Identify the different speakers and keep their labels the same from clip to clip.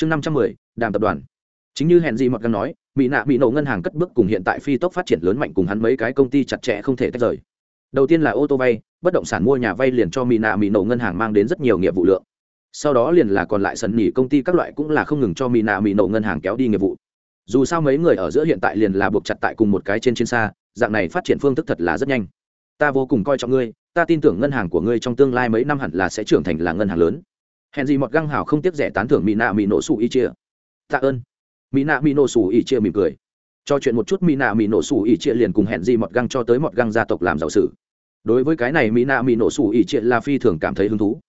Speaker 1: chương năm trăm mười, đàm tập đoàn. Chính như hẹn gì mọt găng nói mỹ nạ bị nổ ngân hàng cất bước cùng hiện tại phi tốc phát triển lớn mạnh cùng hắn mấy cái công ty chặt chẽ không thể tách rời. Đầu tiên là ô tô vay, bất động sản mua nhà vay liền cho mỹ nạ mỹ nổ ngân hàng mang đến rất nhiều nghiệp vụ lượng. Sau đó liền là còn lại sân nhỉ công ty các loại cũng là không ngừng cho mỹ nạ mỹ nổ ngân hàng kéo đi nghiệp vụ. Dù sao mấy người ở giữa hiện tại liền là buộc chặt tại cùng một cái trên trên xa, dạng này phát triển phương thức thật là rất nhanh. Ta vô cùng coi trọng ngươi, ta tin tưởng ngân hàng của ngươi trong tương lai mấy năm hẳn là sẽ trưởng thành là ngân hàng lớn hèn gì mọt găng hào không tiếc rẻ tán thưởng mỹ nạ mỹ nổ sủ y chia tạ ơn. Mỹ nạ mỹ nổ sủ y chia mỉm cười. Cho chuyện một chút mỹ nạ mỹ nổ sủ y chia liền cùng hẹn gì mọt găng cho tới mọt găng gia tộc làm giàu sử đối với cái này mỹ nạ mỹ nổ sủ y chia là phi thường cảm thấy hứng thú.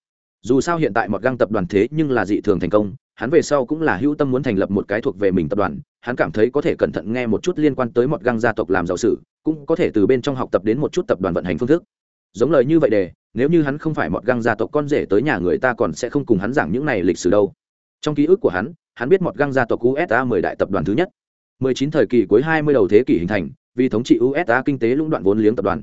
Speaker 1: Dù sao hiện tại mọt găng tập đoàn thế nhưng là dị thường thành công, hắn về sau cũng là hữu tâm muốn thành lập một cái thuộc về mình tập đoàn, hắn cảm thấy có thể cẩn thận nghe một chút liên quan tới mọt găng gia tộc làm giàu sử cũng có thể từ bên trong học tập đến một chút tập đoàn vận hành phương thức giống lời như vậy để, nếu như hắn không phải mọt găng gia tộc con rể tới nhà người ta còn sẽ không cùng hắn giảng những này lịch sử đâu. Trong ký ức của hắn hắn biết mọt găng gia tộc usa mười đại tập đoàn thứ nhất. Mười chín thời kỳ cuối hai mươi đầu thế kỷ hình thành, vì thống trị usa kinh tế lũng đoạn vốn liếng tập đoàn.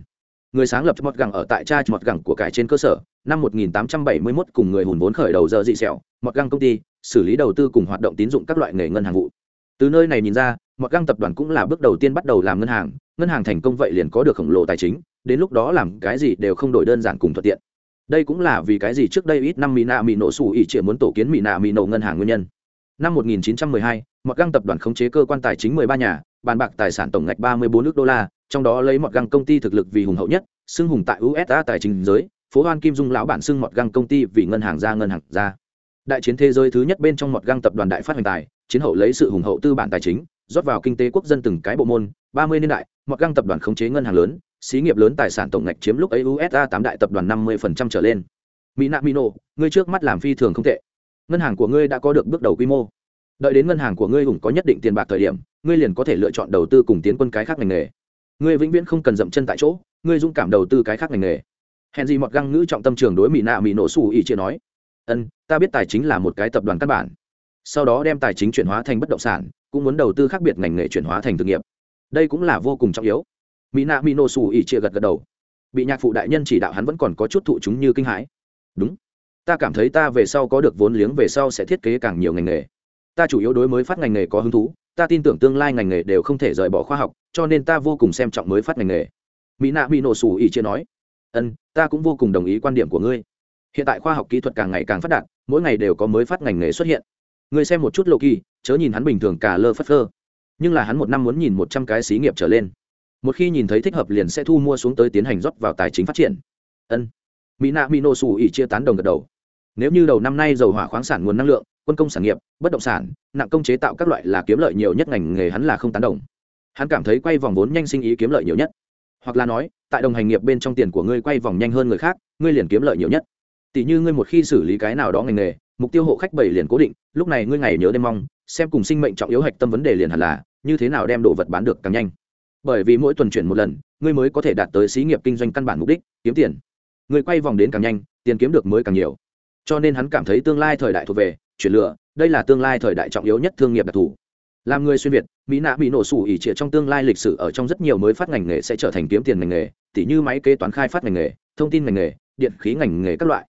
Speaker 1: Người sáng lập mọt găng ở tại cha mọt găng của cải trên cơ sở, năm 1871 cùng người hùn vốn khởi đầu giờ dị sẹo, mọt găng công ty, xử lý đầu tư cùng hoạt động tín dụng các loại nghề ngân hàng vụ. Từ nơi này nhìn ra, mọt găng tập đoàn cũng là bước đầu tiên bắt đầu làm ngân hàng ngân hàng thành công vậy liền có được khổng lồ tài chính đến lúc đó làm cái gì đều không đổi đơn giản cùng thuận tiện. Đây cũng là vì cái gì trước đây ít năm mỹ nạ mỹ nổ xù ỉ chỉ muốn tổ kiến mỹ nạ mỹ nổ ngân hàng nguyên nhân. Năm 1912, mọt găng tập đoàn khống chế cơ quan tài chính 13 nhà bàn bạc tài sản tổng ngạch 34 nước đô la trong đó lấy mọt găng công ty thực lực vì hùng hậu nhất xưng hùng tại usa tài chính giới phố hoan kim dung lão bản xưng mọt găng công ty vì ngân hàng ra ngân hàng ra đại chiến thế giới thứ nhất bên trong mọt găng tập đoàn đại phát hành tài chiến hậu lấy sự hùng hậu tư bản tài chính rót vào kinh tế quốc dân từng cái bộ môn 30 niên đại mặc găng tập đoàn khống chế ngân hàng lớn, xí nghiệp lớn tài sản tổng ngạch chiếm lúc ấy usa tám đại tập đoàn 50% trở lên. Mỹ nạ mino, ngươi trước mắt làm phi thường không tệ. Ngân hàng của ngươi đã có được bước đầu quy mô. Đợi đến ngân hàng của ngươi hùng có nhất định tiền bạc thời điểm, ngươi liền có thể lựa chọn đầu tư cùng tiến quân cái khác ngành nghề. Ngươi vĩnh viễn không cần dậm chân tại chỗ, ngươi dũng cảm đầu tư cái khác ngành nghề. Hèn gì mọt găng ngữ trọng tâm trường đối mỹ nạ mỹ nổ xù ý chia nói. Ân, ta biết tài chính là một cái tập đoàn căn bản. Sau đó đem tài chính chuyển hóa thành bất động sản, cũng muốn đầu tư khác biệt ngành nghề chuyển hóa thành thực nghiệp đây cũng là vô cùng trọng yếu. Mỹ nạ mỹ nổ xù ỉ chia gật gật đầu. Bị nhạc phụ đại nhân chỉ đạo hắn vẫn còn có chút thụ chúng như kinh hãi. Đúng. Ta cảm thấy ta về sau có được vốn liếng về sau sẽ thiết kế càng nhiều ngành nghề. Ta chủ yếu đối mới phát ngành nghề có hứng thú. Ta tin tưởng tương lai ngành nghề đều không thể rời bỏ khoa học, cho nên ta vô cùng xem trọng mới phát ngành nghề. Mỹ nạ mỹ nổ xù ỉ chia nói. Ân, ta cũng vô cùng đồng ý quan điểm của ngươi. Hiện tại khoa học kỹ thuật càng ngày càng phát đạt, mỗi ngày đều có mới phát ngành nghề xuất hiện. Ngươi xem một chút lộ kỳ chớ nhìn hắn bình thường cả lơ phất phơ nhưng là hắn một năm muốn nhìn một trăm cái xí nghiệp trở lên. Một khi nhìn thấy thích hợp liền sẽ thu mua xuống tới tiến hành rót vào tài chính phát triển. Ân. Mỹ nạ mỹ nổ xù ỉ chia tán đồng gật đầu. Nếu như đầu năm nay dầu hỏa khoáng sản nguồn năng lượng, quân công sản nghiệp, bất động sản, nặng công chế tạo các loại là kiếm lợi nhiều nhất ngành nghề hắn là không tán đồng. Hắn cảm thấy quay vòng vốn nhanh sinh ý kiếm lợi nhiều nhất. Hoặc là nói, tại đồng hành nghiệp bên trong tiền của ngươi quay vòng nhanh hơn người khác, ngươi liền kiếm lợi nhiều nhất. Tỷ như ngươi một khi xử lý cái nào đó ngành nghề, mục tiêu hộ khách bảy liền cố định, lúc này ngươi ngày nhớ đêm mong xem cùng sinh mệnh trọng yếu hạch tâm vấn đề liền hẳn là, như thế nào đem đồ vật bán được càng nhanh. Bởi vì mỗi tuần chuyển một lần, ngươi mới có thể đạt tới xí nghiệp kinh doanh căn bản mục đích, kiếm tiền. Người quay vòng đến càng nhanh, tiền kiếm được mới càng nhiều. Cho nên hắn cảm thấy tương lai thời đại thuộc về, chuyển lựa, đây là tương lai thời đại trọng yếu nhất thương nghiệp đặc thù. Làm người xuyên việt, mỹ nạ bị nổ sủ ỉ trịa trong tương lai lịch sử ở trong rất nhiều mới phát ngành nghề sẽ trở thành kiếm tiền ngành nghề, tỉ như máy kế toán khai phát ngành nghề, thông tin ngành nghề, điện khí ngành nghề các loại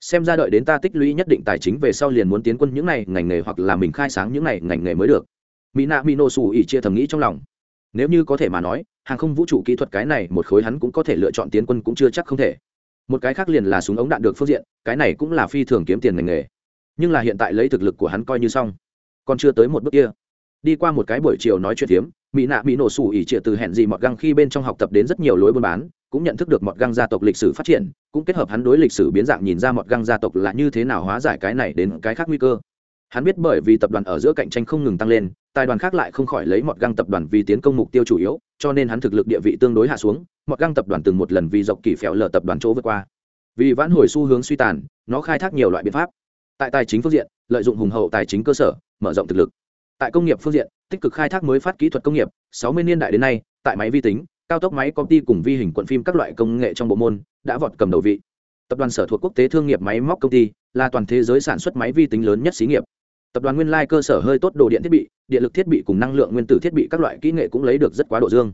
Speaker 1: xem ra đợi đến ta tích lũy nhất định tài chính về sau liền muốn tiến quân những này ngành nghề hoặc là mình khai sáng những này ngành nghề mới được. Mỹ nạ mỹ nổ xù ỉ chia thầm nghĩ trong lòng. Nếu như có thể mà nói, hàng không vũ trụ kỹ thuật cái này một khối hắn cũng có thể lựa chọn tiến quân cũng chưa chắc không thể. Một cái khác liền là súng ống đạn được phương diện, cái này cũng là phi thường kiếm tiền ngành nghề. Nhưng là hiện tại lấy thực lực của hắn coi như xong. Còn chưa tới một bước kia. Đi qua một cái buổi chiều nói chuyện tiếm mỹ nạ mỹ nổ xù ỉ chia từ hẹn gì mọt găng khi bên trong học tập đến rất nhiều lối buôn bán cũng nhận thức được mọt găng gia tộc lịch sử phát triển, cũng kết hợp hắn đối lịch sử biến dạng nhìn ra mọt găng gia tộc là như thế nào hóa giải cái này đến cái khác nguy cơ. Hắn biết bởi vì tập đoàn ở giữa cạnh tranh không ngừng tăng lên, tài đoàn khác lại không khỏi lấy mọt găng tập đoàn vì tiến công mục tiêu chủ yếu, cho nên hắn thực lực địa vị tương đối hạ xuống, mọt găng tập đoàn từng một lần vì dọc kỳ phèo lờ tập đoàn chỗ vượt qua. Vì vãn hồi xu hướng suy tàn, nó khai thác nhiều loại biện pháp. Tại tài chính phương diện, lợi dụng hùng hậu tài chính cơ sở, mở rộng thực lực. Tại công nghiệp phương diện, tích cực khai thác mới phát kỹ thuật công nghiệp 60 niên đại đến nay, tại máy vi tính cao tốc máy công ty cùng vi hình quận phim các loại công nghệ trong bộ môn đã vọt cầm đầu vị. Tập đoàn sở thuộc quốc tế thương nghiệp máy móc công ty là toàn thế giới sản xuất máy vi tính lớn nhất xí nghiệp. Tập đoàn nguyên lai cơ sở hơi tốt đồ điện thiết bị, điện lực thiết bị cùng năng lượng nguyên tử thiết bị các loại kỹ nghệ cũng lấy được rất quá độ dương.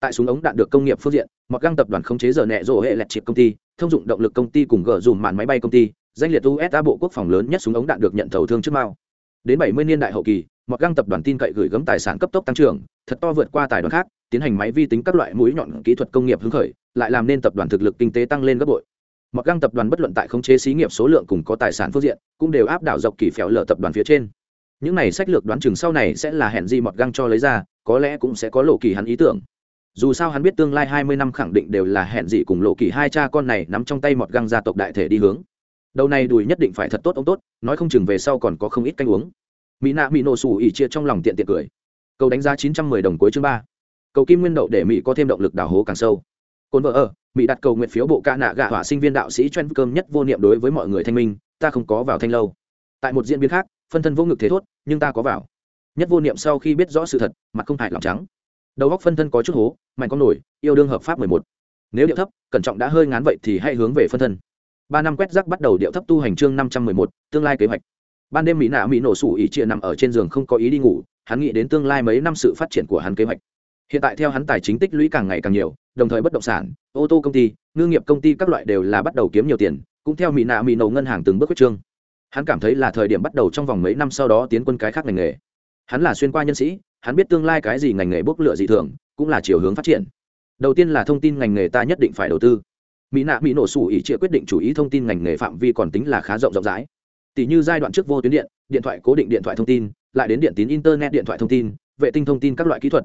Speaker 1: Tại súng ống đạn được công nghiệp phương diện mặc găng tập đoàn khống chế giờ nẹ rộ hệ lẹt chịp công ty, thông dụng động lực công ty cùng gỡ dùm màn máy bay công ty, danh liệt usa bộ quốc phòng lớn nhất súng ống đạn được nhận thầu thương trước mao. Đến bảy mươi niên đại hậu kỳ mọt găng tập đoàn tin cậy gửi gấm tài sản cấp tốc tăng trưởng, thật to vượt qua tài đoàn khác, tiến hành máy vi tính các loại mũi nhọn kỹ thuật công nghiệp hứng khởi, lại làm nên tập đoàn thực lực kinh tế tăng lên gấp bội. Mọt găng tập đoàn bất luận tại khống chế xí nghiệp số lượng cùng có tài sản phương diện, cũng đều áp đảo dọc kỳ phèo lở tập đoàn phía trên. Những này sách lược đoán chừng sau này sẽ là hẹn gì mọt găng cho lấy ra, có lẽ cũng sẽ có lộ kỳ hắn ý tưởng. Dù sao hắn biết tương lai hai mươi năm khẳng định đều là hẹn gì cùng lộ kỳ hai cha con này nắm trong tay mọt găng gia tộc đại thể đi hướng. Đầu này đùi nhất định phải thật tốt ông tốt, nói không chừng về sau còn có không ít canh uống mỹ nạ mỹ nổ sủ ỉ chia trong lòng tiện tiện cười. Cầu đánh giá chín trăm mười đồng cuối chương ba. Cầu kim nguyên đậu để mỹ có thêm động lực đào hố càng sâu. Cồn vợ ở mỹ đặt cầu nguyện phiếu bộ ca nạ gạ hỏa sinh viên đạo sĩ chuyên cơm nhất vô niệm đối với mọi người thanh minh, ta không có vào thanh lâu. Tại một diễn biến khác, phân thân vô ngực thế thốt, nhưng ta có vào. Nhất vô niệm sau khi biết rõ sự thật, mặt không hại lòng trắng. Đầu góc phân thân có chút hố, mạnh con nổi, yêu đương hợp pháp mười một. Nếu điệu thấp, cẩn trọng đã hơi ngán vậy thì hãy hướng về phân thân. Ba năm quét rác bắt đầu điệu thấp tu hành chương năm trăm mười một, tương lai kế hoạch ban đêm mỹ nạ mỹ nổ sủ ỉ chia nằm ở trên giường không có ý đi ngủ, hắn nghĩ đến tương lai mấy năm sự phát triển của hắn kế hoạch. Hiện tại theo hắn tài chính tích lũy càng ngày càng nhiều, đồng thời bất động sản, ô tô công ty, ngư nghiệp công ty các loại đều là bắt đầu kiếm nhiều tiền, cũng theo mỹ nạ mỹ nổ ngân hàng từng bước quyết trương. Hắn cảm thấy là thời điểm bắt đầu trong vòng mấy năm sau đó tiến quân cái khác ngành nghề. Hắn là xuyên qua nhân sĩ, hắn biết tương lai cái gì ngành nghề bốc lửa dị thường, cũng là chiều hướng phát triển. Đầu tiên là thông tin ngành nghề ta nhất định phải đầu tư. Mỹ nạ mỹ nổ sủ ỉ chia quyết định chủ ý thông tin ngành nghề phạm vi còn tính là khá rộng rộng rãi tỷ như giai đoạn trước vô tuyến điện điện thoại cố định điện thoại thông tin, lại đến điện tín internet điện thoại thông tin, vệ tinh thông tin các loại kỹ thuật.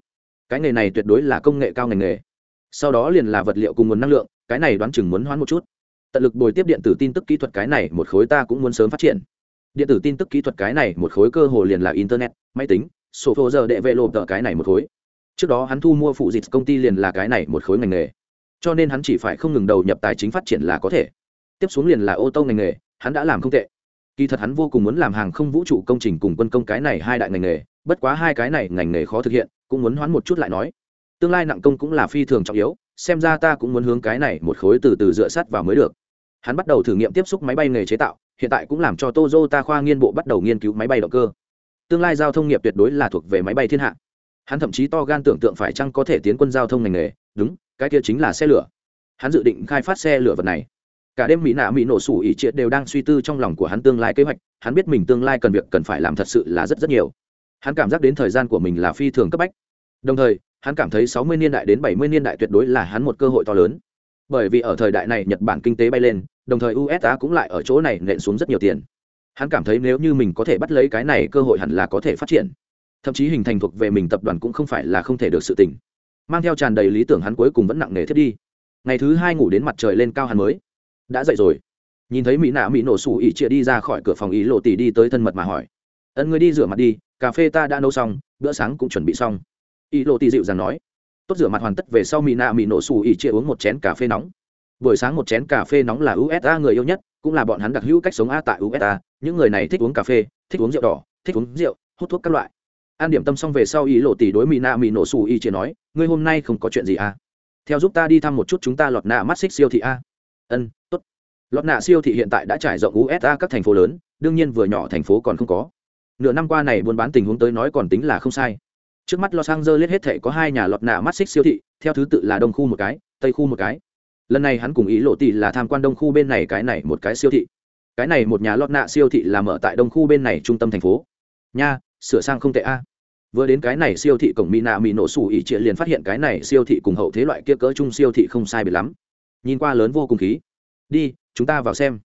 Speaker 1: Cái nghề này tuyệt đối là công nghệ cao ngành nghề. Sau đó liền là vật liệu cùng nguồn năng lượng, cái này đoán chừng muốn hoán một chút. Tận lực bồi tiếp điện tử tin tức kỹ thuật cái này một khối ta cũng muốn sớm phát triển. Điện tử tin tức kỹ thuật cái này một khối cơ hồ liền là internet, máy tính sổ phô giờ đệ vệ lộ tờ cái này một khối. Trước đó hắn thu mua phụ dịch công ty liền là cái này một khối ngành nghề. Cho nên hắn chỉ phải không ngừng đầu nhập tài chính phát triển là có thể. Tiếp xuống liền là ô tô ngành nghề, hắn đã làm không tệ kỳ thật hắn vô cùng muốn làm hàng không vũ trụ công trình cùng quân công cái này hai đại ngành nghề, bất quá hai cái này ngành nghề khó thực hiện, cũng muốn hoán một chút lại nói. Tương lai nặng công cũng là phi thường trọng yếu, xem ra ta cũng muốn hướng cái này một khối từ từ dựa sát vào mới được. Hắn bắt đầu thử nghiệm tiếp xúc máy bay nghề chế tạo, hiện tại cũng làm cho tozo khoa nghiên bộ bắt đầu nghiên cứu máy bay động cơ. Tương lai giao thông nghiệp tuyệt đối là thuộc về máy bay thiên hạ. Hắn thậm chí to gan tưởng tượng phải chăng có thể tiến quân giao thông ngành nghề, đúng, cái kia chính là xe lửa. Hắn dự định khai phát xe lửa vật này cả đêm mỹ nạ mỹ nổ sủ ỉ triệt đều đang suy tư trong lòng của hắn tương lai kế hoạch, hắn biết mình tương lai cần việc cần phải làm thật sự là rất rất nhiều. Hắn cảm giác đến thời gian của mình là phi thường cấp bách. Đồng thời, hắn cảm thấy sáu mươi niên đại đến bảy mươi niên đại tuyệt đối là hắn một cơ hội to lớn. Bởi vì ở thời đại này nhật bản kinh tế bay lên, đồng thời usa cũng lại ở chỗ này nện xuống rất nhiều tiền. Hắn cảm thấy nếu như mình có thể bắt lấy cái này cơ hội hẳn là có thể phát triển. Thậm chí hình thành thuộc về mình tập đoàn cũng không phải là không thể được sự tỉnh mang theo tràn đầy lý tưởng hắn cuối cùng vẫn nặng nề thiết đi. Ngày thứ hai ngủ đến mặt trời lên cao hắn mới đã dậy rồi. Nhìn thấy mỹ nạ mỹ nổ sủ ỉ chia đi ra khỏi cửa phòng ý lộ tỷ đi tới thân mật mà hỏi. Ân người đi rửa mặt đi, cà phê ta đã nấu xong, bữa sáng cũng chuẩn bị xong. Ý lộ tỷ dịu dàng nói. Tốt, rửa mặt hoàn tất về sau mỹ nạ mỹ nổ sủ ỉ chia uống một chén cà phê nóng. Buổi sáng một chén cà phê nóng là usa người yêu nhất, cũng là bọn hắn đặc hữu cách sống a tại usa những người này thích uống cà phê, thích uống rượu đỏ, thích uống rượu, hút thuốc các loại. An điểm tâm xong về sau ý lộ tỷ đối mỹ nạ mỹ nổ sủ ỉ chia nói, ngươi hôm nay không có chuyện gì à? Theo giúp ta đi thăm một chút chúng ta lọt nạ mắt xích siêu thị a. Ân lọt nạ siêu thị hiện tại đã trải rộng usa các thành phố lớn, đương nhiên vừa nhỏ thành phố còn không có. Nửa năm qua này buôn bán tình huống tới nói còn tính là không sai. Trước mắt los angeles hết thể có hai nhà lọt nạ mắt xích siêu thị, theo thứ tự là đông khu một cái, tây khu một cái. Lần này hắn cùng ý lộ tỷ là tham quan đông khu bên này cái này một cái siêu thị. Cái này một nhà lọt nạ siêu thị là mở tại đông khu bên này trung tâm thành phố. Nha, sửa sang không tệ a. Vừa đến cái này siêu thị cổng mỹ nạ mỹ nổ sủ ỉ trịa liền phát hiện cái này siêu thị cùng hậu thế loại kia cỡ chung siêu thị không sai biệt lắm. Nhìn qua lớn vô cùng khí. Đi chúng ta vào xem.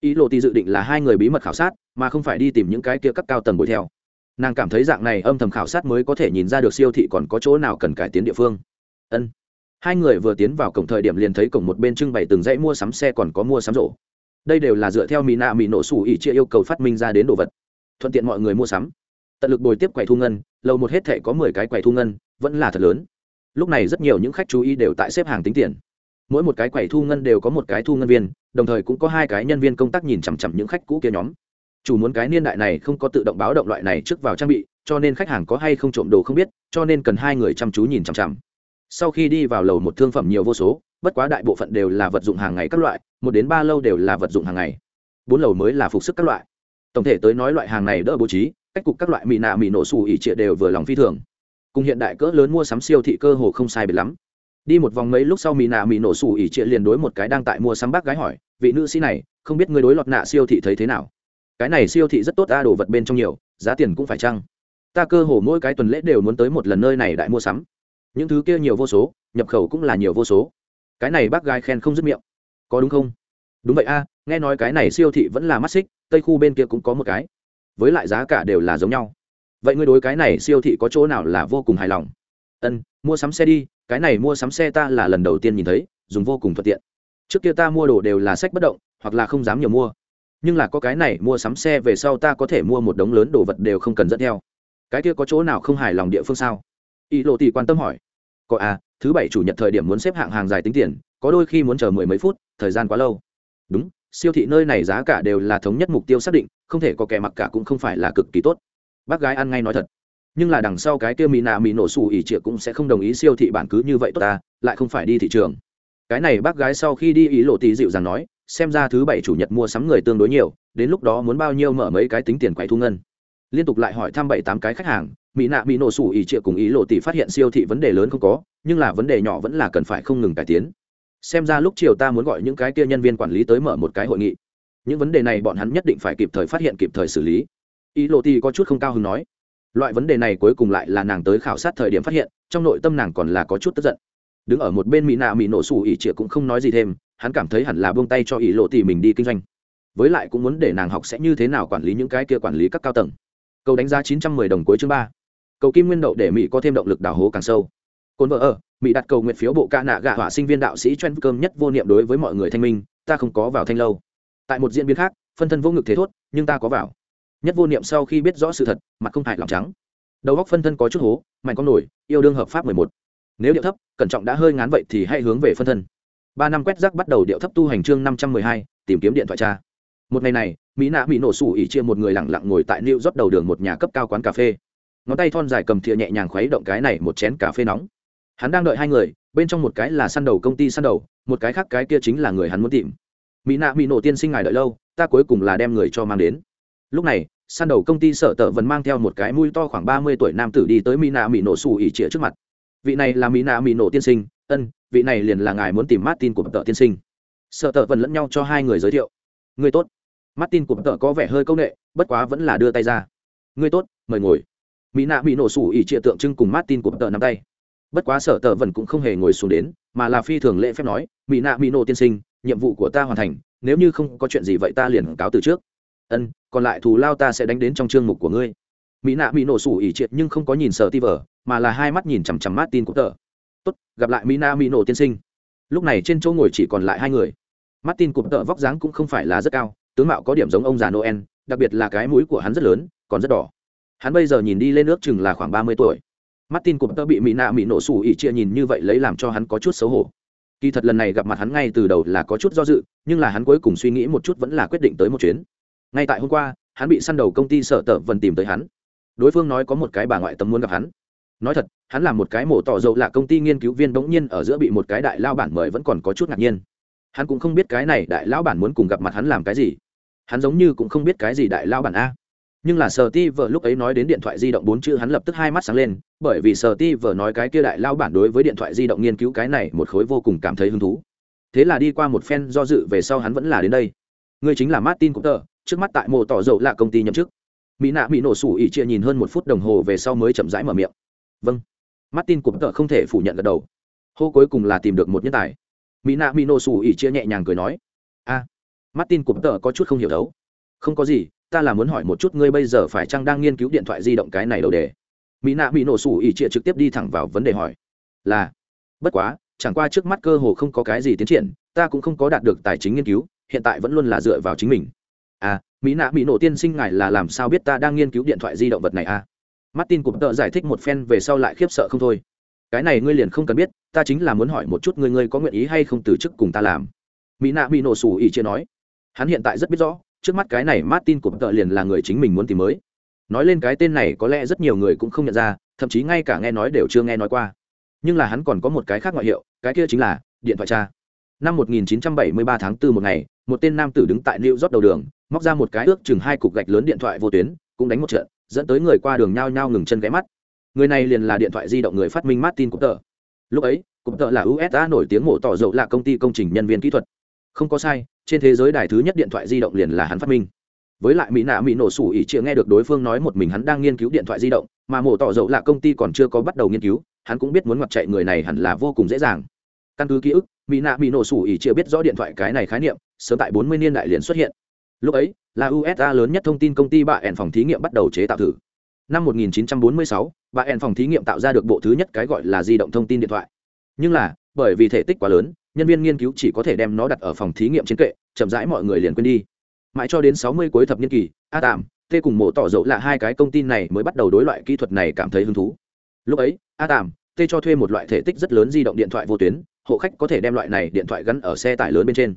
Speaker 1: Ý lộ tì dự định là hai người bí mật khảo sát, mà không phải đi tìm những cái kia cấp cao tầng bồi theo. Nàng cảm thấy dạng này âm thầm khảo sát mới có thể nhìn ra được siêu thị còn có chỗ nào cần cải tiến địa phương. Ân. Hai người vừa tiến vào cổng thời điểm liền thấy cổng một bên trưng bày từng dãy mua sắm xe còn có mua sắm rổ. Đây đều là dựa theo mỹ nạ mỹ nổ sủ ỉ chia yêu cầu phát minh ra đến đồ vật. Thuận tiện mọi người mua sắm. Tận lực bồi tiếp quầy thu ngân lâu một hết thệ có mười cái quầy thu ngân, vẫn là thật lớn. Lúc này rất nhiều những khách chú ý đều tại xếp hàng tính tiền mỗi một cái quầy thu ngân đều có một cái thu ngân viên, đồng thời cũng có hai cái nhân viên công tác nhìn chằm chằm những khách cũ kia nhóm. Chủ muốn cái niên đại này không có tự động báo động loại này trước vào trang bị, cho nên khách hàng có hay không trộm đồ không biết, cho nên cần hai người chăm chú nhìn chằm chằm. Sau khi đi vào lầu một thương phẩm nhiều vô số, bất quá đại bộ phận đều là vật dụng hàng ngày các loại, một đến ba lâu đều là vật dụng hàng ngày. Bốn lầu mới là phục sức các loại. Tổng thể tới nói loại hàng này đỡ bố trí, cách cục các loại mì nạ mì nổ xù ỉ trịa đều vừa lòng phi thường. Cùng hiện đại cỡ lớn mua sắm siêu thị cơ hồ không sai biệt lắm đi một vòng mấy lúc sau mỹ nạ mỹ nổ sủ ỉ trịa liền đối một cái đang tại mua sắm bác gái hỏi, vị nữ sĩ này, không biết người đối lọt nạ siêu thị thấy thế nào? Cái này siêu thị rất tốt đa đồ vật bên trong nhiều, giá tiền cũng phải chăng? Ta cơ hồ mỗi cái tuần lễ đều muốn tới một lần nơi này đại mua sắm. Những thứ kia nhiều vô số, nhập khẩu cũng là nhiều vô số. Cái này bác gái khen không dứt miệng. Có đúng không? Đúng vậy a, nghe nói cái này siêu thị vẫn là mắt xích, tây khu bên kia cũng có một cái. Với lại giá cả đều là giống nhau. Vậy ngươi đối cái này siêu thị có chỗ nào là vô cùng hài lòng? Ân, mua sắm xe đi cái này mua sắm xe ta là lần đầu tiên nhìn thấy, dùng vô cùng thuận tiện. Trước kia ta mua đồ đều là sách bất động, hoặc là không dám nhiều mua. Nhưng là có cái này mua sắm xe về sau ta có thể mua một đống lớn đồ vật đều không cần dẫn theo. Cái kia có chỗ nào không hài lòng địa phương sao? Y lộ tỷ quan tâm hỏi. Có à thứ bảy chủ nhật thời điểm muốn xếp hạng hàng dài tính tiền, có đôi khi muốn chờ mười mấy phút, thời gian quá lâu. Đúng, siêu thị nơi này giá cả đều là thống nhất mục tiêu xác định, không thể có kẻ mặc cả cũng không phải là cực kỳ tốt. Bác gái ăn ngay nói thật nhưng là đằng sau cái kia mỹ nạ mỹ nổ xù ỉ trịa cũng sẽ không đồng ý siêu thị bản cứ như vậy tốt ta, lại không phải đi thị trường. Cái này bác gái sau khi đi ý lộ tì dịu rằng nói, xem ra thứ bảy chủ nhật mua sắm người tương đối nhiều, đến lúc đó muốn bao nhiêu mở mấy cái tính tiền quay thu ngân. Liên tục lại hỏi thăm bảy tám cái khách hàng, mỹ nạ mỹ nổ sủ ỉ trịa cùng ý lộ tỷ phát hiện siêu thị vấn đề lớn không có, nhưng là vấn đề nhỏ vẫn là cần phải không ngừng cải tiến. Xem ra lúc chiều ta muốn gọi những cái kia nhân viên quản lý tới mở một cái hội nghị. Những vấn đề này bọn hắn nhất định phải kịp thời phát hiện kịp thời xử lý. Ý lộ tỷ có chút không cao hứng nói loại vấn đề này cuối cùng lại là nàng tới khảo sát thời điểm phát hiện, trong nội tâm nàng còn là có chút tức giận. Đứng ở một bên mỹ nạ mỹ nổ xù ỉ trịa cũng không nói gì thêm, hắn cảm thấy hẳn là buông tay cho ỉ lộ tỷ mình đi kinh doanh. Với lại cũng muốn để nàng học sẽ như thế nào quản lý những cái kia quản lý các cao tầng. Câu đánh giá chín trăm mười đồng cuối chương ba. Cầu kim nguyên đậu để mỹ có thêm động lực đào hố càng sâu. Cồn vợ ở mỹ đặt cầu nguyện phiếu bộ ca nạ gạ hỏa sinh viên đạo sĩ chuyên cơm nhất vô niệm đối với mọi người thanh minh, ta không có vào thanh lâu. Tại một diễn biến khác, phân thân vô ngực thế thốt, nhưng ta có vào nhất vô niệm sau khi biết rõ sự thật, mặt không hại lòng trắng. Đầu góc phân thân có chút hố mạnh con nổi, yêu đương hợp pháp mười một. Nếu điệu thấp, cẩn trọng đã hơi ngán vậy thì hãy hướng về phân thân. Ba năm quét rác bắt đầu điệu thấp tu hành chương năm trăm mười hai, tìm kiếm điện thoại cha. Một ngày này, mỹ nạ bị nổ sủ ỉ chia một người lẳng lặng ngồi tại new rót đầu đường một nhà cấp cao quán cà phê. Ngón tay thon dài cầm thìa nhẹ nhàng khuấy động cái này một chén cà phê nóng. Hắn đang đợi hai người, bên trong một cái là săn đầu công ty săn đầu, một cái khác cái kia chính là người hắn muốn tìm. Mỹ nạ bị nổ tiên sinh ngài đợi lâu, ta cuối cùng là đem người cho mang đến. Lúc này săn đầu công ty sở tợ vẫn mang theo một cái mũi to khoảng ba mươi tuổi nam tử đi tới mỹ nạ mỹ nổ xù ỉ trịa trước mặt. Vị này là mỹ nạ mỹ nổ tiên sinh, ân, vị này liền là ngài muốn tìm martin của tợ tiên sinh. Sở tợ vẫn lẫn nhau cho hai người giới thiệu. Người tốt. Martin của tợ có vẻ hơi công nghệ bất quá vẫn là đưa tay ra. Người tốt, mời ngồi. Mỹ nạ mỹ nổ xù ỉ trịa tượng trưng cùng martin của tợ nắm tay. Bất quá sở tợ vẫn cũng không hề ngồi xuống đến, mà là phi thường lễ phép nói mỹ nạ mỹ nổ tiên sinh, nhiệm vụ của ta hoàn thành, nếu như không có chuyện gì vậy ta liền cáo từ trước ân, còn lại thù lao ta sẽ đánh đến trong chương mục của ngươi. Mỹ nạ mỹ nổ sủ ỉ triệt nhưng không có nhìn sợ ti vở, mà là hai mắt nhìn chằm chằm mát tin của tờ. Tốt, gặp lại mỹ nạ mỹ nổ tiên sinh. Lúc này trên chỗ ngồi chỉ còn lại hai người. Martin cụm tợ vóc dáng cũng không phải là rất cao, tướng mạo có điểm giống ông già noel, đặc biệt là cái mũi của hắn rất lớn, còn rất đỏ. Hắn bây giờ nhìn đi lên nước chừng là khoảng ba mươi tuổi. Martin cụm tợ bị mỹ nạ mỹ nổ sủ ỉ chia nhìn như vậy lấy làm cho hắn có chút xấu hổ. Kỳ thật lần này gặp mặt hắn ngay từ đầu là có chút do dự, nhưng là hắn cuối cùng suy nghĩ một chút vẫn là quyết định tới một chuyến ngay tại hôm qua, hắn bị săn đầu công ty sở tở vần tìm tới hắn. Đối phương nói có một cái bà ngoại tấm muốn gặp hắn. Nói thật, hắn là một cái mổ tỏ dầu là công ty nghiên cứu viên bỗng nhiên ở giữa bị một cái đại lao bản mời vẫn còn có chút ngạc nhiên. Hắn cũng không biết cái này đại lao bản muốn cùng gặp mặt hắn làm cái gì. Hắn giống như cũng không biết cái gì đại lao bản a. Nhưng là sờ ti vợ lúc ấy nói đến điện thoại di động bốn chữ hắn lập tức hai mắt sáng lên, bởi vì sờ ti vợ nói cái kia đại lao bản đối với điện thoại di động nghiên cứu cái này một khối vô cùng cảm thấy hứng thú. Thế là đi qua một phen do dự về sau hắn vẫn là đến đây. Ngươi chính là martin cũng tờ trước mắt tại mộ tỏ dầu là công ty nhậm chức. Mỹ nạ mỹ nổ sủ ỉ chia nhìn hơn một phút đồng hồ về sau mới chậm rãi mở miệng. Vâng. Martin cũng Tợ không thể phủ nhận gật đầu. Hô cuối cùng là tìm được một nhân tài. Mỹ nạ mỹ nổ sủ ỉ chia nhẹ nhàng cười nói, a, martin cũng Tợ có chút không hiểu đấu. Không có gì, ta là muốn hỏi một chút ngươi bây giờ phải chăng đang nghiên cứu điện thoại di động cái này đầu đề? Mỹ nạ mỹ nổ sủ ỉ chia trực tiếp đi thẳng vào vấn đề hỏi, là, bất quá, chẳng qua trước mắt cơ hồ không có cái gì tiến triển, ta cũng không có đạt được tài chính nghiên cứu, hiện tại vẫn luôn là dựa vào chính mình à mỹ nạ mỹ nổ tiên sinh ngài là làm sao biết ta đang nghiên cứu điện thoại di động vật này à? Martin cụm tợ giải thích một phen về sau lại khiếp sợ không thôi. Cái này ngươi liền không cần biết, ta chính là muốn hỏi một chút ngươi ngươi có nguyện ý hay không từ chức cùng ta làm. Mỹ nạ mỹ nổ xù ỉ chia nói. Hắn hiện tại rất biết rõ, trước mắt cái này martin cụm tợ liền là người chính mình muốn tìm mới. Nói lên cái tên này có lẽ rất nhiều người cũng không nhận ra, thậm chí ngay cả nghe nói đều chưa nghe nói qua. Nhưng là hắn còn có một cái khác ngoại hiệu, cái kia chính là điện thoại cha. Năm 1973 tháng 4 một ngày, một tên nam tử đứng tại New York đầu đường móc ra một cái ước chừng hai cục gạch lớn điện thoại vô tuyến, cũng đánh một trận, dẫn tới người qua đường nhao nhao ngừng chân ghé mắt. Người này liền là điện thoại di động người phát minh martin cụm tợ lúc ấy cụm tợ là usa nổi tiếng mổ tỏ dầu là công ty công trình nhân viên kỹ thuật. Không có sai, trên thế giới đài thứ nhất điện thoại di động liền là hắn phát minh. Với lại mỹ nạ mỹ nổ sủ ỉ chịa nghe được đối phương nói một mình hắn đang nghiên cứu điện thoại di động, mà mổ tỏ dậu là công ty còn chưa có bắt đầu nghiên cứu, hắn cũng biết muốn ngoặt chạy người này hẳn là vô cùng dễ dàng. Căn cứ ký ức, mỹ nạ mỹ nổ sủ ỉ chịa biết rõ điện thoại cái này khái niệm, sớm tại bốn mươi niên đại liền xuất hiện lúc ấy là usa lớn nhất thông tin công ty bà ẻn phòng thí nghiệm bắt đầu chế tạo thử. Năm 1946, bà ẻn phòng thí nghiệm tạo ra được bộ thứ nhất cái gọi là di động thông tin điện thoại. Nhưng là bởi vì thể tích quá lớn nhân viên nghiên cứu chỉ có thể đem nó đặt ở phòng thí nghiệm trên kệ chậm rãi mọi người liền quên đi. Mãi cho đến 60 cuối thập niên kỳ a tạm t cùng mộ tỏ dẫu là hai cái công ty này mới bắt đầu đối loại kỹ thuật này cảm thấy hứng thú. Lúc ấy a tạm t cho thuê một loại thể tích rất lớn di động điện thoại vô tuyến hộ khách có thể đem loại này điện thoại gắn ở xe tải lớn bên trên.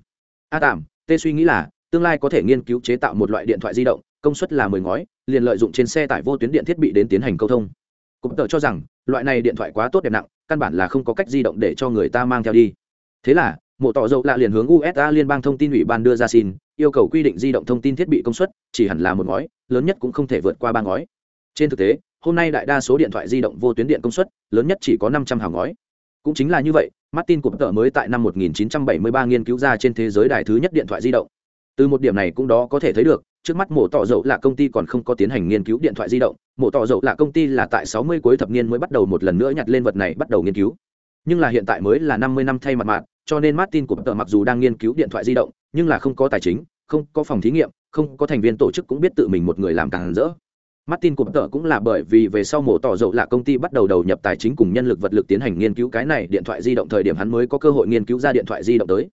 Speaker 1: A tạm t suy nghĩ là tương lai có thể nghiên cứu chế tạo một loại điện thoại di động, công suất là mười ngói, liền lợi dụng trên xe tải vô tuyến điện thiết bị đến tiến hành câu thông. Cũng tờ cho rằng, loại này điện thoại quá tốt đẹp nặng, căn bản là không có cách di động để cho người ta mang theo đi. Thế là, mộ tỏ dầu lạ liền hướng usa liên bang thông tin ủy ban đưa ra xin, yêu cầu quy định di động thông tin thiết bị công suất chỉ hẳn là một ngói, lớn nhất cũng không thể vượt qua ba ngói. Trên thực tế, hôm nay đại đa số điện thoại di động vô tuyến điện công suất, lớn nhất chỉ có năm trăm hào ngói. Cũng chính là như vậy, martin cụm tờ mới tại năm 1973 nghiên cứu ra trên thế giới đài thứ nhất điện thoại di động từ một điểm này cũng đó có thể thấy được, trước mắt mổ tỏ dậu là công ty còn không có tiến hành nghiên cứu điện thoại di động, mổ tỏ dậu là công ty là tại 60 cuối thập niên mới bắt đầu một lần nữa nhặt lên vật này bắt đầu nghiên cứu. Nhưng là hiện tại mới là 50 năm thay mặt mạng cho nên martin của tờ mặc dù đang nghiên cứu điện thoại di động, nhưng là không có tài chính, không có phòng thí nghiệm, không có thành viên tổ chức cũng biết tự mình một người làm càng rỡ. Martin của tờ cũng là bởi vì về sau mổ tỏ dậu là công ty bắt đầu đầu nhập tài chính cùng nhân lực vật lực tiến hành nghiên cứu cái này điện thoại di động thời điểm hắn mới có cơ hội nghiên cứu ra điện thoại di động tới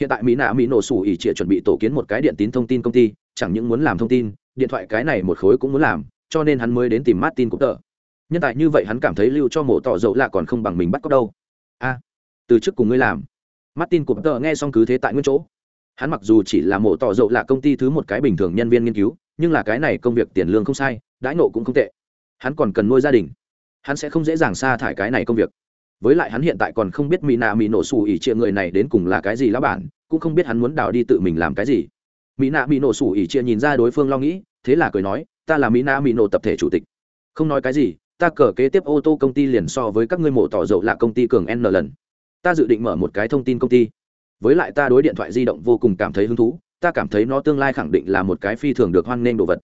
Speaker 1: hiện tại mỹ nạ mỹ nổ sủ ỉ trịa chuẩn bị tổ kiến một cái điện tín thông tin công ty, chẳng những muốn làm thông tin, điện thoại cái này một khối cũng muốn làm, cho nên hắn mới đến tìm martin cũng tờ nhân tại như vậy hắn cảm thấy lưu cho mổ tỏ dậu lạ còn không bằng mình bắt có đâu. A, từ trước cùng ngươi làm. Martin cũng tờ nghe xong cứ thế tại nguyên chỗ. Hắn mặc dù chỉ là mổ tỏ dậu lạ công ty thứ một cái bình thường nhân viên nghiên cứu, nhưng là cái này công việc tiền lương không sai, đãi nộ cũng không tệ. Hắn còn cần nuôi gia đình. Hắn sẽ không dễ dàng sa thải cái này công việc với lại hắn hiện tại còn không biết mỹ nạ mỹ nổ xù ỉ chia người này đến cùng là cái gì lá bản, cũng không biết hắn muốn đào đi tự mình làm cái gì. Mỹ nạ mỹ nổ xù ỉ chia nhìn ra đối phương lo nghĩ, thế là cười nói, ta là mỹ nạ mỹ nổ tập thể chủ tịch. Không nói cái gì, ta cờ kế tiếp ô tô công ty liền so với các ngươi mổ tỏ dầu là công ty cường n lần. Ta dự định mở một cái thông tin công ty. Với lại ta đối điện thoại di động vô cùng cảm thấy hứng thú, ta cảm thấy nó tương lai khẳng định là một cái phi thường được hoan nghênh đồ vật.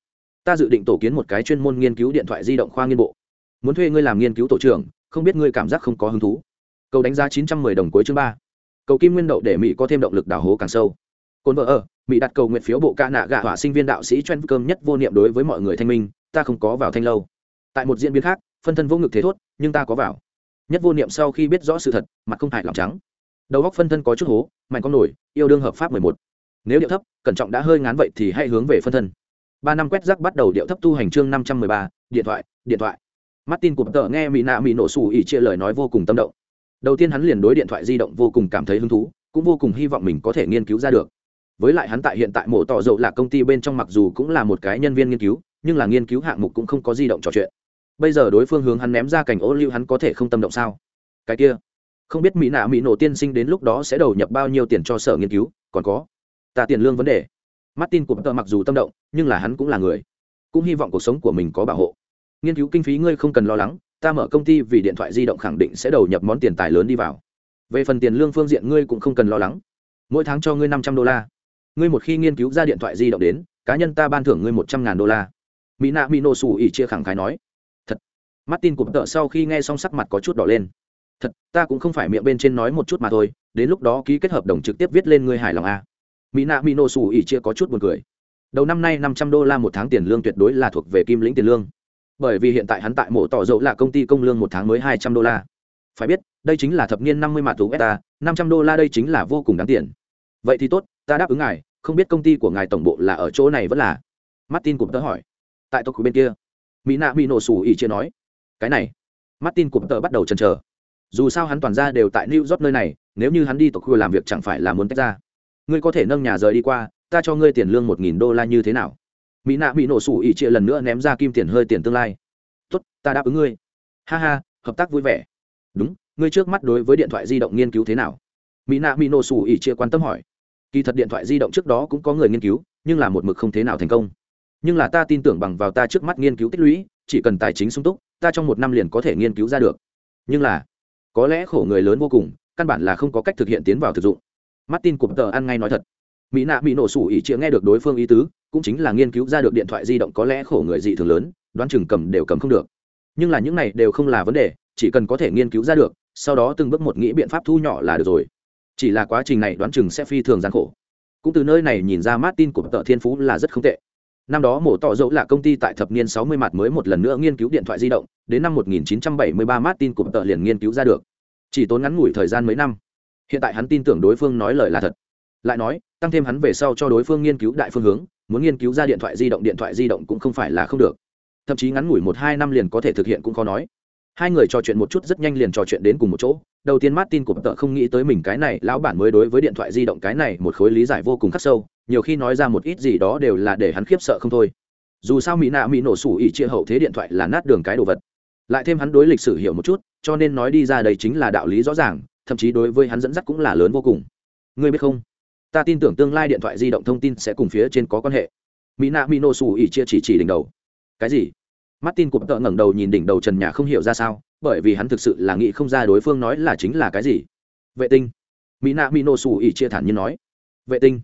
Speaker 1: Ta dự định tổ kiến một cái chuyên môn nghiên cứu điện thoại di động khoa nghiên bộ. Muốn thuê ngươi làm nghiên cứu tổ trưởng không biết ngươi cảm giác không có hứng thú. Cầu đánh giá chín trăm mười đồng cuối chương ba. Cầu kim nguyên đậu để mỹ có thêm động lực đào hố càng sâu. Cồn vợ ở mỹ đặt cầu nguyện phiếu bộ ca nạ gạ hỏa sinh viên đạo sĩ chuyên cơm nhất vô niệm đối với mọi người thanh minh, ta không có vào thanh lâu. Tại một diễn biến khác, phân thân vô ngực thế thốt, nhưng ta có vào. Nhất vô niệm sau khi biết rõ sự thật, mặt không hại lòng trắng. Đầu góc phân thân có chút hố, mạnh con nổi, yêu đương hợp pháp mười một. Nếu điệu thấp, cẩn trọng đã hơi ngán vậy thì hãy hướng về phân thân. Ba năm quét rác bắt đầu điệu thấp tu hành chương năm trăm mười ba, điện thoại điện thoại martin cụp tờ nghe mỹ nạ mỹ nổ xù ỉ chia lời nói vô cùng tâm động. Đầu tiên hắn liền đối điện thoại di động vô cùng cảm thấy hứng thú, cũng vô cùng hy vọng mình có thể nghiên cứu ra được. Với lại hắn tại hiện tại mổ tỏ dầu là công ty bên trong mặc dù cũng là một cái nhân viên nghiên cứu, nhưng là nghiên cứu hạng mục cũng không có di động trò chuyện. Bây giờ đối phương hướng hắn ném ra cảnh ô lưu hắn có thể không tâm động sao? Cái kia, không biết mỹ nạ mỹ nổ tiên sinh đến lúc đó sẽ đầu nhập bao nhiêu tiền cho sở nghiên cứu, còn có, ta tiền lương vấn đề. Martin cụp tờ mặc dù tâm động, nhưng là hắn cũng là người. Cũng hy vọng cuộc sống của mình có bảo hộ nghiên cứu kinh phí ngươi không cần lo lắng, ta mở công ty vì điện thoại di động khẳng định sẽ đầu nhập món tiền tài lớn đi vào. Về phần tiền lương phương diện ngươi cũng không cần lo lắng. Mỗi tháng cho ngươi năm trăm đô la. Ngươi một khi nghiên cứu ra điện thoại di động đến, cá nhân ta ban thưởng ngươi một trăm ngàn đô la. Mỹ nạ mỹ nổ xù ỉ chia khẳng khái nói. Thật. Martin cụm tợ sau khi nghe xong sắc mặt có chút đỏ lên. Thật, ta cũng không phải miệng bên trên nói một chút mà thôi, đến lúc đó ký kết hợp đồng trực tiếp viết lên ngươi hài lòng a à. mỹ nạ mỹ nổ xù ỉ chia có chút buồn cười. Đầu năm nay năm trăm đô la một tháng tiền lương tuyệt đối là thuộc về kim lĩnh tiền lương bởi vì hiện tại hắn tại mổ tỏ dầu là công ty công lương một tháng mới hai trăm đô la. Phải biết, đây chính là thập niên năm mươi mạ thú beta, năm trăm đô la đây chính là vô cùng đáng tiền. Vậy thì tốt, ta đáp ứng ngài, không biết công ty của ngài tổng bộ là ở chỗ này vẫn là? Martin cũng tớ hỏi. Tại tộc bên kia. Mỹ nạ bị nổ sủ ỉ chia nói. Cái này. Martin cũng tớ bắt đầu chần chờ. Dù sao hắn toàn ra đều tại new york nơi này, nếu như hắn đi tộc khu làm việc chẳng phải là muốn tách ra. Ngươi có thể nâng nhà rời đi qua, ta cho ngươi tiền lương một nghìn đô la như thế nào? Mỹ nạ bị nổ sủ ỉ chia lần nữa ném ra kim tiền hơi tiền tương lai. Tốt, ta đáp ứng ngươi. Ha ha, hợp tác vui vẻ. Đúng, ngươi trước mắt đối với điện thoại di động nghiên cứu thế nào? Mỹ nạ mỹ nổ sủ ỉ chia quan tâm hỏi. Kỳ thật điện thoại di động trước đó cũng có người nghiên cứu, nhưng là một mực không thế nào thành công. Nhưng là ta tin tưởng bằng vào ta trước mắt nghiên cứu tích lũy, chỉ cần tài chính sung túc, ta trong một năm liền có thể nghiên cứu ra được. Nhưng là, có lẽ khổ người lớn vô cùng, căn bản là không có cách thực hiện tiến vào thực dụng. Martin cụm tờ ăn ngay nói thật mỹ nạ bị nổ sủ ỉ chĩa nghe được đối phương ý tứ, cũng chính là nghiên cứu ra được điện thoại di động có lẽ khổ người dị thường lớn, đoán chừng cầm đều cầm không được. Nhưng là những này đều không là vấn đề, chỉ cần có thể nghiên cứu ra được, sau đó từng bước một nghĩ biện pháp thu nhỏ là được rồi. Chỉ là quá trình này đoán chừng sẽ phi thường gian khổ. Cũng từ nơi này nhìn ra martin của tợ thiên phú là rất không tệ. Năm đó mổ tỏ dẫu là công ty tại thập niên 60 mặt mới một lần nữa nghiên cứu điện thoại di động, đến năm 1973 martin của tợ liền nghiên cứu ra được. Chỉ tốn ngắn ngủi thời gian mấy năm. Hiện tại hắn tin tưởng đối phương nói lời là thật. Lại nói tăng thêm hắn về sau cho đối phương nghiên cứu đại phương hướng, muốn nghiên cứu ra điện thoại di động, điện thoại di động cũng không phải là không được. Thậm chí ngắn ngủi một hai năm liền có thể thực hiện cũng khó nói. Hai người trò chuyện một chút rất nhanh liền trò chuyện đến cùng một chỗ. Đầu tiên martin của tợ không nghĩ tới mình cái này, lão bản mới đối với điện thoại di động cái này một khối lý giải vô cùng khắc sâu, nhiều khi nói ra một ít gì đó đều là để hắn khiếp sợ không thôi. Dù sao mỹ nạ mỹ nổ sủ ỉ chia hậu thế điện thoại là nát đường cái đồ vật. Lại thêm hắn đối lịch sử hiểu một chút, cho nên nói đi ra đây chính là đạo lý rõ ràng, thậm chí đối với hắn dẫn dắt cũng là lớn vô cùng. Ngươi biết không? Ta tin tưởng tương lai điện thoại di động thông tin sẽ cùng phía trên có quan hệ. Mỹ nạ mỹ nổ sủ ỉ chia chỉ chỉ đỉnh đầu. Cái gì? Martin cụm tợ ngẩng đầu nhìn đỉnh đầu trần nhà không hiểu ra sao, bởi vì hắn thực sự là nghĩ không ra đối phương nói là chính là cái gì. Vệ tinh. Mỹ nạ mỹ nổ sủ ỉ chia thản nhiên nói. Vệ tinh.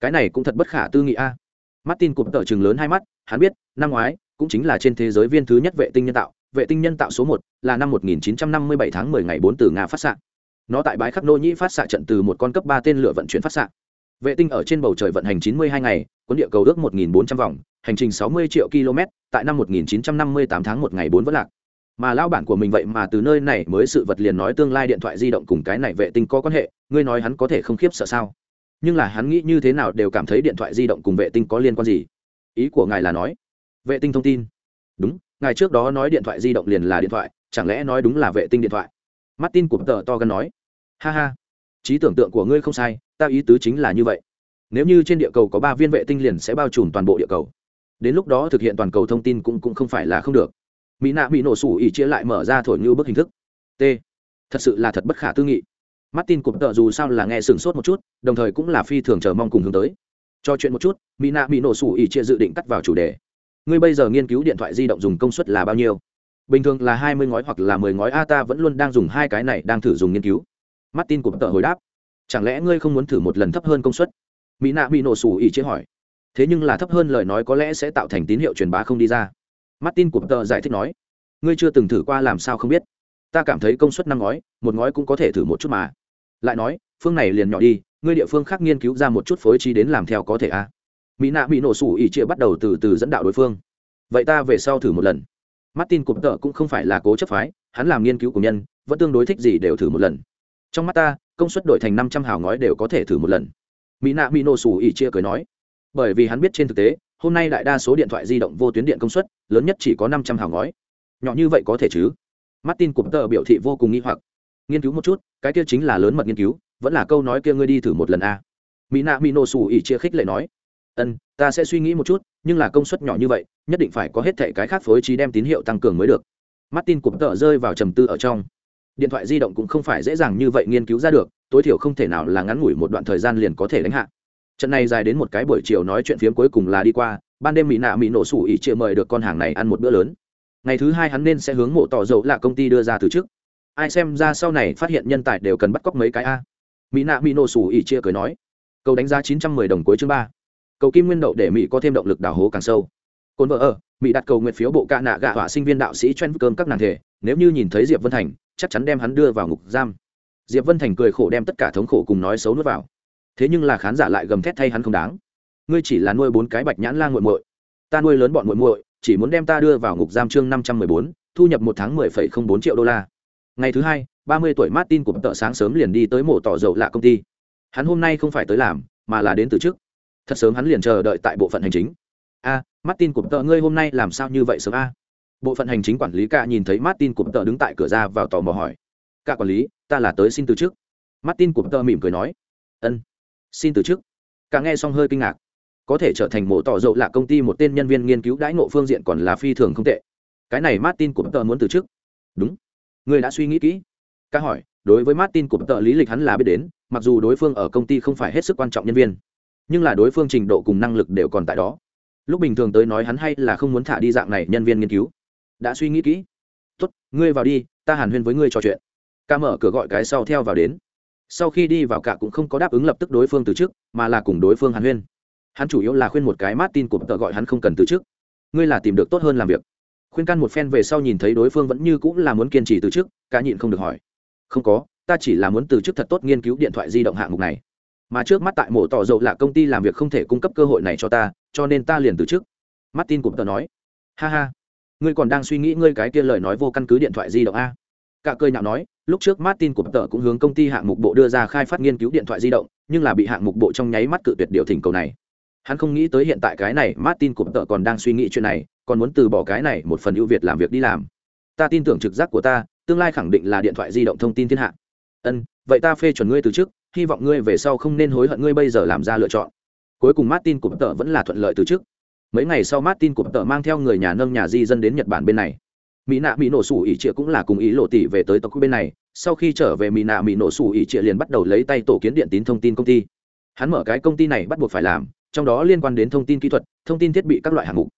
Speaker 1: Cái này cũng thật bất khả tư nghị a. Martin cụm tợ chừng lớn hai mắt, hắn biết, năm ngoái, cũng chính là trên thế giới viên thứ nhất vệ tinh nhân tạo. Vệ tinh nhân tạo số một là năm 1957 tháng 10 ngày 4 từ nga phát xạ. Nó tại bãi khắc nô nhĩ phát xạ trận từ một con cấp ba tên lửa vận chuyển phát xạ vệ tinh ở trên bầu trời vận hành 92 ngày, cuốn địa cầu ước 1.400 vòng, hành trình 60 triệu km, tại năm 1958 tháng một ngày 4 vẫn lạc. Mà lao bản của mình vậy mà từ nơi này mới sự vật liền nói tương lai điện thoại di động cùng cái này vệ tinh có quan hệ, ngươi nói hắn có thể không khiếp sợ sao? Nhưng là hắn nghĩ như thế nào đều cảm thấy điện thoại di động cùng vệ tinh có liên quan gì? Ý của ngài là nói. Vệ tinh thông tin. Đúng, ngài trước đó nói điện thoại di động liền là điện thoại, chẳng lẽ nói đúng là vệ tinh điện thoại? Martin của tờ to gần nói. Ha ha. Trí tưởng tượng của ngươi không sai ta ý tứ chính là như vậy. Nếu như trên địa cầu có ba viên vệ tinh liền sẽ bao trùm toàn bộ địa cầu. Đến lúc đó thực hiện toàn cầu thông tin cũng cũng không phải là không được. Mỹ nạ bị nổ sủ ỉ chia lại mở ra thổi như bức hình thức. T. Thật sự là thật bất khả tư nghị. Martin cụm tợ dù sao là nghe sửng sốt một chút, đồng thời cũng là phi thường chờ mong cùng hướng tới. Cho chuyện một chút, mỹ nạ bị nổ sủ ỉ chia dự định cắt vào chủ đề. Ngươi bây giờ nghiên cứu điện thoại di động dùng công suất là bao nhiêu? Bình thường là hai mươi ngói hoặc là mười ngói a, ta vẫn luôn đang dùng hai cái này đang thử dùng nghiên cứu. Martin cụm tợ hồi đáp chẳng lẽ ngươi không muốn thử một lần thấp hơn công suất? Mỹ nạ bị nổ sủ ỉ chế hỏi. Thế nhưng là thấp hơn lời nói có lẽ sẽ tạo thành tín hiệu truyền bá không đi ra. Martin của tờ giải thích nói. Ngươi chưa từng thử qua làm sao không biết. Ta cảm thấy công suất năm ngói, một ngói cũng có thể thử một chút mà. Lại nói, phương này liền nhỏ đi, ngươi địa phương khác nghiên cứu ra một chút phối trí đến làm theo có thể à? Mỹ nạ bị nổ sủ ỉ chia bắt đầu từ từ dẫn đạo đối phương. Vậy ta về sau thử một lần. Martin cụm tợ cũng không phải là cố chấp phái, hắn làm nghiên cứu của nhân, vẫn tương đối thích gì đều thử một lần. Trong mắt ta công suất đổi thành năm trăm hào ngói đều có thể thử một lần. Mỹ nạ mỹ nổ sủ ỉ chia cười nói, bởi vì hắn biết trên thực tế, hôm nay đại đa số điện thoại di động vô tuyến điện công suất, lớn nhất chỉ có năm trăm hào ngói. Nhỏ như vậy có thể chứ? Martin cụm tờ biểu thị vô cùng nghi hoặc. Nghiên cứu một chút, cái kia chính là lớn mật nghiên cứu, vẫn là câu nói kia ngươi đi thử một lần a. Mina mỹ nạ mỹ nổ sủ ỉ chia khích lệ nói ân ta sẽ suy nghĩ một chút, nhưng là công suất nhỏ như vậy, nhất định phải có hết thảy cái khác phối trí đem tín hiệu tăng cường mới được. Martin cụm tờ rơi vào trầm tư ở trong điện thoại di động cũng không phải dễ dàng như vậy nghiên cứu ra được, tối thiểu không thể nào là ngắn ngủi một đoạn thời gian liền có thể đánh hạ. Trận này dài đến một cái buổi chiều nói chuyện phiếm cuối cùng là đi qua, ban đêm mỹ nạ mỹ nổ sủ ỉ chia mời được con hàng này ăn một bữa lớn. Ngày thứ hai hắn nên sẽ hướng mộ tỏ dầu là công ty đưa ra từ trước ai xem ra sau này phát hiện nhân tài đều cần bắt cóc mấy cái a. Mỹ nạ mỹ nổ sủ ỉ chia cười nói, cầu đánh giá chín trăm mười đồng cuối chương ba. Cầu kim nguyên đậu để mỹ có thêm động lực đào hố càng sâu. Cồn vợ ở, mỹ đặt cầu nguyện phiếu bộ ca nạ gạ họa sinh viên đạo sĩ chuyên cơm các nàng thể, nếu như nhìn thấy diệp vân thành chắc chắn đem hắn đưa vào ngục giam. Diệp vân thành cười khổ đem tất cả thống khổ cùng nói xấu nuốt vào. Thế nhưng là khán giả lại gầm thét thay hắn không đáng. Ngươi chỉ là nuôi bốn cái bạch nhãn lan g u muội. Ta nuôi lớn bọn muội muội, chỉ muốn đem ta đưa vào ngục giam chương năm trăm mười bốn, thu nhập một tháng mười phẩy không bốn triệu đô la. Ngày thứ hai, ba mươi tuổi martin của tợ sáng sớm liền đi tới mổ tỏ dầu lạ công ty. Hắn hôm nay không phải tới làm, mà là đến từ trước. Thật sớm hắn liền chờ đợi tại bộ phận hành chính. A, martin của tợ ngươi hôm nay làm sao như vậy sớm a? Bộ phận hành chính quản lý cả nhìn thấy martin cụm tờ đứng tại cửa ra vào tò mò hỏi. Cả quản lý, ta là tới xin từ chức. martin cụm tờ mỉm cười nói. Ân, xin từ chức. Cả nghe xong hơi kinh ngạc. Có thể trở thành mổ tỏ dậu là công ty một tên nhân viên nghiên cứu đãi ngộ phương diện còn là phi thường không tệ. Cái này martin cụm tờ muốn từ chức. Đúng. Người đã suy nghĩ kỹ. Ca hỏi, đối với martin cụm tờ lý lịch hắn là biết đến, mặc dù đối phương ở công ty không phải hết sức quan trọng nhân viên, nhưng là đối phương trình độ cùng năng lực đều còn tại đó. Lúc bình thường tới nói hắn hay là không muốn thả đi dạng này nhân viên nghiên cứu đã suy nghĩ kỹ. Tốt, ngươi vào đi, ta hàn huyên với ngươi trò chuyện. Ca mở cửa gọi cái sau theo vào đến. Sau khi đi vào, cả cũng không có đáp ứng lập tức đối phương từ chức mà là cùng đối phương hàn huyên. Hắn chủ yếu là khuyên một cái martin của tờ gọi hắn không cần từ chức ngươi là tìm được tốt hơn làm việc. Khuyên can một phen về sau nhìn thấy đối phương vẫn như cũng là muốn kiên trì từ chức cả nhịn không được hỏi. Không có, ta chỉ là muốn từ chức thật tốt nghiên cứu điện thoại di động hạng mục này. Mà trước mắt tại mổ tỏ dầu là công ty làm việc không thể cung cấp cơ hội này cho ta, cho nên ta liền từ chức martin cũng tờ nói. Ha ha ngươi còn đang suy nghĩ ngươi cái kia lời nói vô căn cứ điện thoại di động a? Cả cơi nhạo nói, lúc trước martin của tờ cũng hướng công ty hạng mục bộ đưa ra khai phát nghiên cứu điện thoại di động, nhưng là bị hạng mục bộ trong nháy mắt cự tuyệt điều thỉnh cầu này. Hắn không nghĩ tới hiện tại cái này martin của tờ còn đang suy nghĩ chuyện này, còn muốn từ bỏ cái này một phần ưu việt làm việc đi làm. Ta tin tưởng trực giác của ta, tương lai khẳng định là điện thoại di động thông tin thiên hạ. Ân, vậy ta phê chuẩn ngươi từ trước, hy vọng ngươi về sau không nên hối hận ngươi bây giờ làm ra lựa chọn. Cuối cùng martin của tờ vẫn là thuận lợi từ trước mấy ngày sau martin cụm tợ mang theo người nhà nâng nhà di dân đến nhật bản bên này. Mỹ nạ mỹ nổ sủ ỉ trịa cũng là cùng ý lộ tỷ về tới tộc bên này. Sau khi trở về mỹ nạ mỹ nổ sủ ỉ trịa liền bắt đầu lấy tay tổ kiến điện tín thông tin công ty. Hắn mở cái công ty này bắt buộc phải làm, trong đó liên quan đến thông tin kỹ thuật, thông tin thiết bị các loại hạng mục.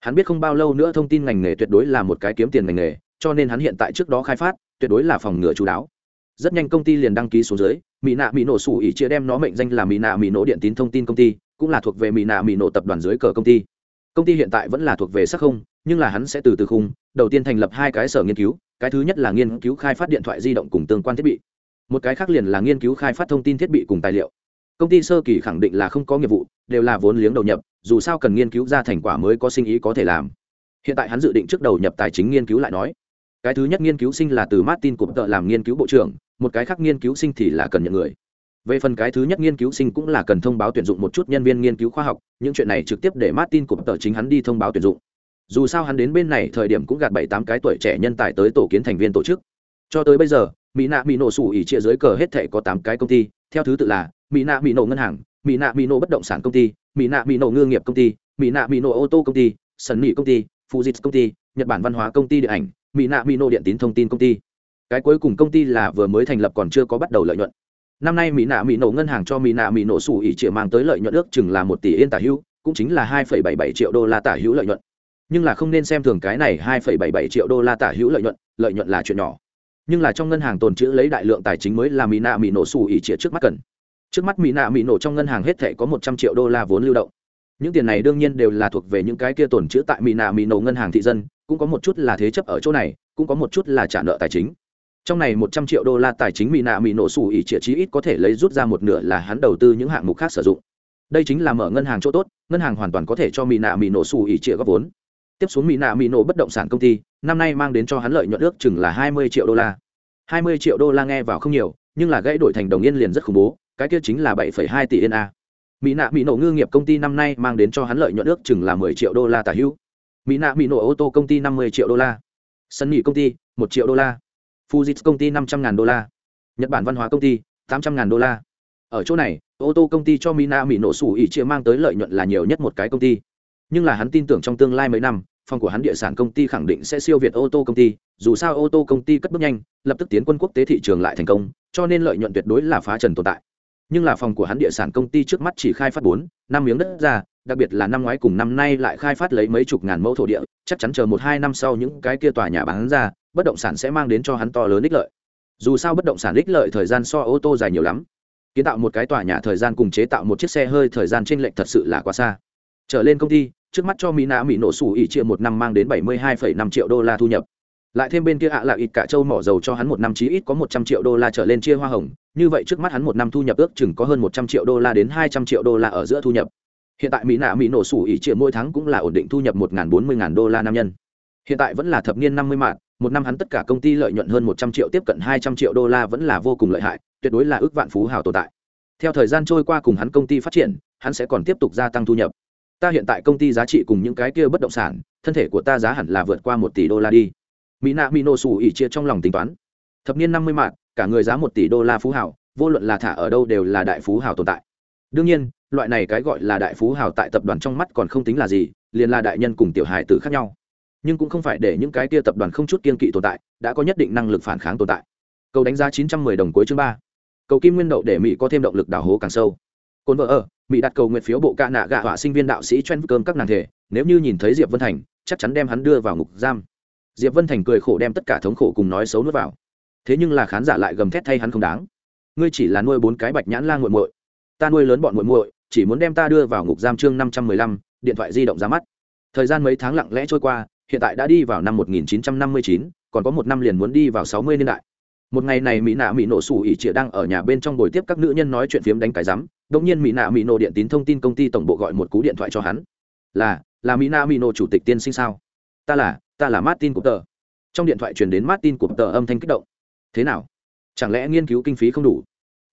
Speaker 1: Hắn biết không bao lâu nữa thông tin ngành nghề tuyệt đối là một cái kiếm tiền ngành nghề, cho nên hắn hiện tại trước đó khai phát, tuyệt đối là phòng ngừa chú đáo. Rất nhanh công ty liền đăng ký xuống dưới mỹ nạ mỹ nổ sủ ỉ chia đem nó mệnh danh là mỹ nạ mỹ nổ điện tín thông tin công ty, cũng là thuộc về mỹ nạ mỹ nổ tập đoàn dưới cờ công ty công ty hiện tại vẫn là thuộc về sắc không, nhưng là hắn sẽ từ từ khung, đầu tiên thành lập hai cái sở nghiên cứu, cái thứ nhất là nghiên cứu khai phát điện thoại di động cùng tương quan thiết bị. Một cái khác liền là nghiên cứu khai phát thông tin thiết bị cùng tài liệu. Công ty sơ kỳ khẳng định là không có nghiệp vụ, đều là vốn liếng đầu nhập, dù sao cần nghiên cứu ra thành quả mới có sinh ý có thể làm. Hiện tại hắn dự định trước đầu nhập tài chính nghiên cứu lại nói. Cái thứ nhất nghiên cứu sinh là từ martin cụm tợ làm nghiên cứu bộ trưởng, một cái khác nghiên cứu sinh thì là cần nhận người về phần cái thứ nhất nghiên cứu sinh cũng là cần thông báo tuyển dụng một chút nhân viên nghiên cứu khoa học, những chuyện này trực tiếp để martin cụm tờ chính hắn đi thông báo tuyển dụng. Dù sao hắn đến bên này thời điểm cũng gạt bảy tám cái tuổi trẻ nhân tài tới tổ kiến thành viên tổ chức. Cho tới bây giờ, mỹ nạ mỹ nổ sủ ỉ chia dưới cờ hết thể có tám cái công ty, theo thứ tự là mỹ nạ mỹ nổ ngân hàng, mỹ nạ mỹ nổ bất động sản công ty, mỹ nạ mỹ nổ ngư nghiệp công ty, mỹ nạ mỹ nổ ô tô công ty sân mỹ công ty fujit công ty, nhật bản văn hóa công ty điện ảnh, mỹ nạ mỹ nổ điện tín thông tin công ty. Cái cuối cùng công ty là vừa mới thành lập còn chưa có bắt đầu lợi nhuận năm nay mỹ nạ mỹ nổ ngân hàng cho mỹ nạ mỹ nổ sủ ỉ chia mang tới lợi nhuận ước chừng là một tỷ yên tả hữu, cũng chính là hai phẩy bảy bảy triệu đô la tả hữu lợi nhuận. Nhưng là không nên xem thường cái này hai phẩy bảy bảy triệu đô la tả hữu lợi nhuận lợi nhuận là chuyện nhỏ. Nhưng là trong ngân hàng tồn trữ lấy đại lượng tài chính mới là mỹ nạ mỹ nổ sủ ỉ chia trước mắt cần. Trước mắt mỹ nạ mỹ nổ trong ngân hàng hết thể có một trăm triệu đô la vốn lưu động. Những tiền này đương nhiên đều là thuộc về những cái kia tồn chữ tại mỹ nạ mỹ nổ ngân hàng thị dân, cũng có một chút là thế chấp ở chỗ này, cũng có một chút là trả nợ tài chính trong này một trăm triệu đô la tài chính mỹ nạ mỹ nổ xù ỉ trịa chí ít có thể lấy rút ra một nửa là hắn đầu tư những hạng mục khác sử dụng. Đây chính là mở ngân hàng chỗ tốt, ngân hàng hoàn toàn có thể cho mỹ nạ mỹ nổ xù ỉ trịa góp vốn. Tiếp xuống mỹ nạ mỹ nổ bất động sản công ty, năm nay mang đến cho hắn lợi nhuận ước chừng là hai mươi triệu đô la. Hai mươi triệu đô la nghe vào không nhiều, nhưng là gãy đổi thành đồng yên liền rất khủng bố, cái kia chính là bảy phẩy hai tỷ yên a. Mỹ nạ mỹ nổ ngư nghiệp công ty năm nay mang đến cho hắn lợi nhuận ước chừng là mười triệu đô la tả hữu. Mỹ nạ mỹ nổ ô tô công ty năm mươi triệu đô la. Sân nghỉ công ty, một triệu đô la. Fujits công ty năm trăm ngàn đô la. Nhật bản văn hóa công ty, tám trăm ngàn đô la. Ở chỗ này, ô tô công ty cho Mina mỹ nổ sủ ý chia mang tới lợi nhuận là nhiều nhất một cái công ty. Nhưng là hắn tin tưởng trong tương lai mấy năm, phòng của hắn địa sản công ty khẳng định sẽ siêu việt ô tô công ty. Dù sao ô tô công ty cất bước nhanh, lập tức tiến quân quốc tế thị trường lại thành công, cho nên lợi nhuận tuyệt đối là phá trần tồn tại. Nhưng là phòng của hắn địa sản công ty trước mắt chỉ khai phát bốn, năm miếng đất ra, đặc biệt là năm ngoái cùng năm nay lại khai phát lấy mấy chục ngàn mẫu thổ địa, chắc chắn chờ một hai năm sau những cái kia tòa nhà bán ra bất động sản sẽ mang đến cho hắn to lớn ích lợi. Dù sao bất động sản ích lợi thời gian so ô tô dài nhiều lắm. Kiến tạo một cái tòa nhà thời gian cùng chế tạo một chiếc xe hơi thời gian t r ê n lệch thật sự là quá xa. Trở lên công ty, trước mắt cho mỹ nạ mỹ nổ sủ ỉ chia một năm mang đến bảy mươi hai năm triệu đô la thu nhập. Lại thêm bên kia ạ là ít cả châu mỏ dầu cho hắn một năm chí ít có một trăm triệu đô la trở lên chia hoa hồng. Như vậy trước mắt hắn một năm thu nhập ước chừng có hơn một trăm triệu đô la đến hai trăm triệu đô la ở giữa thu nhập. Hiện tại mỹ nạ mỹ nổ sủ ỉ triệu mỗi tháng cũng là ổn định thu nhập một bốn mươi đô la nam nhân. Hiện tại vẫn là thập niên năm mươi mạng một năm hắn tất cả công ty lợi nhuận hơn một trăm triệu tiếp cận hai trăm triệu đô la vẫn là vô cùng lợi hại, tuyệt đối là ước vạn phú hào tồn tại. Theo thời gian trôi qua cùng hắn công ty phát triển, hắn sẽ còn tiếp tục gia tăng thu nhập. Ta hiện tại công ty giá trị cùng những cái kia bất động sản, thân thể của ta giá hẳn là vượt qua một tỷ đô la đi. Mina Minosu mỹ ỉ chia trong lòng tính toán. Thập niên năm mươi mạng cả người giá một tỷ đô la phú hảo vô luận là thả ở đâu đều là đại phú hảo tồn tại. Đương nhiên, loại này cái gọi là đại phú hảo tại tập đoàn trong mắt còn không tính là gì, liền là đại nhân cùng tiểu hài tử khác nhau nhưng cũng không phải để những cái kia tập đoàn không chút kiên kỵ tồn tại, đã có nhất định năng lực phản kháng tồn tại. Câu đánh giá chín trăm mười đồng cuối chương ba. Cầu kim nguyên đậu để mỹ có thêm động lực đào hố càng sâu. Cồn vợ ở, mỹ đặt cầu nguyện phiếu bộ ca nạ gạ họa sinh viên đạo sĩ chuyên cơm các nàng thể, nếu như nhìn thấy diệp vân thành, chắc chắn đem hắn đưa vào ngục giam. Diệp vân thành cười khổ đem tất cả thống khổ cùng nói xấu nuốt vào. Thế nhưng là khán giả lại gầm thét thay hắn không đáng. Ngươi chỉ là nuôi bốn cái bạch nhãn la nguội muội. Ta nuôi lớn bọn muội muội, chỉ muốn đem ta đưa vào ngục giam chương năm trăm mười lăm, điện thoại di động ra mắt. Thời gian mấy tháng lặng lẽ trôi qua hiện tại đã đi vào năm một nghìn chín trăm năm mươi chín, còn có một năm liền muốn đi vào sáu mươi niên đại. Một ngày này mỹ nạ mỹ nổ sủ ỉ chĩa đang ở nhà bên trong buổi tiếp các nữ nhân nói chuyện phiếm đánh cái rắm. Đột nhiên mỹ nạ mỹ nổ điện tín thông tin công ty tổng bộ gọi một cú điện thoại cho hắn. Là là mỹ nạ mỹ nổ chủ tịch tiên sinh sao? Ta là ta là martin cụp tờ trong điện thoại truyền đến martin cụp tờ âm thanh kích động. Thế nào? Chẳng lẽ nghiên cứu kinh phí không đủ?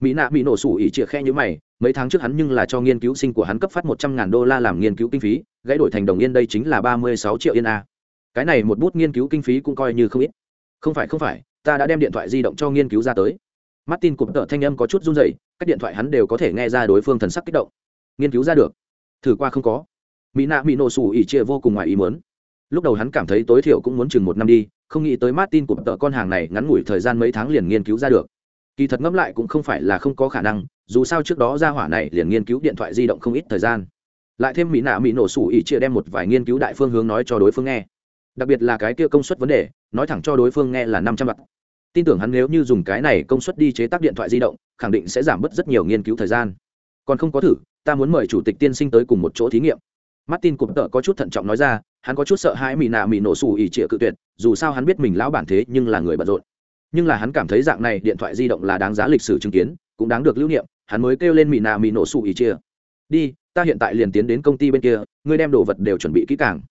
Speaker 1: Mỹ nạ mỹ nổ sủ ỉ chĩa khe như mày, mấy tháng trước hắn nhưng là cho nghiên cứu sinh của hắn cấp phát một trăm ngàn đô la làm nghiên cứu kinh phí, gãy đổi thành đồng yên đây chính là ba mươi sáu triệu yên a cái này một bút nghiên cứu kinh phí cũng coi như không ít. Không phải không phải, ta đã đem điện thoại di động cho nghiên cứu ra tới. Martin cụp tợ thanh âm có chút run rẩy, các điện thoại hắn đều có thể nghe ra đối phương thần sắc kích động. Nghiên cứu ra được. Thử qua không có. Mỹ nạ mỹ nổ sủ ỉ chia vô cùng ngoài ý muốn. Lúc đầu hắn cảm thấy tối thiểu cũng muốn chừng một năm đi, không nghĩ tới martin cụp tợ con hàng này ngắn ngủi thời gian mấy tháng liền nghiên cứu ra được. Kỳ thật ngẫm lại cũng không phải là không có khả năng, dù sao trước đó ra hỏa này liền nghiên cứu điện thoại di động không ít thời gian. Lại thêm mỹ nạ mỹ nổ sủ ỉ chia đem một vài nghiên cứu đại phương hướng nói cho đối phương nghe đặc biệt là cái kia công suất vấn đề, nói thẳng cho đối phương nghe là năm trăm vạn. Tin tưởng hắn nếu như dùng cái này công suất đi chế tác điện thoại di động, khẳng định sẽ giảm bớt rất nhiều nghiên cứu thời gian. Còn không có thử, ta muốn mời chủ tịch tiên sinh tới cùng một chỗ thí nghiệm. Martin cụm tợ có chút thận trọng nói ra, hắn có chút sợ hãi mỹ nạ mỹ nổ xù ỉ trịa cự tuyệt, dù sao hắn biết mình lão bản thế nhưng là người bận rộn. Nhưng là hắn cảm thấy dạng này điện thoại di động là đáng giá lịch sử chứng kiến, cũng đáng được lưu niệm, hắn mới kêu lên mỹ nạ mỹ nổ xù ỉ chia đi, ta hiện tại liền tiến đến công ty bên kia, ngươi đem đồ vật đều chuẩn bị kỹ càng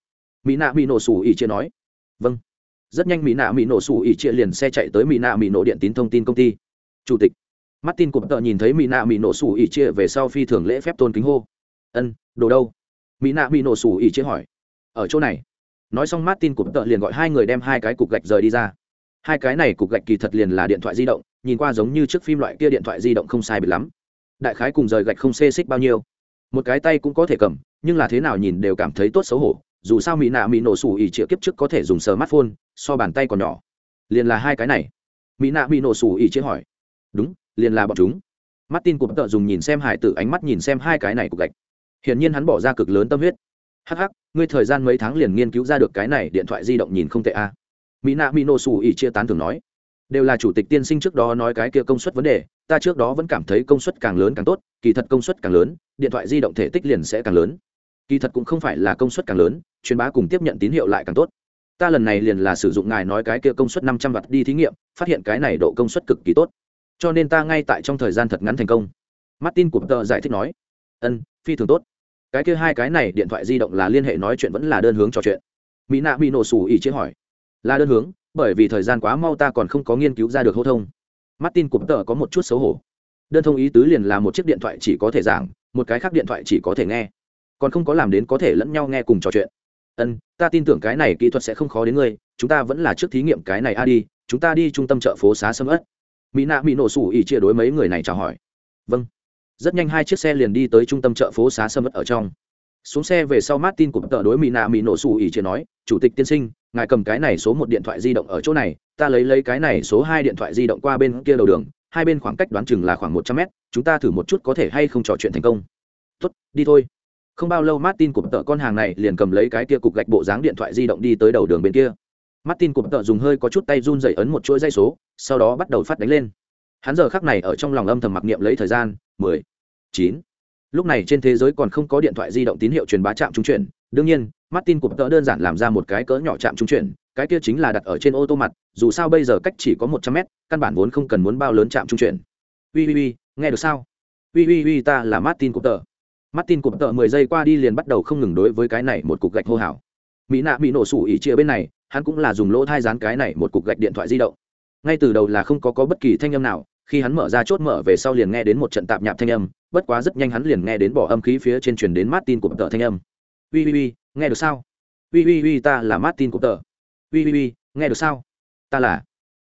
Speaker 1: mỹ nạ mỹ nổ Sủ ỉ chia nói. Vâng. Rất nhanh mỹ nạ mỹ nổ Sủ ỉ chia liền xe chạy tới mỹ nạ mỹ nổ điện tín thông tin công ty. Chủ tịch. Martin cụm tợ nhìn thấy mỹ nạ mỹ nổ Sủ ỉ chia về sau phi thường lễ phép tôn kính hô. Ân, đồ đâu? Mỹ nạ mỹ nổ Sủ ỉ chia hỏi. Ở chỗ này. Nói xong martin cụm tợ liền gọi hai người đem hai cái cục gạch rời đi ra. Hai cái này cục gạch kỳ thật liền là điện thoại di động, nhìn qua giống như trước phim loại kia điện thoại di động không sai biệt lắm. Đại khái cùng rời gạch không xê xích bao nhiêu. Một cái tay cũng có thể cầm, nhưng là thế nào nhìn đều cảm thấy tốt xấu hổ dù sao mỹ nạ mỹ nổ sủ ỉ chĩa kiếp trước có thể dùng smartphone, so bàn tay còn nhỏ. Liền là hai cái này. Mỹ nạ mỹ nổ sủ ỉ chĩa hỏi. Đúng, liền là bọn chúng. Mắt tin của cụm tợ dùng nhìn xem hải tử ánh mắt nhìn xem hai cái này cục gạch. Hiển nhiên hắn bỏ ra cực lớn tâm huyết. Hắc hắc, ngươi thời gian mấy tháng liền nghiên cứu ra được cái này điện thoại di động nhìn không tệ a à. mỹ nạ mỹ nổ sủ ỉ chia tán thường nói. Đều là chủ tịch tiên sinh trước đó nói cái kia công suất vấn đề, ta trước đó vẫn cảm thấy công suất càng lớn càng tốt, kỳ thật công suất càng lớn, điện thoại di động thể tích liền sẽ càng lớn kỳ thật cũng không phải là công suất càng lớn, truyền bá cùng tiếp nhận tín hiệu lại càng tốt. Ta lần này liền là sử dụng ngài nói cái kia công suất năm trăm w đi thí nghiệm, phát hiện cái này độ công suất cực kỳ tốt. Cho nên ta ngay tại trong thời gian thật ngắn thành công. Martin của tờ giải thích nói, ân, phi thường tốt. Cái kia hai cái này điện thoại di động là liên hệ nói chuyện vẫn là đơn hướng trò chuyện. Mỹ nạ bị nổ xù ỉ chế hỏi, là đơn hướng, bởi vì thời gian quá mau ta còn không có nghiên cứu ra được hô thông. Martin của tờ có một chút xấu hổ. Đơn thông ý tứ liền là một chiếc điện thoại chỉ có thể giảng, một cái khác điện thoại chỉ có thể nghe còn không có làm đến có thể lẫn nhau nghe cùng trò chuyện. Ân, ta tin tưởng cái này kỹ thuật sẽ không khó đến ngươi, chúng ta vẫn là trước thí nghiệm cái này a đi chúng ta đi trung tâm chợ phố xá sâm ất mỹ nạ mỹ nổ sủ ỉ chia đối mấy người này chào hỏi. Vâng. Rất nhanh hai chiếc xe liền đi tới trung tâm chợ phố xá sâm ất ở trong. Xuống xe về sau martin của tờ đối mỹ nạ mỹ nổ sủ ỉ chia nói, chủ tịch tiên sinh, ngài cầm cái này số một điện thoại di động ở chỗ này, ta lấy lấy cái này số hai điện thoại di động qua bên kia đầu đường, hai bên khoảng cách đoán chừng là khoảng một trăm mét, chúng ta thử một chút có thể hay không trò chuyện thành công. Tốt, đi thôi không bao lâu martin cụp tợ con hàng này liền cầm lấy cái kia cục gạch bộ dáng điện thoại di động đi tới đầu đường bên kia. Martin cụp tợ dùng hơi có chút tay run dày ấn một chuỗi dây số, sau đó bắt đầu phát đánh lên. Hắn giờ khắc này ở trong lòng âm thầm mặc niệm lấy thời gian, mười, chín. Lúc này trên thế giới còn không có điện thoại di động tín hiệu truyền bá trạm trung chuyển. Đương nhiên, martin cụp tợ đơn giản làm ra một cái cỡ nhỏ trạm trung chuyển, cái kia chính là đặt ở trên ô tô mặt, dù sao bây giờ cách chỉ có một trăm mét, căn bản vốn không cần muốn bao lớn trạm trung chuyển. Ui ui ui, nghe được sao? Ui ui ui, ta là martin cụp tợ martin cụp tợ mười giây qua đi liền bắt đầu không ngừng đối với cái này một cục gạch hô hào. Mỹ nạ bị nổ sủ ỉ chia bên này hắn cũng là dùng lỗ thai dán cái này một cục gạch điện thoại di động. Ngay từ đầu là không có, có bất kỳ thanh âm nào khi hắn mở ra chốt mở về sau liền nghe đến một trận tạp nhạp thanh âm bất quá rất nhanh hắn liền nghe đến bỏ âm khí phía trên truyền đến martin cụp tợ thanh âm. "Uy uy uy, nghe được sao? Uy uy uy, ta là martin cụp tợ Uy uy uy, nghe được sao? Ta là.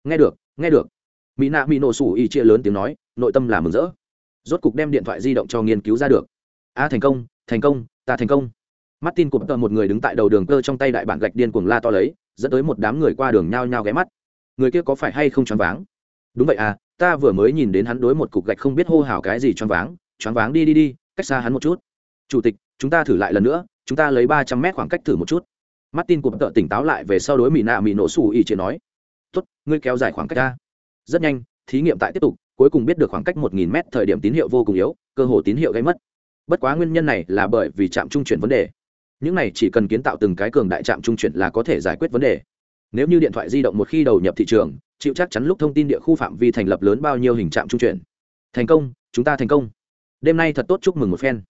Speaker 1: Nghe được nghe được. Mỹ nạ bị nổ sủ ỉ chia lớn tiếng nói nội tâm là mừng rỡ. Rốt cục đem điện thoại di động cho nghiên cứu ra được a thành công thành công, ta thành công. Martin cụp tờ một người đứng tại đầu đường cơ trong tay đại bản gạch điên cuồng la to lấy, dẫn tới một đám người qua đường nhao nhao ghé mắt. Người kia có phải hay không choáng váng? Đúng vậy à ta vừa mới nhìn đến hắn đối một cục gạch không biết hô hào cái gì choáng váng. Choáng váng đi đi đi, cách xa hắn một chút. Chủ tịch, chúng ta thử lại lần nữa, chúng ta lấy ba trăm mét khoảng cách thử một chút. Martin cụp tợ tỉnh táo lại về sau đối mỹ nạ mỹ nổ xù ý chỉ nói, tốt, ngươi kéo dài khoảng cách ra rất nhanh, thí nghiệm tại tiếp tục, cuối cùng biết được khoảng cách một nghìn mét thời điểm tín hiệu vô cùng yếu, cơ hồ tín hiệu gây mất bất quá nguyên nhân này là bởi vì trạm trung chuyển vấn đề. Những này chỉ cần kiến tạo từng cái cường đại trạm trung chuyển là có thể giải quyết vấn đề. Nếu như điện thoại di động một khi đầu nhập thị trường, chịu chắc chắn lúc thông tin địa khu phạm vi thành lập lớn bao nhiêu hình trạm trung chuyển. Thành công, chúng ta thành công. Đêm nay thật tốt, chúc mừng một phen.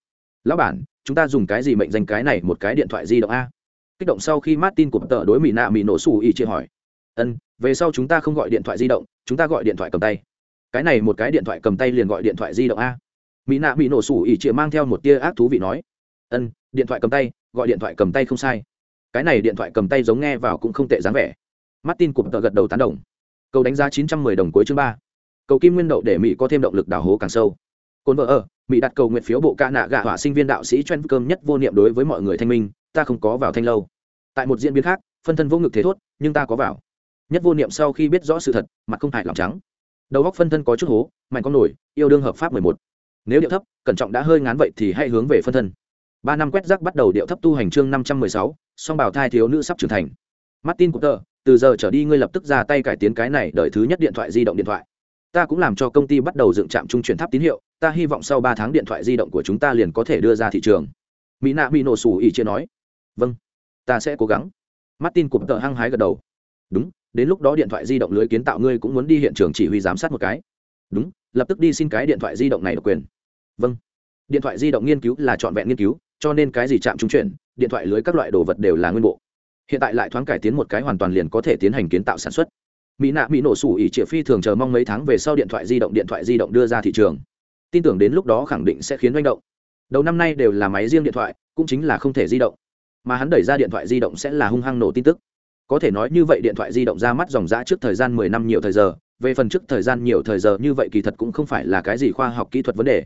Speaker 1: Lão bản, chúng ta dùng cái gì mệnh danh cái này một cái điện thoại di động a? Kích động sau khi martin của tờ đối mỹ nạ mỹ nổ xù ý chị hỏi. Ân, về sau chúng ta không gọi điện thoại di động, chúng ta gọi điện thoại cầm tay. Cái này một cái điện thoại cầm tay liền gọi điện thoại di động a mỹ nạ bị nổ sủ ỉ chịa mang theo một tia ác thú vị nói, ân, điện thoại cầm tay, gọi điện thoại cầm tay không sai. Cái này điện thoại cầm tay giống nghe vào cũng không tệ dáng vẻ. Martin cụp tờ gật đầu tán đồng. Cầu đánh giá chín trăm mười đồng cuối chương ba. Cầu kim nguyên đậu để mỹ có thêm động lực đào hố càng sâu. Cồn vợ ở, mỹ đặt cầu nguyện phiếu bộ ca nạ gạ hỏa sinh viên đạo sĩ chuyên cơm nhất vô niệm đối với mọi người thanh minh, ta không có vào thanh lâu. Tại một diễn biến khác, phân thân vô ngực thế thốt, nhưng ta có vào. Nhất vô niệm sau khi biết rõ sự thật, mặt không hại lòng trắng. Đầu góc phân thân có chút hố, mạnh con nổi, yêu đương hợp pháp mười một nếu điệu thấp, cẩn trọng đã hơi ngán vậy thì hãy hướng về phân thân. Ba năm quét rác bắt đầu điệu thấp tu hành chương năm trăm mười sáu, song bảo thai thiếu nữ sắp trưởng thành. Martin cooper, từ giờ trở đi ngươi lập tức ra tay cải tiến cái này đợi thứ nhất điện thoại di động điện thoại. Ta cũng làm cho công ty bắt đầu dựng trạm trung chuyển tháp tín hiệu, ta hy vọng sau ba tháng điện thoại di động của chúng ta liền có thể đưa ra thị trường. Mỹ nạ bị nổ xù ỉ chia nói. Vâng ta sẽ cố gắng. Martin cụp tờ hăng hái gật đầu. Đúng, đến lúc đó điện thoại di động lưới kiến tạo ngươi cũng muốn đi hiện trường chỉ huy giám sát một cái. Đúng, lập tức đi xin cái điện thoại di động này độc quyền vâng. Điện thoại di động nghiên cứu là trọn vẹn nghiên cứu, cho nên cái gì chạm trung chuyển, điện thoại lưới các loại đồ vật đều là nguyên bộ. Hiện tại lại thoáng cải tiến một cái hoàn toàn liền có thể tiến hành kiến tạo sản xuất. Mỹ nạ mỹ nổ sủ ỉ triệu phi thường chờ mong mấy tháng về sau điện thoại di động, điện thoại di động đưa ra thị trường. Tin tưởng đến lúc đó khẳng định sẽ khiến manh động. Đầu năm nay đều là máy riêng điện thoại, cũng chính là không thể di động. Mà hắn đẩy ra điện thoại di động sẽ là hung hăng nổ tin tức. Có thể nói như vậy điện thoại di động ra mắt dòng giã trước thời gian mười năm nhiều thời giờ, về phần trước thời gian nhiều thời giờ như vậy kỳ thật cũng không phải là cái gì khoa học kỹ thuật vấn đề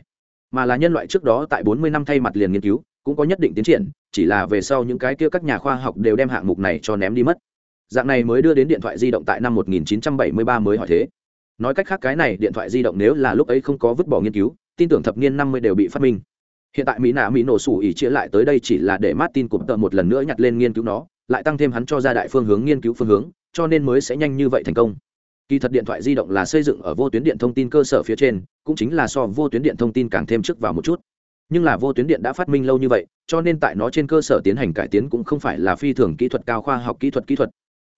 Speaker 1: mà là nhân loại trước đó tại bốn mươi năm thay mặt liền nghiên cứu, cũng có nhất định tiến triển, chỉ là về sau những cái kia các nhà khoa học đều đem hạng mục này cho ném đi mất. Dạng này mới đưa đến điện thoại di động tại năm 1973 mới hỏi thế. Nói cách khác cái này điện thoại di động nếu là lúc ấy không có vứt bỏ nghiên cứu, tin tưởng thập niên 50 đều bị phát minh. Hiện tại mỹ nạ mỹ nổ sủ ỉ chia lại tới đây chỉ là để martin cụm tợ một lần nữa nhặt lên nghiên cứu nó, lại tăng thêm hắn cho ra đại phương hướng nghiên cứu phương hướng, cho nên mới sẽ nhanh như vậy thành công kỳ thật điện thoại di động là xây dựng ở vô tuyến điện thông tin cơ sở phía trên, cũng chính là so vô tuyến điện thông tin càng thêm trước vào một chút. Nhưng là vô tuyến điện đã phát minh lâu như vậy, cho nên tại nó trên cơ sở tiến hành cải tiến cũng không phải là phi thường kỹ thuật cao khoa học kỹ thuật kỹ thuật.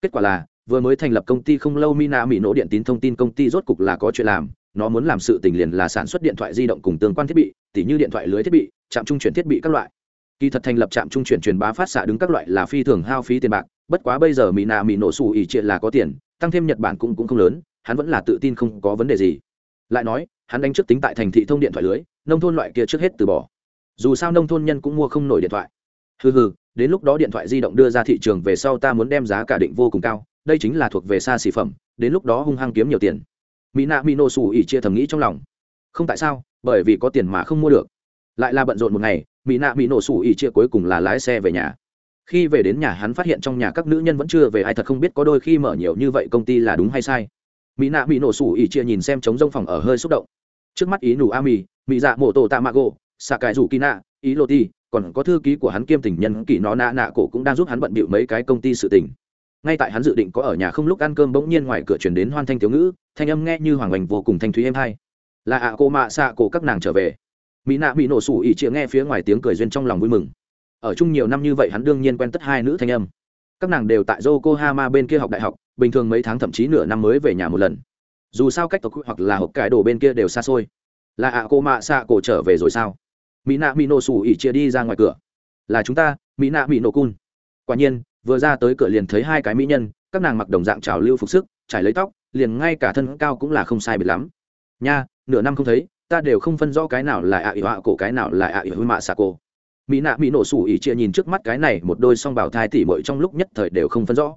Speaker 1: Kết quả là, vừa mới thành lập công ty không lâu mina mỹ Nỗ điện tín thông tin công ty rốt cục là có chuyện làm, nó muốn làm sự tình liền là sản xuất điện thoại di động cùng tương quan thiết bị, tỉ như điện thoại lưới thiết bị, trạm trung chuyển thiết bị các loại. Kỳ thật thành lập trạm trung chuyển truyền bá phát xạ đứng các loại là phi thường hao phí tiền bạc, bất quá bây giờ mỹ nạ mỹ nổ xù ỉ triệt là có tiền tăng thêm nhật bản cũng cũng không lớn, hắn vẫn là tự tin không có vấn đề gì. Lại nói, hắn đánh trước tính tại thành thị thông điện thoại lưới, nông thôn loại kia trước hết từ bỏ. Dù sao nông thôn nhân cũng mua không nổi điện thoại. Hừ hừ, đến lúc đó điện thoại di động đưa ra thị trường về sau ta muốn đem giá cả định vô cùng cao, đây chính là thuộc về xa xỉ phẩm, đến lúc đó hung hăng kiếm nhiều tiền. Mỹ nạ mỹ nô xù ỉ chia thầm nghĩ trong lòng. Không tại sao, bởi vì có tiền mà không mua được. Lại là bận rộn một ngày mỹ nạ mỹ nổ xù ỉ chia cuối cùng là lái xe về nhà khi về đến nhà hắn phát hiện trong nhà các nữ nhân vẫn chưa về, ai thật không biết có đôi khi mở nhiều như vậy công ty là đúng hay sai. Mỹ nạ bị nổ sủ ỉ chia nhìn xem trống rông phòng ở hơi xúc động. Trước mắt ý nủ a mì mỹ dạ mổ tổ tạ mạ gỗ, xạ cải rủ kina ý lô ti, còn có thư ký của hắn kiêm tình nhân kỳ nó nạ nạ cổ cũng đang giúp hắn bận bịu mấy cái công ty sự tình. Ngay tại hắn dự định có ở nhà không lúc ăn cơm bỗng nhiên ngoài cửa chuyển đến hoan thanh thiếu ngữ, thanh âm nghe như hoàng oanh vô cùng thanh thúy êm hay. Là ạ, cô mạ xạ cổ các nàng trở về. Mỹ nạ bị nổ sủ ỉ chia nghe phía ngoài tiếng cười duyên trong lòng vui mừng ở chung nhiều năm như vậy hắn đương nhiên quen tất hai nữ thanh âm. Các nàng đều tại yokohama bên kia học đại học, bình thường mấy tháng thậm chí nửa năm mới về nhà một lần. Dù sao cách tộc hoặc là hộp cải đồ bên kia đều xa xôi. Là ạ, cô mạ xạ cổ trở về rồi sao? Mỹ nạ mỹ nổ xù ỉ chia đi ra ngoài cửa. Là chúng ta mỹ nạ mỹ nổ cun quả nhiên, vừa ra tới cửa liền thấy hai cái mỹ nhân, các nàng mặc đồng dạng trào lưu phục sức, trải lấy tóc, liền ngay cả thân cao cũng là không sai biệt lắm. Nha, nửa năm không thấy, ta đều không phân rõ cái nào là ạ, ỉ họa cổ, cái nào là ạ, ỉ hư mạ xạ cổ mỹ nạ mỹ nổ sủ ỉ chia nhìn trước mắt cái này một đôi song bảo thai tỉ mội trong lúc nhất thời đều không phân rõ.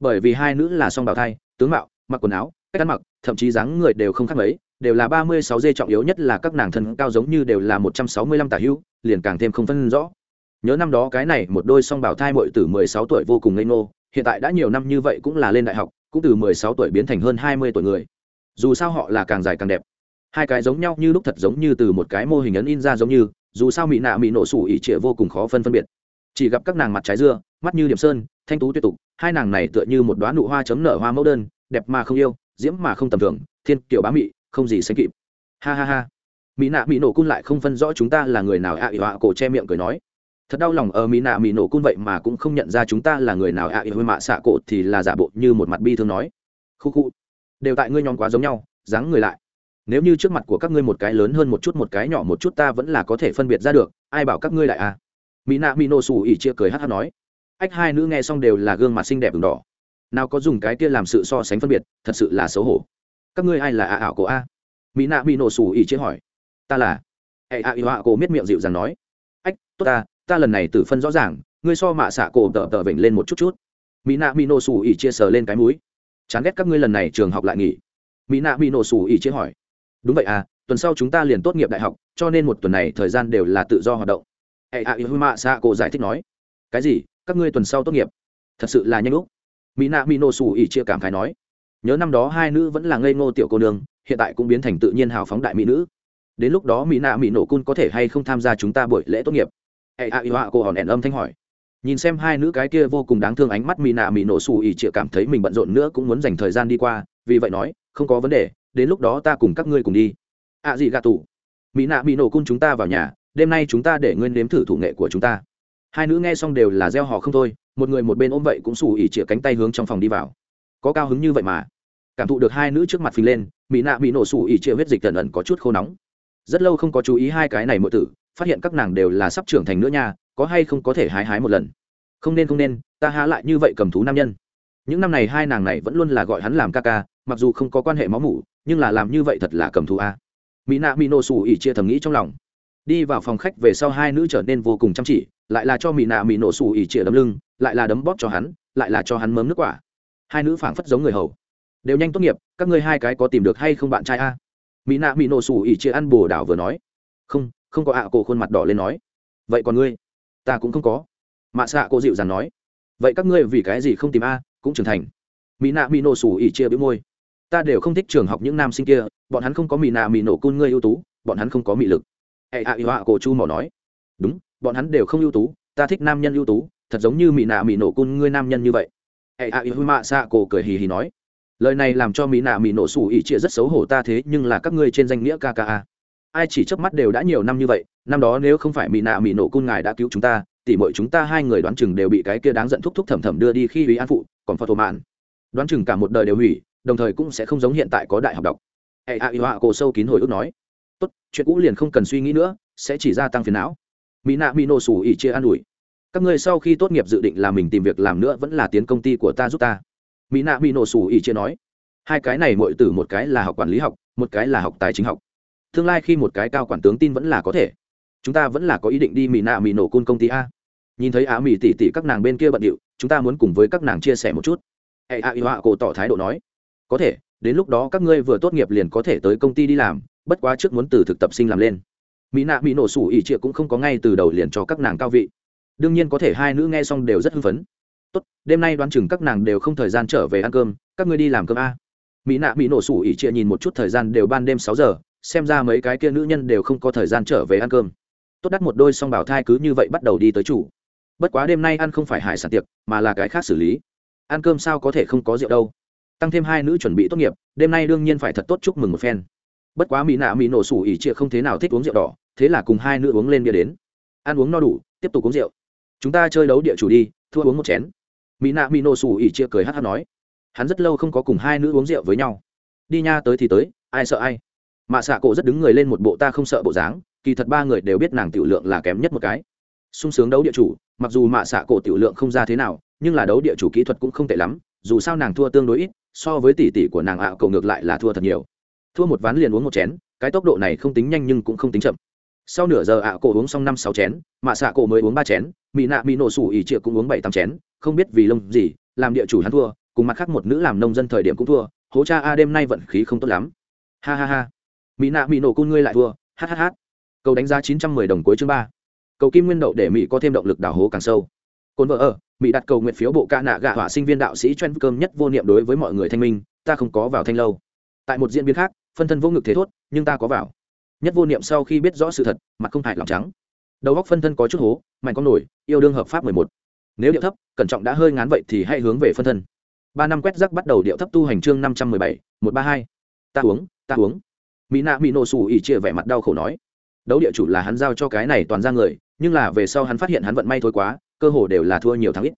Speaker 1: Bởi vì hai nữ là song bảo thai, tướng mạo, mặc quần áo, cách ăn mặc, thậm chí dáng người đều không khác mấy, đều là ba mươi sáu dê trọng yếu nhất là các nàng thân cao giống như đều là một trăm sáu mươi lăm tả hữu, liền càng thêm không phân rõ. Nhớ năm đó cái này một đôi song bảo thai mội từ mười sáu tuổi vô cùng ngây ngô, hiện tại đã nhiều năm như vậy cũng là lên đại học, cũng từ mười sáu tuổi biến thành hơn hai mươi tuổi người. Dù sao họ là càng dài càng đẹp. Hai cái giống nhau như lúc thật giống như từ một cái mô hình ấn in ra giống như dù sao mỹ nạ mỹ nổ sủ ỉ trịa vô cùng khó phân phân biệt. Chỉ gặp các nàng mặt trái dưa, mắt như điểm sơn, thanh tú tuyệt tục, hai nàng này tựa như một đoá nụ hoa chấm nở hoa mẫu đơn, đẹp mà không yêu, diễm mà không tầm thường, thiên kiểu bá mị, không gì sánh kịp. Ha ha ha. Mỹ nạ mỹ nổ cun lại không phân rõ chúng ta là người nào ạ ỉ họa cổ che miệng cười nói. Thật đau lòng ở mỹ nạ mỹ nổ cun vậy mà cũng không nhận ra chúng ta là người nào ạ ỉ họa mạ xạ cổ thì là giả bộ như một mặt bi thương nói. Khu khu. Đều tại ngươi nhóm quá giống nhau, dáng người lại nếu như trước mặt của các ngươi một cái lớn hơn một chút, một cái nhỏ một chút, ta vẫn là có thể phân biệt ra được, ai bảo các ngươi lại à? Mỹ nạ mỹ nổ xù ỉ chia cười hát hát nói. Ách, hai nữ nghe xong đều là gương mặt xinh đẹp đường đỏ. Nào có dùng cái kia làm sự so sánh phân biệt, thật sự là xấu hổ. Các ngươi ai là ạ ảo cổ a? Mỹ nạ mỹ nổ xù ỉ chia hỏi. Ta là. Hệ ạ ỉ họa cổ miết miệng dịu dàng nói. Ách, tốt ta ta lần này tử phân rõ ràng, ngươi so mạ xạ cổ tờ tờ vểnh lên một chút chút. Mỹ nạ mỹ nổ xù ỉ chia sờ lên cái mũi. Chán ghét các ngươi lần này trường học lại nghỉ. Mỹ nạ mỹ nổ xù ỉ chia hỏi đúng vậy à tuần sau chúng ta liền tốt nghiệp đại học, cho nên một tuần này thời gian đều là tự do hoạt động. Hệ ạ yêu mạ xạ cổ giải thích nói. Cái gì? Các ngươi tuần sau tốt nghiệp? Thật sự là nhanh lúc mỹ nạ mỹ nổ xù ỉ chia cảm khái nói. Nhớ năm đó hai nữ vẫn là ngây ngô tiểu cô nương, hiện tại cũng biến thành tự nhiên hào phóng đại mỹ nữ. Đến lúc đó mỹ nạ mỹ nổ cun có thể hay không tham gia chúng ta buổi lễ tốt nghiệp? Hệ a yêu hạ cô hòn ẻn âm thanh hỏi. Nhìn xem hai nữ cái kia vô cùng đáng thương ánh mắt mỹ nạ mỹ nổ xù ỉ chịa cảm thấy mình bận rộn nữa cũng muốn dành thời gian đi qua, vì vậy nói, không có vấn đề đến lúc đó ta cùng các ngươi cùng đi. Ạ gì gà tù. Mỹ nạ mỹ nổ cun chúng ta vào nhà, đêm nay chúng ta để nguyên nếm thử thủ nghệ của chúng ta. Hai nữ nghe xong đều là gieo họ không thôi, một người một bên ôm vậy cũng xù ỉ chĩa cánh tay hướng trong phòng đi vào. Có cao hứng như vậy mà. Cảm thụ được hai nữ trước mặt phình lên, mỹ nạ bị nổ xù ỉ chĩa huyết dịch tần ẩn có chút khô nóng. Rất lâu không có chú ý hai cái này mượn tử, phát hiện các nàng đều là sắp trưởng thành nữa nha, có hay không có thể hái hái một lần. Không nên không nên, ta há lại như vậy cầm thú nam nhân. Những năm này hai nàng này vẫn luôn là gọi hắn làm ca ca, mặc dù không có quan hệ máu mủ nhưng là làm như vậy thật là cầm thú a. Mỹ nạ mỹ nổ sủ ỉ chia thầm nghĩ trong lòng. Đi vào phòng khách về sau hai nữ trở nên vô cùng chăm chỉ lại là cho mỹ nạ mỹ nổ sủ ỉ chia đấm lưng lại là đấm bóp cho hắn lại là cho hắn mớm nước quả. Hai nữ phảng phất giống người hầu. Đều nhanh tốt nghiệp các ngươi hai cái có tìm được hay không bạn trai a? Mỹ nạ mỹ nổ sủ ỉ chia ăn bồ đảo vừa nói. Không không có ạ à, cổ khuôn mặt đỏ lên nói. Vậy còn ngươi? Ta cũng không có. Mạ xạ cô dịu dằn nói. Vậy các ngươi vì cái gì không tìm a cũng trưởng thành. Mỹ nạ mỹ nổ sủ ỉ chia bĩu môi ta đều không thích trường học những nam sinh kia, bọn hắn không có mì nà mì nổ cun ngươi ưu tú, bọn hắn không có mị lực. Hệ hạ ưu ạ cổ chu mỏ nói. Đúng, bọn hắn đều không ưu tú, ta thích nam nhân ưu tú, thật giống như mị nà mị nổ cun ngươi nam nhân như vậy. Hệ ạ ưu mạ xạ cổ cười hì hì nói. Lời này làm cho mỹ nạ mỹ nổ xù ỉ trịa rất xấu hổ ta thế, nhưng là các ngươi trên danh nghĩa kka ai chỉ chớp mắt đều đã nhiều năm như vậy, năm đó nếu không phải mỹ nạ mỹ nổ cun ngài đã cứu chúng ta, tỉ mọi chúng ta hai người đoán chừng đều bị cái kia đáng giận thúc thúc thầm thầm đưa đi khi hủy an phụ, còn phật mạn. Đoán chừng cả một đời đều hủy đồng thời cũng sẽ không giống hiện tại có đại học đọc. Hệ a y họa cổ sâu kín hồi ức nói, tốt, chuyện cũ liền không cần suy nghĩ nữa, sẽ chỉ gia tăng phiền não. Mỹ nạ mỹ nổ sủ ỉ chia an ủi, các ngươi sau khi tốt nghiệp dự định là mình tìm việc làm nữa vẫn là tiến công ty của ta giúp ta. Mỹ nạ mỹ nổ sủ ỉ chia nói, hai cái này mọi từ một cái là học quản lý học, một cái là học tài chính học. Tương lai khi một cái cao quản tướng tin vẫn là có thể. Chúng ta vẫn là có ý định đi mỹ nạ mỹ nổ côn công ty a. Nhìn thấy á mỹ tỉ tỉ các nàng bên kia bận điệu, chúng ta muốn cùng với các nàng chia sẻ một chút. Hệ a y họa cổ tỏ thái độ nói có thể, đến lúc đó các ngươi vừa tốt nghiệp liền có thể tới công ty đi làm, bất quá trước muốn từ thực tập sinh làm lên. Mỹ nạ, mỹ nổ sủ ỉ trịa cũng không có ngay từ đầu liền cho các nàng cao vị. Đương nhiên có thể hai nữ nghe xong đều rất hưng phấn. Tốt, đêm nay đoán chừng các nàng đều không thời gian trở về ăn cơm, các ngươi đi làm cơm a. Mỹ nạ, mỹ nổ sủ ỉ trịa nhìn một chút thời gian đều ban đêm sáu giờ, xem ra mấy cái kia nữ nhân đều không có thời gian trở về ăn cơm. Tốt đắt một đôi song bảo thai cứ như vậy bắt đầu đi tới chủ. Bất quá đêm nay ăn không phải hải sản tiệc, mà là cái khác xử lý. Ăn cơm sao có thể không có rượu đâu? Tăng thêm hai nữ chuẩn bị tốt nghiệp, đêm nay đương nhiên phải thật tốt chúc mừng một phen. Bất quá mỹ nạ mỹ nổ sủ ỉ chia không thế nào thích uống rượu đỏ, thế là cùng hai nữ uống lên bia đến. Ăn uống no đủ, tiếp tục uống rượu. Chúng ta chơi đấu địa chủ đi, thua uống một chén. Mỹ nạ mỹ nổ sủ ỉ chia cười hát hát nói. Hắn rất lâu không có cùng hai nữ uống rượu với nhau. Đi nha, tới thì tới, ai sợ ai. Mạ xạ cổ rất đứng người lên một bộ ta không sợ bộ dáng, kỳ thật ba người đều biết nàng tiểu lượng là kém nhất một cái. Sung sướng đấu địa chủ, mặc dù mạ xạ cổ tiểu lượng không ra thế nào, nhưng là đấu địa chủ kỹ thuật cũng không tệ lắm, dù sao nàng thua tương đối ít so với tỷ tỷ của nàng ạ à cậu ngược lại là thua thật nhiều. Thua một ván liền uống một chén, cái tốc độ này không tính nhanh nhưng cũng không tính chậm. Sau nửa giờ ạ à cổ uống xong năm sáu chén mạ xạ cổ mới uống ba chén mỹ nạ mỹ nổ sủ ỉ triệu cũng uống bảy tám chén, không biết vì lông gì, làm địa chủ hắn thua, cùng mặt khác một nữ làm nông dân thời điểm cũng thua, hố cha a đêm nay vận khí không tốt lắm. Ha ha ha. Mỹ nạ mỹ nổ côn ngươi lại thua hhh cầu đánh giá chín trăm mười đồng cuối chương ba. Cầu kim nguyên đậu để mỹ có thêm động lực đào hố càng sâu. Cồn vợ ở mỹ đặt cầu nguyện phiếu bộ ca nạ gạ hỏa sinh viên đạo sĩ chuyên cơm nhất vô niệm đối với mọi người thanh minh, ta không có vào thanh lâu. Tại một diễn biến khác, phân thân vô ngực thế thốt, nhưng ta có vào. Nhất vô niệm sau khi biết rõ sự thật, mặt không hại lòng trắng. Đầu góc phân thân có chút hố, mạnh con nổi, yêu đương hợp pháp mười một. Nếu điệu thấp, cẩn trọng đã hơi ngán vậy thì hãy hướng về phân thân. Ba năm quét rắc bắt đầu điệu thấp tu hành chương năm trăm mười bảy, một ba hai. Ta uống ta uống. Mỹ nạ mỹ nổ xù ỉ chia vẻ mặt đau khổ nói. Đấu địa chủ là hắn giao cho cái này toàn ra người, nhưng là về sau hắn phát hiện hắn vận may thôi quá cơ hồ đều là thua nhiều thắng ít.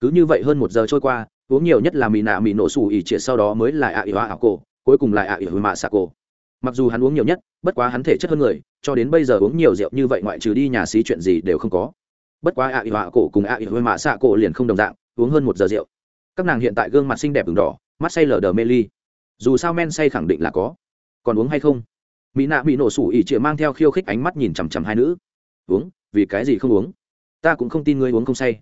Speaker 1: Cứ như vậy hơn một giờ trôi qua, uống nhiều nhất là mì nạ mì nổ xù ỉ chia sau đó mới là ạ ỉ hoa ảo cổ, cuối cùng là ạ ỉ mạ xạ cổ. Mặc dù hắn uống nhiều nhất, bất quá hắn thể chất hơn người, cho đến bây giờ uống nhiều rượu như vậy ngoại trừ đi nhà xí chuyện gì đều không có. Bất quá ạ ỉ hoa cổ cùng ạ ỉ mạ xạ cổ liền không đồng dạng, uống hơn một giờ rượu. Các nàng hiện tại gương mặt xinh đẹp ửng đỏ, mắt say lờ đờ mê ly. Dù sao men say khẳng định là có. Còn uống hay không? Mỹ nạ bị nổ sủ ỉ chĩa mang theo khiêu khích ánh mắt nhìn chằm chằm hai nữ. Uống, vì cái gì không uống? Ta cũng không tin ngươi uống không say.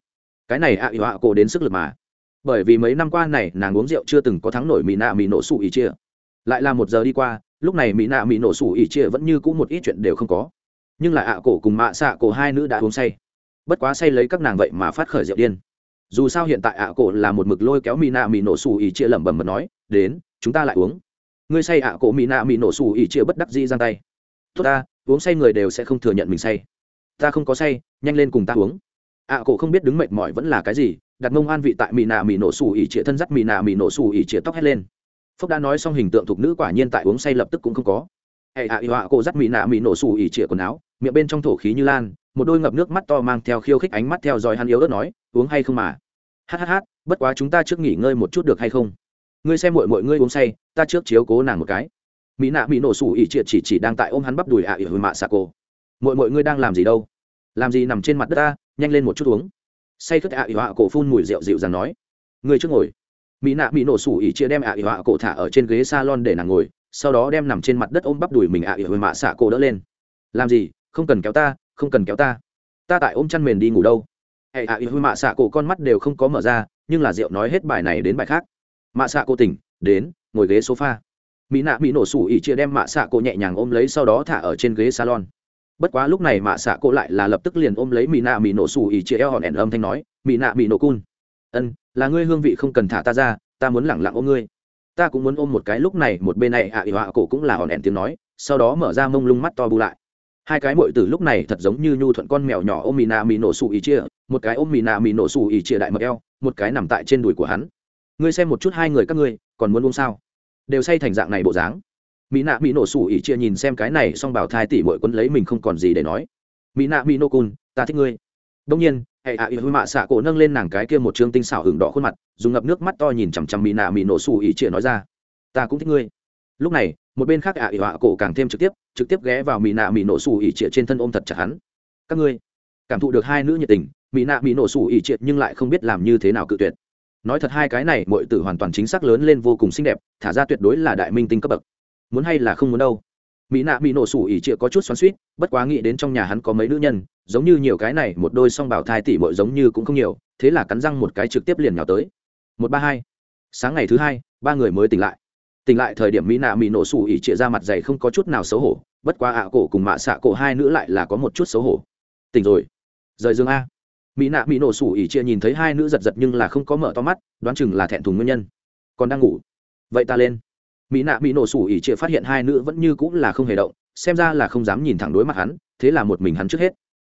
Speaker 1: Cái này ạ ỉ họa cổ đến sức lực mà. Bởi vì mấy năm qua này, nàng uống rượu chưa từng có thắng nổi mỹ nạ mỹ nổ sủ ỉ chia. Lại là một giờ đi qua, lúc này mỹ nạ mỹ nổ sủ ỉ chia vẫn như cũ một ít chuyện đều không có. Nhưng là ạ cổ cùng mạ xạ cổ hai nữ đã uống say. Bất quá say lấy các nàng vậy mà phát khởi rượu điên. Dù sao hiện tại ạ cổ là một mực lôi kéo mỹ nạ mỹ nổ sủ ỉ chia lẩm bẩm mà nói, đến, chúng ta lại uống. Ngươi say ạ cổ mỹ nạ mỹ nổ sủ ỉ chia bất đắc di giang tay. Tốt ta, uống say người đều sẽ không thừa nhận mình say ta không có say, nhanh lên cùng ta uống. Ạ cổ không biết đứng mệt mỏi vẫn là cái gì, đặt mông an vị tại mì nạ mì nổ xù ỉ chĩa thân dắt mì nạ mì nổ xù ỉ chĩa tóc hét lên. Phúc đã nói xong hình tượng thục nữ quả nhiên tại uống say lập tức cũng không có. Hệ ạ ạ cổ dắt mì nạ mì nổ xù ỉ chĩa quần áo, miệng bên trong thổ khí như lan, một đôi ngập nước mắt to mang theo khiêu khích ánh mắt theo dõi hắn yếu ớt nói, uống hay không mà? Hhh bất quá chúng ta trước nghỉ ngơi một chút được hay không? Ngươi xem mọi mọi ngươi uống say, ta trước chiếu cố nàng một cái. Mỹ nạ mỹ nổ sủ ỉ triệt chỉ chỉ đang tại ôm hắn bắp đùi ạ ỉ hồi mạ xà cô mọi mọi ngươi đang làm gì đâu? Làm gì nằm trên mặt đất ta? Nhanh lên một chút uống. Say khất ạ ỉ họa cổ phun mùi rượu dịu dàng nói. Người trước ngồi. Mỹ nạ mỹ nổ sủ ỉ chia đem ạ ỉ họa cổ thả ở trên ghế salon để nàng ngồi, sau đó đem nằm trên mặt đất ôm bắp đùi mình ạ ỉ hồi mạ xạ cô đỡ lên. Làm gì? Không cần kéo ta, không cần kéo ta. Ta tại ôm chăn mền đi ngủ đâu. Hệ ạ ỉ hồi mạ xạ cổ con mắt đều không có mở ra, nhưng là rượu nói hết bài này đến bài khác. Mạ xạ cô tỉnh, đến, ngồi ghế sofa. Mỹ nạ mỹ nổ sủ ỉ chia đem mạ xạ cô nhẹ nhàng ôm lấy, sau đó thả ở trên ghế salon bất quá lúc này mạ xạ cô lại là lập tức liền ôm lấy mỹ nạ mỹ nổ xù ỉ chia eo hòn ẻn âm thanh nói mỹ nạ mỹ nổ cun. Ân, là ngươi hương vị không cần thả ta ra, ta muốn lẳng lặng ôm ngươi. Ta cũng muốn ôm một cái lúc này, một bên này ạ ỉ họa cổ cũng là hòn ẻn tiếng nói, sau đó mở ra mông lung mắt to bu lại. Hai cái mội từ lúc này thật giống như nhu thuận con mèo nhỏ ôm mì nạ mì nổ xù ỉ chia một cái ôm mì nạ mì nổ xù ỉ chia đại mập eo, một cái nằm tại trên đùi của hắn. Ngươi xem một chút hai người các ngươi, còn muốn ôm sao? Đều say thành dạng này bộ dáng mỹ nạ mỹ nổ sủ ỉ chia nhìn xem cái này, xong bảo thai tỉ mội quấn lấy mình không còn gì để nói. Mỹ nạ mỹ nô cun ta thích ngươi. Đông nhiên, hệ ạ ỉ hư mạ xạ cổ nâng lên nàng cái kia một chương tinh xảo hưởng đỏ khuôn mặt, dùng ngập nước mắt to nhìn chằm chằm mỹ nạ mỹ nổ sủ ỉ chia nói ra, ta cũng thích ngươi. Lúc này, một bên khác ạ ỉ họa cổ càng thêm trực tiếp trực tiếp ghé vào mỹ nạ mỹ nổ sủ ỉ chia trên thân ôm thật chặt hắn. Các ngươi, cảm thụ được hai nữ nhiệt tình, mỹ nạ mỹ nổ sủ ỉ chia nhưng lại không biết làm như thế nào cự tuyệt. Nói thật hai cái này mọi tử hoàn toàn chính xác lớn lên vô cùng xinh đẹp, thả ra tuyệt đối là đại minh tinh cấp bậc muốn hay là không muốn đâu. Mỹ nạ bị nổ sủ ỉ chịa có chút xoắn suýt bất quá nghĩ đến trong nhà hắn có mấy nữ nhân, giống như nhiều cái này, một đôi song bảo thai tỉ mội giống như cũng không nhiều, thế là cắn răng một cái trực tiếp liền nhào tới. Một ba hai. Sáng ngày thứ hai, ba người mới tỉnh lại. Tỉnh lại thời điểm mỹ nạ mỹ nổ sủ ỉ chịa ra mặt dày không có chút nào xấu hổ, bất quá ạ cổ cùng mạ xạ cổ hai nữ lại là có một chút xấu hổ. Tỉnh rồi. Rời dương a. Mỹ nạ mỹ nổ sủ ỉ chịa nhìn thấy hai nữ giật giật nhưng là không có mở to mắt, đoán chừng là thẹn thùng nguyên nhân. Còn đang ngủ. Vậy ta lên mỹ nạ mỹ nổ sủ ỉ chia phát hiện hai nữ vẫn như cũng là không hề động, xem ra là không dám nhìn thẳng đối mặt hắn, thế là một mình hắn trước hết.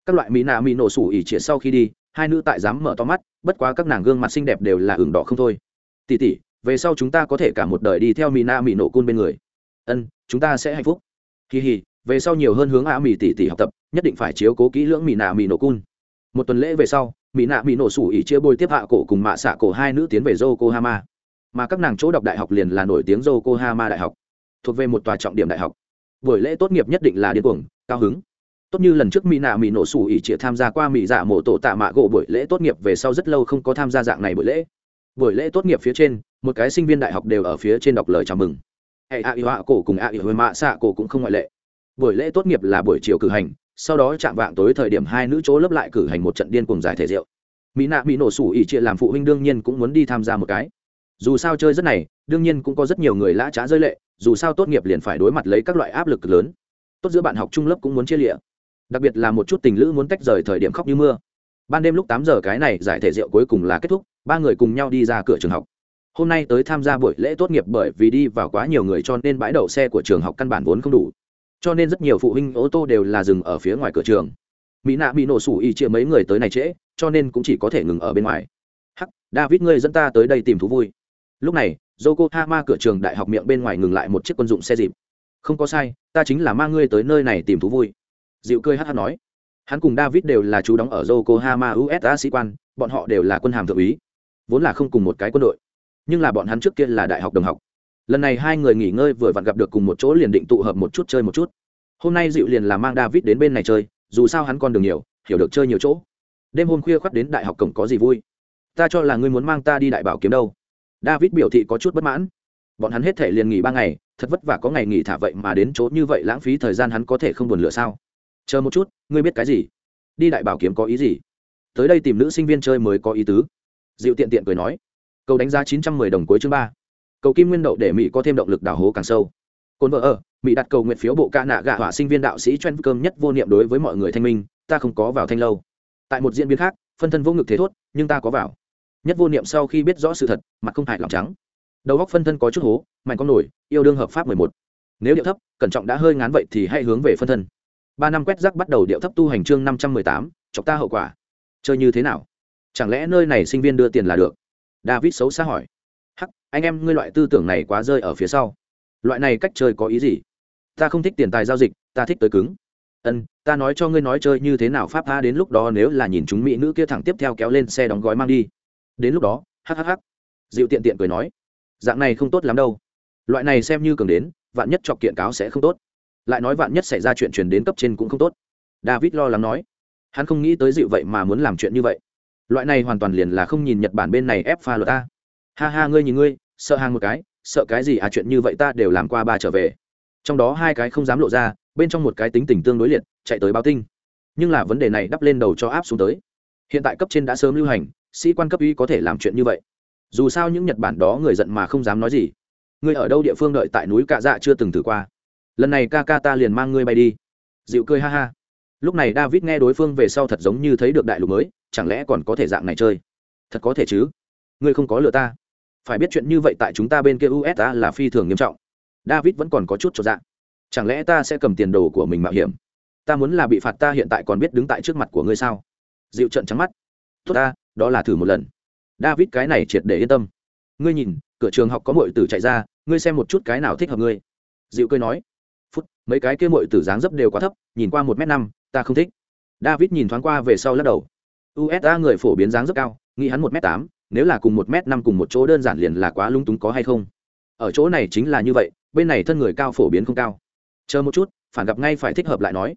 Speaker 1: Các loại mỹ nạ mỹ nổ sủ ỉ chia sau khi đi, hai nữ tại dám mở to mắt, bất quá các nàng gương mặt xinh đẹp đều là ửng đỏ không thôi. Tỉ tỉ về sau chúng ta có thể cả một đời đi theo mỹ nạ mỹ nổ côn bên người. Ân, chúng ta sẽ hạnh phúc. Kỳ hì về sau nhiều hơn hướng a mỹ tỉ tỉ học tập, nhất định phải chiếu cố kỹ lưỡng mỹ nạ mỹ nổ côn. một tuần lễ về sau, mỹ nạ mỹ nổ sủ ỉ chia bôi tiếp hạ cổ cùng mạ xạ cổ hai nữ tiến về yokohama mà các nàng chỗ đọc đại học liền là nổi tiếng yokohama đại học, thuộc về một tòa trọng điểm đại học. Buổi lễ tốt nghiệp nhất định là điên cuồng, cao hứng. Tốt như lần trước mỹ nạ mỹ nổ sủ ỉ chia tham gia qua mỹ dạ mộ tổ tạ mạ gỗ buổi lễ tốt nghiệp về sau rất lâu không có tham gia dạng này buổi lễ. Buổi lễ tốt nghiệp phía trên, một cái sinh viên đại học đều ở phía trên đọc lời chào mừng. Hệ a i họa cổ cùng a i hồi mạ xạ cổ cũng không ngoại lệ. Buổi lễ tốt nghiệp là buổi chiều cử hành, sau đó chạm vạng tối thời điểm hai nữ chỗ lớp lại cử hành một trận điên cùng giải thể rượu. Mỹ nạ mỹ nổ sủ ỉ chia làm phụ huynh đương nhiên cũng muốn đi tham gia một cái dù sao chơi rất này, đương nhiên cũng có rất nhiều người lã trá rơi lệ, dù sao tốt nghiệp liền phải đối mặt lấy các loại áp lực lớn. Tốt giữa bạn học trung lớp cũng muốn chia lịa. Đặc biệt là một chút tình lữ muốn tách rời thời điểm khóc như mưa. Ban đêm lúc tám giờ cái này giải thể rượu cuối cùng là kết thúc, ba người cùng nhau đi ra cửa trường học. Hôm nay tới tham gia buổi lễ tốt nghiệp bởi vì đi vào quá nhiều người cho nên bãi đậu xe của trường học căn bản vốn không đủ. Cho nên rất nhiều phụ huynh ô tô đều là dừng ở phía ngoài cửa trường. Mỹ nạ bị nổ sủ y chia mấy người tới này trễ, cho nên cũng chỉ có thể ngừng ở bên ngoài. Hắc, david ngươi dẫn ta tới đây tìm thú vui lúc này, yokohama cửa trường đại học miệng bên ngoài ngừng lại một chiếc quân dụng xe dịp. Không có sai, ta chính là mang ngươi tới nơi này tìm thú vui. Dịu cười hát hát nói. Hắn cùng david đều là chú đóng ở yokohama usa sĩ quan, bọn họ đều là quân hàm thượng úy. Vốn là không cùng một cái quân đội, nhưng là bọn hắn trước kia là đại học đồng học. Lần này hai người nghỉ ngơi vừa vặn gặp được cùng một chỗ liền định tụ hợp một chút chơi một chút. Hôm nay dịu liền là mang david đến bên này chơi, dù sao hắn con đường nhiều, hiểu được chơi nhiều chỗ. Đêm hôm khuya khoắt đến đại học cổng có gì vui. Ta cho là ngươi muốn mang ta đi đại bảo kiếm đâu david biểu thị có chút bất mãn. Bọn hắn hết thể liền nghỉ ba ngày, thật vất vả có ngày nghỉ thả vậy mà đến chỗ như vậy lãng phí thời gian hắn có thể không buồn lựa sao? Chờ một chút, ngươi biết cái gì? Đi đại bảo kiếm có ý gì? Tới đây tìm nữ sinh viên chơi mới có ý tứ. Dịu tiện tiện cười nói. Câu đánh giá chín trăm mười đồng cuối chương ba. Cầu kim nguyên đậu để mỹ có thêm động lực đào hố càng sâu. Cồn vợ ở, mỹ đặt cầu nguyện phiếu bộ ca nạ gạ họa sinh viên đạo sĩ chuyên cơm nhất vô niệm đối với mọi người thanh minh, ta không có vào thanh lâu. Tại một diễn biến khác, phân thân vô ngực thế thốt, nhưng ta có vào nhất vô niệm sau khi biết rõ sự thật, mặt không hại lòng trắng. Đầu góc phân thân có chút hố, mạnh con nổi, yêu đương hợp pháp mười một. Nếu điệu thấp, cẩn trọng đã hơi ngán vậy thì hãy hướng về phân thân. Ba năm quét rác bắt đầu điệu thấp tu hành chương năm trăm mười tám, chọc ta hậu quả. Chơi như thế nào? Chẳng lẽ nơi này sinh viên đưa tiền là được? David xấu xa hỏi. Hắc, anh em ngươi loại tư tưởng này quá rơi ở phía sau. Loại này cách chơi có ý gì? Ta không thích tiền tài giao dịch, ta thích tới cứng. Ân, ta nói cho ngươi nói chơi như thế nào, pháp tha đến lúc đó nếu là nhìn chúng mỹ nữ kia thẳng tiếp theo kéo lên xe đóng gói mang đi đến lúc đó hhh dịu tiện tiện cười nói, dạng này không tốt lắm đâu. Loại này xem như cường đến, vạn nhất chọc kiện cáo sẽ không tốt. Lại nói vạn nhất xảy ra chuyện truyền đến cấp trên cũng không tốt. David lo lắng nói, hắn không nghĩ tới dịu vậy mà muốn làm chuyện như vậy. Loại này hoàn toàn liền là không nhìn nhật bản bên này ép pha luật ta. Ha ha, ngươi nhìn ngươi, sợ hàng một cái, sợ cái gì à chuyện như vậy ta đều làm qua ba trở về. Trong đó hai cái không dám lộ ra, bên trong một cái tính tình tương đối liệt, chạy tới báo tinh nhưng là vấn đề này đắp lên đầu cho áp xuống tới. Hiện tại cấp trên đã sớm lưu hành sĩ quan cấp uy có thể làm chuyện như vậy. Dù sao những nhật bản đó người giận mà không dám nói gì. Ngươi ở đâu địa phương đợi tại núi cạ dạ chưa từng thử qua. Lần này ca ca ta liền mang ngươi bay đi. Dịu cười ha ha. Lúc này david nghe đối phương về sau thật giống như thấy được đại lục mới, chẳng lẽ còn có thể dạng này chơi? Thật có thể chứ? Ngươi không có lừa ta. Phải biết chuyện như vậy tại chúng ta bên kia usa là phi thường nghiêm trọng. David vẫn còn có chút cho dạng chẳng lẽ ta sẽ cầm tiền đồ của mình mạo hiểm? Ta muốn là bị phạt ta hiện tại còn biết đứng tại trước mặt của ngươi sao? Dịu trận trắng mắt. Tốt ta đó là thử một lần. David, cái này triệt để yên tâm. Ngươi nhìn, cửa trường học có mọi tử chạy ra, ngươi xem một chút cái nào thích hợp ngươi. Dịu cười nói. Phút, mấy cái kia mọi tử dáng dấp đều quá thấp, nhìn qua một m năm, ta không thích. David nhìn thoáng qua về sau lắc đầu. Usa người phổ biến dáng rất cao, nghĩ hắn một m tám, nếu là cùng một m năm cùng một chỗ đơn giản liền là quá lung túng có hay không? Ở chỗ này chính là như vậy, bên này thân người cao phổ biến không cao. Chờ một chút, phản gặp ngay phải thích hợp lại nói.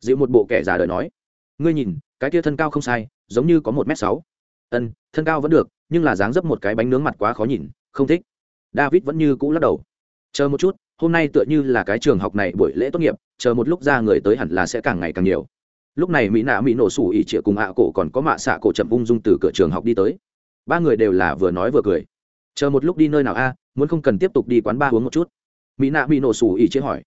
Speaker 1: Dịu một bộ kẻ già đời nói. Ngươi nhìn, cái kia thân cao không sai, giống như có một m sáu ân, thân cao vẫn được, nhưng là dáng dấp một cái bánh nướng mặt quá khó nhìn, không thích. David vẫn như cũ lắc đầu. Chờ một chút, hôm nay tựa như là cái trường học này buổi lễ tốt nghiệp, chờ một lúc ra người tới hẳn là sẽ càng ngày càng nhiều. Lúc này mỹ nạ mỹ nổ sủ ỉ trịa cùng ạ cổ còn có mạ xạ cổ chậm ung dung từ cửa trường học đi tới. Ba người đều là vừa nói vừa cười. Chờ một lúc đi nơi nào a, muốn không cần tiếp tục đi quán ba uống một chút. Mỹ nạ mỹ nổ sủ ỉ trịa hỏi.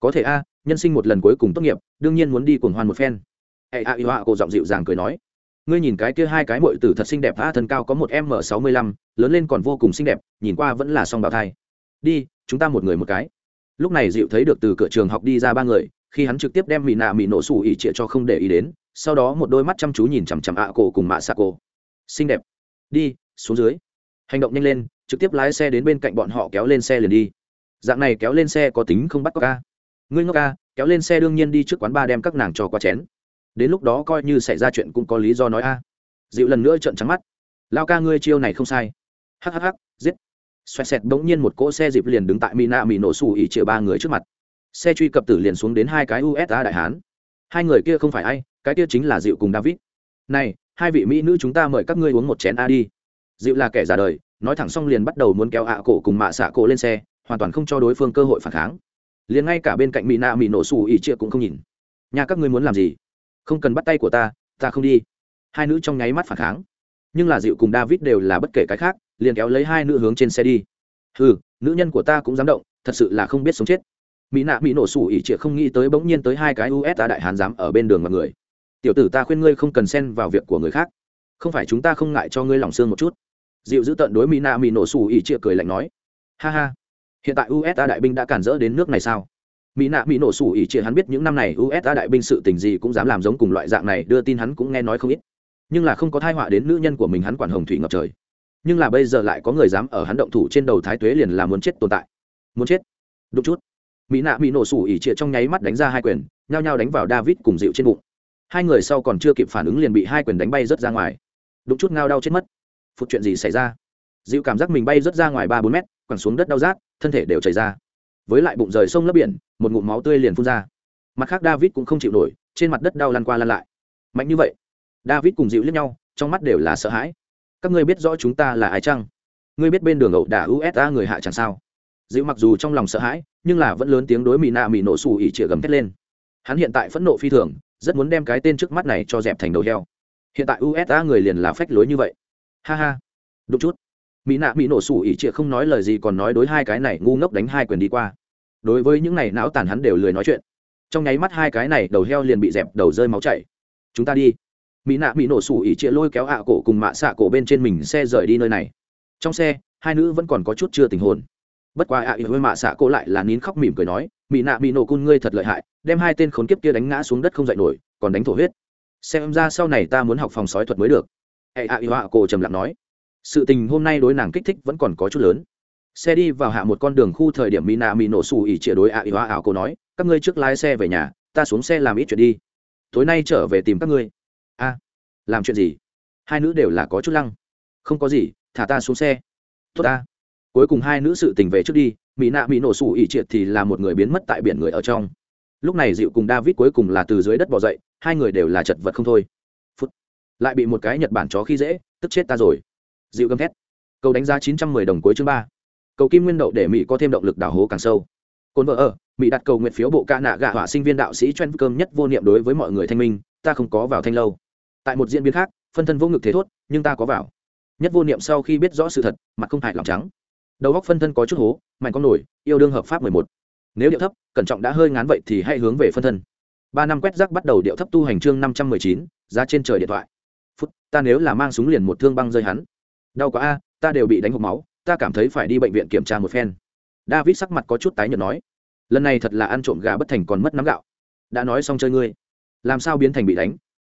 Speaker 1: Có thể a, nhân sinh một lần cuối cùng tốt nghiệp, đương nhiên muốn đi cuồng hoan một phen. Hệ a yêu họa cổ giọng dịu dàng cười nói ngươi nhìn cái kia hai cái mội tử thật xinh đẹp a thân cao có một m sáu mươi lăm, lớn lên còn vô cùng xinh đẹp, nhìn qua vẫn là song bào thai. Đi, chúng ta một người một cái. Lúc này dịu thấy được từ cửa trường học đi ra ba người, khi hắn trực tiếp đem mỹ nạ mỹ nổ xù ỉ trịa cho không để ý đến, sau đó một đôi mắt chăm chú nhìn chằm chằm ạ cổ cùng mạ xạ cổ. Xinh đẹp. Đi, xuống dưới. Hành động nhanh lên, trực tiếp lái xe đến bên cạnh bọn họ kéo lên xe liền đi. Dạng này kéo lên xe có tính không bắt có ca. Ngươi ngốc ca, kéo lên xe đương nhiên đi trước quán ba đem các nàng cho qua chén đến lúc đó coi như xảy ra chuyện cũng có lý do nói a. Dịu lần nữa trợn trắng mắt. Lao ca ngươi chiêu này không sai. Hhh giết. Xoẹt xẹt bỗng nhiên một cỗ xe dịp liền đứng tại mina mỹ nổ xù ỉ chĩa ba người trước mặt. Xe truy cập tử liền xuống đến hai cái usa đại hán. Hai người kia không phải ai, cái kia chính là dịu cùng david. Này, hai vị mỹ nữ chúng ta mời các ngươi uống một chén a đi. Dịu là kẻ già đời, nói thẳng xong liền bắt đầu muốn kéo ạ cổ cùng mạ xạ cổ lên xe, hoàn toàn không cho đối phương cơ hội phản kháng. Liền ngay cả bên cạnh mỹ nạ mỹ nổ xù ỉ chia cũng không nhìn. Nhà các ngươi muốn làm gì? Không cần bắt tay của ta ta không đi. Hai nữ trong nháy mắt phản kháng. Nhưng là dịu cùng david đều là bất kể cái khác, liền kéo lấy hai nữ hướng trên xe đi. Ừ nữ nhân của ta cũng dám động, thật sự là không biết sống chết. Mỹ nạ, mỹ nổ sủ ỉ trịa không nghĩ tới bỗng nhiên tới hai cái us đại hán dám ở bên đường mọi người. Tiểu tử ta khuyên ngươi không cần xen vào việc của người khác. Không phải chúng ta không ngại cho ngươi lòng xương một chút. Dịu giữ tận đối mỹ nạ, mỹ nổ sủ ỉ trịa cười lạnh nói. Ha ha. Hiện tại usa đại binh đã cản rỡ đến nước này sao? Mỹ nạ mỹ nổ sủ ỉ chia hắn biết những năm này usa đại binh sự tình gì cũng dám làm giống cùng loại dạng này, đưa tin hắn cũng nghe nói không ít. Nhưng là không có thai họa đến nữ nhân của mình hắn quản hồng thủy ngập trời. Nhưng là bây giờ lại có người dám ở hắn động thủ trên đầu thái tuế liền là muốn chết tồn tại. Muốn chết. Đúng chút. Mỹ nạ bị nổ sủ ỉ trịa trong nháy mắt đánh ra hai quyền, nhao nhao đánh vào david cùng dịu trên bụng. Hai người sau còn chưa kịp phản ứng liền bị hai quyền đánh bay rớt ra ngoài. Đúng chút ngao đau chết mất. Phút chuyện gì xảy ra? Dịu cảm giác mình bay rớt ra ngoài ba bốn mét, quẳng xuống đất đau rát, thân thể đều chảy ra với lại bụng rời sông lấp biển, một ngụm máu tươi liền phun ra. Mặt khác david cũng không chịu nổi, trên mặt đất đau lăn qua lăn lại. Mạnh như vậy, david cùng dịu liếc nhau, trong mắt đều là sợ hãi. Các ngươi biết rõ chúng ta là ai chăng? Ngươi biết bên đường ẩu đả usa người hạ chẳng sao? Dịu mặc dù trong lòng sợ hãi, nhưng là vẫn lớn tiếng đối mỹ nạ mỹ nổ xù ỉ chĩa gầm thét lên. Hắn hiện tại phẫn nộ phi thường, rất muốn đem cái tên trước mắt này cho dẹp thành đầu heo. Hiện tại usa người liền là phách lối như vậy. Ha ha. Đúng chút mỹ nạ mỹ nổ sủ ỉ trịa không nói lời gì còn nói đối hai cái này ngu ngốc đánh hai quyền đi qua. Đối với những này não tàn hắn đều lười nói chuyện. Trong nháy mắt hai cái này đầu heo liền bị dẹp, đầu rơi máu chảy. Chúng ta đi. Mỹ nạ mỹ nổ sủ ỉ trịa lôi kéo ạ cổ cùng mạ xạ cổ bên trên mình xe rời đi nơi này. Trong xe, hai nữ vẫn còn có chút chưa tình hồn. Bất quá ạ ỉ với mạ xạ cổ lại là nín khóc mỉm cười nói, mỹ nạ mỹ nổ cun ngươi thật lợi hại, đem hai tên khốn kiếp kia đánh ngã xuống đất không dậy nổi, còn đánh thổ huyết. Xem ra sau này ta muốn học phòng sói thuật mới được. Hệ ạ ỉ ạ cổ trầm lặng nói sự tình hôm nay đối nàng kích thích vẫn còn có chút lớn. Xe đi vào hạ một con đường khu thời điểm mina nạ mỹ nổ xù ỉ chĩa đối ạ ỉ hoa ảo cô nói, các ngươi trước lái xe về nhà, ta xuống xe làm ít chuyện đi. Tối nay trở về tìm các ngươi. A, làm chuyện gì? Hai nữ đều là có chút lăng. Không có gì, thả ta xuống xe. Tốt ta. Cuối cùng hai nữ sự tình về trước đi mỹ nạ mỹ nổ sủ ỉ triệt thì là một người biến mất tại biển người ở trong. Lúc này dịu cùng david cuối cùng là từ dưới đất bỏ dậy, hai người đều là chật vật không thôi. Phút, lại bị một cái nhật bản chó khi dễ, tức chết ta rồi dịu gầm thét. Cầu đánh giá chín trăm mười đồng cuối chương ba. Cầu kim nguyên đậu để mỹ có thêm động lực đào hố càng sâu. Cồn vợ ở, mỹ đặt cầu nguyện phiếu bộ ca nạ gạ hỏa sinh viên đạo sĩ chuyên cơm nhất vô niệm đối với mọi người thanh minh, ta không có vào thanh lâu. Tại một diễn biến khác, phân thân vô ngực thế thốt, nhưng ta có vào. Nhất vô niệm sau khi biết rõ sự thật, mặt không hại lòng trắng. Đầu góc phân thân có chút hố, mạnh con nổi, yêu đương hợp pháp mười một. Nếu điệu thấp, cẩn trọng đã hơi ngán vậy thì hãy hướng về phân thân. Ba năm quét rác bắt đầu điệu thấp tu hành chương năm trăm mười chín, giá trên trời điện thoại. Phút, ta nếu là mang súng liền một thương băng rơi hắn đau quá a, ta đều bị đánh hộp máu, ta cảm thấy phải đi bệnh viện kiểm tra một phen. David sắc mặt có chút tái nhợt nói, lần này thật là ăn trộm gà bất thành còn mất nắm gạo. Đã nói xong chơi ngươi. Làm sao biến thành bị đánh?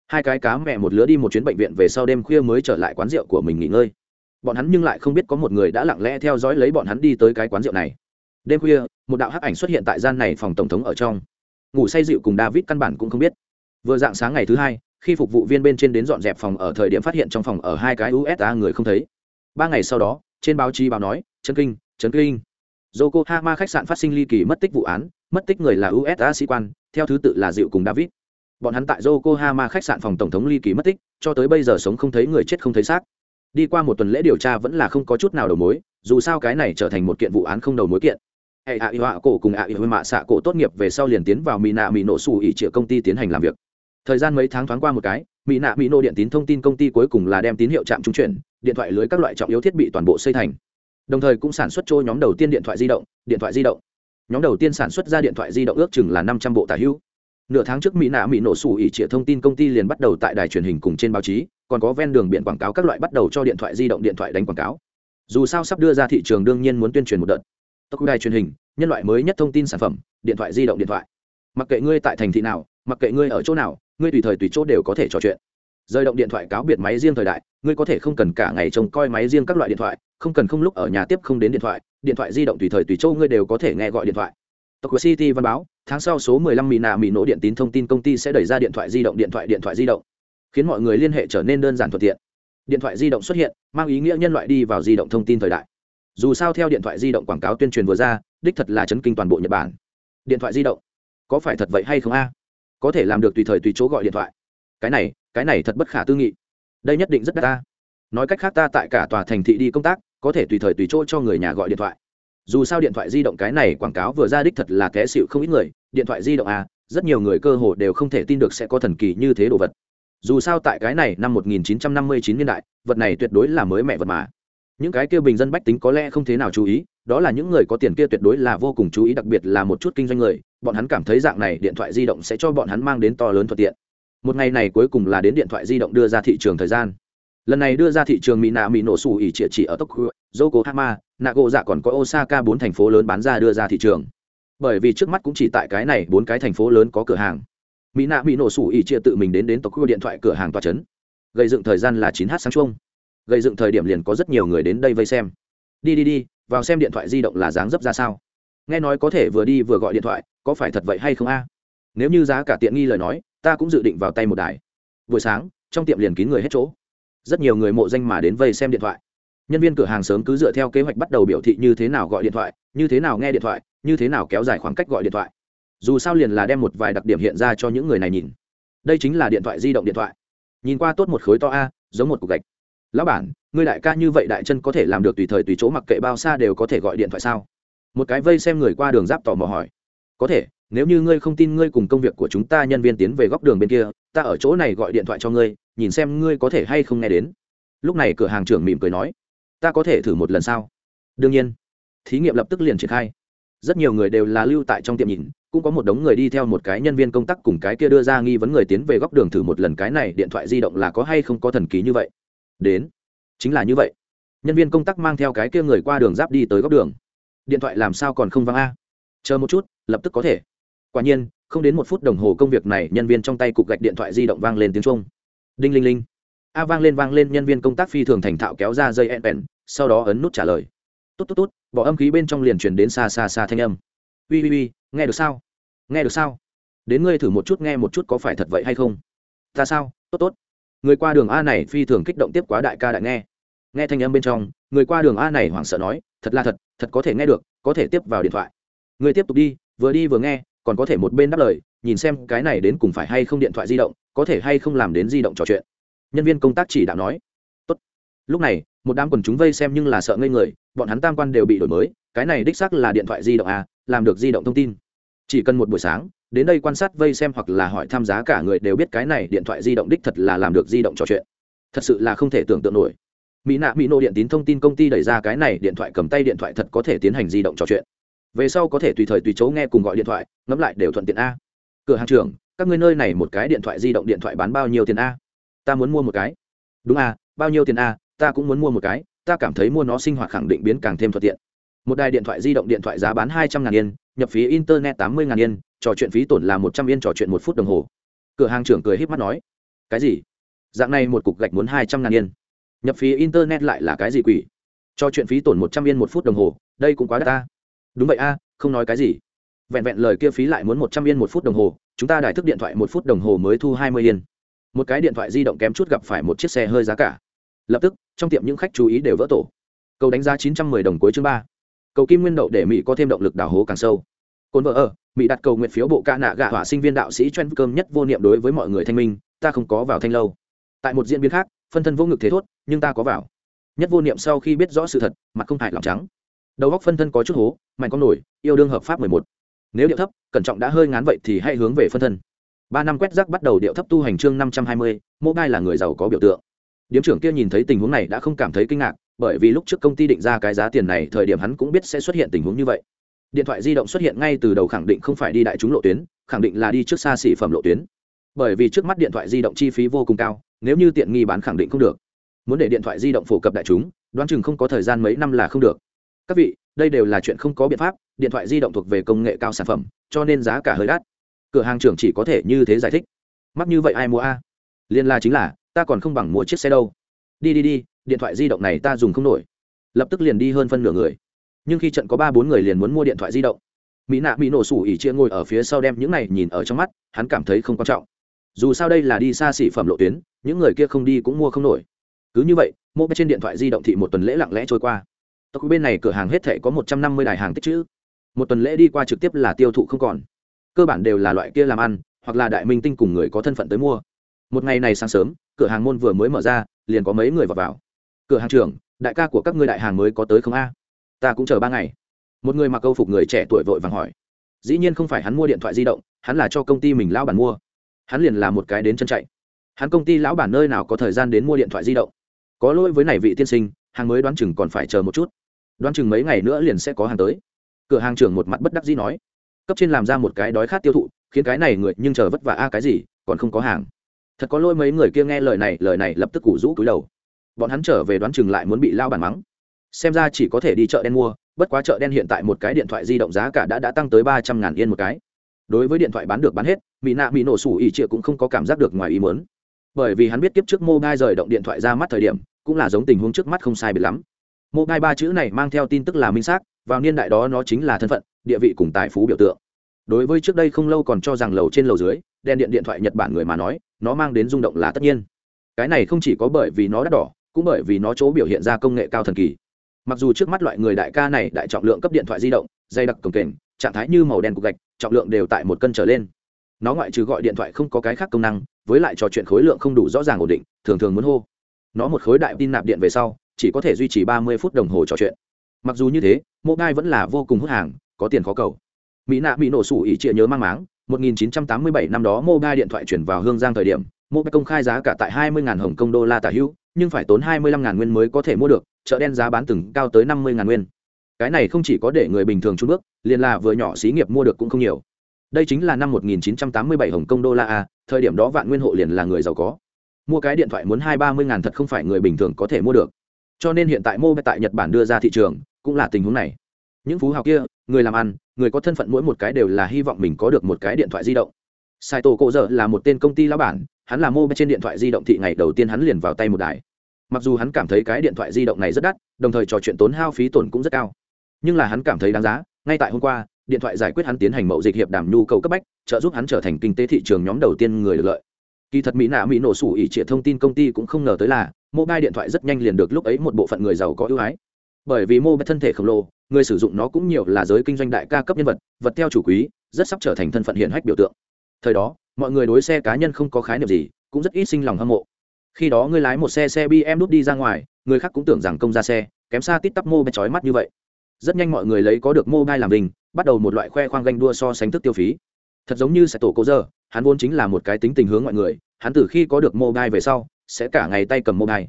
Speaker 1: Hai cái cá mẹ một lứa đi một chuyến bệnh viện về sau đêm khuya mới trở lại quán rượu của mình nghỉ ngơi. Bọn hắn nhưng lại không biết có một người đã lặng lẽ theo dõi lấy bọn hắn đi tới cái quán rượu này. Đêm khuya, một đạo hắc ảnh xuất hiện tại gian này phòng tổng thống ở trong. Ngủ say rượu cùng david căn bản cũng không biết. Vừa dạng sáng ngày thứ hai khi phục vụ viên bên trên đến dọn dẹp phòng ở thời điểm phát hiện trong phòng ở hai cái usa người không thấy. Ba ngày sau đó, trên báo chí báo nói chân kinh, chấn kinh. Yokohama khách sạn phát sinh ly kỳ mất tích vụ án, mất tích người là usa sĩ quan, theo thứ tự là dịu cùng david. Bọn hắn tại yokohama khách sạn phòng tổng thống ly kỳ mất tích, cho tới bây giờ sống không thấy người chết không thấy xác. Đi qua một tuần lễ điều tra vẫn là không có chút nào đầu mối, dù sao cái này trở thành một kiện vụ án không đầu mối kiện. Hệ ạ họa cổ cùng ạ y mạ xạ cổ tốt nghiệp về sau liền tiến vào mỹ nạ mỹ nổ xù ỉ công ty tiến hành làm việc thời gian mấy tháng thoáng qua một cái, mỹ nạ mỹ nổ điện tín thông tin công ty cuối cùng là đem tín hiệu trạm trung chuyển, điện thoại lưới các loại trọng yếu thiết bị toàn bộ xây thành. Đồng thời cũng sản xuất trôi nhóm đầu tiên điện thoại di động, điện thoại di động. Nhóm đầu tiên sản xuất ra điện thoại di động ước chừng là năm trăm bộ tả hữu. Nửa tháng trước mỹ nạ mỹ nổ sủ ỉ trịa thông tin công ty liền bắt đầu tại đài truyền hình cùng trên báo chí, còn có ven đường biển quảng cáo các loại bắt đầu cho điện thoại di động điện thoại đánh quảng cáo. Dù sao sắp đưa ra thị trường đương nhiên muốn tuyên truyền một đợt. Tốc đài truyền hình, nhân loại mới nhất thông tin sản phẩm, điện thoại di động điện thoại. Mặc kệ ngươi tại thành thị nào mặc kệ ngươi ở chỗ nào ngươi tùy thời tùy chỗ đều có thể trò chuyện rời động điện thoại cáo biệt máy riêng thời đại ngươi có thể không cần cả ngày trông coi máy riêng các loại điện thoại không cần không lúc ở nhà tiếp không đến điện thoại điện thoại di động tùy thời tùy chỗ ngươi đều có thể nghe gọi điện thoại Tokyo City văn báo, tháng sau số 15 mì nạ mì nổ điện tín thông tin công ty sẽ đẩy ra điện thoại di động điện thoại điện thoại di động, khiến mọi người liên hệ trở nên đơn giản thuận tiện. Điện thoại di động xuất hiện, mang ý nghĩa nhân loại đi vào di động thông tin thời đại. Dù sao theo điện thoại di động quảng cáo tuyên truyền vừa ra, đích thật là chấn kinh toàn bộ Nhật Bản. Điện thoại di động, có phải thật vậy hay không a? Có thể làm được tùy thời tùy chỗ gọi điện thoại. Cái này, cái này thật bất khả tư nghị. Đây nhất định rất đắt ta. Nói cách khác ta tại cả tòa thành thị đi công tác, có thể tùy thời tùy chỗ cho người nhà gọi điện thoại dù sao điện thoại di động cái này quảng cáo vừa ra đích thật là té xịu không ít người điện thoại di động à rất nhiều người cơ hồ đều không thể tin được sẽ có thần kỳ như thế đồ vật dù sao tại cái này năm 1959 niên đại vật này tuyệt đối là mới mẹ vật mà những cái kia bình dân bách tính có lẽ không thế nào chú ý, đó là những người có tiền kia tuyệt đối là vô cùng chú ý, đặc biệt là một chút kinh doanh người, bọn hắn cảm thấy dạng này điện thoại di động sẽ cho bọn hắn mang đến to lớn thuận tiện. Một ngày này cuối cùng là đến điện thoại di động đưa ra thị trường thời gian. Lần này đưa ra thị trường mỹ nạ mỹ nổ xù ỉ trịa chỉ ở tokyo, yokohama nago dạ còn có osaka bốn thành phố lớn bán ra đưa ra thị trường. Bởi vì trước mắt cũng chỉ tại cái này bốn cái thành phố lớn có cửa hàng. Mỹ nạ mỹ nổ xù ỉ trịa tự mình đến đến tokyo điện thoại cửa hàng tòa trấn gây dựng thời gian là chín h sáng chung gây dựng thời điểm liền có rất nhiều người đến đây vây xem. Đi đi đi, vào xem điện thoại di động là dáng dấp ra sao. Nghe nói có thể vừa đi vừa gọi điện thoại, có phải thật vậy hay không a? Nếu như giá cả tiện nghi lời nói, ta cũng dự định vào tay một đài. Buổi sáng, trong tiệm liền kín người hết chỗ. Rất nhiều người mộ danh mà đến vây xem điện thoại. Nhân viên cửa hàng sớm cứ dựa theo kế hoạch bắt đầu biểu thị như thế nào gọi điện thoại, như thế nào nghe điện thoại, như thế nào kéo dài khoảng cách gọi điện thoại. Dù sao liền là đem một vài đặc điểm hiện ra cho những người này nhìn. Đây chính là điện thoại di động điện thoại. Nhìn qua tốt một khối to a, giống một cục gạch lão bản, ngươi đại ca như vậy đại chân có thể làm được tùy thời tùy chỗ mặc kệ bao xa đều có thể gọi điện thoại sao? Một cái vây xem người qua đường giáp tò mò hỏi. Có thể, nếu như ngươi không tin ngươi cùng công việc của chúng ta nhân viên tiến về góc đường bên kia, ta ở chỗ này gọi điện thoại cho ngươi, nhìn xem ngươi có thể hay không nghe đến. Lúc này cửa hàng trưởng mỉm cười nói. Ta có thể thử một lần sao? Đương nhiên. Thí nghiệm lập tức liền triển khai. Rất nhiều người đều là lưu tại trong tiệm nhìn, cũng có một đống người đi theo một cái nhân viên công tác cùng cái kia đưa ra nghi vấn người tiến về góc đường thử một lần cái này điện thoại di động là có hay không có thần ký như vậy đến. Chính là như vậy. Nhân viên công tác mang theo cái kia người qua đường giáp đi tới góc đường. Điện thoại làm sao còn không văng a? Chờ một chút, lập tức có thể. Quả nhiên, không đến một phút đồng hồ công việc này, nhân viên trong tay cục gạch điện thoại di động vang lên tiếng trung đinh linh linh. A vang lên vang lên, nhân viên công tác phi thường thành thạo kéo ra dây en sau đó ấn nút trả lời. Tốt tốt tốt, bỏ âm khí bên trong liền truyền đến xa xa xa thanh âm. Ui ui ui, nghe được sao? Nghe được sao? Đến ngươi thử một chút, nghe một chút có phải thật vậy hay không? Ta sao? Tốt tốt người qua đường a này phi thường kích động tiếp quá đại ca đại nghe. Nghe thanh âm bên trong, người qua đường a này hoảng sợ nói, thật là thật thật có thể nghe được, có thể tiếp vào điện thoại. Người tiếp tục đi, vừa đi vừa nghe, còn có thể một bên đáp lời, nhìn xem cái này đến cùng phải hay không điện thoại di động, có thể hay không làm đến di động trò chuyện. Nhân viên công tác chỉ đạo nói. Tốt. lúc này, một đám quần chúng vây xem nhưng là sợ ngây người, bọn hắn tam quan đều bị đổi mới, cái này đích xác là điện thoại di động à làm được di động thông tin. Chỉ cần một buổi sáng đến đây quan sát vây xem hoặc là hỏi tham giá cả người đều biết cái này điện thoại di động đích thật là làm được di động trò chuyện. Thật sự là không thể tưởng tượng nổi. Mỹ nạ mỹ nô điện tín thông tin công ty đẩy ra cái này điện thoại cầm tay điện thoại thật có thể tiến hành di động trò chuyện. Về sau có thể tùy thời tùy chỗ nghe cùng gọi điện thoại, ngẫm lại đều thuận tiện a. Cửa hàng trưởng, các ngươi nơi này một cái điện thoại di động điện thoại bán bao nhiêu tiền a? Ta muốn mua một cái. Đúng a bao nhiêu tiền a? Ta cũng muốn mua một cái, ta cảm thấy mua nó sinh hoạt khẳng định biến càng thêm thuận tiện. Một đài điện thoại di động điện thoại giá bán hai trăm ngàn yên, nhập phí internet tám mươi ngàn yên trò chuyện phí tổn là một trăm yên trò chuyện một phút đồng hồ. Cửa hàng trưởng cười h í p mắt nói, cái gì? Dạng này một cục gạch muốn hai trăm ngàn yên. Nhập phí internet lại là cái gì quỷ? Trò chuyện phí tổn một trăm yên một phút đồng hồ, đây cũng quá đắt ta. Đúng vậy a, không nói cái gì. Vẹn vẹn lời kia phí lại muốn một trăm yên một phút đồng hồ, chúng ta đài thức điện thoại một phút đồng hồ mới thu hai mươi yên. Một cái điện thoại di động kém chút gặp phải một chiếc xe hơi giá cả. Lập tức, trong tiệm những khách chú ý đều vỡ tổ. Cầu đánh giá chín trăm mười đồng cuối chương ba. Cầu kim nguyên đậu để mỹ có thêm động lực đào hố càng sâu cồn vợ ở, mỹ đặt cầu nguyện phiếu bộ ca nạ gạ hỏa sinh viên đạo sĩ chuyên cơm nhất vô niệm đối với mọi người thanh minh, ta không có vào thanh lâu. Tại một diễn biến khác, phân thân vô ngực thế thốt, nhưng ta có vào. Nhất vô niệm sau khi biết rõ sự thật, mặt không hại lòng trắng. Đầu góc phân thân có chút hố, mạnh con nổi, yêu đương hợp pháp mười một. Nếu điệu thấp, cẩn trọng đã hơi ngán vậy thì hãy hướng về phân thân. Ba năm quét rác bắt đầu điệu thấp tu hành chương năm trăm hai mươi, mô gai là người giàu có biểu tượng. Điếm trưởng kia nhìn thấy tình huống này đã không cảm thấy kinh ngạc, bởi vì lúc trước công ty định ra cái giá tiền này, thời điểm hắn cũng biết sẽ xuất hiện tình huống như vậy điện thoại di động xuất hiện ngay từ đầu khẳng định không phải đi đại chúng lộ tuyến, khẳng định là đi trước xa xỉ phẩm lộ tuyến. Bởi vì trước mắt điện thoại di động chi phí vô cùng cao, nếu như tiện nghi bán khẳng định không được. Muốn để điện thoại di động phổ cập đại chúng, đoán chừng không có thời gian mấy năm là không được. Các vị, đây đều là chuyện không có biện pháp, điện thoại di động thuộc về công nghệ cao sản phẩm, cho nên giá cả hơi đắt. Cửa hàng trưởng chỉ có thể như thế giải thích. Mắc như vậy ai mua a? Liên la chính là, ta còn không bằng mua chiếc xe đâu. Đi đi đi, điện thoại di động này ta dùng không nổi. Lập tức liền đi hơn phân nửa người nhưng khi trận có ba bốn người liền muốn mua điện thoại di động. Mỹ nạ bị nổ sủ ỉ chia ngồi ở phía sau đem những này nhìn ở trong mắt, hắn cảm thấy không quan trọng. Dù sao đây là đi xa xỉ phẩm lộ tuyến, những người kia không đi cũng mua không nổi. Cứ như vậy mua trên điện thoại di động thị một tuần lễ lặng lẽ trôi qua. Tộc bên này cửa hàng hết thể có một trăm năm mươi đài hàng tích chữ. Một tuần lễ đi qua trực tiếp là tiêu thụ không còn. Cơ bản đều là loại kia làm ăn, hoặc là đại minh tinh cùng người có thân phận tới mua. Một ngày này sáng sớm, cửa hàng môn vừa mới mở ra, liền có mấy người vào vào. Cửa hàng trưởng, đại ca của các ngươi đại hàng mới có tới không a? Ta cũng chờ ba ngày. Một người mặc câu phục người trẻ tuổi vội vàng hỏi. Dĩ nhiên không phải hắn mua điện thoại di động, hắn là cho công ty mình lão bản mua. Hắn liền là một cái đến chân chạy. Hắn công ty lão bản nơi nào có thời gian đến mua điện thoại di động? Có lỗi với này vị tiên sinh, hàng mới đoán chừng còn phải chờ một chút. Đoán chừng mấy ngày nữa liền sẽ có hàng tới. Cửa hàng trưởng một mặt bất đắc dĩ nói. Cấp trên làm ra một cái đói khát tiêu thụ, khiến cái này người nhưng chờ vất vả a cái gì, còn không có hàng. Thật có lỗi mấy người kia nghe lời này lời này lập tức củ rũ cúi đầu. Bọn hắn trở về đoán chừng lại muốn bị lao bản mắng xem ra chỉ có thể đi chợ đen mua, bất quá chợ đen hiện tại một cái điện thoại di động giá cả đã đã tăng tới ba trăm ngàn yên một cái. Đối với điện thoại bán được bán hết, mỹ nạ mỹ nổ sủ ỉ trịa cũng không có cảm giác được ngoài ý muốn. Bởi vì hắn biết tiếp trước mobile rời động điện thoại ra mắt thời điểm, cũng là giống tình huống trước mắt không sai biệt lắm. Mobile ba chữ này mang theo tin tức là minh xác, vào niên đại đó nó chính là thân phận, địa vị cùng tài phú biểu tượng. Đối với trước đây không lâu còn cho rằng lầu trên lầu dưới, đèn điện điện thoại nhật bản người mà nói, nó mang đến rung động là tất nhiên. Cái này không chỉ có bởi vì nó đắt đỏ, cũng bởi vì nó chỗ biểu hiện ra công nghệ cao thần kỳ mặc dù trước mắt loại người đại ca này đại trọng lượng cấp điện thoại di động, dây đặc cồng kềnh, trạng thái như màu đen cục gạch, trọng lượng đều tại một cân trở lên. Nó ngoại trừ gọi điện thoại không có cái khác công năng, với lại trò chuyện khối lượng không đủ rõ ràng ổn định, thường thường muốn hô. Nó một khối đại tin nạp điện về sau, chỉ có thể duy trì ba mươi phút đồng hồ trò chuyện. Mặc dù như thế, mobile vẫn là vô cùng hút hàng, có tiền khó cầu. Mỹ nạ bị nổ sủ ỉ trịa nhớ mang máng 1987 năm đó mobile điện thoại chuyển vào hương giang thời điểm, mobile công khai giá cả tại 20.000 hồng kông đô la tả hữu nhưng phải tốn 25.000 nguyên mới có thể mua được, chợ đen giá bán từng cao tới 50.000 nguyên. Cái này không chỉ có để người bình thường trung bước, liền là vừa nhỏ xí nghiệp mua được cũng không nhiều. Đây chính là năm 1987 hồng kông đô la a, thời điểm đó vạn nguyên hộ liền là người giàu có. Mua cái điện thoại muốn hai ba mươi ngàn thật không phải người bình thường có thể mua được. Cho nên hiện tại mobile tại nhật bản đưa ra thị trường, cũng là tình huống này. Những phú hào kia, người làm ăn, người có thân phận mỗi một cái đều là hy vọng mình có được một cái điện thoại di động. Saito cổ giờ là một tên công ty lão bản, hắn là mobile trên điện thoại di động thị ngày đầu tiên hắn liền vào tay một đài mặc dù hắn cảm thấy cái điện thoại di động này rất đắt, đồng thời trò chuyện tốn hao phí tổn cũng rất cao. Nhưng là hắn cảm thấy đáng giá, ngay tại hôm qua, điện thoại giải quyết hắn tiến hành mậu dịch hiệp đàm nhu cầu cấp bách, trợ giúp hắn trở thành kinh tế thị trường nhóm đầu tiên người được lợi. Kỳ thật mỹ nạ mỹ nổ sủ ỉ trịa thông tin công ty cũng không ngờ tới là, mobile điện thoại rất nhanh liền được lúc ấy một bộ phận người giàu có ưu ái. Bởi vì mobile thân thể khổng lồ, người sử dụng nó cũng nhiều là giới kinh doanh đại ca cấp nhân vật vật theo chủ quý, rất sắp trở thành thân phận hiện hách biểu tượng. Thời đó, mọi người đối xe cá nhân không có khái niệm gì, cũng rất ít sinh lòng hâm mộ khi đó ngươi lái một xe xe bm đút đi ra ngoài, người khác cũng tưởng rằng công ra xe, kém xa tít tắp mô bê chói mắt như vậy. Rất nhanh mọi người lấy có được mobile làm đình bắt đầu một loại khoe khoang ganh đua so sánh thức tiêu phí. Thật giống như sẽ tổ cố giờ, hắn vốn chính là một cái tính tình hướng mọi người, hắn từ khi có được mobile về sau, sẽ cả ngày tay cầm mobile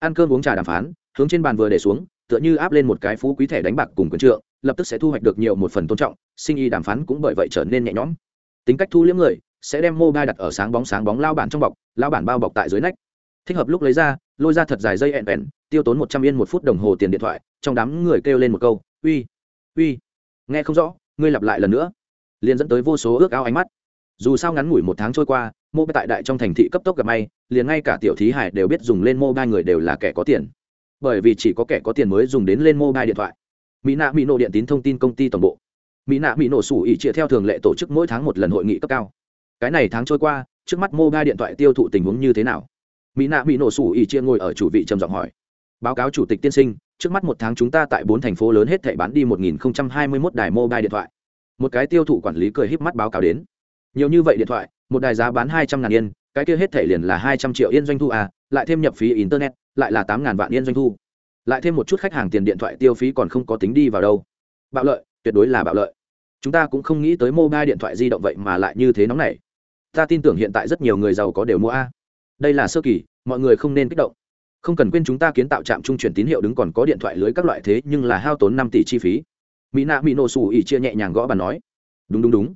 Speaker 1: ăn cơm uống trà đàm phán, hướng trên bàn vừa để xuống, tựa như áp lên một cái phú quý thẻ đánh bạc cùng quyền trượng, lập tức sẽ thu hoạch được nhiều một phần tôn trọng, sinh y đàm phán cũng bởi vậy trở nên nhẹ nhõm. Tính cách thu liếm người, sẽ đem mobile đặt ở sáng bóng sáng bóng lao bản trong bọc, lao bản bao bọc tại dưới nách thích hợp lúc lấy ra, lôi ra thật dài dây ẹn ẹn tiêu tốn một trăm yên một phút đồng hồ tiền điện thoại, trong đám người kêu lên một câu, uy uy, nghe không rõ, ngươi lặp lại lần nữa. Liền dẫn tới vô số ước ao ánh mắt. Dù sao ngắn ngủi một tháng trôi qua, mô tại đại trong thành thị cấp tốc gặp may, liền ngay cả tiểu thí hải đều biết dùng lên mô ba người đều là kẻ có tiền. Bởi vì chỉ có kẻ có tiền mới dùng đến lên mô ba điện thoại. Mỹ nạ mỹ nổ điện tín thông tin công ty toàn bộ. Mỹ nạ mỹ nổ sủ ỉ chia theo thường lệ tổ chức mỗi tháng một lần hội nghị cấp cao. Cái này tháng trôi qua, trước mắt mô ba điện thoại tiêu thụ tình huống như thế nào? Mỹ nạ mỹ nổ sủ ỉ chia ngồi ở chủ vị trầm giọng hỏi. Báo cáo chủ tịch tiên sinh, trước mắt một tháng chúng ta tại bốn thành phố lớn hết thảy bán đi một nghìn hai mươi 1021 đài mobile điện thoại. Một cái tiêu thụ quản lý cười híp mắt báo cáo đến. Nhiều như vậy điện thoại, một đài giá bán hai trăm ngàn yên, cái kia hết thảy liền là hai trăm triệu yên doanh thu à lại thêm nhập phí internet, lại là tám ngàn vạn yên doanh thu. Lại thêm một chút khách hàng tiền điện thoại tiêu phí còn không có tính đi vào đâu. Bạo lợi, tuyệt đối là bạo lợi. Chúng ta cũng không nghĩ tới mobile điện thoại di động vậy mà lại như thế nóng này ta tin tưởng hiện tại rất nhiều người giàu có đều mua a đây là sơ kỳ, mọi người không nên kích động. Không cần quên chúng ta kiến tạo trạm trung chuyển tín hiệu đứng còn có điện thoại lưới các loại thế, nhưng là hao tốn năm tỷ chi phí. Mỹ nạ mỹ nổ xù ỉ chia nhẹ nhàng gõ bàn nói. Đúng đúng đúng.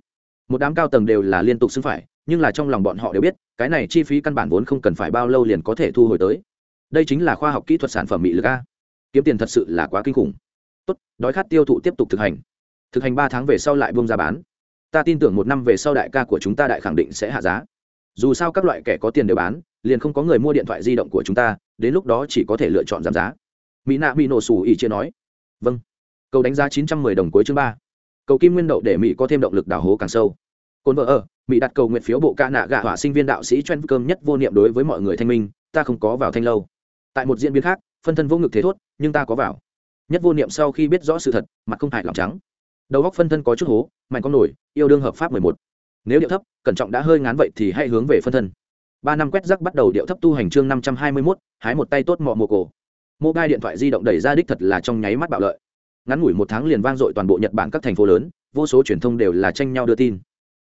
Speaker 1: Một đám cao tầng đều là liên tục xưng phải, nhưng là trong lòng bọn họ đều biết, cái này chi phí căn bản vốn không cần phải bao lâu liền có thể thu hồi tới. Đây chính là khoa học kỹ thuật sản phẩm mỹ lực a. Kiếm tiền thật sự là quá kinh khủng. Tốt, đói khát tiêu thụ tiếp tục thực hành. Thực hành ba tháng về sau lại bông ra bán. Ta tin tưởng một năm về sau đại ca của chúng ta đại khẳng định sẽ hạ giá dù sao các loại kẻ có tiền đều bán, liền không có người mua điện thoại di động của chúng ta, đến lúc đó chỉ có thể lựa chọn giảm giá. Mỹ nạ bị nổ sủ ỉ chia nói. Vâng. Cầu đánh giá chín trăm mười đồng cuối chương ba. Cầu kim nguyên đậu để mỹ có thêm động lực đào hố càng sâu. Cồn vợ ở, mỹ đặt cầu nguyện phiếu bộ ca nạ gạ hỏa sinh viên đạo sĩ chuyên cơm nhất vô niệm đối với mọi người thanh minh, ta không có vào thanh lâu. Tại một diễn biến khác, phân thân vô ngực thế thốt, nhưng ta có vào. Nhất vô niệm sau khi biết rõ sự thật, mặt không hại lòng trắng. Đầu góc phân thân có chút hố, mạnh con nổi, yêu đương hợp pháp mười một nếu điệu thấp, cẩn trọng đã hơi ngán vậy thì hãy hướng về phân thân. Ba năm quét rắc bắt đầu điệu thấp tu hành chương năm trăm hai mươi mốt, hái một tay tốt mọ mồ cổ. Gai điện thoại di động đẩy ra đích thật là trong nháy mắt bạo lợi. Ngắn ngủi một tháng liền vang dội toàn bộ nhật bản các thành phố lớn, vô số truyền thông đều là tranh nhau đưa tin.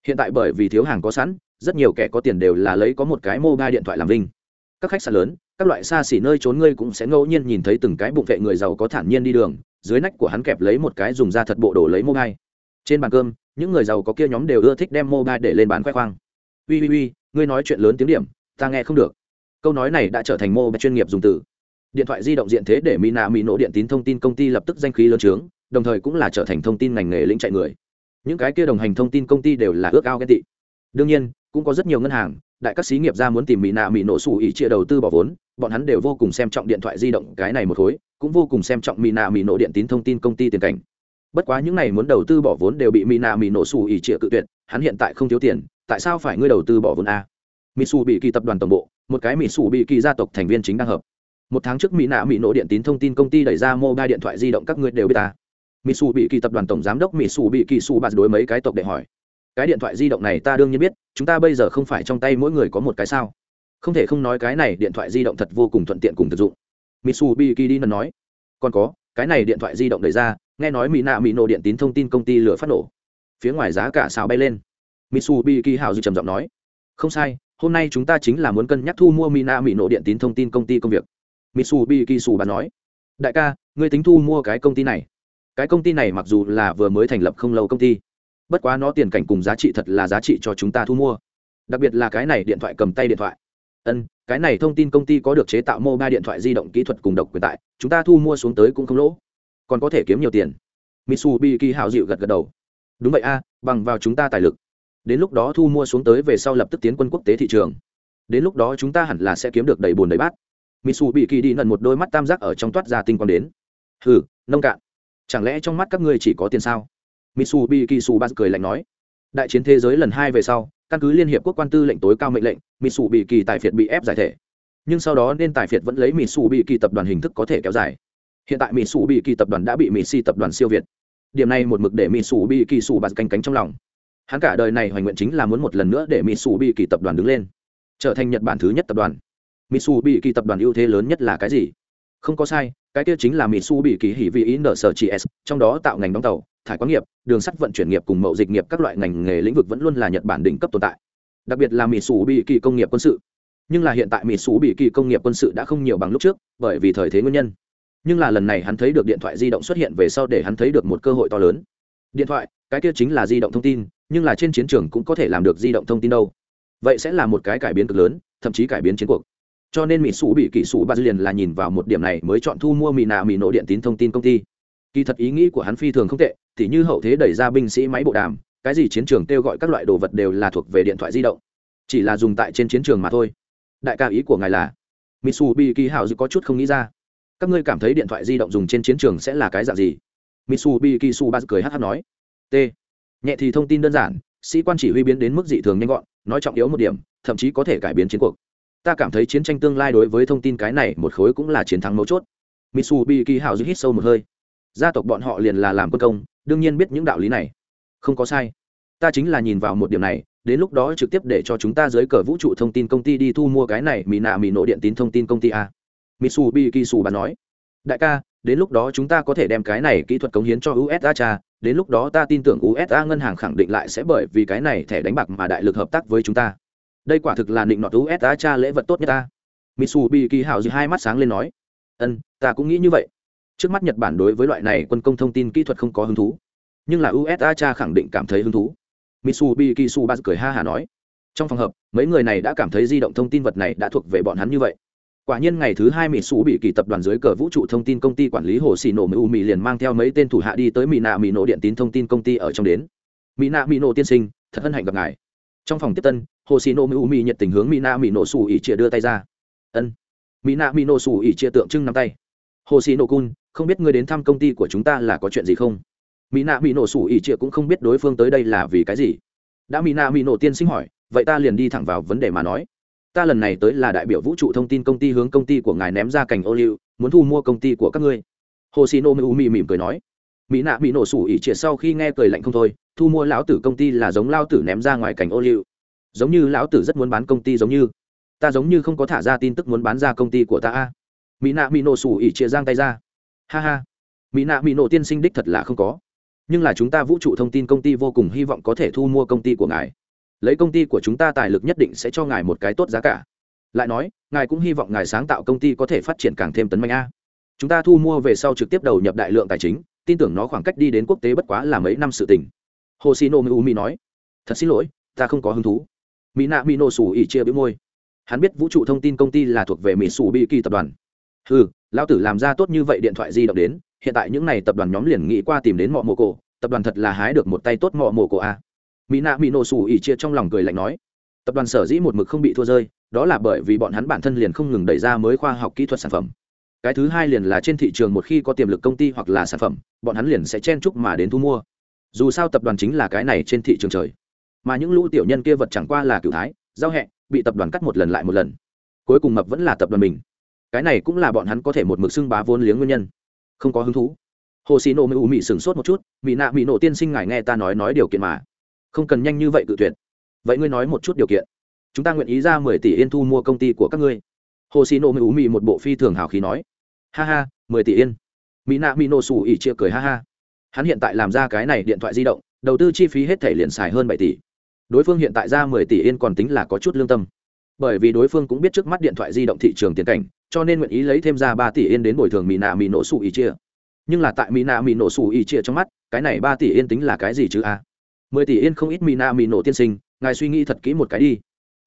Speaker 1: Hiện tại bởi vì thiếu hàng có sẵn, rất nhiều kẻ có tiền đều là lấy có một cái mô gai điện thoại làm vinh. Các khách sạn lớn, các loại xa xỉ nơi trốn ngươi cũng sẽ ngẫu nhiên nhìn thấy từng cái bụng vệ người giàu có thản nhiên đi đường, dưới nách của hắn kẹp lấy một cái dùng da thật bộ đồ lấy mô gai trên bàn cơm những người giàu có kia nhóm đều ưa thích đem mobile để lên bán khoe khoang. Ui ui ui, ngươi nói chuyện lớn tiếng điểm, ta nghe không được. Câu nói này đã trở thành mobile chuyên nghiệp dùng từ. Điện thoại di động diện thế để mỹ nạ mỹ nổ điện tín thông tin công ty lập tức danh khí lớn trướng, đồng thời cũng là trở thành thông tin ngành nghề lĩnh chạy người. Những cái kia đồng hành thông tin công ty đều là ước ao ghen tị. Đương nhiên, cũng có rất nhiều ngân hàng, đại các xí nghiệp ra muốn tìm mỹ nạ mỹ nổ xù ý chia đầu tư bỏ vốn, bọn hắn đều vô cùng xem trọng điện thoại di động cái này một khối, cũng vô cùng xem trọng mỹ nạ mỹ nổ điện tín thông tin công ty tiền cảnh bất quá những này muốn đầu tư bỏ vốn đều bị mỹ nạ mỹ nổ xù ỉ trịa cự tuyệt, hắn hiện tại không thiếu tiền, tại sao phải ngươi đầu tư bỏ vốn a? Mỹ xù bị kỳ tập đoàn tổng bộ, một cái mỹ xù bị kỳ gia tộc thành viên chính đang hợp. Một tháng trước mỹ nạ mỹ nổ điện tín thông tin công ty đẩy ra mobile điện thoại di động các ngươi đều biết ta. Mỹ xù bị kỳ tập đoàn tổng giám đốc mỹ xù bị kỳ xù bạt đối mấy cái tộc để hỏi. Cái điện thoại di động này ta đương nhiên biết, chúng ta bây giờ không phải trong tay mỗi người có một cái sao? Không thể không nói cái này điện thoại di động thật vô cùng thuận tiện cùng thực dụng. Mitsubishi đi nói. Còn có, cái này điện thoại di động đẩy ra nghe nói mỹ nạ mỹ nổ điện tín thông tin công ty lửa phát nổ. Phía ngoài giá cả xào bay lên. Mitsubishi hào dư trầm giọng nói, không sai, hôm nay chúng ta chính là muốn cân nhắc thu mua mỹ nạ mỹ nổ điện tín thông tin công ty công việc. Mitsubishi sù bà nói, đại ca, ngươi tính thu mua cái công ty này. Cái công ty này mặc dù là vừa mới thành lập không lâu công ty, bất quá nó tiền cảnh cùng giá trị thật là giá trị cho chúng ta thu mua. Đặc biệt là cái này điện thoại cầm tay điện thoại. Ân, cái này thông tin công ty có được chế tạo mobile điện thoại di động kỹ thuật cùng độc quyền tại, chúng ta thu mua xuống tới cũng không lỗ còn có thể kiếm nhiều tiền. Mitsubishi hào dịu gật gật đầu. Đúng vậy a, bằng vào chúng ta tài lực. Đến lúc đó thu mua xuống tới về sau lập tức tiến quân quốc tế thị trường. Đến lúc đó chúng ta hẳn là sẽ kiếm được đầy bùn đầy bát. Mitsubishi đi nần một đôi mắt tam giác ở trong toát ra tinh quang đến. Hừ, nông cạn. Chẳng lẽ trong mắt các ngươi chỉ có tiền sao? Mitsubishi su bas cười lạnh nói. Đại chiến thế giới lần hai về sau, căn cứ liên hiệp quốc quan tư lệnh tối cao mệnh lệnh, mitsubishi tài phiệt bị ép giải thể. Nhưng sau đó nên tài phiệt vẫn lấy mitsubishi tập đoàn hình thức có thể kéo dài hiện tại mitsubishi tập đoàn đã bị mitsi tập đoàn siêu việt. Điểm này một mực để mitsubishi su bas canh cánh trong lòng. Hắn cả đời này hoành nguyện chính là muốn một lần nữa để mitsubishi tập đoàn đứng lên. Trở thành nhật bản thứ nhất tập đoàn. Mitsubishi tập đoàn ưu thế lớn nhất là cái gì? Không có sai, cái kia chính là mitsubishi hỉ vị ý nở sở chị s, trong đó tạo ngành đóng tàu, thải quán nghiệp, đường sắt vận chuyển nghiệp cùng mậu dịch nghiệp các loại ngành nghề lĩnh vực vẫn luôn là nhật bản đỉnh cấp tồn tại. Đặc biệt là mitsubishi công nghiệp quân sự. Nhưng là hiện tại mitsubishi công nghiệp quân sự đã không nhiều bằng lúc trước, bởi vì thời thế nguyên nhân nhưng là lần này hắn thấy được điện thoại di động xuất hiện về sau để hắn thấy được một cơ hội to lớn. Điện thoại, cái kia chính là di động thông tin, nhưng là trên chiến trường cũng có thể làm được di động thông tin đâu. Vậy sẽ là một cái cải biến cực lớn, thậm chí cải biến chiến cuộc. Cho nên mỹ sủ bị kỹ sủ ba liền là nhìn vào một điểm này mới chọn thu mua mỹ nạ mỹ nổ điện tín thông tin công ty. Kỳ thật ý nghĩ của hắn phi thường không tệ thì như hậu thế đẩy ra binh sĩ máy bộ đàm, cái gì chiến trường kêu gọi các loại đồ vật đều là thuộc về điện thoại di động. Chỉ là dùng tại trên chiến trường mà thôi. Đại ca ý của ngài là mitsubishi hào có chút không nghĩ ra các ngươi cảm thấy điện thoại di động dùng trên chiến trường sẽ là cái dạng gì? Mitsubishi Kisu ba cười hh nói. T. Nhẹ thì thông tin đơn giản, sĩ quan chỉ huy biến đến mức dị thường nhanh gọn, nói trọng yếu một điểm, thậm chí có thể cải biến chiến cuộc. Ta cảm thấy chiến tranh tương lai đối với thông tin cái này một khối cũng là chiến thắng mấu chốt. Mitsubishi hào hít sâu một hơi. Gia tộc bọn họ liền là làm quân công, đương nhiên biết những đạo lý này. Không có sai. Ta chính là nhìn vào một điểm này, đến lúc đó trực tiếp để cho chúng ta dưới cờ vũ trụ thông tin công ty đi thu mua cái này mỹ nạ mỹ nổ điện tín thông tin công ty a mitsubishi su bà nói, đại ca, đến lúc đó chúng ta có thể đem cái này kỹ thuật cống hiến cho usa cha, đến lúc đó ta tin tưởng usa ngân hàng khẳng định lại sẽ bởi vì cái này thẻ đánh bạc mà đại lực hợp tác với chúng ta. Đây quả thực là định nọt usa cha lễ vật tốt nhất ta. Mitsubishi hào dư hai mắt sáng lên nói, ân, ta cũng nghĩ như vậy. Trước mắt nhật bản đối với loại này quân công thông tin kỹ thuật không có hứng thú, nhưng là usa cha khẳng định cảm thấy hứng thú. Mitsubishi su ba cười ha hà nói, trong phòng hợp mấy người này đã cảm thấy di động thông tin vật này đã thuộc về bọn hắn như vậy quả nhiên ngày thứ hai mỹ sủ bị kỳ tập đoàn dưới cờ vũ trụ thông tin công ty quản lý hồ xì nổ mỹ U mỹ liền mang theo mấy tên thủ hạ đi tới mỹ nạ mỹ nổ điện tín thông tin công ty ở trong đến. Mỹ nạ mỹ nổ tiên sinh, thật hân hạnh gặp ngài. Trong phòng tiếp tân, hồ xì nổ mỹ U mỹ nhiệt tình hướng mỹ nạ mỹ nổ xù ỉ chia đưa tay ra. Ân. Mỹ nạ mỹ nổ xù ỉ chia tượng trưng nắm tay. Hồ xì nổ cun, không biết ngươi đến thăm công ty của chúng ta là có chuyện gì không? Mỹ nạ mỹ nổ xù ỉ chia cũng không biết đối phương tới đây là vì cái gì. Đã mỹ nạ mỹ nổ tiên sinh hỏi, vậy ta liền đi thẳng vào vấn đề mà nói ta lần này tới là đại biểu vũ trụ thông tin công ty hướng công ty của ngài ném ra cành ô liu, muốn thu mua công ty của các ngươi. Hồ xin nô mỹ mì mỉm cười nói. Mỹ nạ bị nổ sủ ỉ triệt sau khi nghe cười lạnh không thôi, thu mua lão tử công ty là giống lao tử ném ra ngoài cành ô liu. Giống như lão tử rất muốn bán công ty giống như. Ta giống như không có thả ra tin tức muốn bán ra công ty của ta a. Mỹ nạ bị nổ sủ ỉ triệt giang tay ra. Ha ha. Mỹ nạ bị nổ tiên sinh đích thật là không có. Nhưng là chúng ta vũ trụ thông tin công ty vô cùng hy vọng có thể thu mua công ty của ngài lấy công ty của chúng ta tài lực nhất định sẽ cho ngài một cái tốt giá cả. Lại nói, ngài cũng hy vọng ngài sáng tạo công ty có thể phát triển càng thêm tấn mạnh a. Chúng ta thu mua về sau trực tiếp đầu nhập đại lượng tài chính, tin tưởng nó khoảng cách đi đến quốc tế bất quá là mấy năm sự tình. Hồ sĩ nô mỹ nói, thật xin lỗi, ta không có hứng thú. Mỹ nạ mỹ nô sủ ỉ chia bĩu môi. Hắn biết vũ trụ thông tin công ty là thuộc về mỹ sủ bị kỳ tập đoàn. Ừ lão tử làm ra tốt như vậy điện thoại di động đến, hiện tại những n à y tập đoàn nhóm liền nghĩ qua tìm đến mọ mồ cổ tập đoàn thật là hái được một tay tốt mọ mồ cổ a mỹ nạ mỹ nổ sủ ỉ chia trong lòng cười lạnh nói, tập đoàn sở dĩ một mực không bị thua rơi, đó là bởi vì bọn hắn bản thân liền không ngừng đẩy ra mới khoa học kỹ thuật sản phẩm. Cái thứ hai liền là trên thị trường một khi có tiềm lực công ty hoặc là sản phẩm, bọn hắn liền sẽ chen chúc mà đến thu mua. Dù sao tập đoàn chính là cái này trên thị trường trời. Mà những lũ tiểu nhân kia vật chẳng qua là cựu thái, giao hẹ, bị tập đoàn cắt một lần lại một lần. Cuối cùng mập vẫn là tập đoàn mình. Cái này cũng là bọn hắn có thể một mực xưng bá vốn liếng nguyên nhân. Không có hứng thú. Hồ xì nổ mỹ ủ mị sửng sốt một chút mỹ nạ mỹ nổ tiên sinh ngài nghe ta nói nói điều kiện mà không cần nhanh như vậy cự tuyệt. Vậy ngươi nói một chút điều kiện. Chúng ta nguyện ý ra mười tỷ yên thu mua công ty của các ngươi. Hồ xì nổ mỹ ú mị một bộ phi thường hào khí nói. Ha ha, mười tỷ yên. Mỹ nạ mỹ nổ xù ỉ chia cười ha ha. Hắn hiện tại làm ra cái này điện thoại di động, đầu tư chi phí hết thể liền xài hơn bảy tỷ. Đối phương hiện tại ra mười tỷ yên còn tính là có chút lương tâm. Bởi vì đối phương cũng biết trước mắt điện thoại di động thị trường tiền cảnh, cho nên nguyện ý lấy thêm ra ba tỷ yên đến bồi thường mỹ nạ mỹ nổ xù ỉ chia. Nhưng là tại mỹ nạ mỹ nổ xù ỉ chia trong mắt, cái này ba tỷ yên tính là cái gì chứ a? Mười tỷ yên không ít Mina nạ mỹ nổ tiên sinh, ngài suy nghĩ thật kỹ một cái đi.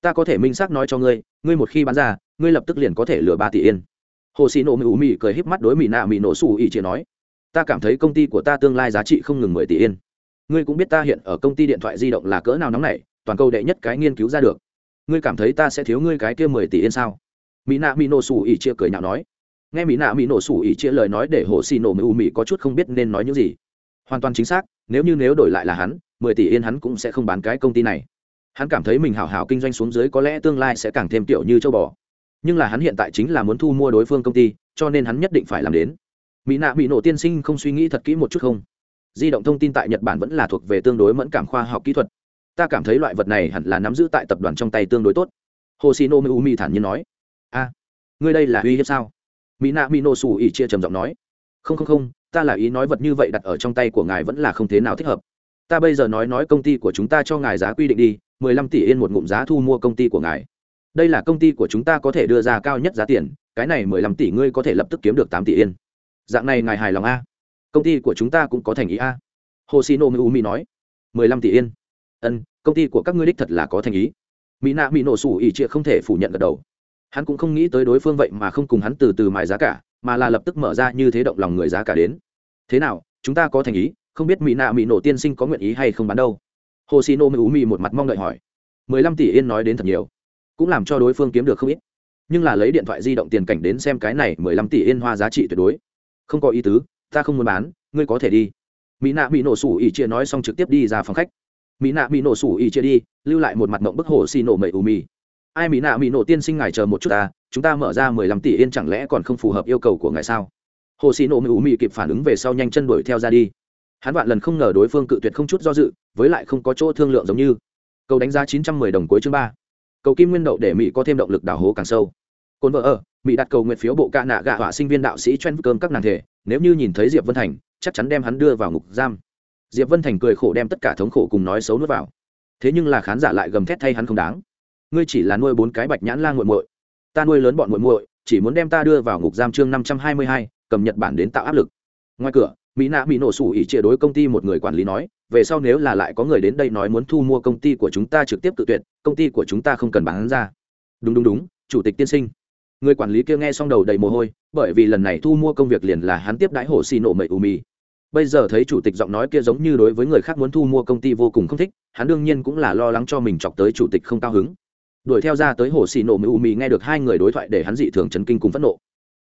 Speaker 1: Ta có thể minh xác nói cho ngươi ngươi một khi bán ra, ngươi lập tức liền có thể lừa ba tỷ yên. Hồ xì nổ mỹ ủ mị cười híp mắt đối mỹ nạ mỹ nổ xù ỉ chỉ nói, ta cảm thấy công ty của ta tương lai giá trị không ngừng mười tỷ yên. Ngươi cũng biết ta hiện ở công ty điện thoại di động là cỡ nào nóng này toàn cầu đệ nhất cái nghiên cứu ra được. Ngươi cảm thấy ta sẽ thiếu ngươi cái kia mười tỷ yên sao? Mỹ nạ mỹ nổ xù ỉ chia cười nhạo nói. Nghe mỹ nạ mỹ nổ xù ỉ chia lời nói để hồ xì nổ mỹ ủ mỹ có chút không biết nên nói những gì. Hoàn toàn chính xác, nếu như nếu đổi lại là hắn mười tỷ yên hắn cũng sẽ không bán cái công ty này. Hắn cảm thấy mình hảo hảo kinh doanh xuống dưới có lẽ tương lai sẽ càng thêm tiểu như châu bò. Nhưng là hắn hiện tại chính là muốn thu mua đối phương công ty, cho nên hắn nhất định phải làm đến. Mỹ nạ mỹ nổ tiên sinh không suy nghĩ thật kỹ một chút không? Di động thông tin tại nhật bản vẫn là thuộc về tương đối mẫn cảm khoa học kỹ thuật. Ta cảm thấy loại vật này hẳn là nắm giữ tại tập đoàn trong tay tương đối tốt. Hoshino xì thản nhiên nói. A, ngươi đây là uy hiếp sao? Mỹ nạ mỹ nổ xù ỉ chia trầm giọng nói. Không không không, ta là ý nói vật như vậy đặt ở trong tay của ngài vẫn là không thế nào thích hợp ta bây giờ nói nói công ty của chúng ta cho ngài giá quy định đi, mười lăm tỷ yên một ngụm giá thu mua công ty của ngài. Đây là công ty của chúng ta có thể đưa ra cao nhất giá tiền, cái này mười lăm tỷ ngươi có thể lập tức kiếm được tám tỷ yên. Dạng này ngài hài lòng a? Công ty của chúng ta cũng có thành ý a? Hồ xì nô mỹ nói. mười lăm tỷ yên. Ân, công ty của các ngươi đích thật là có thành ý. Mỹ nạ mỹ nổ sủ ỉ chia không thể phủ nhận gật đầu. Hắn cũng không nghĩ tới đối phương vậy mà không cùng hắn từ từ mài giá cả, mà là lập tức mở ra như thế động lòng người giá cả đến. Thế nào, chúng ta có thành ý? Không biết mỹ nạ mỹ nổ tiên sinh có nguyện ý hay không bán đâu. Hồ xì nô mỹ một mặt mong đợi hỏi. Mười lăm tỷ yên nói đến thật nhiều, cũng làm cho đối phương kiếm được không ít. Nhưng là lấy điện thoại di động tiền cảnh đến xem cái này mười lăm tỷ yên hoa giá trị tuyệt đối. Không có ý tứ, ta không muốn bán, ngươi có thể đi. Mỹ nạ mỹ nổ sủ ỉ chia nói xong trực tiếp đi ra phòng khách. Mỹ nạ mỹ nổ sủ ỉ chia đi, lưu lại một mặt mộng bức hồ xì nổ mậy ù mì ai mỹ nạ mỹ nổ tiên sinh ngài chờ một chút ta, chúng ta mở ra mười lăm tỷ yên chẳng lẽ còn không phù hợp yêu cầu của ngài sao? Hồ xì nổ mậy ù mì kịp phản ứng về sau nhanh chân đuổi theo ra đi hắn vạn lần không ngờ đối phương cự tuyệt không chút do dự, với lại không có chỗ thương lượng giống như. Câu đánh giá chín trăm mười đồng cuối chương ba. Cầu kim nguyên đậu để mỹ có thêm động lực đào hố càng sâu. Cồn vợ ở, mỹ đặt cầu nguyện phiếu bộ ca nạ gạ họa sinh viên đạo sĩ chen cơm các nàng thể, nếu như nhìn thấy diệp vân thành, chắc chắn đem hắn đưa vào ngục giam. Diệp vân thành cười khổ đem tất cả thống khổ cùng nói xấu nuốt vào. Thế nhưng là khán giả lại gầm thét thay hắn không đáng. Ngươi chỉ là nuôi bốn cái bạch nhãn lan g u muội. Ta nuôi lớn bọn muội muội, chỉ muốn đem ta đưa vào ngục giam chương năm trăm hai mươi hai, cầm nhật bản đến tạo áp lực. Ngoài cửa mỹ nạ mỹ nổ sủ ỉ chia đối công ty một người quản lý nói, về sau nếu là lại có người đến đây nói muốn thu mua công ty của chúng ta trực tiếp tự tuyệt, công ty của chúng ta không cần bán ra. Đúng đúng đúng, chủ tịch tiên sinh. Người quản lý kia nghe xong đầu đầy mồ hôi, bởi vì lần này thu mua công việc liền là hắn tiếp đãi hồ xì nổ mậy u mì. Bây giờ thấy chủ tịch giọng nói kia giống như đối với người khác muốn thu mua công ty vô cùng không thích, hắn đương nhiên cũng là lo lắng cho mình chọc tới chủ tịch không cao hứng. Đuổi theo ra tới hồ xì nổ mậy u mì nghe được hai người đối thoại để hắn dị thường chấn kinh cùng phẫn nộ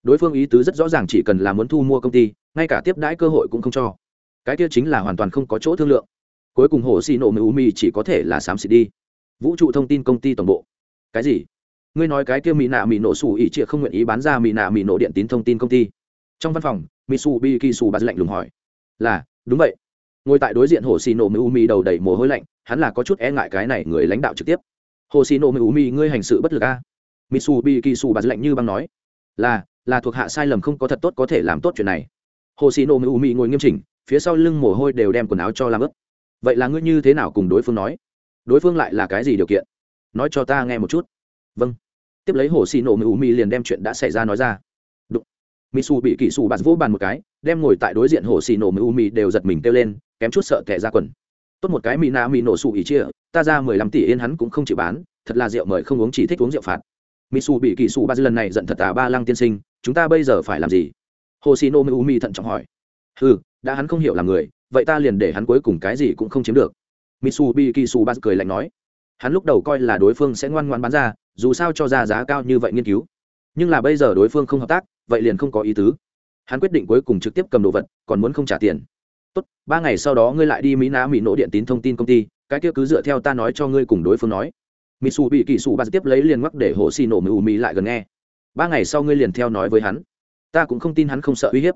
Speaker 1: đối phương ý tứ rất rõ ràng chỉ cần là muốn thu mua công ty, ngay cả tiếp đãi cơ hội cũng không cho. Cái kia chính là hoàn toàn không có chỗ thương lượng. Cuối cùng hồ xì nổ mỹ u mi chỉ có thể là xám xịt đi. Vũ trụ thông tin công ty toàn bộ. Cái gì? Ngươi nói cái kia mỹ nạ mỹ nổ xù ỉ trịa không nguyện ý bán ra mỹ nạ mỹ nổ điện tín thông tin công ty. Trong văn phòng mitsu bi kisu bạt lạnh lùng hỏi. Là, đúng vậy. Ngồi tại đối diện hồ xì nổ mỹ u mi đầu đầy mồ hôi lạnh, hắn là có chút e ngại cái này người lãnh đạo trực tiếp. Hồ xì nổ mỹ u mi ngươi hành sự bất lực a. Mitsu bi kisu bạt lạnh như băng nói. Là là thuộc hạ sai lầm không có thật tốt có thể làm tốt chuyện này. Hồ xì nổ mười u ngồi nghiêm chỉnh, phía sau lưng mồ hôi đều đem quần áo cho làm ướt. Vậy là ngươi như thế nào cùng đối phương nói? Đối phương lại là cái gì điều kiện? Nói cho ta nghe một chút. Vâng. Tiếp lấy hồ xì nổ mì u liền đem chuyện đã xảy ra nói ra. Đụng. Mỹ su bị kỹ su bạt vỗ bàn một cái, đem ngồi tại đối diện hồ xì nổ mì u đều giật mình kêu lên, kém chút sợ kẻ ra quần. Tốt một cái mỹ na mỹ nổ sụ ý chia, ta ra mười lăm tỷ yên hắn cũng không chịu bán, thật là rượu mời không uống chỉ thích uống rượu phạt mỹ su bị kỹ ba dư lần này giận thật à ba lăng tiên sinh, chúng ta bây giờ phải làm gì? Hồ xì u mi thận trọng hỏi. Ừ đã hắn không hiểu là người, vậy ta liền để hắn cuối cùng cái gì cũng không chiếm được. Mitsubishi su ba cười lạnh nói. Hắn lúc đầu coi là đối phương sẽ ngoan ngoan bán ra, dù sao cho ra giá cao như vậy nghiên cứu. Nhưng là bây giờ đối phương không hợp tác, vậy liền không có ý tứ. Hắn quyết định cuối cùng trực tiếp cầm đồ vật, còn muốn không trả tiền. Tốt, ba ngày sau đó ngươi lại đi mỹ ná mỹ nổ điện tín thông tin công ty, cái kia cứ dựa theo ta nói cho ngươi cùng đối phương nói mỹ xù bị kỹ xù bà tiếp lấy liền ngoắc để hồ xì nổ mù mì lại gần nghe. Ba ngày sau ngươi liền theo nói với hắn. Ta cũng không tin hắn không sợ uy hiếp.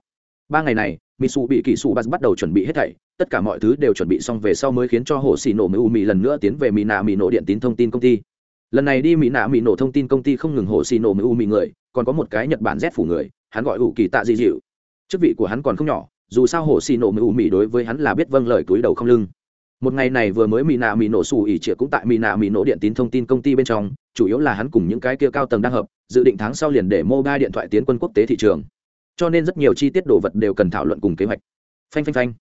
Speaker 1: Ba ngày này mỹ xù bị kỹ xù bà bắt đầu chuẩn bị hết thảy. Tất cả mọi thứ đều chuẩn bị xong về sau mới khiến cho hồ xì nổ mù mì lần nữa tiến về mỹ nạ mỹ nổ điện tín thông tin công ty. Lần này đi mỹ nạ mỹ nổ thông tin công ty không ngừng hồ xì nổ mù mì người, còn có một cái nhật bản rét phủ người, hắn gọi ủ kỳ tạ dị dịu chức vị của hắn còn không nhỏ, dù sao hồ xì nổ mù mì đối với hắn là biết vâng lời túi đầu không lưng một ngày này vừa mới mỹ nạ mỹ nổ xù ỉ trịa cũng tại mỹ nạ mỹ nổ điện tín thông tin công ty bên trong, chủ yếu là hắn cùng những cái kia cao tầng đang hợp, dự định tháng sau liền để mobile điện thoại tiến quân quốc tế thị trường. Cho nên rất nhiều chi tiết đồ vật đều cần thảo luận cùng kế hoạch. Phanh phanh phanh.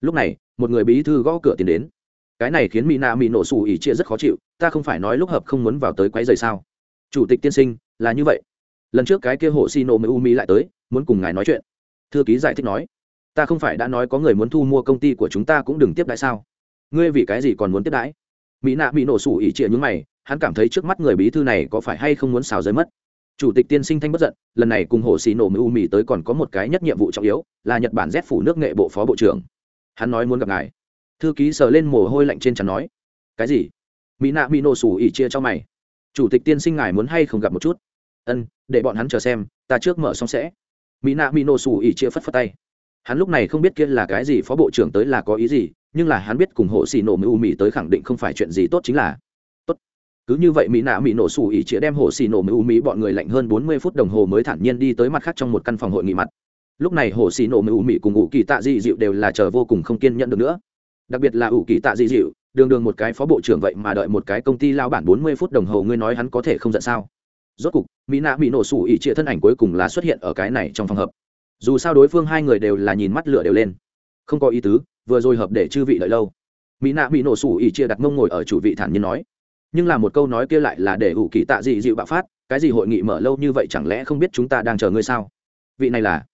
Speaker 1: Lúc này, một người bí thư gõ cửa tiến đến. Cái này khiến mỹ nạ mỹ nổ xù ỉ trịa rất khó chịu, ta không phải nói lúc hợp không muốn vào tới quấy rời sao? Chủ tịch tiên sinh, là như vậy. Lần trước cái kia hộ xì nổ mới mỹ lại tới, muốn cùng ngài nói chuyện. Thư ký giải thích nói, ta không phải đã nói có người muốn thu mua công ty của chúng ta cũng đừng tiếp đãi sao? Ngươi vì cái gì còn muốn tiếp đãi? Mỹ nạ bị nổ sủ ỉ trịa nhúng mày, hắn cảm thấy trước mắt người bí thư này có phải hay không muốn xào giới mất? Chủ tịch tiên sinh thanh bất giận, lần này cùng hồ xì nổ mưu mỹ tới còn có một cái nhất nhiệm vụ trọng yếu, là nhật bản rét phủ nước nghệ bộ phó bộ trưởng. Hắn nói muốn gặp ngài. Thư ký sờ lên mồ hôi lạnh trên chắn nói. Cái gì? Mỹ nạ bị nổ sủ ỉ chia cho mày. Chủ tịch tiên sinh ngài muốn hay không gặp một chút? Ân, để bọn hắn chờ xem, ta trước mở xong sẽ. Mỹ nạ mỹ nổ sủ ỉ chia phất phất tay. Hắn lúc này không biết kia là cái gì, phó bộ trưởng tới là có ý gì nhưng là hắn biết cùng hộ xì nổ mưu mỹ tới khẳng định không phải chuyện gì tốt chính là. Tốt. Cứ như vậy mỹ nạ mỹ nổ xù ỉ chĩa đem hộ xì nổ mưu mỹ bọn người lạnh hơn bốn mươi phút đồng hồ mới thản nhiên đi tới mặt khác trong một căn phòng hội nghị mặt. Lúc này hộ xì nổ mưu mỹ cùng ủ kỳ tạ dị dịu đều là chờ vô cùng không kiên nhẫn được nữa. Đặc biệt là ủ kỳ tạ dị dịu, đường đường một cái phó bộ trưởng vậy mà đợi một cái công ty lao bản bốn mươi phút đồng hồ ngươi nói hắn có thể không giận sao? Rốt cục mỹ nạ mỹ nổ xù ỉ chĩa thân ảnh cuối cùng là xuất hiện ở cái này trong phòng hợp dù sao đối phương hai người đều là nhìn mắt lửa đều lên. Không có ý tứ vừa rồi hợp để chư vị đợi lâu. Mỹ nạ bị nổ sủ ỉ chia đặt mông ngồi ở chủ vị thản nhiên nói. Nhưng là một câu nói kia lại là để ủ kỳ tạ dị dịu bạo phát, cái gì hội nghị mở lâu như vậy chẳng lẽ không biết chúng ta đang chờ ngươi sao? Vị này là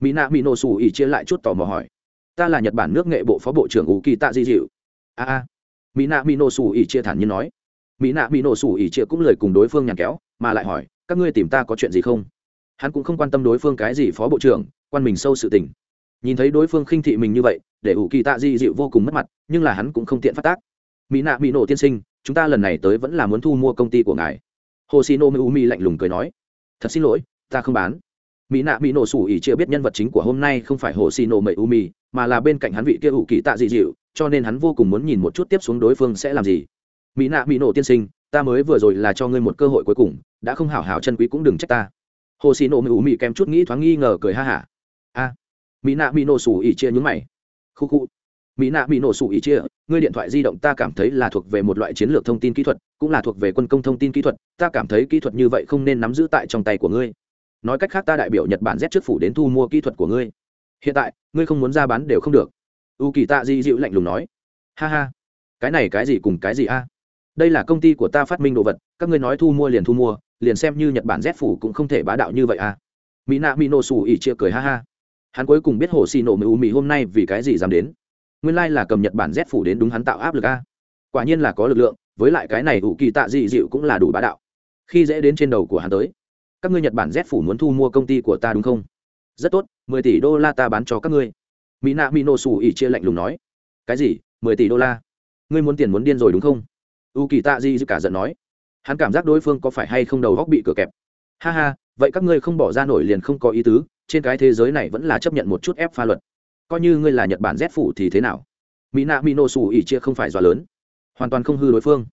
Speaker 1: mỹ nạ mỹ nổ sủ ỉ chia lại chút tò mò hỏi. Ta là nhật bản nước nghệ bộ phó bộ trưởng ủ kỳ tạ dị dịu a a. Mỹ nạ mỹ nổ sủ ỉ chia thản nhiên nói. Mỹ nạ mỹ nổ sủ ỉ chia cũng lời cùng đối phương nhàn kéo, mà lại hỏi, các ngươi tìm ta có chuyện gì không? Hắn cũng không quan tâm đối phương cái gì phó bộ trưởng, quan mình sâu sự tình nhìn thấy đối phương khinh thị mình như vậy, để ủ kỳ tạ di dịu vô cùng mất mặt, nhưng là hắn cũng không tiện phát tác. Mỹ nạ mỹ nổ tiên sinh, chúng ta lần này tới vẫn là muốn thu mua công ty của ngài. Hồ xin nô mỹ lạnh lùng cười nói. Thật xin lỗi, ta không bán. Mỹ nạ mỹ nổ sủ ỉ chưa biết nhân vật chính của hôm nay không phải hồ xin nô mỹ umi mà là bên cạnh hắn vị kia ủ kỳ tạ dị dịu, cho nên hắn vô cùng muốn nhìn một chút tiếp xuống đối phương sẽ làm gì. Mỹ nạ mỹ nổ tiên sinh, ta mới vừa rồi là cho ngươi một cơ hội cuối cùng, đã không hảo hảo chân quý cũng đừng trách ta. Hồ xin nổ mỹ umi kèm chút nghĩ thoáng nghi ngờ cười ha hả. A mỹ nạ mỹ nổ sủ ỉ chia nhúng mày. Khu khu. Mỹ nạ mỹ nổ sủ ỉ chia, ngươi điện thoại di động ta cảm thấy là thuộc về một loại chiến lược thông tin kỹ thuật, cũng là thuộc về quân công thông tin kỹ thuật, ta cảm thấy kỹ thuật như vậy không nên nắm giữ tại trong tay của ngươi. Nói cách khác ta đại biểu nhật bản z trước phủ đến thu mua kỹ thuật của ngươi. Hiện tại, ngươi không muốn ra bán đều không được. U kỳ tạ di dịu lạnh lùng nói. Ha ha. Cái này cái gì cùng cái gì a? Đây là công ty của ta phát minh đồ vật, các ngươi nói thu mua liền thu mua, liền xem như nhật bản z phủ cũng không thể bá đạo như vậy a mỹ nạ mỹ nổ sủ ỉ chia cười ha ha hắn cuối cùng biết hồ xì nổ mỹ u mỹ hôm nay vì cái gì dám đến. Nguyên lai là cầm nhật bản rét phủ đến đúng hắn tạo áp lực a. Quả nhiên là có lực lượng, với lại cái này ủ kỳ tạ dị dịu cũng là đủ bá đạo. Khi dễ đến trên đầu của hắn tới, các ngươi nhật bản rét phủ muốn thu mua công ty của ta đúng không? Rất tốt, mười tỷ đô la ta bán cho các ngươi. Mỹ nạ mỹ nổ xù ỉ chia lạnh lùng nói. Cái gì, mười tỷ đô la? Ngươi muốn tiền muốn điên rồi đúng không? U kỳ tạ di dịu cả giận nói. Hắn cảm giác đối phương có phải hay không đầu góc bị cửa kẹp. Ha ha, vậy các ngươi không bỏ ra nổi liền không có ý tứ trên cái thế giới này vẫn là chấp nhận một chút ép pha luật. Coi như ngươi là nhật bản z phủ thì thế nào? Mỹ nạ mỹ nổ xù ỉ chia không phải dọa lớn. Hoàn toàn không hư đối phương.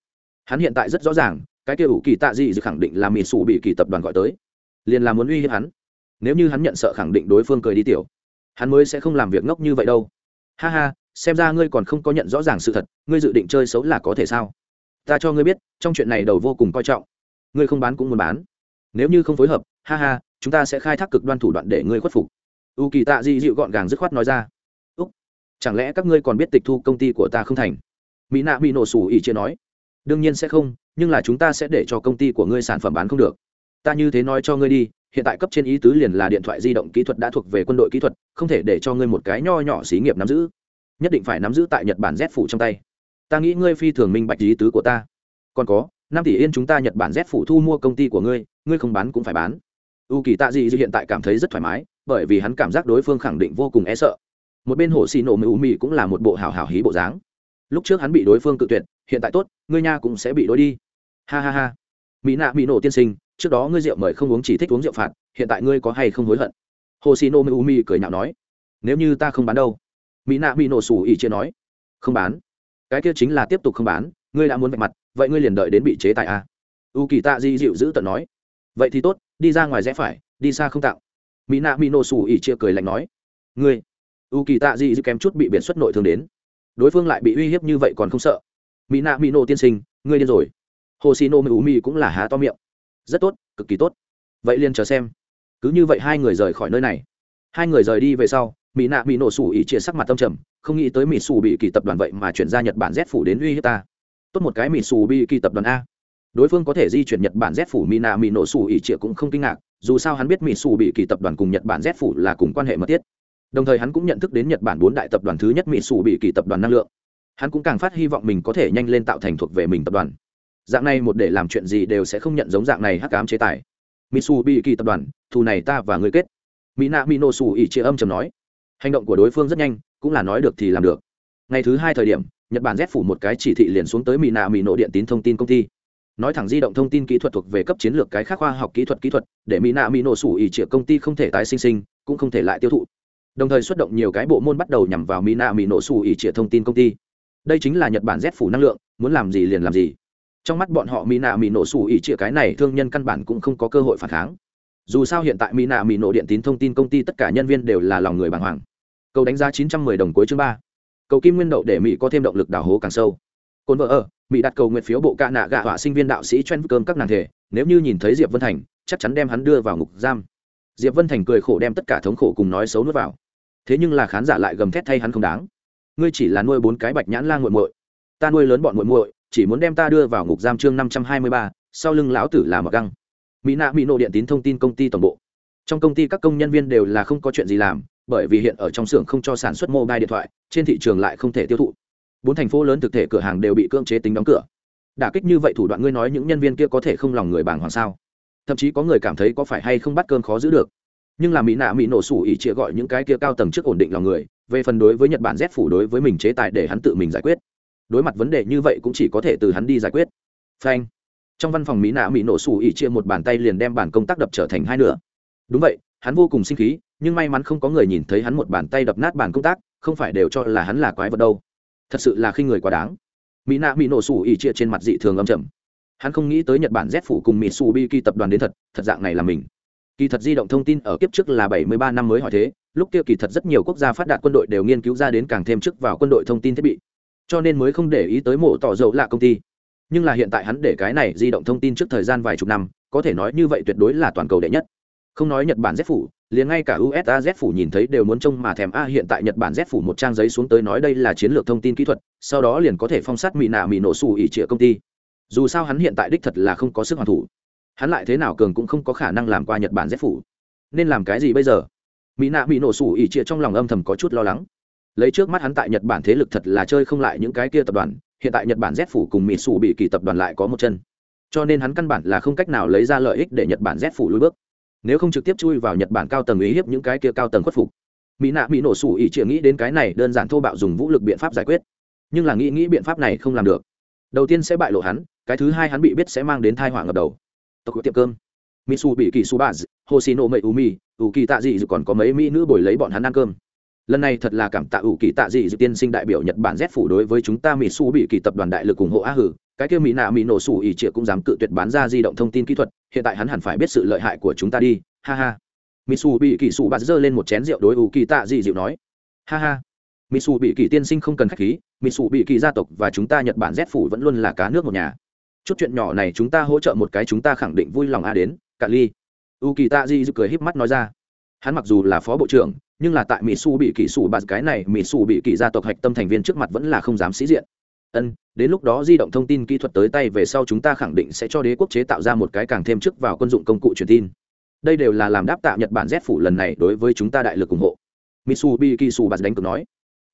Speaker 1: Hắn hiện tại rất rõ ràng, cái kia ủ kỳ tạ dị dự khẳng định là mỹ xù bị kỳ tập đoàn gọi tới. Liền là muốn uy hiếp hắn. Nếu như hắn nhận sợ khẳng định đối phương cười đi tiểu, hắn mới sẽ không làm việc ngốc như vậy đâu. Ha ha, xem ra ngươi còn không có nhận rõ ràng sự thật, ngươi dự định chơi xấu là có thể sao? Ta cho ngươi biết, trong chuyện này đầu vô cùng coi trọng. Ngươi không bán cũng muốn bán. Nếu như không phối hợp, ha ha chúng ta sẽ khai thác cực đoan thủ đoạn để ngươi khuất phục. U kỳ tạ di dịu gọn gàng dứt khoát nói ra. Úc, chẳng lẽ các ngươi còn biết tịch thu công ty của ta không thành? Mỹ nạ bị nổ sủ ỉ chia nói. Đương nhiên sẽ không, nhưng là chúng ta sẽ để cho công ty của ngươi sản phẩm bán không được. Ta như thế nói cho ngươi đi, hiện tại cấp trên ý tứ liền là điện thoại di động kỹ thuật đã thuộc về quân đội kỹ thuật, không thể để cho ngươi một cái nho nhỏ xí nghiệp nắm giữ. Nhất định phải nắm giữ tại nhật bản z phủ trong tay. Ta nghĩ ngươi phi thường minh bạch ý tứ của ta. Còn có, năm tỷ yên chúng ta nhật bản z phủ thu mua công ty của ngươi ngươi không bán cũng phải bán u kỳ tạ dị hiện tại cảm thấy rất thoải mái, bởi vì hắn cảm giác đối phương khẳng định vô cùng e sợ. Một bên hồ xì nổ mì u mì cũng là một bộ hào hào hí bộ dáng. Lúc trước hắn bị đối phương cự tuyệt, hiện tại tốt, ngươi nha cũng sẽ bị đối đi. Ha ha ha. Mỹ nạ mỹ nổ tiên sinh, trước đó ngươi rượu mời không uống chỉ thích uống rượu phạt, hiện tại ngươi có hay không hối hận? Hồ xì nổ mì u mì cười nhạo nói, nếu như ta không bán đâu. Mỹ nạ mỹ nổ xù ỉ chia nói, không bán. Cái kia chính là tiếp tục không bán, ngươi đã muốn vạch mặt, vậy ngươi liền đợi đến bị chế tài a à? u kỳ tạ di dịu giữ tận nói, vậy thì tốt đi ra ngoài rẽ phải, đi xa không tạo. Mỹ nạ mỹ nổ sủ ỉ chia cười lạnh nói, ngươi u kỳ tạ dị kém chút bị biển xuất nội thương đến. Đối phương lại bị uy hiếp như vậy còn không sợ. Mỹ nạ mỹ nổ tiên sinh, ngươi điên rồi. Hồ xì nô mỹ u mi cũng là há to miệng. Rất tốt, cực kỳ tốt. Vậy liền chờ xem. Cứ như vậy hai người rời khỏi nơi này. Hai người rời đi về sau mỹ nạ mỹ nổ sủ ỉ chia sắc mặt tâm trầm, không nghĩ tới mỹ sủ bị kỳ tập đoàn vậy mà chuyển ra nhật bản z phủ đến uy hiếp ta. Tốt một cái mỹ sủ bị kỳ tập đoàn a đối phương có thể di chuyển nhật bản z phủ mina mỹ nổ xù ỉ trịa cũng không kinh ngạc, dù sao hắn biết mỹ xù bị kỳ tập đoàn cùng nhật bản z phủ là cùng quan hệ mật thiết. Đồng thời hắn cũng nhận thức đến nhật bản bốn đại tập đoàn thứ nhất mỹ xù bị kỳ tập đoàn năng lượng. Hắn cũng càng phát hy vọng mình có thể nhanh lên tạo thành thuộc về mình tập đoàn. Dạng này một để làm chuyện gì đều sẽ không nhận giống dạng này hắc cám chế tài. Mitsu bị kỳ tập đoàn, thù này ta và người kết. Mỹ nạ mỹ nổ xù ỉ trịa âm chầm nói. Hành động của đối phương rất nhanh, cũng là nói được thì làm được. Ngày thứ hai thời điểm, nhật bản z phủ một cái chỉ thị liền xuống tới mỹ nạ mỹ nổ điện tín thông tin công ty nói thẳng di động thông tin kỹ thuật thuộc về cấp chiến lược cái khác khoa học kỹ thuật kỹ thuật, để mỹ nạ mỹ nổ sủ ỉ trịa công ty không thể tái sinh sinh, cũng không thể lại tiêu thụ. Đồng thời xuất động nhiều cái bộ môn bắt đầu nhằm vào mỹ nạ mỹ nổ sủ ỉ trịa thông tin công ty. Đây chính là nhật bản rét phủ năng lượng, muốn làm gì liền làm gì. Trong mắt bọn họ mỹ nạ mỹ nổ sủ ỉ trịa cái này thương nhân căn bản cũng không có cơ hội phản kháng. Dù sao hiện tại mỹ nạ mỹ nổ điện tín thông tin công ty tất cả nhân viên đều là lòng người bàng hoàng. Cầu đánh giá chín trăm mười đồng cuối chương ba. Cầu kim nguyên đậu để mỹ có thêm động lực đào hố càng sâu cồn vợ ở, mỹ đặt cầu nguyện phiếu bộ ca nạ gạ họa sinh viên đạo sĩ chen cơm các nàng thể nếu như nhìn thấy diệp vân thành, chắc chắn đem hắn đưa vào ngục giam. Diệp vân thành cười khổ đem tất cả thống khổ cùng nói xấu nuốt vào. Thế nhưng là khán giả lại gầm thét thay hắn không đáng. Ngươi chỉ là nuôi bốn cái bạch nhãn la nguội muội. Ta nuôi lớn bọn muội muội, chỉ muốn đem ta đưa vào ngục giam chương năm trăm hai mươi ba, sau lưng lão tử là mặc găng. Mỹ nạ mỹ nộ điện tín thông tin công ty tổng bộ. Trong công ty các công nhân viên đều là không có chuyện gì làm, bởi vì hiện ở trong xưởng không cho sản xuất mobile điện thoại, trên thị trường lại không thể tiêu thụ bốn thành phố lớn thực thể cửa hàng đều bị cưỡng chế tính đóng cửa. Đả kích như vậy thủ đoạn ngươi nói những nhân viên kia có thể không lòng người bàng hoàng sao? Thậm chí có người cảm thấy có phải hay không bắt cơm khó giữ được. Nhưng là mỹ nạ mỹ nổ sủ ỉ chĩa gọi những cái kia cao tầng trước ổn định lòng người, về phần đối với nhật bản rét phủ đối với mình chế tài để hắn tự mình giải quyết. Đối mặt vấn đề như vậy cũng chỉ có thể từ hắn đi giải quyết. Phanh. Trong văn phòng mỹ nạ mỹ nổ sủ ỉ chia một bàn tay liền đem bản công tác đập trở thành hai nửa. Đúng vậy, hắn vô cùng sinh khí, nhưng may mắn không có người nhìn thấy hắn một bàn tay đập nát bản công tác, không phải đều cho là hắn là quái vật đâu thật sự là khi người quá đáng. Mỹ nạ mỹ nổ sủ ỉ chia trên mặt dị thường âm trầm. hắn không nghĩ tới nhật bản z phủ cùng mỹ su bi kỳ tập đoàn đến thật thật dạng này là mình. Kỳ thật di động thông tin ở kiếp trước là bảy mươi ba năm mới hỏi thế, lúc kia kỳ thật rất nhiều quốc gia phát đạt quân đội đều nghiên cứu ra đến càng thêm chức vào quân đội thông tin thiết bị. Cho nên mới không để ý tới mộ tỏ dầu là công ty. Nhưng là hiện tại hắn để cái này di động thông tin trước thời gian vài chục năm, có thể nói như vậy tuyệt đối là toàn cầu đệ nhất. Không nói nhật bản z phủ liền ngay cả usa z phủ nhìn thấy đều muốn trông mà thèm a, hiện tại nhật bản z phủ một trang giấy xuống tới nói đây là chiến lược thông tin kỹ thuật, sau đó liền có thể phong sát mỹ nạ mỹ nổ xù ỉ trịa công ty. Dù sao hắn hiện tại đích thật là không có sức hoàn thủ. Hắn lại thế nào cường cũng không có khả năng làm qua nhật bản z phủ. Nên làm cái gì bây giờ? Mỹ nạ mỹ nổ xù ỉ trịa trong lòng âm thầm có chút lo lắng. Lấy trước mắt hắn tại nhật bản thế lực thật là chơi không lại những cái kia tập đoàn, hiện tại nhật bản z phủ cùng mỹ xù bị kỳ tập đoàn lại có một chân. Cho nên hắn căn bản là không cách nào lấy ra lợi ích để nhật bản z phủ lùi bước nếu không trực tiếp chui vào nhật bản cao tầng ý hiếp những cái kia cao tầng khuất phục. Mỹ nạ, mỹ nổ sủ ỉ chịa nghĩ đến cái này đơn giản thô bạo dùng vũ lực biện pháp giải quyết. Nhưng là nghĩ nghĩ biện pháp này không làm được. Đầu tiên sẽ bại lộ hắn, cái thứ hai hắn bị biết sẽ mang đến thai họa ngập đầu. Tộc tiệm cơm. Mỹ su bị kỳ su bà hồ xì nộ mậy u mi u kỳ tạ dị còn có mấy mỹ nữ bồi lấy bọn hắn ăn cơm. Lần này thật là cảm tạ ủ kỳ tạ dị dự tiên sinh đại biểu nhật bản z phủ đối với chúng ta mỹ su bị kỳ tập đoàn đại lực ủng hộ á hử cái kia mỹ nạ mỹ nổ sủ ỉ trịa cũng dám cự tuyệt bán ra di động thông tin kỹ thuật, hiện tại hắn hẳn phải biết sự lợi hại của chúng ta đi, ha ha. Mỹ su bị kỳ sủ bạt dơ lên một chén rượu đối ủ kỳ tạ dị dịu nói. Ha ha. Mỹ su bị kỳ tiên sinh không cần khách khí mỹ su bị kỳ gia tộc và chúng ta nhật bản rét phủ vẫn luôn là cá nước một nhà. Chút chuyện nhỏ này chúng ta hỗ trợ một cái chúng ta khẳng định vui lòng a đến, cả ly. U kỳ tạ dị cười híp mắt nói ra. Hắn mặc dù là phó bộ trưởng, nhưng là tại mỹ su bị kỷ sủ bạt cái này mỹ su bị kỷ gia tộc hạch tâm thành viên trước mặt vẫn là không dám sĩ diện ân, đến lúc đó di động thông tin kỹ thuật tới tay về sau chúng ta khẳng định sẽ cho đế quốc chế tạo ra một cái càng thêm chức vào quân dụng công cụ truyền tin. Đây đều là làm đáp tạ nhật bản z phủ lần này đối với chúng ta đại lực ủng hộ. Mitsubi Kisu kỳ su bạt đánh cược nói.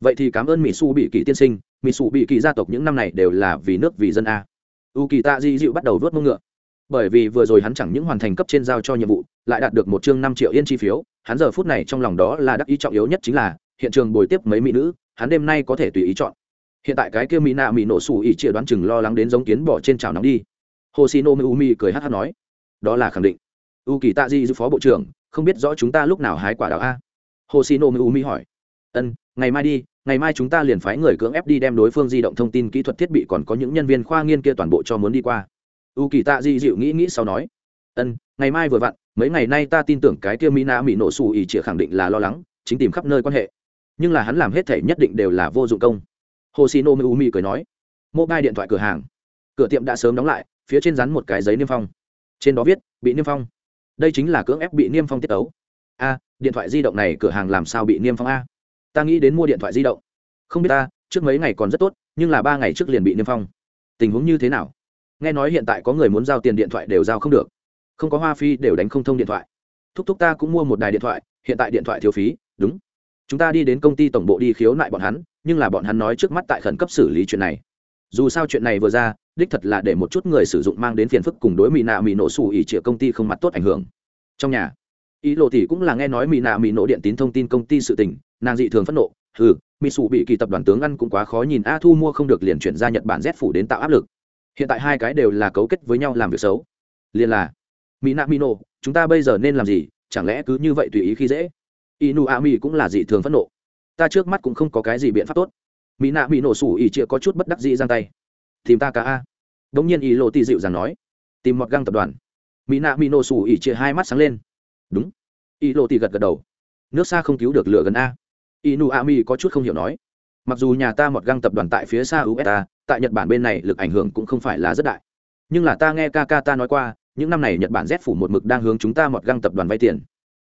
Speaker 1: Vậy thì cảm ơn Mitsubi kỳ tiên sinh Mitsubi kỳ gia tộc những năm này đều là vì nước vì dân a. U kỳ tạ di dịu bắt đầu vớt mông ngựa. Bởi vì vừa rồi hắn chẳng những hoàn thành cấp trên giao cho nhiệm vụ, lại đạt được một chương năm triệu yên chi phiếu, hắn giờ phút này trong lòng đó là đắc ý trọng yếu nhất chính là, hiện trường bồi tiếp mấy mỹ nữ, hắn đêm nay có thể tùy ý chọn hiện tại cái kia mỹ nạ mỹ nổ sủ ỉ chia đoán chừng lo lắng đến giống kiến bỏ trên chảo nóng đi. Hồ xì nô mi cười hát hát nói, đó là khẳng định. U kỳ tạ di phó bộ trưởng, không biết rõ chúng ta lúc nào hái quả đào a? Hồ xì nô mi hỏi, ân, ngày mai đi, ngày mai chúng ta liền phái người cưỡng ép đi đem đối phương di động thông tin kỹ thuật thiết bị còn có những nhân viên khoa nghiên kia toàn bộ cho muốn đi qua. U kỳ tạ di dịu nghĩ nghĩ sau nói, ân, ngày mai vừa vặn, mấy ngày nay ta tin tưởng cái kia mỹ nạ mỹ nổ xù ỉ chĩa khẳng định là lo lắng, chính tìm khắp nơi quan hệ. Nhưng là hắn làm hết thể nhất định đều là vô dụng công hồ xì nô mi cười nói, mobile điện thoại cửa hàng. Cửa tiệm đã sớm đóng lại, phía trên rắn một cái giấy niêm phong. Trên đó viết, bị niêm phong. Đây chính là cưỡng ép bị niêm phong tiết tấu. A, điện thoại di động này cửa hàng làm sao bị niêm phong a? Ta nghĩ đến mua điện thoại di động. Không biết ta, trước mấy ngày còn rất tốt, nhưng là ba ngày trước liền bị niêm phong. Tình huống như thế nào? Nghe nói hiện tại có người muốn giao tiền điện thoại đều giao không được. Không có hoa phi đều đánh không thông điện thoại. Thúc thúc ta cũng mua một đài điện thoại, hiện tại điện thoại thiếu phí, đúng. Chúng ta đi đến công ty tổng bộ đi khiếu nại bọn hắn nhưng là bọn hắn nói trước mắt tại khẩn cấp xử lý chuyện này. Dù sao chuyện này vừa ra, đích thật là để một chút người sử dụng mang đến phiền phức cùng đối mỹ nạ mỹ nổ xù ỉ trịa công ty không mặt tốt ảnh hưởng. Trong nhà, ý lộ tỷ cũng là nghe nói mỹ nạ mỹ nổ điện tín thông tin công ty sự tình, nàng dị thường phẫn nộ. Ừ mỹ sụ bị kỳ tập đoàn tướng ăn cũng quá khó nhìn, a thu mua không được liền chuyển ra nhật bản z phủ đến tạo áp lực. Hiện tại hai cái đều là cấu kết với nhau làm việc xấu. Liền là mỹ nạ mỹ nổ, chúng ta bây giờ nên làm gì? Chẳng lẽ cứ như vậy tùy ý khi dễ? Inu a mi cũng là dị thường phẫn nộ ta trước mắt cũng không có cái gì biện pháp tốt. Mỹ nạ bị nổ sủ ỉ chia có chút bất đắc dĩ giang tay. Tìm ta cả a. Đ ỗ n g nhiên ý lộ tì dịu rằng nói. Tìm mọt găng tập đoàn. Mỹ nạ bị nổ sủ ỉ chia hai mắt sáng lên. Đúng. Ý lộ tì gật gật đầu. Nước xa không cứu được lửa gần a. Ý nụ a mi có chút không hiểu nói. Mặc dù nhà ta mọt găng tập đoàn tại phía xa usa tại nhật bản bên này lực ảnh hưởng cũng không phải là rất đại. Nhưng là ta nghe ca ca ta nói qua, những năm này nhật bản rét phủ một mực đang hướng chúng ta mọt găng tập đoàn vay tiền.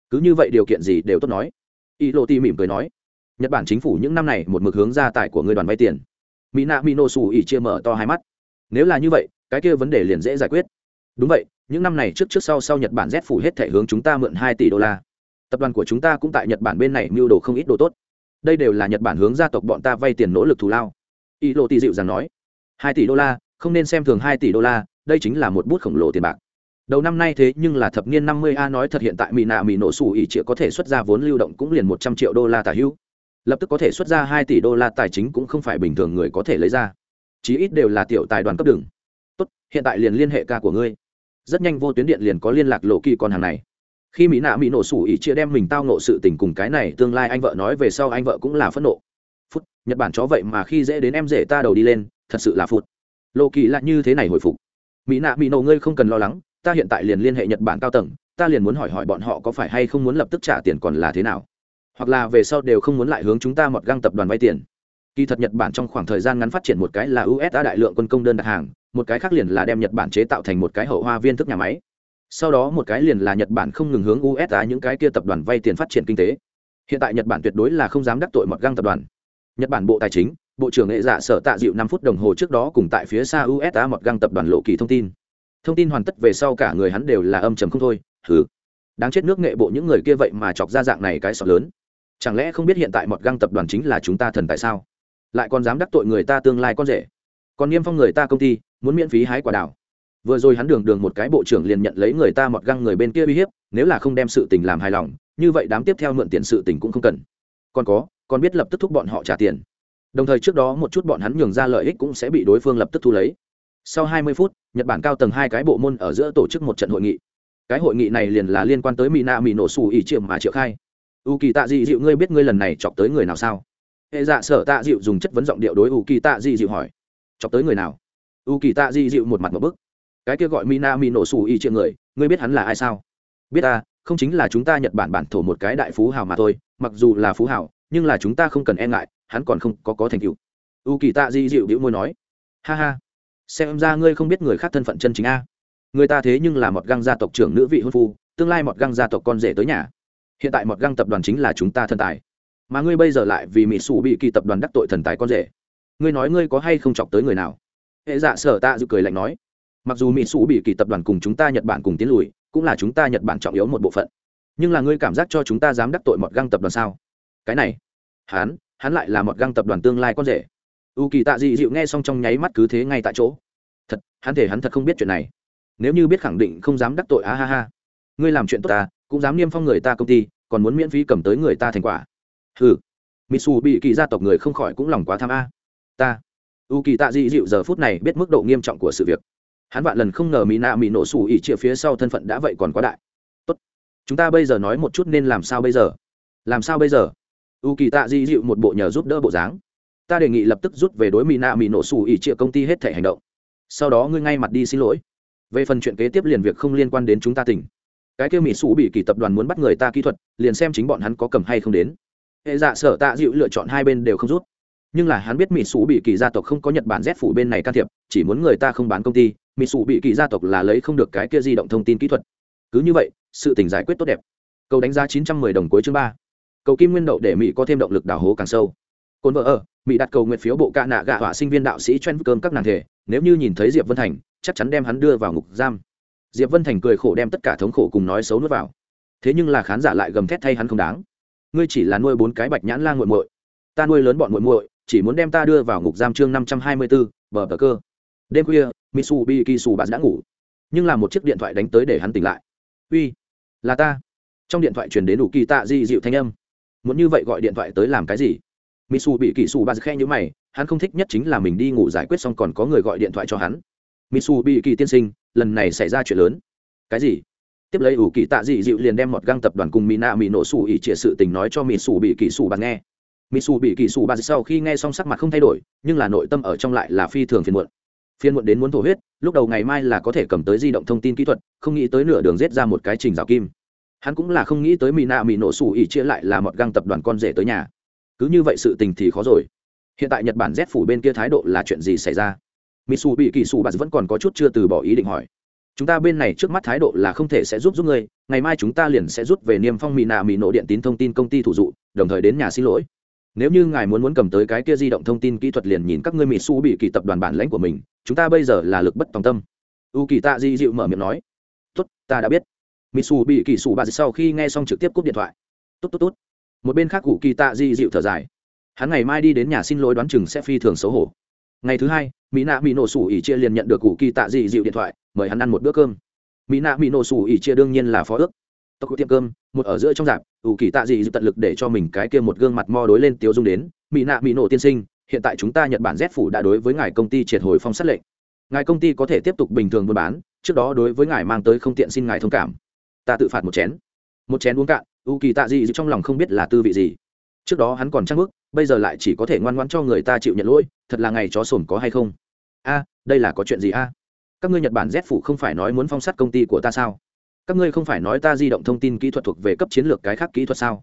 Speaker 1: Cứ như vậy điều kiện gì đều tốt nói. Ý lộ tì mỉm cười nói nhật bản chính phủ những năm này một mực hướng gia tài của người đoàn vay tiền. Mỹ nạ mỹ nổ xù ỉ chia mở to hai mắt. Nếu là như vậy, cái kia vấn đề liền dễ giải quyết. Đúng vậy, những năm này trước trước sau sau nhật bản rét phủ hết thể hướng chúng ta mượn hai tỷ đô la. Tập đoàn của chúng ta cũng tại nhật bản bên này mưu đồ không ít đồ tốt. Đây đều là nhật bản hướng gia tộc bọn ta vay tiền nỗ lực thù lao. Y lộ tị dịu rằng nói, hai tỷ đô la, không nên xem thường hai tỷ đô la, đây chính là một bút khổng lồ tiền bạc. Đầu năm nay thế nhưng là thập niên năm mươi a nói thật hiện tại mỹ nạ mỹ nổ xù ỉ chĩa có thể xuất ra vốn lưu động cũng liền một trăm triệu đô la tả hữu lập tức có thể xuất ra hai tỷ đô la tài chính cũng không phải bình thường người có thể lấy ra. Chí ít đều là tiểu tài đoàn cấp đường. Tốt, hiện tại liền liên hệ ca của ngươi. Rất nhanh vô tuyến điện liền có liên lạc lộ kỳ con hàng này. Khi mỹ nạ mỹ nổ sủ ỉ chia đem mình tao nộ sự tình cùng cái này tương lai anh vợ nói về sau anh vợ cũng là phẫn nộ. Phút, nhật bản chó vậy mà khi dễ đến em rể ta đầu đi lên, thật sự là phụt. lộ kỳ lại như thế này hồi phục. Mỹ nạ mỹ nổ, ngươi không cần lo lắng, ta hiện tại liền liên hệ nhật bản cao tầng, ta liền muốn hỏi hỏi bọn họ có phải hay không muốn lập tức trả tiền còn là thế nào hoặc là về sau đều không muốn lại hướng chúng ta một găng tập đoàn vay tiền. Kỳ thật nhật bản trong khoảng thời gian ngắn phát triển một cái là usa đại lượng quân công đơn đặt hàng, một cái khác liền là đem nhật bản chế tạo thành một cái hậu hoa viên thức nhà máy. Sau đó một cái liền là nhật bản không ngừng hướng usa những cái kia tập đoàn vay tiền phát triển kinh tế. Hiện tại nhật bản tuyệt đối là không dám đắc tội một găng tập đoàn. Nhật bản bộ tài chính, bộ trưởng nghệ dạ sở tạ dịu năm phút đồng hồ trước đó cùng tại phía xa usa một găng tập đoàn lộ kỳ thông tin. Thông tin hoàn tất về sau cả người hắn đều là âm trầm không thôi thử đáng chết nước nghệ bộ những người kia vậy mà chọc ra dạng này cái sọt lớn chẳng lẽ không biết hiện tại mọt găng tập đoàn chính là chúng ta thần tại sao? Lại còn dám đắc tội người ta tương lai con rể. Còn niêm phong người ta công ty, muốn miễn phí hái quả đảo vừa rồi hắn đường đường một cái bộ trưởng liền nhận lấy người ta mọt găng người bên kia uy hiếp, nếu là không đem sự tình làm hài lòng, như vậy đám tiếp theo mượn tiền sự tình cũng không cần. Còn có, còn biết lập tức thúc bọn họ trả tiền. Đồng thời trước đó một chút bọn hắn nhường ra lợi ích cũng sẽ bị đối phương lập tức thu lấy. Sau 20 phút, nhật bản cao tầng hai cái bộ môn ở giữa tổ chức một trận hội nghị. Cái hội nghị này liền là liên quan tới mỹ na mỹ nổ xù ỉ triệu mà triệu khai u kỳ tạ dị dịu, ngươi biết ngươi lần này chọc tới người nào sao? Hệ dạ sở tạ dịu dùng chất vấn giọng điệu đối u kỳ tạ dị dịu hỏi. Chọc tới người nào? U kỳ tạ dị dịu một mặt một bức. Cái kia gọi mina mi nổ xù y chuyện người, ngươi biết hắn là ai sao? Biết ta, không chính là chúng ta nhật bản bản thổ một cái đại phú hào mà thôi, mặc dù là phú hào, nhưng là chúng ta không cần e ngại, hắn còn không có có thành tựu. U kỳ tạ dị dịu đĩu môi nói. Ha ha, xem ra ngươi không biết người khác thân phận chân chính a. Người ta thế nhưng là một găng gia tộc trưởng nữ vị hôn phu, tương lai một găng gia tộc con rể tới nhà hiện tại một găng tập đoàn chính là chúng ta thần tài. Mà ngươi bây giờ lại vì mỹ sủ bị kỳ tập đoàn đắc tội thần tài con rể. Ngươi nói ngươi có hay không chọc tới người nào? Hệ dạ sở tạ dự cười lạnh nói. Mặc dù mỹ sủ bị kỳ tập đoàn cùng chúng ta nhật bản cùng tiến lùi, cũng là chúng ta nhật bản trọng yếu một bộ phận. Nhưng là ngươi cảm giác cho chúng ta dám đắc tội một găng tập đoàn sao? Cái này, hắn hắn lại là một găng tập đoàn tương lai con rể. U kỳ tạ dị dịu nghe xong trong nháy mắt cứ thế ngay tại chỗ. Thật, hắn thể hắn thật không biết chuyện này. Nếu như biết khẳng định không dám đắc tội, a ha ha. Ngươi làm chuyện tốt ta cũng dám niêm phong người ta công ty, còn muốn miễn phí cầm tới người ta thành quả. Ừ mitsu bị kỳ gia tộc người không khỏi cũng lòng quá tham a. Ta u kỳ tạ dị dịu giờ phút này biết mức độ nghiêm trọng của sự việc. Hắn vạn lần không ngờ mỹ nạ mỹ nổ sủ ỉ chia phía sau thân phận đã vậy còn quá đại. Tốt, chúng ta bây giờ nói một chút nên làm sao bây giờ? Làm sao bây giờ? U kỳ tạ dị dịu một bộ nhờ giúp đỡ bộ dáng. Ta đề nghị lập tức rút về đối mỹ nạ mỹ nổ sủ ỉ chia công ty hết thể hành động. Sau đó ngươi ngay mặt đi xin lỗi. Về phần chuyện kế tiếp liền việc không liên quan đến chúng ta tỉnh cái kia mỹ sủ bị kỳ tập đoàn muốn bắt người ta kỹ thuật, liền xem chính bọn hắn có cầm hay không đến. Hệ dạ sở tạ dịu lựa chọn hai bên đều không rút. Nhưng là hắn biết mỹ sủ bị kỳ gia tộc không có nhật bản z phủ bên này can thiệp, chỉ muốn người ta không bán công ty, mỹ sủ bị kỳ gia tộc là lấy không được cái kia di động thông tin kỹ thuật. Cứ như vậy, sự tình giải quyết tốt đẹp. Cầu đánh giá chín trăm mười đồng cuối chương ba. Cầu kim nguyên đậu để mỹ có thêm động lực đào hố càng sâu. Cồn vợ ở, mỹ đặt cầu nguyện phiếu bộ ca nạ gạ họa sinh viên đạo sĩ chen cơm các nàng thể, nếu như nhìn thấy diệp vân thành, chắc chắn đem hắn đưa vào ngục giam diệp vân thành cười khổ đem tất cả thống khổ cùng nói xấu nuốt vào. Thế nhưng là khán giả lại gầm thét thay hắn không đáng. Ngươi chỉ là nuôi bốn cái bạch nhãn la nguội muội. Ta nuôi lớn bọn muội muội, chỉ muốn đem ta đưa vào ngục giam chương năm trăm hai mươi bốn bờ bờ cơ. Đêm khuya, mitsubi kisu bạn đã ngủ. Nhưng là một chiếc điện thoại đánh tới để hắn tỉnh lại. Uy, là ta. Trong điện thoại truyền đến đủ kỳ tạ di dịu thanh âm. Muốn như vậy gọi điện thoại tới làm cái gì? Mitsu bị kỳ su ba khe như mày, hắn không thích nhất chính là mình đi ngủ giải quyết xong còn có người gọi điện thoại cho hắn. Mitsu bị kỳ tiên sinh lần này xảy ra chuyện lớn. Cái gì? Tiếp lấy ủ kỳ tạ dị dịu liền đem một găng tập đoàn cùng mỹ nạ mỹ nổ sủ ỉ trịa sự tình nói cho mỹ sủ bị kỳ sủ bạt nghe. Mỹ sủ bị kỳ sủ bạt sau khi nghe xong sắc mặt không thay đổi, nhưng là nội tâm ở trong lại là phi thường phiền muộn. Phiên muộn đến muốn thổ huyết, lúc đầu ngày mai là có thể cầm tới di động thông tin kỹ thuật, không nghĩ tới nửa đường rết ra một cái trình rào kim. Hắn cũng là không nghĩ tới mỹ nạ mỹ nổ sủ ỉ chia lại là một găng tập đoàn con rể tới nhà. Cứ như vậy sự tình thì khó rồi. Hiện tại nhật bản rét phủ bên kia thái độ là chuyện gì xảy ra? Mitsu bị kỳ sủ bà vẫn còn có chút chưa từ bỏ ý định hỏi. Chúng ta bên này trước mắt thái độ là không thể sẽ giúp giúp ngươi, ngày mai chúng ta liền sẽ rút về niêm phong mỹ nạ mỹ Nộ điện tín thông tin công ty thủ dụ, đồng thời đến nhà xin lỗi. Nếu như ngài muốn muốn cầm tới cái kia di động thông tin kỹ thuật liền nhìn các ngươi mỹ bị kỳ tập đoàn bản lãnh của mình, chúng ta bây giờ là lực bất tòng tâm. U kỳ tạ di dịu mở miệng nói. Tốt, ta đã biết. Mỹ bị kỳ sụ bà sau khi nghe xong trực tiếp cúp điện thoại. Tốt tốt tốt. Một bên khác cụ kỳ tạ di dịu thở dài. Hắn ngày mai đi đến nhà xin lỗi đoán chừng sẽ phi thường xấu hổ ngày thứ hai, mỹ nạ mỹ nổ sủ ỉ chia liền nhận được cụ kỳ tạ dị dịu điện thoại, mời hắn ăn một bữa cơm. Mỹ nạ mỹ nổ sủ ỉ chia đương nhiên là phó ước. Tộc tiệm cơm, một ở giữa trong dạp, cụ kỳ tạ dị dịu tận lực để cho mình cái kia một gương mặt mo đối lên tiêu dung đến, mỹ nạ mỹ nổ tiên sinh, hiện tại chúng ta nhật bản z phủ đã đối với ngài công ty triệt hồi phong sát lệnh. Ngài công ty có thể tiếp tục bình thường buôn bán, trước đó đối với ngài mang tới không tiện xin ngài thông cảm. Ta tự phạt một chén. Một chén uống cạn u kỳ tạ dị trong lòng không biết là tư vị gì. Trước đó hắn còn trang bức bây giờ lại chỉ có thể ngoan ngoãn cho người ta chịu nhận lỗi, thật là ngày chó sồn có hay không? A, đây là có chuyện gì a? Các ngươi nhật bản z phủ không phải nói muốn phong sát công ty của ta sao? Các ngươi không phải nói ta di động thông tin kỹ thuật thuộc về cấp chiến lược cái khác kỹ thuật sao?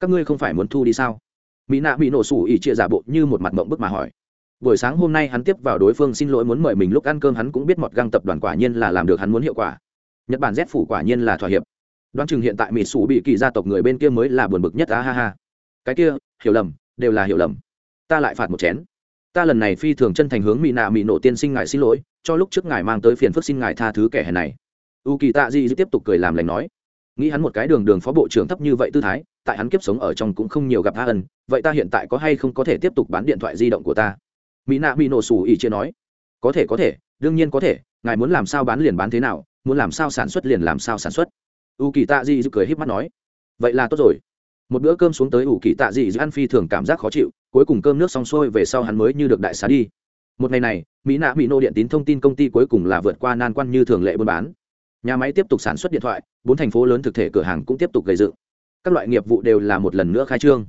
Speaker 1: Các ngươi không phải muốn thu đi sao? Mỹ nạ bị nổ sủ ỉ trịa giả bộ như một mặt mộng bức mà hỏi. Buổi sáng hôm nay hắn tiếp vào đối phương xin lỗi muốn mời mình lúc ăn cơm hắn cũng biết mọt găng tập đoàn quả nhiên là làm được hắn muốn hiệu quả. Nhật bản z phủ quả nhiên là thỏa hiệp. Đoán chừng hiện tại mỹ sủ bị kỳ gia tộc người bên kia mới là buồn bực nhất á ha ha. Cái kia, hiểu lầm đều là hiểu lầm. Ta lại phạt một chén. Ta lần này phi thường chân thành hướng mỹ nạ mỹ nổ tiên sinh ngài xin lỗi, cho lúc trước ngài mang tới phiền phức xin ngài tha thứ kẻ hèn này. U kỳ tạ di tiếp tục cười làm lành nói, nghĩ hắn một cái đường đường phó bộ trưởng thấp như vậy tư thái, tại hắn kiếp sống ở trong cũng không nhiều gặp tha ân, vậy ta hiện tại có hay không có thể tiếp tục bán điện thoại di động của ta? Mỹ nạ mỹ nổ xù ỉ chia nói, có thể có thể, đương nhiên có thể, ngài muốn làm sao bán liền bán thế nào, muốn làm sao sản xuất liền làm sao sản xuất. U kỳ tạ di cười h í p mắt nói, vậy là tốt rồi một bữa cơm xuống tới ủ kỳ tạ dị dự ăn phi thường cảm giác khó chịu, cuối cùng cơm nước xong xuôi về sau hắn mới như được đại xá đi. Một ngày này, mỹ nạ mỹ nô điện tín thông tin công ty cuối cùng là vượt qua nan quan như thường lệ buôn bán. Nhà máy tiếp tục sản xuất điện thoại, bốn thành phố lớn thực thể cửa hàng cũng tiếp tục gây dựng. Các loại nghiệp vụ đều là một lần nữa khai trương.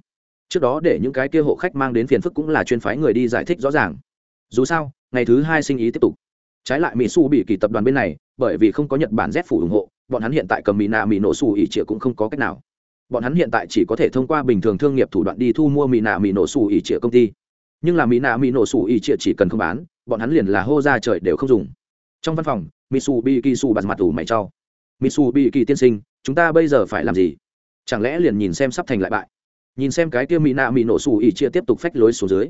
Speaker 1: Trước đó để những cái kia hộ khách mang đến phiền phức cũng là chuyên phái người đi giải thích rõ ràng. Dù sao, ngày thứ hai sinh ý tiếp tục. Trái lại mỹ su bị kỳ tập đoàn bên này, bởi vì không có nhật bản z phủ ủng hộ, bọn hắn hiện tại cầm mỹ nạ mỹ nổ su ỉ trịa cũng không có cách nào bọn hắn hiện tại chỉ có thể thông qua bình thường thương nghiệp thủ đoạn đi thu mua mỹ nạ mỹ nổ sủ ỉ trịa công ty. Nhưng là mỹ nạ mỹ nổ sủ ỉ trịa chỉ cần không bán, bọn hắn liền là hô ra trời đều không dùng. Trong văn phòng mitsu bi kỳ su bạt mặt ủ mày trao mitsu bi kỳ tiên sinh, chúng ta bây giờ phải làm gì? Chẳng lẽ liền nhìn xem sắp thành lại bại? Nhìn xem cái kia mỹ nạ mỹ nổ sủ ỉ trịa tiếp tục phách lối xuống dưới.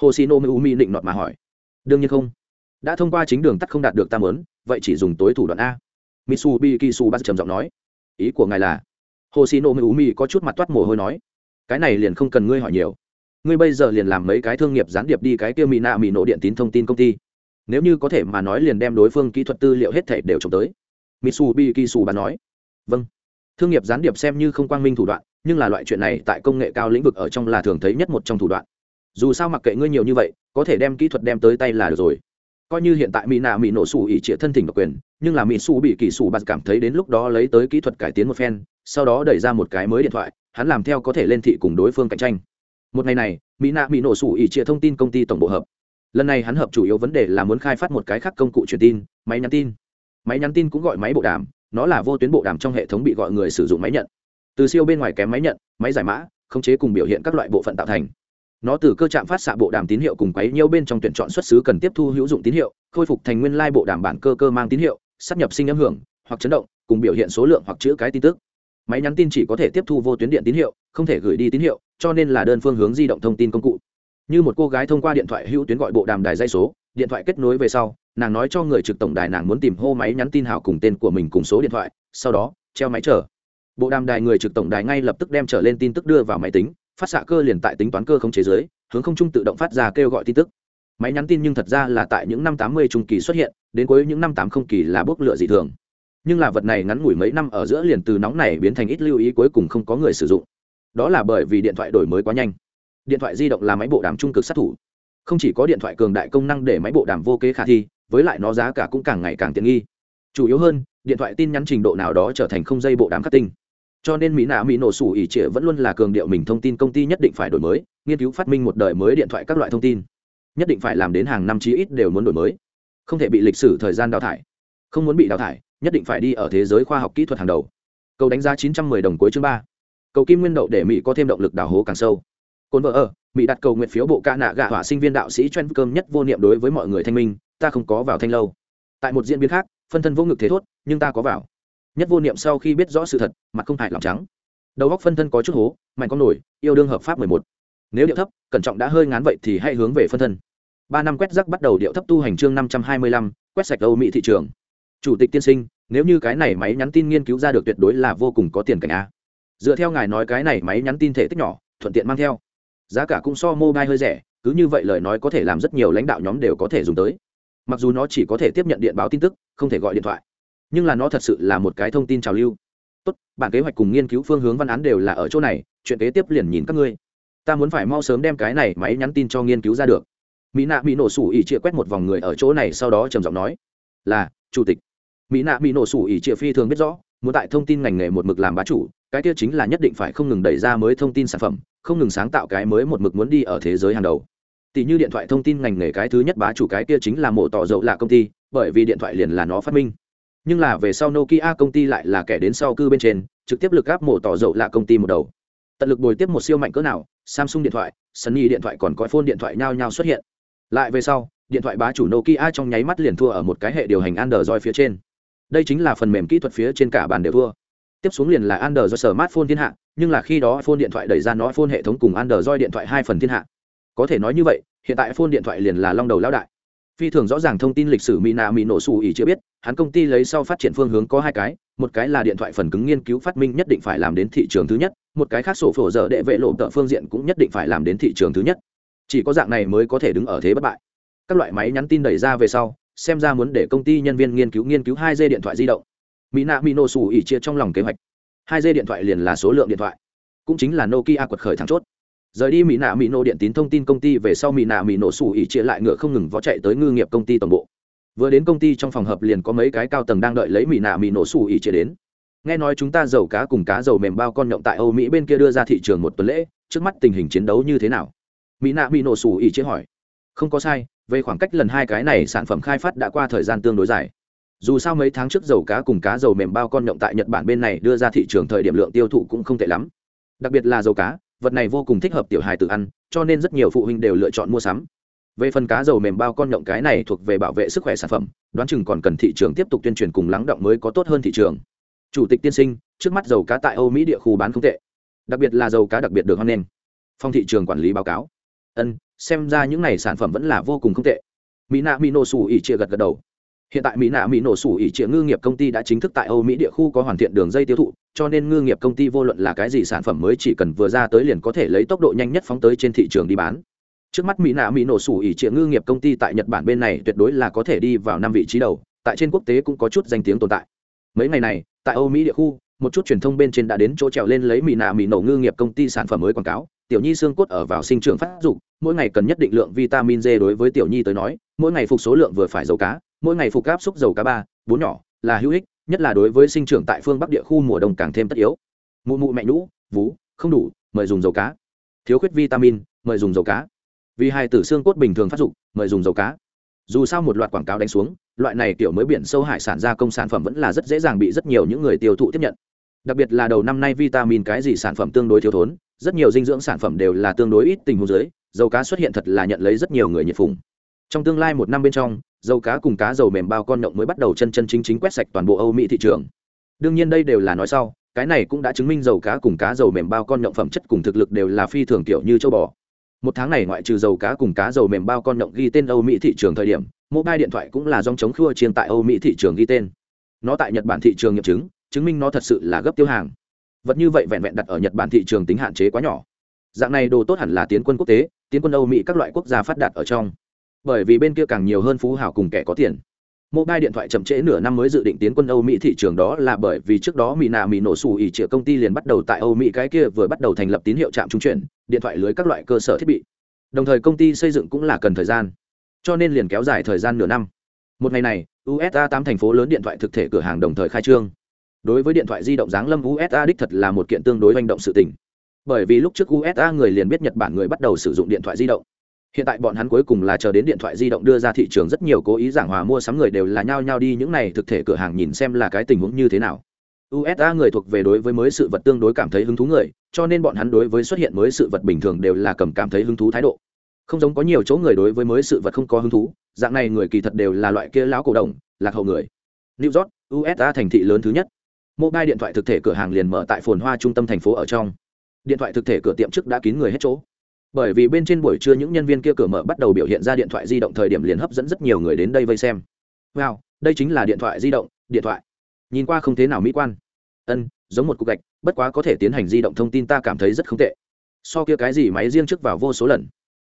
Speaker 1: Hồ xin ô mỹ định nọt mà hỏi. Đương nhiên không. Đã thông qua chính đường tắt không đạt được tam lớn vậy chỉ dùng tối thủ đoạn a. Mitsu bi kỳ su bạt trầm giọng nói. Ý của ngài là? Hồ xì nổ mỹ u mì có chút mặt toát mồ hôi nói, cái này liền không cần ngươi hỏi nhiều. Ngươi bây giờ liền làm mấy cái thương nghiệp gián điệp đi, cái kia mỹ nạ mỹ nổ điện tín thông tin công ty. Nếu như có thể mà nói liền đem đối phương kỹ thuật tư liệu hết thể đều trộm tới. Mitsubi su bà nói vâng. Thương nghiệp gián điệp xem như không quang minh thủ đoạn, nhưng là loại chuyện này tại công nghệ cao lĩnh vực ở trong là thường thấy nhất một trong thủ đoạn. Dù sao mặc kệ ngươi nhiều như vậy, có thể đem kỹ thuật đem tới tay là được rồi coi như hiện tại mỹ nạ mỹ nổ sủ ỉ trịa thân thỉnh độc quyền, nhưng là mỹ su bị kỳ sủ bạt cảm thấy đến lúc đó lấy tới kỹ thuật cải tiến một phen, sau đó đẩy ra một cái mới điện thoại, hắn làm theo có thể lên thị cùng đối phương cạnh tranh. Một ngày này mỹ nạ mỹ nổ sủ ỉ trịa thông tin công ty tổng bộ hợp. Lần này hắn hợp chủ yếu vấn đề là muốn khai phát một cái khác công cụ truyền tin, máy nhắn tin. Máy nhắn tin cũng gọi máy bộ đàm, nó là vô tuyến bộ đàm trong hệ thống bị gọi người sử dụng máy nhận. Từ siêu bên ngoài kém máy nhận, máy giải mã, khống chế cùng biểu hiện các loại bộ phận tạo thành nó từ cơ trạm phát xạ bộ đàm tín hiệu cùng quấy nhiều bên trong tuyển chọn xuất xứ cần tiếp thu hữu dụng tín hiệu, khôi phục thành nguyên lai bộ đàm bản cơ cơ mang tín hiệu, sắp nhập sinh âm hưởng, hoặc chấn động, cùng biểu hiện số lượng hoặc chữ cái tin tức. Máy nhắn tin chỉ có thể tiếp thu vô tuyến điện tín hiệu, không thể gửi đi tín hiệu, cho nên là đơn phương hướng di động thông tin công cụ. Như một cô gái thông qua điện thoại hữu tuyến gọi bộ đàm đài dây số, điện thoại kết nối về sau, nàng nói cho người trực tổng đài nàng muốn tìm hô máy nhắn tin hào cùng tên của mình cùng số điện thoại, sau đó, treo máy chờ. Bộ đàm đài người trực tổng đài ngay lập tức đem trở lên tin tức đưa vào máy tính phát xạ cơ liền tại tính toán cơ không chế giới, hướng không trung tự động phát ra kêu gọi tin tức. Máy nhắn tin nhưng thật ra là tại những năm tám mươi trung kỳ xuất hiện, đến cuối những năm tám không kỳ là bốc lửa dị thường. Nhưng là vật này ngắn ngủi mấy năm ở giữa liền từ nóng này biến thành ít lưu ý cuối cùng không có người sử dụng. Đó là bởi vì điện thoại đổi mới quá nhanh. Điện thoại di động là máy bộ đàm trung cực sát thủ. Không chỉ có điện thoại cường đại công năng để máy bộ đàm vô kế khả thi, với lại nó giá cả cũng càng ngày càng tiện nghi. Chủ yếu hơn, điện thoại tin nhắn trình độ nào đó trở thành không dây bộ đàm khắc tinh cho nên mỹ nạ mỹ nổ sủ ỉ trịa vẫn luôn là cường điệu mình thông tin công ty nhất định phải đổi mới, nghiên cứu phát minh một đời mới điện thoại các loại thông tin. Nhất định phải làm đến hàng năm chí ít đều muốn đổi mới. Không thể bị lịch sử thời gian đào thải. Không muốn bị đào thải, nhất định phải đi ở thế giới khoa học kỹ thuật hàng đầu. Cầu đánh giá 910 đồng cuối chương ba. Cầu kim nguyên đậu để mỹ có thêm động lực đào hố càng sâu. Cồn vợ ở mỹ đặt cầu nguyện phiếu bộ ca nạ gạ hỏa sinh viên đạo sĩ chuyên cơm nhất vô niệm đối với mọi người thanh minh, ta không có vào thanh lâu. Tại một diễn biến khác, phân thân vô ngực thế thốt, nhưng ta có vào nhất vô niệm sau khi biết rõ sự thật, mặt không hại lòng trắng. Đầu góc phân thân có chút hố, mạnh con nổi, yêu đương hợp pháp mười một. Nếu điệu thấp, cẩn trọng đã hơi ngán vậy thì hãy hướng về phân thân. Ba năm quét rắc bắt đầu điệu thấp tu hành chương năm trăm hai mươi lăm, quét sạch âu mỹ thị trường. Chủ tịch tiên sinh, nếu như cái này máy nhắn tin nghiên cứu ra được tuyệt đối là vô cùng có tiền cảnh a. Dựa theo ngài nói cái này máy nhắn tin thể tích nhỏ, thuận tiện mang theo. Giá cả cũng so mobile hơi rẻ, cứ như vậy lời nói có thể làm rất nhiều lãnh đạo nhóm đều có thể dùng tới. Mặc dù nó chỉ có thể tiếp nhận điện báo tin tức, không thể gọi điện thoại nhưng là nó thật sự là một cái thông tin trào lưu. Tốt, bản kế hoạch cùng nghiên cứu phương hướng văn án đều là ở chỗ này, chuyện kế tiếp liền nhìn các ngươi. Ta muốn phải mau sớm đem cái này máy nhắn tin cho nghiên cứu ra được. Mỹ nạ mỹ nổ sủ ỉ chia quét một vòng người ở chỗ này sau đó trầm giọng nói, là, chủ tịch. Mỹ nạ mỹ nổ sủ ỉ chia phi thường biết rõ, muốn tại thông tin ngành nghề một mực làm bá chủ, cái kia chính là nhất định phải không ngừng đẩy ra mới thông tin sản phẩm, không ngừng sáng tạo cái mới một mực muốn đi ở thế giới hàng đầu. Tỷ như điện thoại thông tin ngành nghề cái thứ nhất bá chủ cái kia chính là mộ tỏ dậu là công ty, bởi vì điện thoại liền là nó phát minh nhưng là về sau nokia công ty lại là kẻ đến sau cư bên trên, trực tiếp lực gáp mổ tỏ dầu lạ công ty một đầu. Tận lực bồi tiếp một siêu mạnh cỡ nào, samsung điện thoại, sunny điện thoại còn có phone điện thoại nhao nhao xuất hiện. Lại về sau, điện thoại bá chủ nokia trong nháy mắt liền thua ở một cái hệ điều hành android phía trên. Đây chính là phần mềm kỹ thuật phía trên cả bàn đều thua. Tiếp xuống liền là android smartphone thiên hạ, nhưng là khi đó phone điện thoại đẩy ra nó phone hệ thống cùng android điện thoại hai phần thiên hạ. Có thể nói như vậy, hiện tại phone điện thoại liền là long đầu lão đại phi thường rõ ràng thông tin lịch sử mỹ nạ mỹ nổ xù ỉ chưa biết, hắn công ty lấy sau phát triển phương hướng có hai cái, một cái là điện thoại phần cứng nghiên cứu phát minh nhất định phải làm đến thị trường thứ nhất, một cái khác sổ phổ dở đệ vệ lộ tợ phương diện cũng nhất định phải làm đến thị trường thứ nhất. Chỉ có dạng này mới có thể đứng ở thế bất bại. Các loại máy nhắn tin đẩy ra về sau, xem ra muốn để công ty nhân viên nghiên cứu nghiên cứu hai dây điện thoại di động. Mỹ nạ mỹ nổ xù ỉ chia trong lòng kế hoạch. hai dây điện thoại liền là số lượng điện thoại. Cũng chính là nokia quật khởi thắng chốt rời đi mỹ nạ mỹ nổ điện tín thông tin công ty về sau mỹ nạ mỹ nổ xù ỉ chia lại ngựa không ngừng vó chạy tới ngư nghiệp công ty tổng bộ. Vừa đến công ty trong phòng hợp liền có mấy cái cao tầng đang đợi lấy mỹ nạ mỹ nổ xù ỉ chia đến. Nghe nói chúng ta dầu cá cùng cá dầu mềm bao con nhộng tại âu mỹ bên kia đưa ra thị trường một tuần lễ, trước mắt tình hình chiến đấu như thế nào? Mỹ nạ mỹ nổ xù ỉ chia hỏi. Không có sai, về khoảng cách lần hai cái này sản phẩm khai phát đã qua thời gian tương đối dài. Dù sao mấy tháng trước dầu cá cùng cá dầu mềm bao con nhộng tại nhật bản bên này đưa ra thị trường thời điểm lượng tiêu thụ cũng không tệ lắm. Đặc biệt là dầu cá vật này vô cùng thích hợp tiểu hài tự ăn, cho nên rất nhiều phụ huynh đều lựa chọn mua sắm. Về phần cá dầu mềm bao con nhộng cái này thuộc về bảo vệ sức khỏe sản phẩm, đoán chừng còn cần thị trường tiếp tục tuyên truyền cùng lắng động mới có tốt hơn thị trường. Chủ tịch tiên sinh, trước mắt dầu cá tại âu mỹ địa khu bán không tệ. Đặc biệt là dầu cá đặc biệt được hoan nghênh. Phong thị trường quản lý báo cáo. Ân, xem ra những n à y sản phẩm vẫn là vô cùng không tệ. Mỹ nạ mỹ Nô xù ỉ chia gật gật đầu hiện tại mỹ nạ mỹ nổ sủ ỉ trịa ngư nghiệp công ty đã chính thức tại âu mỹ địa khu có hoàn thiện đường dây tiêu thụ, cho nên ngư nghiệp công ty vô luận là cái gì sản phẩm mới chỉ cần vừa ra tới liền có thể lấy tốc độ nhanh nhất phóng tới trên thị trường đi bán. Trước mắt mỹ nạ mỹ nổ sủ ỉ trịa ngư nghiệp công ty tại nhật bản bên này tuyệt đối là có thể đi vào năm vị trí đầu, tại trên quốc tế cũng có chút danh tiếng tồn tại. Mấy ngày này, tại âu mỹ địa khu, một chút truyền thông bên trên đã đến chỗ trèo lên lấy mỹ nạ mỹ nổ ngư nghiệp công ty sản phẩm mới quảng cáo. Tiểu nhi xương cốt ở vào sinh trưởng phát dục, mỗi ngày cần nhất định lượng vitamin d đối với tiểu nhi tới nói, mỗi ngày phục số lượng vừa phải dầu cá mỗi ngày phục áp xúc dầu cá ba bốn nhỏ là hữu ích, nhất là đối với sinh trưởng tại phương bắc địa khu mùa đông càng thêm tất yếu. Mụ mụ mẹ nhũ, vú, không đủ, mời dùng dầu cá. Thiếu khuyết vitamin, mời dùng dầu cá. Vì hai tử xương cốt bình thường phát dụng mời dùng dầu cá. Dù sao một loạt quảng cáo đánh xuống, loại này kiểu mới biển sâu hải sản gia công sản phẩm vẫn là rất dễ dàng bị rất nhiều những người tiêu thụ tiếp nhận. Đặc biệt là đầu năm nay vitamin cái gì sản phẩm tương đối thiếu thốn, rất nhiều dinh dưỡng sản phẩm đều là tương đối ít tình huống dưới, dầu cá xuất hiện thật là nhận lấy rất nhiều người nhiệt phùng trong tương lai một năm bên trong, dầu cá cùng cá dầu mềm bao con nhộng mới bắt đầu chân chân chính chính quét sạch toàn bộ âu mỹ thị trường. Đương nhiên đây đều là nói sau, cái này cũng đã chứng minh dầu cá cùng cá dầu mềm bao con nhộng phẩm chất cùng thực lực đều là phi thường kiểu như châu bò. Một tháng này ngoại trừ dầu cá cùng cá dầu mềm bao con nhộng ghi tên âu mỹ thị trường thời điểm, mobile điện thoại cũng là dòng chống khua chiên tại âu mỹ thị trường ghi tên. Nó tại nhật bản thị trường nghiệm chứng chứng minh nó thật sự là gấp tiêu hàng. Vật như vậy vẹn vẹn đặt ở nhật bản thị trường tính hạn chế quá nhỏ. Dạng này đồ tốt hẳn là tiến quân quốc tế, tiến quân âu mỹ các loại quốc gia phát đạt ở trong bởi vì bên kia càng nhiều hơn phú hảo cùng kẻ có tiền. Mobile điện thoại chậm trễ nửa năm mới dự định tiến quân âu mỹ thị trường đó là bởi vì trước đó mỹ nạ mỹ nổ xù ỉ triệu công ty liền bắt đầu tại âu mỹ cái kia vừa bắt đầu thành lập tín hiệu trạm trung chuyển, điện thoại lưới các loại cơ sở thiết bị. Đồng thời công ty xây dựng cũng là cần thời gian, cho nên liền kéo dài thời gian nửa năm. Một ngày này usa tám thành phố lớn điện thoại thực thể cửa hàng đồng thời khai trương. Đối với điện thoại di động giáng lâm usa đích thật là một kiện tương đối manh động sự tình. Bởi vì lúc trước usa người liền biết nhật bản người bắt đầu sử dụng điện thoại di động hiện tại bọn hắn cuối cùng là chờ đến điện thoại di động đưa ra thị trường, rất nhiều cố ý giảng hòa mua sắm người đều là nhao nhao đi những này thực thể cửa hàng nhìn xem là cái tình huống như thế nào. Usa người thuộc về đối với mới sự vật tương đối cảm thấy hứng thú người, cho nên bọn hắn đối với xuất hiện mới sự vật bình thường đều là cầm cảm thấy hứng thú thái độ. Không giống có nhiều chỗ người đối với mới sự vật không có hứng thú, dạng này người kỳ thật đều là loại kia lão cổ đồng, lạc hậu người. New york usa thành thị lớn thứ nhất. Mobile điện thoại thực thể cửa hàng liền mở tại phồn hoa trung tâm thành phố ở trong. Điện thoại thực thể cửa tiệm trước đã kín người hết chỗ bởi vì bên trên buổi trưa những nhân viên kia cửa mở bắt đầu biểu hiện ra điện thoại di động thời điểm liền hấp dẫn rất nhiều người đến đây vây xem. Wow, đây chính là điện thoại di động, điện thoại. Nhìn qua không thế nào mỹ quan. Ân, giống một cục gạch, bất quá có thể tiến hành di động thông tin ta cảm thấy rất không tệ. So kia cái gì máy riêng trước vào vô số lần.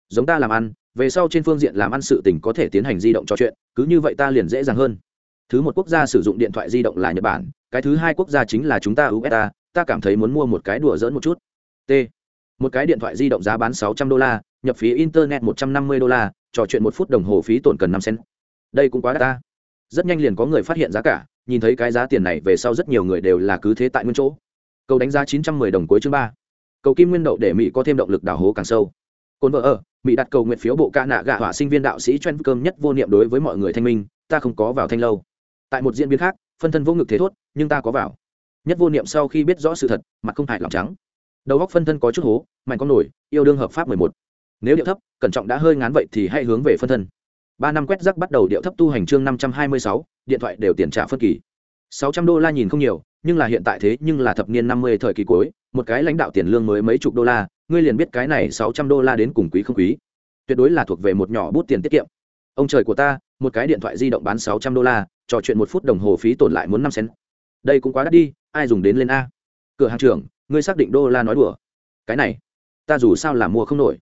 Speaker 1: Giống ta làm ăn, về sau trên phương diện làm ăn sự tình có thể tiến hành di động trò chuyện, cứ như vậy ta liền dễ dàng hơn. Thứ một quốc gia sử dụng điện thoại di động là nhật bản, cái thứ hai quốc gia chính là chúng ta usa ta cảm thấy muốn mua một cái đùa dỡn một chút. T một cái điện thoại di động giá bán sáu trăm đô la, nhập phí internet một trăm năm mươi đô la, trò chuyện một phút đồng hồ phí tổn cần năm cent. Đây cũng quá đắt ta. Rất nhanh liền có người phát hiện giá cả, nhìn thấy cái giá tiền này về sau rất nhiều người đều là cứ thế tại nguyên chỗ. Cầu đánh giá chín trăm mười đồng cuối chương ba. Cầu kim nguyên đậu để mỹ có thêm động lực đào hố càng sâu. Cồn vợ ở, mỹ đặt cầu nguyện phiếu bộ ca nạ gạ hỏa sinh viên đạo sĩ chuyên cơm nhất vô niệm đối với mọi người thanh minh, ta không có vào thanh lâu. Tại một diễn biến khác, phân thân vô ngực thế thốt, nhưng ta có vào. Nhất vô niệm sau khi biết rõ sự thật, mặt không hại lòng trắng đầu góc phân thân có chút hố mạnh con nổi yêu đương hợp pháp mười một. Nếu điệu thấp, cẩn trọng đã hơi ngán vậy thì hãy hướng về phân thân. Ba năm quét rắc bắt đầu điệu thấp tu hành chương năm trăm hai mươi sáu, điện thoại đều tiền trả phân kỳ. Sáu trăm đô la nhìn không nhiều, nhưng là hiện tại thế nhưng là thập niên năm mươi thời kỳ cuối, một cái lãnh đạo tiền lương mới mấy chục đô la, ngươi liền biết cái này sáu trăm đô la đến cùng quý không quý. Tuyệt đối là thuộc về một nhỏ bút tiền tiết kiệm. Ông trời của ta, một cái điện thoại di động bán sáu trăm đô la, trò chuyện một phút đồng hồ phí tổn lại muốn năm cent. Đây cũng quá đắt đi, ai dùng đến lên a? Cửa hàng trưởng ngươi xác định đô la nói đùa. Cái này, ta dù sao là mua không nổi.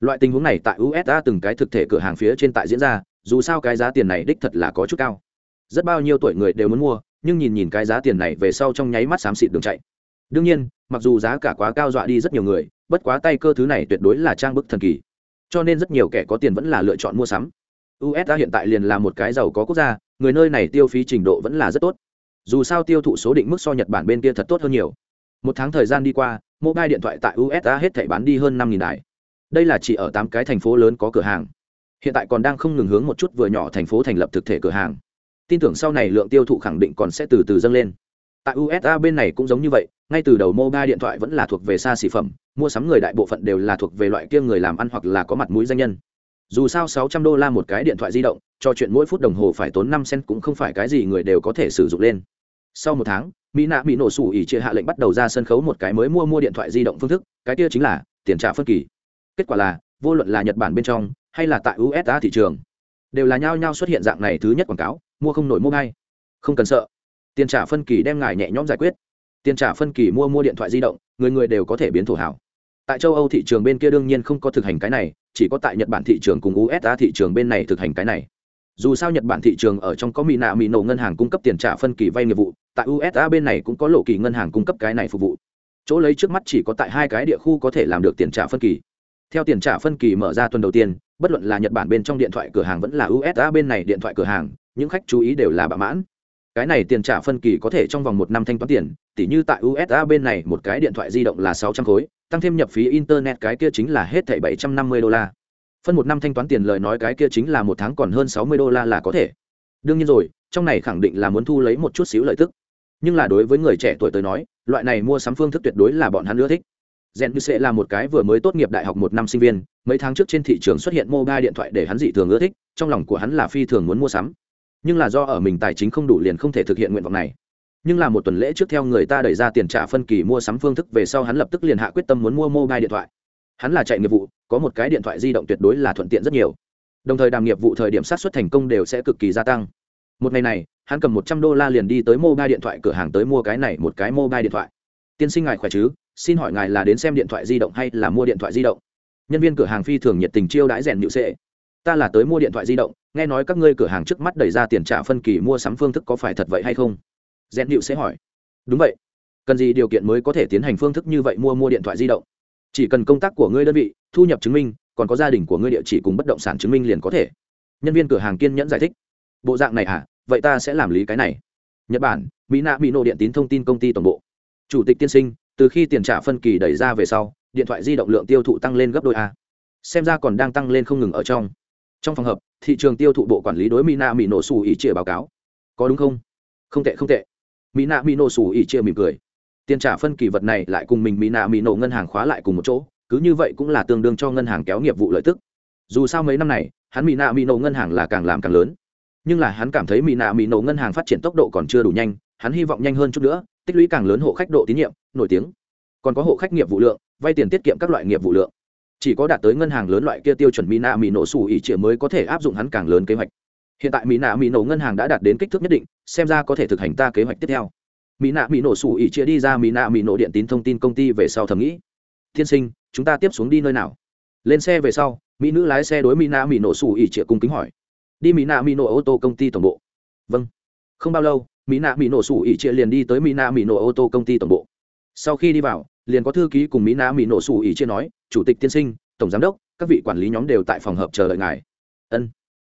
Speaker 1: Loại tình huống này tại usa từng cái thực thể cửa hàng phía trên tại diễn ra, dù sao cái giá tiền này đích thật là có chút cao. Rất bao nhiêu tuổi người đều muốn mua, nhưng nhìn nhìn cái giá tiền này về sau trong nháy mắt xám xịt đường chạy. Đương nhiên, mặc dù giá cả quá cao dọa đi rất nhiều người, bất quá tay cơ thứ này tuyệt đối là trang bức thần kỳ. Cho nên rất nhiều kẻ có tiền vẫn là lựa chọn mua sắm. Usa hiện tại liền là một cái giàu có quốc gia, người nơi này tiêu phí trình độ vẫn là rất tốt. Dù sao tiêu thụ số định mức so nhật bản bên kia thật tốt hơn nhiều một tháng thời gian đi qua mobile điện thoại tại usa hết thảy bán đi hơn năm đài. Đây là chỉ ở tám cái thành phố lớn có cửa hàng. Hiện tại còn đang không ngừng hướng một chút vừa nhỏ thành phố thành lập thực thể cửa hàng. Tin tưởng sau này lượng tiêu thụ khẳng định còn sẽ từ từ dâng lên. Tại usa bên này cũng giống như vậy, ngay từ đầu mobile điện thoại vẫn là thuộc về xa xỉ phẩm, mua sắm người đại bộ phận đều là thuộc về loại kia người làm ăn hoặc là có mặt mũi danh nhân. Dù sao 600 đô la một cái điện thoại di động, cho chuyện mỗi phút đồng hồ phải tốn 5 cent cũng không phải cái gì người đều có thể sử dụng lên. Sau một tháng mỹ nạ bị nổ sủ ỉ chia hạ lệnh bắt đầu ra sân khấu một cái mới mua mua điện thoại di động phương thức, cái kia chính là tiền trả phân kỳ. Kết quả là, vô luận là nhật bản bên trong, hay là tại usa thị trường, đều là nhao nhao xuất hiện dạng này thứ nhất quảng cáo, mua không nổi mua ngay. Không cần sợ. Tiền trả phân kỳ đem ngài nhẹ nhõm giải quyết. Tiền trả phân kỳ mua mua điện thoại di động, người người đều có thể biến thổ hảo. Tại châu âu thị trường bên kia đương nhiên không có thực hành cái này, chỉ có tại nhật bản thị trường cùng usa thị trường bên này thực hành cái này dù sao nhật bản thị trường ở trong có mỹ nạ mỹ nổ ngân hàng cung cấp tiền trả phân kỳ vay nghiệp vụ, tại usa bên này cũng có lộ kỳ ngân hàng cung cấp cái này phục vụ. Chỗ lấy trước mắt chỉ có tại hai cái địa khu có thể làm được tiền trả phân kỳ. Theo tiền trả phân kỳ mở ra tuần đầu tiên, bất luận là nhật bản bên trong điện thoại cửa hàng vẫn là usa bên này điện thoại cửa hàng, những khách chú ý đều là bạ mãn. Cái này tiền trả phân kỳ có thể trong vòng một năm thanh toán tiền, tỉ như tại usa bên này một cái điện thoại di động là sáu trăm khối, tăng thêm nhập phí internet cái kia chính là hết thảy bảy trăm năm mươi đô la phân một năm thanh toán tiền lời nói cái kia chính là một tháng còn hơn sáu mươi đô la là có thể. Đương nhiên rồi, trong này khẳng định là muốn thu lấy một chút xíu lợi tức. Nhưng là đối với người trẻ tuổi tới nói, loại này mua sắm phương thức tuyệt đối là bọn hắn ưa thích. Rèn như sẽ là một cái vừa mới tốt nghiệp đại học một năm sinh viên, mấy tháng trước trên thị trường xuất hiện mobile điện thoại để hắn dị thường ưa thích, trong lòng của hắn là phi thường muốn mua sắm. Nhưng là do ở mình tài chính không đủ liền không thể thực hiện nguyện vọng này. Nhưng là một tuần lễ trước theo người ta đẩy ra tiền trả phân kỳ mua sắm phương thức về sau hắn lập tức liền hạ quyết tâm muốn mua mobile điện thoại. Hắn là chạy nghiệp vụ có một cái điện thoại di động tuyệt đối là thuận tiện rất nhiều. Đồng thời đàm nghiệp vụ thời điểm sát xuất thành công đều sẽ cực kỳ gia tăng. Một ngày này, hắn cầm một trăm đô la liền đi tới mobile điện thoại cửa hàng tới mua cái này một cái mobile điện thoại. Tiên sinh ngài khỏe chứ? Xin hỏi ngài là đến xem điện thoại di động hay là mua điện thoại di động? Nhân viên cửa hàng phi thường nhiệt tình chiêu đãi rèn nhự sệ. Ta là tới mua điện thoại di động, nghe nói các ngươi cửa hàng trước mắt đẩy ra tiền trả phân kỳ mua sắm phương thức có phải thật vậy hay không? Rèn nhự sẽ hỏi. Đúng vậy. Cần gì điều kiện mới có thể tiến hành phương thức như vậy mua mua điện thoại di động? Chỉ cần công tác của ngươi đơn vị, thu nhập chứng minh, còn có gia đình của ngươi địa chỉ cùng bất động sản chứng minh liền có thể. Nhân viên cửa hàng kiên nhẫn giải thích. Bộ dạng này à vậy ta sẽ làm lý cái này. Nhật bản mỹ nạ mỹ nộ điện tín thông tin công ty tổng bộ. Chủ tịch tiên sinh, từ khi tiền trả phân kỳ đẩy ra về sau, điện thoại di động lượng tiêu thụ tăng lên gấp đôi a. Xem ra còn đang tăng lên không ngừng ở trong. Trong phòng hợp thị trường tiêu thụ bộ quản lý đối mỹ nạ mỹ nổ xù ỉ chia báo cáo. Có đúng không? Không tệ không tệ. Mỹ nạ mỹ nổ xù ỉ chia mỉm cười tiền trả phân kỳ vật này lại cùng mình mỹ nạ mỹ nổ ngân hàng khóa lại cùng một chỗ, cứ như vậy cũng là tương đương cho ngân hàng kéo nghiệp vụ lợi tức. Dù sao mấy năm này, hắn mỹ nạ mỹ nổ ngân hàng là càng làm càng lớn. Nhưng là hắn cảm thấy mỹ nạ mỹ nổ ngân hàng phát triển tốc độ còn chưa đủ nhanh, hắn hy vọng nhanh hơn chút nữa, tích lũy càng lớn hộ khách độ tín nhiệm, nổi tiếng. Còn có hộ khách nghiệp vụ lượng, vay tiền tiết kiệm các loại nghiệp vụ lượng. Chỉ có đạt tới ngân hàng lớn loại kia tiêu chuẩn mỹ nạ mỹ nổ xù ỉ trịa mới có thể áp dụng hắn càng lớn kế hoạch. Hiện tại mỹ nạ mỹ nổ ngân hàng đã đạt đến kích thước nhất định, xem ra có thể thực hành ta kế hoạch tiếp theo mỹ nạ mỹ nổ sủ ỉ chia đi ra mỹ nạ mỹ nổ điện tín thông tin công ty về sau thầm nghĩ tiên sinh, chúng ta tiếp xuống đi nơi nào? Lên xe về sau, mỹ nữ lái xe đối mỹ nạ mỹ nổ sủ ỉ chia cung kính hỏi, đi mỹ nạ mỹ nổ ô tô công ty tổng bộ. Vâng. Không bao lâu, mỹ nạ mỹ nổ sủ ỉ chia liền đi tới mỹ nạ mỹ nổ ô tô công ty tổng bộ. Sau khi đi vào, liền có thư ký cùng mỹ nạ mỹ nổ sủ ỉ chia nói, chủ tịch tiên sinh, tổng giám đốc, các vị quản lý nhóm đều tại phòng hợp chờ đợi ngài. Ân.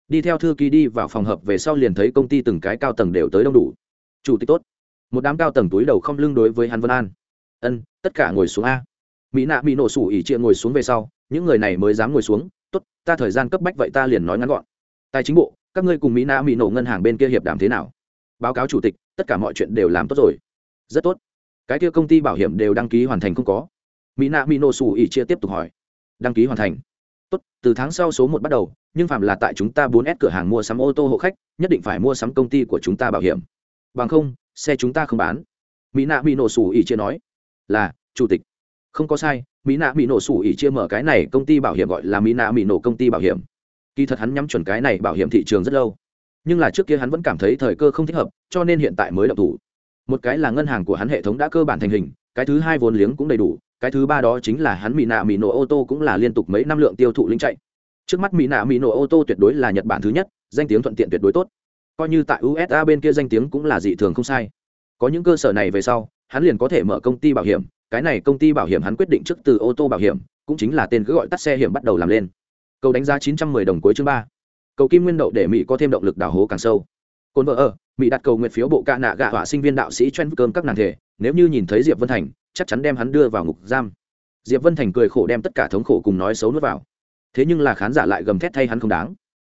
Speaker 1: Đi theo thư ký đi vào phòng hợp về sau liền thấy công ty từng cái cao tầng đều tới đông đủ. Chủ tịch tốt một đám cao tầng túi đầu không lưng đối với hắn vân an. Ân, tất cả ngồi xuống a. Mỹ nạ bị nổ sủ ỉ chia ngồi xuống về sau, những người này mới dám ngồi xuống. Tốt, ta thời gian cấp bách vậy ta liền nói ngắn gọn. Tài chính bộ, các ngươi cùng mỹ nạ mỹ nổ ngân hàng bên kia hiệp đàm thế nào? Báo cáo chủ tịch, tất cả mọi chuyện đều làm tốt rồi. Rất tốt. Cái kia công ty bảo hiểm đều đăng ký hoàn thành không có. Mỹ nạ mỹ nổ sủ ỉ chia tiếp tục hỏi. Đăng ký hoàn thành. Tốt, từ tháng sau số một bắt đầu, nhưng phạm là tại chúng ta bốn s cửa hàng mua sắm ô tô hộ khách, nhất định phải mua sắm công ty của chúng ta bảo hiểm. Bằng không xe chúng ta không bán. Mỹ nạ mỹ nổ sủ ỉ chia nói. Là, chủ tịch. Không có sai, mỹ nạ mỹ nổ sủ ỉ chia mở cái này công ty bảo hiểm gọi là mỹ nạ mỹ nổ công ty bảo hiểm. Kỳ thật hắn nhắm chuẩn cái này bảo hiểm thị trường rất lâu. Nhưng là trước kia hắn vẫn cảm thấy thời cơ không thích hợp, cho nên hiện tại mới đọc thủ. Một cái là ngân hàng của hắn hệ thống đã cơ bản thành hình, cái thứ hai vốn liếng cũng đầy đủ, cái thứ ba đó chính là hắn mỹ nạ mỹ nổ ô tô cũng là liên tục mấy năm lượng tiêu thụ linh chạy. Trước mắt mỹ nạ mỹ nổ ô tô tuyệt đối là nhật bản thứ nhất, danh tiếng thuận tiện tuyệt đối tốt coi như tại usa bên kia danh tiếng cũng là dị thường không sai. Có những cơ sở này về sau, hắn liền có thể mở công ty bảo hiểm, cái này công ty bảo hiểm hắn quyết định trước từ ô tô bảo hiểm, cũng chính là tên cứ gọi tắt xe hiểm bắt đầu làm lên. Câu đánh giá chín trăm mười đồng cuối chương ba. Cầu kim nguyên đậu để mỹ có thêm động lực đào hố càng sâu. Cồn vợ ở, mỹ đặt cầu nguyện phiếu bộ ca nạ gạ họa sinh viên đạo sĩ chuyên cơm các nàng thể, nếu như nhìn thấy diệp vân thành, chắc chắn đem hắn đưa vào ngục giam. Diệp vân thành cười khổ đem tất cả thống khổ cùng nói xấu nuốt vào. Thế nhưng là khán giả lại gầm thét thay hắn không đáng.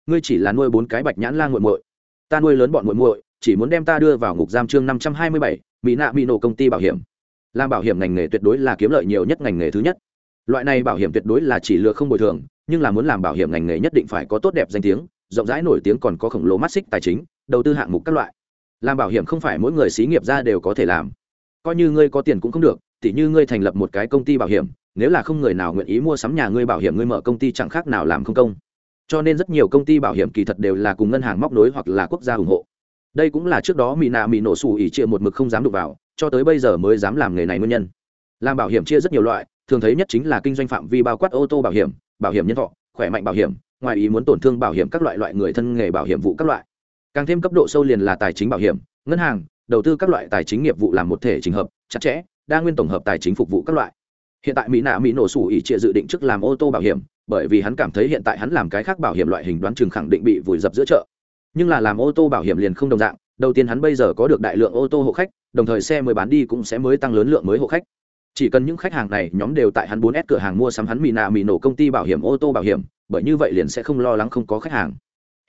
Speaker 1: Ngươi chỉ là nuôi bốn cái bạch nhãn la nguội muội ta nuôi lớn bọn muội muội, chỉ muốn đem ta đưa vào ngục giam chương năm trăm hai mươi bảy, mỹ nạ mỹ nổ công ty bảo hiểm. Làm bảo hiểm ngành nghề tuyệt đối là kiếm lợi nhiều nhất ngành nghề thứ nhất. Loại này bảo hiểm tuyệt đối là chỉ lừa không bồi thường, nhưng là muốn làm bảo hiểm ngành nghề nhất định phải có tốt đẹp danh tiếng, rộng rãi nổi tiếng còn có khổng lồ mắt xích tài chính, đầu tư hạng mục các loại. Làm bảo hiểm không phải mỗi người xí nghiệp ra đều có thể làm. Coi như ngươi có tiền cũng không được, tỉ như ngươi thành lập một cái công ty bảo hiểm, nếu là không người nào nguyện ý mua sắm nhà ngươi bảo hiểm, ngươi mở công ty chẳng khác nào làm không công cho nên rất nhiều công ty bảo hiểm kỳ thật đều là cùng ngân hàng móc nối hoặc là quốc gia ủng hộ. Đây cũng là trước đó mỹ nạ mỹ nổ xù ỉ chia một mực không dám đụng vào, cho tới bây giờ mới dám làm nghề này nguyên nhân. Làm bảo hiểm chia rất nhiều loại, thường thấy nhất chính là kinh doanh phạm vi bao quát ô tô bảo hiểm bảo hiểm nhân thọ, khỏe mạnh bảo hiểm, ngoài ý muốn tổn thương bảo hiểm các loại loại người thân nghề bảo hiểm vụ các loại. Càng thêm cấp độ sâu liền là tài chính bảo hiểm, ngân hàng, đầu tư các loại tài chính nghiệp vụ làm một thể trình hợp, chặt chẽ, đa nguyên tổng hợp tài chính phục vụ các loại. Hiện tại mỹ nạ mỹ nổ sủ ỉ trịa dự định trước làm ô tô bảo hiểm bởi vì hắn cảm thấy hiện tại hắn làm cái khác bảo hiểm loại hình đoán chừng khẳng định bị vùi dập giữa chợ. Nhưng là làm ô tô bảo hiểm liền không đồng dạng, đầu tiên hắn bây giờ có được đại lượng ô tô hộ khách, đồng thời xe mới bán đi cũng sẽ mới tăng lớn lượng mới hộ khách. Chỉ cần những khách hàng này, nhóm đều tại hắn 4S cửa hàng mua sắm hắn mì nạ mì nổ công ty bảo hiểm, ô tô bảo hiểm, bởi như vậy liền sẽ không lo lắng không có khách hàng.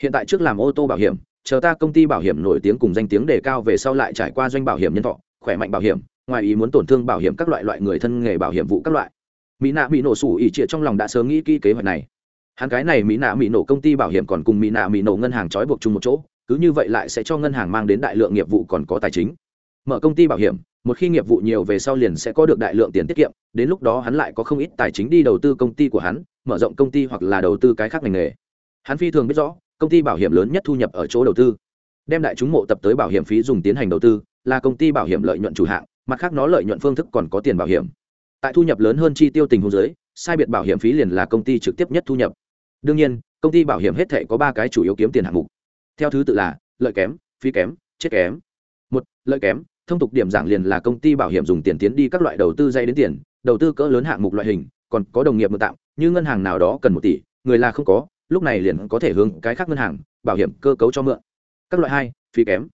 Speaker 1: Hiện tại trước làm ô tô bảo hiểm, chờ ta công ty bảo hiểm nổi tiếng cùng danh tiếng đề cao về sau lại trải qua doanh bảo hiểm nhân thọ, khỏe mạnh bảo hiểm, ngoài ý muốn tổn thương bảo hiểm các loại loại người thân nghề bảo hiểm vụ các loại mỹ nạ mỹ nổ sủ ỉ trịa trong lòng đã sớm nghĩ kỹ kế hoạch này. Hắn cái này mỹ nạ mỹ nổ công ty bảo hiểm còn cùng mỹ nạ mỹ nổ ngân hàng trói buộc chung một chỗ, cứ như vậy lại sẽ cho ngân hàng mang đến đại lượng nghiệp vụ còn có tài chính. Mở công ty bảo hiểm, một khi nghiệp vụ nhiều về sau liền sẽ có được đại lượng tiền tiết kiệm, đến lúc đó hắn lại có không ít tài chính đi đầu tư công ty của hắn, mở rộng công ty hoặc là đầu tư cái khác ngành nghề. Hắn phi thường biết rõ, công ty bảo hiểm lớn nhất thu nhập ở chỗ đầu tư. Đem đại chúng mộ tập tới bảo hiểm phí dùng tiến hành đầu tư, là công ty bảo hiểm lợi nhuận chủ hạng, mặt khác nó lợi nhuận phương thức còn có tiền bảo hiểm tại thu nhập lớn hơn chi tiêu tình huống giới sai biệt bảo hiểm phí liền là công ty trực tiếp nhất thu nhập. Đương nhiên, công ty bảo hiểm hết thể có ba cái chủ yếu kiếm tiền hạng mục. Theo thứ tự là, lợi kém, phí kém, chết kém. Một, lợi kém, thông tục điểm giảng liền là công ty bảo hiểm dùng tiền tiến đi các loại đầu tư dây đến tiền, đầu tư cỡ lớn hạng mục loại hình, còn có đồng nghiệp mượn tạm, như ngân hàng nào đó cần một tỷ, người là không có, lúc này liền có thể hướng cái khác ngân hàng, bảo hiểm cơ cấu cho mượn. Các loại hai, phí kém.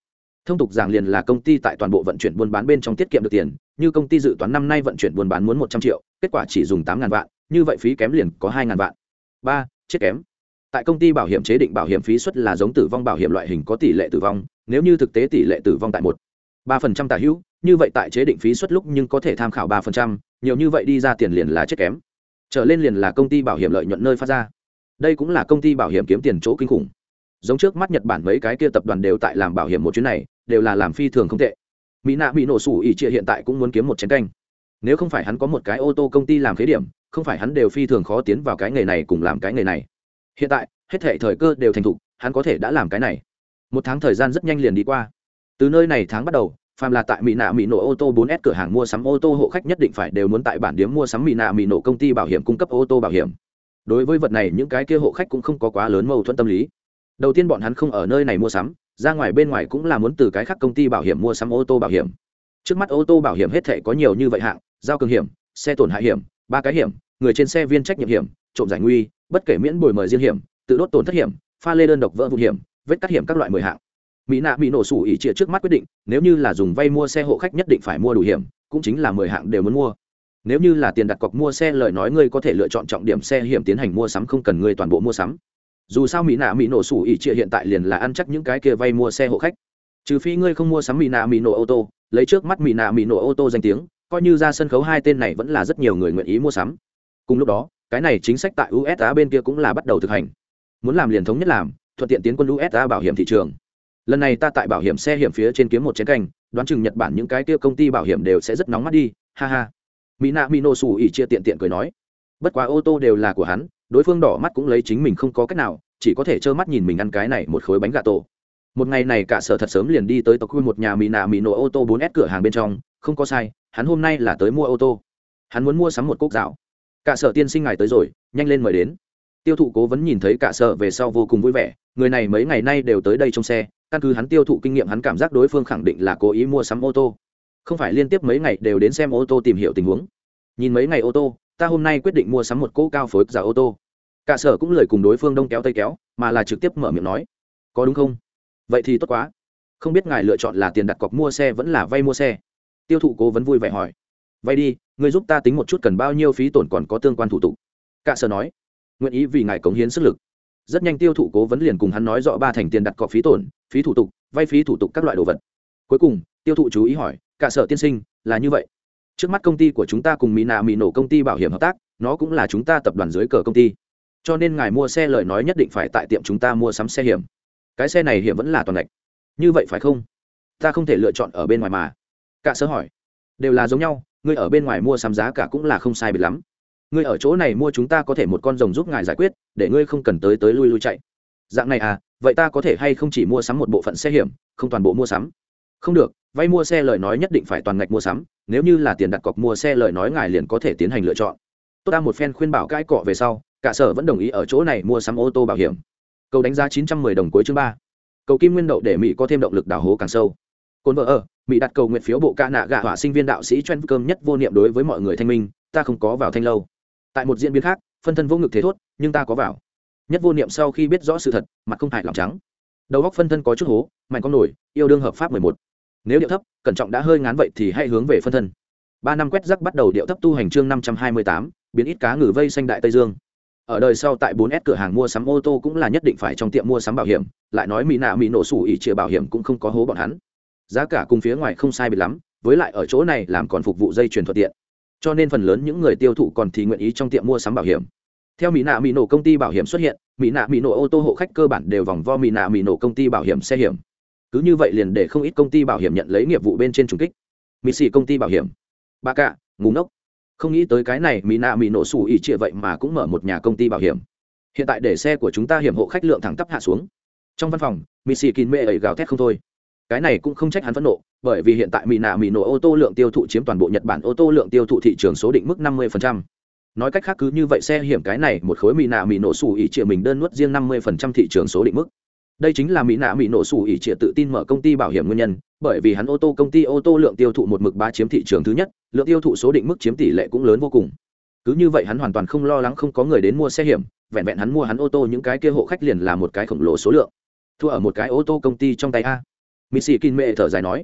Speaker 1: Thông tục giảng liền là công ty tại toàn bộ vận chuyển buôn bán bên trong tiết kiệm được tiền như công ty dự toán năm nay vận chuyển buôn bán muốn một trăm triệu, kết quả chỉ dùng tám ngàn vạn, như vậy phí kém liền có hai ngàn vạn. Ba, chết kém. Tại công ty bảo hiểm chế định bảo hiểm phí suất là giống tử vong bảo hiểm loại hình có tỷ lệ tử vong, nếu như thực tế tỷ lệ tử vong tại một, ba phần trăm tả hữu, như vậy tại chế định phí suất lúc nhưng có thể tham khảo ba phần trăm, nhiều như vậy đi ra tiền liền là chết kém. Trở lên liền là công ty bảo hiểm lợi nhuận nơi phát ra. Đây cũng là công ty bảo hiểm kiếm tiền chỗ kinh khủng. Giống trước mắt nhật bản mấy cái kia tập đoàn đều tại làm bảo hiểm một chuyến này, đều là làm phi thường không tệ mỹ nạ bị nổ sủ ỉ trịa hiện tại cũng muốn kiếm một chén canh. Nếu không phải hắn có một cái ô tô công ty làm khế điểm, không phải hắn đều phi thường khó tiến vào cái nghề này cùng làm cái nghề này. Hiện tại, hết thể thời cơ đều thành thục, hắn có thể đã làm cái này. Một tháng thời gian rất nhanh liền đi qua. Từ nơi này tháng bắt đầu, phàm là tại mỹ nạ mỹ nổ ô tô 4S cửa hàng mua sắm ô tô hộ khách nhất định phải đều muốn tại bản điếm mua sắm mỹ nạ mỹ nổ công ty bảo hiểm cung cấp ô tô bảo hiểm. Đối với vật này, những cái kia hộ khách cũng không có quá lớn mâu thuẫn tâm lý. Đầu tiên bọn hắn không ở nơi này mua sắm ra ngoài bên ngoài cũng là muốn từ cái khác công ty bảo hiểm mua sắm ô tô bảo hiểm. Trước mắt ô tô bảo hiểm hết thể có nhiều như vậy hạng, giao cường hiểm, xe tổn hại hiểm, ba cái hiểm, người trên xe viên trách nhiệm hiểm, trộm giải nguy, bất kể miễn bồi mời riêng hiểm, tự đốt tổn thất hiểm, pha lê đơn độc vỡ vụ hiểm, vết cắt hiểm các loại mười hạng. Mỹ nạ bị nổ sủ ỉ trịa trước mắt quyết định, nếu như là dùng vay mua xe hộ khách nhất định phải mua đủ hiểm, cũng chính là mười hạng đều muốn mua. Nếu như là tiền đặt cọc mua xe lời nói ngươi có thể lựa chọn trọng điểm xe hiểm tiến hành mua sắm không cần ngươi toàn bộ mua sắm dù sao mỹ nạ mỹ nổ sủ ỉ trịa hiện tại liền là ăn chắc những cái kia vay mua xe hộ khách. Trừ phi ngươi không mua sắm mỹ nạ mỹ nổ ô tô, lấy trước mắt mỹ nạ mỹ nổ ô tô danh tiếng, coi như ra sân khấu hai tên này vẫn là rất nhiều người nguyện ý mua sắm. Cùng lúc đó, cái này chính sách tại usa bên kia cũng là bắt đầu thực hành. Muốn làm liền thống nhất làm, thuận tiện tiến quân usa bảo hiểm thị trường. Lần này ta tại bảo hiểm xe hiểm phía trên kiếm một chén canh đoán chừng nhật bản những cái kia công ty bảo hiểm đều sẽ rất nóng mắt đi, ha ha. Mỹ nạ mỹ nổ sủ ỉ chia tiện tiện cười nói, bất quá ô tô đều là của hắn đối phương đỏ mắt cũng lấy chính mình không có cách nào, chỉ có thể trơ mắt nhìn mình ăn cái này một khối bánh gà tổ. Một ngày này cả sở thật sớm liền đi tới tộc quy một nhà mì nạ mì nổ ô tô 4S cửa hàng bên trong, không có sai, hắn hôm nay là tới mua ô tô. Hắn muốn mua sắm một cốc dạo cả sở tiên sinh ngài tới rồi, nhanh lên mời đến. Tiêu thụ cố vấn nhìn thấy cả sở về sau vô cùng vui vẻ, người này mấy ngày nay đều tới đây trong xe, căn cứ hắn tiêu thụ kinh nghiệm hắn cảm giác đối phương khẳng định là cố ý mua sắm ô tô. Không phải liên tiếp mấy ngày đều đến xem ô tô tìm hiểu tình huống. Nhìn mấy ngày ô tô ta hôm nay quyết định mua sắm một cỗ cao phối giả ô tô. Cả sở cũng lời cùng đối phương đông kéo tây kéo, mà là trực tiếp mở miệng nói, có đúng không? Vậy thì tốt quá. Không biết ngài lựa chọn là tiền đặt cọc mua xe vẫn là vay mua xe? Tiêu thụ cố vấn vui vẻ hỏi, vay đi, người giúp ta tính một chút cần bao nhiêu phí tổn còn có tương quan thủ tục. Cả sở nói, nguyện ý vì ngài cống hiến sức lực. Rất nhanh tiêu thụ cố vấn liền cùng hắn nói rõ ba thành tiền đặt cọc phí tổn, phí thủ tục, vay phí thủ tục các loại đồ vật. Cuối cùng, tiêu thụ chú ý hỏi, cả sở tiên sinh, là như vậy trước mắt công ty của chúng ta cùng mỹ nạ mỹ nổ công ty bảo hiểm hợp tác, nó cũng là chúng ta tập đoàn dưới cờ công ty. Cho nên ngài mua xe lời nói nhất định phải tại tiệm chúng ta mua sắm xe hiểm. Cái xe này hiểm vẫn là toàn ngạch. Như vậy phải không? Ta không thể lựa chọn ở bên ngoài mà. Cả sơ hỏi. Đều là giống nhau, ngươi ở bên ngoài mua sắm giá cả cũng là không sai biệt lắm. Ngươi ở chỗ này mua chúng ta có thể một con rồng giúp ngài giải quyết, để ngươi không cần tới tới lui lui chạy. Dạng này à vậy ta có thể hay không chỉ mua sắm một bộ phận xe hiểm, không toàn bộ mua sắm? Không được, vay mua xe lời nói nhất định phải toàn ngạch mua sắm, nếu như là tiền đặt cọc mua xe lời nói ngài liền có thể tiến hành lựa chọn. Tôi ta một phen khuyên bảo cãi cọ về sau, cả sở vẫn đồng ý ở chỗ này mua sắm ô tô bảo hiểm. Cầu đánh giá chín trăm mười đồng cuối chương ba. Cầu kim nguyên đậu để mỹ có thêm động lực đào hố càng sâu. Cồn vợ ở, mỹ đặt cầu nguyện phiếu bộ ca nạ gạ hỏa sinh viên đạo sĩ chuyên cơm nhất vô niệm đối với mọi người thanh minh, ta không có vào thanh lâu. Tại một diễn biến khác, phân thân vô ngực thế thốt, nhưng ta có vào. Nhất vô niệm sau khi biết rõ sự thật, mặt không hại lòng trắng đầu góc phân thân có chút hố mạnh con nổi yêu đương hợp pháp mười một nếu điệu thấp cẩn trọng đã hơi ngán vậy thì hãy hướng về phân thân ba năm quét rắc bắt đầu điệu thấp tu hành chương năm trăm hai mươi tám biến ít cá ngừ vây xanh đại tây dương ở đời sau tại 4S cửa hàng mua sắm ô tô cũng là nhất định phải trong tiệm mua sắm bảo hiểm, lại nói mỹ nạ mỹ nổ sủ ỉ chia bảo hiểm cũng không có hố bọn hắn. Giá cả cùng phía ngoài không sai biệt lắm, với lại ở chỗ này làm còn phục vụ dây chuyển thuận tiện. Cho nên phần lớn những người tiêu thụ còn thì nguyện ý trong tiệm mua sắm bảo hiểm. Theo mỹ nạ mỹ nổ công ty bảo hiểm xuất hiện, mỹ nạ mỹ nổ ô tô hộ khách cơ bản đều vòng vo mỹ nạ mỹ nổ công ty bảo hiểm xe hiểm. Cứ như vậy liền để không ít công ty bảo hiểm nhận lấy nghiệp vụ bên trên trùng kích. Mỹ xì công ty bảo hiểm. Ba cả, ngủ ngốc không nghĩ tới cái này mỹ nạ mỹ nổ xù ỉ trịa vậy mà cũng mở một nhà công ty bảo hiểm hiện tại để xe của chúng ta hiểm hộ khách lượng thẳng tắp hạ xuống trong văn phòng mỹ xì kín mê ẩy gào thét không thôi cái này cũng không trách hắn phẫn nộ bởi vì hiện tại mỹ nạ mỹ nổ ô tô lượng tiêu thụ chiếm toàn bộ nhật bản ô tô lượng tiêu thụ thị trường số định mức năm mươi nói cách khác cứ như vậy xe hiểm cái này một khối mỹ nạ mỹ nổ xù ỉ trịa mình đơn nuốt riêng năm mươi phần trăm thị trường số định mức. Đây chính là mỹ nạ mỹ nổ xù ỉ trịa tự tin mở công ty bảo hiểm nguyên nhân, bởi vì hắn ô tô công ty ô tô lượng tiêu thụ một mực ba chiếm thị trường thứ nhất, lượng tiêu thụ số định mức chiếm tỷ lệ cũng lớn vô cùng. Cứ như vậy hắn hoàn toàn không lo lắng không có người đến mua xe hiểm, vẹn vẹn hắn mua hắn ô tô những cái kia hộ khách liền là một cái khổng lồ số lượng. Thua ở một cái ô tô công ty trong tay a. Mỹ sĩ kinh mệ thở dài nói.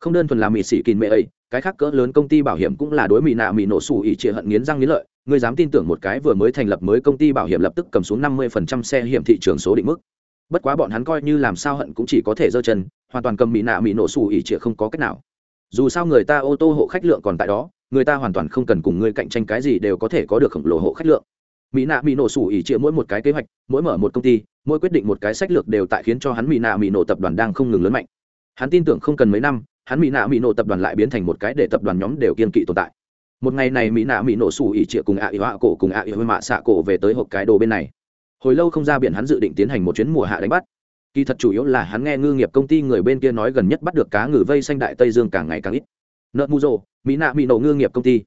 Speaker 1: Không đơn thuần là mỹ sĩ kinh mệ ấy, cái khác cỡ lớn công ty bảo hiểm cũng là đối mỹ nạ mỹ nổ xù ỉ trịa hận nghiến răng nghiến lợi. Ngươi dám tin tưởng một cái vừa mới thành lập mới công ty bảo hiểm lập tức cầm xuống năm mươi phần trăm xe hiểm thị trường số định mức. Bất quá bọn hắn coi như làm sao hận cũng chỉ có thể giơ chân, hoàn toàn cầm mỹ nạ mỹ nổ sủ ỉ trịa không có cách nào. Dù sao người ta ô tô hộ khách lượng còn tại đó, người ta hoàn toàn không cần cùng ngươi cạnh tranh cái gì đều có thể có được khổng lồ hộ khách lượng. Mỹ nạ mỹ nổ sủ ỉ trịa mỗi một cái kế hoạch, mỗi mở một công ty, mỗi quyết định một cái sách lược đều tại khiến cho hắn mỹ nạ mỹ nổ tập đoàn đang không ngừng lớn mạnh. Hắn tin tưởng không cần mấy năm, hắn mỹ nạ mỹ nổ tập đoàn lại biến thành một cái để tập đoàn nhóm đều kiên kỵ tồn tại một ngày này mỹ nạ mỹ nổ sủ ỉ trịa cùng ạ ỉ họa cổ cùng ạ ỉ mạ xạ cổ về tới hộp cái đồ bên này. Hồi lâu không ra biển hắn dự định tiến hành một chuyến mùa hạ đánh bắt. Kỳ thật chủ yếu là hắn nghe ngư nghiệp công ty người bên kia nói gần nhất bắt được cá ngừ vây xanh đại tây dương càng ngày càng ít. Nợ mù rồ mỹ nạ mỹ nổ ngư nghiệp công ty.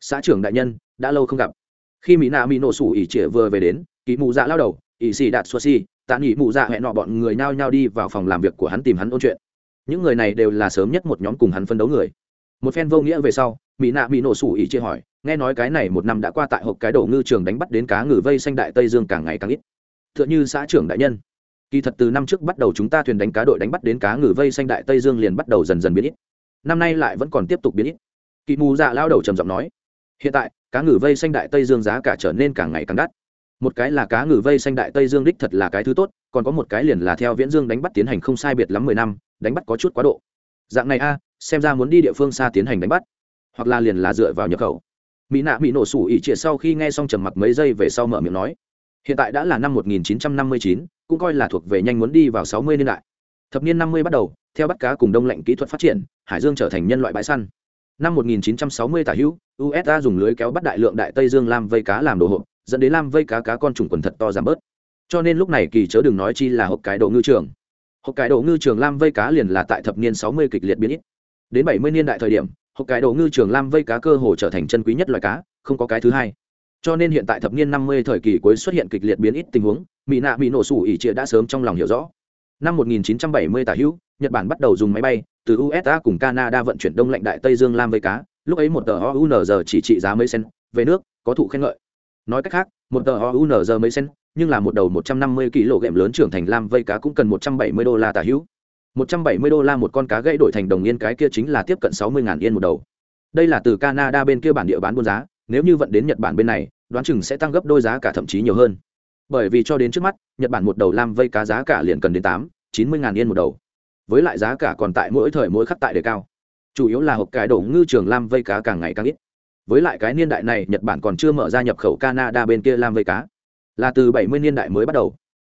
Speaker 1: Xã trưởng đại nhân, đã lâu không gặp. Khi mỹ nạ mỹ nổ sủ ỉ trịa vừa về đến kỳ mù dạ lao đầu ỉ xì đạt xua xi tạ nghỉ mù dạ hẹn nọ bọn người nhao nhao đi vào phòng làm việc của hắn tìm hắn ôn chuyện. Những người này đều là sớm nhất một nhóm cùng hắn phân đấu người một phen vô nghĩa về sau, mỹ nạ bị nổ sủ ỉ chia hỏi, nghe nói cái này một năm đã qua tại hộp cái đổ ngư trường đánh bắt đến cá ngừ vây xanh đại tây dương càng ngày càng ít. T h ư ợ n h ư xã trưởng đại nhân. Kỳ thật từ năm trước bắt đầu chúng ta thuyền đánh cá đội đánh bắt đến cá ngừ vây xanh đại tây dương liền bắt đầu dần dần biến ít. Năm nay lại vẫn còn tiếp tục biến ít. Kỳ mù dạ lao đầu trầm giọng nói, hiện tại, cá ngừ vây xanh đại tây dương giá cả trở nên càng ngày càng đắt. Một cái là cá ngừ vây xanh đại tây dương đích thật là cái thứ tốt, còn có một cái liền là theo viễn dương đánh bắt tiến hành không sai biệt lắm mười năm, đánh bắt có chút quá độ. Dạng này a xem ra muốn đi địa phương xa tiến hành đánh bắt hoặc là liền là dựa vào nhập khẩu. Mỹ nạ bị nổ sủ ỉ triệt sau khi nghe xong trầm mặc mấy giây về sau mở miệng nói hiện tại đã là năm 1959, cũng coi là thuộc về nhanh muốn đi vào 60 niên đại. Thập niên 50 bắt đầu theo bắt cá cùng đông lạnh kỹ thuật phát triển hải dương trở thành nhân loại bãi săn. Năm 1960 tả hữu usa dùng lưới kéo bắt đại lượng đại tây dương lam vây cá làm đồ hộp dẫn đến lam vây cá cá con trùng quần thật to giảm bớt. Cho nên lúc này kỳ chớ đừng nói chi là hộp cái đồ ngư trường. Hộp cái đồ ngư trường lam vây cá liền là tại thập niên 60 kịch liệt biến ít đến 70 niên đại thời điểm, hộp cái đồ ngư trường lam vây cá cơ hồ trở thành chân quý nhất loài cá, không có cái thứ hai. Cho nên hiện tại thập niên năm mươi thời kỳ cuối xuất hiện kịch liệt biến ít tình huống mỹ nạ bị nổ sủ ỉ trịa đã sớm trong lòng hiểu rõ. Năm 1970 tả hữu, nhật bản bắt đầu dùng máy bay từ usa cùng canada vận chuyển đông lạnh đại tây dương lam vây cá. Lúc ấy một tờ ounz chỉ trị giá mấy sen về nước, có thụ khen ngợi. Nói cách khác, một tờ ounz mấy sen nhưng là một đầu 150 kg lớn trưởng thành lam vây cá cũng cần 170 đô la tả hữu. 170 đô la một con cá gãy đổi thành đồng yên, cái kia chính là tiếp cận 60 ngàn yên một đầu. Đây là từ canada bên kia bản địa bán buôn giá, nếu như vận đến nhật bản bên này, đoán chừng sẽ tăng gấp đôi giá cả thậm chí nhiều hơn. Bởi vì cho đến trước mắt, nhật bản một đầu lam vây cá giá cả liền cần đến tám, chín mươi ngàn yên một đầu. Với lại giá cả còn tại mỗi thời mỗi khắc tại đề cao. Chủ yếu là hộp cái đổ ngư trường lam vây cá càng ngày càng ít. Với lại cái niên đại này, nhật bản còn chưa mở ra nhập khẩu canada bên kia lam vây cá. Là từ bảy mươi niên đại mới bắt đầu.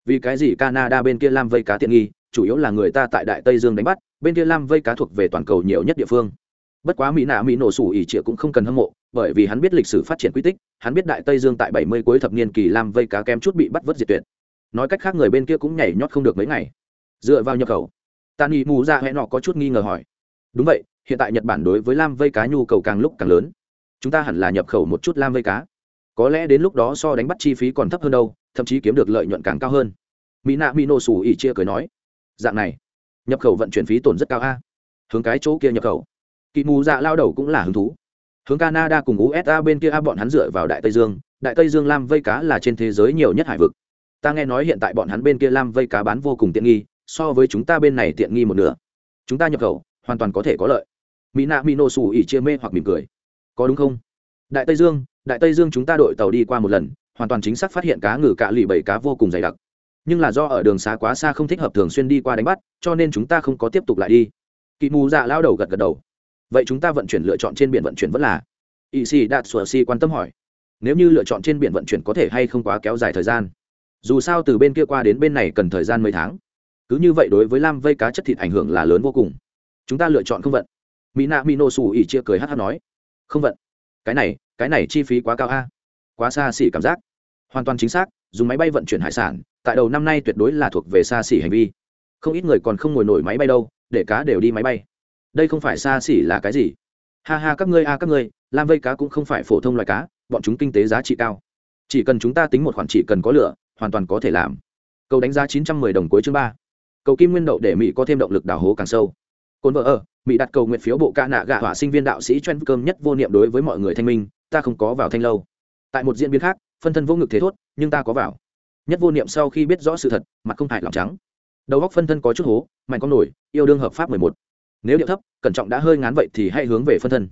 Speaker 1: Vì cái gì canada bên kia lam vây cá tiện nghi? Chủ yếu là người ta tại đại tây dương đánh bắt, bên kia lam vây cá thuộc về toàn cầu nhiều nhất địa phương. Bất quá mỹ nạ mỹ nổ sủ ỉ trịa cũng không cần hâm mộ, bởi vì hắn biết lịch sử phát triển quy tích, hắn biết đại tây dương tại bảy mươi cuối thập niên kỳ lam vây cá kem chút bị bắt vớt diệt tuyệt. Nói cách khác người bên kia cũng nhảy nhót không được mấy ngày. Dựa vào nhập khẩu tàn ý mù ra hẹn nọ có chút nghi ngờ hỏi. Đúng vậy, hiện tại nhật bản đối với lam vây cá nhu cầu càng lúc càng lớn. Chúng ta hẳn là nhập khẩu một chút lam vây cá. Có lẽ đến lúc đó so đánh bắt chi phí còn thấp hơn đâu, thậm chí kiếm được lợi nhuận càng cao hơn. Mỹ nạ mỹ nổ sủ ỉ chia cười nói dạng này, nhập khẩu vận chuyển phí tổn rất cao a. Hướng cái chỗ kia nhập khẩu. Kỵ mù dạ lao đầu cũng là hứng thú. Hướng canada cùng usa bên kia a, bọn hắn dựa vào đại tây dương. Đại tây dương lam vây cá là trên thế giới nhiều nhất hải vực. Ta nghe nói hiện tại bọn hắn bên kia lam vây cá bán vô cùng tiện nghi, so với chúng ta bên này tiện nghi một nửa. Chúng ta nhập khẩu, hoàn toàn có thể có lợi. Mỹ nạ mỹ nô xù ỉ chia mê hoặc mỉm cười. Có đúng không? Đại tây dương, đại tây dương chúng ta đội tàu đi qua một lần, hoàn toàn chính xác phát hiện cá ngừ cạ lì bảy cá vô cùng dày đặc nhưng là do ở đường xá quá xa không thích hợp thường xuyên đi qua đánh bắt, cho nên chúng ta không có tiếp tục lại đi. Kỵ mù dạ lao đầu gật gật đầu. Vậy chúng ta vận chuyển lựa chọn trên biển vận chuyển vẫn là? Ỵ sĩ đạt sùa si quan tâm hỏi. Nếu như lựa chọn trên biển vận chuyển có thể hay không quá kéo dài thời gian? Dù sao từ bên kia qua đến bên này cần thời gian mấy tháng. Cứ như vậy đối với lam vây cá chất thịt ảnh hưởng là lớn vô cùng. Chúng ta lựa chọn không vận. Mỹ nạ mỹ nô xù ỉ chia cười hát hát nói. Không vận. Cái này cái này chi phí quá cao a. Quá xa xỉ cảm giác. Hoàn toàn chính xác, dùng máy bay vận chuyển hải sản tại đầu năm nay tuyệt đối là thuộc về xa xỉ hành vi. Không ít người còn không ngồi nổi máy bay đâu, để cá đều đi máy bay. Đây không phải xa xỉ là cái gì? Ha ha, các ngươi a, các ngươi lam vây cá cũng không phải phổ thông loài cá, bọn chúng kinh tế giá trị cao. Chỉ cần chúng ta tính một khoản chỉ cần có lửa, hoàn toàn có thể làm. Cầu đánh giá chín trăm mười đồng cuối chương ba. Cầu kim nguyên đậu để mỹ có thêm động lực đào hố càng sâu. Cồn vợ ở mỹ đặt cầu nguyện phiếu bộ ca nạ gạ hỏa sinh viên đạo sĩ chuyên cơm nhất vô niệm đối với mọi người thanh minh, ta không có vào thanh lâu. Tại một diễn biến khác, phân thân vô ngực thế thốt, nhưng ta có vào nhất vô niệm sau khi biết rõ sự thật, mặt không hại lòng trắng. Đầu góc phân thân có chút hố mạnh con nổi, yêu đương hợp pháp mười một. Nếu điệu thấp, cẩn trọng đã hơi ngán vậy thì hãy hướng về phân thân.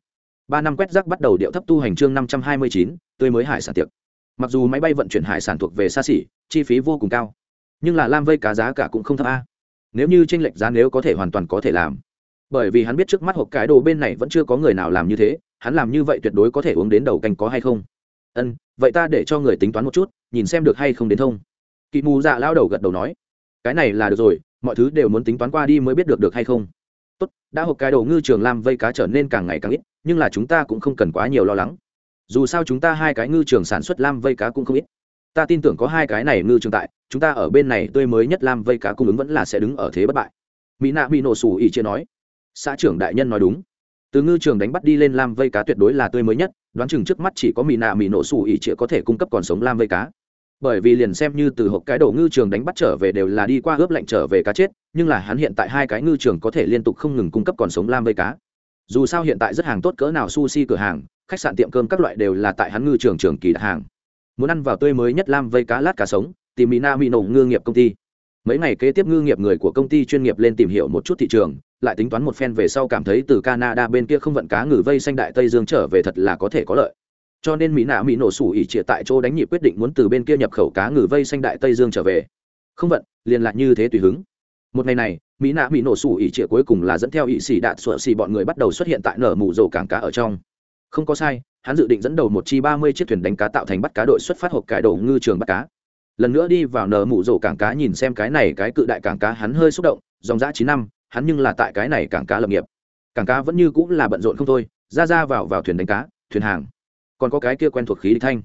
Speaker 1: Ba năm quét rác bắt đầu điệu thấp tu hành chương năm trăm hai mươi chín, tươi mới hải sản tiệc. Mặc dù máy bay vận chuyển hải sản thuộc về xa xỉ, chi phí vô cùng cao, nhưng là lam vây cá giá cả cũng không thấp a. Nếu như tranh lệch giá nếu có thể hoàn toàn có thể làm. Bởi vì hắn biết trước mắt hộp cái đồ bên này vẫn chưa có người nào làm như thế, hắn làm như vậy tuyệt đối có thể uống đến đầu canh có hay không? Ân, vậy ta để cho người tính toán một chút, nhìn xem được hay không đến thông kỵ mù dạ lao đầu gật đầu nói, cái này là được rồi, mọi thứ đều muốn tính toán qua đi mới biết được được hay không. Tốt, đã hộp cái đầu ngư trường lam vây cá trở nên càng ngày càng ít, nhưng là chúng ta cũng không cần quá nhiều lo lắng. Dù sao chúng ta hai cái ngư trường sản xuất lam vây cá cũng không ít. Ta tin tưởng có hai cái này ngư trường tại, chúng ta ở bên này tươi mới nhất lam vây cá cung ứng vẫn là sẽ đứng ở thế bất bại. Mỹ nạ bị nổ sủ ỉ chia nói. Xã trưởng đại nhân nói đúng. Từ ngư trường đánh bắt đi lên lam vây cá tuyệt đối là tươi mới nhất, đoán chừng trước mắt chỉ có mỹ nạ mỹ nổ sủ ỉ chia có thể cung cấp còn sống lam vây cá bởi vì liền xem như từ hộp cái đổ ngư trường đánh bắt trở về đều là đi qua ướp lạnh trở về cá chết, nhưng là hắn hiện tại hai cái ngư trường có thể liên tục không ngừng cung cấp còn sống lam vây cá. Dù sao hiện tại rất hàng tốt cỡ nào sushi cửa hàng, khách sạn tiệm cơm các loại đều là tại hắn ngư trường trường kỳ đặt hàng. Muốn ăn vào tươi mới nhất lam vây cá lát cá sống tìm mỹ na mỹ nổ ngư nghiệp công ty. Mấy ngày kế tiếp ngư nghiệp người của công ty chuyên nghiệp lên tìm hiểu một chút thị trường, lại tính toán một phen về sau cảm thấy từ canada bên kia không vận cá ngừ vây xanh đại tây dương trở về thật là có thể có lợi cho nên mỹ nạ mỹ nổ sủ ỉ trịa tại chỗ đánh nhịp quyết định muốn từ bên kia nhập khẩu cá ngừ vây xanh đại tây dương trở về. Không vận, liền lại như thế tùy hứng. Một ngày này, mỹ nạ mỹ nổ sủ ỉ trịa cuối cùng là dẫn theo ỉ xỉ đạn sụa xì bọn người bắt đầu xuất hiện tại nở mù rổ cảng cá ở trong. Không có sai, hắn dự định dẫn đầu một chi ba mươi chiếc thuyền đánh cá tạo thành bắt cá đội xuất phát hộp cải đồ ngư trường bắt cá. Lần nữa đi vào nở mù rổ cảng cá nhìn xem cái này cái cự đại cảng cá hắn hơi xúc động, dòng dã chín năm, hắn nhưng là tại cái này cảng cá lập nghiệp. Cảng cá vẫn như cũng là bận rộn không thôi, ra ra vào vào thuyền đánh cá, thuyền hàng còn có cái kia quen thuộc khí địch thanh.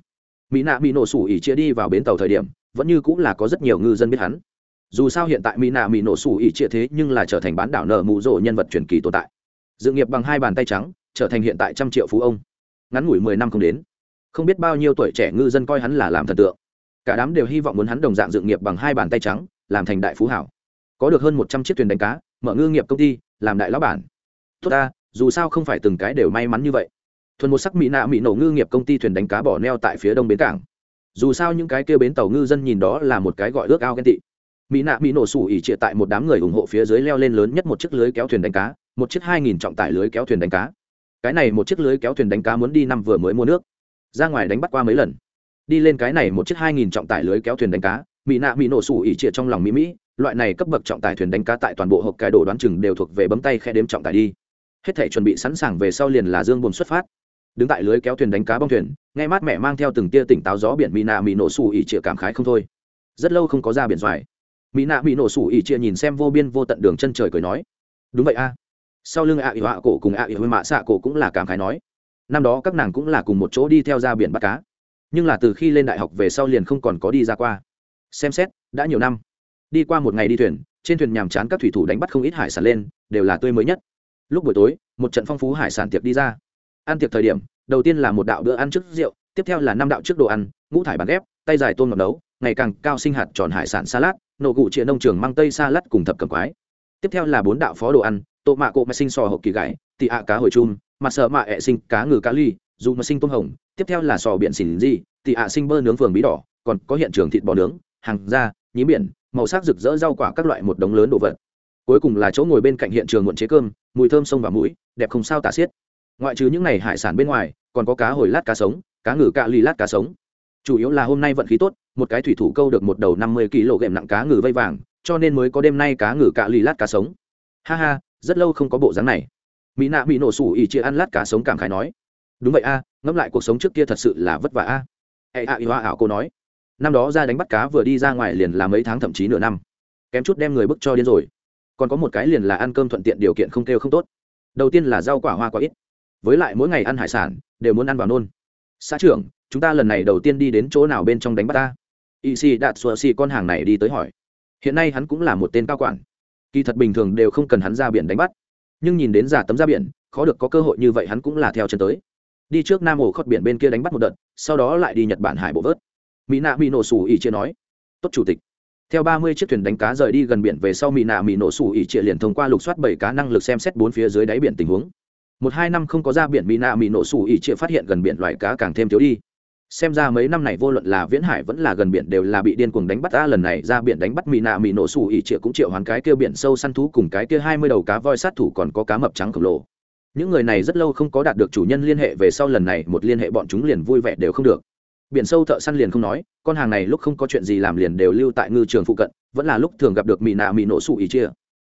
Speaker 1: Mỹ nạ mỹ nổ sủ ỉ chia đi vào bến tàu thời điểm, vẫn như cũng là có rất nhiều ngư dân biết hắn. Dù sao hiện tại mỹ nạ mỹ nổ sủ ỉ chia thế nhưng là trở thành bán đảo nợ mụ rỗ nhân vật truyền kỳ tồn tại. Dự nghiệp bằng hai bàn tay trắng, trở thành hiện tại trăm triệu phú ông. Ngắn ngủi mười năm không đến. Không biết bao nhiêu tuổi trẻ ngư dân coi hắn là làm thần tượng. Cả đám đều hy vọng muốn hắn đồng dạng dự nghiệp bằng hai bàn tay trắng, làm thành đại phú hảo. Có được hơn một trăm chiếc thuyền đánh cá, mở ngư nghiệp công ty, làm đại lão bản. Tốt ta, dù sao không phải từng cái đều may mắn như vậy thuần một sắc mỹ nạ mỹ nổ ngư nghiệp công ty thuyền đánh cá bỏ neo tại phía đông bến cảng. Dù sao những cái kia bến tàu ngư dân nhìn đó là một cái gọi ước ao ghen tị. Mỹ nạ mỹ nổ sủ ỉ trịa tại một đám người ủng hộ phía dưới leo lên lớn nhất một chiếc lưới kéo thuyền đánh cá, một chiếc hai nghìn trọng tải lưới kéo thuyền đánh cá. Cái này một chiếc lưới kéo thuyền đánh cá muốn đi năm vừa mới mua nước. Ra ngoài đánh bắt qua mấy lần. Đi lên cái này một chiếc hai nghìn trọng tải lưới kéo thuyền đánh cá, mỹ nạ mỹ nổ sủ ỉ trịa trong lòng mỹ mỹ, loại này cấp bậc trọng tải thuyền đánh cá tại toàn bộ hộp cái đồ đoán chừng đều thuộc về bấm tay khe đếm trọng tải đi. Hết thể chuẩn bị sẵn sàng về sau liền là dương buồn xuất phát đứng tại lưới kéo thuyền đánh cá bong thuyền, nghe mát mẹ mang theo từng tia tỉnh táo gió biển mỹ nạ mỹ nổ xù ỉ trịa cảm khái không thôi. Rất lâu không có ra biển xoài. Mỹ nạ mỹ nổ xù ỉ trịa nhìn xem vô biên vô tận đường chân trời cười nói, đúng vậy a. Sau lưng ạ ỉ họa cổ cùng ạ ỉ hơi mạ xạ cổ cũng là cảm khái nói, năm đó các nàng cũng là cùng một chỗ đi theo ra biển bắt cá, nhưng là từ khi lên đại học về sau liền không còn có đi ra qua. Xem xét, đã nhiều năm. Đi qua một ngày đi thuyền, trên thuyền nhàm chán các thủy thủ đánh bắt không ít hải sản lên, đều là tươi mới nhất. Lúc buổi tối, một trận phong phú hải sản tiệc đi ra ăn tiệc thời điểm, đầu tiên là một đạo bữa ăn trước rượu, tiếp theo là năm đạo trước đồ ăn, ngũ thải bàn ghép, tay dài tôm ngọc nấu, ngày càng cao sinh hạt tròn hải sản salad, nổ cụ chia nông trường mang tây salad cùng thập cầm quái. Tiếp theo là bốn đạo phó đồ ăn tô mạ cộ mà sinh sò hộp kỳ gãi tị ạ cá hồi chum, mà sợ mạ ẹ sinh cá ngừ cá ly, dù mà sinh tôm hồng. Tiếp theo là sò biển xỉn di tị ạ sinh bơ nướng phường bí đỏ, còn có hiện trường thịt bò nướng, hàng da nhí biển, màu sắc rực rỡ rau quả các loại một đống lớn đồ vật. Cuối cùng là chỗ ngồi bên cạnh hiện trường muộn chế cơm, mùi thơm sông và mũi, đẹp không sao tả xiết ngoại trừ những ngày hải sản bên ngoài còn có cá hồi lát cá sống cá ngừ cạ ly lát cá sống. Chủ yếu là hôm nay vận khí tốt một cái thủy thủ câu được một đầu năm mươi kg ghệm nặng cá ngừ vây vàng cho nên mới có đêm nay cá ngừ cạ ly lát cá sống. Ha ha rất lâu không có bộ dáng này. Mỹ nạ bị nổ sủ ỉ chia ăn lát cá sống cảm khái nói. Đúng vậy a à, ngẫm lại cuộc sống trước kia thật sự là vất vả a. Hệ a y hoa ảo cô nói. Năm đó ra đánh bắt cá vừa đi ra ngoài liền là mấy tháng thậm chí nửa năm. Kém chút đem người bức cho điên rồi. Còn có một cái liền là ăn cơm thuận tiện điều kiện không kêu không tốt. Đầu tiên là rau quả hoa quá ít với lại mỗi ngày ăn hải sản, đều muốn ăn vào nôn. Xã trưởng, chúng ta lần này đầu tiên đi đến chỗ nào bên trong đánh bắt ta? Y si đạt xua si con hàng này đi tới hỏi. Hiện nay hắn cũng là một tên cao quản. Kỳ thật bình thường đều không cần hắn ra biển đánh bắt. Nhưng nhìn đến giả tấm ra biển, khó được có cơ hội như vậy hắn cũng là theo chân tới. Đi trước nam ổ khót biển bên kia đánh bắt một đợt, sau đó lại đi nhật bản hải bộ vớt. Mỹ nạ mỹ nổ xù ỉ chia nói. Tốt chủ tịch. Theo ba mươi chiếc thuyền đánh cá rời đi gần biển về sau mỹ nạ mỹ nổ xù ỉ chia liền thông qua lục soát bảy cá năng lực xem xét bốn phía dưới đáy biển tình huống một hai năm không có ra biển mỹ nạ mỹ nổ sủ ỉ chịa phát hiện gần biển loại cá càng thêm thiếu đi. Xem ra mấy năm này vô luận là viễn hải vẫn là gần biển đều là bị điên cuồng đánh bắt. Ta lần này ra biển đánh bắt mỹ nạ mỹ nổ sủ ỉ chịa cũng triệu hoán cái kia biển sâu săn thú cùng cái kia hai mươi đầu cá voi sát thủ còn có cá mập trắng khổng lồ. Những người này rất lâu không có đạt được chủ nhân liên hệ, về sau lần này một liên hệ bọn chúng liền vui vẻ đều không được. Biển sâu thợ săn liền không nói, con hàng này lúc không có chuyện gì làm liền đều lưu tại ngư trường phụ cận, vẫn là lúc thường gặp được mỹ nạ mỹ nổ sủ ỉ chia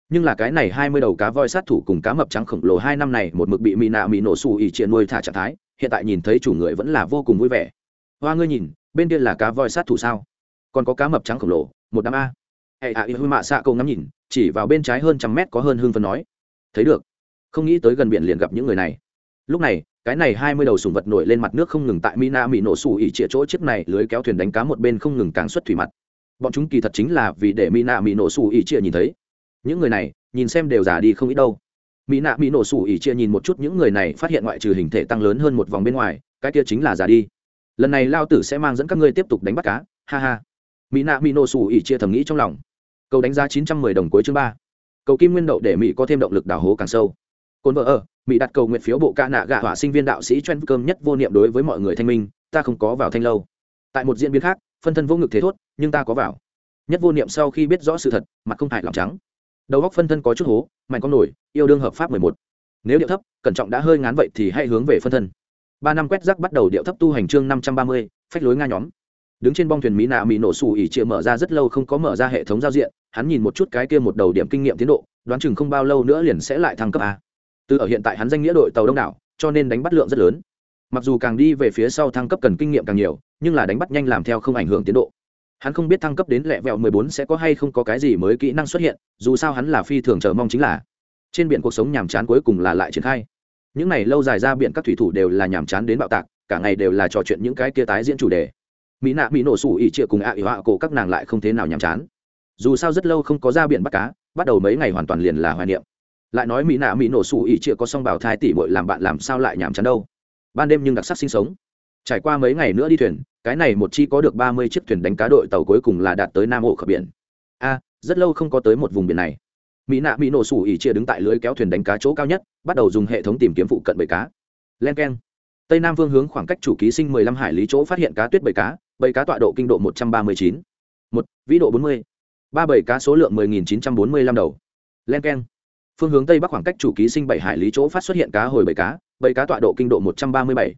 Speaker 1: nhưng là cái này hai mươi đầu cá voi sát thủ cùng cá mập trắng khổng lồ hai năm này một mực bị mỹ nạ mỹ nổ xù ỉ chia nuôi thả trạng thái, hiện tại nhìn thấy chủ người vẫn là vô cùng vui vẻ. Hoa ngươi nhìn, bên kia là cá voi sát thủ sao? Còn có cá mập trắng khổng lồ, một đám a. Hệ a hư mạ xạ câu ngắm nhìn, chỉ vào bên trái hơn trăm mét có hơn hương phân nói. Thấy được. Không nghĩ tới gần biển liền gặp những người này. Lúc này, cái này hai mươi đầu sùng vật nổi lên mặt nước không ngừng tại mina mỹ nổ xù ỉ chĩa chỗ chiếc này lưới kéo thuyền đánh cá một bên không ngừng càng xuất thủy mặt. Bọn chúng kỳ thật chính là vì để mina mỹ nổ xù ỉ chĩa nhìn thấy những người này, nhìn xem đều già đi không ít đâu. Mỹ nạ mỹ nổ sủ ỉ chia nhìn một chút những người này, phát hiện ngoại trừ hình thể tăng lớn hơn một vòng bên ngoài, cái kia chính là già đi. Lần này lao tử sẽ mang dẫn các ngươi tiếp tục đánh bắt cá. Ha ha. Mỹ nạ mỹ nổ sủ ỉ chia thầm nghĩ trong lòng. Cầu đánh giá chín trăm mười đồng cuối chương ba. Cầu kim nguyên đậu để mỹ có thêm động lực đào hố càng sâu. Cồn vợ ở, mỹ đặt cầu nguyện phiếu bộ ca nạ gạ hỏa sinh viên đạo sĩ chuyên cơm nhất vô niệm đối với mọi người thanh minh, ta không có vào thanh lâu. Tại một diễn biến khác, phân thân vô ngực thế thốt, nhưng ta có vào. Nhất vô niệm sau khi biết rõ sự thật, mặt không hại lòng trắng đầu góc phân thân có chút hố, mạnh con nổi, yêu đương hợp pháp mười một. Nếu điệu thấp, cẩn trọng đã hơi ngán vậy thì hãy hướng về phân thân. Ba năm quét rác bắt đầu điệu thấp tu hành chương năm trăm ba mươi, phách lối nga nhóm. Đứng trên bong thuyền mỹ nạ mỹ nổ xù ỉ chịa mở ra rất lâu không có mở ra hệ thống giao diện, hắn nhìn một chút cái kia một đầu điểm kinh nghiệm tiến độ, đoán chừng không bao lâu nữa liền sẽ lại thăng cấp a. Từ ở hiện tại hắn danh nghĩa đội tàu đông đảo, cho nên đánh bắt lượng rất lớn. Mặc dù càng đi về phía sau thăng cấp cần kinh nghiệm càng nhiều, nhưng là đánh bắt nhanh làm theo không ảnh hưởng tiến độ hắn không biết thăng cấp đến lẹ vẹo mười bốn sẽ có hay không có cái gì mới kỹ năng xuất hiện, dù sao hắn là phi thường chờ mong chính là trên biển cuộc sống nhàm chán cuối cùng là lại triển khai. Những ngày lâu dài ra biển các thủy thủ đều là nhàm chán đến bạo tạc, cả ngày đều là trò chuyện những cái kia tái diễn chủ đề. Mỹ nạ bị nổ sủ ỉ trịa cùng ạ ỉ họa cổ các nàng lại không thế nào nhàm chán. Dù sao rất lâu không có ra biển bắt cá, bắt đầu mấy ngày hoàn toàn liền là hoài niệm. Lại nói mỹ nạ mỹ nổ sủ ỉ trịa có song bảo thai tỷ bội làm bạn làm sao lại nhàm chán đâu. Ban đêm nhưng đặc sắc sinh sống. Trải qua mấy ngày nữa đi thuyền cái này một chi có được ba mươi chiếc thuyền đánh cá đội tàu cuối cùng là đạt tới nam ổ khởi biển. A, rất lâu không có tới một vùng biển này. Mỹ nạ mỹ nổ sủ ỉ chia đứng tại lưới kéo thuyền đánh cá chỗ cao nhất, bắt đầu dùng hệ thống tìm kiếm phụ cận bầy cá. Len k e n tây nam phương hướng khoảng cách chủ ký sinh mười lăm hải lý chỗ phát hiện cá tuyết bầy cá bầy cá tọa độ kinh độ một trăm ba mươi chín, một, vĩ độ bốn mươi. Ba bầy cá số lượng mười nghìn chín trăm bốn mươi lăm đầu. Len k e n phương hướng tây bắc khoảng cách chủ ký sinh bảy hải lý chỗ phát xuất hiện cá hồi bầy cá bầy cá tọa độ kinh độ một trăm ba mươi bảy.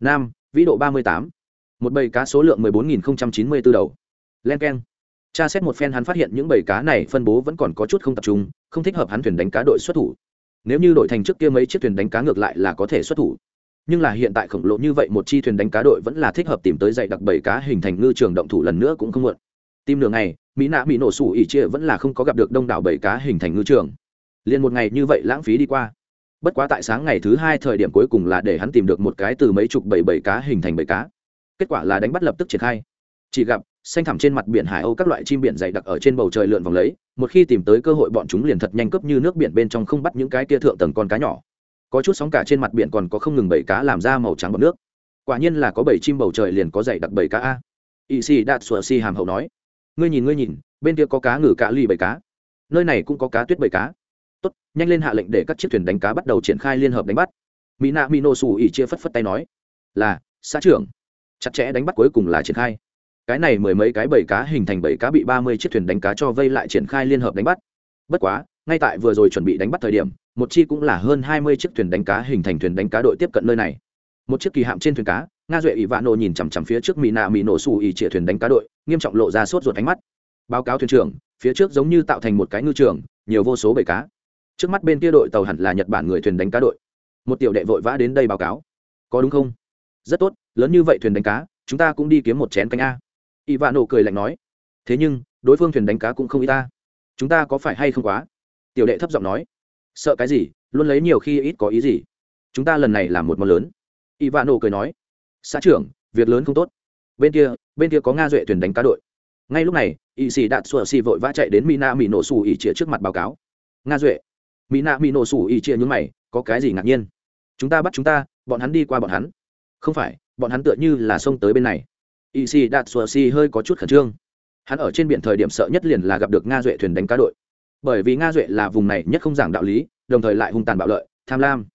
Speaker 1: Nam, vĩ độ ba mươi tám một bầy cá số lượng mười bốn nghìn chín mươi b ố đầu. Len k e n tra xét một phen hắn phát hiện những bầy cá này phân bố vẫn còn có chút không tập trung, không thích hợp hắn thuyền đánh cá đội xuất thủ. Nếu như đội thành trước kia mấy chiếc thuyền đánh cá ngược lại là có thể xuất thủ. Nhưng là hiện tại khổng lồ như vậy một chi thuyền đánh cá đội vẫn là thích hợp tìm tới dạy đặc bầy cá hình thành ngư trường động thủ lần nữa cũng không muộn. Tìm nửa ngày, mỹ nạ bị nổ sủ ỉ chia vẫn là không có gặp được đông đảo bầy cá hình thành ngư trường. Liền một ngày như vậy lãng phí đi qua. Bất quá tại sáng ngày thứ hai thời điểm cuối cùng là để hắn tìm được một cái từ mấy chục bảy bảy cá hình thành bầy cá kết quả là đánh bắt lập tức triển khai. Chỉ gặp, xanh thẳm trên mặt biển hải âu các loại chim biển dày đặc ở trên bầu trời lượn vòng lấy, một khi tìm tới cơ hội bọn chúng liền thật nhanh cướp như nước biển bên trong không bắt những cái kia thượng tầng con cá nhỏ. Có chút sóng cả trên mặt biển còn có không ngừng bảy cá làm ra màu trắng bọc nước. Quả nhiên là có bảy chim bầu trời liền có dày đặc bảy cá a. Y si đạt sùa si hàm hậu nói, ngươi nhìn ngươi nhìn, bên kia có cá ngừ cá ly bảy cá. Nơi này cũng có cá tuyết bảy cá. Tốt, nhanh lên hạ lệnh để các chiếc thuyền đánh cá bắt đầu triển khai liên hợp đánh bắt. Mỹ nạ mỹ nô xù ỉ chia phất phất tay nói, là, xã trưởng chặt chẽ đánh bắt cuối cùng là triển khai. Cái này mười mấy cái bảy cá hình thành bảy cá bị ba mươi chiếc thuyền đánh cá cho vây lại triển khai liên hợp đánh bắt. Bất quá, ngay tại vừa rồi chuẩn bị đánh bắt thời điểm, một chi cũng là hơn hai mươi chiếc thuyền đánh cá hình thành thuyền đánh cá đội tiếp cận nơi này. Một chiếc kỳ hạm trên thuyền cá, nga duệ ỷ vạn nổ nhìn chằm chằm phía trước mỹ nạ mỹ nổ xù ỉ trịa thuyền đánh cá đội, nghiêm trọng lộ ra sốt ruột ánh mắt. Báo cáo thuyền trưởng, phía trước giống như tạo thành một cái ngư trường, nhiều vô số bầy cá. Trước mắt bên kia đội tàu hẳn là nhật bản người thuyền đánh cá đội. Một tiểu đệ vội vã đến đây báo cáo. Có đúng không? Rất tốt lớn như vậy thuyền đánh cá, chúng ta cũng đi kiếm một chén canh a. Y vạn nổ cười lạnh nói. Thế nhưng, đối phương thuyền đánh cá cũng không y ta chúng ta có phải hay không quá? Tiểu đệ thấp giọng nói. Sợ cái gì? Luôn lấy nhiều khi ít có ý gì? Chúng ta lần này làm một món lớn. Y vạn nổ cười nói. Xã trưởng, việc lớn không tốt. Bên kia bên kia có nga duệ thuyền đánh cá đội. Ngay lúc này y sĩ đạt sùa xì vội vã chạy đến mina mỹ nổ xù ỉ chĩa trước mặt báo cáo. Nga duệ. Mina mỹ nổ xù ỉ chĩa nhún mày, có cái gì ngạc nhiên? Chúng ta bắt chúng ta, bọn hắn đi qua bọn hắn. Không phải bọn hắn tựa như là xông tới bên này. Y si đạt sùa si hơi có chút khẩn trương. Hắn ở trên biển thời điểm sợ nhất liền là gặp được nga duệ thuyền đánh cá đội. Bởi vì nga duệ là vùng này nhất không giảng đạo lý, đồng thời lại hung tàn bạo lợi, tham lam.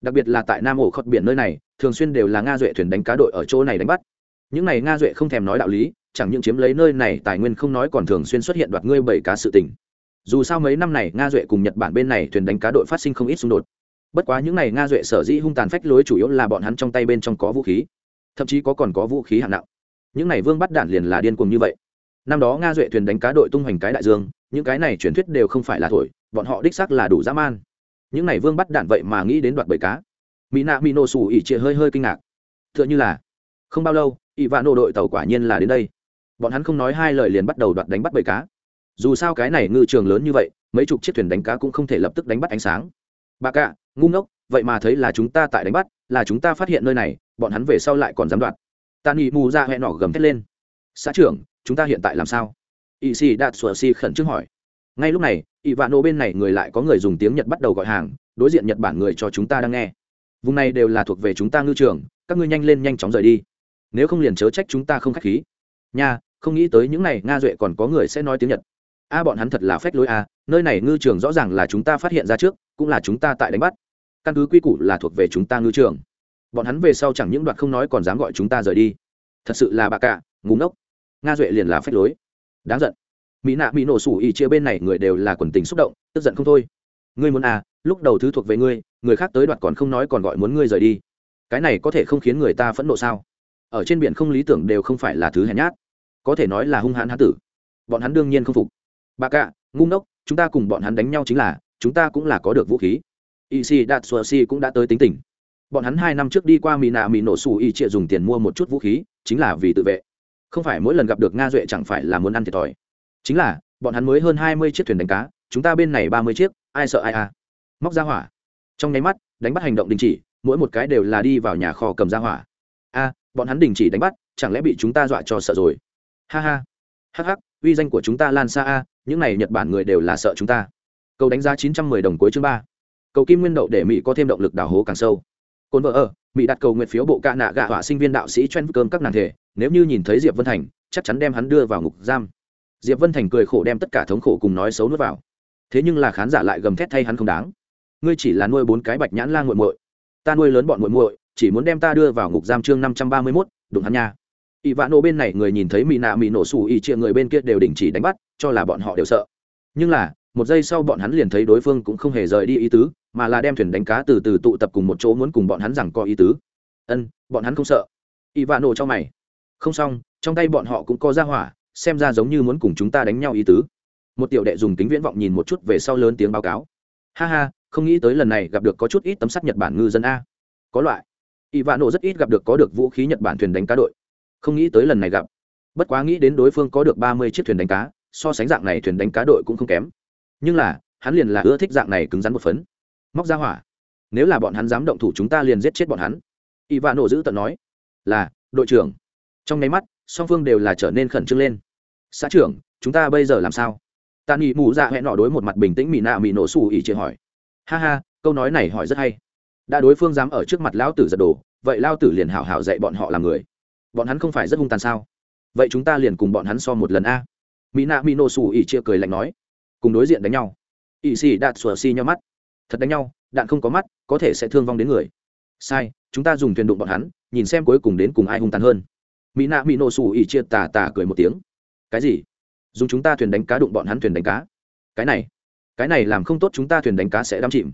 Speaker 1: Đặc biệt là tại nam ổ khót biển nơi này, thường xuyên đều là nga duệ thuyền đánh cá đội ở chỗ này đánh bắt. Những này nga duệ không thèm nói đạo lý, chẳng những chiếm lấy nơi này, tài nguyên không nói còn thường xuyên xuất hiện đoạt ngươi bảy cá sự tình. Dù sao mấy năm này, nga duệ cùng nhật bản bên này thuyền đánh cá đội phát sinh không ít xung đột. Bất quá những này nga duệ sở dĩ hung tàn phách lối chủ yếu là bọn hắn trong tay bên trong có vũ khí thậm chí có còn có vũ khí hạng nặng. Những này vương bắt đạn liền là điên cuồng như vậy. Năm đó nga duệ thuyền đánh cá đội tung hoành cái đại dương, những cái này truyền thuyết đều không phải là thổi, bọn họ đích xác là đủ dã man. Những này vương bắt đạn vậy mà nghĩ đến đoạt bầy cá. Mỹ nạ mỹ nổ xù ỉ chia hơi hơi kinh ngạc. T h ư ợ n h ư là, không bao lâu ỉ vạn nổ đội tàu quả nhiên là đến đây. Bọn hắn không nói hai lời liền bắt đầu đoạt đánh bắt bầy cá. Dù sao cái này ngư trường lớn như vậy, mấy chục chiếc thuyền đánh cá cũng không thể lập tức đánh bắt ánh sáng bà cạ ngu ngốc, vậy mà thấy là chúng ta tại đánh bắt, là chúng ta phát hiện nơi này, bọn hắn về sau lại còn dám đoạt. Ta nghĩ mù ra hẹn nỏ gầm thét lên. Xã trưởng, chúng ta hiện tại làm sao? Ỵ sĩ đạt sùa si khẩn trương hỏi. Ngay lúc này ỵ vạn nô bên này người lại có người dùng tiếng nhật bắt đầu gọi hàng, đối diện nhật bản người cho chúng ta đang nghe. Vùng này đều là thuộc về chúng ta ngư trường, các ngươi nhanh lên nhanh chóng rời đi. Nếu không liền chớ trách chúng ta không k h á c h khí. Nha, không nghĩ tới những này nga duệ còn có người sẽ nói tiếng nhật a bọn hắn thật là phách lối a nơi này ngư trường rõ ràng là chúng ta phát hiện ra trước cũng là chúng ta tại đánh bắt. Căn cứ quy củ là thuộc về chúng ta ngư trường. Bọn hắn về sau chẳng những đoạn không nói còn dám gọi chúng ta rời đi. Thật sự là bà cả, ngúng ốc nga duệ liền là phách lối. Đáng giận. Mỹ nạ mỹ nổ sủ ỉ chia bên này người đều là quần tình xúc động tức giận không thôi. Ngươi muốn à lúc đầu thứ thuộc về ngươi người khác tới đoạt còn không nói còn gọi muốn ngươi rời đi. Cái này có thể không khiến người ta phẫn nộ sao? Ở trên biển không lý tưởng đều không phải là thứ hèn nhát. Có thể nói là hung hãn hán tử. Bọn hắn đương nhiên không phục bà cạ ngu ngốc chúng ta cùng bọn hắn đánh nhau chính là chúng ta cũng là có được vũ khí. Y si đạt sùa si cũng đã tới tính tình. Bọn hắn hai năm trước đi qua mỹ nạ mỹ nổ xù y trịa dùng tiền mua một chút vũ khí chính là vì tự vệ. Không phải mỗi lần gặp được nga duệ chẳng phải là muốn ăn thiệt thòi. Chính là bọn hắn mới hơn hai mươi chiếc thuyền đánh cá chúng ta bên này ba mươi chiếc ai sợ ai à? Móc ra hỏa. Trong nháy mắt đánh bắt hành động đình chỉ mỗi một cái đều là đi vào nhà kho cầm ra hỏa. A bọn hắn đình chỉ đánh bắt chẳng lẽ bị chúng ta dọa cho sợ rồi? Ha ha. Hắc hắc, uy danh của chúng ta lan xa a những này nhật bản người đều là sợ chúng ta. Cầu đánh giá chín trăm mười đồng cuối chương ba. Cầu kim nguyên đậu để mỹ có thêm động lực đào hố càng sâu. Cồn vợ ở mỹ đặt cầu nguyện phiếu bộ ca nạ gạ họa sinh viên đạo sĩ chen cơm các nàng thể. Nếu như nhìn thấy diệp vân thành, chắc chắn đem hắn đưa vào ngục giam. Diệp vân thành cười khổ đem tất cả thống khổ cùng nói xấu nuốt vào. Thế nhưng là khán giả lại gầm thét thay hắn không đáng. Ngươi chỉ là nuôi bốn cái bạch nhãn la muội muội. Ta nuôi lớn bọn muội muội, chỉ muốn đem ta đưa vào ngục giam chương năm trăm ba mươi mốt, đụng hắn nha ỷ vạn nổ bên này người nhìn thấy mỹ nạ mỹ nổ xù ỷ chia người bên kia đều đình chỉ đánh bắt, cho là bọn họ đều sợ. Nhưng là, một giây sau bọn hắn liền thấy đối phương cũng không hề rời đi ý tứ, mà là đem thuyền đánh cá từ từ tụ tập cùng một chỗ muốn cùng bọn hắn rằng có ý tứ. Ân, bọn hắn không sợ. Ỷ vạn nổ cho mày. Không xong, trong tay bọn họ cũng có ra hỏa, xem ra giống như muốn cùng chúng ta đánh nhau ý tứ. Một tiểu đệ dùng kính viễn vọng nhìn một chút về sau lớn tiếng báo cáo. Ha ha, không nghĩ tới lần này gặp được có chút ít tấm sắt nhật bản ngư dân a. Có loại. Ỷ vạn nổ rất ít gặp được có được vũ khí nhật bản thuyền đánh cá đội không nghĩ tới lần này gặp. Bất quá nghĩ đến đối phương có được ba mươi chiếc thuyền đánh cá, so sánh dạng này thuyền đánh cá đội cũng không kém. Nhưng là, hắn liền là ưa thích dạng này cứng rắn một phấn. Móc ra hỏa. Nếu là bọn hắn dám động thủ chúng ta liền giết chết bọn hắn. Y vạn nổ giữ tận nói. Là, đội trưởng. Trong nháy mắt, song phương đều là trở nên khẩn trương lên. Xã trưởng, chúng ta bây giờ làm sao? Tạ nghị mù dạ hẹn nọ đối một mặt bình tĩnh mỹ nạ mỹ nổ xù ỉ chia hỏi. Ha ha, câu nói này hỏi rất hay. Đã đối phương dám ở trước mặt lão tử giật đồ vậy lao tử liền hảo hảo dạy bọn họ làm người bọn hắn không phải rất hung tàn sao? Vậy chúng ta liền cùng bọn hắn so một lần a. Mỹ nạ mỹ nổ xù ỉ chia cười lạnh nói. Cùng đối diện đánh nhau. Ỉ xì đạt sủa xì nhau mắt. Thật đánh nhau, đạn không có mắt, có thể sẽ thương vong đến người. Sai, chúng ta dùng thuyền đụng bọn hắn, nhìn xem cuối cùng đến cùng ai hung tàn hơn. Mỹ nạ mỹ nổ xù ỉ chia tà tà cười một tiếng. Cái gì? Dùng chúng ta thuyền đánh cá đụng bọn hắn thuyền đánh cá? Cái này cái này làm không tốt chúng ta thuyền đánh cá sẽ đắm chìm.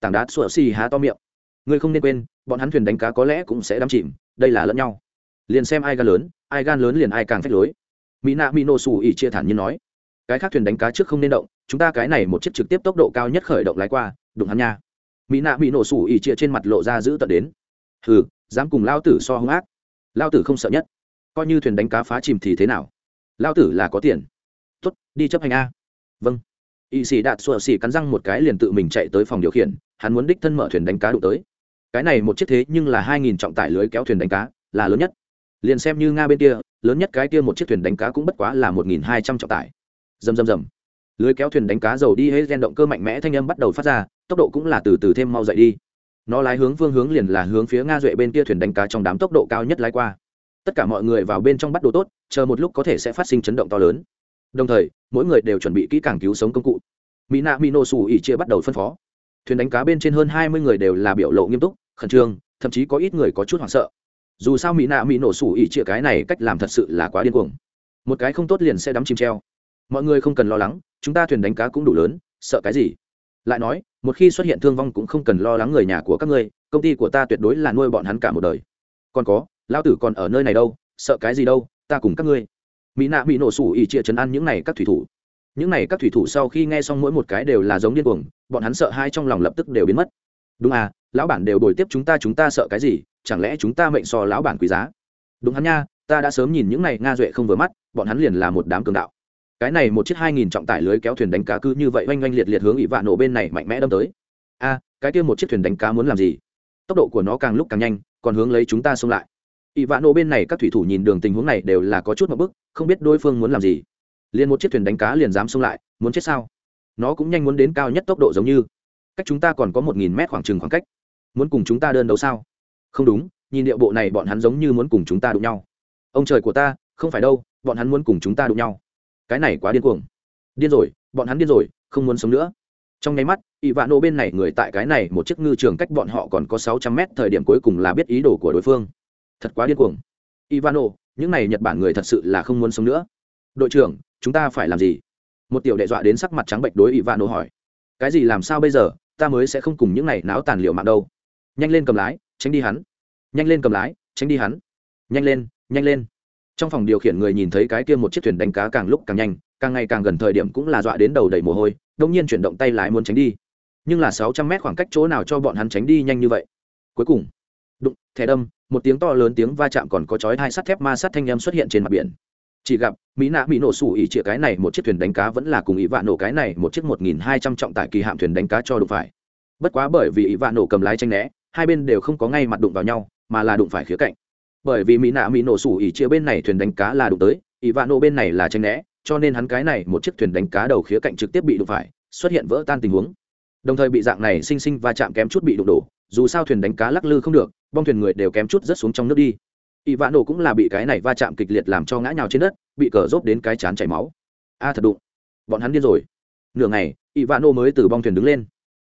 Speaker 1: Tảng đá sủa xì há to miệng. Ngươi không nên quên, bọn hắn thuyền đánh cá có lẽ cũng sẽ đắm chìm, đây là lẫn nhau liền xem ai gan lớn, ai gan lớn liền ai càng phách lối. Mỹ nạ mỹ nổ xù ỉ chia thản nhiên nói, cái khác thuyền đánh cá trước không nên động, chúng ta cái này một chiếc trực tiếp tốc độ cao nhất khởi động lái qua, đụng hắn nha. Mỹ nạ mỹ nổ xù ỉ chia trên mặt lộ ra giữ tận đến. Hừ, dám cùng lao tử so hung ác. Lao tử không sợ nhất. Coi như thuyền đánh cá phá chìm thì thế nào? Lao tử là có tiền. Tuất đi chấp hành a. Vâng. Y xì đạt sùa xì cắn răng một cái liền tự mình chạy tới phòng điều khiển, hắn muốn đích thân mở thuyền đánh cá đụng tới. Cái này một chiếc thế nhưng là hai nghìn trọng tải lưới kéo thuyền đánh cá, là lớn nhất liền xem như nga bên kia, lớn nhất cái kia một chiếc thuyền đánh cá cũng bất quá là một nghìn hai trăm trọng tải. Dầm dầm dầm lưới kéo thuyền đánh cá dầu đi hết gen động cơ mạnh mẽ thanh âm bắt đầu phát ra, tốc độ cũng là từ từ thêm mau dậy đi. Nó lái hướng phương hướng liền là hướng phía nga duệ bên kia thuyền đánh cá trong đám tốc độ cao nhất lái qua. Tất cả mọi người vào bên trong bắt đồ tốt, chờ một lúc có thể sẽ phát sinh chấn động to lớn. Đồng thời, mỗi người đều chuẩn bị kỹ càng cứu sống công cụ. Mỹ nạ mỹ nô xù ỉ chia bắt đầu phân phó. Thuyền đánh cá bên trên hơn hai mươi người đều là biểu lộ nghiêm túc, khẩn trương, thậm chí có ít người có chút hoảng sợ dù sao mỹ nạ mỹ nổ sủ ỉ chia cái này cách làm thật sự là quá điên cuồng. Một cái không tốt liền sẽ đắm chìm treo. Mọi người không cần lo lắng, chúng ta thuyền đánh cá cũng đủ lớn, sợ cái gì? Lại nói, một khi xuất hiện thương vong cũng không cần lo lắng người nhà của các ngươi, công ty của ta tuyệt đối là nuôi bọn hắn cả một đời. Còn có lao tử còn ở nơi này đâu, sợ cái gì đâu, ta cùng các ngươi. Mỹ nạ bị nổ sủ ỉ trịa chấn ăn những này các thủy thủ. Những này các thủy thủ sau khi nghe xong mỗi một cái đều là giống điên cuồng, bọn hắn sợ hai trong lòng lập tức đều biến mất. Đúng à lão bản đều đổi tiếp chúng ta chúng ta sợ cái gì? Chẳng lẽ chúng ta mệnh so lão bản quý giá? Đúng hắn nha, ta đã sớm nhìn những này nga duệ không vừa mắt, bọn hắn liền là một đám cường đạo. Cái này một chiếc hai nghìn trọng tải lưới kéo thuyền đánh cá cứ như vậy oanh oanh liệt liệt hướng ỷ vạn nổ bên này mạnh mẽ đâm tới. A, cái kia một chiếc thuyền đánh cá muốn làm gì? Tốc độ của nó càng lúc càng nhanh, còn hướng lấy chúng ta xông lại. Ỷ vạn nổ bên này các thủy thủ nhìn đường tình huống này đều là có chút một bức, không biết đối phương muốn làm gì. Liền một chiếc thuyền đánh cá liền dám xông lại, muốn chết sao? Nó cũng nhanh muốn đến cao nhất tốc độ giống như. Cách chúng ta còn có một nghìn mét khoảng trừng khoảng cách. Muốn cùng chúng ta đơn đấu sao? Không đúng, nhìn điệu bộ này bọn hắn giống như muốn cùng chúng ta đụng nhau. Ông trời của ta, không phải đâu, bọn hắn muốn cùng chúng ta đụng nhau. Cái này quá điên cuồng. Điên rồi, bọn hắn điên rồi, không muốn sống nữa. Trong nháy mắt ỵ vạn nổ bên này người tại cái này một chiếc ngư trường cách bọn họ còn có sáu trăm mét thời điểm cuối cùng là biết ý đồ của đối phương. Thật quá điên cuồng. Ivano những này nhật bản người thật sự là không muốn sống nữa. Đội trưởng, chúng ta phải làm gì? Một tiểu đệ dọa đến sắc mặt trắng bệnh đối ivano hỏi. Cái gì làm sao bây giờ? Ta mới sẽ không cùng những này náo tàn liệu mạng đâu. Nhanh lên cầm lái tránh đi hắn. Nhanh lên cầm lái, tránh đi hắn. Nhanh lên nhanh lên. Trong phòng điều khiển người nhìn thấy cái kia một chiếc thuyền đánh cá càng lúc càng nhanh, càng ngày càng gần thời điểm cũng là dọa đến đầu đầy mồ hôi đông nhiên chuyển động tay lái muốn tránh đi. Nhưng là sáu trăm mét khoảng cách chỗ nào cho bọn hắn tránh đi nhanh như vậy? Cuối cùng, đụng, thẻ đâm, một tiếng to lớn tiếng va chạm còn có chói hai sắt thép ma sắt thanh em xuất hiện trên mặt biển. Chỉ gặp, mỹ nạ bị nổ sủ ỉ chĩa cái này một chiếc thuyền đánh cá vẫn là cùng ỉ vạn nổ cái này một chiếc một nghìn hai trăm trọng tải kỳ hạm thuyền đánh cá cho đụng phải. Bất quá bởi vì ỉ vạn nổ cầm lái tranh né hai bên đều không có ngay mặt đụng vào nhau, mà là đụng phải khía cạnh. Bởi vì mỹ nạ mỹ nổ sủ ỉ chia bên này thuyền đánh cá là đụng tới ỉ vạn nổ bên này là tranh né, cho nên hắn cái này một chiếc thuyền đánh cá đầu khía cạnh trực tiếp bị đụng phải, xuất hiện vỡ tan tình huống. Đồng thời bị dạng này sinh sinh va chạm kém chút bị đụng đổ, dù sao thuyền đánh cá lắc lư không được, bong thuyền người đều kém chút rớt xuống trong nước đi. Ỷ vạn nổ cũng là bị cái này va chạm kịch liệt làm cho ngã nhào trên đất, bị cờ rốt đến cái chán chảy máu. A thật đụng. Bọn hắn điên rồi. Nửa ngày ỷ vạn nổ mới từ bong thuyền đứng lên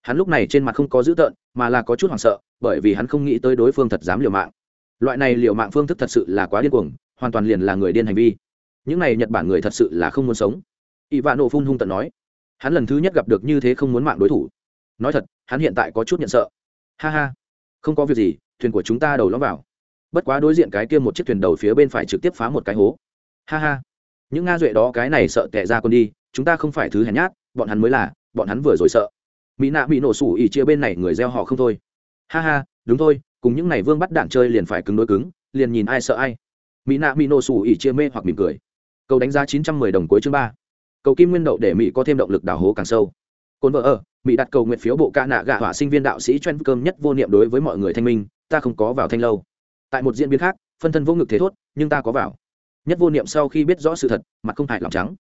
Speaker 1: hắn lúc này trên mặt không có dữ tợn, mà là có chút hoảng sợ, bởi vì hắn không nghĩ tới đối phương thật dám liều mạng. Loại này liều mạng phương thức thật sự là quá điên cuồng, hoàn toàn liền là người điên hành vi. Những này nhật bản người thật sự là không muốn sống. Ỷ vạn nổ phun hung tận nói, hắn lần thứ nhất gặp được như thế không muốn mạng đối thủ. Nói thật, hắn hiện tại có chút nhận sợ. Ha ha, không có việc gì, thuyền của chúng ta đầu lõm vào. Bất quá đối diện cái kia một chiếc thuyền đầu phía bên phải trực tiếp phá một cái hố. Ha ha. Những nga duệ đó cái này sợ tệ ra con đi, chúng ta không phải thứ hèn nhát, bọn hắn mới là, bọn hắn vừa rồi sợ mỹ nạ bị nổ sủ ỉ chia bên này người gieo họ không thôi. Ha ha, đúng thôi, cùng những ngày vương bắt đạn chơi liền phải cứng đối cứng, liền nhìn ai sợ ai. Mỹ nạ bị nổ sủ ỉ chia mê hoặc mỉm cười. Cầu đánh giá chín trăm mười đồng cuối chương ba. Cầu kim nguyên đậu để mỹ có thêm động lực đào hố càng sâu. Cồn vợ ở, mỹ đặt cầu nguyện phiếu bộ ca nạ gạ hỏa sinh viên đạo sĩ chuyên cơm nhất vô niệm đối với mọi người thanh minh, ta không có vào thanh lâu. Tại một diễn biến khác, phân thân vô ngực thế thốt, nhưng ta có vào. Nhất vô niệm sau khi biết rõ sự thật, mặt không hại lòng trắng.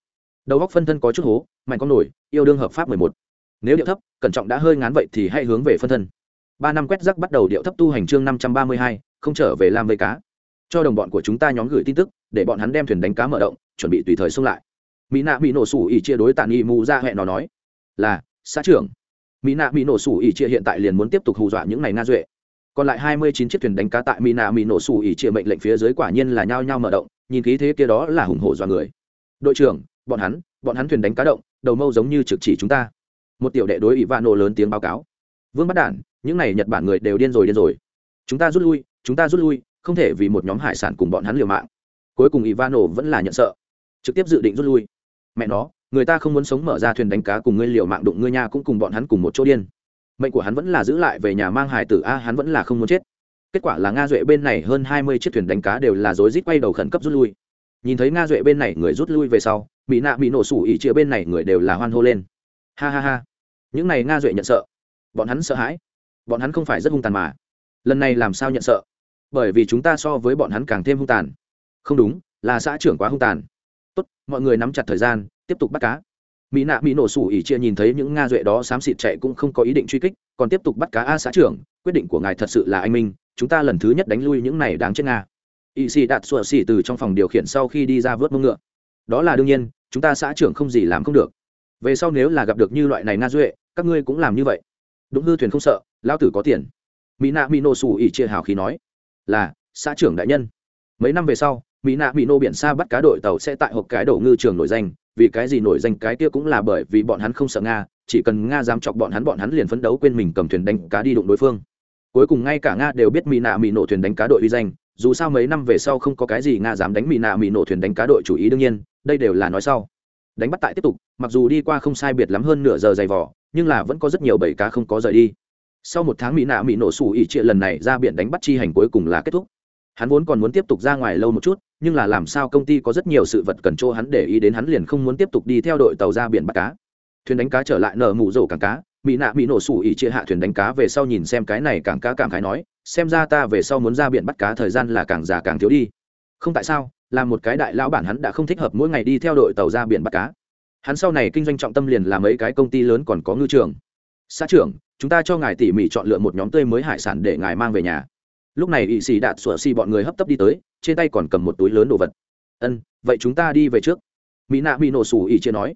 Speaker 1: Đầu góc phân thân có chút hố, mạnh con nổi, yêu đương hợp pháp mười một nếu điệu thấp, cẩn trọng đã hơi ngán vậy thì hãy hướng về phân thân. Ba năm quét rắc bắt đầu điệu thấp tu hành chương năm trăm ba mươi hai, không trở về làm vây cá. Cho đồng bọn của chúng ta nhóm gửi tin tức, để bọn hắn đem thuyền đánh cá mở động, chuẩn bị tùy thời xông lại. Mỹ nạ bị nổ sủ ỉ chia đối tàn y mù ra hẹn nó nói, là, xã trưởng. Mỹ nạ bị nổ sủ ỉ chia hiện tại liền muốn tiếp tục hù dọa những ngày nga duệ. Còn lại hai mươi chín chiếc thuyền đánh cá tại mỹ nạ bị nổ sủ ỉ chia mệnh lệnh phía dưới quả nhiên là nhao nhao mở động, nhìn khí thế kia đó là hùng hổ dọa người. Đội trưởng, bọn hắn bọn hắn thuyền đánh cá động, đầu mâu giống như trực chỉ chúng ta một tiểu đệ đối ỷ vạn nổ lớn tiếng báo cáo. Vương bắt đản, những này nhật bản người đều điên rồi điên rồi. Chúng ta rút lui, chúng ta rút lui, không thể vì một nhóm hải sản cùng bọn hắn liều mạng. Cuối cùng ivano vẫn là nhận sợ, trực tiếp dự định rút lui. Mẹ nó, người ta không muốn sống mở ra thuyền đánh cá cùng ngươi liều mạng đụng ngươi nha cũng cùng bọn hắn cùng một chỗ điên. Mệnh của hắn vẫn là giữ lại về nhà mang hải tử a, hắn vẫn là không muốn chết. Kết quả là nga duệ bên này hơn hai mươi chiếc thuyền đánh cá đều là rối rít quay đầu khẩn cấp rút lui. Nhìn thấy nga duệ bên này người rút lui về sau, mỹ nạ bị nổ sủ ỉ chia bên này người đều là hoan hô lên ha ha ha. Những này nga duệ nhận sợ. Bọn hắn sợ hãi. Bọn hắn không phải rất hung tàn mà. Lần này làm sao nhận sợ? Bởi vì chúng ta so với bọn hắn càng thêm hung tàn. Không đúng, là xã trưởng quá hung tàn. Tốt, mọi người nắm chặt thời gian, tiếp tục bắt cá. Mỹ nạ mỹ nổ sủ ỉ chia nhìn thấy những nga duệ đó xám xịt chạy cũng không có ý định truy kích, còn tiếp tục bắt cá a xã trưởng, quyết định của ngài thật sự là anh minh, chúng ta lần thứ nhất đánh lui những này đáng chết nga. Ỵ xì đạt sủa xỉ từ trong phòng điều khiển sau khi đi ra vớt mông ngựa. Đó là đương nhiên, chúng ta xã trưởng không gì làm không được về sau nếu là gặp được như loại này na duệ, các ngươi cũng làm như vậy. Đúng hư thuyền không sợ, lao tử có tiền. Mỹ nạ mỹ nô xù ỉ chia hào khí nói. Là, xã trưởng đại nhân. Mấy năm về sau mỹ nạ mỹ nô biển xa bắt cá đội tàu sẽ tại hộp cái đổ ngư trường nổi danh, vì cái gì nổi danh cái kia cũng là bởi vì bọn hắn không sợ nga, chỉ cần nga dám chọc bọn hắn bọn hắn liền phấn đấu quên mình cầm thuyền đánh cá đi đụng đối phương. Cuối cùng ngay cả nga đều biết mỹ nạ mỹ nổ thuyền đánh cá đội uy danh, dù sao mấy năm về sau không có cái gì nga dám đánh mỹ nạ mỹ nổ thuyền đánh cá đội chủ ý, đương nhiên, đây đều là nói sau đánh bắt tại tiếp tục, mặc dù đi qua không sai biệt lắm hơn nửa giờ dày vỏ nhưng là vẫn có rất nhiều bầy cá không có rời đi. Sau một tháng mỹ nạ mỹ nổ sủ ỉ trịa lần này ra biển đánh bắt chi hành cuối cùng là kết thúc. Hắn vốn còn muốn tiếp tục ra ngoài lâu một chút, nhưng là làm sao công ty có rất nhiều sự vật cần cho hắn để ý đến hắn liền không muốn tiếp tục đi theo đội tàu ra biển bắt cá. Thuyền đánh cá trở lại nở mù rổ cảng cá mỹ nạ mỹ nổ sủ ỉ chia hạ thuyền đánh cá về sau nhìn xem cái này càng cá cảm khái nói, xem ra ta về sau muốn ra biển bắt cá thời gian là càng già càng thiếu đi. Không, tại sao? Là một cái đại lão bản hắn đã không thích hợp mỗi ngày đi theo đội tàu ra biển bắt cá. Hắn sau này kinh doanh trọng tâm liền là mấy cái công ty lớn còn có ngư trường. Xã trưởng, chúng ta cho ngài tỉ mỉ chọn lựa một nhóm tươi mới hải sản để ngài mang về nhà. Lúc này ỵ xì đạt sủa xì bọn người hấp tấp đi tới, trên tay còn cầm một túi lớn đồ vật. Ân, vậy chúng ta đi về trước. Mỹ nạ bị nổ sủ ỉ chia nói.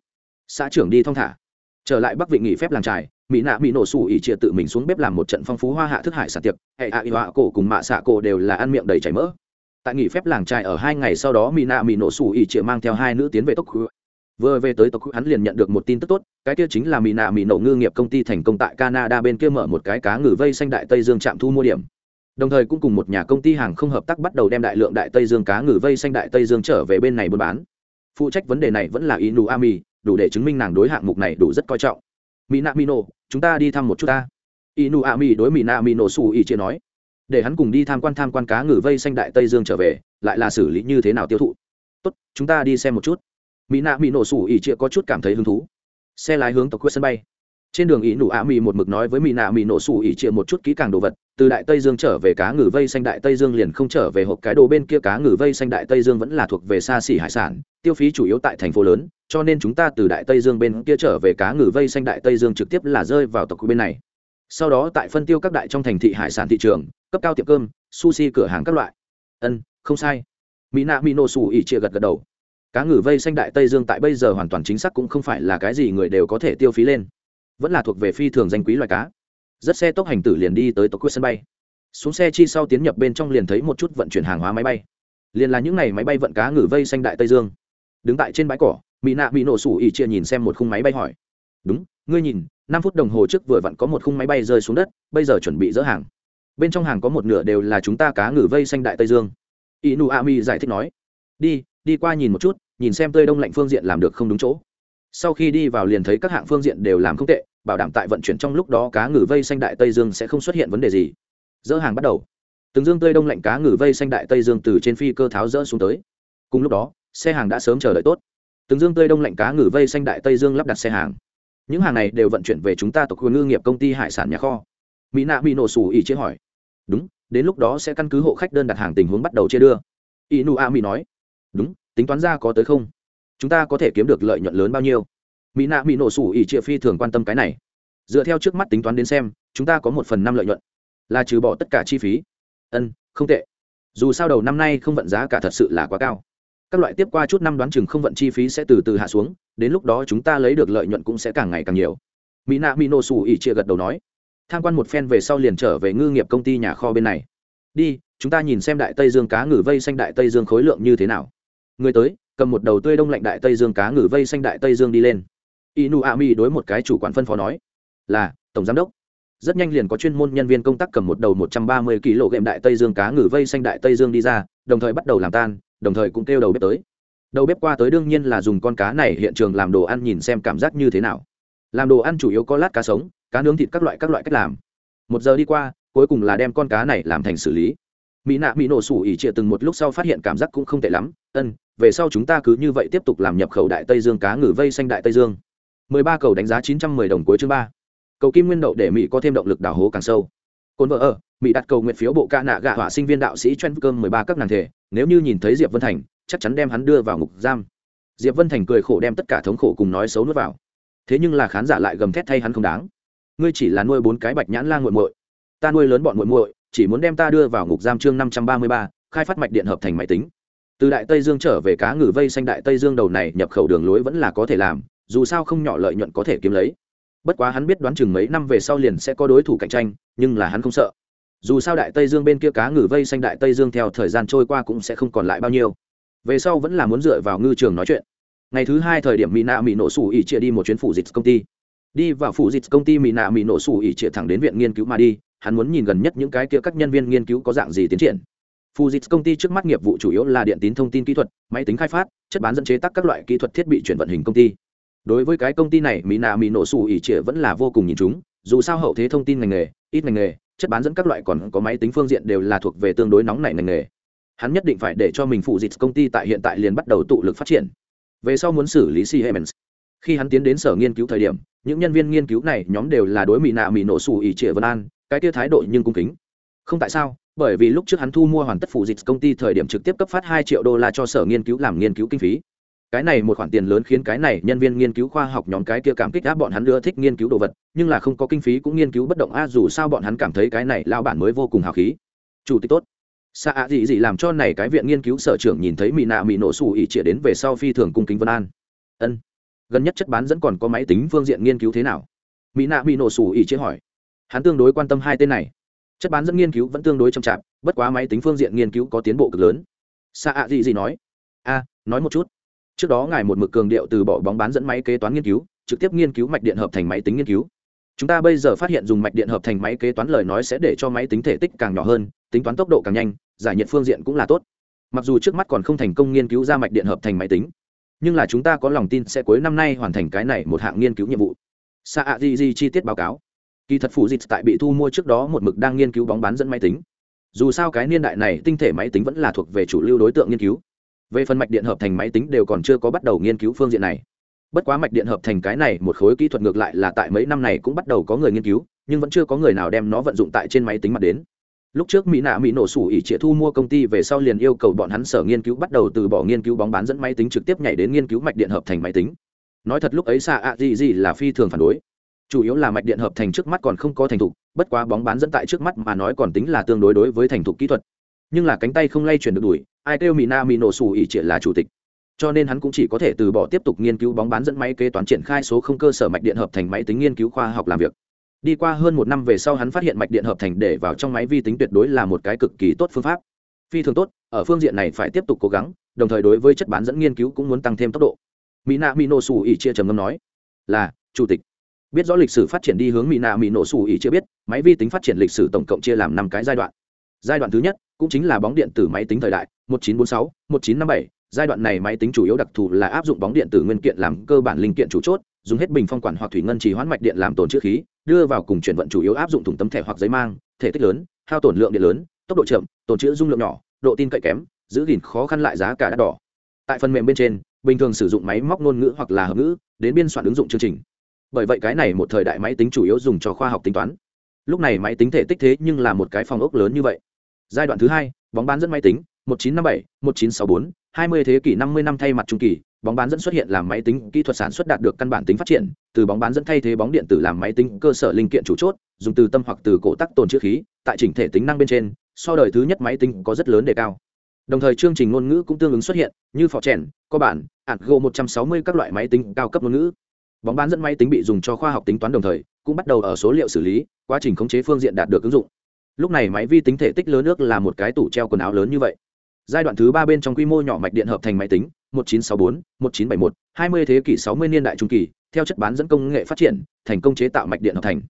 Speaker 1: Xã trưởng đi thong thả. Trở lại bắc vị nghỉ phép làm trải mỹ nạ bị nổ sủ ỉ chia tự mình xuống bếp làm một trận phong phú hoa hạ thức hải sản tiệc. Hệ hạ ỵ họa cổ cùng mạ xạ cổ đều là ăn miệng đầy chảy mỡ tại nghỉ phép làng trại ở hai ngày sau đó mỹ nạ mỹ nổ sủ ỉ chịa mang theo hai nữ tiến về tốc vừa về tới tộc hắn liền nhận được một tin tức tốt, cái kia chính là mỹ nạ mỹ nổ ngư nghiệp công ty thành công tại canada bên kia mở một cái cá ngừ vây xanh đại tây dương trạm thu mua điểm. Đồng thời cũng cùng một nhà công ty hàng không hợp tác bắt đầu đem đại lượng đại tây dương cá ngừ vây xanh đại tây dương trở về bên này buôn bán. Phụ trách vấn đề này vẫn là inu ami, đủ để chứng minh nàng đối hạng mục này đủ rất coi trọng. Mỹ nạ mỹ nổ chúng ta đi thăm một chút ta. Inu ami đối mỹ nạ mỹ nổ xù ý chia nói để hắn cùng đi tham quan tham quan cá ngừ vây xanh đại tây dương trở về, lại là xử lý như thế nào tiêu thụ? Tốt, chúng ta đi xem một chút. Mỹ nạ mỹ nổ sủ ỉ chịa có chút cảm thấy hứng thú. Xe lái hướng tộc quyết sân bay. Trên đường ý nụ ạ mỹ một mực nói với mỹ nạ mỹ nổ sủ ỉ chịa một chút kỹ càng đồ vật, từ đại tây dương trở về cá ngừ vây xanh đại tây dương liền không trở về hộp cái đồ bên kia cá ngừ vây xanh đại tây dương vẫn là thuộc về xa xỉ hải sản, tiêu phí chủ yếu tại thành phố lớn, cho nên chúng ta từ đại tây dương bên kia trở về cá ngừ vây xanh đại tây dương trực tiếp là rơi vào tộc bên này. Sau đó tại phân tiêu các đại trong thành thị hải sản thị trường cấp cao tiệm cơm, sushi cửa hàng các loại. Ân, không sai. Mỹ nạ mỹ nổ xù ỉ chia gật gật đầu. Cá ngừ vây xanh đại tây dương tại bây giờ hoàn toàn chính xác cũng không phải là cái gì người đều có thể tiêu phí lên. Vẫn là thuộc về phi thường danh quý loài cá. Rất xe tốc hành tử liền đi tới tộc quyết sân bay. Xuống xe chi sau tiến nhập bên trong liền thấy một chút vận chuyển hàng hóa máy bay. Liền là những n à y máy bay vận cá ngừ vây xanh đại tây dương. Đứng tại trên bãi cỏ mỹ nạ mỹ nổ sủ ỉ chia nhìn xem một khung máy bay hỏi. Đúng, ngươi nhìn, năm phút đồng hồ trước vừa vặn có một khung máy bay rơi xuống đất, bây giờ chuẩn bị dỡ hàng bên trong hàng có một nửa đều là chúng ta cá ngừ vây xanh đại tây dương inu ami giải thích nói đi đi qua nhìn một chút nhìn xem tươi đông lạnh phương diện làm được không đúng chỗ sau khi đi vào liền thấy các hạng phương diện đều làm không tệ bảo đảm tại vận chuyển trong lúc đó cá ngừ vây xanh đại tây dương sẽ không xuất hiện vấn đề gì dỡ hàng bắt đầu từng dương tươi đông lạnh cá ngừ vây xanh đại tây dương từ trên phi cơ tháo dỡ xuống tới cùng lúc đó xe hàng đã sớm chờ đợi tốt từng dương tươi đông lạnh cá ngừ vây xanh đại tây dương lắp đặt xe hàng những hàng này đều vận chuyển về chúng ta tộc quyền ngư nghiệp công ty hải sản nhà kho mỹ nạ bị nổ sủ ỉ chế hỏi. Đúng, đến lúc đó sẽ căn cứ hộ khách đơn đặt hàng tình huống bắt đầu chia đưa. Inu a mỹ nói. Đúng, tính toán ra có tới không? Chúng ta có thể kiếm được lợi nhuận lớn bao nhiêu? Mỹ nạ mỹ nổ sủ ỉ chia phi thường quan tâm cái này. Dựa theo trước mắt tính toán đến xem, chúng ta có một phần năm lợi nhuận. Là trừ bỏ tất cả chi phí. Ân, không tệ. Dù sao đầu năm nay không vận giá cả thật sự là quá cao. Các loại tiếp qua chút năm đoán chừng không vận chi phí sẽ từ từ hạ xuống, đến lúc đó chúng ta lấy được lợi nhuận cũng sẽ càng ngày càng nhiều. Mỹ nạ mỹ nổ sủ ỉ chia gật đầu nói tham quan một phen về sau liền trở về ngư nghiệp công ty nhà kho bên này. Đi, chúng ta nhìn xem đại tây dương cá ngừ vây xanh đại tây dương khối lượng như thế nào. Người tới, cầm một đầu tươi đông lạnh đại tây dương cá ngừ vây xanh đại tây dương đi lên. Inu a mi đối một cái chủ quản phân phó nói, là, tổng giám đốc. Rất nhanh liền có chuyên môn nhân viên công tác cầm một đầu một trăm ba mươi kg gệm đại tây dương cá ngừ vây xanh đại tây dương đi ra, đồng thời bắt đầu làm tan, đồng thời cũng kêu đầu bếp tới. Đầu bếp qua tới đương nhiên là dùng con cá này hiện trường làm đồ ăn nhìn xem cảm giác như thế nào. Làm đồ ăn chủ yếu có lát cá sống cá nướng thịt các loại các loại cách làm. Một giờ đi qua, cuối cùng là đem con cá này làm thành xử lý. Mỹ nạ mỹ nổ sủ ỉ trịa từng một lúc sau phát hiện cảm giác cũng không tệ lắm. Ân, về sau chúng ta cứ như vậy tiếp tục làm nhập khẩu đại tây dương cá ngừ vây xanh đại tây dương. Mười ba cầu đánh giá chín trăm mười đồng cuối chương ba. Cầu kim nguyên đậu để mỹ có thêm động lực đào hố càng sâu. Cồn vợ ở, mỹ đặt cầu nguyện phiếu bộ ca nạ gạ họa sinh viên đạo sĩ chuyên cơm mười ba các nàng thể. Nếu như nhìn thấy diệp vân thành, chắc chắn đem hắn đưa vào ngục giam. Diệp vân thành cười khổ đem tất cả thống khổ cùng nói xấu nuốt vào. Thế nhưng là khán giả lại gầm thét thay hắn không đáng ngươi chỉ là nuôi bốn cái bạch nhãn lang muội muội. Ta nuôi lớn bọn muội muội, chỉ muốn đem ta đưa vào ngục giam chương năm trăm ba mươi ba, khai phát mạch điện hợp thành máy tính. Từ đại tây dương trở về cá ngừ vây xanh đại tây dương đầu này nhập khẩu đường lối vẫn là có thể làm, dù sao không nhỏ lợi nhuận có thể kiếm lấy. Bất quá hắn biết đoán chừng mấy năm về sau liền sẽ có đối thủ cạnh tranh, nhưng là hắn không sợ. Dù sao đại tây dương bên kia cá ngừ vây xanh đại tây dương theo thời gian trôi qua cũng sẽ không còn lại bao nhiêu. Về sau vẫn là muốn dựa vào ngư trường nói chuyện. Ngày thứ hai thời điểm mỹ nạ mỹ nổ sủ ỉ chia đi một chuyến phủ dịch công ty đi vào phụ dịch công ty mỹ nạ mỹ nổ sủ ỉ chia thẳng đến viện nghiên cứu mà đi, hắn muốn nhìn gần nhất những cái kia các nhân viên nghiên cứu có dạng gì tiến triển. Phụ dịch công ty trước mắt nghiệp vụ chủ yếu là điện tín thông tin kỹ thuật, máy tính khai phát, chất bán dẫn chế tác các loại kỹ thuật thiết bị chuyển vận hình công ty. Đối với cái công ty này mỹ nạ mỹ nổ sủ ỉ chia vẫn là vô cùng nhìn chúng, dù sao hậu thế thông tin ngành nghề, ít ngành nghề, chất bán dẫn các loại còn có máy tính phương diện đều là thuộc về tương đối nóng nảy ngành nghề. Hắn nhất định phải để cho mình phụ dịch công ty tại hiện tại liền bắt đầu tụ lực phát triển. Về sau muốn xử lý Siemens. Khi hắn tiến đến sở nghiên cứu thời điểm, những nhân viên nghiên cứu này nhóm đều là đối mỹ nạ mỹ nổ xù ỉ trịa vân an, cái tia thái độ nhưng cung kính. Không tại sao, bởi vì lúc trước hắn thu mua hoàn tất phụ dịch công ty thời điểm trực tiếp cấp phát hai triệu đô la cho sở nghiên cứu làm nghiên cứu kinh phí. Cái này một khoản tiền lớn khiến cái này nhân viên nghiên cứu khoa học nhóm cái kia cảm kích áp bọn hắn đưa thích nghiên cứu đồ vật, nhưng là không có kinh phí cũng nghiên cứu bất động a dù sao bọn hắn cảm thấy cái này lao bản mới vô cùng hào khí. Chủ tịch tốt xạ ạ gì gì làm cho này cái viện nghiên cứu sở trưởng nhìn thấy mỹ nạ mỹ nổ xù ỉ trịa đến về sau phi thường cung kính vân an ân gần nhất chất bán dẫn còn có máy tính phương diện nghiên cứu thế nào? Mỹ nạ bị nổ sủ ỉ trịa hỏi. Hắn tương đối quan tâm hai tên này. Chất bán dẫn nghiên cứu vẫn tương đối chậm chạp, bất quá máy tính phương diện nghiên cứu có tiến bộ cực lớn. Xa ạ gì gì nói. A, nói một chút. Trước đó ngài một mực cường điệu từ bỏ bóng bán dẫn máy kế toán nghiên cứu, trực tiếp nghiên cứu mạch điện hợp thành máy tính nghiên cứu. Chúng ta bây giờ phát hiện dùng mạch điện hợp thành máy kế toán lời nói sẽ để cho máy tính thể tích càng nhỏ hơn, tính toán tốc độ càng nhanh, giải nhiệt phương diện cũng là tốt. Mặc dù trước mắt còn không thành công nghiên cứu ra mạch điện hợp thành máy tính nhưng là chúng ta có lòng tin sẽ cuối năm nay hoàn thành cái này một hạng nghiên cứu nhiệm vụ. Sa a di di chi tiết báo cáo. Kỳ thật phủ dịch tại bị thu mua trước đó một mực đang nghiên cứu bóng bán dẫn máy tính. Dù sao cái niên đại này tinh thể máy tính vẫn là thuộc về chủ lưu đối tượng nghiên cứu. Về phần mạch điện hợp thành máy tính đều còn chưa có bắt đầu nghiên cứu phương diện này. Bất quá mạch điện hợp thành cái này một khối kỹ thuật ngược lại là tại mấy năm này cũng bắt đầu có người nghiên cứu, nhưng vẫn chưa có người nào đem nó vận dụng tại trên máy tính mặt đến lúc trước mỹ nạ mỹ nổ sủ ỉ trịa thu mua công ty về sau liền yêu cầu bọn hắn sở nghiên cứu bắt đầu từ bỏ nghiên cứu bóng bán dẫn máy tính trực tiếp nhảy đến nghiên cứu mạch điện hợp thành máy tính. Nói thật lúc ấy xa ạ gì gì là phi thường phản đối. Chủ yếu là mạch điện hợp thành trước mắt còn không có thành thục, bất quá bóng bán dẫn tại trước mắt mà nói còn tính là tương đối đối với thành thục kỹ thuật. Nhưng là cánh tay không lay chuyển được đuổi, ai kêu mỹ na mỹ nổ sủ ỉ trịa là chủ tịch. Cho nên hắn cũng chỉ có thể từ bỏ tiếp tục nghiên cứu bóng bán dẫn máy kế toán triển khai số không cơ sở mạch điện hợp thành máy tính nghiên cứu khoa học làm việc đi qua hơn một năm về sau hắn phát hiện mạch điện hợp thành để vào trong máy vi tính tuyệt đối là một cái cực kỳ tốt phương pháp. Phi thường tốt ở phương diện này phải tiếp tục cố gắng đồng thời đối với chất bán dẫn nghiên cứu cũng muốn tăng thêm tốc độ. Mỹ nạ mỹ nổ xù ỉ chia trầm ngâm nói là chủ tịch. Biết rõ lịch sử phát triển đi hướng mỹ nạ mỹ nổ xù ỉ chia biết máy vi tính phát triển lịch sử tổng cộng chia làm năm cái giai đoạn. Giai đoạn thứ nhất cũng chính là bóng điện tử máy tính thời đại 1946, 1957, giai đoạn này máy tính chủ yếu đặc thù là áp dụng bóng điện tử nguyên kiện làm cơ bản linh kiện chủ chốt dùng hết bình phong quản hoặc thủy ngân trì hoãn mạch điện làm tồn chữ khí đưa vào cùng chuyển vận chủ yếu áp dụng thùng tấm thẻ hoặc giấy mang thể tích lớn hao tổn lượng điện lớn tốc độ chậm tồn chữ dung lượng nhỏ độ tin cậy kém giữ gìn khó khăn lại giá cả đắt đỏ. Tại phần mềm bên trên bình thường sử dụng máy móc ngôn ngữ hoặc là hợp ngữ đến biên soạn ứng dụng chương trình. Bởi vậy cái này một thời đại máy tính chủ yếu dùng cho khoa học tính toán. Lúc này máy tính thể tích thế nhưng là một cái phòng ốc lớn như vậy. Giai đoạn thứ hai bóng bán dẫn máy tính 1957, 1964, 20 thế kỷ 50 năm thay mặt trung kỳ, bóng bán dẫn xuất hiện làm máy tính kỹ thuật sản xuất đạt được căn bản tính phát triển, từ bóng bán dẫn thay thế bóng điện tử làm máy tính cơ sở linh kiện chủ chốt, dùng từ tâm hoặc từ cổ tắc tồn chữ khí, tại chỉnh thể tính năng bên trên, so đời thứ nhất máy tính có rất lớn đề cao. Đồng thời chương trình ngôn ngữ cũng tương ứng xuất hiện, như phò trẻn, có bản, ản gỗ 160 các loại máy tính cao cấp ngôn ngữ. Bóng bán dẫn máy tính bị dùng cho khoa học tính toán đồng thời, cũng bắt đầu ở số liệu xử lý, quá trình khống chế phương diện đạt được ứng dụng. Lúc này máy vi tính thể tích lớn nước là một cái tủ treo quần áo lớn như vậy giai đoạn thứ ba bên trong quy mô nhỏ mạch điện hợp thành máy tính 1964, 1971, 20 thế kỷ 60 niên đại trung kỳ theo chất bán dẫn công nghệ phát triển thành công chế tạo mạch điện hợp thành.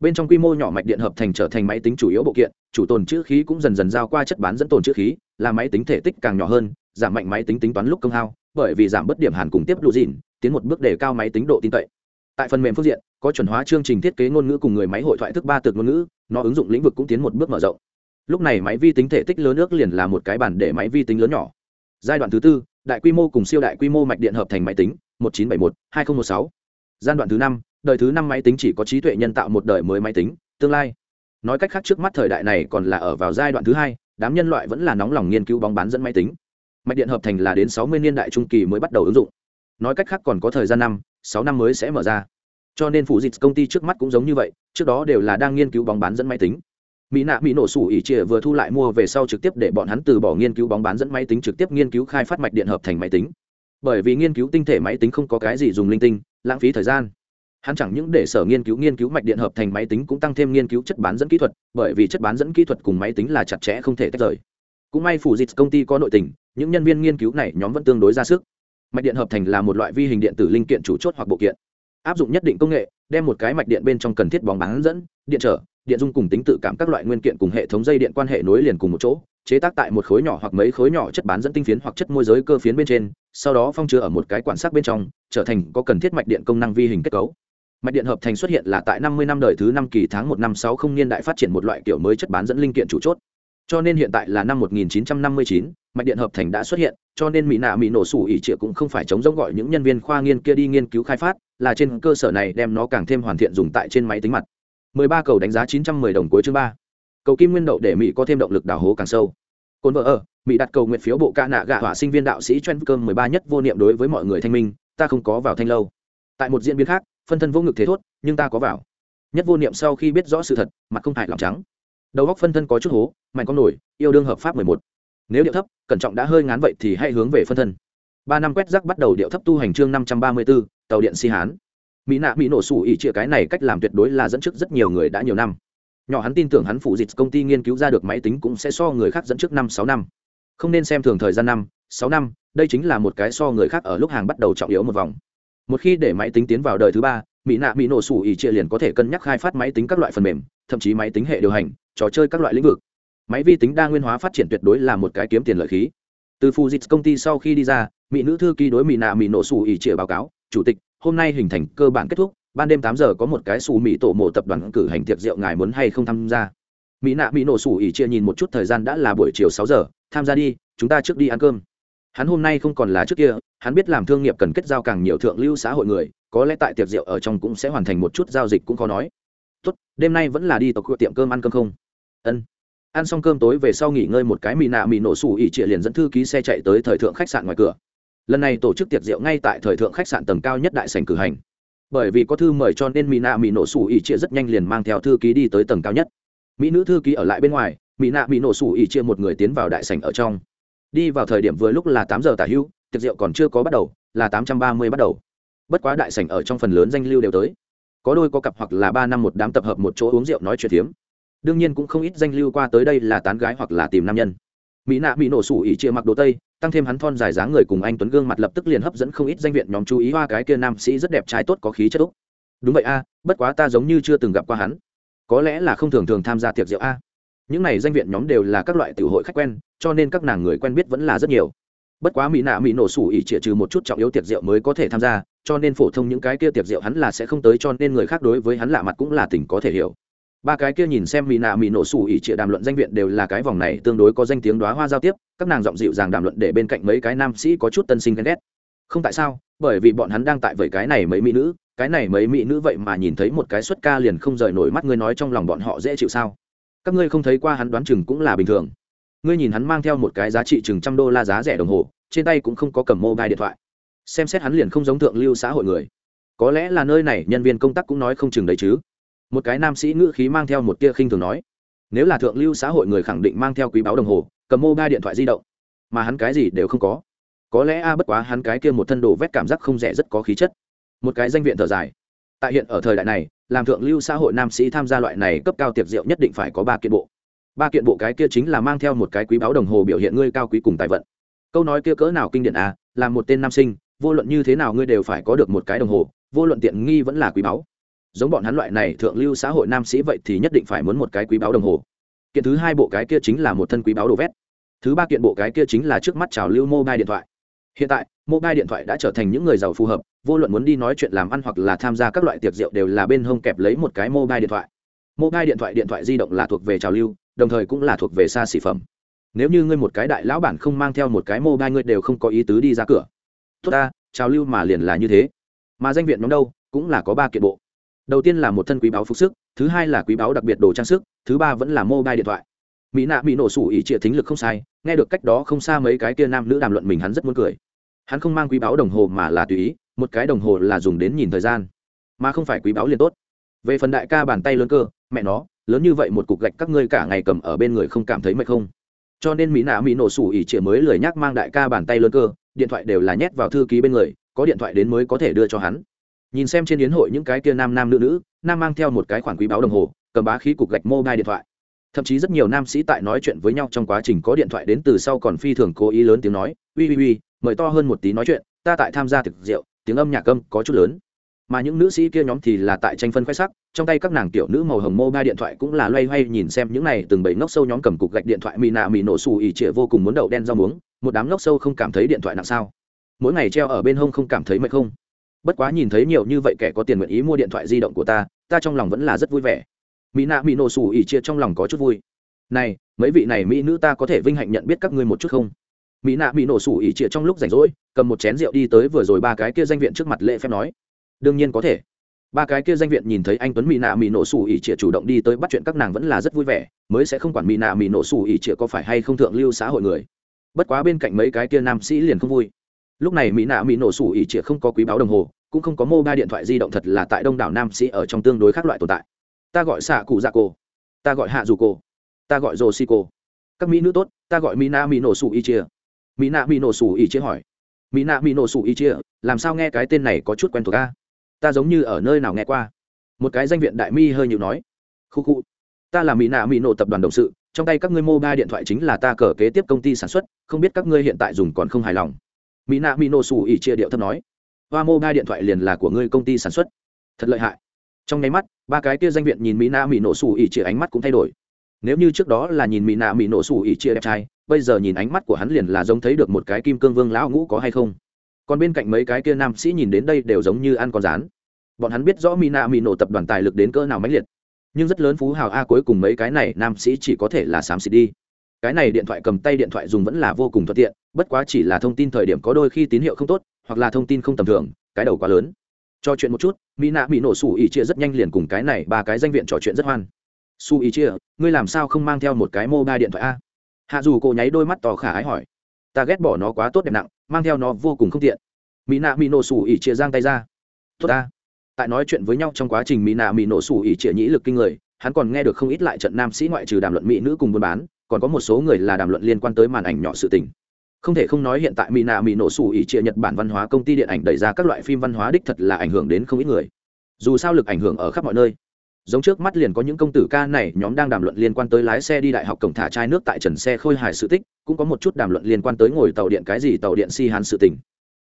Speaker 1: Bên trong quy mô nhỏ mạch điện hợp thành trở thành máy tính chủ yếu bộ kiện chủ tồn chữ khí cũng dần dần giao qua chất bán dẫn tồn chữ khí là máy tính thể tích càng nhỏ hơn giảm mạnh máy tính tính toán lúc công hao bởi vì giảm bất điểm hàn cùng tiếp độ dìn tiến một bước đề cao máy tính độ tin cậy. Tại phần mềm phương diện có chuẩn hóa chương trình thiết kế ngôn ngữ cùng người máy hội thoại thức ba từ ngôn ngữ nó ứng dụng lĩnh vực cũng tiến một bước mở rộng. Lúc này máy vi tính thể tích lớn ước liền là một cái bàn để máy vi tính lớn nhỏ. Giai đoạn thứ tư đại quy mô cùng siêu đại quy mô mạch điện hợp thành máy tính 1971, 2016. giai đoạn thứ năm đời thứ năm máy tính chỉ có trí tuệ nhân tạo một đời mới máy tính tương lai. Nói cách khác trước mắt thời đại này còn là ở vào giai đoạn thứ hai đám nhân loại vẫn là nóng lòng nghiên cứu bóng bán dẫn máy tính. Mạch điện hợp thành là đến 60 niên đại trung kỳ mới bắt đầu ứng dụng. Nói cách khác còn có thời gian năm sáu năm mới sẽ mở ra. Cho nên phụ dịch công ty trước mắt cũng giống như vậy trước đó đều là đang nghiên cứu bóng bán dẫn máy tính mỹ nạ mỹ nổ sủ ỉ trịa vừa thu lại mua về sau trực tiếp để bọn hắn từ bỏ nghiên cứu bóng bán dẫn máy tính trực tiếp nghiên cứu khai phát mạch điện hợp thành máy tính. Bởi vì nghiên cứu tinh thể máy tính không có cái gì dùng linh tinh, lãng phí thời gian. Hắn chẳng những để sở nghiên cứu nghiên cứu mạch điện hợp thành máy tính cũng tăng thêm nghiên cứu chất bán dẫn kỹ thuật, bởi vì chất bán dẫn kỹ thuật cùng máy tính là chặt chẽ không thể tách rời. Cũng may phủ dịch công ty có nội tình, những nhân viên nghiên cứu này nhóm vẫn tương đối ra sức. Mạch điện hợp thành là một loại vi hình điện tử linh kiện chủ chốt hoặc bộ kiện. Áp dụng nhất định công nghệ, đem một cái mạch điện bên trong cần thiết bóng bán dẫn, điện trở điện dung cùng tính tự cảm các loại nguyên kiện cùng hệ thống dây điện quan hệ nối liền cùng một chỗ chế tác tại một khối nhỏ hoặc mấy khối nhỏ chất bán dẫn tinh phiến hoặc chất môi giới cơ phiến bên trên sau đó phong chứa ở một cái quản sắc bên trong trở thành có cần thiết mạch điện công năng vi hình kết cấu. Mạch điện hợp thành xuất hiện là tại năm mươi năm đời thứ năm kỳ tháng một năm sáu không niên đại phát triển một loại kiểu mới chất bán dẫn linh kiện chủ chốt. Cho nên hiện tại là năm 1959, mạch điện hợp thành đã xuất hiện cho nên mỹ nạ mỹ nổ sủ ỉ trịa cũng không phải chống giống gọi những nhân viên khoa nghiên kia đi nghiên cứu khai phát là trên cơ sở này đem nó càng thêm hoàn thiện dùng tại trên máy tính mặt. 13 cầu đánh giá 910 đồng cuối chương 3. cầu kim nguyên đậu để mỹ có thêm động lực đào hố càng sâu. Côn vợ ở, mỹ đặt cầu nguyện phiếu bộ ca nạ gạ hỏa sinh viên đạo sĩ chuyên cơm 13 nhất vô niệm đối với mọi người thanh minh, ta không có vào thanh lâu. Tại một diễn biến khác, phân thân vô ngực thế thốt, nhưng ta có vào. Nhất vô niệm sau khi biết rõ sự thật, mặt không hại lòng trắng. Đầu góc phân thân có chút hố, mạnh con nổi, yêu đương hợp pháp 11 nếu điệu thấp, cẩn trọng đã hơi ngán vậy thì hãy hướng về phân thân. Ba năm quét rác bắt đầu điệu thấp tu hành chương năm trăm ba mươi b ố tàu điện si hán mỹ nạ mỹ nổ sủ ỉ chia cái này cách làm tuyệt đối là dẫn trước rất nhiều người đã nhiều năm. Nhỏ hắn tin tưởng hắn phụ dịch công ty nghiên cứu ra được máy tính cũng sẽ so người khác dẫn trước năm sáu năm. Không nên xem thường thời gian năm, sáu năm, đây chính là một cái so người khác ở lúc hàng bắt đầu trọng yếu một vòng. Một khi để máy tính tiến vào đời thứ ba, mỹ nạ mỹ nổ sủ ỉ chia liền có thể cân nhắc khai phát máy tính các loại phần mềm, thậm chí máy tính hệ điều hành, trò chơi các loại lĩnh vực. Máy vi tính đa nguyên hóa phát triển tuyệt đối là một cái kiếm tiền lợi khí. Từ phụ dịch công ty sau khi đi ra, mỹ nữ thư ký đối mỹ nạ mỹ nổ sủ ỉ chia báo cáo, chủ tịch hôm nay hình thành cơ bản kết thúc, ban đêm tám giờ có một cái xù mỹ tổ mộ tập đoàn cử hành tiệc rượu ngài muốn hay không tham gia. Mỹ nạ mỹ nổ xù ỉ chia nhìn một chút thời gian đã là buổi chiều sáu giờ, tham gia đi, chúng ta trước đi ăn cơm. Hắn hôm nay không còn là trước kia, hắn biết làm thương nghiệp cần kết giao càng nhiều thượng lưu xã hội người, có lẽ tại tiệc rượu ở trong cũng sẽ hoàn thành một chút giao dịch cũng khó nói. Tốt, đêm nay vẫn là đi tộc tiệm cơm ăn cơm không? Ân. Ăn xong cơm tối về sau nghỉ ngơi một cái mì nạ mì nổ xù ỉ trịa liền dẫn thư ký xe chạy tới thời thượng khách sạn ngoài cửa lần này tổ chức tiệc rượu ngay tại thời thượng khách sạn tầng cao nhất đại sành cử hành. Bởi vì có thư mời cho nên mỹ nạ mỹ nổ sủ ỉ chia rất nhanh liền mang theo thư ký đi tới tầng cao nhất. Mỹ nữ thư ký ở lại bên ngoài, mỹ nạ mỹ nổ sủ ỉ chia một người tiến vào đại sành ở trong. Đi vào thời điểm vừa lúc là tám giờ tả hữu tiệc rượu còn chưa có bắt đầu, là tám trăm ba mươi bắt đầu. Bất quá đại sành ở trong phần lớn danh lưu đều tới. Có đôi có cặp hoặc là ba năm một đám tập hợp một chỗ uống rượu nói chuyện phiếm. Đương nhiên cũng không ít danh lưu qua tới đây là tán gái hoặc là tìm nam nhân. Mỹ nạ bị nổ sủ ỉ chia mặc đồ tây tăng thêm hắn thon dài dáng người cùng anh tuấn gương mặt lập tức liền hấp dẫn không ít danh viện nhóm chú ý. Hoa cái kia nam sĩ rất đẹp trai tốt có khí chất úc. Đúng vậy a, bất quá ta giống như chưa từng gặp qua hắn. Có lẽ là không thường thường tham gia tiệc rượu a. Những này danh viện nhóm đều là các loại tiểu hội khách quen, cho nên các nàng người quen biết vẫn là rất nhiều. Bất quá mỹ nạ mỹ nổ sủ ỉ trịa trừ một chút trọng yếu tiệc rượu mới có thể tham gia, cho nên phổ thông những cái kia tiệc rượu hắn là sẽ không tới, cho nên người khác đối với hắn lạ mặt cũng là tình có thể hiểu ba cái kia nhìn xem mỹ nạ mỹ nổ sủ ỉ trịa đàm luận danh viện đều là cái vòng này tương đối có danh tiếng đoá hoa giao tiếp, các nàng giọng dịu dàng đàm luận để bên cạnh mấy cái nam sĩ có chút tân sinh ghen ghét. Không tại sao, bởi vì bọn hắn đang tại vậy cái này mấy mỹ nữ, cái này mấy mỹ nữ vậy mà nhìn thấy một cái xuất ca liền không rời nổi mắt ngươi nói trong lòng bọn họ dễ chịu sao? Các ngươi không thấy qua hắn đoán chừng cũng là bình thường. Ngươi nhìn hắn mang theo một cái giá trị chừng trăm đô la giá rẻ đồng hồ, trên tay cũng không có cầm mobile điện thoại. Xem xét hắn liền không giống thượng lưu xã hội người. Có lẽ là nơi này nhân viên công tác cũng nói không chừng đấy chứ một cái nam sĩ ngữ khí mang theo một tia khinh thường nói, nếu là thượng lưu xã hội người khẳng định mang theo quý báo đồng hồ, cầm mô ba điện thoại di động, mà hắn cái gì đều không có. Có lẽ a, bất quá hắn cái kia một thân đồ vét cảm giác không rẻ rất có khí chất. Một cái danh viện thở dài. Tại hiện ở thời đại này, làm thượng lưu xã hội nam sĩ tham gia loại này cấp cao tiệc rượu nhất định phải có ba kiện bộ. Ba kiện bộ cái kia chính là mang theo một cái quý báo đồng hồ biểu hiện ngươi cao quý cùng tài vận. Câu nói kia cỡ nào kinh điển a là một tên nam sinh, vô luận như thế nào ngươi đều phải có được một cái đồng hồ, vô luận tiện nghi vẫn là quý báu giống bọn hắn loại này thượng lưu xã hội nam sĩ vậy thì nhất định phải muốn một cái quý báo đồng hồ. Kiện thứ hai bộ cái kia chính là một thân quý báo đồ vét. Thứ ba kiện bộ cái kia chính là trước mắt trào lưu mobile điện thoại. Hiện tại, mobile điện thoại đã trở thành những người giàu phù hợp, vô luận muốn đi nói chuyện làm ăn hoặc là tham gia các loại tiệc rượu đều là bên hông kẹp lấy một cái mobile điện thoại. Mobile điện thoại điện thoại di động là thuộc về trào lưu, đồng thời cũng là thuộc về xa xỉ phẩm. Nếu như ngươi một cái đại lão bản không mang theo một cái mobile, ngươi đều không có ý tứ đi ra cửa. Tốt ta, trào lưu mà liền là như thế. Mà danh viện nhóm đâu, cũng là có ba kiện bộ đầu tiên là một thân quý báo phục sức, thứ hai là quý báo đặc biệt đồ trang sức, thứ ba vẫn là mobile điện thoại. Mỹ nạ bị nổ sủ ỉ trịa thính lực không sai, nghe được cách đó không xa mấy cái kia nam nữ đàm luận mình hắn rất muốn cười. Hắn không mang quý báo đồng hồ mà là tùy ý, một cái đồng hồ là dùng đến nhìn thời gian, mà không phải quý báo liền tốt. Về phần đại ca bàn tay lớn cơ, mẹ nó, lớn như vậy một cục gạch các ngươi cả ngày cầm ở bên người không cảm thấy mệt không? Cho nên mỹ nạ mỹ nổ sủ ỉ trịa mới lười nhắc mang đại ca bàn tay lớn cơ, điện thoại đều là nhét vào thư ký bên người, có điện thoại đến mới có thể đưa cho hắn nhìn xem trên yến hội những cái kia nam nam nữ nữ, nam mang theo một cái khoản quý báo đồng hồ, cầm bá khí cục gạch mobile điện thoại. Thậm chí rất nhiều nam sĩ tại nói chuyện với nhau trong quá trình có điện thoại đến từ sau còn phi thường cố ý lớn tiếng nói, ui ui ui, mời to hơn một tí nói chuyện, ta tại tham gia thực rượu, tiếng âm nhạc âm có chút lớn. Mà những nữ sĩ kia nhóm thì là tại tranh phân khoe sắc, trong tay các nàng tiểu nữ màu hồng mô ba điện thoại cũng là loay hoay nhìn xem những này từng bảy ngốc sâu nhóm cầm cục gạch điện thoại mì nạ mì nổ xù ỉ trịa vô cùng muốn đậu đen rau muống, một đám ngốc sâu không cảm thấy điện thoại nặng sao. Mỗi ngày treo ở bên hông không cảm thấy mệt không? Bất quá nhìn thấy nhiều như vậy kẻ có tiền nguyện ý mua điện thoại di động của ta ta trong lòng vẫn là rất vui vẻ. Mỹ nạ mỹ nổ xù ỉ chia trong lòng có chút vui. Này, mấy vị này mỹ nữ ta có thể vinh hạnh nhận biết các ngươi một chút không? Mỹ nạ mỹ nổ xù ỉ chia trong lúc rảnh rỗi, cầm một chén rượu đi tới vừa rồi ba cái kia danh viện trước mặt lễ phép nói. Đương nhiên có thể. Ba cái kia danh viện nhìn thấy anh tuấn mỹ nạ mỹ nổ xù ỉ chia chủ động đi tới bắt chuyện các nàng vẫn là rất vui vẻ, mới sẽ không quản mỹ nạ mỹ nổ xù ỉ chia có phải hay không thượng lưu xã hội người. Bất quá bên cạnh mấy cái kia nam sĩ liền không vui lúc này mỹ nạ mỹ nổ sủ ỉ chia không có quý báo đồng hồ, cũng không có mobile điện thoại di động thật là tại đông đảo nam sĩ ở trong tương đối khác loại tồn tại. Ta gọi xạ cụ dạ cô ta gọi hạ dù cô ta gọi rồ si cô các mỹ nữ tốt, ta gọi mỹ nạ mỹ nổ sủ y chia nạ mỹ nổ sủ y chia hỏi. Mỹ nạ mỹ nổ sủ y chia làm sao nghe cái tên này có chút quen thuộc ta ta giống như ở nơi nào nghe qua. Một cái danh viện đại mi hơi nhiều nói. Khu khu, ta là mỹ nạ mỹ nổ tập đoàn đồng sự, trong tay các ngươi mobile điện thoại chính là ta cờ kế tiếp công ty sản xuất, không biết các ngươi hiện tại dùng còn không hài lòng mỹ nạ mỹ nổ sủ ỉ chia điệu thấp nói, hoa mobile điện thoại liền là của ngươi công ty sản xuất. Thật lợi hại. Trong nháy mắt, ba cái kia danh viện nhìn mỹ na mỹ nổ xù ỉ chia ánh mắt cũng thay đổi. Nếu như trước đó là nhìn mỹ nạ mỹ nổ xù ỉ chia đẹp trai, bây giờ nhìn ánh mắt của hắn liền là giống thấy được một cái kim cương vương lão ngũ có hay không. Còn bên cạnh mấy cái kia nam sĩ nhìn đến đây đều giống như ăn con rán. Bọn hắn biết rõ mỹ nạ mỹ nổ tập đoàn tài lực đến cỡ nào mãnh liệt, nhưng rất lớn phú hào a cuối cùng mấy cái này nam sĩ chỉ có thể là xám xịt đi. Cái này điện thoại cầm tay điện thoại dùng vẫn là vô cùng thuận tiện bất quá chỉ là thông tin thời điểm có đôi khi tín hiệu không tốt, hoặc là thông tin không tầm thường, cái đầu quá lớn. Cho chuyện một chút, mỹ nạ bị nổ xù ỉ chia rất nhanh liền cùng cái này ba cái danh viện trò chuyện rất hoan. Su ý chia ngươi làm sao không mang theo một cái mobile điện thoại a? Hạ dù cô nháy đôi mắt tò khả ái hỏi. Ta ghét bỏ nó quá tốt đẹp nặng, mang theo nó vô cùng không tiện. Mỹ nạ mỹ nổ sủ ỉ chia giang tay ra. Tốt ta. Tại nói chuyện với nhau trong quá trình mỹ nạ mỹ nổ sủ ỉ chia nhĩ lực kinh người, hắn còn nghe được không ít lại trận nam sĩ ngoại trừ đàm luận mỹ nữ cùng buôn bán, còn có một số người là đàm luận liên quan tới màn ảnh nhỏ sự tình không thể không nói hiện tại mỹ nạ mỹ nổ sủ ỉ trịa nhật bản văn hóa công ty điện ảnh đẩy ra các loại phim văn hóa đích thật là ảnh hưởng đến không ít người. Dù sao lực ảnh hưởng ở khắp mọi nơi. Giống trước mắt liền có những công tử ca này, nhóm đang đàm luận liên quan tới lái xe đi đại học cổng thả chai nước tại trần xe khôi hài sự tích, cũng có một chút đàm luận liên quan tới ngồi tàu điện cái gì tàu điện si hán sự tình.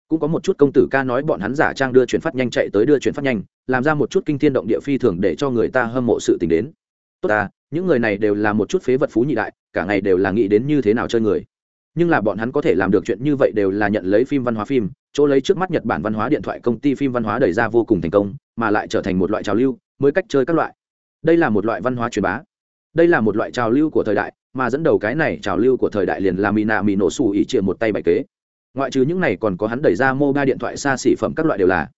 Speaker 1: Cũng có một chút công tử ca nói bọn hắn giả trang đưa chuyển phát nhanh chạy tới đưa chuyển phát nhanh, làm ra một chút kinh thiên động địa phi thường để cho người ta hâm mộ sự tình đến. Tốt ta, những người này đều là một chút phế vật phú nhị đại, cả ngày đều là nghĩ đến như thế nào chơi người nhưng là bọn hắn có thể làm được chuyện như vậy đều là nhận lấy phim văn hóa phim, chỗ lấy trước mắt nhật bản văn hóa điện thoại công ty phim văn hóa đẩy ra vô cùng thành công, mà lại trở thành một loại trào lưu, mới cách chơi các loại. Đây là một loại văn hóa truyền bá. Đây là một loại trào lưu của thời đại, mà dẫn đầu cái này trào lưu của thời đại liền là mỹ nạ mỹ nổ xù ỉ chia một tay bài kế. Ngoại trừ những này còn có hắn đẩy ra mô ba điện thoại xa xỉ phẩm các loại đều là.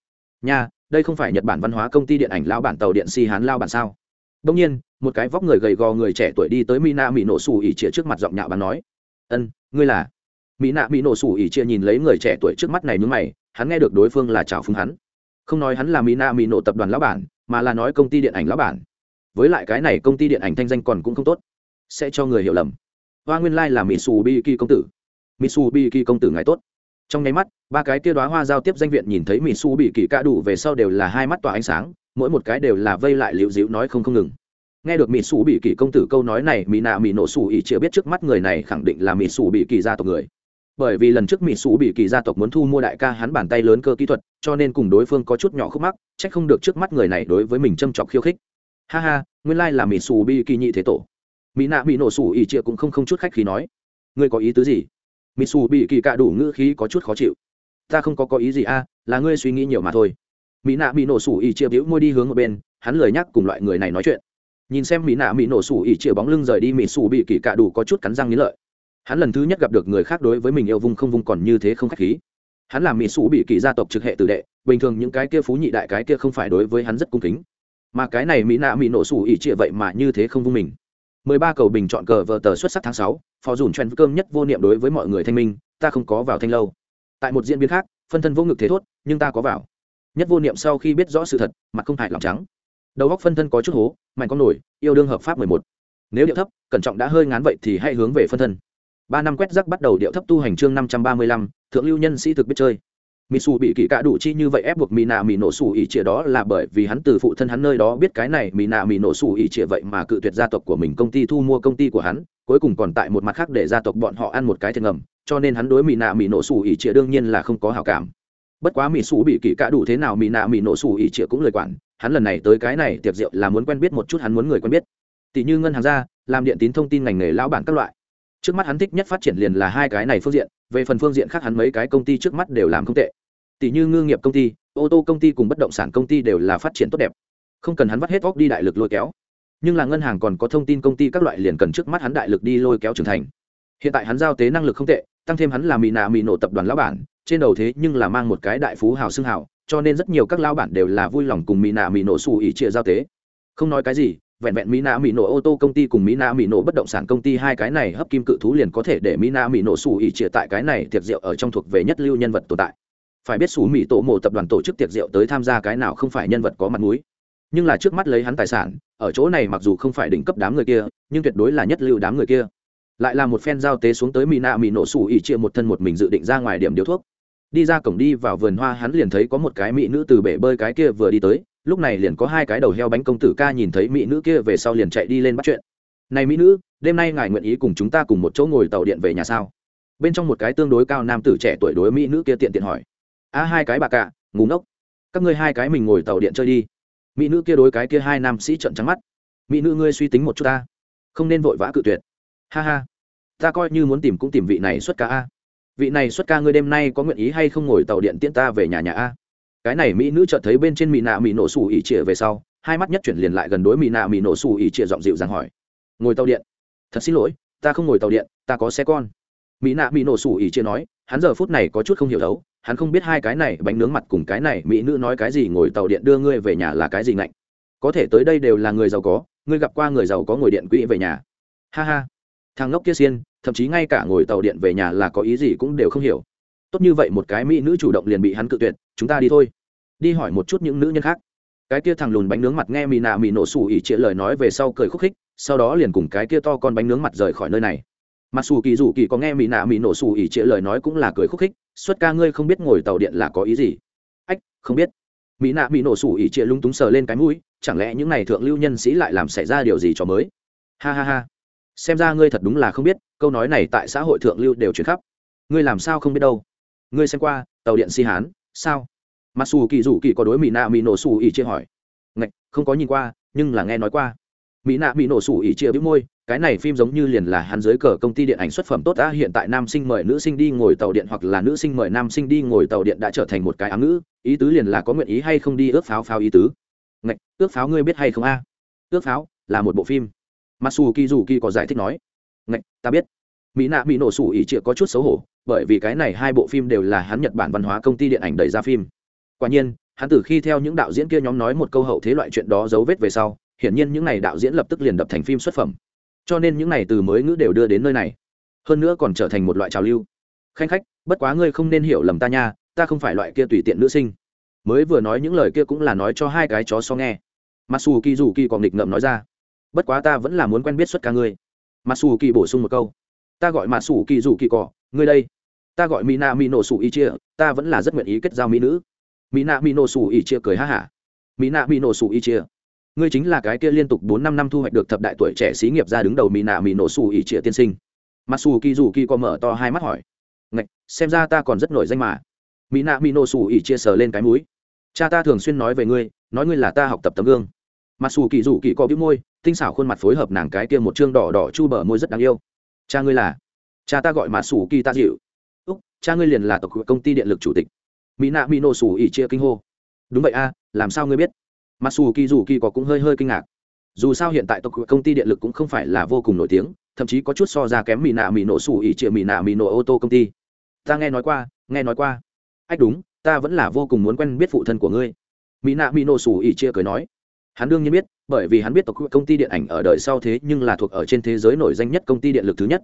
Speaker 1: Nha, đây không phải nhật bản văn hóa công ty điện ảnh lao bản tàu điện si hán lao bản sao? Đông nhiên, một cái vóc người gầy gò người trẻ tuổi đi tới mina mỹ nổ xù ỉ chia trước mặt giọng nhạo bán nói ân, ngươi là? Mỹ nạ mỹ nổ sủ ỉ chia nhìn lấy người trẻ tuổi trước mắt này nhúng mày, hắn nghe được đối phương là chào phúng hắn. Không nói hắn là mỹ nạ mỹ nổ tập đoàn lão bản, mà là nói công ty điện ảnh lão bản. Với lại cái này công ty điện ảnh thanh danh còn cũng không tốt. Sẽ cho người hiểu lầm. Hoa nguyên lai là mỹ xù bi kỳ công tử. Mỹ xù bi kỳ công tử ngài tốt. Trong nháy mắt, ba cái kia đoá hoa giao tiếp danh viện nhìn thấy mỹ xù bị kỳ ca đủ về sau đều là hai mắt tỏa ánh sáng, mỗi một cái đều là vây lại liễu dịu nói không không ngừng nghe được mỹ Sủ bị kỳ công tử câu nói này mỹ nạ mỹ nổ Sủ ỉ chưa biết trước mắt người này khẳng định là mỹ Sủ bị kỳ gia tộc người. Bởi vì lần trước mỹ Sủ bị kỳ gia tộc muốn thu mua đại ca hắn bàn tay lớn cơ kỹ thuật, cho nên cùng đối phương có chút nhỏ khúc mắc trách không được trước mắt người này đối với mình châm chọc khiêu khích. Ha ha, nguyên lai là mỹ Sủ bị kỳ nhị thế tổ. Mỹ nạ mỹ nổ Sủ ỉ chia cũng không không chút khách khí nói, ngươi có ý tứ gì? Mỹ Sủ bị kỳ cạ đủ ngữ khí có chút khó chịu. Ta không có có ý gì a, là ngươi suy nghĩ nhiều mà thôi. Mỹ nạ mỹ nổ Sủ ỉ chia bĩu môi đi hướng ở bên, hắn lời nhắc cùng loại người này nói chuyện nhìn xem mỹ nạ mỹ nổ sủ ỉ chĩa bóng lưng rời đi mỹ sủ bị kỳ cạ đủ có chút cắn răng nghĩ lợi hắn lần thứ nhất gặp được người khác đối với mình yêu vung không vung còn như thế không khách khí hắn làm mỹ sủ bị kỳ gia tộc trực hệ tử đệ bình thường những cái kia phú nhị đại cái kia không phải đối với hắn rất cung kính mà cái này mỹ nạ mỹ nổ sủ ỉ chia vậy mà như thế không vung mình 13 cầu bình chọn cờ vờ tờ xuất sắc tháng sáu phó dùn chen cơm nhất vô niệm đối với mọi người thanh minh, ta không có vào thanh lâu. Tại một diễn biến khác, phân thân vô ngực thế thốt, nhưng ta có vào. Nhất vô niệm sau khi biết rõ sự thật, mặt không hại lòng trắng. Đầu góc phân thân có chút hố, mạnh con nổi, yêu đương hợp pháp 11. Nếu điệu thấp, cẩn trọng đã hơi ngán vậy thì hãy hướng về phân thân. Ba năm quét rắc bắt đầu điệu thấp tu hành chương 535, thượng lưu nhân sĩ thực biết chơi mỹ xù bị kỳ cạ đủ chi như vậy ép buộc mỹ nạ mỹ nổ xù ỉ trịa đó là bởi vì hắn từ phụ thân hắn nơi đó biết cái này mỹ nạ mỹ nổ xù ỉ trịa vậy mà cự tuyệt gia tộc của mình công ty thu mua công ty của hắn cuối cùng còn tại một mặt khác để gia tộc bọn họ ăn một cái thiệt ngầm cho nên hắn đối mỹ nạ mỹ nổ xù ỉ trịa đương nhiên là không có hảo cảm bất quá mỹ xù bị kỳ cạ đủ thế nào mỹ nạ mỹ nổ xù ỉ trịa cũng lời quản hắn lần này tới cái này tiệc rượu là muốn quen biết một chút hắn muốn người quen biết. Tỷ như ngân hàng ra, làm điện tín thông tin ngành nghề lão bản các loại. Trước mắt hắn thích nhất phát triển liền là hai cái này phương diện, về phần phương diện khác hắn mấy cái công ty trước mắt đều làm không tệ. Tỷ như ngư nghiệp công ty, ô tô công ty cùng bất động sản công ty đều là phát triển tốt đẹp. Không cần hắn vắt hết óc đi đại lực lôi kéo. Nhưng là ngân hàng còn có thông tin công ty các loại liền cần trước mắt hắn đại lực đi lôi kéo trưởng thành. Hiện tại hắn giao tế năng lực không tệ, tăng thêm hắn là mỹ nạ mỹ nổ tập đoàn lão bản, trên đầu thế nhưng là mang một cái đại phú hào xưng hào cho nên rất nhiều các lao bản đều là vui lòng cùng mỹ nạ mỹ nổ xù ỉ trịa giao tế. Không nói cái gì, vẹn vẹn mỹ nạ mỹ nổ ô tô công ty cùng mỹ nạ mỹ nổ bất động sản công ty hai cái này hấp kim cự thú liền có thể để mỹ nạ mỹ nổ xù ỉ trịa tại cái này tiệc rượu ở trong thuộc về nhất lưu nhân vật tồn tại. Phải biết xù mỹ tổ mộ tập đoàn tổ chức tiệc rượu tới tham gia cái nào không phải nhân vật có mặt mũi. Nhưng là trước mắt lấy hắn tài sản, ở chỗ này mặc dù không phải đỉnh cấp đám người kia, nhưng tuyệt đối là nhất lưu đám người kia. Lại là một phen giao tế xuống tới mỹ nạ mỹ nổ xù ỉ chia một thân một mình dự định ra ngoài điểm điếu thuốc đi ra cổng đi vào vườn hoa hắn liền thấy có một cái mỹ nữ từ bể bơi cái kia vừa đi tới, lúc này liền có hai cái đầu heo bánh công tử ca nhìn thấy mỹ nữ kia về sau liền chạy đi lên bắt chuyện. Này mỹ nữ, đêm nay ngài nguyện ý cùng chúng ta cùng một chỗ ngồi tàu điện về nhà sao? Bên trong một cái tương đối cao nam tử trẻ tuổi đối mỹ nữ kia tiện tiện hỏi. A, hai cái bà cạ ngủ ngốc. Các ngươi hai cái mình ngồi tàu điện chơi đi. Mỹ nữ kia đối cái kia hai nam sĩ trận trắng mắt. Mỹ nữ ngươi suy tính một chút ta, không nên vội vã cự tuyệt. Ha ha, ta coi như muốn tìm cũng tìm vị này xuất ca a vị này xuất ca ngươi đêm nay có nguyện ý hay không ngồi tàu điện tiễn ta về nhà nhà a? Cái này mỹ nữ chợt thấy bên trên mỹ nạ mỹ nổ xù ỉ trịa về sau, hai mắt nhất chuyển liền lại gần đối mỹ nạ mỹ nổ xù ỉ trịa giọng dịu dàng hỏi. Ngồi tàu điện. Thật xin lỗi, ta không ngồi tàu điện, ta có xe con. Mỹ nạ mỹ nổ xù ỉ trịa nói, hắn giờ phút này có chút không hiểu đấu, hắn không biết hai cái này bánh nướng mặt cùng cái này mỹ nữ nói cái gì ngồi tàu điện đưa ngươi về nhà là cái gì ngạnh. Có thể tới đây đều là người giàu có, ngươi gặp qua người giàu có ngồi điện quỹ về nhà. Ha ha thằng ngốc kia xiên, thậm chí ngay cả ngồi tàu điện về nhà là có ý gì cũng đều không hiểu. Tốt như vậy một cái mỹ nữ chủ động liền bị hắn cự tuyệt, chúng ta đi thôi. Đi hỏi một chút những nữ nhân khác. Cái kia thằng lùn bánh nướng mặt nghe mì nạ mì nổ xù ỉ chĩa lời nói về sau cười khúc khích, sau đó liền cùng cái kia to con bánh nướng mặt rời khỏi nơi này. Mặc dù kỳ dù kỳ có nghe mì nạ mì nổ xù ỉ chĩa lời nói cũng là cười khúc khích, xuất ca ngươi không biết ngồi tàu điện là có ý gì? Ách, không biết. Mỹ nạ mỹ nổ xù ỉ trịa lung túng sờ lên cái mũi, chẳng lẽ những n à y thượng lưu nhân sĩ lại làm xảy ra điều gì cho mới? Ha ha ha xem ra ngươi thật đúng là không biết, câu nói này tại xã hội thượng lưu đều chuyển khắp. Ngươi làm sao không biết đâu? Ngươi xem qua, tàu điện si hán, sao? Mặc dù kỳ dù kỳ có đối mỹ nạ mỹ nổ xù ỉ chia hỏi. Ngạch, không có nhìn qua, nhưng là nghe nói qua. Mỹ nạ mỹ nổ xù ỉ chia bĩu môi, cái này phim giống như liền là hắn dưới cờ công ty điện ảnh xuất phẩm tốt đã hiện tại nam sinh mời nữ sinh đi ngồi tàu điện hoặc là nữ sinh mời nam sinh đi ngồi tàu điện đã trở thành một cái ám ngữ, ý tứ liền là có nguyện ý hay không đi ước pháo pháo ý tứ. Ngạch, ước pháo ngươi biết hay không a? Ước pháo là một bộ phim. Masu dù có giải thích nói, ngạch, ta biết. Mỹ nạ mỹ nổ sủ ý chịa có chút xấu hổ, bởi vì cái này hai bộ phim đều là hắn nhật bản văn hóa công ty điện ảnh đẩy ra phim. Quả nhiên, hắn từ khi theo những đạo diễn kia nhóm nói một câu hậu thế loại chuyện đó dấu vết về sau, hiển nhiên những này đạo diễn lập tức liền đập thành phim xuất phẩm. Cho nên những này từ mới ngữ đều đưa đến nơi này. Hơn nữa còn trở thành một loại trào lưu. Khanh khách, bất quá ngươi không nên hiểu lầm ta nha, ta không phải loại kia tùy tiện nữ sinh. Mới vừa nói những lời kia cũng là nói cho hai cái chó so nghe. Masu dù còn nghịch ngợm nói ra bất quá ta vẫn là muốn quen biết xuất ca ngươi. Mà xù kỳ bổ sung một câu. Ta gọi mà xù kỳ dù kỳ cỏ, ngươi đây. Ta gọi mỹ nạ mỹ nổ xù y chia, ta vẫn là rất nguyện ý kết giao mỹ nữ. Mỹ nạ mỹ nổ xù y chia cười ha hả. Mỹ nạ mỹ nổ xù y chia. Ngươi chính là cái kia liên tục bốn năm năm thu hoạch được thập đại tuổi trẻ xí nghiệp ra đứng đầu mỹ nạ mỹ nổ xù y chia tiên sinh. Mà xù kỳ dù kỳ cỏ mở to hai mắt hỏi. Ngạch, xem ra ta còn rất nổi danh mà. Mỹ nạ mỹ nổ xù y chia sờ lên cái mũi. Cha ta thường xuyên nói về ngươi, nói ngươi là ta học tập tấm gương mặc dù kỳ dù kỳ có bĩu môi, tinh xảo khuôn mặt phối hợp nàng cái kia một chương đỏ đỏ chu bờ môi rất đáng yêu. Cha ngươi là? Cha ta gọi mà sủ kỳ ta dịu úc, cha ngươi liền là tộc công ty điện lực chủ tịch. Mỹ nạ mỹ nổ sủ ỉ chia kinh hô. Đúng vậy a, làm sao ngươi biết? Mặc dù kỳ dù kỳ có cũng hơi hơi kinh ngạc. Dù sao hiện tại tộc công ty điện lực cũng không phải là vô cùng nổi tiếng, thậm chí có chút so ra kém mỹ nạ mỹ nổ sủ ỉ chia mỹ nạ mỹ nổ ô tô công ty. Ta nghe nói qua, nghe nói qua. Ách đúng, ta vẫn là vô cùng muốn quen biết phụ thân của ngươi. Mỹ nạ mỹ nổ sủ ỉ chia cười nói hắn đương nhiên biết, bởi vì hắn biết tộc công ty điện ảnh ở đời sau thế nhưng là thuộc ở trên thế giới nổi danh nhất công ty điện lực thứ nhất.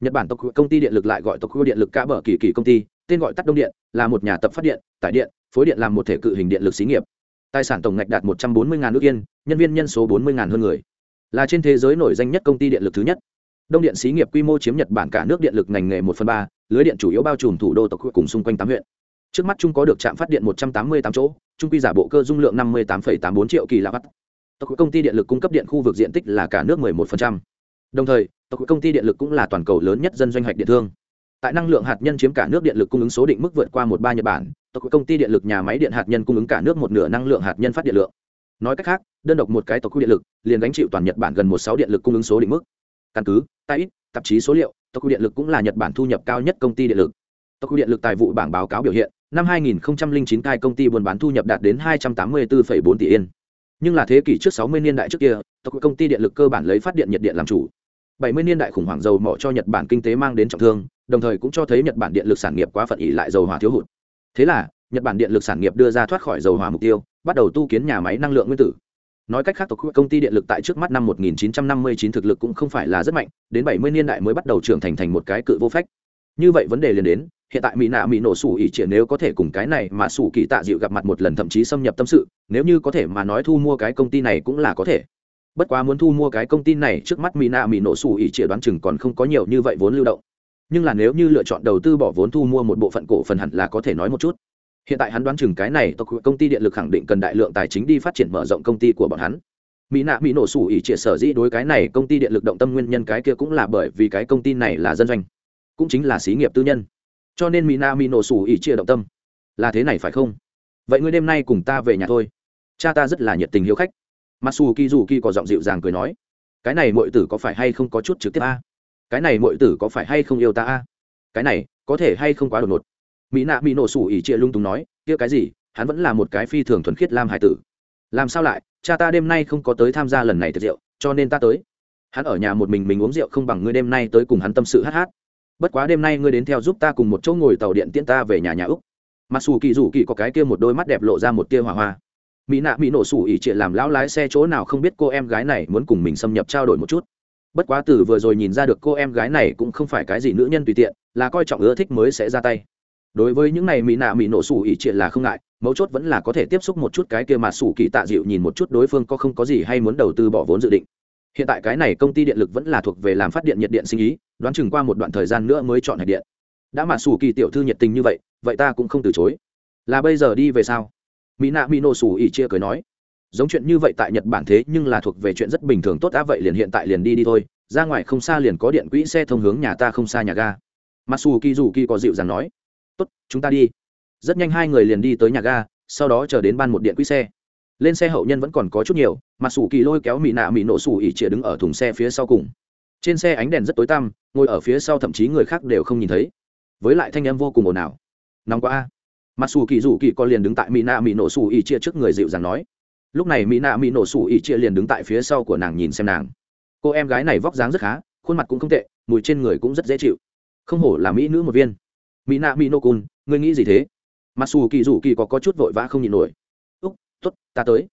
Speaker 1: Nhật bản tộc công ty điện lực lại gọi tộc điện lực cả bờ kỳ kỳ công ty, tên gọi tắt đông điện, là một nhà tập phát điện, tải điện, phối điện làm một thể cự hình điện lực xí nghiệp. Tài sản tổng ngạch đạt một trăm bốn mươi nước yên, nhân viên nhân số bốn mươi hơn người. Là trên thế giới nổi danh nhất công ty điện lực thứ nhất. Đông điện xí nghiệp quy mô chiếm nhật bản cả nước điện lực ngành nghề một phần ba, lưới điện chủ yếu bao trùm thủ đô tộc cùng xung quanh tám huyện trước mắt chung có được trạm phát điện một trăm tám mươi tám chỗ trung quy giả bộ cơ dung lượng năm mươi tám tám bốn triệu kỳ lạ tộc công ty điện lực cung cấp điện khu vực diện tích là cả nước 11%. đồng thời, tộc công ty điện lực cũng là toàn cầu lớn nhất dân doanh hoạch điện thương. Tại năng lượng hạt nhân chiếm cả nước điện lực cung ứng số định mức vượt qua một ba nhật bản, tộc công ty điện lực nhà máy điện hạt nhân cung ứng cả nước một nửa năng lượng hạt nhân phát điện lượng. Nói cách khác, đơn độc một cái tộc khu điện lực, liền gánh chịu toàn nhật bản gần một sáu điện lực cung ứng số định mức. Căn cứ tại ít tạp chí số liệu, tộc khu điện lực cũng là nhật bản thu nhập cao nhất công ty điện lực. Tộc khu điện lực tài vụ bảng báo cáo biểu hiện năm 2009 cai công ty buôn bán thu nhập đạt đến 284,4 tỷ yên. Nhưng là thế kỷ trước 60 niên đại trước kia tộc công ty điện lực cơ bản lấy phát điện nhiệt điện làm chủ. 70 niên đại khủng hoảng dầu mỏ cho nhật bản kinh tế mang đến trọng thương đồng thời cũng cho thấy nhật bản điện lực sản nghiệp quá phận ỉ lại dầu hỏa thiếu hụt. Thế là nhật bản điện lực sản nghiệp đưa ra thoát khỏi dầu hỏa mục tiêu bắt đầu tu kiến nhà máy năng lượng nguyên tử. Nói cách khác tộc công ty điện lực tại trước mắt năm 1959 thực lực cũng không phải là rất mạnh đến 70 niên đại mới bắt đầu trưởng thành thành một cái cự vô phách. Như vậy vấn đề liền đến hiện tại mỹ nạ mỹ nổ sủ ỉ triển nếu có thể cùng cái này mà sủ kỳ tạ dịu gặp mặt một lần thậm chí xâm nhập tâm sự, nếu như có thể mà nói thu mua cái công ty này cũng là có thể. Bất quá muốn thu mua cái công ty này trước mắt mỹ nạ mỹ nổ sủ ỉ triển đoán chừng còn không có nhiều như vậy vốn lưu động. Nhưng là nếu như lựa chọn đầu tư bỏ vốn thu mua một bộ phận cổ phần hẳn là có thể nói một chút. Hiện tại hắn đoán chừng cái này tộc công ty điện lực khẳng định cần đại lượng tài chính đi phát triển mở rộng công ty của bọn hắn. Mỹ nạ mỹ nổ sủ ỉ triệt sở dĩ đối cái này công ty điện lực động tâm nguyên nhân cái kia cũng là bởi vì cái công ty này là dân doanh, cũng chính là xí nghiệp tư nhân cho nên mỹ na mỹ nổ sủ ỉ chia động tâm. Là thế này phải không? Vậy ngươi đêm nay cùng ta về nhà thôi. Cha ta rất là nhiệt tình hiếu khách. Mặc dù kỳ dù kỳ có giọng dịu dàng cười nói, cái này mọi tử có phải hay không có chút trực tiếp a? Cái này mọi tử có phải hay không yêu ta a? Cái này có thể hay không quá đột ngột? Mỹ nạ mỹ nổ sủ ỉ chia lung tung nói, kia cái gì? Hắn vẫn là một cái phi thường thuần khiết lam hải tử. Làm sao lại? Cha ta đêm nay không có tới tham gia lần này tiệc rượu, cho nên ta tới. Hắn ở nhà một mình mình uống rượu không bằng ngươi đêm nay tới cùng hắn tâm sự hát hát bất quá đêm nay ngươi đến theo giúp ta cùng một chỗ ngồi tàu điện tiễn ta về nhà nhà úc. Mặc dù kỳ rủ kỳ có cái kia một đôi mắt đẹp lộ ra một tia hỏa hoa. Mỹ nạ mỹ nổ sủ ỉ trịa làm lão lái xe chỗ nào không biết cô em gái này muốn cùng mình xâm nhập trao đổi một chút. Bất quá từ vừa rồi nhìn ra được cô em gái này cũng không phải cái gì nữ nhân tùy tiện, là coi trọng ưa thích mới sẽ ra tay. Đối với những này mỹ nạ mỹ nổ sủ ỉ trịa là không ngại, mấu chốt vẫn là có thể tiếp xúc một chút cái kia mà sủ kỳ tạ dịu nhìn một chút đối phương có không có gì hay muốn đầu tư bỏ vốn dự định hiện tại cái này công ty điện lực vẫn là thuộc về làm phát điện nhiệt điện sinh ý, đoán chừng qua một đoạn thời gian nữa mới chọn hạch điện. Đã mà sủ kỳ tiểu thư nhiệt tình như vậy vậy ta cũng không từ chối. Là bây giờ đi về sao? Mỹ nạ mỹ nổ sủ ỉ chia cười nói. Giống chuyện như vậy tại nhật bản thế nhưng là thuộc về chuyện rất bình thường tốt á, vậy liền hiện tại liền đi đi thôi. Ra ngoài không xa liền có điện quỹ xe thông hướng nhà ta không xa nhà ga. Mặc dù kỳ dù kỳ có dịu dàng nói. Tốt, chúng ta đi. Rất nhanh hai người liền đi tới nhà ga, sau đó chờ đến ban một điện quỹ xe lên xe hậu nhân vẫn còn có chút nhiều mặt sủ kỳ lôi kéo mỹ nạ mỹ nổ sủ ỉ chĩa đứng ở thùng xe phía sau cùng. Trên xe ánh đèn rất tối tăm ngồi ở phía sau thậm chí người khác đều không nhìn thấy. Với lại thanh em vô cùng ồn ào. Nóng quá. A mặc kỳ rủ kỳ con liền đứng tại mỹ nạ mỹ nổ sủ ỉ chĩa trước người dịu dàng nói. Lúc này mỹ nạ mỹ nổ sủ ỉ chĩa liền đứng tại phía sau của nàng nhìn xem nàng. Cô em gái này vóc dáng rất khá khuôn mặt cũng không tệ mùi trên người cũng rất dễ chịu. Không hổ là mỹ nữ một viên. Mỹ nạ mỹ nô cun ngươi nghĩ gì thế? Mặc dù kỳ rủ kỳ có, có chút vội vã không nhịn nổi tốt, ta tới.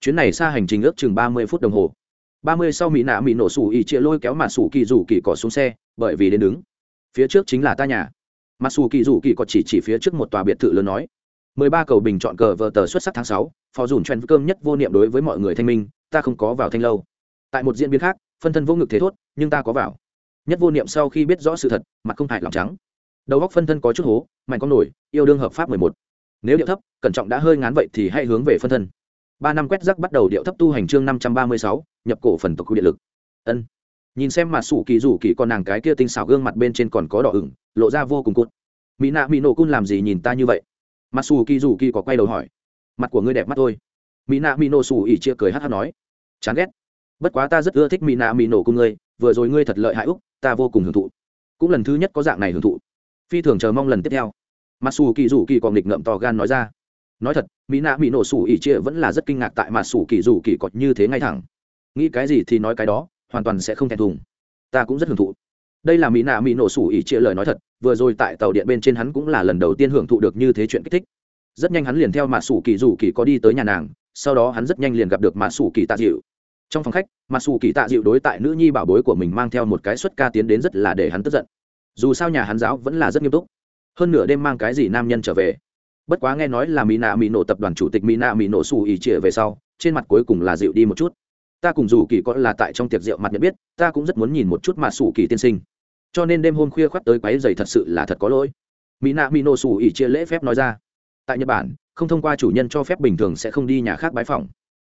Speaker 1: Chuyến này xa hành trình ước chừng ba mươi phút đồng hồ. Ba mươi sau mỹ nạ mỹ nổ sủ ỉ chia lôi kéo mà sủ kỳ rủ kỳ cỏ xuống xe, bởi vì đến đứng. Phía trước chính là ta nhà. Mặt sủ kỳ rủ kỳ cỏ chỉ chỉ phía trước một tòa biệt thự lớn nói. Mười ba cầu bình chọn cờ vờ tờ xuất sắc tháng sáu, phó dùn chen cơm nhất vô niệm đối với mọi người thanh minh, ta không có vào thanh lâu. Tại một diễn biến khác, phân thân vô ngực thế thốt, nhưng ta có vào. Nhất vô niệm sau khi biết rõ sự thật, mặt không hại lòng trắng. Đầu góc phân thân có chút hố, mạnh con nổi, yêu đương hợp pháp mười một nếu điệu thấp, cẩn trọng đã hơi ngán vậy thì hãy hướng về phân thân. Ba năm quét rắc bắt đầu điệu thấp tu hành chương năm trăm ba mươi sáu, nhập cổ phần tộc khu điện lực. Ân. Nhìn xem mặt sủ kỳ rủ kỳ con nàng cái kia tinh xảo gương mặt bên trên còn có đỏ ửng, lộ ra vô cùng cụt. Mỹ nạ mỹ nổ cun làm gì nhìn ta như vậy? Mặt sủ kỳ rủ kỳ có quay đầu hỏi. Mặt của ngươi đẹp mắt thôi. Mỹ nạ mỹ nổ sủ ỉ chia cười hát hát nói. Chán ghét. Bất quá ta rất ưa thích mỹ nạ mỹ nổ cung ngươi, vừa rồi ngươi thật lợi hại úc, ta vô cùng hưởng thụ. Cũng lần thứ nhất có dạng này hưởng thụ. Phi thường chờ mong lần tiếp theo mặc dù kỳ Dù kỳ còn nghịch ngợm to gan nói ra. Nói thật, mỹ nạ mỹ nổ sủ ỉ chia vẫn là rất kinh ngạc tại mặc sủ kỳ Dù kỳ còn như thế ngay thẳng. Nghĩ cái gì thì nói cái đó, hoàn toàn sẽ không thèm thùng. Ta cũng rất hưởng thụ. Đây là mỹ nạ mỹ nổ sủ ỉ chia lời nói thật, vừa rồi tại tàu điện bên trên hắn cũng là lần đầu tiên hưởng thụ được như thế chuyện kích thích. Rất nhanh hắn liền theo mặt sủ kỳ Dù kỳ có đi tới nhà nàng, sau đó hắn rất nhanh liền gặp được mặt sủ kỳ tạ dịu trong phòng khách mặt sủ kỳ tạ dịu đối tại nữ nhi bảo bối của mình mang theo một cái xuất ca tiến đến rất là để hắn tức giận. Dù sao nhà hắn giáo vẫn là rất nghiêm túc hơn nửa đêm mang cái gì nam nhân trở về. Bất quá nghe nói là mỹ nạ mỹ nổ tập đoàn chủ tịch mỹ nạ mỹ nổ xù ỉ trịa về sau, trên mặt cuối cùng là dịu đi một chút. Ta cùng dù kỳ có là tại trong tiệc rượu mặt nhận biết, ta cũng rất muốn nhìn một chút mà xù kỳ tiên sinh. Cho nên đêm hôm khuya khoác tới quáy dày thật sự là thật có lỗi. Mỹ nạ mỹ nổ xù ỉ chia lễ phép nói ra. Tại nhật bản, không thông qua chủ nhân cho phép bình thường sẽ không đi nhà khác bái phòng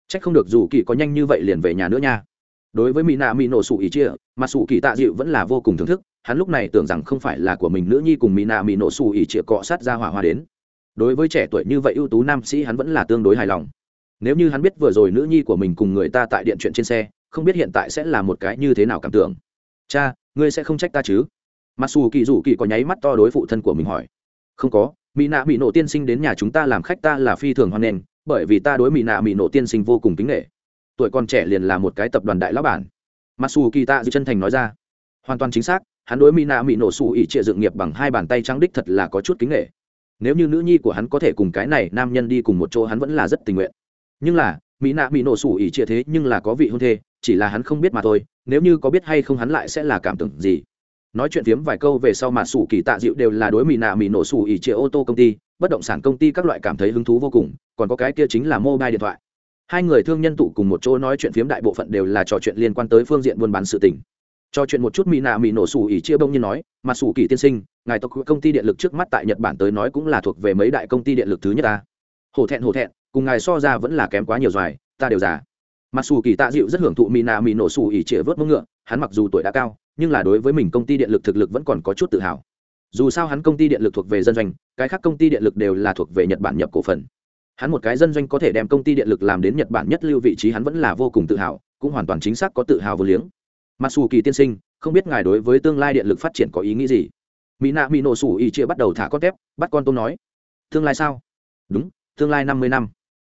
Speaker 1: c h ắ c không được dù kỳ có nhanh như vậy liền về nhà nữa nha. Đối với mỹ nạ mỹ nổ xù ỉ chia mà xù kỳ tạ dịu vẫn là vô cùng thưởng thức hắn lúc này tưởng rằng không phải là của mình nữ nhi cùng mỹ nạ mỹ nổ xù ỉ chĩa cọ sát ra hỏa hoa đến. Đối với trẻ tuổi như vậy ưu tú nam sĩ hắn vẫn là tương đối hài lòng. Nếu như hắn biết vừa rồi nữ nhi của mình cùng người ta tại điện chuyện trên xe, không biết hiện tại sẽ là một cái như thế nào cảm tưởng. Cha, ngươi sẽ không trách ta chứ? Mặc dù kỳ dù kỳ có nháy mắt to đối phụ thân của mình hỏi. Không có mỹ nạ mỹ nổ tiên sinh đến nhà chúng ta làm khách ta là phi thường hoan nghênh, bởi vì ta đối mỹ nạ mỹ nổ tiên sinh vô cùng kính nghệ tuổi còn trẻ liền là một cái tập đoàn đại lão bản. Mặc dù kỳ tạ dư chân thành nói ra. Hoàn toàn chính xác hắn đối mỹ nạ mỹ nổ xù ỉ trịa dựng nghiệp bằng hai bàn tay trắng đích thật là có chút kính nghệ nếu như nữ nhi của hắn có thể cùng cái này nam nhân đi cùng một chỗ, hắn vẫn là rất tình nguyện. Nhưng là mỹ nạ mỹ nổ xù ỉ trịa thế nhưng là có vị hôn thê, chỉ là hắn không biết mà thôi, nếu như có biết hay không hắn lại sẽ là cảm tưởng gì. Nói chuyện phiếm vài câu về sau mà xù kỳ tạ dịu đều là đối mỹ nạ mỹ nổ xù ỉ trịa ô tô công ty, bất động sản công ty các loại cảm thấy hứng thú vô cùng, còn có cái kia chính là mobile điện thoại. Hai người thương nhân tụ cùng một chỗ nói chuyện phiếm đại bộ phận đều là trò chuyện liên quan tới phương diện buôn bán sự tình cho chuyện một chút mỹ nạ mỹ nổ sủ ỉ chia bông như nói, mà sủ kỳ tiên sinh, ngài tộc công ty điện lực trước mắt tại nhật bản tới nói cũng là thuộc về mấy đại công ty điện lực thứ nhất ta. Hổ thẹn hổ thẹn, cùng ngài so ra vẫn là kém quá nhiều doài ta đều già. Mà sủ kỳ tạ dịu rất hưởng thụ mỹ nạ mỹ nổ sủ ỉ chia vớt mông ngựa, hắn mặc dù tuổi đã cao, nhưng là đối với mình công ty điện lực thực lực vẫn còn có chút tự hào. Dù sao hắn công ty điện lực thuộc về dân doanh, cái khác công ty điện lực đều là thuộc về nhật bản nhập cổ phần. Hắn một cái dân doanh có thể đem công ty điện lực làm đến nhật bản nhất lưu vị trí hắn vẫn là vô cùng tự hào, cũng hoàn toàn chính xác có tự hào vô liếng mặc dù kỳ tiên sinh không biết ngài đối với tương lai điện lực phát triển có ý nghĩ gì. Mỹ nạ mỹ nổ sủ ý chia bắt đầu thả con tép, bắt con tôm nói. Tương lai sao? Đúng, tương lai năm mươi năm.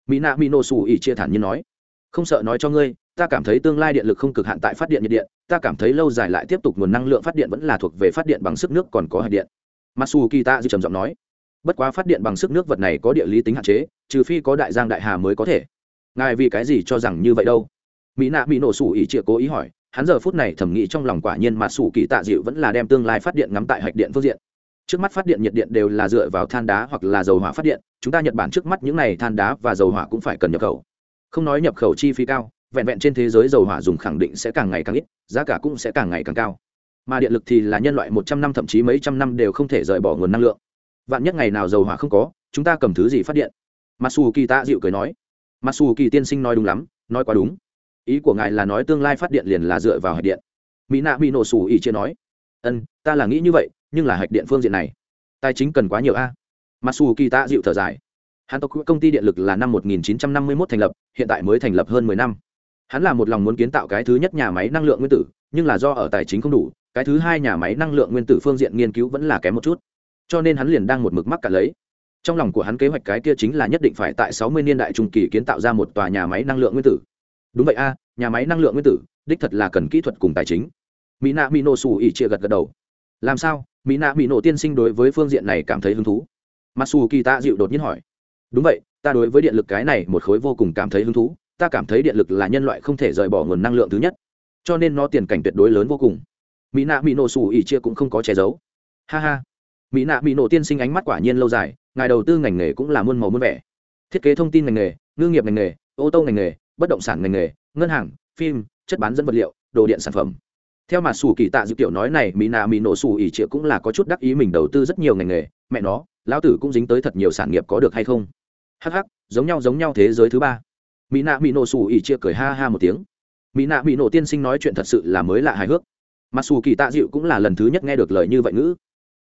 Speaker 1: Mỹ nạ mỹ nổ sủ ý chia thản nhiên nói. Không sợ nói cho ngươi, ta cảm thấy tương lai điện lực không cực hạn tại phát điện nhiệt điện, ta cảm thấy lâu dài lại tiếp tục nguồn năng lượng phát điện vẫn là thuộc về phát điện bằng sức nước còn có hạt điện. Mặc dù kỳ ta dư trầm giọng nói, bất quá phát điện bằng sức nước vật này có địa lý tính hạn chế, trừ phi có đại giang đại hà mới có thể. Ngài vì cái gì cho rằng như vậy đâu? Mỹ nạ mỹ nổ sủ ỉ chia cố ý hỏi hắn giờ phút này thẩm nghĩ trong lòng quả nhiên mà sủ kỳ tạ dịu vẫn là đem tương lai phát điện ngắm tại hạch điện phương diện. Trước mắt phát điện nhiệt điện đều là dựa vào than đá hoặc là dầu hỏa phát điện, chúng ta nhật bản trước mắt những này than đá và dầu hỏa cũng phải cần nhập khẩu. Không nói nhập khẩu chi phí cao, vẹn vẹn trên thế giới dầu hỏa dùng khẳng định sẽ càng ngày càng ít, giá cả cũng sẽ càng ngày càng cao. Mà điện lực thì là nhân loại một trăm năm thậm chí mấy trăm năm đều không thể rời bỏ nguồn năng lượng. Vạn nhất ngày nào dầu hỏa không có, chúng ta cầm thứ gì phát điện? Masu kỳ tạ dịu cười nói. Masu kỳ tiên sinh nói đúng lắm, nói quá đúng ý của ngài là nói tương lai phát điện liền là dựa vào hạch điện. Mỹ nạ mỹ nổ xù ý chưa nói. Ân, ta là nghĩ như vậy, nhưng là hạch điện phương diện này, tài chính cần quá nhiều a. Mặc dù kỳ tạ dịu thở dài. Hắn tộc công ty điện lực là năm 1951 thành lập, hiện tại mới thành lập hơn 10 năm. Hắn là một lòng muốn kiến tạo cái thứ nhất nhà máy năng lượng nguyên tử, nhưng là do ở tài chính không đủ, cái thứ hai nhà máy năng lượng nguyên tử phương diện nghiên cứu vẫn là kém một chút. Cho nên hắn liền đang một mực mắc cả lấy. Trong lòng của hắn kế hoạch cái kia chính là nhất định phải tại 60 niên đại trung kỳ kiến tạo ra một tòa nhà máy năng lượng nguyên tử đúng vậy a, nhà máy năng lượng nguyên tử, đích thật là cần kỹ thuật cùng tài chính. Mỹ nạ mỹ nổ xù ỉ chia gật gật đầu. Làm sao? Mỹ nạ mỹ nổ tiên sinh đối với phương diện này cảm thấy hứng thú. Mặc dù kỳ tạ dịu đột nhiên hỏi. Đúng vậy, ta đối với điện lực cái này một khối vô cùng cảm thấy hứng thú, ta cảm thấy điện lực là nhân loại không thể rời bỏ nguồn năng lượng thứ nhất. Cho nên nó tiền cảnh tuyệt đối lớn vô cùng. Mỹ nạ mỹ nổ xù ỉ chia cũng không có che giấu. Ha ha. Mỹ nạ mỹ nổ tiên sinh ánh mắt quả nhiên lâu dài, ngài đầu tư ngành nghề cũng là muôn màu muôn vẻ. Thiết kế thông tin ngành nghề, ngư nghiệp ngành nghề, ô tô ngành nghề bất động sản ngành nghề, ngân hàng, phim, chất bán dẫn vật liệu, đồ điện sản phẩm. Theo mà sủ kỳ tạ dự kiểu nói này mỹ nạ mỹ nổ sủ ỉ triệu cũng là có chút đắc ý mình đầu tư rất nhiều ngành nghề. Mẹ nó, lão tử cũng dính tới thật nhiều sản nghiệp có được hay không? Hh giống nhau giống nhau thế giới thứ ba. Mỹ nạ mỹ nổ sủ ỉ Trịa cười ha ha một tiếng. Mỹ nạ mỹ nổ tiên sinh nói chuyện thật sự là mới lạ hài hước. Mặc dù kỳ tạ dịu cũng là lần thứ nhất nghe được lời như vậy ngữ.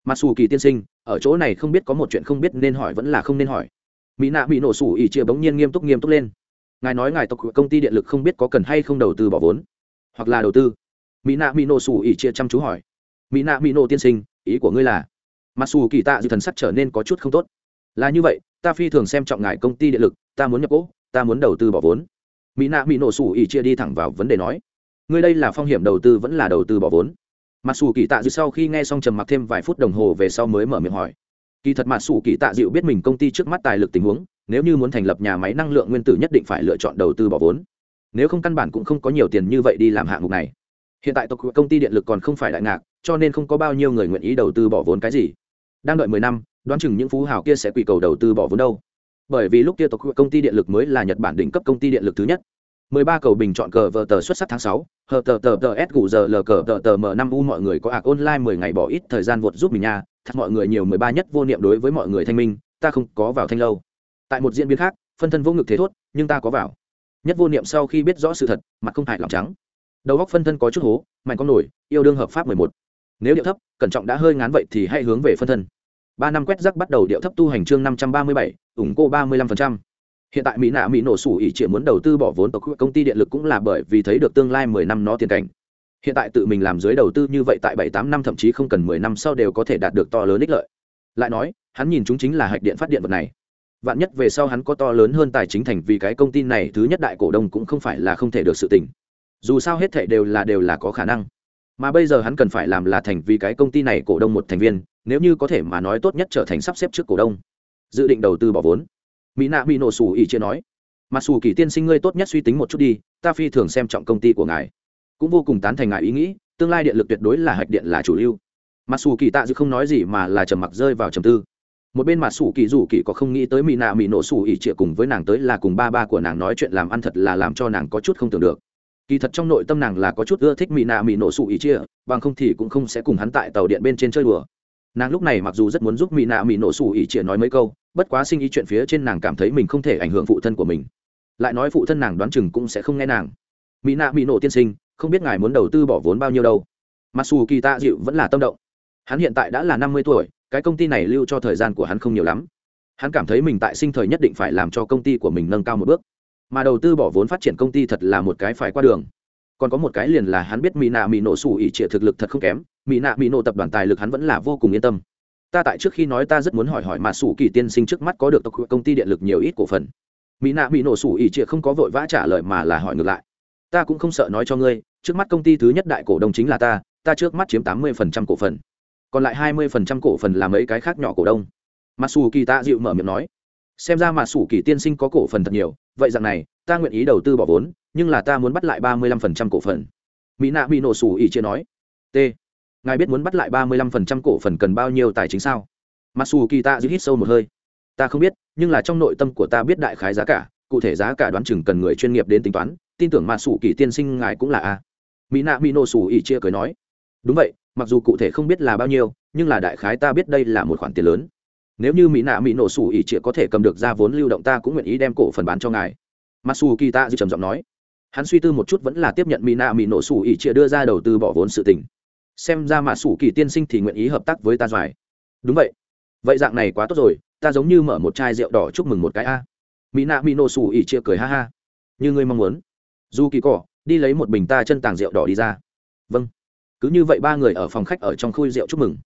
Speaker 1: Mặc dù kỳ tiên sinh, ở chỗ này không biết có một chuyện không biết nên hỏi vẫn là không nên hỏi. Mỹ nạ mỹ nổ sủ ỉ chia bỗng nhiên nghiêm túc nghiêm túc lên ngài nói ngài tộc công ty điện lực không biết có cần hay không đầu tư bỏ vốn. Hoặc là đầu tư. Mỹ nạ mỹ nổ xù ỉ chia chăm chú hỏi. Mỹ nạ mỹ nổ tiên sinh, ý của ngươi là? Mặc dù kỳ tạ dự thần sắc trở nên có chút không tốt. Là như vậy, ta phi thường xem trọng ngài công ty điện lực, ta muốn nhập cỗ ta muốn đầu tư bỏ vốn. Mỹ nạ mỹ nổ xù ỉ chia đi thẳng vào vấn đề nói. Ngươi đây là phong hiểm đầu tư vẫn là đầu tư bỏ vốn? Mặc dù kỳ tạ dự sau khi nghe xong trầm mặc thêm vài phút đồng hồ về sau mới mở miệng hỏi. Kỳ thật mặc dù kỳ tạ dịu biết mình công ty trước mắt tài lực tình huống nếu như muốn thành lập nhà máy năng lượng nguyên tử nhất định phải lựa chọn đầu tư bỏ vốn. Nếu không căn bản cũng không có nhiều tiền như vậy đi làm hạng mục này. Hiện tại tộc công ty điện lực còn không phải đại ngạc cho nên không có bao nhiêu người nguyện ý đầu tư bỏ vốn cái gì. Đang đợi mười năm đoán chừng những phú hào kia sẽ quỳ cầu đầu tư bỏ vốn đâu. Bởi vì lúc kia tộc công ty điện lực mới là nhật bản đỉnh cấp công ty điện lực thứ nhất. 13 cầu bình chọn cờ vờ tờ xuất sắc tháng 6, hờ tờ tờ tờ S gù giờ lờ cờ tờ tờ M5 U mọi người có ạc online 10 ngày bỏ ít thời gian vụt giúp mình nha, thật mọi người nhiều 13 nhất vô niệm đối với mọi người thanh minh, ta không có vào thanh lâu. Tại một diễn biến khác, phân thân vô ngực thế thốt, nhưng ta có vào. Nhất vô niệm sau khi biết rõ sự thật, mặt không hại lòng trắng. Đầu góc phân thân có chút hố, mạnh con nổi, yêu đương hợp pháp 11. Nếu điệu thấp, cẩn trọng đã hơi ngán vậy thì hãy hướng về phân thân. ba năm quét rắc bắt đầu điệu thấp tu hành chương 537, ủng cô 35% hiện tại mỹ nạ mỹ nổ sủ ỉ chỉ muốn đầu tư bỏ vốn tộc công ty điện lực cũng là bởi vì thấy được tương lai mười năm nó tiền cảnh hiện tại tự mình làm dưới đầu tư như vậy tại bảy tám năm thậm chí không cần mười năm sau đều có thể đạt được to lớn ích lợi lại nói hắn nhìn chúng chính là hạch điện phát điện vật này vạn nhất về sau hắn có to lớn hơn tài chính thành vì cái công ty này, thứ nhất đại cổ đông cũng không phải là không thể được sự tình. Dù sao hết thệ đều là đều là có khả năng. Mà bây giờ hắn cần phải làm là thành vì cái công ty này cổ đông một thành viên, nếu như có thể mà nói tốt nhất trở thành sắp xếp trước cổ đông. Dự định đầu tư bỏ vốn. Mỹ nạ bị nổ xù ỉ chia nói. Mặc dù kỳ tiên sinh ngươi tốt nhất suy tính một chút đi, ta phi thường xem trọng công ty của ngài. Cũng vô cùng tán thành ngài ý nghĩ, tương lai điện lực tuyệt đối là hạch điện là chủ lưu. Mặc dù kỳ tạ dự không nói gì mà là trầm mặc rơi vào trầm tư một bên mà sủ kỳ rủ kỳ có không nghĩ tới mỹ nạ mỹ nổ sủ ỉ trịa cùng với nàng tới là cùng ba ba của nàng nói chuyện làm ăn thật là làm cho nàng có chút không tưởng được. Kỳ thật trong nội tâm nàng là có chút ưa thích mỹ nạ mỹ nổ sủ ỉ trịa, bằng không thì cũng không sẽ cùng hắn tại tàu điện bên trên chơi đùa. Nàng lúc này mặc dù rất muốn giúp mỹ nạ mỹ nổ sủ ỉ trịa nói mấy câu, bất quá sinh ý chuyện phía trên nàng cảm thấy mình không thể ảnh hưởng phụ thân của mình. Lại nói phụ thân nàng đoán chừng cũng sẽ không nghe nàng. Mỹ nạ mỹ nổ tiên sinh, không biết ngài muốn đầu tư bỏ vốn bao nhiêu đâu. Mặc dù kỳ tạ dịu vẫn là tâm động. Hắn hiện tại đã là năm mươi tuổi cái công ty này lưu cho thời gian của hắn không nhiều lắm. Hắn cảm thấy mình tại sinh thời nhất định phải làm cho công ty của mình nâng cao một bước. Mà đầu tư bỏ vốn phát triển công ty thật là một cái phải qua đường. Còn có một cái liền là hắn biết mỹ nạ mỹ nổ sủ ỉ trịa thực lực thật không kém. Mỹ nạ mỹ nổ tập đoàn tài lực hắn vẫn là vô cùng yên tâm. Ta tại trước khi nói ta rất muốn hỏi hỏi mà sủ kỳ tiên sinh trước mắt có được tộc công ty điện lực nhiều ít cổ phần? Mỹ nạ mỹ nổ sủ ỉ trịa không có vội vã trả lời mà là hỏi ngược lại. Ta cũng không sợ nói cho ngươi, trước mắt công ty thứ nhất đại cổ đông chính là ta ta trước mắt chiếm tám mươi phần trăm cổ phần còn lại hai mươi phần trăm cổ phần là mấy cái khác nhỏ cổ đông. Mà Kita kỳ dịu mở miệng nói, xem ra mà sủ kỳ tiên sinh có cổ phần thật nhiều, vậy rằng này, ta nguyện ý đầu tư bỏ vốn, nhưng là ta muốn bắt lại ba mươi lăm phần trăm cổ phần. Mỹ nạ nổ sủ ỉ chia nói, t, ngài biết muốn bắt lại ba mươi lăm phần trăm cổ phần cần bao nhiêu tài chính sao? Mặc dù kỳ giữ hít sâu một hơi, ta không biết, nhưng là trong nội tâm của ta biết đại khái giá cả, cụ thể giá cả đoán chừng cần người chuyên nghiệp đến tính toán, tin tưởng mà sủ kỳ tiên sinh ngài cũng là a. Mỹ nạ mỹ nổ sủ ỉ chia cười nói đúng vậy, mặc dù cụ thể không biết là bao nhiêu, nhưng là đại khái ta biết đây là một khoản tiền lớn. Nếu như mỹ nạ mỹ nổ sủ ỉ chia có thể cầm được ra vốn lưu động ta cũng nguyện ý đem cổ phần bán cho ngài. Mặc dù kỳ ta dư trầm giọng nói. Hắn suy tư một chút vẫn là tiếp nhận mỹ nạ mỹ nổ sủ ỉ chia đưa ra đầu tư bỏ vốn sự tình. Xem ra mạ sủ kỳ tiên sinh thì nguyện ý hợp tác với ta doài. Đúng vậy. Vậy dạng này quá tốt rồi, ta giống như mở một chai rượu đỏ chúc mừng một cái a. Mỹ nạ mỹ nổ sủ ỉ chia cười ha ha. Như ngươi mong muốn. Dù kỳ cỏ đi lấy một bình ta chân tàng rượu đỏ đi ra. Vâng cứ như vậy ba người ở phòng khách ở trong khui rượu chúc mừng.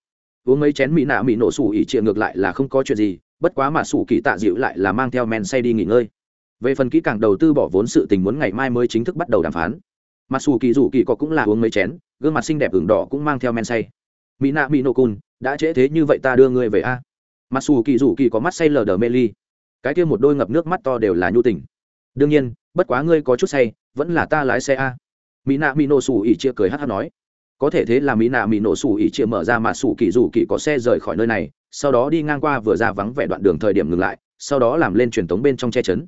Speaker 1: Uống mấy chén mỹ nạ mỹ nổ sủ ỉ trịa ngược lại là không có chuyện gì, bất quá mà sủ kỳ tạ dịu lại là mang theo men say đi nghỉ ngơi. Về phần kỹ càng đầu tư bỏ vốn sự tình muốn ngày mai mới chính thức bắt đầu đàm phán. Mặc dù kỳ rủ kỳ có cũng là uống mấy chén, gương mặt xinh đẹp ửng đỏ cũng mang theo men say. Mỹ nạ mỹ nổ cun đã trễ thế như vậy ta đưa ngươi về a. Mặc dù kỳ rủ kỳ có mắt say lờ đờ mê ly. Cái kia một đôi ngập nước mắt to đều là nhu tình. Đương nhiên, bất quá ngươi có chút say, vẫn là ta lái xe a. Mỹ nạ mỹ nổ sủ ỉ chia cười hát hát nói có thể thế là mỹ nạ mỹ nổ sủ ỉ chia mở ra mà sủ kỳ dù kỳ có xe rời khỏi nơi này, sau đó đi ngang qua vừa ra vắng vẻ đoạn đường thời điểm ngừng lại, sau đó làm lên truyền thống bên trong che chấn.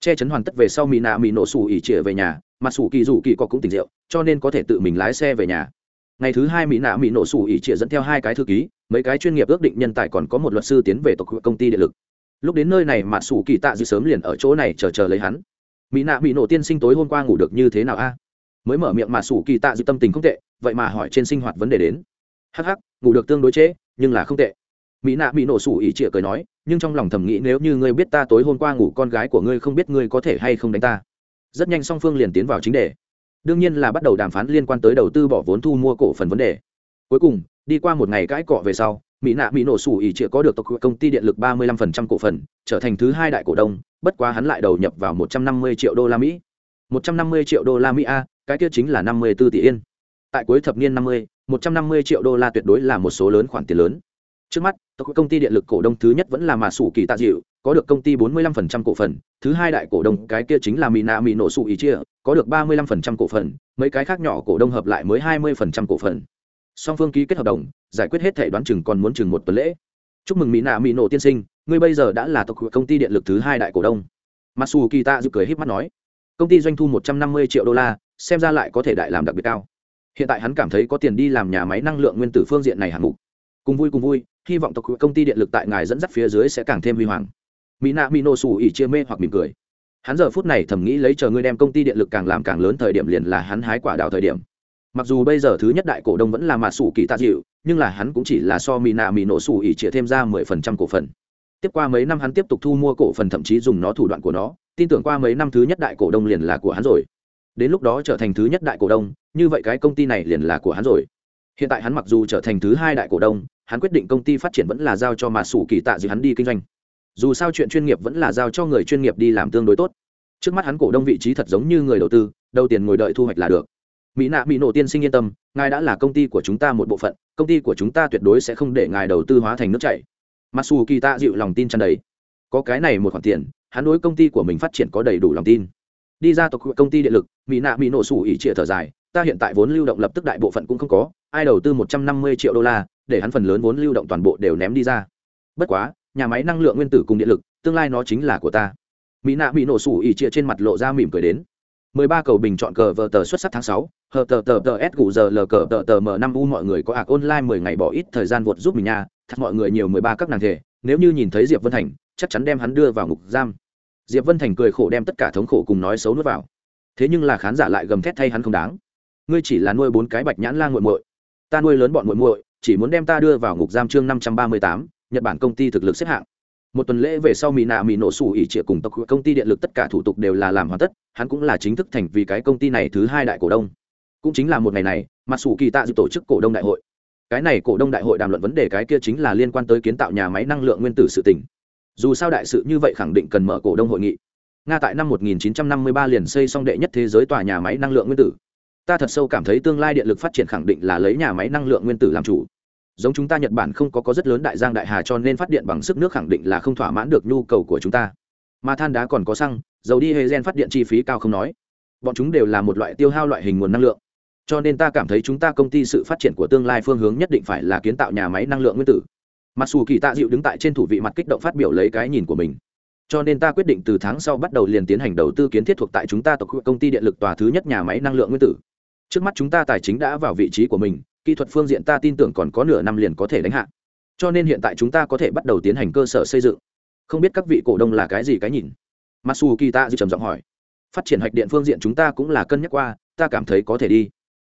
Speaker 1: Che chấn hoàn tất về sau mỹ nạ mỹ nổ sủ ỉ chia về nhà, mà sủ kỳ dù kỳ có cũng tỉnh rượu, cho nên có thể tự mình lái xe về nhà. Ngày thứ hai mỹ nạ mỹ nổ sủ ỉ chia dẫn theo hai cái thư ký, mấy cái chuyên nghiệp ước định nhân tài còn có một luật sư tiến về tộc công ty điện lực. Lúc đến nơi này mà sủ kỳ tạ dư sớm liền ở chỗ này chờ chờ lấy hắn. Mỹ nạ mỹ nổ tiên sinh tối hôm qua ngủ được như thế nào a? Mới mở miệng mà sủ kỳ tạ dư tâm tình không tệ vậy mà hỏi trên sinh hoạt vấn đề đến. Hắc hắc ngủ được tương đối chế, nhưng là không tệ. Mỹ nạ bị nổ sủ ỉ trịa cười nói nhưng trong lòng thầm nghĩ nếu như ngươi biết ta tối hôm qua ngủ con gái của ngươi không biết ngươi có thể hay không đánh ta. Rất nhanh song phương liền tiến vào chính đề. Đương nhiên là bắt đầu đàm phán liên quan tới đầu tư bỏ vốn thu mua cổ phần vấn đề. Cuối cùng đi qua một ngày cãi cọ về sau mỹ nạ mỹ nổ sủ ỉ trịa có được tộc công ty điện lực ba mươi lăm phần trăm cổ phần trở thành thứ hai đại cổ đông bất quá hắn lại đầu nhập vào một trăm năm mươi triệu đô la mỹ. một trăm năm mươi triệu đô la mỹ a cái kia chính là năm mươi b ố tỷ yên. Tại cuối thập niên năm mươi, một trăm năm mươi triệu đô la tuyệt đối là một số lớn khoản tiền lớn. Trước mắt, tộc công ty điện lực cổ đông thứ nhất vẫn là mà sủ kỳ tạ dịu, có được công ty bốn mươi lăm phần trăm cổ phần, thứ hai đại cổ đông cái kia chính là mina mino sủ ý chia, có được ba mươi lăm phần trăm cổ phần, mấy cái khác nhỏ cổ đông hợp lại mới hai mươi phần trăm cổ phần. Song phương ký kết hợp đồng, giải quyết hết thể đoán chừng còn muốn chừng một tuần lễ. Chúc mừng mina mino tiên sinh, ngươi bây giờ đã là tộc công ty điện lực thứ hai đại cổ đông. Masu kỳ tạ dự cười híp mắt nói, công ty doanh thu một trăm năm mươi triệu đô la xem ra lại có thể đại làm đặc biệt cao. Hiện tại hắn cảm thấy có tiền đi làm nhà máy năng lượng nguyên tử phương diện này hạng mục. Cùng vui cùng vui, hy vọng tộc công ty điện lực tại ngài dẫn dắt phía dưới sẽ càng thêm huy hoàng. Mỹ nạ mỹ nổ xù ỉ chia mê hoặc mỉm cười. Hắn giờ phút này thầm nghĩ lấy chờ ngươi đem công ty điện lực càng làm càng lớn thời điểm liền là hắn hái quả đào thời điểm. Mặc dù bây giờ thứ nhất đại cổ đông vẫn là mạ sủ kỳ tạ dịu nhưng là hắn cũng chỉ là so mỹ nạ mỹ nổ xù ỉ chia thêm ra mười phần trăm cổ phần. Tiếp qua mấy năm hắn tiếp tục thu mua cổ phần, thậm chí dùng nó thủ đoạn của nó, tin tưởng qua mấy năm thứ nhất đại cổ đông liền là của hắn rồi đến lúc đó trở thành thứ nhất đại cổ đông, như vậy cái công ty này liền là của hắn rồi. Hiện tại hắn mặc dù trở thành thứ hai đại cổ đông, hắn quyết định công ty phát triển vẫn là giao cho mà sủ kỳ tạ dự hắn đi kinh doanh. Dù sao chuyện chuyên nghiệp vẫn là giao cho người chuyên nghiệp đi làm tương đối tốt. Trước mắt hắn cổ đông vị trí thật giống như người đầu tư, đầu tiền ngồi đợi thu hoạch là được. Mỹ nạ mỹ nổ tiên sinh yên tâm, ngài đã là công ty của chúng ta một bộ phận, công ty của chúng ta tuyệt đối sẽ không để ngài đầu tư hóa thành nước chảy. Mặc dù kỳ tạ dịu lòng tin tràn đầy. Có cái này một khoản tiền, hắn đối công ty của mình phát triển có đầy đủ lòng tin đi ra tộc công ty điện lực mỹ nạ mỹ nổ sủ ỉ trịa thở dài ta hiện tại vốn lưu động lập tức đại bộ phận cũng không có ai đầu tư một trăm năm mươi triệu đô la để hắn phần lớn vốn lưu động toàn bộ đều ném đi ra. Bất quá nhà máy năng lượng nguyên tử cùng điện lực tương lai nó chính là của ta. Mỹ nạ mỹ nổ sủ ỉ trịa trên mặt lộ ra mỉm cười đến. 13 cầu bình chọn cờ vờ tờ xuất sắc tháng 6, hờ tờ tờ tờ S gù giờ lờ cờ tờ tờ M5 U mọi người có ạc online 10 ngày bỏ ít thời gian vượt giúp mình nha, thật mọi người nhiều 13 các nàng thể, nếu như nhìn thấy Diệp Vân Thành, chắc chắn đem hắn đưa vào ngục giam. Diệp Vân Thành cười khổ đem tất cả thống khổ cùng nói xấu nuốt vào. Thế nhưng là khán giả lại gầm thét thay hắn không đáng. Ngươi chỉ là nuôi bốn cái bạch nhãn lang muội muội, ta nuôi lớn bọn muội muội, chỉ muốn đem ta đưa vào ngục giam chương 538, Nhật Bản công ty thực lực xếp hạng. Một tuần lễ về sau mỹ nạ mỹ nổ sủ ỉ trịa cùng tộc công ty điện lực tất cả thủ tục đều là làm hoàn tất hắn cũng là chính thức thành vì cái công ty này thứ hai đại cổ đông. Cũng chính là một ngày này mà sủ kỳ tạ dự tổ chức cổ đông đại hội. Cái này cổ đông đại hội đàm luận vấn đề cái kia chính là liên quan tới kiến tạo nhà máy năng lượng nguyên tử sự tỉnh dù sao đại sự như vậy khẳng định cần mở cổ đông hội nghị. Nga tại năm 1953 liền xây xong đệ nhất thế giới tòa nhà máy năng lượng nguyên tử. Ta thật sâu cảm thấy tương lai điện lực phát triển khẳng định là lấy nhà máy năng lượng nguyên tử làm chủ. Giống chúng ta nhật bản không có có rất lớn đại giang đại hà cho nên phát điện bằng sức nước khẳng định là không thỏa mãn được nhu cầu của chúng ta. Mà than đá còn có xăng, dầu đi hệ gen phát điện chi phí cao không nói. Bọn chúng đều là một loại tiêu hao loại hình nguồn năng lượng. Cho nên ta cảm thấy chúng ta công ty sự phát triển của tương lai phương hướng nhất định phải là kiến tạo nhà máy năng lượng nguyên tử mặc dù kỳ tạ dịu đứng tại trên thủ vị mặt kích động phát biểu lấy cái nhìn của mình. Cho nên ta quyết định từ tháng sau bắt đầu liền tiến hành đầu tư kiến thiết thuộc tại chúng ta tộc công ty điện lực tòa thứ nhất nhà máy năng lượng nguyên tử. Trước mắt chúng ta tài chính đã vào vị trí của mình, kỹ thuật phương diện ta tin tưởng còn có nửa năm liền có thể đánh hạ. Cho nên hiện tại chúng ta có thể bắt đầu tiến hành cơ sở xây dựng. Không biết các vị cổ đông là cái gì cái nhìn? Masu kita dư trầm giọng hỏi. Phát triển hạch điện phương diện chúng ta cũng là cân nhắc qua, ta cảm thấy có thể đi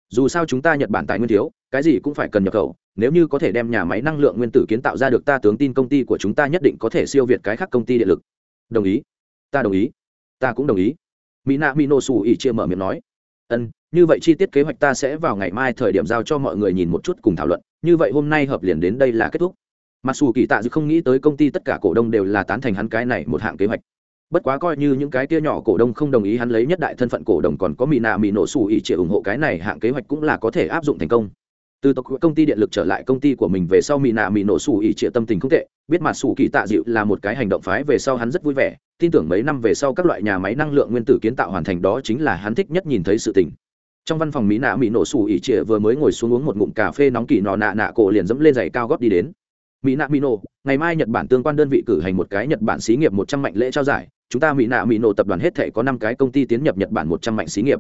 Speaker 1: dù sao chúng ta nhật bản tài nguyên thiếu cái gì cũng phải cần nhập khẩu nếu như có thể đem nhà máy năng lượng nguyên tử kiến tạo ra được ta tướng tin công ty của chúng ta nhất định có thể siêu việt cái khác công ty điện lực đồng ý ta đồng ý ta cũng đồng ý mỹ nạ mỹ nổ xù ỉ chia mở miệng nói ân như vậy chi tiết kế hoạch ta sẽ vào ngày mai thời điểm giao cho mọi người nhìn một chút cùng thảo luận như vậy hôm nay hợp liền đến đây là kết thúc mặc dù kỳ tạ dư không nghĩ tới công ty tất cả cổ đông đều là tán thành hắn cái này một hạng kế hoạch bất quá coi như những cái tia nhỏ cổ đông không đồng ý hắn lấy nhất đại thân phận cổ đồng còn có mỹ nạ mỹ nổ xù ỉ chỉ ủng hộ cái này, hạng kế hoạch cũng là có thể áp dụng thành công. Từ tộc công ty điện lực trở lại công ty của mình về sau mỹ nạ mỹ nổ xù ỉ trịa tâm tình không tệ, biết mà xù kỳ tạ dịu là một cái hành động phái về sau hắn rất vui vẻ, tin tưởng mấy năm về sau các loại nhà máy năng lượng nguyên tử kiến tạo hoàn thành đó chính là hắn thích nhất nhìn thấy sự tình. Trong văn phòng mỹ nạ mỹ nổ sủ ỉ trịa vừa mới ngồi xuống uống một ngụm cà phê nóng kỳ nọ nạ nạ cổ liền dẫm lên giày cao góp đi đến. Mỹ nạ mỹ nổ, ngày mai nhật bản tương quan đơn vị cử hành một cái nhật bản xí nghiệp một trăm mạnh lễ trao giải chúng ta mỹ nạ mỹ nộ tập đoàn hết thể có năm cái công ty tiến nhập nhật bản một trăm mạnh xí nghiệp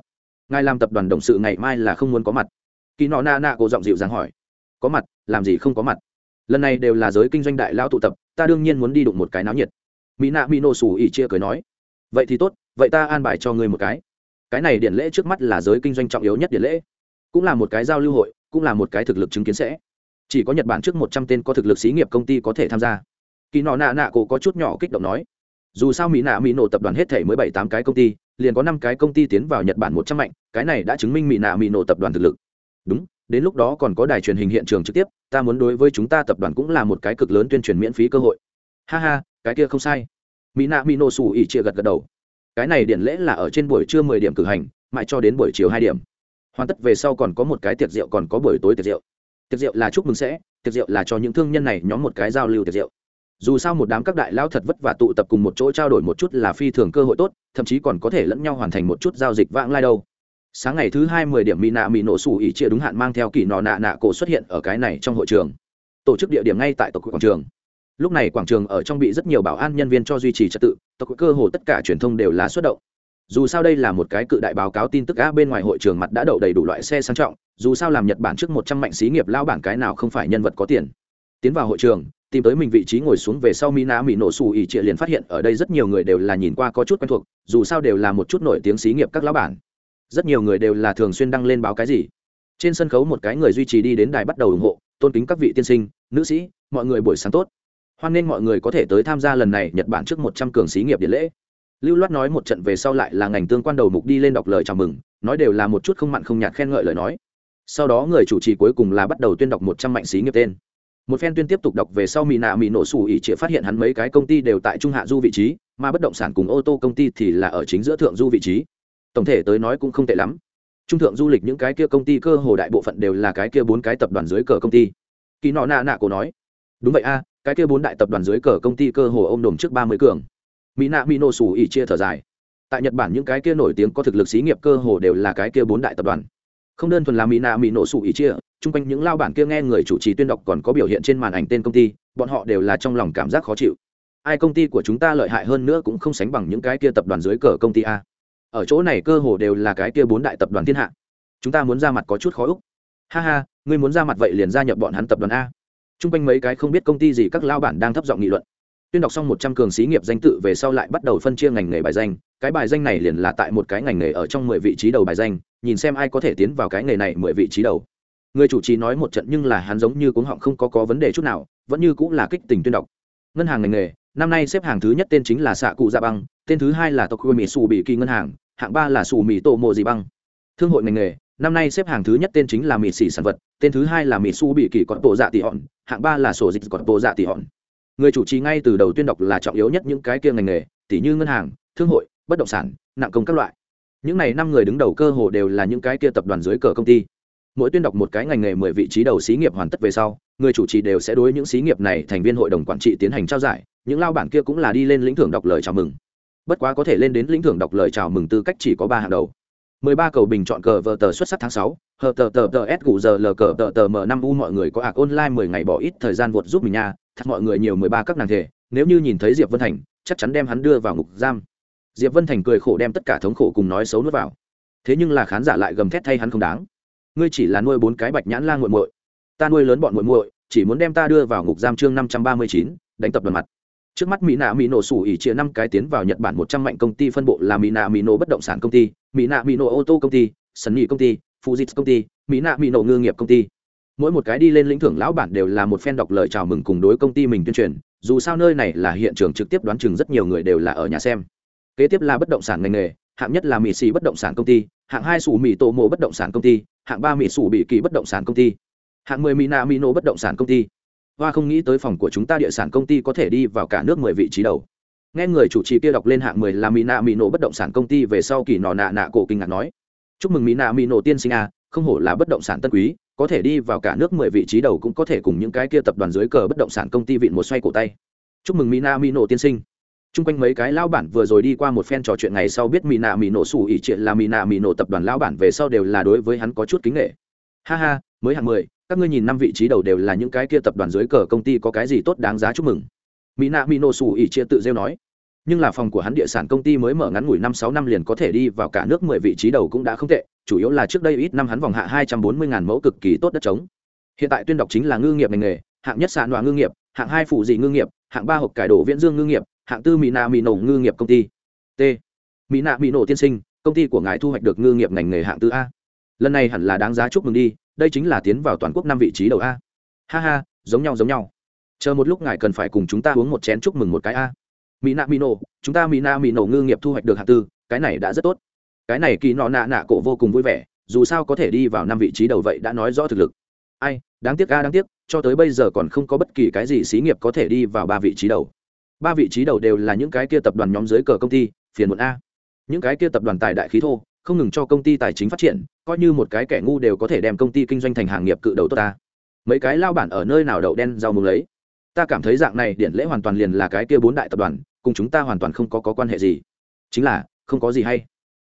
Speaker 1: ngài làm tập đoàn đồng sự ngày mai là không muốn có mặt kỳ nọ na nạ cổ giọng dịu dàng hỏi có mặt làm gì không có mặt lần này đều là giới kinh doanh đại lao tụ tập ta đương nhiên muốn đi đụng một cái náo nhiệt mỹ nạ mỹ nộ xù ỉ chia cười nói vậy thì tốt vậy ta an bài cho ngươi một cái cái này điện lễ trước mắt là giới kinh doanh trọng yếu nhất điện lễ cũng là một cái giao lưu hội cũng là một cái thực lực chứng kiến sẽ chỉ có nhật bản trước một trăm tên có thực lực xí nghiệp công ty có thể tham gia kỳ nọ nạ nạ cổ có chút nhỏ kích động nói dù sao mỹ nạ mỹ nổ tập đoàn hết thể mới bảy tám cái công ty, liền có năm cái công ty tiến vào nhật bản một trăm mạnh, cái này đã chứng minh mỹ nạ mỹ nổ tập đoàn thực lực. Đúng, đến lúc đó còn có đài truyền hình hiện trường trực tiếp, ta muốn đối với chúng ta tập đoàn cũng là một cái cực lớn tuyên truyền miễn phí cơ hội. Ha ha, cái kia không sai. Mỹ nạ mỹ nổ xù ỉ chia gật gật đầu. Cái này điện lễ là ở trên buổi trưa mười điểm cử hành, mãi cho đến buổi chiều hai điểm. Hoàn tất về sau còn có một cái tiệc rượu, còn có buổi tối tiệc rượu. Tiệc rượu là chúc mừng sẽ, tiệc rượu là cho những thương nhân này nhóm một cái giao lưu tiệc rượu dù sao một đám các đại lao thật vất vả tụ tập cùng một chỗ trao đổi một chút là phi thường cơ hội tốt, thậm chí còn có thể lẫn nhau hoàn thành một chút giao dịch vãng lai đâu. Sáng ngày thứ hai mười điểm mỹ nạ mỹ nổ xù ỉ chia đúng hạn mang theo kỳ nọ nạ nạ cổ xuất hiện ở cái này trong hội trường. Tổ chức địa điểm ngay tại tộc quảng trường. Lúc này quảng trường ở trong bị rất nhiều bảo an nhân viên cho duy trì trật tự, tộc cơ hồ tất cả truyền thông đều là xuất động. Dù sao đây là một cái cự đại báo cáo tin tức a bên ngoài hội trường mặt đã đậu đầy đủ loại xe sang trọng, dù sao làm nhật bản trước một trăm mạnh xí nghiệp lao bảng cái nào không phải nhân vật có tiền. Tiến vào hội trường tìm tới mình vị trí ngồi xuống về sau mina mỹ nổ xù ỉ trịa liền phát hiện ở đây rất nhiều người đều là nhìn qua có chút quen thuộc, dù sao đều là một chút nổi tiếng xí nghiệp các lão bản. Rất nhiều người đều là thường xuyên đăng lên báo cái gì. Trên sân khấu một cái người duy trì đi đến đài bắt đầu ủng hộ, tôn kính các vị tiên sinh, nữ sĩ, mọi người buổi sáng tốt. Hoan nghênh mọi người có thể tới tham gia lần này nhật bản trước một trăm cường xí nghiệp điện lễ. Lưu loát nói một trận về sau lại là ngành tương quan đầu mục đi lên đọc lời chào mừng, nói đều là một chút không mặn không nhạt khen ngợi lời nói. Sau đó người chủ trì cuối cùng là bắt đầu tuyên đọc một trăm mạnh xí nghiệp tên một phen tuyên tiếp tục đọc về sau mỹ nạ mỹ nổ sủ ỉ chỉ phát hiện hắn mấy cái công ty đều tại trung hạ du vị trí, mà bất động sản cùng ô tô công ty thì là ở chính giữa thượng du vị trí. Tổng thể tới nói cũng không tệ lắm. Trung thượng du lịch những cái kia công ty cơ hồ đại bộ phận đều là cái kia bốn cái tập đoàn dưới cờ công ty. Kỳ nọ nạ nạ cổ nói, đúng vậy a, cái kia bốn đại tập đoàn dưới cờ công ty cơ hồ ôm đồm trước ba mươi cường. Mỹ nạ mỹ nổ sủ ỉ chia thở dài, tại nhật bản những cái kia nổi tiếng có thực lực xí nghiệp cơ hồ đều là cái kia bốn đại tập đoàn. Không đơn thuần là mỹ nạ mỹ nổ sủ ỉ chia chung quanh những lao bản kia nghe người chủ trì tuyên đọc còn có biểu hiện trên màn ảnh tên công ty, bọn họ đều là trong lòng cảm giác khó chịu. Ai công ty của chúng ta lợi hại hơn nữa cũng không sánh bằng những cái kia tập đoàn dưới cờ công ty a. Ở chỗ này cơ hồ đều là cái kia bốn đại tập đoàn thiên hạ. Chúng ta muốn ra mặt có chút khó úc. Ha ha, ngươi muốn ra mặt vậy liền gia nhập bọn hắn tập đoàn a. Chung quanh mấy cái không biết công ty gì các lao bản đang thấp giọng nghị luận. Tuyên đọc xong một trăm cường xí nghiệp danh tự về sau lại bắt đầu phân chia ngành nghề bài danh. Cái bài danh này liền là tại một cái ngành nghề ở trong mười vị trí đầu bài danh. Nhìn xem ai có thể tiến vào cái nghề này mười vị trí đầu người chủ trì nói một trận nhưng là hắn giống như cuống họng không có có vấn đề chút nào, vẫn như cũng là kích tình tuyên đọc. Ngân hàng ngành nghề, năm nay xếp hàng thứ nhất tên chính là xạ cụ gia băng, tên thứ hai là tokyo mỹ xù bị kỳ ngân hàng, hạng ba là xù mỹ tổ mộ dị băng. Thương hội ngành nghề, năm nay xếp hàng thứ nhất tên chính là mỹ xỉ sản vật, tên thứ hai là mỹ su bị kỳ cọt bộ dạ tỷ hòn, hạng ba là sổ dịch cọt bộ dạ tỷ hòn. Người chủ trì ngay từ đầu tuyên đọc là trọng yếu nhất những cái kia ngành nghề tỷ như ngân hàng, thương hội, bất động sản, nặng công các loại. Những này năm người đứng đầu cơ hồ đều là những cái kia tập đoàn dưới cờ công ty mỗi tuyên đọc một cái ngành nghề mười vị trí đầu xí nghiệp hoàn tất về sau người chủ trì đều sẽ đối những xí nghiệp này thành viên hội đồng quản trị tiến hành trao giải những lao bản kia cũng là đi lên lĩnh thưởng đọc lời chào mừng bất quá có thể lên đến lĩnh thưởng đọc lời chào mừng tư cách chỉ có ba hàng đầu 13 cầu bình chọn cờ vờ tờ xuất sắc tháng 6, hờ tờ tờ tờ S gù giờ lờ cờ tờ tờ M5 U mọi người có ạc online 10 ngày bỏ ít thời gian vụt giúp mình nha, thật mọi người nhiều 13 các nàng thể, nếu như nhìn thấy Diệp Vân Thành, chắc chắn đem hắn đưa vào ngục giam. Diệp Vân Thành cười khổ đem tất cả thống khổ cùng nói xấu nuốt vào. Thế nhưng là khán giả lại gầm thét thay hắn không đáng. Ngươi chỉ là nuôi bốn cái bạch nhãn lang muội muội, ta nuôi lớn bọn muội muội, chỉ muốn đem ta đưa vào ngục giam chương 539, đánh tập đoàn mặt. Trước mắt mỹ nạ mỹ nổ sủ ỉ chia năm cái tiến vào nhật bản một trăm mạnh công ty phân bộ là mỹ nạ mỹ nổ bất động sản công ty mỹ nạ mỹ nổ ô tô công ty sân nghị công ty fujit công ty mỹ nạ mỹ nổ ngư nghiệp công ty. Mỗi một cái đi lên lĩnh thưởng lão bản đều là một phen đọc lời chào mừng cùng đối công ty mình tuyên truyền dù sao nơi này là hiện trường trực tiếp đoán chừng rất nhiều người đều là ở nhà xem. Kế tiếp là bất động sản ngành nghề hạng nhất là mỹ xì bất động sản công ty hạng hai sủ mỹ tổ mộ bất động sản công ty hạng ba mỹ sủ bị kỳ bất động sản công ty. Hạng mười mỹ nạ mỹ nổ bất động sản công ty. Hoa không nghĩ tới phòng của chúng ta địa sản công ty có thể đi vào cả nước mười vị trí đầu. Nghe người chủ trì kia đọc lên hạng mười là mỹ nạ mỹ nổ bất động sản công ty về sau kỳ nọ nạ nạ cổ kinh ngạc nói. Chúc mừng mỹ nạ mỹ nổ tiên sinh a không hổ là bất động sản tân quý, có thể đi vào cả nước mười vị trí đầu cũng có thể cùng những cái kia tập đoàn dưới cờ bất động sản công ty vịn một xoay cổ tay. Chúc mừng mỹ nạ mỹ nổ tiên sinh chung quanh mấy cái lao bản vừa rồi đi qua một phen trò chuyện ngày sau biết mỹ nạ mỹ nổ sủ ỉ triệt là mỹ nạ mỹ nổ tập đoàn lao bản về sau đều là đối với hắn có chút kính nghệ ha ha, mới hạng mười, các ngươi nhìn năm vị trí đầu đều là những cái kia tập đoàn dưới cờ công ty có cái gì tốt đáng giá chúc mừng. Mỹ nạ mỹ nổ sủ ỉ triệt tự rêu nói. Nhưng là phòng của hắn địa sản công ty mới mở ngắn ngủi năm sáu năm liền có thể đi vào cả nước mười vị trí đầu cũng đã không tệ, chủ yếu là trước đây ít năm hắn vòng hạ hai trăm bốn mươi ngàn mẫu cực kỳ tốt đất trống. Hiện tại tuyên đọc chính là ngư nghiệp ngành nghề, hạng nhất sản đoàn ngư nghiệp, hạng hai phụ dị ngư nghiệp, hạng ba hộp cải đổ viễn dương ngư nghiệp hạng tư mỹ nạ mỹ nổ ngư nghiệp công ty. T. Mỹ nạ mỹ nổ tiên sinh, công ty của ngài thu hoạch được ngư nghiệp ngành nghề hạng tư a. Lần này hẳn là đáng giá chúc mừng đi, đây chính là tiến vào toàn quốc năm vị trí đầu a. Ha ha, giống nhau giống nhau. Chờ một lúc ngài cần phải cùng chúng ta uống một chén chúc mừng một cái a. Mỹ nạ mỹ nổ chúng ta mỹ nạ mỹ nổ ngư nghiệp thu hoạch được hạng tư, cái này đã rất tốt. Cái này kỳ nọ nạ nạ cổ vô cùng vui vẻ, dù sao có thể đi vào năm vị trí đầu vậy đã nói rõ thực lực. Ai, đáng tiếc a, đáng tiếc, cho tới bây giờ còn không có bất kỳ cái gì xí nghiệp có thể đi vào ba vị trí đầu ba vị trí đầu đều là những cái kia tập đoàn nhóm dưới cờ công ty phiền muộn a. Những cái kia tập đoàn tài đại khí thô không ngừng cho công ty tài chính phát triển coi như một cái kẻ ngu đều có thể đem công ty kinh doanh thành hàng nghiệp cự đầu tốt ta. Mấy cái lao bản ở nơi nào đậu đen rau mùng lấy? Ta cảm thấy dạng này điện lễ hoàn toàn liền là cái kia bốn đại tập đoàn cùng chúng ta hoàn toàn không có, có quan hệ gì. Chính là không có gì hay.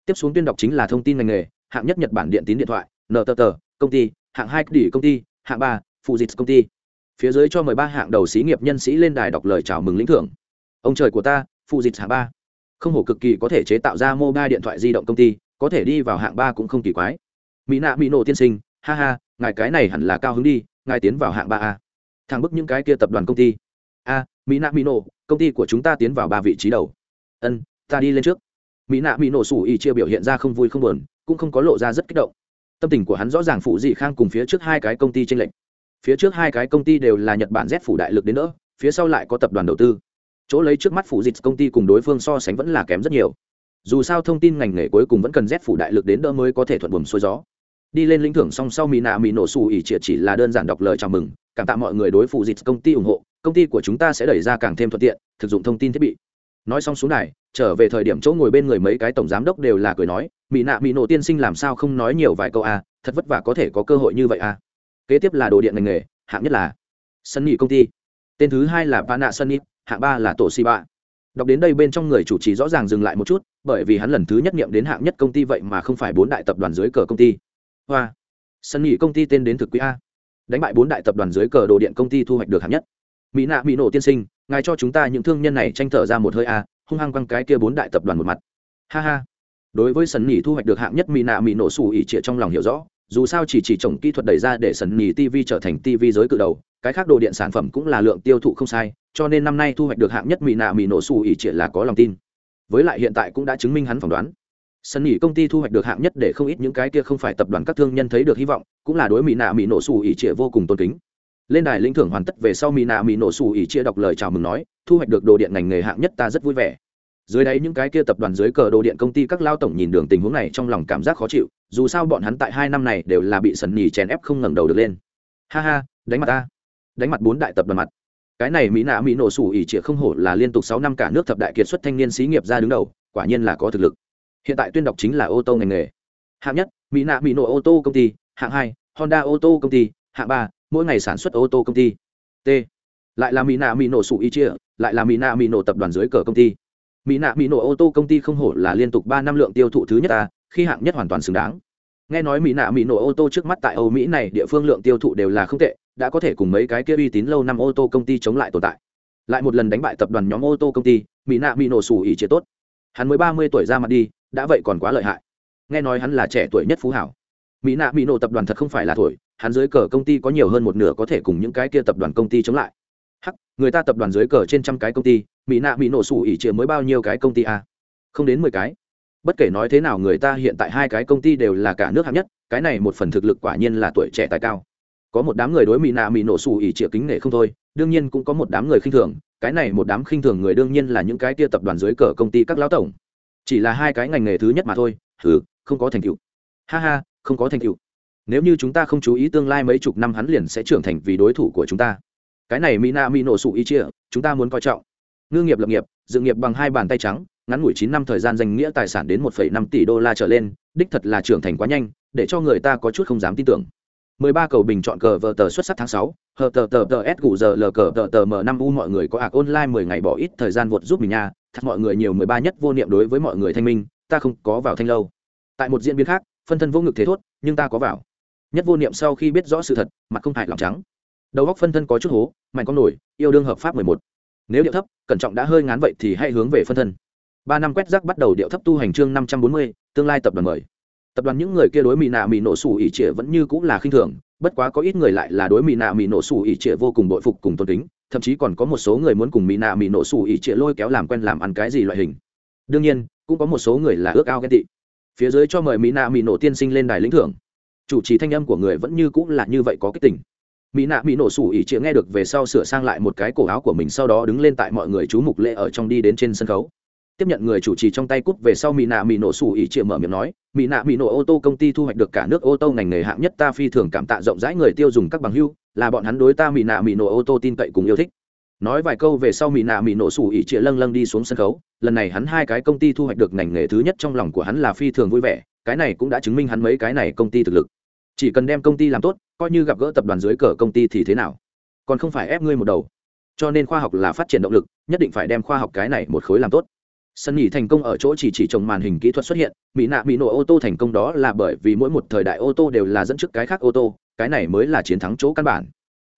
Speaker 1: Tiếp xuống tuyên đọc chính là thông tin ngành nghề hạng nhất nhật bản điện tín điện thoại nợ tờ tờ công ty hạng hai đỉ công ty hạng ba phụ dịch công ty. Phía dưới cho mười ba hạng đầu xí nghiệp nhân sĩ lên đài đọc lời chào mừng lĩnh thưởng ông trời của ta phụ dịch hạng ba. Không hổ cực kỳ có thể chế tạo ra mobile điện thoại di động công ty, có thể đi vào hạng ba cũng không kỳ quái. Mỹ nạ mỹ nổ tiên sinh, ha ha, ngài cái này hẳn là cao hứng đi, ngài tiến vào hạng ba a. Thẳng bức những cái kia tập đoàn công ty. A, mỹ nạ mỹ nổ, công ty của chúng ta tiến vào ba vị trí đầu. Ân, ta đi lên trước. Mỹ nạ mỹ nổ sủ ỉ chia biểu hiện ra không vui không buồn, cũng không có lộ ra rất kích động. Tâm tình của hắn rõ ràng phụ dị khang cùng phía trước hai cái công ty tranh lệch. Phía trước hai cái công ty đều là nhật bản z phủ đại lực đến nữa phía sau lại có tập đoàn đầu tư chỗ lấy trước mắt phụ dịch công ty cùng đối phương so sánh vẫn là kém rất nhiều. Dù sao thông tin ngành nghề cuối cùng vẫn cần rét phủ đại lực đến đỡ mới có thể thuận buồm xuôi gió. Đi lên lĩnh thưởng song sau mỹ nạ mỹ nổ xù ỉ chỉ, chỉ là đơn giản đọc lời chào mừng cảm tạ mọi người đối phụ dịch công ty ủng hộ công ty của chúng ta sẽ đẩy ra càng thêm thuận tiện thực dụng thông tin thiết bị. Nói xong xuống này trở về thời điểm chỗ ngồi bên người mấy cái tổng giám đốc đều là cười nói mỹ nạ mỹ nổ tiên sinh làm sao không nói nhiều vài câu a à, thật vất vả có thể có cơ hội như vậy a à. kế tiếp là đồ điện ngành nghề hạng nhất là sân nghỉ công ty. Tên thứ hai là ba nạ sân nghỉ hạng ba là tổ si ba đọc đến đây bên trong người chủ trì rõ ràng dừng lại một chút, bởi vì hắn lần thứ nhất nghiệm đến hạng nhất công ty vậy mà không phải bốn đại tập đoàn dưới cờ công ty. Hoa. Sân nghỉ công ty tên đến thực quý a. Đánh bại bốn đại tập đoàn dưới cờ đồ điện công ty thu hoạch được hạng nhất. Mỹ nạ, mỹ nổ tiên sinh, ngài cho chúng ta những thương nhân này tranh thở ra một hơi a, hung hăng quăng cái kia bốn đại tập đoàn một mặt. Ha ha. Đối với sân nghỉ thu hoạch được hạng nhất, mỹ nạ, mỹ nổ xù ỉ trịa trong lòng hiểu rõ, dù sao chỉ chỉ trồng kỹ thuật đẩy ra để sân nghỉ tv trở thành tv giới cự đầu, cái khác đồ điện sản phẩm cũng là lượng tiêu thụ không sai cho nên năm nay thu hoạch được hạng nhất mỹ nạ mỹ nổ xù ỉ triệt là có lòng tin. Với lại hiện tại cũng đã chứng minh hắn phỏng đoán. Sân nghỉ công ty thu hoạch được hạng nhất để không ít những cái kia không phải tập đoàn các thương nhân thấy được hy vọng, cũng là đối mỹ nạ mỹ nổ xù ỉ triệt vô cùng tôn kính. Lên đài lĩnh thưởng hoàn tất về sau mỹ nạ mỹ nổ xù ỉ triệt đọc lời chào mừng nói, thu hoạch được đồ điện ngành nghề hạng nhất ta rất vui vẻ. Dưới đấy những cái kia tập đoàn dưới cờ đồ điện công ty các lao tổng nhìn đường tình huống này trong lòng cảm giác khó chịu, dù sao bọn hắn tại hai năm này đều là bị sần nhì chèn ép không ngẩng đầu được lên. Ha ha, đánh mặt ta. Đánh mặt bốn đại tập đoàn mặt cái này mỹ nạ mỹ nổ sủ ỉ trịa không hổ là liên tục sáu năm cả nước thập đại kiệt xuất thanh niên xí nghiệp ra đứng đầu, quả nhiên là có thực lực. Hiện tại tuyên đọc chính là ô tô ngành nghề. Hạng nhất, mỹ nạ mỹ nổ ô tô công ty. Hạng hai, honda ô tô công ty. Hạng ba, mỗi ngày sản xuất ô tô công ty. T, lại là mỹ nạ mỹ nổ sủ ỉ trịa lại là mỹ nạ mỹ nổ tập đoàn dưới cờ công ty. Mỹ nạ mỹ nổ ô tô công ty không hổ là liên tục ba năm lượng tiêu thụ thứ nhất ta, khi hạng nhất hoàn toàn xứng đáng. Nghe nói mỹ nạ mỹ nổ ô tô trước mắt tại âu mỹ này địa phương lượng tiêu thụ đều là không tệ đã có thể cùng mấy cái kia uy tín lâu năm ô tô công ty chống lại tồn tại. Lại một lần đánh bại tập đoàn nhóm ô tô công ty, mỹ nạ mỹ nổ xù ỉ chế tốt. Hắn mới ba mươi tuổi ra mặt đi, đã vậy còn quá lợi hại. Nghe nói hắn là trẻ tuổi nhất phú hảo. Mỹ nạ mỹ nổ tập đoàn thật không phải là tuổi hắn dưới cờ công ty có nhiều hơn một nửa có thể cùng những cái kia tập đoàn công ty chống lại. Hắc, người ta tập đoàn dưới cờ trên trăm cái công ty, mỹ nạ mỹ nổ xù ỉ chia mới bao nhiêu cái công ty a à? không đến mười cái. Bất kể nói thế nào người ta hiện tại hai cái công ty đều là cả nước hạng nhất, cái này một phần thực lực quả nhiên là tuổi trẻ tài cao có một đám người đối mỹ nạ mỹ nổ xù ỉ trịa kính nể không thôi, đương nhiên cũng có một đám người khinh thường, cái này một đám khinh thường người đương nhiên là những cái tia tập đoàn dưới cờ công ty các lão tổng. Chỉ là hai cái ngành nghề thứ nhất mà thôi thử không có thành tựu. Ha ha, không có thành tựu. Nếu như chúng ta không chú ý tương lai mấy chục năm hắn liền sẽ trưởng thành vì đối thủ của chúng ta. Cái này mỹ nạ mỹ nổ sụ ỉ chia chúng ta muốn coi trọng. Ngư nghiệp lập nghiệp dự nghiệp bằng hai bàn tay trắng, ngắn ngủi chín năm thời gian danh nghĩa tài sản đến một năm tỷ đô la trở lên, đích thật là trưởng thành quá nhanh, để cho người ta có chút không dám tin tưởng. 13 cầu bình chọn cờ vờ tờ xuất sắc tháng 6, hờ tờ tờ tờ S gù giờ lờ cờ tờ tờ M5U mọi người có ạc online 10 ngày bỏ ít thời gian vượt giúp mình nha, thật mọi người nhiều mười ba nhất vô niệm đối với mọi người thanh minh ta không có vào thanh lâu. Tại một diễn biến khác phân thân vô ngực thế thốt nhưng ta có vào. Nhất vô niệm sau khi biết rõ sự thật mặt không hại lòng trắng. Đầu góc phân thân có chút hố mảnh con nổi yêu đương hợp pháp mười một. Nếu điệu thấp cẩn trọng đã hơi ngán vậy thì hãy hướng về phân thân. Ba năm quét rác bắt đầu điệu thấp tu hành chương năm trăm bốn mươi tương lai tập đoàn mời tập đoàn những người kia đối mỹ nạ mỹ nổ sủ ỉ trịa vẫn như cũng là khinh thường, bất quá có ít người lại là đối mỹ nạ mỹ nổ sủ ỉ trịa vô cùng bội phục cùng tôn kính, thậm chí còn có một số người muốn cùng mỹ nạ mỹ nổ sủ ỉ trịa lôi kéo làm quen làm ăn cái gì loại hình. Đương nhiên, cũng có một số người là ước ao ghen tị. Phía dưới cho mời mỹ nạ mỹ nổ tiên sinh lên đài lĩnh thưởng. Chủ trì thanh âm của người vẫn như cũng là như vậy có cái tình. Mỹ nạ mỹ nổ sủ ỉ trịa nghe được về sau sửa sang lại một cái cổ áo của mình sau đó đứng lên tại mọi người chú mục lễ ở trong đi đến trên sân khấu tiếp nhận người chủ trì trong tay cúp về sau mỹ nạ mỹ nổ sủ ỉ chịa mở miệng nói mỹ nạ mỹ nổ ô tô công ty thu hoạch được cả nước ô tô ngành nghề hạng nhất ta phi thường cảm tạ rộng rãi người tiêu dùng các bằng hưu, là bọn hắn đối ta mỹ nạ mỹ nổ ô tô tin cậy cùng yêu thích. Nói vài câu về sau mỹ nạ mỹ nổ sủ ỉ chịa lâng lâng đi xuống sân khấu, lần này hắn hai cái công ty thu hoạch được ngành nghề thứ nhất trong lòng của hắn là phi thường vui vẻ, cái này cũng đã chứng minh hắn mấy cái này công ty thực lực. Chỉ cần đem công ty làm tốt, coi như gặp gỡ tập đoàn dưới cờ công ty thì thế nào? Còn không phải ép ngươi một đầu. Cho nên khoa học là phát triển động lực, nhất định phải đem khoa học cái này một khối làm tốt sân nhì thành công ở chỗ chỉ chỉ trồng màn hình kỹ thuật xuất hiện, mỹ nạ mỹ nổ ô tô thành công đó là bởi vì mỗi một thời đại ô tô đều là dẫn trước cái khác ô tô, cái này mới là chiến thắng chỗ căn bản.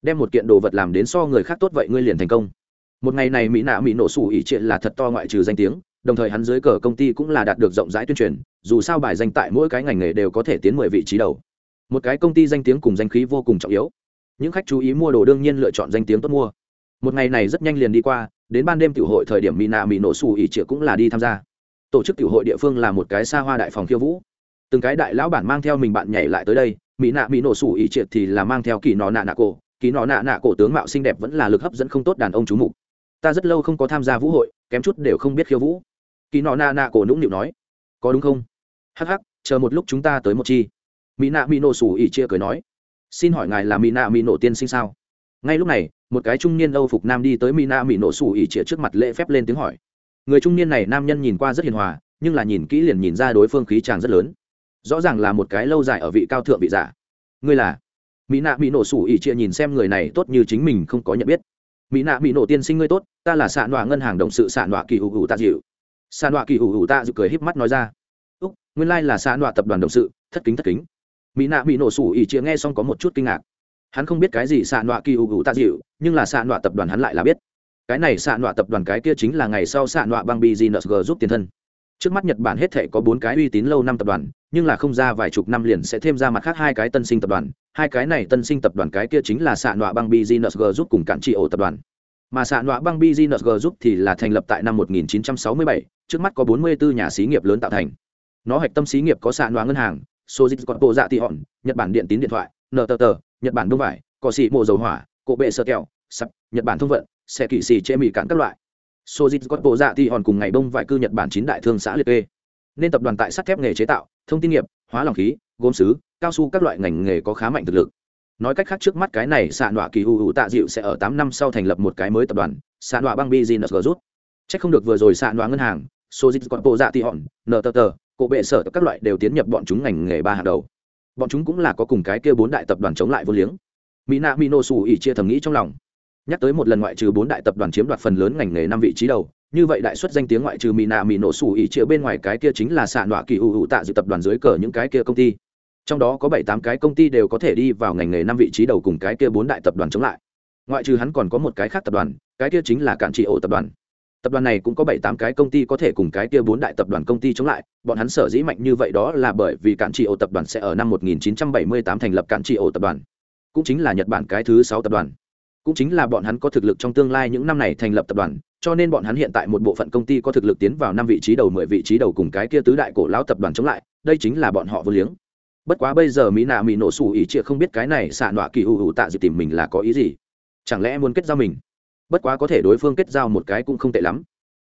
Speaker 1: Đem một kiện đồ vật làm đến so người khác tốt vậy ngươi liền thành công. Một ngày này mỹ nạ mỹ nổ sủ ỉ chuyện là thật to ngoại trừ danh tiếng, đồng thời hắn dưới cờ công ty cũng là đạt được rộng rãi tuyên truyền, dù sao bài danh tại mỗi cái ngành nghề đều có thể tiến mười vị trí đầu. Một cái công ty danh tiếng cùng danh khí vô cùng trọng yếu. Những khách chú ý mua đồ đương nhiên lựa chọn danh tiếng tốt mua. Một ngày này rất nhanh liền đi qua đến ban đêm tiểu hội thời điểm Mina Mino mỹ nổ xù ỉ trịa cũng là đi tham gia. Tổ chức tiểu hội địa phương là một cái xa hoa đại phòng khiêu vũ. Từng cái đại lão bản mang theo mình bạn nhảy lại tới đây mỹ nạ mỹ nổ sủ ỉ triệt thì là mang theo kỳ nọ nạ nạ cổ kỳ nọ nạ nạ cổ tướng mạo xinh đẹp vẫn là lực hấp dẫn không tốt đàn ông chú mục. Ta rất lâu không có tham gia vũ hội, kém chút đều không biết khiêu vũ. Kỳ nọ nạ nạ cổ nũng nịu nói. Có đúng không? Hắc hắc, chờ một lúc chúng ta tới một chi. Mỹ nạ mỹ nổ sủ ỉ chia cười nói. Xin hỏi ngài là mỹ nạ mỹ nổ tiên sinh sao? Ngay lúc này một cái trung niên âu phục nam đi tới mỹ nạ mỹ nổ xù ỉ chĩa trước mặt lễ phép lên tiếng hỏi. Người trung niên này nam nhân nhìn qua rất hiền hòa, nhưng là nhìn kỹ liền nhìn ra đối phương khí tràng rất lớn. Rõ ràng là một cái lâu dài ở vị cao thượng vị giả. Ngươi là? Mỹ nạ mỹ nổ sủ ỉ chia nhìn xem người này tốt như chính mình không có nhận biết. Mỹ nạ mỹ nổ tiên sinh ngươi tốt, ta là xạ nọa ngân hàng động sự xạ nọa kỳ hữu hữu ta dịu. Xạ nọa kỳ hữu hữu ta dịu cười híp mắt nói ra. Úc, nguyên lai là xạ nọa tập đoàn động sự, thất kính thất kính. Mỹ nạ mỹ nổ sủ ỉ chia nghe xong có một chút kinh ngạc hắn không biết cái gì xạ nọa kỳ hữu hữu tạ dịu nhưng là xạ nọa tập đoàn hắn lại là biết. Cái này xạ nọa tập đoàn cái kia chính là ngày sau xạ nọa băng bgnsg giúp tiền thân. Trước mắt nhật bản hết thể có bốn cái uy tín lâu năm tập đoàn nhưng là không ra vài chục năm liền sẽ thêm ra mặt khác hai cái tân sinh tập đoàn. Hai cái này tân sinh tập đoàn cái kia chính là xạ nọa băng bgnsg giúp cùng cản trị ổ tập đoàn. Mà xạ nọa băng bgnsg giúp thì là thành lập tại năm 1967, trước mắt có 44 nhà xí nghiệp lớn tạo thành. Nó hạch tâm xí nghiệp có xạ nọa ngân hàng sojit còn bộ dạ tị hòn nhật bản điện tín điện thoại ntt nhật bản đông vải cỏ xị mộ dầu hỏa, cộ bệ sơ kẹo, sập, nhật bản thông vận, xe kỵ xì chế mì cạn các loại. Sojit có bộ dạ thì hòn cùng ngày đông vải cư nhật bản chín đại thương xã liệt kê. Nên tập đoàn tại sắt thép nghề chế tạo, thông tin nghiệp, hóa lỏng khí, gốm xứ cao su các loại ngành nghề có khá mạnh thực lực. Nói cách khác trước mắt cái này xạ nọa kỳ hữu hữu tạ dịu sẽ ở tám năm sau thành lập một cái mới tập đoàn, xạ nọa băng business rút c h ắ c không được vừa rồi xạ nọa ngân hàng sojit có bộ dạ thì hòn ntt cộ bệ sở các loại đều tiến nhập bọn chúng ngành nghề ba hàng đầu bọn chúng cũng là có cùng cái kia bốn đại tập đoàn chống lại vô liếng. Mỹ nạ mỹ nô xù ỉ chia thầm nghĩ trong lòng. Nhắc tới một lần ngoại trừ bốn đại tập đoàn chiếm đoạt phần lớn ngành nghề năm vị trí đầu, như vậy đại xuất danh tiếng ngoại trừ mỹ nạ mỹ nổ xù ỉ chia bên ngoài cái kia chính là xạ nọa kỳ ủ ủ tạ dự tập đoàn dưới cờ những cái kia công ty. Trong đó có bảy tám cái công ty đều có thể đi vào ngành nghề năm vị trí đầu cùng cái kia bốn đại tập đoàn chống lại. Ngoại trừ hắn còn có một cái khác tập đoàn, cái kia chính là cản trị ổ tập đoàn tập đoàn này cũng có bảy tám cái công ty có thể cùng cái kia bốn đại tập đoàn công ty chống lại, bọn hắn sở dĩ mạnh như vậy đó là bởi vì cản trị ổ tập đoàn sẽ ở năm 1978 thành lập cản trị ổ tập đoàn. Cũng chính là nhật bản cái thứ sáu tập đoàn. Cũng chính là bọn hắn có thực lực trong tương lai những năm này thành lập tập đoàn, cho nên bọn hắn hiện tại một bộ phận công ty có thực lực tiến vào năm vị trí đầu, mười vị trí đầu cùng cái kia tứ đại cổ lão tập đoàn chống lại, đây chính là bọn họ vô liếng. Bất quá bây giờ mỹ nạ mỹ nổ xù ý chịa không biết cái này xạ nọa kỳ hù hù tạ dịp tìm mình là có ý gì? Chẳng lẽ muốn kết giao mình? Bất quá có thể đối phương kết giao một cái cũng không tệ lắm.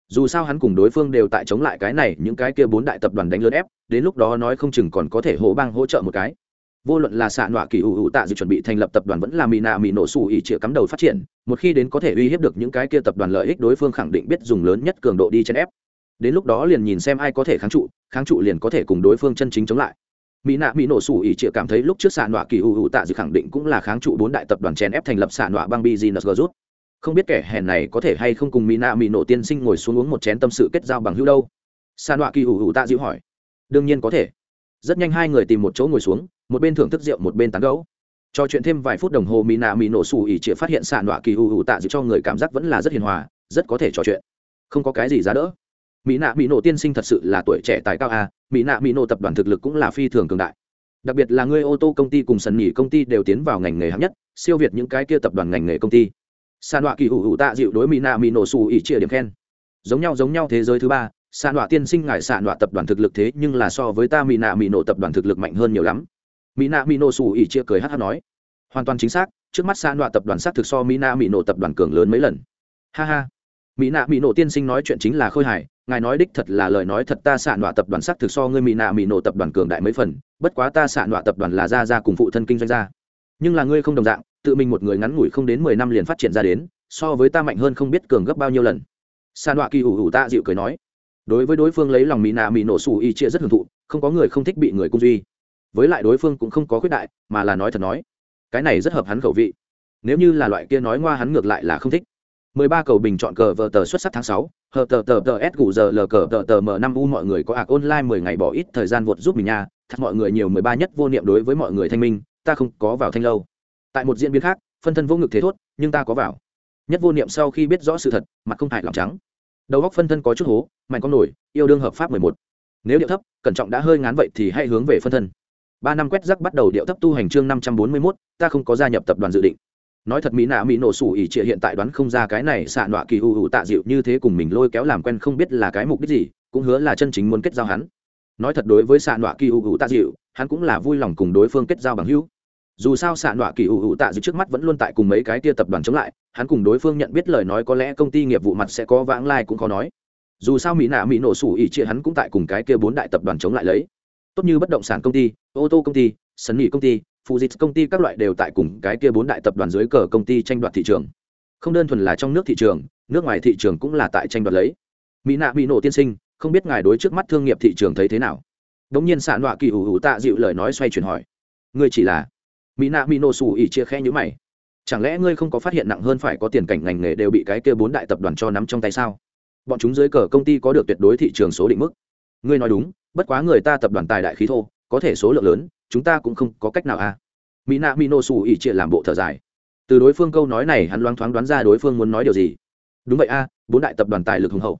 Speaker 1: Dù sao hắn cùng đối phương đều tại chống lại cái này, những cái kia bốn đại tập đoàn đánh lớn ép, đến lúc đó nói không chừng còn có thể hỗ bang hỗ trợ một cái. Vô luận là xạ nọa kỳ ủ ủ tạ dự chuẩn bị thành lập tập đoàn vẫn là mỹ nạ mỹ nổ xù ỉ chĩa cắm đầu phát triển, một khi đến có thể uy hiếp được những cái kia tập đoàn lợi ích đối phương khẳng định biết dùng lớn nhất cường độ đi chèn ép. Đến lúc đó liền nhìn xem ai có thể kháng trụ kháng trụ liền có thể cùng đối phương chân chính chống lại. Mỹ nạ mỹ nổ sủ ỉ chĩa cảm thấy lúc trước xạ nọa kỳ ưu ưu tạ dự khẳng định cũng là kháng trụ bốn đại tập đoàn chèn ép thành lập xạ nọa băng bi g rút không biết kẻ hèn này có thể hay không cùng mỹ nạ mỹ nổ tiên sinh ngồi xuống uống một chén tâm sự kết giao bằng hữu đâu? San đọa kỳ Hủ Hủ tạ dịu hỏi. Đương nhiên có thể. Rất nhanh hai người tìm một chỗ ngồi xuống, một bên thưởng thức rượu, một bên tán gấu trò chuyện thêm vài phút đồng hồ mỹ nạ mỹ nổ xù ỉ chĩa phát hiện sàn đọa kỳ Hủ Hủ tạ dịu cho người cảm giác vẫn là rất hiền hòa, rất có thể trò chuyện. Không có cái gì giá đỡ. Mỹ nạ mỹ nổ tiên sinh thật sự là tuổi trẻ tài cao a mỹ nạ mỹ nổ tập đoàn thực lực cũng là phi thường cường đại. Đặc biệt là người ô tô công ty cùng sần nghỉ công ty đều tiến vào ngành nghề hạng nhất, siêu việt những cái kia tập đoàn ngành nghề công ty sàn đọa kỳ ủ ủ tạ dịu đối mỹ nạ mỹ nổ xù ỉ chia điểm khen. Giống nhau giống nhau thế giới thứ ba sàn đọa tiên sinh ngài sàn đọa tập đoàn thực lực thế nhưng là so với ta mỹ nạ mỹ nổ tập đoàn thực lực mạnh hơn nhiều lắm. Mỹ nạ mỹ nổ xù ỉ chia cười hát hát nói. Hoàn toàn chính xác, trước mắt sàn đọa tập đoàn xác thực so mỹ nạ mỹ nổ tập đoàn cường lớn mấy lần. Ha ha. Mỹ nạ mỹ nổ tiên sinh nói chuyện chính là khôi hài, ngài nói đích thật là lời nói thật ta xạ nọa tập đoàn sắc thực so ngươi mỹ nạ mỹ nổ tập đoàn cường đại mấy phần, bất quá ta xạ nọa tập đoàn là ra ra cùng phụ thân kinh doanh ra nhưng là ngươi không đồng dạng tự mình một người ngắn ngủi không đến mười năm liền phát triển ra đến so với ta mạnh hơn không biết cường gấp bao nhiêu lần. San Đoạ kỳ ủ ủ ta dịu cười nói. Đối với đối phương lấy lòng mỹ nạ mỹ nổ xù y chia rất hưởng thụ không có người không thích bị người cung duy. Với lại đối phương cũng không có khuyết đại mà là nói thật nói. Cái này rất hợp hắn khẩu vị. Nếu như là loại kia nói ngoa hắn ngược lại là không thích. 13 cầu bình chọn cờ vờ tờ xuất sắc tháng 6, hờ tờ tờ tờ S gù giờ lờ cờ tờ tờ M5 U mọi người có ạc online 10 ngày bỏ ít thời gian vượt giúp mình nha, thật mọi người nhiều 13 nhất vô niệm đối với mọi người thanh minh, ta không có vào thanh lâu. Tại một diễn biến khác, phân thân vô ngực thế thốt, nhưng ta có vào. Nhất vô niệm sau khi biết rõ sự thật, mặt không hại lòng trắng. Đầu góc phân thân có chút hố, mạnh con nổi, yêu đương hợp pháp 11. Nếu điệu thấp, cẩn trọng đã hơi ngán vậy thì hãy hướng về phân thân. ba năm quét rắc bắt đầu điệu thấp tu hành chương 541, ta không có gia nhập tập đoàn dự định nói thật mỹ nạ mỹ nổ sủ ỉ trịa hiện tại đoán không ra cái này xạ nọa kỳ hù hù tạ dịu như thế cùng mình lôi kéo làm quen không biết là cái mục đích gì cũng hứa là chân chính muốn kết giao hắn nói thật đối với xạ nọa kỳ hù hù tạ dịu hắn cũng là vui lòng cùng đối phương kết giao bằng hữu dù sao xạ nọa kỳ hù hù tạ dịu trước mắt vẫn luôn tại cùng mấy cái tia tập đoàn chống lại, hắn cùng đối phương nhận biết lời nói có lẽ công ty nghiệp vụ mặt sẽ có vãng lai cũng khó nói. Dù sao mỹ nạ mỹ nổ sủ ỉ chia hắn cũng tại cùng cái kia bốn đại tập đoàn chống lại lấy. Tốt như bất động sản công ty, ô tô công ty sân nghỉ công ty phụ dịch công ty các loại đều tại cùng cái kia bốn đại tập đoàn dưới cờ công ty tranh đoạt thị trường. Không đơn thuần là trong nước thị trường, nước ngoài thị trường cũng là tại tranh đoạt lấy. Mỹ nạ bị nổ tiên sinh, không biết ngài đối trước mắt thương nghiệp thị trường thấy thế nào? Đ ỗ n g nhiên xạ nọa kỳ ủ ủ tạ dịu lời nói xoay chuyển hỏi. Ngươi chỉ là mỹ nạ mỹ nổ xù ỉ chia khe nhữ mày. Chẳng lẽ ngươi không có phát hiện nặng hơn phải có tiền cảnh ngành nghề đều bị cái kia bốn đại tập đoàn cho nắm trong tay sao? Bọn chúng dưới cờ công ty có được tuyệt đối thị trường số định mức. Ngươi nói đúng, bất quá người ta tập đoàn tài đại khí thô, có thể số lượng lớn, chúng ta cũng không có cách nào à? Mỹ nạ mỹ nổ xù ỉ chia làm bộ thở dài. Từ đối phương câu nói này hắn loáng thoáng đoán ra đối phương muốn nói điều gì. Đúng vậy a bốn đại tập đoàn tài lực hùng hậu.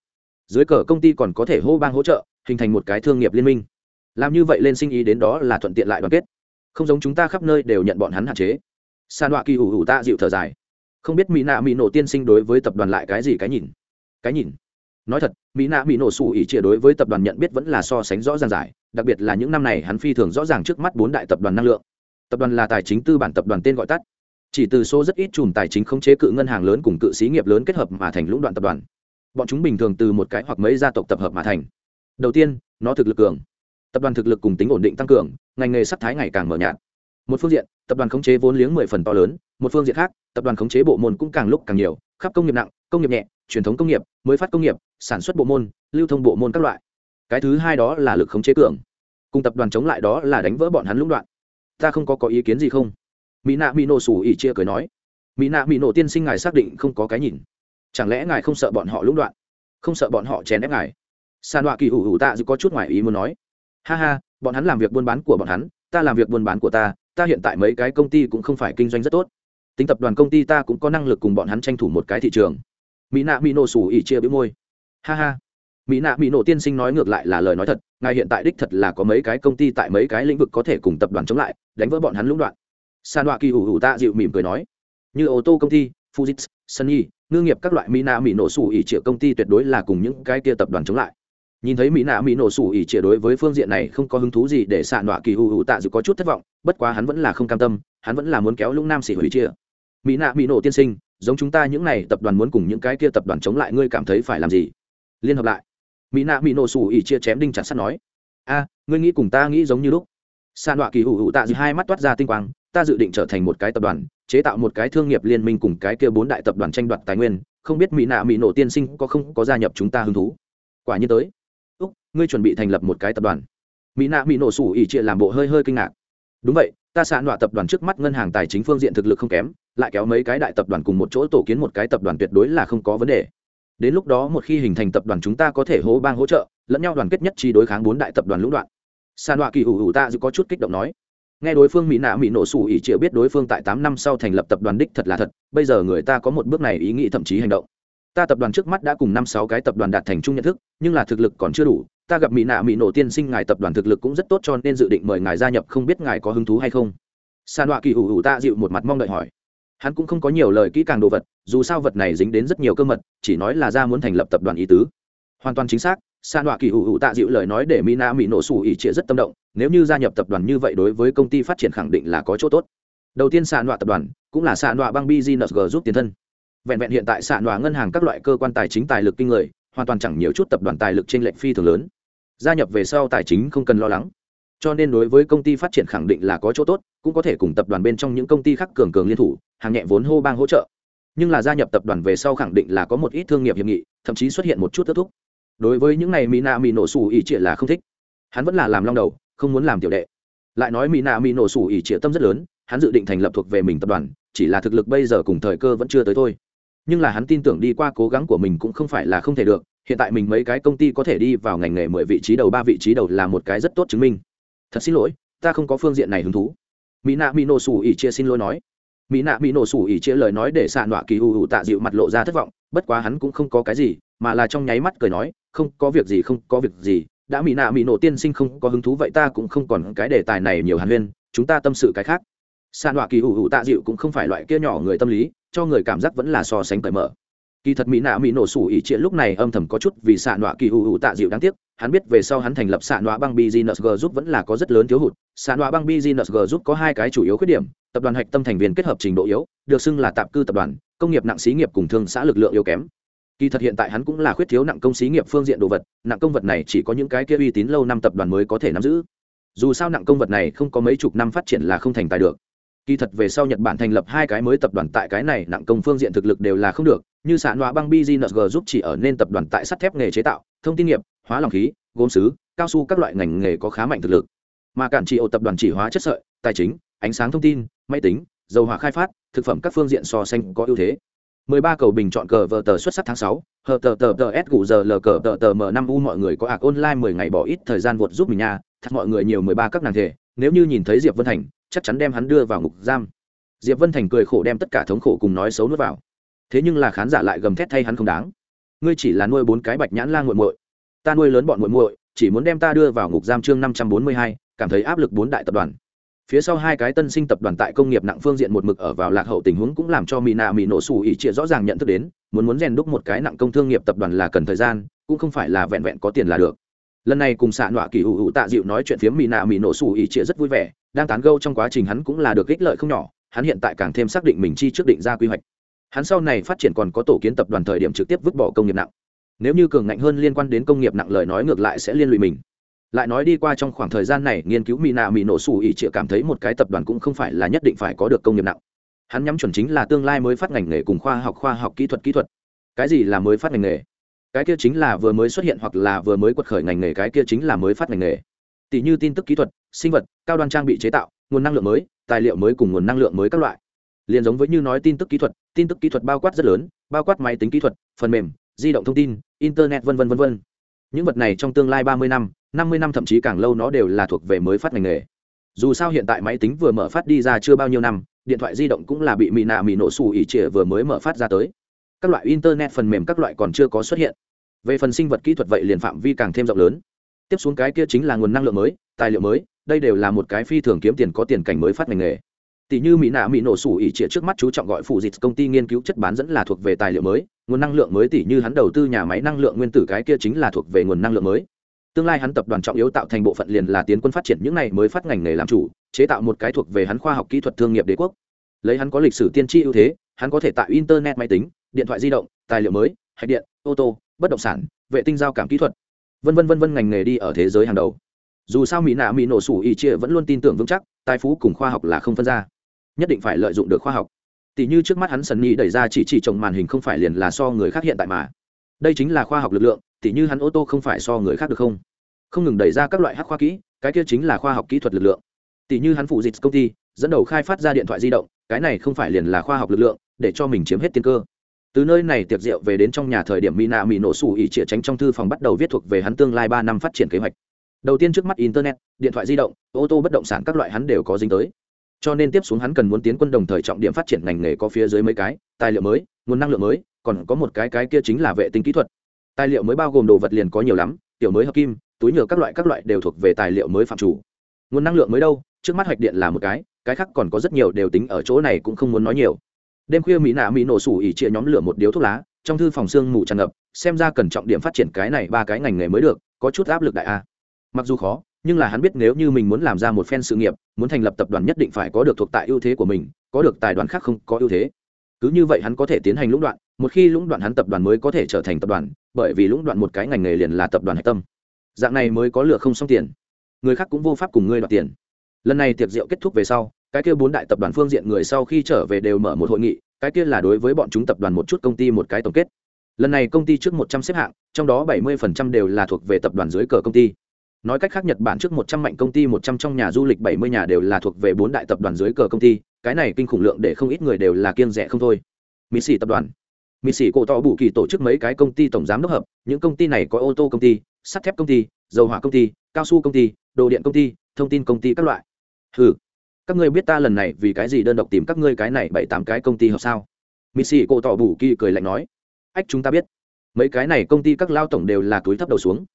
Speaker 1: Dưới cờ công ty còn có thể hô bang hỗ trợ, hình thành một cái thương nghiệp liên minh. Làm như vậy lên sinh ý đến đó là thuận tiện lại đoàn kết không giống chúng ta khắp nơi đều nhận bọn hắn hạn chế. San đoạ kỳ ủ ủ ta dịu thở dài. Không biết mỹ nạ mỹ nổ tiên sinh đối với tập đoàn lại cái gì cái nhìn? Cái nhìn? Nói thật, mỹ nạ mỹ nổ xù ỉ chia đối với tập đoàn nhận biết vẫn là so sánh rõ ràng giải, đặc biệt là những năm này hắn phi thường rõ ràng trước mắt bốn đại tập đoàn năng lượng. Tập đoàn là tài chính tư bản tập đoàn tên gọi tắt. Chỉ từ số rất ít chùm tài chính khống chế cự ngân hàng lớn cùng cự xí nghiệp lớn kết hợp mà thành lũng đoạn tập đoàn. Bọn chúng bình thường từ một cái hoặc mấy gia tộc tập hợp mà thành. Đầu tiên, nó thực lực cường tập đoàn thực lực cùng tính ổn định tăng cường, ngành nghề sắc thái ngày càng mở nhạt. Một phương diện, tập đoàn khống chế vốn liếng mười phần to lớn, một phương diện khác, tập đoàn khống chế bộ môn cũng càng lúc càng nhiều, khắp công nghiệp nặng, công nghiệp nhẹ, truyền thống công nghiệp, mới phát công nghiệp, sản xuất bộ môn, lưu thông bộ môn các loại. Cái thứ hai đó là lực khống chế cường. Cùng tập đoàn chống lại đó là đánh vỡ bọn hắn lũng đoạn. Ta không có có ý kiến gì không? Mỹ nạ mỹ nổ xù ỉ chia cười nói. Mỹ nạ mỹ nổ tiên sinh ngài xác định không có cái nhìn. Chẳng lẽ ngài không sợ bọn họ lũng đoạn? Không sợ bọn họ chèn ép ngài? Sàn đoạ kỳ hủ hủ tạ dự có chút ngoài ý muốn nói ha ha, bọn hắn làm việc buôn bán của bọn hắn, ta làm việc buôn bán của ta ta hiện tại mấy cái công ty cũng không phải kinh doanh rất tốt. Tính tập đoàn công ty ta cũng có năng lực cùng bọn hắn tranh thủ một cái thị trường. Mỹ nạ mỹ nổ xù ỉ chia bĩu môi. Ha ha. Mỹ nạ mỹ nổ tiên sinh nói ngược lại là lời nói thật, ngài hiện tại đích thật là có mấy cái công ty tại mấy cái lĩnh vực có thể cùng tập đoàn chống lại, đánh vỡ bọn hắn lũng đoạn. San đoạ kỳ hủ hủ ta dịu mỉm cười nói. Như ô tô công ty fujits sunny, ngư nghiệp các loại mỹ nạ mỹ nổ xù ỉ chia công ty tuyệt đối là cùng những cái kia tập đoàn chống lại nhìn thấy mỹ nạ mỹ nổ sủ ỉ triệu đối với phương diện này không có hứng thú gì để xạ nọa kỳ hù hù tạ dự có chút thất vọng, bất quá hắn vẫn là không cam tâm, hắn vẫn là muốn kéo lũng nam xỉ hủy chia mỹ nạ mỹ nổ tiên sinh, giống chúng ta những này tập đoàn muốn cùng những cái kia tập đoàn chống lại, ngươi cảm thấy phải làm gì? Liên hợp lại. Mỹ nạ mỹ nổ sủ ỉ chia chém đinh chặt sắt nói. A, ngươi nghĩ cùng ta nghĩ giống như lúc. Xạ nọa kỳ hù hù tạ dự hai mắt toát ra tinh quang, ta dự định trở thành một cái tập đoàn, chế tạo một cái thương nghiệp liên minh cùng cái kia bốn đại tập đoàn tranh đoạt tài nguyên, không biết mỹ nạ mỹ nổ tiên sinh có không có gia nhập chúng ta hứng thú? Quả nhiên tới úc, ngươi chuẩn bị thành lập một cái tập đoàn. Mỹ nạ mỹ nổ sủ ỉ trịa làm bộ hơi hơi kinh ngạc. Đúng vậy, ta xạ nọa tập đoàn trước mắt ngân hàng tài chính phương diện thực lực không kém, lại kéo mấy cái đại tập đoàn cùng một chỗ tổ kiến một cái tập đoàn tuyệt đối là không có vấn đề. Đến lúc đó một khi hình thành tập đoàn chúng ta có thể hố bang hỗ trợ, lẫn nhau đoàn kết nhất trí đối kháng bốn đại tập đoàn lũng đoạn. Xạ nọa kỳ ủ ủ ta dự có chút kích động nói. Nghe đối phương mỹ nạ mỹ nổ sủ ỉ chịa biết đối phương tại tám năm sau thành lập tập đoàn đích thật là thật, bây giờ người ta có một bước này ý nghĩ thậm chí hành động ta tập đoàn trước mắt đã cùng năm sáu cái tập đoàn đạt thành chung nhận thức, nhưng là thực lực còn chưa đủ, ta gặp mỹ nạ, mỹ nổ tiên sinh ngài tập đoàn thực lực cũng rất tốt cho nên dự định mời ngài gia nhập, không biết ngài có hứng thú hay không? San họa kỳ hủ hủ ta dịu một mặt mong đợi hỏi. Hắn cũng không có nhiều lời kỹ càng đồ vật, dù sao vật này dính đến rất nhiều cơ mật, chỉ nói là ra muốn thành lập tập đoàn ý tứ. Hoàn toàn chính xác, san họa kỳ hủ hủ tạ dịu lời nói để mỹ nạ, mỹ nổ xù ỉ trịa rất tâm động, nếu như gia nhập tập đoàn như vậy đối với công ty phát triển khẳng định là có chỗ tốt. Đầu tiên san họa tập đoàn, cũng là san họa băng business g giúp tiền thân vẹn vẹn hiện tại xạ nòa ngân hàng các loại cơ quan tài chính tài lực kinh người, hoàn toàn chẳng nhiều chút tập đoàn tài lực trên lệnh phi thường lớn. Gia nhập về sau tài chính không cần lo lắng. Cho nên đối với công ty phát triển khẳng định là có chỗ tốt, cũng có thể cùng tập đoàn bên trong những công ty khác cường cường liên thủ, hàng nhẹ vốn hô bang hỗ trợ. Nhưng là gia nhập tập đoàn về sau khẳng định là có một ít thương nghiệp hiệp nghị, thậm chí xuất hiện một chút kết thúc. Đối với những này mỹ nạ mỹ nổ xù ỉ trịa là không thích. Hắn vẫn là làm long đầu, không muốn làm tiểu đệ. Lại nói mỹ nạ mỹ nổ xù ỉ trịa tâm rất lớn, hắn dự định thành lập thuộc về mình tập đoàn, chỉ là thực lực bây giờ cùng thời cơ vẫn chưa tới thôi nhưng là hắn tin tưởng đi qua cố gắng của mình cũng không phải là không thể được, hiện tại mình mấy cái công ty có thể đi vào ngành nghề mười vị trí đầu, ba vị trí đầu là một cái rất tốt chứng minh. Thật xin lỗi, ta không có phương diện này hứng thú. Mỹ nạ mỹ nổ xù ỉ chia xin lỗi nói. Mỹ nạ mỹ nổ xù ỉ chia lời nói để xạ nọa kỳ hù hù tạ dịu mặt lộ ra thất vọng, bất quá hắn cũng không có cái gì, mà là trong nháy mắt cười nói, không có việc gì, không có việc gì, đã mỹ nạ mỹ nổ tiên sinh không có hứng thú vậy ta cũng không còn cái đề tài này nhiều hàn huyên, chúng ta tâm sự cái khác. Xạ nọa kỳ hù hù tạ dịu cũng không phải loại kia nhỏ người tâm lý cho người cảm giác vẫn là so sánh cởi mở. Kỳ thật mỹ nạ mỹ nổ sủ ỉ trịa lúc này âm thầm có chút vì xạ nọa kỳ hù hù tạ dịu đáng tiếc, hắn biết về sau hắn thành lập xạ nọa băng business g giúp vẫn là có rất lớn thiếu hụt. Xạ nọa băng business g giúp có hai cái chủ yếu khuyết điểm, tập đoàn hạch tâm thành viên kết hợp trình độ yếu, được xưng là tạm cư tập đoàn, công nghiệp nặng xí nghiệp cùng thương xã lực lượng yếu kém. Kỳ thật hiện tại hắn cũng là khuyết thiếu nặng công xí nghiệp phương diện đồ vật, nặng công vật này chỉ có những cái kia uy tín lâu năm tập đoàn mới có thể nắm giữ. Dù sao nặng công vật này không có mấy chục năm phát triển là không thành tài được kỳ thật về sau nhật bản thành lập hai cái mới tập đoàn tại cái này nặng công phương diện thực lực đều là không được như sản hóa băng bgng giúp chỉ ở nên tập đoàn tại sắt thép nghề chế tạo thông tin nghiệp hóa lòng khí gốm xứ cao su các loại ngành nghề có khá mạnh thực lực. Mà cản trị ổ tập đoàn chỉ hóa chất sợi tài chính ánh sáng thông tin máy tính dầu hỏa khai phát thực phẩm các phương diện so sánh có ưu thế. 13 cầu bình chọn cờ vợ tờ xuất sắc tháng 6, hờ tờ tờ tờ S gù giờ lờ cờ tờ tờ M5 U mọi người có ạc online 10 ngày bỏ ít thời gian vụt giúp mình nha, thật mọi người nhiều 13 các nàng thể, nếu như nhìn thấy Diệp Vân Thành, chắc chắn đem hắn đưa vào ngục giam. Diệp Vân Thành cười khổ đem tất cả thống khổ cùng nói xấu nuốt vào. Thế nhưng là khán giả lại gầm thét thay hắn không đáng. Ngươi chỉ là nuôi bốn cái bạch nhãn lang muội muội, ta nuôi lớn bọn muội muội, chỉ muốn đem ta đưa vào ngục giam chương 542, cảm thấy áp lực bốn đại tập đoàn phía sau hai cái tân sinh tập đoàn tại công nghiệp nặng phương diện một mực ở vào lạc hậu tình huống cũng làm cho mỹ nạ mỹ nổ xù ỉ trịa rõ ràng nhận thức đến muốn muốn rèn đúc một cái nặng công thương nghiệp tập đoàn là cần thời gian cũng không phải là vẹn vẹn có tiền là được lần này cùng xạ nọa kỳ hữu hữu tạ dịu nói chuyện phiếm mỹ nạ mỹ nổ xù ỉ trịa rất vui vẻ đang tán gâu trong quá trình hắn cũng là được ích lợi không nhỏ, hắn hiện tại càng thêm xác định mình chi trước định ra quy hoạch. Hắn sau này phát triển còn có tổ kiến tập đoàn thời điểm trực tiếp vứt bỏ công nghiệp nặng. Nếu như cường ngạnh hơn liên quan đến công nghiệp nặng lời nói ngược lại sẽ liên lụy mình. Lại nói đi qua trong khoảng thời gian này, nghiên cứu mỹ nạ mỹ nổ xù ỉ chịa cảm thấy một cái tập đoàn cũng không phải là nhất định phải có được công nghiệp nặng. Hắn nhắm chuẩn chính là tương lai mới phát ngành nghề cùng khoa học khoa học kỹ thuật kỹ thuật. Cái gì là mới phát ngành nghề? Cái kia chính là vừa mới xuất hiện hoặc là vừa mới quật khởi ngành nghề, cái kia chính là mới phát ngành nghề. Tỷ như tin tức kỹ thuật sinh vật, cao đoan trang bị chế tạo, nguồn năng lượng mới, tài liệu mới cùng nguồn năng lượng mới các loại. Liền giống với như nói tin tức kỹ thuật, tin tức kỹ thuật bao quát rất lớn, bao quát máy tính kỹ thuật, phần mềm, di động thông tin, internet v v v v những vật này trong tương lai ba mươi năm năm mươi năm thậm chí càng lâu nó đều là thuộc về mới phát ngành nghề. Dù sao hiện tại máy tính vừa mở phát đi ra chưa bao nhiêu năm, điện thoại di động cũng là bị mị nạ mị nổ xù ỉ trịa vừa mới mở phát ra tới. Các loại internet phần mềm các loại còn chưa có xuất hiện. Về phần sinh vật kỹ thuật vậy liền phạm vi càng thêm rộng lớn. Tiếp xuống cái kia chính là nguồn năng lượng mới, tài liệu mới đây đều là một cái phi thường kiếm tiền có tiền cảnh mới phát ngành nghề. Tỷ như mỹ nạ mỹ nổ sủ ỉ trịa trước mắt chú trọng gọi phụ dịch công ty nghiên cứu chất bán dẫn là thuộc về tài liệu mới, nguồn năng lượng mới, tỷ như hắn đầu tư nhà máy năng lượng nguyên tử cái kia chính là thuộc về nguồn năng lượng mới. Tương lai hắn tập đoàn trọng yếu tạo thành bộ phận liền là tiến quân phát triển những này mới phát ngành nghề làm chủ, chế tạo một cái thuộc về hắn khoa học kỹ thuật thương nghiệp đế quốc. Lấy hắn có lịch sử tiên tri ưu thế, hắn có thể tạo internet máy tính, điện thoại di động, tài liệu mới, hạch điện, ô tô, bất động sản, vệ tinh giao cảm kỹ thuật, vân vân vân vân ngành nghề đi ở thế giới hàng đầu dù sao mỹ nạ mỹ nổ sủ ý chia vẫn luôn tin tưởng vững chắc, tài phú cùng khoa học là không phân ra. Nhất định phải lợi dụng được khoa học. Tỷ như trước mắt hắn sần nhi đẩy ra chỉ chỉ trồng màn hình không phải liền là so người khác hiện tại mà. Đây chính là khoa học lực lượng tỷ như hắn ô tô không phải so người khác được không? Không ngừng đẩy ra các loại hắc khoa kỹ, cái kia chính là khoa học kỹ thuật lực lượng. Tỷ như hắn phụ dịch công ty, dẫn đầu khai phát ra điện thoại di động, cái này không phải liền là khoa học lực lượng, để cho mình chiếm hết tiên cơ. Từ nơi này tiệc rượu về đến trong nhà thời điểm mỹ nạ mỹ nổ sủ ỉ chĩa tránh trong thư phòng bắt đầu viết thuộc về hắn tương lai ba năm phát triển kế hoạch đầu tiên trước mắt internet, điện thoại di động, ô tô bất động sản các loại hắn đều có dính tới. Cho nên tiếp xuống hắn cần muốn tiến quân đồng thời trọng điểm phát triển ngành nghề có phía dưới mấy cái, tài liệu mới, nguồn năng lượng mới, còn có một cái cái kia chính là vệ tinh kỹ thuật. Tài liệu mới bao gồm đồ vật liền có nhiều lắm, tiểu mới hợp kim, túi nhựa các loại các loại đều thuộc về tài liệu mới phạm chủ. Nguồn năng lượng mới đâu? Trước mắt hoạch điện là một cái cái khác còn có rất nhiều đều tính ở chỗ này cũng không muốn nói nhiều. Đêm khuya mỹ nạ mỹ nổ sủ ỉ chia nhóm lửa một điếu thuốc lá, trong thư phòng xương mù tràn ngập, xem ra cần trọng điểm phát triển cái này ba cái ngành nghề mới được, có chút áp lực đại a mặc dù khó, nhưng là hắn biết nếu như mình muốn làm ra một phen sự nghiệp, muốn thành lập tập đoàn nhất định phải có được thuộc tại ưu thế của mình, có được tài đoàn khác không có ưu thế. Cứ như vậy hắn có thể tiến hành lũng đoạn, một khi lũng đoạn hắn tập đoàn mới có thể trở thành tập đoàn, bởi vì lũng đoạn một cái ngành nghề liền là tập đoàn hạch tâm. Dạng này mới có lựa không xong tiền. Người khác cũng vô pháp cùng ngươi đoạt tiền. Lần này tiệc rượu kết thúc về sau, cái kia bốn đại tập đoàn phương diện người sau khi trở về đều mở một hội nghị, cái kia là đối với bọn chúng tập đoàn một chút công ty một cái tổng kết. Lần này công ty trước một trăm xếp hạng, trong đó bảy mươi đều là thuộc về tập đoàn dưới cờ công ty nói cách khác nhật bản trước một trăm mạnh công ty, một trăm trong nhà du lịch bảy mươi nhà đều là thuộc về bốn đại tập đoàn dưới cờ công ty, cái này kinh khủng lượng để không ít người đều là kiêng rẻ không thôi. Mỹ sĩ tập đoàn. Mỹ sĩ cổ tỏ bù kỳ tổ chức mấy cái công ty tổng giám đốc hợp, những công ty này có ô tô công ty, sắt thép công ty, dầu hỏa công ty, cao su công ty, đồ điện công ty, thông tin công ty các loại. Ừ các ngươi biết ta lần này vì cái gì đơn độc tìm các ngươi cái này bảy tám cái công ty hợp sao? Mỹ sĩ cổ tỏ bù kỳ cười lạnh nói. Ách, chúng ta biết. Mấy cái này công ty các lao tổng đều là túi thấp đầu xuống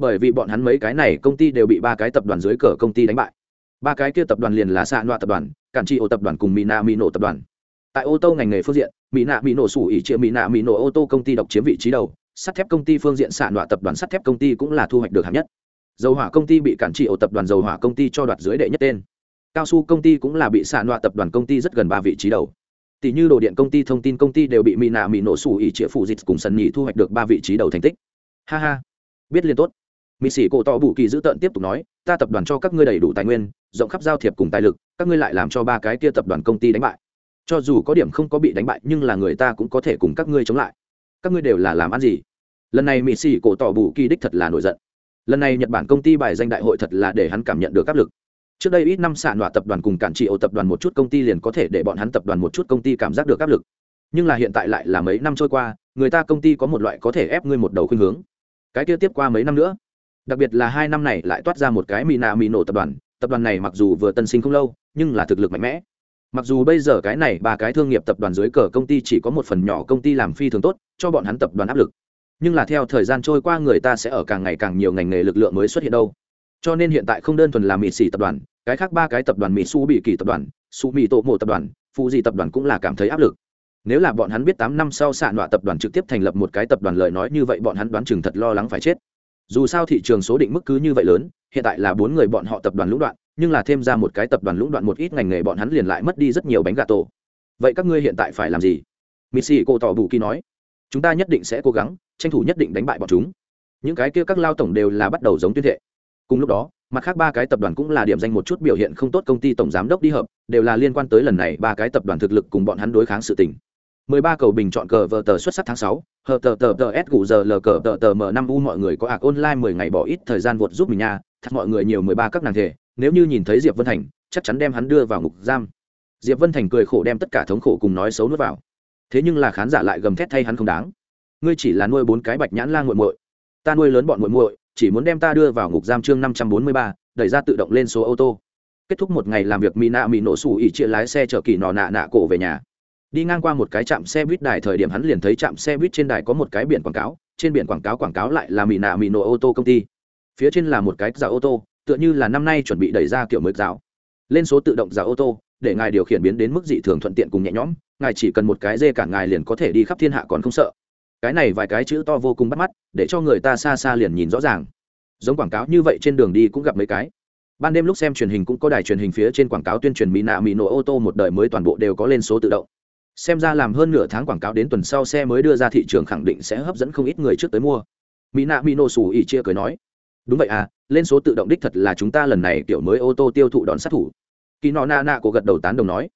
Speaker 1: bởi vì bọn hắn mấy cái này công ty đều bị ba cái tập đoàn dưới cờ công ty đánh bại ba cái kia tập đoàn liền là xạ nọa tập đoàn cản trị ô tập đoàn cùng mỹ nạ mỹ nổ tập đoàn tại ô tô ngành nghề phương diện mỹ nạ mỹ nổ sủ ỉ chia mỹ nạ mỹ nổ ô tô công ty độc chiếm vị trí đầu sắt thép công ty phương diện xạ nọa tập đoàn sắt thép công ty cũng là thu hoạch được hạng nhất dầu hỏa công ty bị cản trị ô tập đoàn dầu hỏa công ty cho đoạt dưới đệ nhất tên cao su công ty cũng là bị xạ nọa tập đoàn công ty rất gần ba vị trí đầu tỷ như đồ điện công ty thông tin công ty đều bị mỹ nạ mỹ nổ sủ ỉ chia phụ dịch cùng sân nhị thu hoạch được ba vị trí đầu thành tích ha ha biết liên tốt mỹ sĩ cổ tỏ bù kỳ giữ tợn tiếp tục nói, ta tập đoàn cho các ngươi đầy đủ tài nguyên, rộng khắp giao thiệp cùng tài lực, các ngươi lại làm cho ba cái kia tập đoàn công ty đánh bại. Cho dù có điểm không có bị đánh bại, nhưng là người ta cũng có thể cùng các ngươi chống lại. Các ngươi đều là làm ăn gì? Lần này mỹ sĩ cổ tỏ bù kỳ đích thật là nổi giận. Lần này nhật bản công ty bài danh đại hội thật là để hắn cảm nhận được áp lực. Trước đây ít năm xạ nọa tập đoàn cùng cản trị ô tập đoàn một chút công ty liền có thể để bọn hắn tập đoàn một chút công ty cảm giác được áp lực. Nhưng là hiện tại lại là mấy năm trôi qua, người ta công ty có một loại có thể ép ngươi một đầu khuynh hướng. Cái kia tiếp qua mấy năm nữa đặc biệt là hai năm này lại toát ra một cái mỹ nạ mỹ nổ tập đoàn. Tập đoàn này mặc dù vừa tân sinh không lâu, nhưng là thực lực mạnh mẽ. Mặc dù bây giờ cái này ba cái thương nghiệp tập đoàn dưới cờ công ty chỉ có một phần nhỏ công ty làm phi thường tốt, cho bọn hắn tập đoàn áp lực. Nhưng là theo thời gian trôi qua người ta sẽ ở càng ngày càng nhiều ngành nghề lực lượng mới xuất hiện đâu. Cho nên hiện tại không đơn thuần là mỹ xỉ tập đoàn, cái khác ba cái tập đoàn mỹ su bị kỳ tập đoàn su mỹ tổ mộ tập đoàn phụ gì tập đoàn cũng là cảm thấy áp lực. Nếu là bọn hắn biết tám năm sau xạ nọa tập đoàn trực tiếp thành lập một cái tập đoàn lời nói như vậy, bọn hắn đoán chừng thật lo lắng phải chết dù sao thị trường số định mức cứ như vậy lớn, hiện tại là bốn người bọn họ tập đoàn lũng đoạn, nhưng là thêm ra một cái tập đoàn lũng đoạn một ít ngành nghề bọn hắn liền lại mất đi rất nhiều bánh gà tổ. Vậy các ngươi hiện tại phải làm gì? Missy cô tỏ bù kỳ nói. Chúng ta nhất định sẽ cố gắng, tranh thủ nhất định đánh bại bọn chúng. Những cái kia các lao tổng đều là bắt đầu giống tuyên thệ. Cùng lúc đó, mặt khác ba cái tập đoàn cũng là điểm danh một chút biểu hiện không tốt công ty tổng giám đốc đi hợp đều là liên quan tới lần này ba cái tập đoàn thực lực cùng bọn hắn đối kháng sự tình. 13 cầu bình chọn cờ vợ tờ xuất sắc tháng 6, hờ tờ tờ tờ S gù giờ lờ cờ tờ tờ M5 U mọi người có ạc online 10 ngày bỏ ít thời gian vụt giúp mình nha, thật mọi người nhiều 13 các nàng thể, nếu như nhìn thấy Diệp Vân Thành, chắc chắn đem hắn đưa vào ngục giam. Diệp Vân Thành cười khổ đem tất cả thống khổ cùng nói xấu nuốt vào. Thế nhưng là khán giả lại gầm thét thay hắn không đáng. Ngươi chỉ là nuôi bốn cái bạch nhãn lang muội muội, ta nuôi lớn bọn muội muội, chỉ muốn đem ta đưa vào ngục giam chương 543, đẩy ra tự động lên số ô tô. Kết thúc một ngày làm việc Mina Mino nổ sủ ỉ chia lái xe chở kỳ nọ nạ nạ cổ về nhà đi ngang qua một cái trạm xe buýt đài thời điểm hắn liền thấy trạm xe buýt trên đài có một cái biển quảng cáo, trên biển quảng cáo quảng cáo lại là mỹ nạ mỹ nổ ô tô công ty. Phía trên là một cái dạo ô tô, tựa như là năm nay chuẩn bị đẩy ra kiểu mới dạo lên số tự động dạo ô tô, để ngài điều khiển biến đến mức dị thường thuận tiện cùng nhẹ nhõm, ngài chỉ cần một cái dê cả ngài liền có thể đi khắp thiên hạ còn không sợ. Cái này vài cái chữ to vô cùng bắt mắt, để cho người ta xa xa liền nhìn rõ ràng. Giống quảng cáo như vậy trên đường đi cũng gặp mấy cái. Ban đêm lúc xem truyền hình cũng có đài truyền hình phía trên quảng cáo tuyên truyền mỹ nạ mỹ nổ ô tô một đời mới toàn bộ đều có lên số tự động xem ra làm hơn nửa tháng quảng cáo đến tuần sau xe mới đưa ra thị trường khẳng định sẽ hấp dẫn không ít người trước tới mua. Mỹ nạ mỹ nổ xù ỉ chia cười nói, đúng vậy à lên số tự động đích thật là chúng ta lần này kiểu mới ô tô tiêu thụ đón sát thủ. Kỳ nọ na nạ của gật đầu tán đồng nói,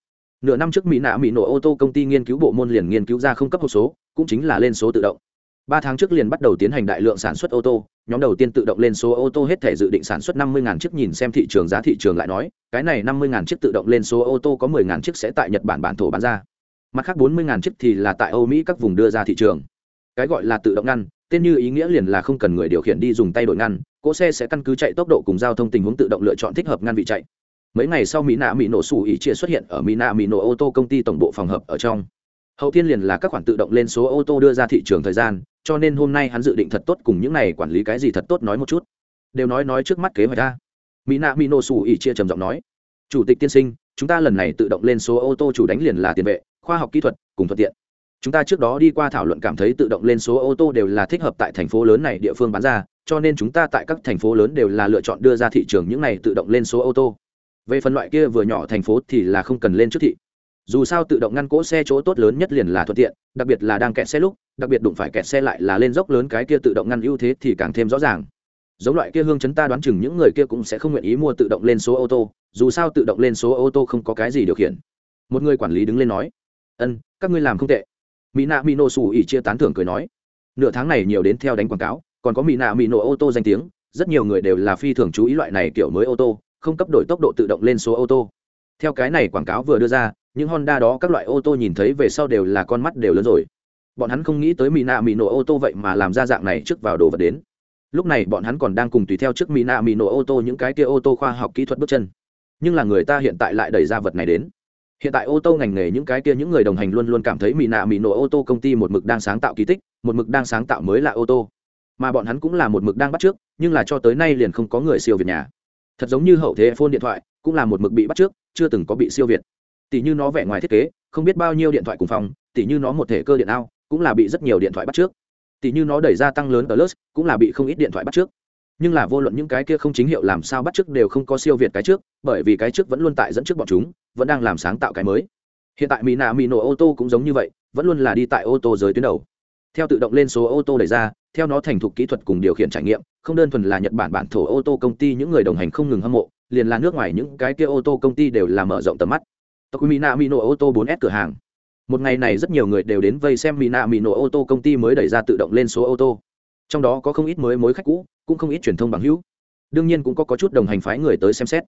Speaker 1: nửa năm trước mỹ nạ mỹ nổ ô tô công ty nghiên cứu bộ môn liền nghiên cứu ra không cấp hộp số, cũng chính là lên số tự động. Ba tháng trước liền bắt đầu tiến hành đại lượng sản xuất ô tô, nhóm đầu tiên tự động lên số ô tô hết thể dự định sản xuất năm mươi chiếc nhìn xem thị trường giá thị trường lại nói, cái này năm mươi chiếc tự động lên số ô tô có 10 chiếc sẽ tại nhật bản bản thổ bán ra mặt khác 40.000 chiếc thì là tại âu mỹ các vùng đưa ra thị trường. Cái gọi là tự động ngăn, tên như ý nghĩa liền là không cần người điều khiển đi dùng tay đổi ngăn, cỗ xe sẽ căn cứ chạy tốc độ cùng giao thông tình huống tự động lựa chọn thích hợp ngăn vị chạy. Mấy ngày sau mỹ nạ mỹ nổ sủ ý chia xuất hiện ở mỹ nạ mỹ nổ ô tô công ty tổng bộ phòng hợp ở trong. Hậu tiên liền là các khoản tự động lên số ô tô đưa ra thị trường thời gian, cho nên hôm nay hắn dự định thật tốt cùng những này quản lý cái gì thật tốt nói một chút. Đều nói nói trước mắt kế hoạch ra. Mỹ nạ mỹ nổ sủ ý chia trầm giọng nói, chủ tịch tiên sinh, chúng ta lần này tự động lên số ô tô chủ đánh liền là tiền vệ khoa học kỹ thuật cùng thuận tiện. Chúng ta trước đó đi qua thảo luận cảm thấy tự động lên số ô tô đều là thích hợp tại thành phố lớn này địa phương bán ra, cho nên chúng ta tại các thành phố lớn đều là lựa chọn đưa ra thị trường những này tự động lên số ô tô. Về phần loại kia vừa nhỏ thành phố thì là không cần lên trước thị. Dù sao tự động ngăn cỗ xe chỗ tốt lớn nhất liền là thuận tiện, đặc biệt là đang kẹt xe lúc, đặc biệt đụng phải kẹt xe lại là lên dốc lớn cái kia tự động ngăn ưu thế thì càng thêm rõ ràng. Giống loại kia hương chấn ta đoán chừng những người kia cũng sẽ không nguyện ý mua tự động lên số ô tô, dù sao tự động lên số ô tô không có cái gì điều khiển. Một người quản lý đứng lên nói ân, các ngươi làm không tệ. Mỹ nạ mỹ nổ xù ỉ chia tán thưởng cười nói. Nửa tháng này nhiều đến theo đánh quảng cáo, còn có mỹ nạ mỹ nổ ô tô danh tiếng, rất nhiều người đều là phi thường chú ý loại này kiểu mới ô tô, không cấp đổi tốc độ tự động lên số ô tô. Theo cái này quảng cáo vừa đưa ra, những honda đó các loại ô tô nhìn thấy về sau đều là con mắt đều lớn rồi. Bọn hắn không nghĩ tới mỹ nạ mỹ nổ ô tô vậy mà làm ra dạng này trước vào đồ vật đến. Lúc này bọn hắn còn đang cùng tùy theo trước mỹ nạ mỹ nổ ô tô những cái kia ô tô khoa học kỹ thuật bước chân. Nhưng là người ta hiện tại lại đẩy ra vật này đến hiện tại ô tô ngành nghề những cái kia những người đồng hành luôn luôn cảm thấy mỹ nạ mỹ nổ ô tô công ty một mực đang sáng tạo kỳ tích, một mực đang sáng tạo mới là ô tô. Mà bọn hắn cũng là một mực đang bắt trước, nhưng là cho tới nay liền không có người siêu việt nhà. Thật giống như hậu thế phone điện thoại, cũng là một mực bị bắt trước, chưa từng có bị siêu việt. Tỷ như nó vẻ ngoài thiết kế, không biết bao nhiêu điện thoại cùng phòng, tỷ như nó một thể cơ điện ao, cũng là bị rất nhiều điện thoại bắt trước. Tỷ như nó đẩy ra tăng lớn plus, cũng là bị không ít điện thoại bắt trước nhưng là vô luận những cái kia không chính hiệu làm sao bắt trước đều không có siêu việt cái trước, bởi vì cái trước vẫn luôn tại dẫn trước bọn chúng, vẫn đang làm sáng tạo cái mới hiện tại mỹ nạ mỹ nổ ô tô cũng giống như vậy, vẫn luôn là đi tại ô tô giới tuyến đầu theo tự động lên số ô tô đẩy ra, theo nó thành thục kỹ thuật cùng điều khiển trải nghiệm, không đơn thuần là nhật bản bản thổ ô tô công ty những người đồng hành không ngừng hâm mộ, liền là nước ngoài những cái kia ô tô công ty đều là mở rộng tầm mắt Tokyo Mina Mino ô tô 4S cửa hàng. Một ngày này rất nhiều người đều đến vây xem Mina Mino ô tô công ty mới đẩy ra tự động lên số ô tô. Trong đó có không ít mới mối khách cũ, cũng không ít truyền thông bằng hữu. Đương nhiên cũng có có chút đồng hành phái người tới xem xét.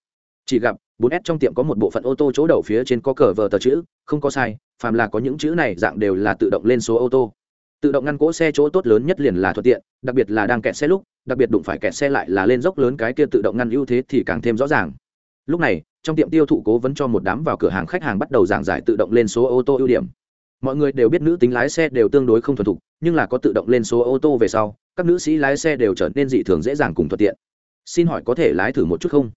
Speaker 1: Chỉ gặp 4S trong tiệm có một bộ phận ô tô chỗ đầu phía trên có cờ vờ tờ chữ, không có sai, phàm là có những chữ này dạng đều là tự động lên số ô tô. Tự động ngăn cỗ xe chỗ tốt lớn nhất liền là thuận tiện, đặc biệt là đang kẹt xe lúc, đặc biệt đụng phải kẹt xe lại là lên dốc lớn cái kia tự động ngăn ưu thế thì càng thêm rõ ràng. Lúc này, trong tiệm tiêu thụ cố vấn cho một đám vào cửa hàng khách hàng bắt đầu giảng giải tự động lên số ô tô ưu điểm mọi người đều biết nữ tính lái xe đều tương đối không thuần thục nhưng là có tự động lên số ô tô về sau các nữ sĩ lái xe đều trở nên dị thường dễ dàng cùng thuận tiện. Xin hỏi có thể lái thử một chút không?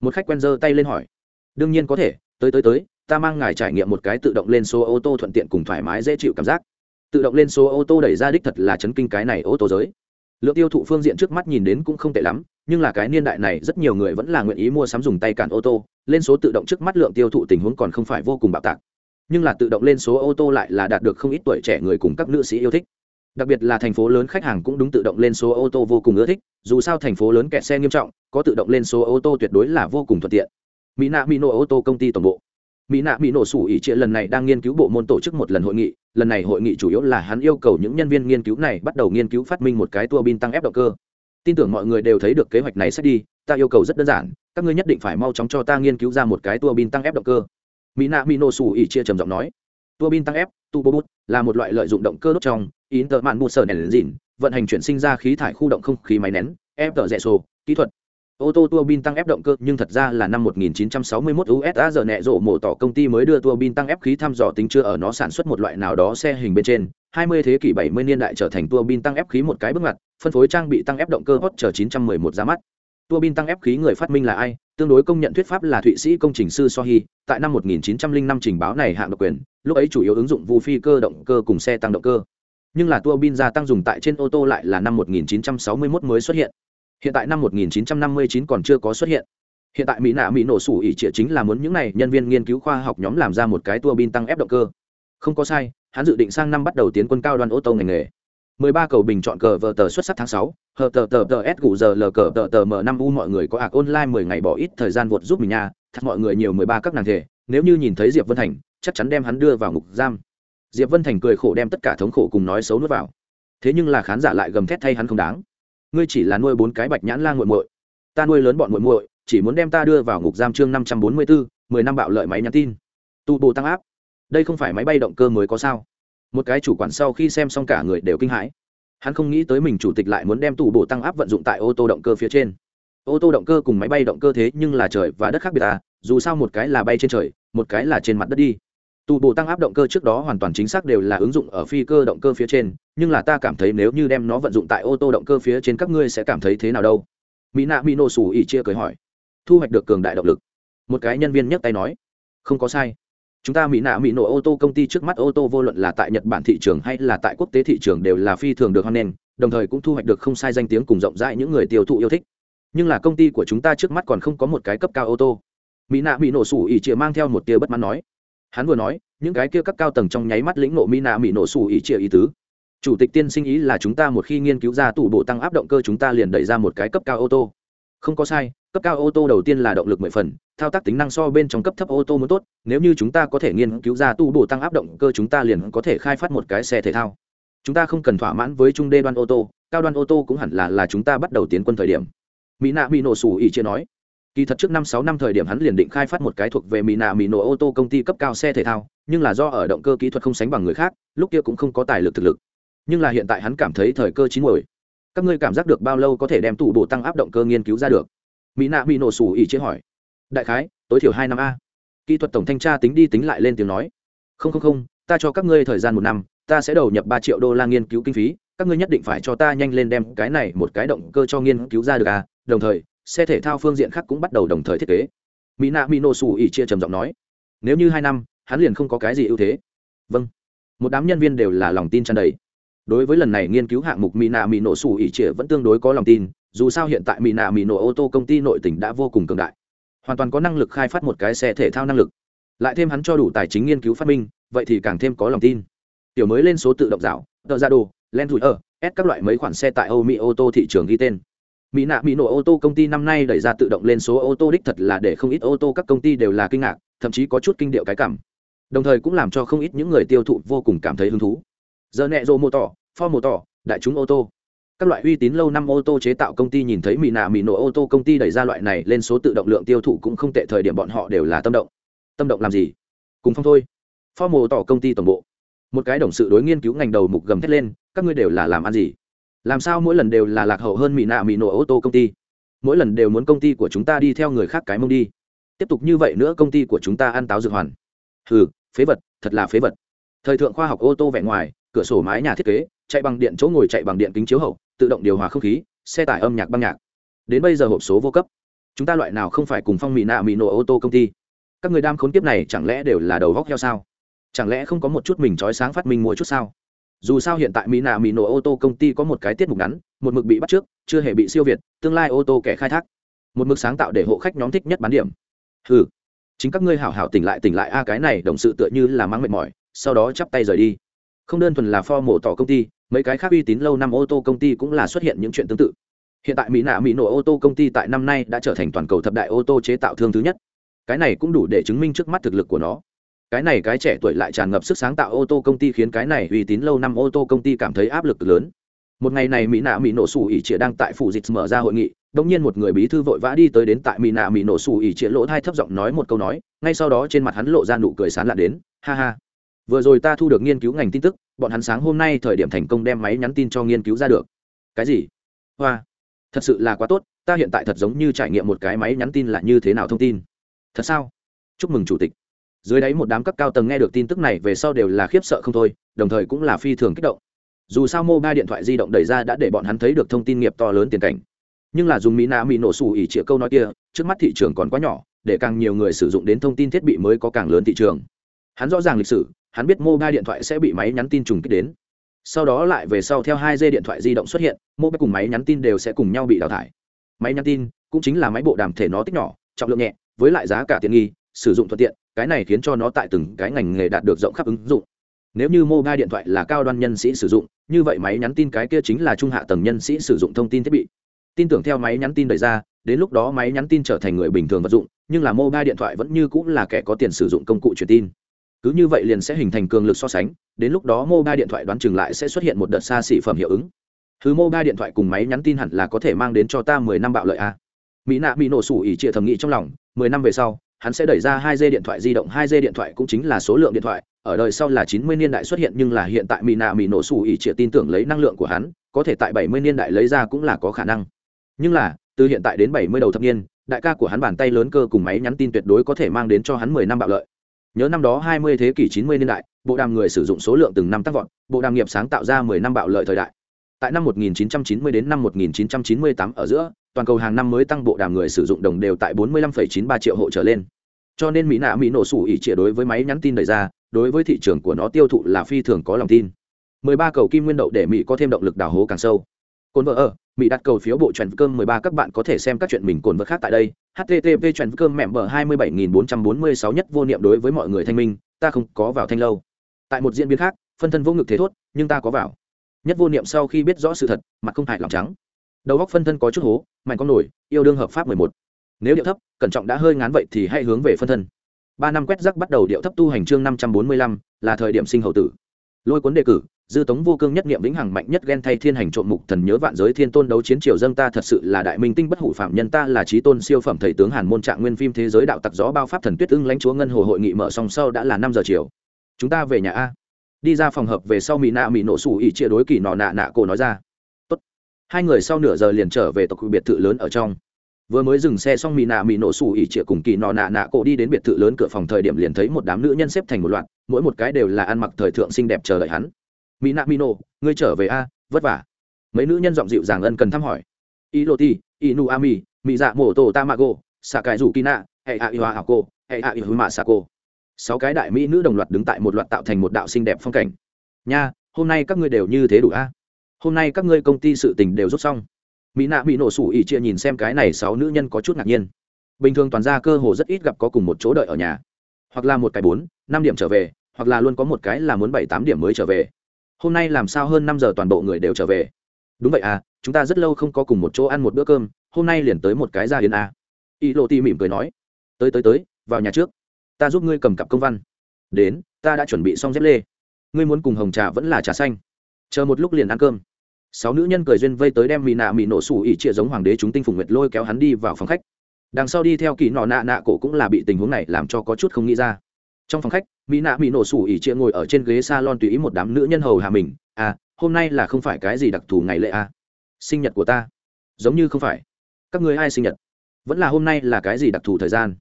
Speaker 1: Một khách quen giơ tay lên hỏi. Đương nhiên có thể, tới tới tới, ta mang ngài trải nghiệm một cái tự động lên số ô tô thuận tiện cùng thoải mái dễ chịu cảm giác. Tự động lên số ô tô đẩy ra đích thật là chấn kinh cái này ô tô giới. Lượng tiêu thụ phương diện trước mắt nhìn đến cũng không tệ lắm, nhưng là cái niên đại này rất nhiều người vẫn là nguyện ý mua sắm dùng tay cản ô tô, lên số tự động trước mắt lượng tiêu thụ tình huống còn không phải vô cùng bạo tạc. Nhưng là tự động lên số ô tô lại là đạt được không ít tuổi trẻ người cùng các nữ sĩ yêu thích đặc biệt là thành phố lớn khách hàng cũng đúng tự động lên số ô tô vô cùng ưa thích, dù sao thành phố lớn kẹt xe nghiêm trọng, có tự động lên số ô tô tuyệt đối là vô cùng thuận tiện. Mỹ nạ mỹ nổ ô tô công ty tổng bộ. Mỹ nạ mỹ nổ sủ ỉ trịa lần này đang nghiên cứu bộ môn tổ chức một lần hội nghị, lần này hội nghị chủ yếu là hắn yêu cầu những nhân viên nghiên cứu này bắt đầu nghiên cứu phát minh một cái tua bin tăng ép động cơ. Tin tưởng mọi người đều thấy được kế hoạch này sẽ đi, ta yêu cầu rất đơn giản, các ngươi nhất định phải mau chóng cho ta nghiên cứu ra một cái tua bin tăng ép động cơ. Mỹ nạ mỹ nổ sủ ỉ chia trầm giọng nói. Tua bin tăng ép, tu bô bút, là một loại lợi dụng động cơ đốt trong in tờ mạn mù sờ nền dìn, vận hành chuyển sinh ra khí thải khu động không khí máy nén, ép tờ rẽ sổ, kỹ thuật. Ô tô tua bin tăng ép động cơ, nhưng thật ra là năm 1961 USA giờ nẹ rộ mổ tỏ công ty mới đưa tua bin tăng ép khí thăm dò tính chưa ở nó sản xuất một loại nào đó xe hình bên trên. 20 thế kỷ 70 niên đại trở thành tua bin tăng ép khí một cái bước ngoặt, phân phối trang bị tăng ép động cơ hot chờ 911 ra mắt. Tua bin tăng ép khí người phát minh là ai? Tương đối công nhận thuyết pháp là thụy sĩ công trình sư sohi tại năm 1905 trình báo này hạng độc quyền, lúc ấy chủ yếu ứng dụng vu phi cơ động cơ cùng xe tăng động cơ nhưng là tua bin gia tăng dùng tại trên ô tô lại là năm 1961 mới xuất hiện. Hiện tại năm 1959 còn chưa có xuất hiện. Hiện tại mỹ nạ mỹ nổ sủ ỉ trịa chính là muốn những này nhân viên nghiên cứu khoa học nhóm làm ra một cái tua bin tăng ép động cơ. Không có sai hắn dự định sang năm bắt đầu tiến quân cao đoàn ô tô ngành nghề. 13 cầu bình chọn cờ vờ tờ xuất sắc tháng 6, hờ tờ tờ tờ S gù giờ lờ cờ tờ tờ M5 U mọi người có ạc online 10 ngày bỏ ít thời gian vượt giúp mình nha, thật mọi người nhiều 13 các nàng thể, nếu như nhìn thấy Diệp Vân Thành, chắc chắn đem hắn đưa vào ngục giam. Diệp Vân Thành cười khổ đem tất cả thống khổ cùng nói xấu nuốt vào. thế nhưng là khán giả lại gầm thét thay hắn không đáng. Ngươi chỉ là nuôi bốn cái bạch nhãn lan g u muội. Ta nuôi lớn bọn muội muội, chỉ muốn đem ta đưa vào ngục giam chương năm trăm bốn mươi bốn mười năm bạo lợi máy nhắn tin. Tu bồ tăng áp. Đây không phải máy bay động cơ mới có sao? Một cái chủ quản sau khi xem xong cả người đều kinh hãi. Hắn không nghĩ tới mình chủ tịch lại muốn đem tủ bổ tăng áp vận dụng tại ô tô động cơ phía trên. Ô tô động cơ cùng máy bay động cơ thế nhưng là trời và đất khác biệt à dù sao một cái là bay trên trời, một cái là trên mặt đất đi tù bổ tăng áp động cơ trước đó hoàn toàn chính xác đều là ứng dụng ở phi cơ động cơ phía trên, nhưng là ta cảm thấy nếu như đem nó vận dụng tại ô tô động cơ phía trên các ngươi sẽ cảm thấy thế nào đâu? Mỹ nạ mỹ nổ sủ ỉ chia cười hỏi. Thu hoạch được cường đại động lực. Một cái nhân viên nhấc tay nói. Không có sai. Chúng ta mỹ nạ mỹ nổ ô tô công ty trước mắt ô tô vô luận là tại nhật bản thị trường hay là tại quốc tế thị trường đều là phi thường được hoan nghênh, đồng thời cũng thu hoạch được không sai danh tiếng cùng rộng rãi những người tiêu thụ yêu thích. Nhưng là công ty của chúng ta trước mắt còn không có một cái cấp cao ô tô. Mỹ nạ mỹ nổ sủ ỉ chịa mang theo một tia bất mãn nói hắn vừa nói, những cái kia các cao tầng trong nháy mắt lĩnh nộ mỹ nạ mỹ nổ xù ý chia ý tứ. Chủ tịch tiên sinh ý là chúng ta một khi nghiên cứu ra tủ bộ tăng áp động cơ chúng ta liền đẩy ra một cái cấp cao ô tô. Không có sai, cấp cao ô tô đầu tiên là động lực mười phần, thao tác tính năng so bên trong cấp thấp ô tô muốn tốt, nếu như chúng ta có thể nghiên cứu ra tu bổ tăng áp động cơ chúng ta liền có thể khai phát một cái xe thể thao. Chúng ta không cần thỏa mãn với trung đê đoan ô tô, cao đoan ô tô cũng hẳn là là chúng ta bắt đầu tiến quân thời điểm. Mỹ nạ mỹ nổ sủ ỉ chia nói kỳ thật trước năm sáu năm thời điểm hắn liền định khai phát một cái thuộc về mỹ nạ mỹ nổ ô tô công ty cấp cao xe thể thao, nhưng là do ở động cơ kỹ thuật không sánh bằng người khác, lúc kia cũng không có tài lực thực lực. Nhưng là hiện tại hắn cảm thấy thời cơ chín mồi các ngươi cảm giác được bao lâu có thể đem tủ bổ tăng áp động cơ nghiên cứu ra được? Mỹ nạ mỹ nổ sủ ỉ chế hỏi. Đại khái, tối thiểu hai năm a. Kỹ thuật tổng thanh tra tính đi tính lại lên tiếng nói. Không không không, ta cho các ngươi thời gian một năm, ta sẽ đầu nhập ba triệu đô la nghiên cứu kinh phí, các ngươi nhất định phải cho ta nhanh lên đem cái này một cái động cơ cho nghiên cứu ra được à đồng thời xe thể thao phương diện khác cũng bắt đầu đồng thời thiết kế. Mỹ nạ mỹ nổ xù ỉ chia trầm giọng nói, nếu như hai năm, hắn liền không có cái gì ưu thế. Vâng. Một đám nhân viên đều là lòng tin tràn đầy. Đối với lần này nghiên cứu hạng mục mỹ nạ mỹ nổ xù ỉ chia vẫn tương đối có lòng tin, dù sao hiện tại mỹ nạ mỹ nổ ô tô công ty nội tỉnh đã vô cùng cường đại. Hoàn toàn có năng lực khai phát một cái xe thể thao năng lực. Lại thêm hắn cho đủ tài chính nghiên cứu phát minh, vậy thì càng thêm có lòng tin. Tiểu mới lên số tự động dạo tờ ra đồ len thủi ở s các loại mấy khoản xe tại âu mỹ ô tô thị trường ghi tên mỹ nạ mỹ nổ ô tô công ty năm nay đẩy ra tự động lên số ô tô đích thật là để không ít ô tô các công ty đều là kinh ngạc, thậm chí có chút kinh điệu cái cảm. Đồng thời cũng làm cho không ít những người tiêu thụ vô cùng cảm thấy hứng thú. Giờ nẹ rô mô tỏ for mô tỏ, đại chúng ô tô. Các loại uy tín lâu năm ô tô chế tạo công ty nhìn thấy mỹ nạ mỹ nổ ô tô công ty đẩy ra loại này lên số tự động lượng tiêu thụ cũng không tệ, thời điểm bọn họ đều là tâm động. Tâm động làm gì? Cùng phong thôi. For mô tỏ công ty tổng bộ. Một cái đồng sự đối nghiên cứu ngành đầu mục gầm thét lên, các ngươi đều là làm ăn gì? Làm sao mỗi lần đều là lạc hậu hơn mỹ nạ mỹ nổ ô tô công ty? Mỗi lần đều muốn công ty của chúng ta đi theo người khác cái mông đi. Tiếp tục như vậy nữa công ty của chúng ta ăn táo dược hoàn. Hừ, phế vật, thật là phế vật. Thời thượng khoa học ô tô vẻ ngoài, cửa sổ mái nhà thiết kế, chạy bằng điện chỗ ngồi chạy bằng điện kính chiếu hậu, tự động điều hòa không khí, xe tải âm nhạc băng nhạc. Đến bây giờ hộp số vô cấp. Chúng ta loại nào không phải cùng phong mỹ nạ mỹ nổ ô tô công ty? Các người đam khốn kiếp này chẳng lẽ đều là đầu góc heo sao? Chẳng lẽ không có một chút mình trói sáng phát minh mua chút sao? Dù sao hiện tại mỹ nạ mỹ nổ ô tô công ty có một cái tiết mục ngắn, một mực bị bắt trước, chưa hề bị siêu việt, tương lai ô tô kẻ khai thác. Một mực sáng tạo để hộ khách nhóm thích nhất bán điểm. Ừ chính các ngươi hảo hảo tỉnh lại tỉnh lại a, cái này đồng sự tựa như là mang mệt mỏi, sau đó chắp tay rời đi. Không đơn thuần là pho mổ tỏ công ty, mấy cái khác uy tín lâu năm ô tô công ty cũng là xuất hiện những chuyện tương tự. Hiện tại mỹ nạ mỹ nổ ô tô công ty tại năm nay đã trở thành toàn cầu thập đại ô tô chế tạo thương thứ nhất. Cái này cũng đủ để chứng minh trước mắt thực lực của nó cái này cái trẻ tuổi lại tràn ngập sức sáng tạo ô tô công ty khiến cái này uy tín lâu năm ô tô công ty cảm thấy áp lực lớn. Một ngày này mỹ nạ mỹ nổ sủ ỉ trịa đang tại phủ dịch mở ra hội nghị đông nhiên một người bí thư vội vã đi tới đến tại mỹ nạ mỹ nổ sủ ỉ trịa lỗ thai thấp giọng nói một câu nói, ngay sau đó trên mặt hắn lộ ra nụ cười sán lạ đến, ha ha, vừa rồi ta thu được nghiên cứu ngành tin tức, bọn hắn sáng hôm nay thời điểm thành công đem máy nhắn tin cho nghiên cứu ra được. Cái gì? Hoa, thật sự là quá tốt, ta hiện tại thật giống như trải nghiệm một cái máy nhắn tin là như thế nào thông tin. Thật sao? Chúc mừng chủ tịch dưới đáy một đám cấp cao tầng nghe được tin tức này về sau đều là khiếp sợ không thôi, đồng thời cũng là phi thường kích động. Dù sao mobile điện thoại di động đẩy ra đã để bọn hắn thấy được thông tin nghiệp to lớn tiền cảnh. Nhưng là dùng mỹ nạ mỹ nổ xù ỉ chĩa câu nói kia, trước mắt thị trường còn quá nhỏ, để càng nhiều người sử dụng đến thông tin thiết bị mới có càng lớn thị trường. Hắn rõ ràng lịch sử, hắn biết mobile điện thoại sẽ bị máy nhắn tin trùng kích đến. Sau đó lại về sau theo hai dây điện thoại di động xuất hiện mobile cùng máy nhắn tin đều sẽ cùng nhau bị đào thải. Máy nhắn tin cũng chính là máy bộ đàm thể nó tích nhỏ, trọng lượng nhẹ, với lại giá cả tiện nghi sử dụng thuận tiện, cái này khiến cho nó tại từng cái ngành nghề đạt được rộng khắp ứng dụng. Nếu như mobile điện thoại là cao đoan nhân sĩ sử dụng, như vậy máy nhắn tin cái kia chính là trung hạ tầng nhân sĩ sử dụng thông tin thiết bị. Tin tưởng theo máy nhắn tin đẩy ra, đến lúc đó máy nhắn tin trở thành người bình thường vật dụng, nhưng là mobile điện thoại vẫn như cũng là kẻ có tiền sử dụng công cụ truyền tin. Cứ như vậy liền sẽ hình thành cường lực so sánh, đến lúc đó mobile điện thoại đoán chừng lại sẽ xuất hiện một đợt xa xỉ phẩm hiệu ứng. Thứ mobile điện thoại cùng máy nhắn tin hẳn là có thể mang đến cho ta mười năm bạo lợi a. Mỹ nạ bị nổ sủ ỉ trịa thầm nghĩ trong lòng, mười năm về sau hắn sẽ đẩy ra hai dây điện thoại di động hai dây điện thoại cũng chính là số lượng điện thoại ở đời sau là chín mươi niên đại xuất hiện nhưng là hiện tại mỹ nạ mỹ nổ sủ ỉ tin tưởng lấy năng lượng của hắn có thể tại bảy mươi niên đại lấy ra cũng là có khả năng. Nhưng là từ hiện tại đến bảy mươi đầu thập niên đại ca của hắn bàn tay lớn cơ cùng máy nhắn tin tuyệt đối có thể mang đến cho hắn mười năm bạo lợi. Nhớ năm đó hai mươi thế kỷ chín mươi niên đại bộ đàm người sử dụng số lượng từng năm tăng vọt bộ đàm nghiệp sáng tạo ra mười năm bạo lợi thời đại. Tại năm 1990 đến năm 1998 ở giữa toàn cầu hàng năm mới tăng bộ đàm người sử dụng đồng đều tại 45,93 triệu hộ trở lên cho nên mỹ nạ mỹ nổ sủ ỉ trịa đối với máy nhắn tin đẩy ra, đối với thị trường của nó tiêu thụ là phi thường có lòng tin. 13 cầu kim nguyên đậu để mỹ có thêm động lực đào hố càng sâu. Cồn vợ ở, mỹ đặt cầu phiếu bộ trần cơm 13 các bạn có thể xem các chuyện mình cồn vợ khác tại đây. Http trần cơm mẹm bờ 27.446 nhất vô niệm đối với mọi người thanh minh, ta không có vào thanh lâu. Tại một diễn biến khác, phân thân vô ngực thế thốt, nhưng ta có vào. Nhất vô niệm sau khi biết rõ sự thật, mặt không hại lòng trắng. Đầu góc phân thân có chút hố, mạnh con nổi, yêu đương hợp pháp mười một nếu điệu thấp, cẩn trọng đã hơi ngán vậy thì hãy hướng về phân thân. Ba năm quét rắc bắt đầu điệu thấp tu hành chương năm trăm bốn mươi lăm, là thời điểm sinh hậu tử. Lôi cuốn đề cử, dư tống vô cương nhất niệm vĩnh hằng mạnh nhất ghen thay thiên hành trộm mục thần nhớ vạn giới thiên tôn đấu chiến triều dân ta thật sự là đại minh tinh bất hủ phạm nhân ta là trí tôn siêu phẩm thầy tướng hàn môn trạng nguyên phim thế giới đạo tặc gió bao pháp thần tuyết ưng lãnh chúa ngân hồ hội nghị mở song sau đã là năm giờ chiều. Chúng ta về nhà a. Đi ra phòng hợp về sau mỹ nạ mỹ nổ sủ ỉ chia đối kỳ nọ nạ nạ cổ nói ra. Tốt. hai người sau nửa giờ liền trở về tộc biệt thự lớn ở trong vừa mới dừng xe xong mì nạ mì nổ xù ỉ chĩa cùng kỳ nọ nạ nạ cổ đi đến biệt thự lớn cửa phòng thời điểm liền thấy một đám nữ nhân xếp thành một loạt, mỗi một cái đều là ăn mặc thời thượng xinh đẹp chờ đợi hắn. Mỹ nạ mỹ nổ, ngươi trở về a, vất vả. Mấy nữ nhân giọng dịu dàng ân cần thăm hỏi. Y lô ti y nu ami mỹ dạ mổ tổ tamago xạ cải rủ kina hệ a iwa hảo cô hệ a iwa mạ xạ cô sáu cái đại mỹ nữ đồng loạt đứng tại một loạt tạo thành một đạo xinh đẹp phong cảnh. Nha, hôm nay các ngươi đều như thế đủ a? Hôm nay các ngươi công ty sự tình đều rút xong mỹ nạ bị nổ sủ ỉ chia nhìn xem cái này sáu nữ nhân có chút ngạc nhiên. Bình thường toàn ra cơ hồ rất ít gặp có cùng một chỗ đợi ở nhà. Hoặc là một cái bốn, năm điểm trở về, hoặc là luôn có một cái là muốn bảy, tám điểm mới trở về. Hôm nay làm sao hơn năm giờ toàn bộ người đều trở về? Đúng vậy à chúng ta rất lâu không có cùng một chỗ ăn một bữa cơm, hôm nay liền tới một cái ra yến à. y lộ ti mỉm cười nói, tới tới tới, vào nhà trước. Ta giúp ngươi cầm cặp công văn. Đến, ta đã chuẩn bị xong dép lê. Ngươi muốn cùng hồng trà vẫn là trà xanh. Chờ một lúc liền ăn cơm sáu nữ nhân cười duyên vây tới đem mỹ nạ mỹ nổ sủ ỉ trịa giống hoàng đế chúng tinh phùng nguyệt lôi kéo hắn đi vào phòng khách. Đằng sau đi theo kỳ nọ nạ nạ cổ cũng là bị tình huống này làm cho có chút không nghĩ ra. Trong phòng khách mỹ nạ mỹ nổ sủ ỉ trịa ngồi ở trên ghế s a lon tùy ý một đám nữ nhân hầu hà mình. À hôm nay là không phải cái gì đặc thù ngày lễ à. sinh nhật của ta. Giống như không phải. Các người ai sinh nhật? Vẫn là hôm nay là cái gì đặc thù thời gian?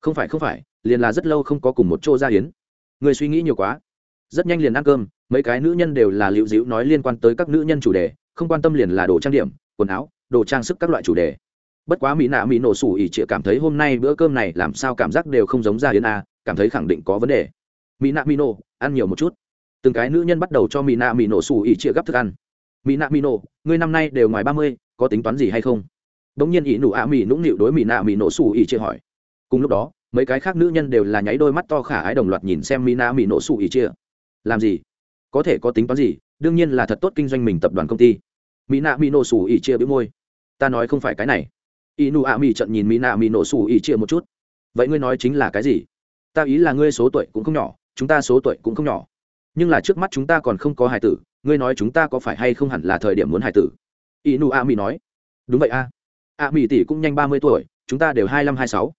Speaker 1: Không phải không phải, liền là rất lâu không có cùng một chỗ ra hiến. Người suy nghĩ nhiều quá. Rất nhanh liền ăn cơm mấy cái nữ nhân đều là liệu dĩu nói liên quan tới các nữ nhân chủ đề, không quan tâm liền là đồ trang điểm, quần áo, đồ trang sức các loại chủ đề. Bất quá mỹ nạ mỹ nổ sủ ỉ chịa cảm thấy hôm nay bữa cơm này làm sao cảm giác đều không giống ra hiến a, cảm thấy khẳng định có vấn đề. Mỹ nạ mỹ nổ, ăn nhiều một chút. Từng cái nữ nhân bắt đầu cho mỹ nạ mỹ nổ sủ ỉ chịa gấp thức ăn. Mỹ nạ mỹ nổ, ngươi năm nay đều ngoài ba mươi, có tính toán gì hay không? Đ ỗ n g nhiên ỉ nụ ạ mỹ nũng nịu đối mỹ nạ mỹ nổ sủ ỉ chịa hỏi. Cùng lúc đó, mấy cái khác nữ nhân đều là nháy đôi mắt to khả ái đồng loạt nhìn xem mỹ nạ mỹ nổ sủ ỉ chia làm gì? Có thể có tính toán gì, đương nhiên là thật tốt kinh doanh mình tập đoàn công ty. Mỹ nạ mỹ nổ sủ ỉ chia bĩu môi. Ta nói không phải cái này. Y nu a mỹ trận nhìn mỹ nạ mỹ nổ sủ ỉ chia một chút. Vậy ngươi nói chính là cái gì? Ta ý là ngươi số tuổi cũng không nhỏ, chúng ta số tuổi cũng không nhỏ. Nhưng là trước mắt chúng ta còn không có hài tử, ngươi nói chúng ta có phải hay không hẳn là thời điểm muốn hài tử? Y nu a mỹ nói. Đúng vậy a. A mỹ tỷ cũng nhanh ba mươi tuổi, chúng ta đều hai mươi lăm hai sáu.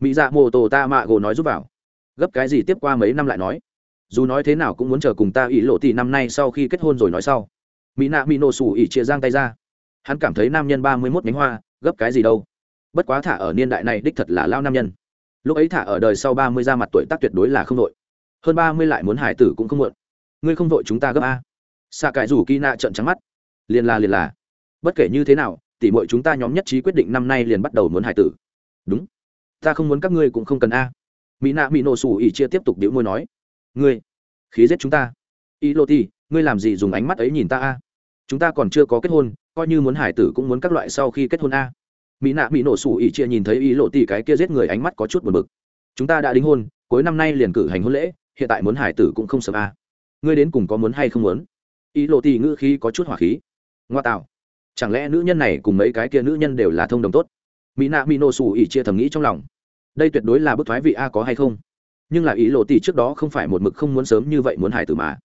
Speaker 1: Mỹ dạ mô tổ ta mạ gồ nói giúp vào. Gấp cái gì tiếp qua mấy năm lại nói? Dù nói thế nào cũng muốn chờ cùng ta ỷ lộ tỷ năm nay sau khi kết hôn rồi nói sau. Mỹ nạ mỹ nổ sủ ỉ chia giang tay ra. Hắn cảm thấy nam nhân ba mươi mốt nhánh hoa, gấp cái gì đâu. Bất quá thả ở niên đại này đích thật là lao nam nhân. Lúc ấy thả ở đời sau ba mươi ra mặt tuổi tác tuyệt đối là không đội. Hơn ba mươi lại muốn hải tử cũng không muộn. Ngươi không vội chúng ta gấp a. Xạ cải rủ kỳ nạ trận trắng mắt. Liền là liền là bất kể như thế nào, tỉ mọi chúng ta nhóm nhất trí quyết định năm nay liền bắt đầu muốn hải tử. Đúng. Ta không muốn các ngươi cũng không cần a. Mỹ nạ mỹ nổ sủ ỉ chia tiếp tục đĩu môi nói ngươi, khí giết chúng ta. Y lô ti, ngươi làm gì dùng ánh mắt ấy nhìn ta a? Chúng ta còn chưa có kết hôn, coi như muốn hải tử cũng muốn các loại sau khi kết hôn a. Mỹ nạ mỹ nổ sủ ỉ chia nhìn thấy y lộ ti cái kia giết người ánh mắt có chút buồn bực. Chúng ta đã đính hôn, cuối năm nay liền cử hành hôn lễ, hiện tại muốn hải tử cũng không sớm a. Ngươi đến cùng có muốn hay không muốn? Y lộ ti ngữ khí có chút hỏa khí. Ngoa tạo. Chẳng lẽ nữ nhân này cùng mấy cái kia nữ nhân đều là thông đồng tốt? Mỹ nạ mỹ nổ sủ ỉ chia thầm nghĩ trong lòng. Đây tuyệt đối là bức thoái vị a có hay không? Nhưng là ý lộ tỷ trước đó không phải một mực không muốn sớm như vậy muốn hài tử mà.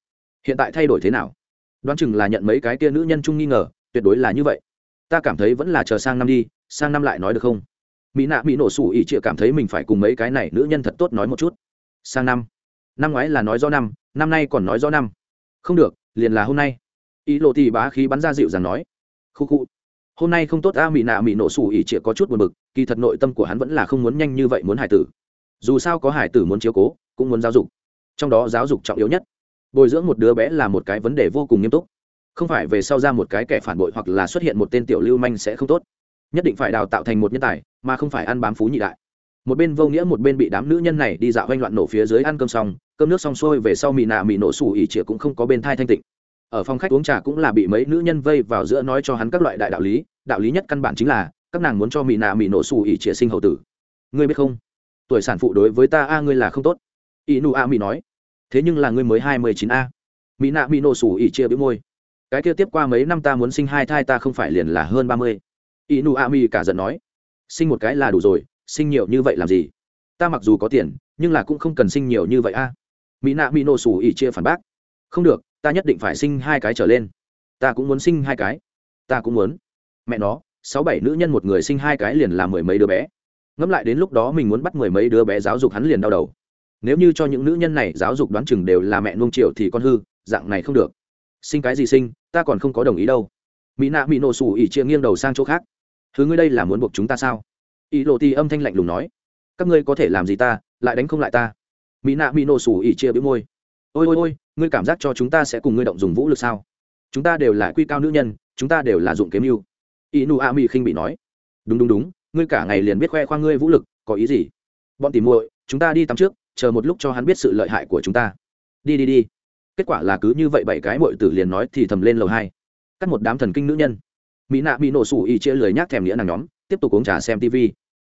Speaker 1: Hiện tại thay đổi thế nào? Đoán chừng là nhận mấy cái tia nữ nhân chung nghi ngờ, tuyệt đối là như vậy. Ta cảm thấy vẫn là chờ sang năm đi, sang năm lại nói được không? Mỹ nạ mỹ nổ sủ ỉ chịa cảm thấy mình phải cùng mấy cái này nữ nhân thật tốt nói một chút. Sang năm. Năm ngoái là nói do năm năm nay còn nói do năm. Không được, liền là hôm nay. Ý lộ tỷ bá khí bắn ra dịu dàng nói. Khu khu. Hôm nay không tốt a, mỹ nạ mỹ nổ sủ ỉ chịa có chút buồn bực, kỳ thật nội tâm của hắn vẫn là không muốn nhanh như vậy muốn hải tử dù sao có hải tử muốn chiếu cố, cũng muốn giáo dục. Trong đó giáo dục trọng yếu nhất. Bồi dưỡng một đứa bé là một cái vấn đề vô cùng nghiêm túc. Không phải về sau ra một cái kẻ phản bội hoặc là xuất hiện một tên tiểu lưu manh sẽ không tốt. Nhất định phải đào tạo thành một nhân tài, mà không phải ăn bám phú nhị đại. Một bên vô nghĩa một bên bị đám nữ nhân này đi dạo oanh loạn nổ phía dưới ăn cơm xong, cơm nước xong xuôi về sau mì nạ mì nổ xù ỉ chĩa cũng không có bên thai thanh tịnh. Ở phòng khách uống trà cũng là bị mấy nữ nhân vây vào giữa nói cho hắn các loại đại đạo lý đạo lý nhất căn bản chính là, các nàng muốn cho mì nạ mì nổ xù ỉ chĩa sinh hậu tử. Ngươi biết không? Tuổi sản phụ đối với ta a ngươi là không tốt. Ỷ nụ a mỹ nói. Thế nhưng là ngươi mới hai mươi chín a. Mỹ nạ mỹ nổ sủ ỉ chia bĩu môi. Cái kia tiếp qua mấy năm ta muốn sinh hai thai ta không phải liền là hơn ba mươi. Ỷ nụ a mỹ cả giận nói. Sinh một cái là đủ rồi, sinh nhiều như vậy làm gì? Ta mặc dù có tiền, nhưng là cũng không cần sinh nhiều như vậy a. Mỹ nạ mỹ nổ sủ ỉ chia phản bác. Không được, ta nhất định phải sinh hai cái trở lên. Ta cũng muốn sinh hai cái. Ta cũng muốn. Mẹ nó, sáu bảy nữ nhân một người sinh hai cái liền là mười mấy đứa bé ngẫm lại đến lúc đó mình muốn bắt mười mấy đứa bé giáo dục hắn liền đau đầu. Nếu như cho những nữ nhân này giáo dục đoán chừng đều là mẹ nuông triệu thì con hư, dạng này không được. Sinh cái gì sinh, ta còn không có đồng ý đâu. Mỹ nạ mỹ nổ sủ ỉ chia nghiêng đầu sang chỗ khác. Thứ ngươi đây là muốn buộc chúng ta sao? Ý lộ ti âm thanh lạnh lùng nói. Các ngươi có thể làm gì ta, lại đánh không lại ta? Mỹ nạ mỹ nổ sủ ỉ chia bĩu môi. Ôi ôi ôi, ngươi cảm giác cho chúng ta sẽ cùng ngươi động dùng vũ lực sao? Chúng ta đều là quy cao nữ nhân, chúng ta đều là dụng kiếm mưu ý nụ a mỹ khinh bị nói. Đúng đúng đúng ngươi cả ngày liền biết khoe khoang ngươi vũ lực, có ý gì? Bọn tìm muội, chúng ta đi tắm trước, chờ một lúc cho hắn biết sự lợi hại của chúng ta. Đi đi đi. Kết quả là cứ như vậy bảy cái muội tử liền nói thì thầm lên lầu hai. Cắt một đám thần kinh nữ nhân. Mỹ nạ bị nổ sủ y chia lười nhác thèm nghĩa nàng nhóm, tiếp tục uống trà xem tv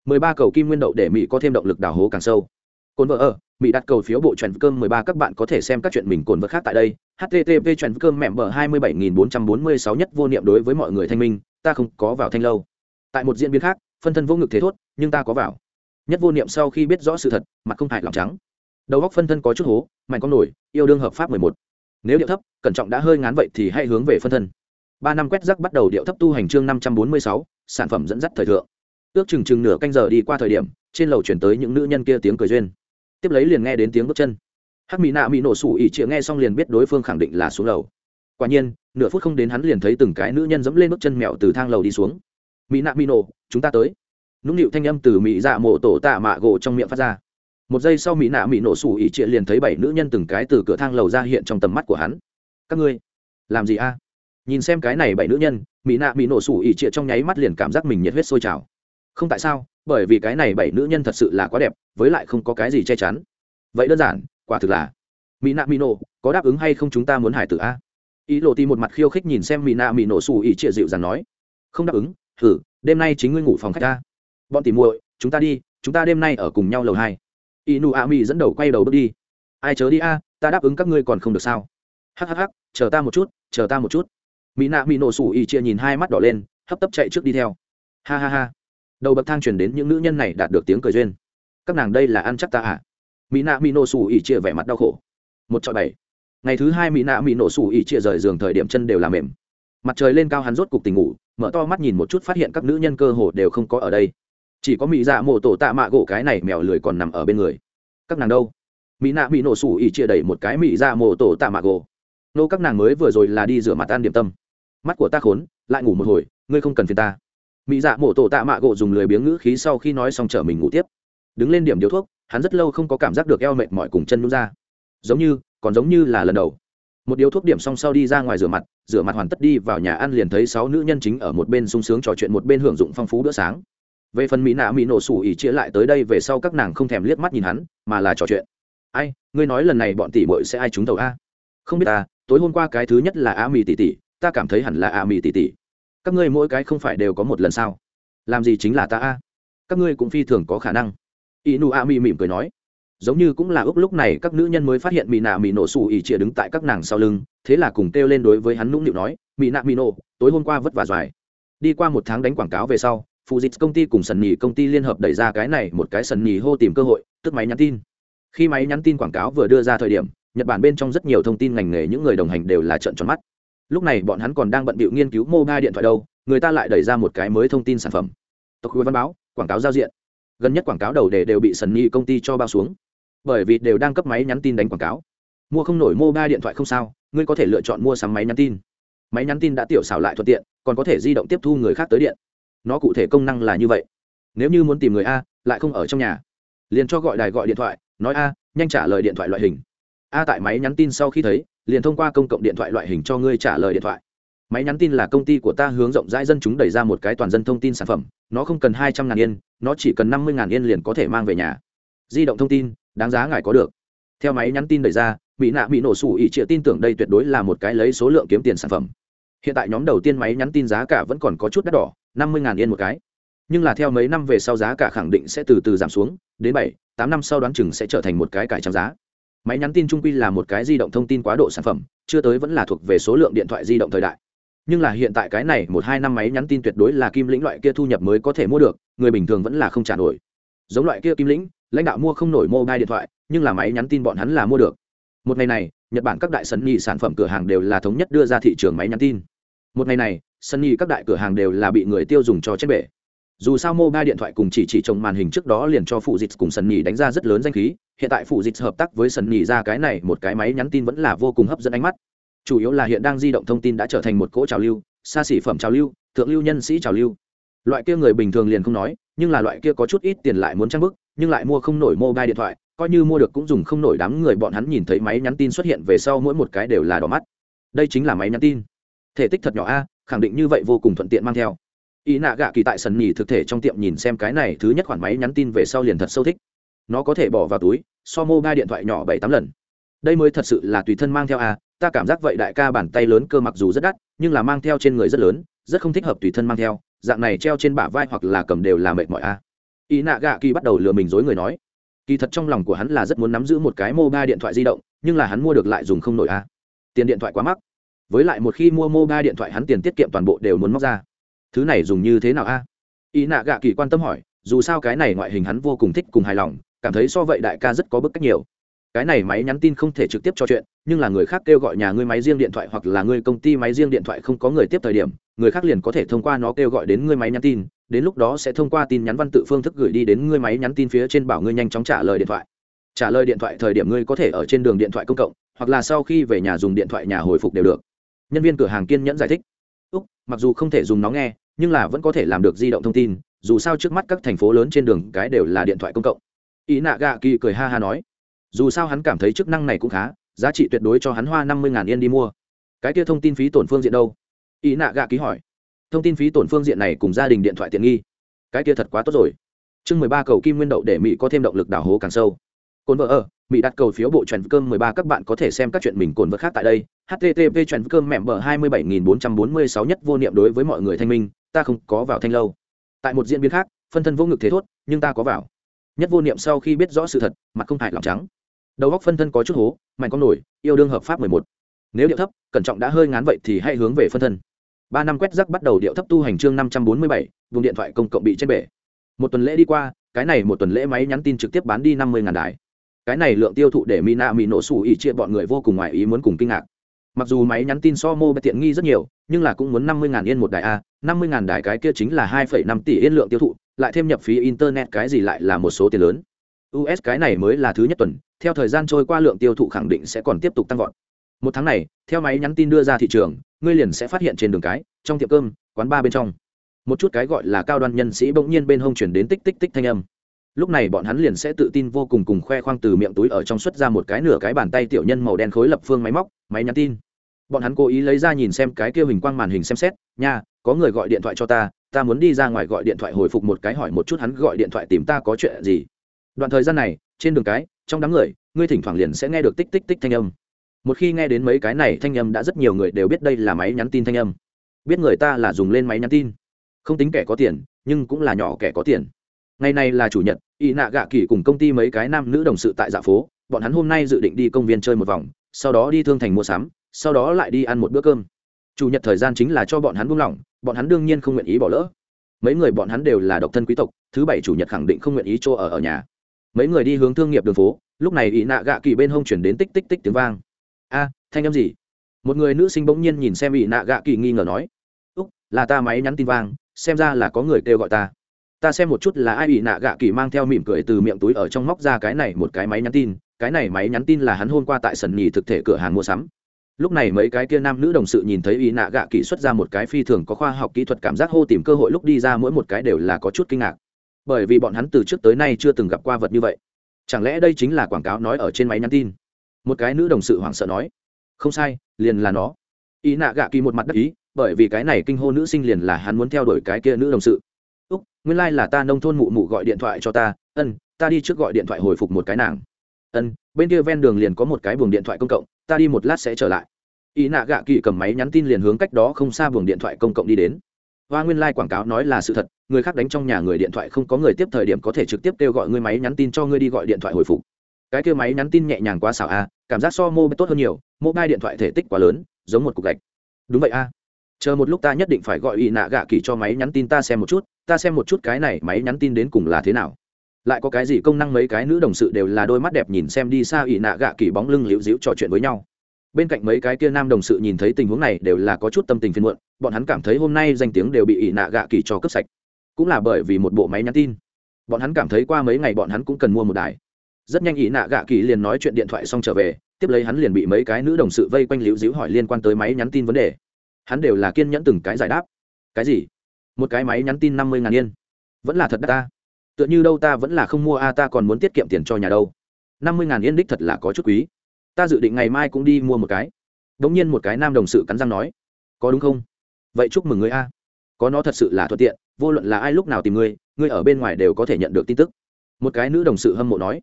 Speaker 1: mười ba cầu kim nguyên đậu để mỹ có thêm động lực đào hố càng sâu. Cồn vợ ở, mỹ đặt cầu phiếu bộ trần cơm mười ba các bạn có thể xem các chuyện mình cồn vợ khác tại đây. Http trần cơm mẹm bờ hai mươi bảy nghìn bốn trăm bốn mươi sáu nhất vô niệm đối với mọi người thanh minh, ta không có vào thanh lâu. Tại một diễn biến khác phân thân vô ngực thế thốt, nhưng ta có vào. Nhất vô niệm sau khi biết rõ sự thật, mặt không hại lòng trắng. Đầu góc phân thân có chút hố, mạnh con nổi, yêu đương hợp pháp mười một. Nếu điệu thấp, cẩn trọng đã hơi ngán vậy thì hãy hướng về phân thân. Ba năm quét rắc bắt đầu điệu thấp tu hành chương năm trăm bốn mươi sáu, sản phẩm dẫn dắt thời thượng. Ước chừng chừng nửa canh giờ đi qua thời điểm, trên lầu chuyển tới những nữ nhân kia tiếng cười duyên. Tiếp lấy liền nghe đến tiếng bước chân. Hắc mỹ nạ mỹ nổ sủ ỉ chĩa nghe xong liền biết đối phương khẳng định là xuống lầu. Quả nhiên, nửa phút không đến hắn liền thấy từng cái nữ nhân dẫm lên bước chân mẹo từ thang lầu đi xuống mỹ nạ mỹ nổ chúng ta tới. Nũng nịu thanh âm từ mỹ dạ mộ tổ tạ mạ gỗ trong miệng phát ra. Một giây sau mỹ nạ mỹ nổ sủ ỉ trịa liền thấy bảy nữ nhân từng cái từ cửa thang lầu ra hiện trong tầm mắt của hắn. Các ngươi, làm gì a? Nhìn xem cái này bảy nữ nhân, mỹ nạ mỹ nổ sủ ỉ trịa trong nháy mắt liền cảm giác mình nhiệt huyết sôi trào. Không tại sao, bởi vì cái này bảy nữ nhân thật sự là quá đẹp, với lại không có cái gì che chắn. Vậy đơn giản, quả thực là, mỹ nạ mỹ nổ có đáp ứng hay không chúng ta muốn hải tử a? Ý lộ ti một mặt khiêu khích nhìn xem mỹ nạ mỹ nổ sủ ỉ trịa dịu dàng nói. Không đáp ứng thử, đêm nay chính ngươi ngủ phòng khách ta. Bọn tỉ muội, chúng ta đi, chúng ta đêm nay ở cùng nhau lầu hai. Inu a mi dẫn đầu quay đầu bước đi. Ai chớ đi a, ta đáp ứng các ngươi còn không được sao. Hhh chờ ta một chút, chờ ta một chút. Mỹ nạ mỹ nổ sủ ỉ chia nhìn hai mắt đỏ lên, hấp tấp chạy trước đi theo. Ha ha ha. Đầu bậc thang chuyển đến những nữ nhân này đạt được tiếng cười duyên. Các nàng đây là ăn chắc ta à? Mỹ nạ mỹ nổ sủ ỉ chia vẻ mặt đau khổ. Một trọi bảy. Ngày thứ hai mỹ nạ mỹ nổ sủ ỉ chia rời giường thời điểm chân đều làm mềm mặt trời lên cao hắn rốt cục tỉnh ngủ, mở to mắt nhìn một chút phát hiện các nữ nhân cơ hồ đều không có ở đây. Chỉ có mỹ dạ mộ tổ tạ mạ gỗ cái này mèo lười còn nằm ở bên người. Các nàng đâu? Mỹ nạ bị nổ sủ ỉ chia đẩy một cái mỹ dạ mộ tổ tạ mạ gỗ. Nô, các nàng mới vừa rồi là đi rửa mặt ăn điểm tâm. Mắt của ta khốn, lại ngủ một hồi, ngươi không cần phiền ta. Mỹ dạ mộ tổ tạ mạ gỗ dùng lười biếng ngữ khí sau khi nói xong chở mình ngủ tiếp. Đứng lên điểm điếu thuốc, hắn rất lâu không có cảm giác được eo mệt mỏi cùng chân nhún ra. Giống như, còn giống như là lần đầu một điếu thuốc điểm xong sau đi ra ngoài rửa mặt rửa mặt hoàn tất đi vào nhà ăn liền thấy sáu nữ nhân chính ở một bên sung sướng trò chuyện, một bên hưởng dụng phong phú bữa sáng. Về phần mỹ nạ mỹ nổ sủ ỉ chia lại tới đây về sau các nàng không thèm liếc mắt nhìn hắn, mà là trò chuyện. Ai, ngươi nói lần này bọn tỷ bội sẽ ai trúng tàu a? Không biết ta, tối hôm qua cái thứ nhất là a mì tỷ tỷ ta cảm thấy hẳn là a mì tỷ tỷ các ngươi mỗi cái không phải đều có một lần sao? Làm gì chính là ta a? Các ngươi cũng phi thường có khả năng. Inu a mì mỉm cười nói giống như cũng là ước lúc này các nữ nhân mới phát hiện mỹ nạ mỹ nổ xù ỉ chĩa đứng tại các nàng sau lưng, thế là cùng kêu lên đối với hắn nũng nịu nói mỹ nạ mỹ nổ tối hôm qua vất vả dài đi qua một tháng đánh quảng cáo về sau phụ dịch công ty cùng sần nhì công ty liên hợp đẩy ra cái này một cái sần nhì hô tìm cơ hội, tức máy nhắn tin. Khi máy nhắn tin quảng cáo vừa đưa ra thời điểm, nhật bản bên trong rất nhiều thông tin ngành nghề những người đồng hành đều là trận tròn mắt. Lúc này bọn hắn còn đang bận bịu nghiên cứu mobile điện thoại đâu, người ta lại đẩy ra một cái mới thông tin sản phẩm. Tộc quy văn báo, quảng cáo giao diện. Gần nhất quảng cáo đầu đề đều bị sần nhì công ty cho bao xuống bởi vì đều đang cấp máy nhắn tin đánh quảng cáo. Mua không nổi mobile điện thoại không sao, ngươi có thể lựa chọn mua sắm máy nhắn tin. Máy nhắn tin đã tiểu xảo lại thuận tiện, còn có thể di động tiếp thu người khác tới điện. Nó cụ thể công năng là như vậy. Nếu như muốn tìm người a, lại không ở trong nhà. Liền cho gọi đài gọi điện thoại, nói a, nhanh trả lời điện thoại loại hình. A tại máy nhắn tin sau khi thấy, liền thông qua công cộng điện thoại loại hình cho ngươi trả lời điện thoại. Máy nhắn tin là công ty của ta hướng rộng rãi dân chúng đẩy ra một cái toàn dân thông tin sản phẩm, nó không cần hai trăm ngàn yên, nó chỉ cần năm mươi ngàn yên liền có thể mang về nhà. Di động thông tin đáng giá ngài có được. Theo máy nhắn tin đẩy ra bị nạ bị nổ sủ ỉ trịa tin tưởng đây tuyệt đối là một cái lấy số lượng kiếm tiền sản phẩm. Hiện tại nhóm đầu tiên máy nhắn tin giá cả vẫn còn có chút đắt đỏ, năm mươi yên một cái. Nhưng là theo mấy năm về sau giá cả khẳng định sẽ từ từ giảm xuống, đến bảy, tám năm sau đoán chừng sẽ trở thành một cái cải trang giá. Máy nhắn tin trung quy là một cái di động thông tin quá độ sản phẩm, chưa tới vẫn là thuộc về số lượng điện thoại di động thời đại. Nhưng là hiện tại cái này một hai năm máy nhắn tin tuyệt đối là kim lĩnh loại kia thu nhập mới có thể mua được, người bình thường vẫn là không trả nổi. Giống loại kia kim lĩnh lãnh đạo mua không nổi mobile điện thoại, nhưng là máy nhắn tin bọn hắn là mua được. Một ngày này, nhật bản các đại sân nhì sản phẩm cửa hàng đều là thống nhất đưa ra thị trường máy nhắn tin. Một ngày này sân nhì các đại cửa hàng đều là bị người tiêu dùng cho chết bể. Dù sao mobile điện thoại cùng chỉ chỉ trồng màn hình trước đó liền cho phụ dịch cùng sân nhì đánh ra rất lớn danh khí, hiện tại phụ dịch hợp tác với sân nhì ra cái này một cái máy nhắn tin vẫn là vô cùng hấp dẫn ánh mắt. Chủ yếu là hiện đang di động thông tin đã trở thành một cỗ trào lưu, xa xỉ phẩm trào lưu, thượng lưu nhân sĩ trào lưu. Loại kia người bình thường liền không nói, nhưng là loại kia có chút ít tiền lại muốn trang bức nhưng lại mua không nổi mobile điện thoại, coi như mua được cũng dùng không nổi đám người bọn hắn nhìn thấy máy nhắn tin xuất hiện về sau mỗi một cái đều là đỏ mắt. Đây chính là máy nhắn tin. Thể tích thật nhỏ a, khẳng định như vậy vô cùng thuận tiện mang theo. Ý nạ gạ kỳ tại sân nhì thực thể trong tiệm nhìn xem cái này thứ nhất khoản máy nhắn tin về sau liền thật sâu thích. Nó có thể bỏ vào túi, so mobile điện thoại nhỏ bảy tám lần. Đây mới thật sự là tùy thân mang theo a, ta cảm giác vậy đại ca bàn tay lớn cơ mặc dù rất đắt, nhưng là mang theo trên người rất lớn, rất không thích hợp tùy thân mang theo, dạng này treo trên bả vai hoặc là cầm đều là mệt mỏi a ý nạ gạ kỳ bắt đầu lừa mình dối người nói. Kỳ thật trong lòng của hắn là rất muốn nắm giữ một cái mobile điện thoại di động, nhưng là hắn mua được lại dùng không nổi a. Tiền điện thoại quá mắc. Với lại một khi mua mobile điện thoại hắn tiền tiết kiệm toàn bộ đều muốn móc ra. Thứ này dùng như thế nào a? Ý nạ gạ kỳ quan tâm hỏi, dù sao cái này ngoại hình hắn vô cùng thích cùng hài lòng, cảm thấy so vậy đại ca rất có bức cách nhiều. Cái này máy nhắn tin không thể trực tiếp cho chuyện, nhưng là người khác kêu gọi nhà ngươi máy riêng điện thoại hoặc là ngươi công ty máy riêng điện thoại không có người tiếp thời điểm, người khác liền có thể thông qua nó kêu gọi đến ngươi máy nhắn tin đến lúc đó sẽ thông qua tin nhắn văn tự phương thức gửi đi đến ngươi máy nhắn tin phía trên bảo ngươi nhanh chóng trả lời điện thoại. Trả lời điện thoại thời điểm ngươi có thể ở trên đường điện thoại công cộng, hoặc là sau khi về nhà dùng điện thoại nhà hồi phục đều được. Nhân viên cửa hàng kiên nhẫn giải thích. Úc, mặc dù không thể dùng nó nghe, nhưng là vẫn có thể làm được di động thông tin, dù sao trước mắt các thành phố lớn trên đường cái đều là điện thoại công cộng. Ý nạ gạ kỳ cười ha ha nói. Dù sao hắn cảm thấy chức năng này cũng khá, giá trị tuyệt đối cho hắn hoa năm mươi yên đi mua. Cái kia thông tin phí tổn phương diện đâu? Ý nạ gạ ký hỏi thông tin phí tổn phương diện này cùng gia đình điện thoại tiện nghi. Cái kia thật quá tốt rồi. Chương mười ba cầu kim nguyên đậu để mỹ có thêm động lực đào hố càng sâu. Cồn vợ ở, mỹ đặt cầu phiếu bộ trần cơm mười ba, các bạn có thể xem các chuyện mình cồn vợ khác tại đây. Http trần cơm mẹm bờ hai mươi bảy nghìn bốn trăm bốn mươi sáu nhất vô niệm đối với mọi người thanh minh, ta không có vào thanh lâu. Tại một diễn biến khác, phân thân vô ngực thế thốt, nhưng ta có vào. Nhất vô niệm sau khi biết rõ sự thật, mặt không hại lòng trắng. Đầu góc phân thân có chút hố, mạnh con nổi, yêu đương hợp pháp mười một. Nếu điệu thấp, cẩn trọng đã hơi ngán vậy thì hãy hướng về phân thân ba năm quét rắc bắt đầu điệu thấp tu hành chương năm trăm bốn mươi bảy, vùng điện thoại công cộng bị trên bể. Một tuần lễ đi qua, cái này một tuần lễ máy nhắn tin trực tiếp bán đi năm mươi ngàn đài. Cái này lượng tiêu thụ để mina mỹ nổ sủ ỉ chia bọn người vô cùng ngoài ý muốn cùng kinh ngạc. Mặc dù máy nhắn tin so mô bê tiện nghi rất nhiều, nhưng là cũng muốn năm mươi ngàn yên một đài a, năm mươi ngàn đài cái kia chính là hai phẩy năm tỷ yên lượng tiêu thụ, lại thêm nhập phí internet cái gì lại là một số tiền lớn. Us cái này mới là thứ nhất tuần, theo thời gian trôi qua lượng tiêu thụ khẳng định sẽ còn tiếp tục tăng vọt một tháng này, theo máy nhắn tin đưa ra thị trường, ngươi liền sẽ phát hiện trên đường cái, trong tiệm cơm, quán bar bên trong. Một chút cái gọi là cao đoan nhân sĩ bỗng nhiên bên hông chuyển đến tích tích tích thanh âm. Lúc này bọn hắn liền sẽ tự tin vô cùng cùng khoe khoang từ miệng túi ở trong xuất ra một cái nửa cái bàn tay tiểu nhân màu đen khối lập phương máy móc, máy nhắn tin. Bọn hắn cố ý lấy ra nhìn xem cái kia hình quang màn hình xem xét, nha, có người gọi điện thoại cho ta ta muốn đi ra ngoài gọi điện thoại hồi phục một cái hỏi một chút hắn gọi điện thoại tìm ta có chuyện gì. Đoạn thời gian này, trên đường cái, trong đám người, ngươi thỉnh thoảng liền sẽ nghe được tích tích tích thanh âm một khi nghe đến mấy cái này thanh âm đã rất nhiều người đều biết đây là máy nhắn tin thanh âm. Biết người ta là dùng lên máy nhắn tin. Không tính kẻ có tiền, nhưng cũng là nhỏ kẻ có tiền. Ngày này là chủ nhật, y nạ gạ kỳ cùng công ty mấy cái nam nữ đồng sự tại dạ phố, bọn hắn hôm nay dự định đi công viên chơi một vòng, sau đó đi thương thành mua sắm, sau đó lại đi ăn một bữa cơm. Chủ nhật thời gian chính là cho bọn hắn buông lỏng, bọn hắn đương nhiên không nguyện ý bỏ lỡ. Mấy người bọn hắn đều là độc thân quý tộc, thứ bảy chủ nhật khẳng định không nguyện ý chỗ ở ở nhà. Mấy người đi hướng thương nghiệp đường phố, lúc này y nạ gạ kỳ bên hông chuyển đến tích tích tích tiếng vang a, thanh âm gì? Một người nữ sinh bỗng nhiên nhìn xem ỵ nạ gạ kỳ nghi ngờ nói. Úc, là ta máy nhắn tin vang, xem ra là có người kêu gọi ta. Ta xem một chút là ai ỵ nạ gạ kỳ mang theo mỉm cười từ miệng túi ở trong móc ra cái này một cái máy nhắn tin. Cái này máy nhắn tin là hắn hôm qua tại sân nhì thực thể cửa hàng mua sắm. Lúc này mấy cái kia nam nữ đồng sự nhìn thấy y nạ gạ kỳ xuất ra một cái phi thường có khoa học kỹ thuật cảm giác hô tìm cơ hội lúc đi ra mỗi một cái đều là có chút kinh ngạc. Bởi vì bọn hắn từ trước tới nay chưa từng gặp qua vật như vậy. Chẳng lẽ đây chính là quảng cáo nói ở trên máy nhắn tin? Một cái nữ đồng sự hoảng sợ nói, không sai, liền là nó. Ý nạ gạ kỳ một mặt đắc ý, bởi vì cái này kinh hô nữ sinh liền là hắn muốn theo đuổi cái kia nữ đồng sự. Úc, nguyên lai、like、là ta nông thôn mụ mụ gọi điện thoại cho ta, ân, ta đi trước gọi điện thoại hồi phục một cái nàng. Ân, bên kia ven đường liền có một cái buồng điện thoại công cộng, ta đi một lát sẽ trở lại. Ý nạ gạ kỳ cầm máy nhắn tin liền hướng cách đó không xa buồng điện thoại công cộng đi đến. Hoa nguyên lai、like、quảng cáo nói là sự thật, người khác đánh trong nhà người điện thoại không có người tiếp thời điểm có thể trực tiếp kêu gọi người máy nhắn tin cho ngươi đi gọi điện thoại hồi phục cái kia máy nhắn tin nhẹ nhàng quá xảo a, cảm giác so mô tốt hơn nhiều mô bai điện thoại thể tích quá lớn, giống một cục gạch. Đúng vậy a. Chờ một lúc ta nhất định phải gọi y nạ gạ kỳ cho máy nhắn tin ta xem một chút, ta xem một chút cái này máy nhắn tin đến cùng là thế nào. Lại có cái gì công năng mấy cái nữ đồng sự đều là đôi mắt đẹp nhìn xem đi xa ỵ nạ gạ kỳ bóng lưng liễu dĩu trò chuyện với nhau. Bên cạnh mấy cái kia nam đồng sự nhìn thấy tình huống này đều là có chút tâm tình phiền muộn, bọn hắn cảm thấy hôm nay danh tiếng đều bị ỵ nạ gạ kỳ cho cướp sạch. Cũng là bởi vì một bộ máy nhắn tin. Bọn hắn cảm thấy qua mấy ngày bọn hắn cũng cần mua một đài rất nhanh ý nạ gạ kỳ liền nói chuyện điện thoại xong trở về, tiếp lấy hắn liền bị mấy cái nữ đồng sự vây quanh liễu díu hỏi liên quan tới máy nhắn tin vấn đề. Hắn đều là kiên nhẫn từng cái giải đáp. Cái gì? Một cái máy nhắn tin năm mươi ngàn yên. Vẫn là thật đắt ta. Tựa như đâu ta vẫn là không mua, a, ta còn muốn tiết kiệm tiền cho nhà đâu. Năm mươi ngàn yên đích thật là có chút quý. Ta dự định ngày mai cũng đi mua một cái. Đ ỗ n g nhiên một cái nam đồng sự cắn răng nói. Có đúng không? Vậy chúc mừng người a. Có nó thật sự là thuận tiện, vô luận là ai lúc nào tìm ngươi ngươi ở bên ngoài đều có thể nhận được tin tức. Một cái nữ đồng sự hâm mộ nói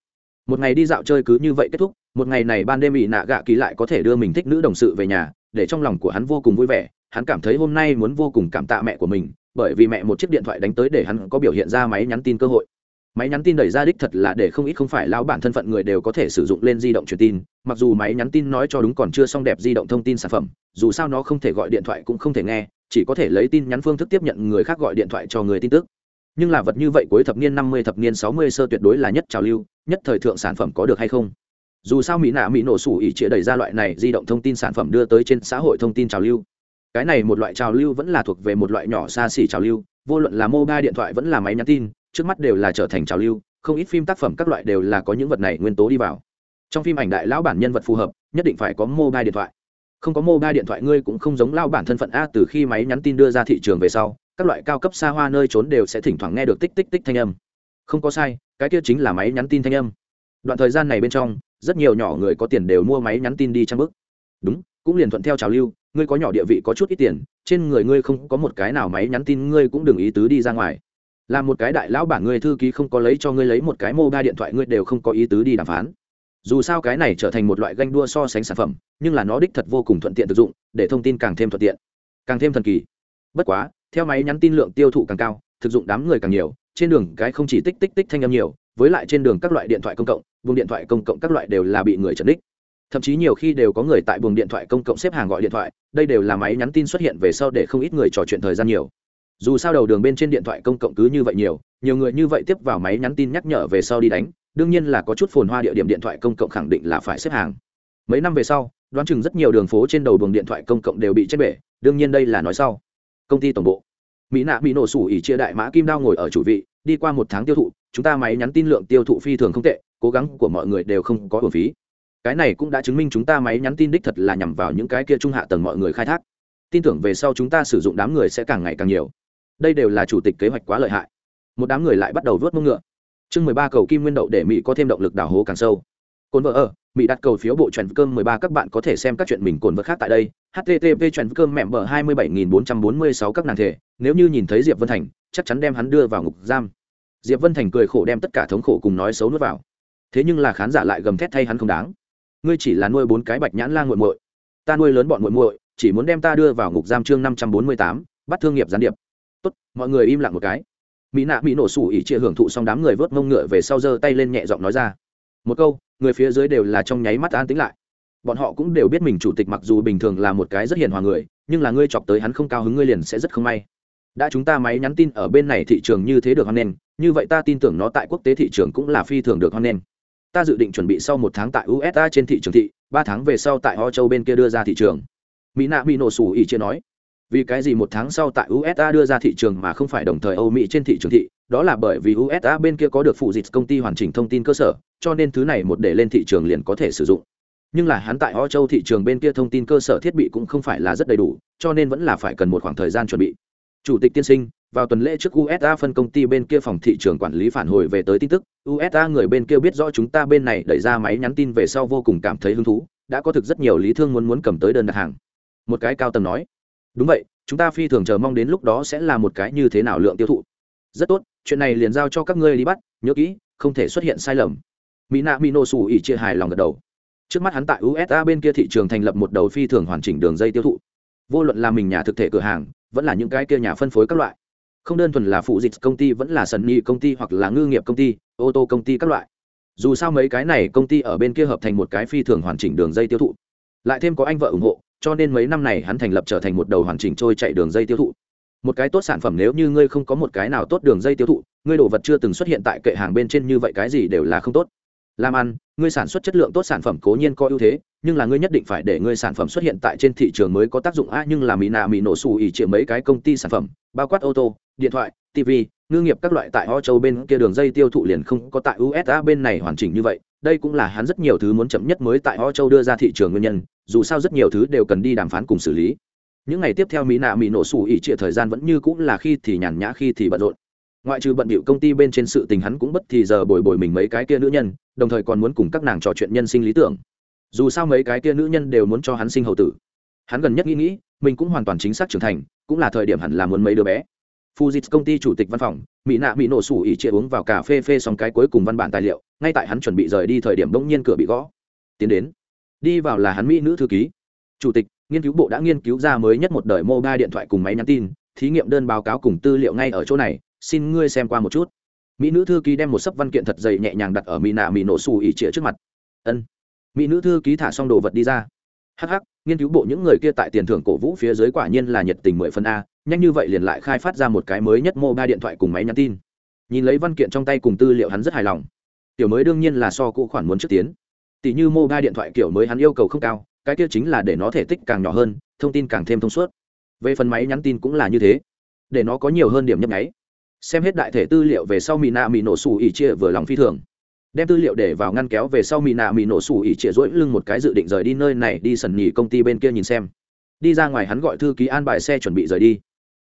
Speaker 1: một ngày đi dạo chơi cứ như vậy kết thúc, một ngày này ban đêm bị nạ gạ ký lại có thể đưa mình thích nữ đồng sự về nhà, để trong lòng của hắn vô cùng vui vẻ, hắn cảm thấy hôm nay muốn vô cùng cảm tạ mẹ của mình, bởi vì mẹ một chiếc điện thoại đánh tới để hắn có biểu hiện ra máy nhắn tin cơ hội. Máy nhắn tin đẩy ra đích thật là để không ít không phải lão bản thân phận người đều có thể sử dụng lên di động truyền tin, mặc dù máy nhắn tin nói cho đúng còn chưa xong đẹp di động thông tin sản phẩm, dù sao nó không thể gọi điện thoại cũng không thể nghe, chỉ có thể lấy tin nhắn phương thức tiếp nhận người khác gọi điện thoại cho người tin tức nhưng là vật như vậy cuối thập niên năm mươi thập niên sáu mươi sơ tuyệt đối là nhất trào lưu, nhất thời thượng sản phẩm có được hay không? Dù sao mỹ nạ mỹ nổ sủ ỉ chĩa đẩy ra loại này di động thông tin sản phẩm đưa tới trên xã hội thông tin trào lưu. Cái này một loại trào lưu vẫn là thuộc về một loại nhỏ xa xỉ trào lưu, vô luận là mobile điện thoại vẫn là máy nhắn tin, trước mắt đều là trở thành trào lưu, không ít phim tác phẩm các loại đều là có những vật này nguyên tố đi vào. Trong phim ảnh đại lão bản nhân vật phù hợp, nhất định phải có mobile điện thoại. Không có mobile điện thoại ngươi cũng không giống lao bản thân phận a từ khi máy nhắn tin đưa ra thị trường về sau các loại cao cấp xa hoa nơi trốn đều sẽ thỉnh thoảng nghe được tích tích tích thanh âm. Không có sai, cái kia chính là máy nhắn tin thanh âm. Đoạn thời gian này bên trong, rất nhiều nhỏ người có tiền đều mua máy nhắn tin đi trang bức. Đúng, cũng liền thuận theo trào lưu, ngươi có nhỏ địa vị có chút ít tiền, trên người ngươi không có một cái nào máy nhắn tin ngươi cũng đừng ý tứ đi ra ngoài. Là một cái đại lão bản ngươi thư ký không có lấy cho ngươi lấy một cái mobile điện thoại ngươi đều không có ý tứ đi đàm phán. Dù sao cái này trở thành một loại ganh đua so sánh sản phẩm, nhưng là nó đích thật vô cùng thuận tiện thực dụng, để thông tin càng thêm thuận tiện, càng thêm thần kỳ. Bất quá theo máy nhắn tin lượng tiêu thụ càng cao, thực dụng đám người càng nhiều, trên đường cái không chỉ tích tích tích thanh âm nhiều, với lại trên đường các loại điện thoại công cộng vùng điện thoại công cộng các loại đều là bị người trần đích thậm chí nhiều khi đều có người tại buồng điện thoại công cộng xếp hàng gọi điện thoại, đây đều là máy nhắn tin xuất hiện về sau để không ít người trò chuyện thời gian nhiều. Dù sao đầu đường bên trên điện thoại công cộng cứ như vậy nhiều nhiều người như vậy tiếp vào máy nhắn tin nhắc nhở về sau đi đánh, đương nhiên là có chút phồn hoa địa điểm điện thoại công cộng khẳng định là phải xếp hàng. Mấy năm về sau, đoán chừng rất nhiều đường phố trên đầu buồng điện thoại công cộng đều bị chết bể, đương nhiên đây là nói sau công ty tổng bộ. Mỹ nạ bị nổ sủ ỉ chia đại mã kim đao ngồi ở chủ vị, đi qua một tháng tiêu thụ, chúng ta máy nhắn tin lượng tiêu thụ phi thường không tệ, cố gắng của mọi người đều không có hồn phí. Cái này cũng đã chứng minh chúng ta máy nhắn tin đích thật là nhằm vào những cái kia trung hạ tầng mọi người khai thác. Tin tưởng về sau chúng ta sử dụng đám người sẽ càng ngày càng nhiều. Đây đều là chủ tịch kế hoạch quá lợi hại. Một đám người lại bắt đầu vớt mông ngựa. Chương mười ba cầu kim nguyên đậu để mỹ có thêm động lực đào hố càng sâu cồn vợ ở, mỹ đặt cầu phiếu bộ trần cơm mười ba, các bạn có thể xem các chuyện mình cồn vợ khác tại đây. Http trần cơm mẹm bờ hai mươi bảy nghìn bốn trăm bốn mươi sáu các nàng thể nếu như nhìn thấy diệp vân thành, chắc chắn đem hắn đưa vào ngục giam. Diệp vân thành cười khổ đem tất cả thống khổ cùng nói xấu nuốt vào. Thế nhưng là khán giả lại gầm thét thay hắn không đáng. Ngươi chỉ là nuôi bốn cái bạch nhãn lan g u muội. Ta nuôi lớn bọn muội muội, chỉ muốn đem ta đưa vào ngục giam chương năm trăm bốn mươi tám, bắt thương nghiệp gián điệp. Tốt, mọi người im lặng một cái. Mỹ nạ mỹ nổ sủ ỉ chia hưởng thụ xong đám người vớt mông ngựa về sau giơ tay lên nhẹ giọng nói ra một câu, người phía dưới đều là trong nháy mắt an tính lại. Bọn họ cũng đều biết mình chủ tịch mặc dù bình thường là một cái rất hiền hòa người, nhưng là ngươi chọc tới hắn không cao hứng ngươi liền sẽ rất không may. Đã chúng ta máy nhắn tin ở bên này thị trường như thế được hoan nghênh, như vậy ta tin tưởng nó tại quốc tế thị trường cũng là phi thường được hoan nghênh. Ta dự định chuẩn bị sau một tháng tại usa trên thị trường thị, ba tháng về sau tại ho châu bên kia đưa ra thị trường. Mỹ nạ bị nổ sủ ỉ chia nói. Vì cái gì một tháng sau tại usa đưa ra thị trường mà không phải đồng thời âu mỹ trên thị trường thị? Đó là bởi vì usa bên kia có được phụ dịch công ty hoàn chỉnh thông tin cơ sở cho nên thứ này một để lên thị trường liền có thể sử dụng. Nhưng là hắn tại ho châu thị trường bên kia thông tin cơ sở thiết bị cũng không phải là rất đầy đủ, cho nên vẫn là phải cần một khoảng thời gian chuẩn bị. Chủ tịch tiên sinh, vào tuần lễ trước usa phân công ty bên kia phòng thị trường quản lý phản hồi về tới tin tức. Usa người bên kia biết rõ chúng ta bên này đẩy ra máy nhắn tin về sau vô cùng cảm thấy hứng thú, đã có thực rất nhiều lý thương muốn muốn cầm tới đơn đặt hàng. Một cái cao tầng nói, đúng vậy, chúng ta phi thường chờ mong đến lúc đó sẽ là một cái như thế nào lượng tiêu thụ. Rất tốt, chuyện này liền giao cho các ngươi đi bắt, nhớ kỹ, không thể xuất hiện sai lầm mỹ nạ mỹ nổ xù ỉ chia hài lòng gật đầu. Trước mắt hắn tại usa bên kia thị trường thành lập một đầu phi thường hoàn chỉnh đường dây tiêu thụ. Vô luận là mình nhà thực thể cửa hàng, vẫn là những cái kia nhà phân phối các loại. Không đơn thuần là phụ dịch công ty, vẫn là sần nhị công ty hoặc là ngư nghiệp công ty, ô tô công ty các loại. Dù sao mấy cái này công ty ở bên kia hợp thành một cái phi thường hoàn chỉnh đường dây tiêu thụ. Lại thêm có anh vợ ủng hộ, cho nên mấy năm này hắn thành lập trở thành một đầu hoàn chỉnh trôi chạy đường dây tiêu thụ. Một cái tốt sản phẩm nếu như ngươi không có một cái nào tốt đường dây tiêu thụ, ngươi đồ vật chưa từng xuất hiện tại kệ hàng bên trên như vậy cái gì đều là không tốt làm ăn ngươi sản xuất chất lượng tốt sản phẩm cố nhiên có ưu thế, nhưng là ngươi nhất định phải để ngươi sản phẩm xuất hiện tại trên thị trường mới có tác dụng. A nhưng là mỹ nạ mỹ nổ xù ỉ chĩa mấy cái công ty sản phẩm, bao quát ô tô, điện thoại tv ngư nghiệp các loại tại ho châu bên kia đường dây tiêu thụ liền không có tại usa bên này hoàn chỉnh như vậy. Đây cũng là hắn rất nhiều thứ muốn chậm nhất mới tại ho châu đưa ra thị trường nguyên nhân, dù sao rất nhiều thứ đều cần đi đàm phán cùng xử lý. Những ngày tiếp theo mỹ nạ mỹ nổ xù ỉ trịa thời gian vẫn như cũng là khi thì nhàn nhã, khi thì bận rộn ngoại trừ bận bịu công ty bên trên sự tình hắn cũng bất thì giờ bồi bồi mình mấy cái kia nữ nhân đồng thời còn muốn cùng các nàng trò chuyện nhân sinh lý tưởng dù sao mấy cái kia nữ nhân đều muốn cho hắn sinh hậu tử hắn gần nhất nghĩ nghĩ mình cũng hoàn toàn chính xác trưởng thành cũng là thời điểm hẳn là muốn mấy đứa bé Fujitsu công ty chủ tịch văn phòng, Mỹ Nạ Mỹ nổ sủ ỉ chia uống vào cà phê phê xong cái cuối cùng văn bản tài liệu, ngay tại hắn chuẩn bị rời đi thời điểm bỗng nhiên cửa bị gõ. Tiến đến. Đi vào là hắn mỹ nữ thư ký. Chủ tịch, nghiên cứu bộ đã nghiên cứu ra mới nhất một đời mobile điện thoại cùng máy nhắn tin, thí nghiệm đơn báo cáo cùng tư liệu ngay ở chỗ này, xin ngươi xem qua một chút. Mỹ nữ thư ký đem một sấp văn kiện thật dày nhẹ nhàng đặt ở Mỹ Nạ Mỹ nổ xù ỉ chia trước mặt. Ân. Mỹ nữ thư ký thả xong đồ vật đi ra. Hắc hắc, nghiên cứu bộ những người kia tại tiền thưởng cổ vũ phía dưới quả nhiên là nhiệt tình mười phần a nhanh như vậy liền lại khai phát ra một cái mới nhất mô ba điện thoại cùng máy nhắn tin nhìn lấy văn kiện trong tay cùng tư liệu hắn rất hài lòng tiểu mới đương nhiên là so cũ khoản muốn trước tiến tỷ như mô ba điện thoại kiểu mới hắn yêu cầu không cao cái kia chính là để nó thể tích càng nhỏ hơn thông tin càng thêm thông suốt về phần máy nhắn tin cũng là như thế để nó có nhiều hơn điểm nhấp nháy xem hết đại thể tư liệu về sau mỹ nạ mỹ nổ xù ỉ chia vừa lòng phi thường. Đem tư liệu để vào ngăn kéo về sau mỹ nạ mỹ nổ xù ỉ chia rỗi lưng một cái dự định rời đi nơi này đi sần nhì công ty bên kia nhìn xem. Đi ra ngoài hắn gọi thư ký an bài xe chuẩn bị rời đi.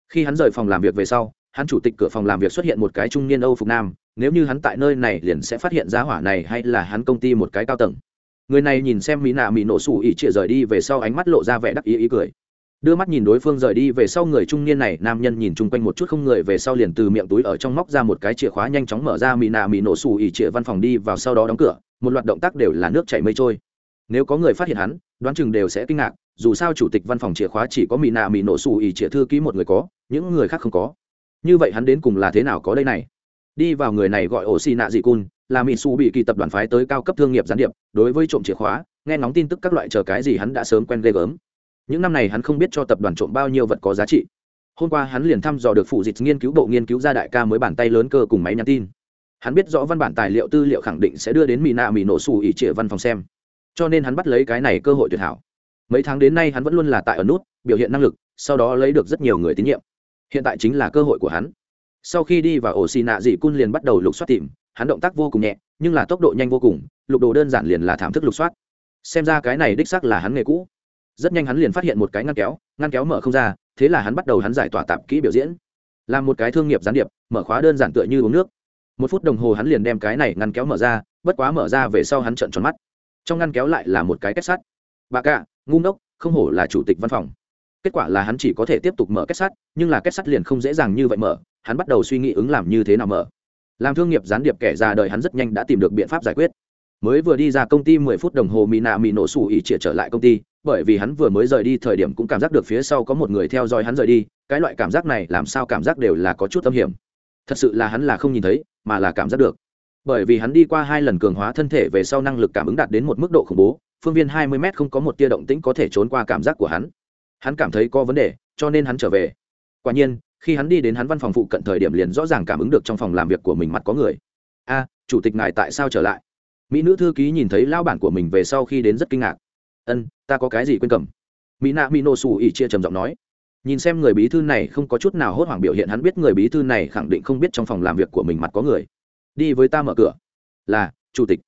Speaker 1: Khi hắn rời phòng làm việc về sau, hắn chủ tịch cửa phòng làm việc xuất hiện một cái trung niên âu phục nam. Nếu như hắn tại nơi này liền sẽ phát hiện giá hỏa này hay là hắn công ty một cái cao tầng. Người này nhìn xem mỹ nạ mỹ nổ xù ỉ chia rời đi về sau ánh mắt lộ ra vẻ đắc ý ý cười đưa mắt nhìn đối phương rời đi về sau người trung niên này, nam nhân nhìn chung quanh một chút không người về sau liền từ miệng túi ở trong móc ra một cái chìa khóa nhanh chóng mở ra, mì nạ mì nổ xù ỉ chĩa văn phòng đi vào sau đó đóng cửa, một loạt động tác đều là nước chảy mây trôi. Nếu có người phát hiện hắn, đoán chừng đều sẽ kinh ngạc, dù sao chủ tịch văn phòng chìa khóa chỉ có mì nạ mì nổ xù ỉ chìa thư ký một người có, những người khác không có. Như vậy hắn đến cùng là thế nào có đây này? Đi vào người này gọi ổ xì nạ dị cun, là mỹ xù bị kỳ tập đoàn phái tới cao cấp thương nghiệp gián điệp, đối với trộm chìa khóa, nghe ngóng tin tức các loại chờ cái gì hắn đã sớm quen ghê gớm những năm này hắn không biết cho tập đoàn trộm bao nhiêu vật có giá trị. Hôm qua hắn liền thăm dò được phụ dịch nghiên cứu bộ nghiên cứu ra đại ca mới bàn tay lớn cơ cùng máy nhắn tin. Hắn biết rõ văn bản tài liệu tư liệu khẳng định sẽ đưa đến mỹ nạ mỹ nổ xù ỉ trịa văn phòng xem. Cho nên hắn bắt lấy cái này cơ hội tuyệt hảo. Mấy tháng đến nay hắn vẫn luôn là tại ở nút, biểu hiện năng lực, sau đó lấy được rất nhiều người tín nhiệm. Hiện tại chính là cơ hội của hắn. Sau khi đi vào ổ xì nạ dị cun liền bắt đầu lục soát tìm. Hắn động tác vô cùng nhẹ, nhưng là tốc độ nhanh vô cùng, lục đồ đơn giản liền là thảm thức lục soát. Xem ra cái này đích xác là hắn nghề cũ rất nhanh hắn liền phát hiện một cái ngăn kéo ngăn kéo mở không ra, thế là hắn bắt đầu hắn giải tỏa tạp kỹ biểu diễn. Làm một cái thương nghiệp gián điệp, mở khóa đơn giản tựa như uống nước. Một phút đồng hồ hắn liền đem cái này ngăn kéo mở ra, bất quá mở ra về sau hắn trợn tròn mắt. Trong ngăn kéo lại là một cái kết sắt. Bà cạ ngu ngốc, không hổ là chủ tịch văn phòng. Kết quả là hắn chỉ có thể tiếp tục mở kết sắt, nhưng là kết sắt liền không dễ dàng như vậy mở, hắn bắt đầu suy nghĩ ứng làm như thế nào mở. Làm thương nghiệp gián điệp kẻ già đời hắn rất nhanh đã tìm được biện pháp giải quyết. Mới vừa đi ra công ty mười phút đồng hồ mỹ nạ mỹ nổ sủ ỉ chĩa trở lại công ty bởi vì hắn vừa mới rời đi thời điểm cũng cảm giác được phía sau có một người theo dõi hắn rời đi, cái loại cảm giác này làm sao cảm giác đều là có chút âm hiểm. Thật sự là hắn là không nhìn thấy, mà là cảm giác được. Bởi vì hắn đi qua hai lần cường hóa thân thể về sau năng lực cảm ứng đạt đến một mức độ khủng bố, phương viên hai mươi m không có một tia động tĩnh có thể trốn qua cảm giác của hắn. Hắn cảm thấy có vấn đề, cho nên hắn trở về. Quả nhiên, khi hắn đi đến hắn văn phòng phụ cận thời điểm liền rõ ràng cảm ứng được trong phòng làm việc của mình mặt có người. A, chủ tịch ngài tại sao trở lại? Mỹ nữ thư ký nhìn thấy lao bản của mình về sau khi đến rất kinh ngạc ân, ta có cái gì quên cầm? Mỹ nạ mỹ nổ xù ỉ chia trầm giọng nói. Nhìn xem người bí thư này không có chút nào hốt hoảng biểu hiện, hắn biết người bí thư này khẳng định không biết trong phòng làm việc của mình mặt có người. Đi với ta mở cửa. Là, chủ tịch.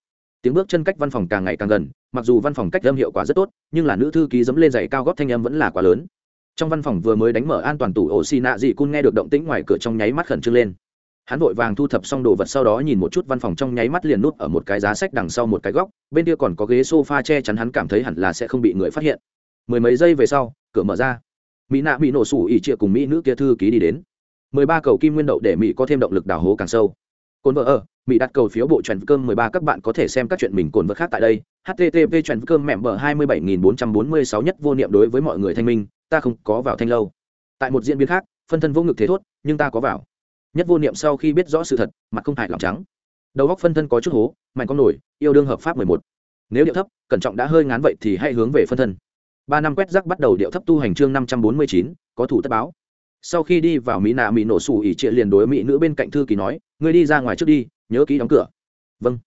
Speaker 1: Tiếng bước chân cách văn phòng càng ngày càng gần, mặc dù văn phòng cách âm hiệu quả rất tốt, nhưng là nữ thư ký dẫm lên giày cao góp thanh âm vẫn là quá lớn. Trong văn phòng vừa mới đánh mở an toàn tủ ổ xì nạ dị cun nghe được động tĩnh ngoài cửa trong nháy mắt khẩn trương lên hắn vội vàng thu thập xong đồ vật sau đó nhìn một chút văn phòng trong nháy mắt liền nút ở một cái giá sách đằng sau một cái góc, bên kia còn có ghế s o f a che chắn hắn cảm thấy hẳn là sẽ không bị người phát hiện. Mười mấy giây về sau, cửa mở ra. Mỹ nạ bị nổ sủ ỉ trịa cùng mỹ nữ kia thư ký đi đến. Mười ba cầu kim nguyên đậu để mỹ có thêm động lực đào hố càng sâu. Cồn vợ ở, mỹ đặt cầu phiếu bộ trần cơm mười ba các bạn có thể xem các chuyện mình cồn vợ khác tại đây. Http trần cơm mẹm bờ hai mươi bảy nghìn bốn trăm bốn mươi sáu nhất vô niệm đối với mọi người thanh minh, ta không có vào thanh lâu. Tại một diễn biến khác, phân thân vô ngực thế thốt, nhưng ta có vào nhất vô niệm sau khi biết rõ sự thật, mặt không hại lòng trắng. Đầu góc phân thân có chút hố, mạnh con nổi, yêu đương hợp pháp mười một. Nếu điệu thấp, cẩn trọng đã hơi ngán vậy thì hãy hướng về phân thân. Ba năm quét rác bắt đầu điệu thấp tu hành chương năm trăm bốn mươi chín, có thủ tất báo. Sau khi đi vào mỹ nạ mỹ nổ sủ ỉ trịa liền đối mỹ nữ bên cạnh thư ký nói, ngươi đi ra ngoài trước đi, nhớ ký đóng cửa. Vâng.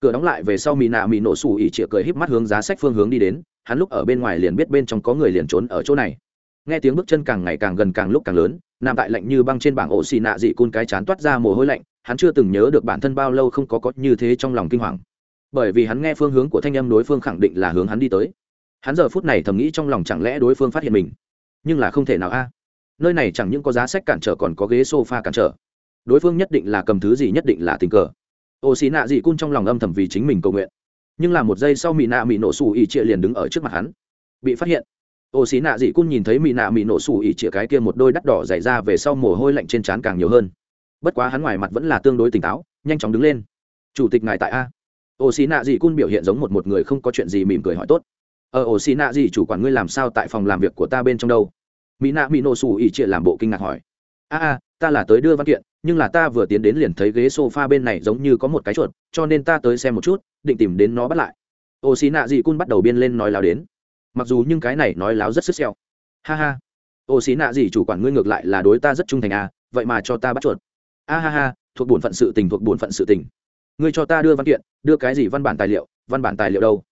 Speaker 1: Cửa đóng lại về sau mỹ nạ mỹ nổ sủ ỉ trịa cười híp mắt hướng giá sách phương hướng đi đến, hắn lúc ở bên ngoài liền biết bên trong có người liền trốn ở chỗ này. Nghe tiếng bước chân càng ngày càng gần càng lúc càng lớn nằm tại lạnh như băng trên bảng ổ xì nạ dị cun cái chán toát ra mồ hôi lạnh, hắn chưa từng nhớ được bản thân bao lâu không có có như thế trong lòng kinh hoàng. Bởi vì hắn nghe phương hướng của thanh âm đối phương khẳng định là hướng hắn đi tới. Hắn giờ phút này thầm nghĩ trong lòng chẳng lẽ đối phương phát hiện mình. Nhưng là không thể nào a. Nơi này chẳng những có giá sách cản trở còn có ghế s o f a cản trở. Đối phương nhất định là cầm thứ gì nhất định là tình cờ. Ô xì nạ dị cun trong lòng âm thầm vì chính mình cầu nguyện. Nhưng là một giây sau mỹ nạ mỹ nổ xù ỉ trịa liền đứng ở trước mặt hắn. Bị phát hiện ô xí nạ dị cun nhìn thấy mỹ nạ mỹ nổ sủ ỉ chĩa cái kia một đôi đắt đỏ dày ra về sau mồ hôi lạnh trên trán càng nhiều hơn. Bất quá hắn ngoài mặt vẫn là tương đối tỉnh táo nhanh chóng đứng lên. Chủ tịch ngài tại a? Ô xí nạ dị cun biểu hiện giống một một người không có chuyện gì mỉm cười hỏi tốt. Ở ờ, xí nạ gì chủ quản ngươi làm sao tại phòng làm việc của ta bên trong đâu? Mỹ nạ mỹ nổ sủ ỉ chĩa làm bộ kinh ngạc hỏi. A a ta là tới đưa văn kiện nhưng là ta vừa tiến đến liền thấy ghế s o f a bên này giống như có một cái chuột cho nên ta tới xem một chút định tìm đến nó bắt lại. Ô xí nạ gì cun bắt đầu biên lên nói láo đến mặc dù nhưng cái này nói láo rất sức xeo ha ha. Ô xí nạ gì chủ quản ngươi ngược lại là đối ta rất trung thành à vậy mà cho ta bắt chuột. A ha ha, thuộc bổn phận sự tình thuộc bổn phận sự tình. Ngươi cho ta đưa văn kiện, đưa cái gì văn bản tài liệu, văn bản tài liệu đâu?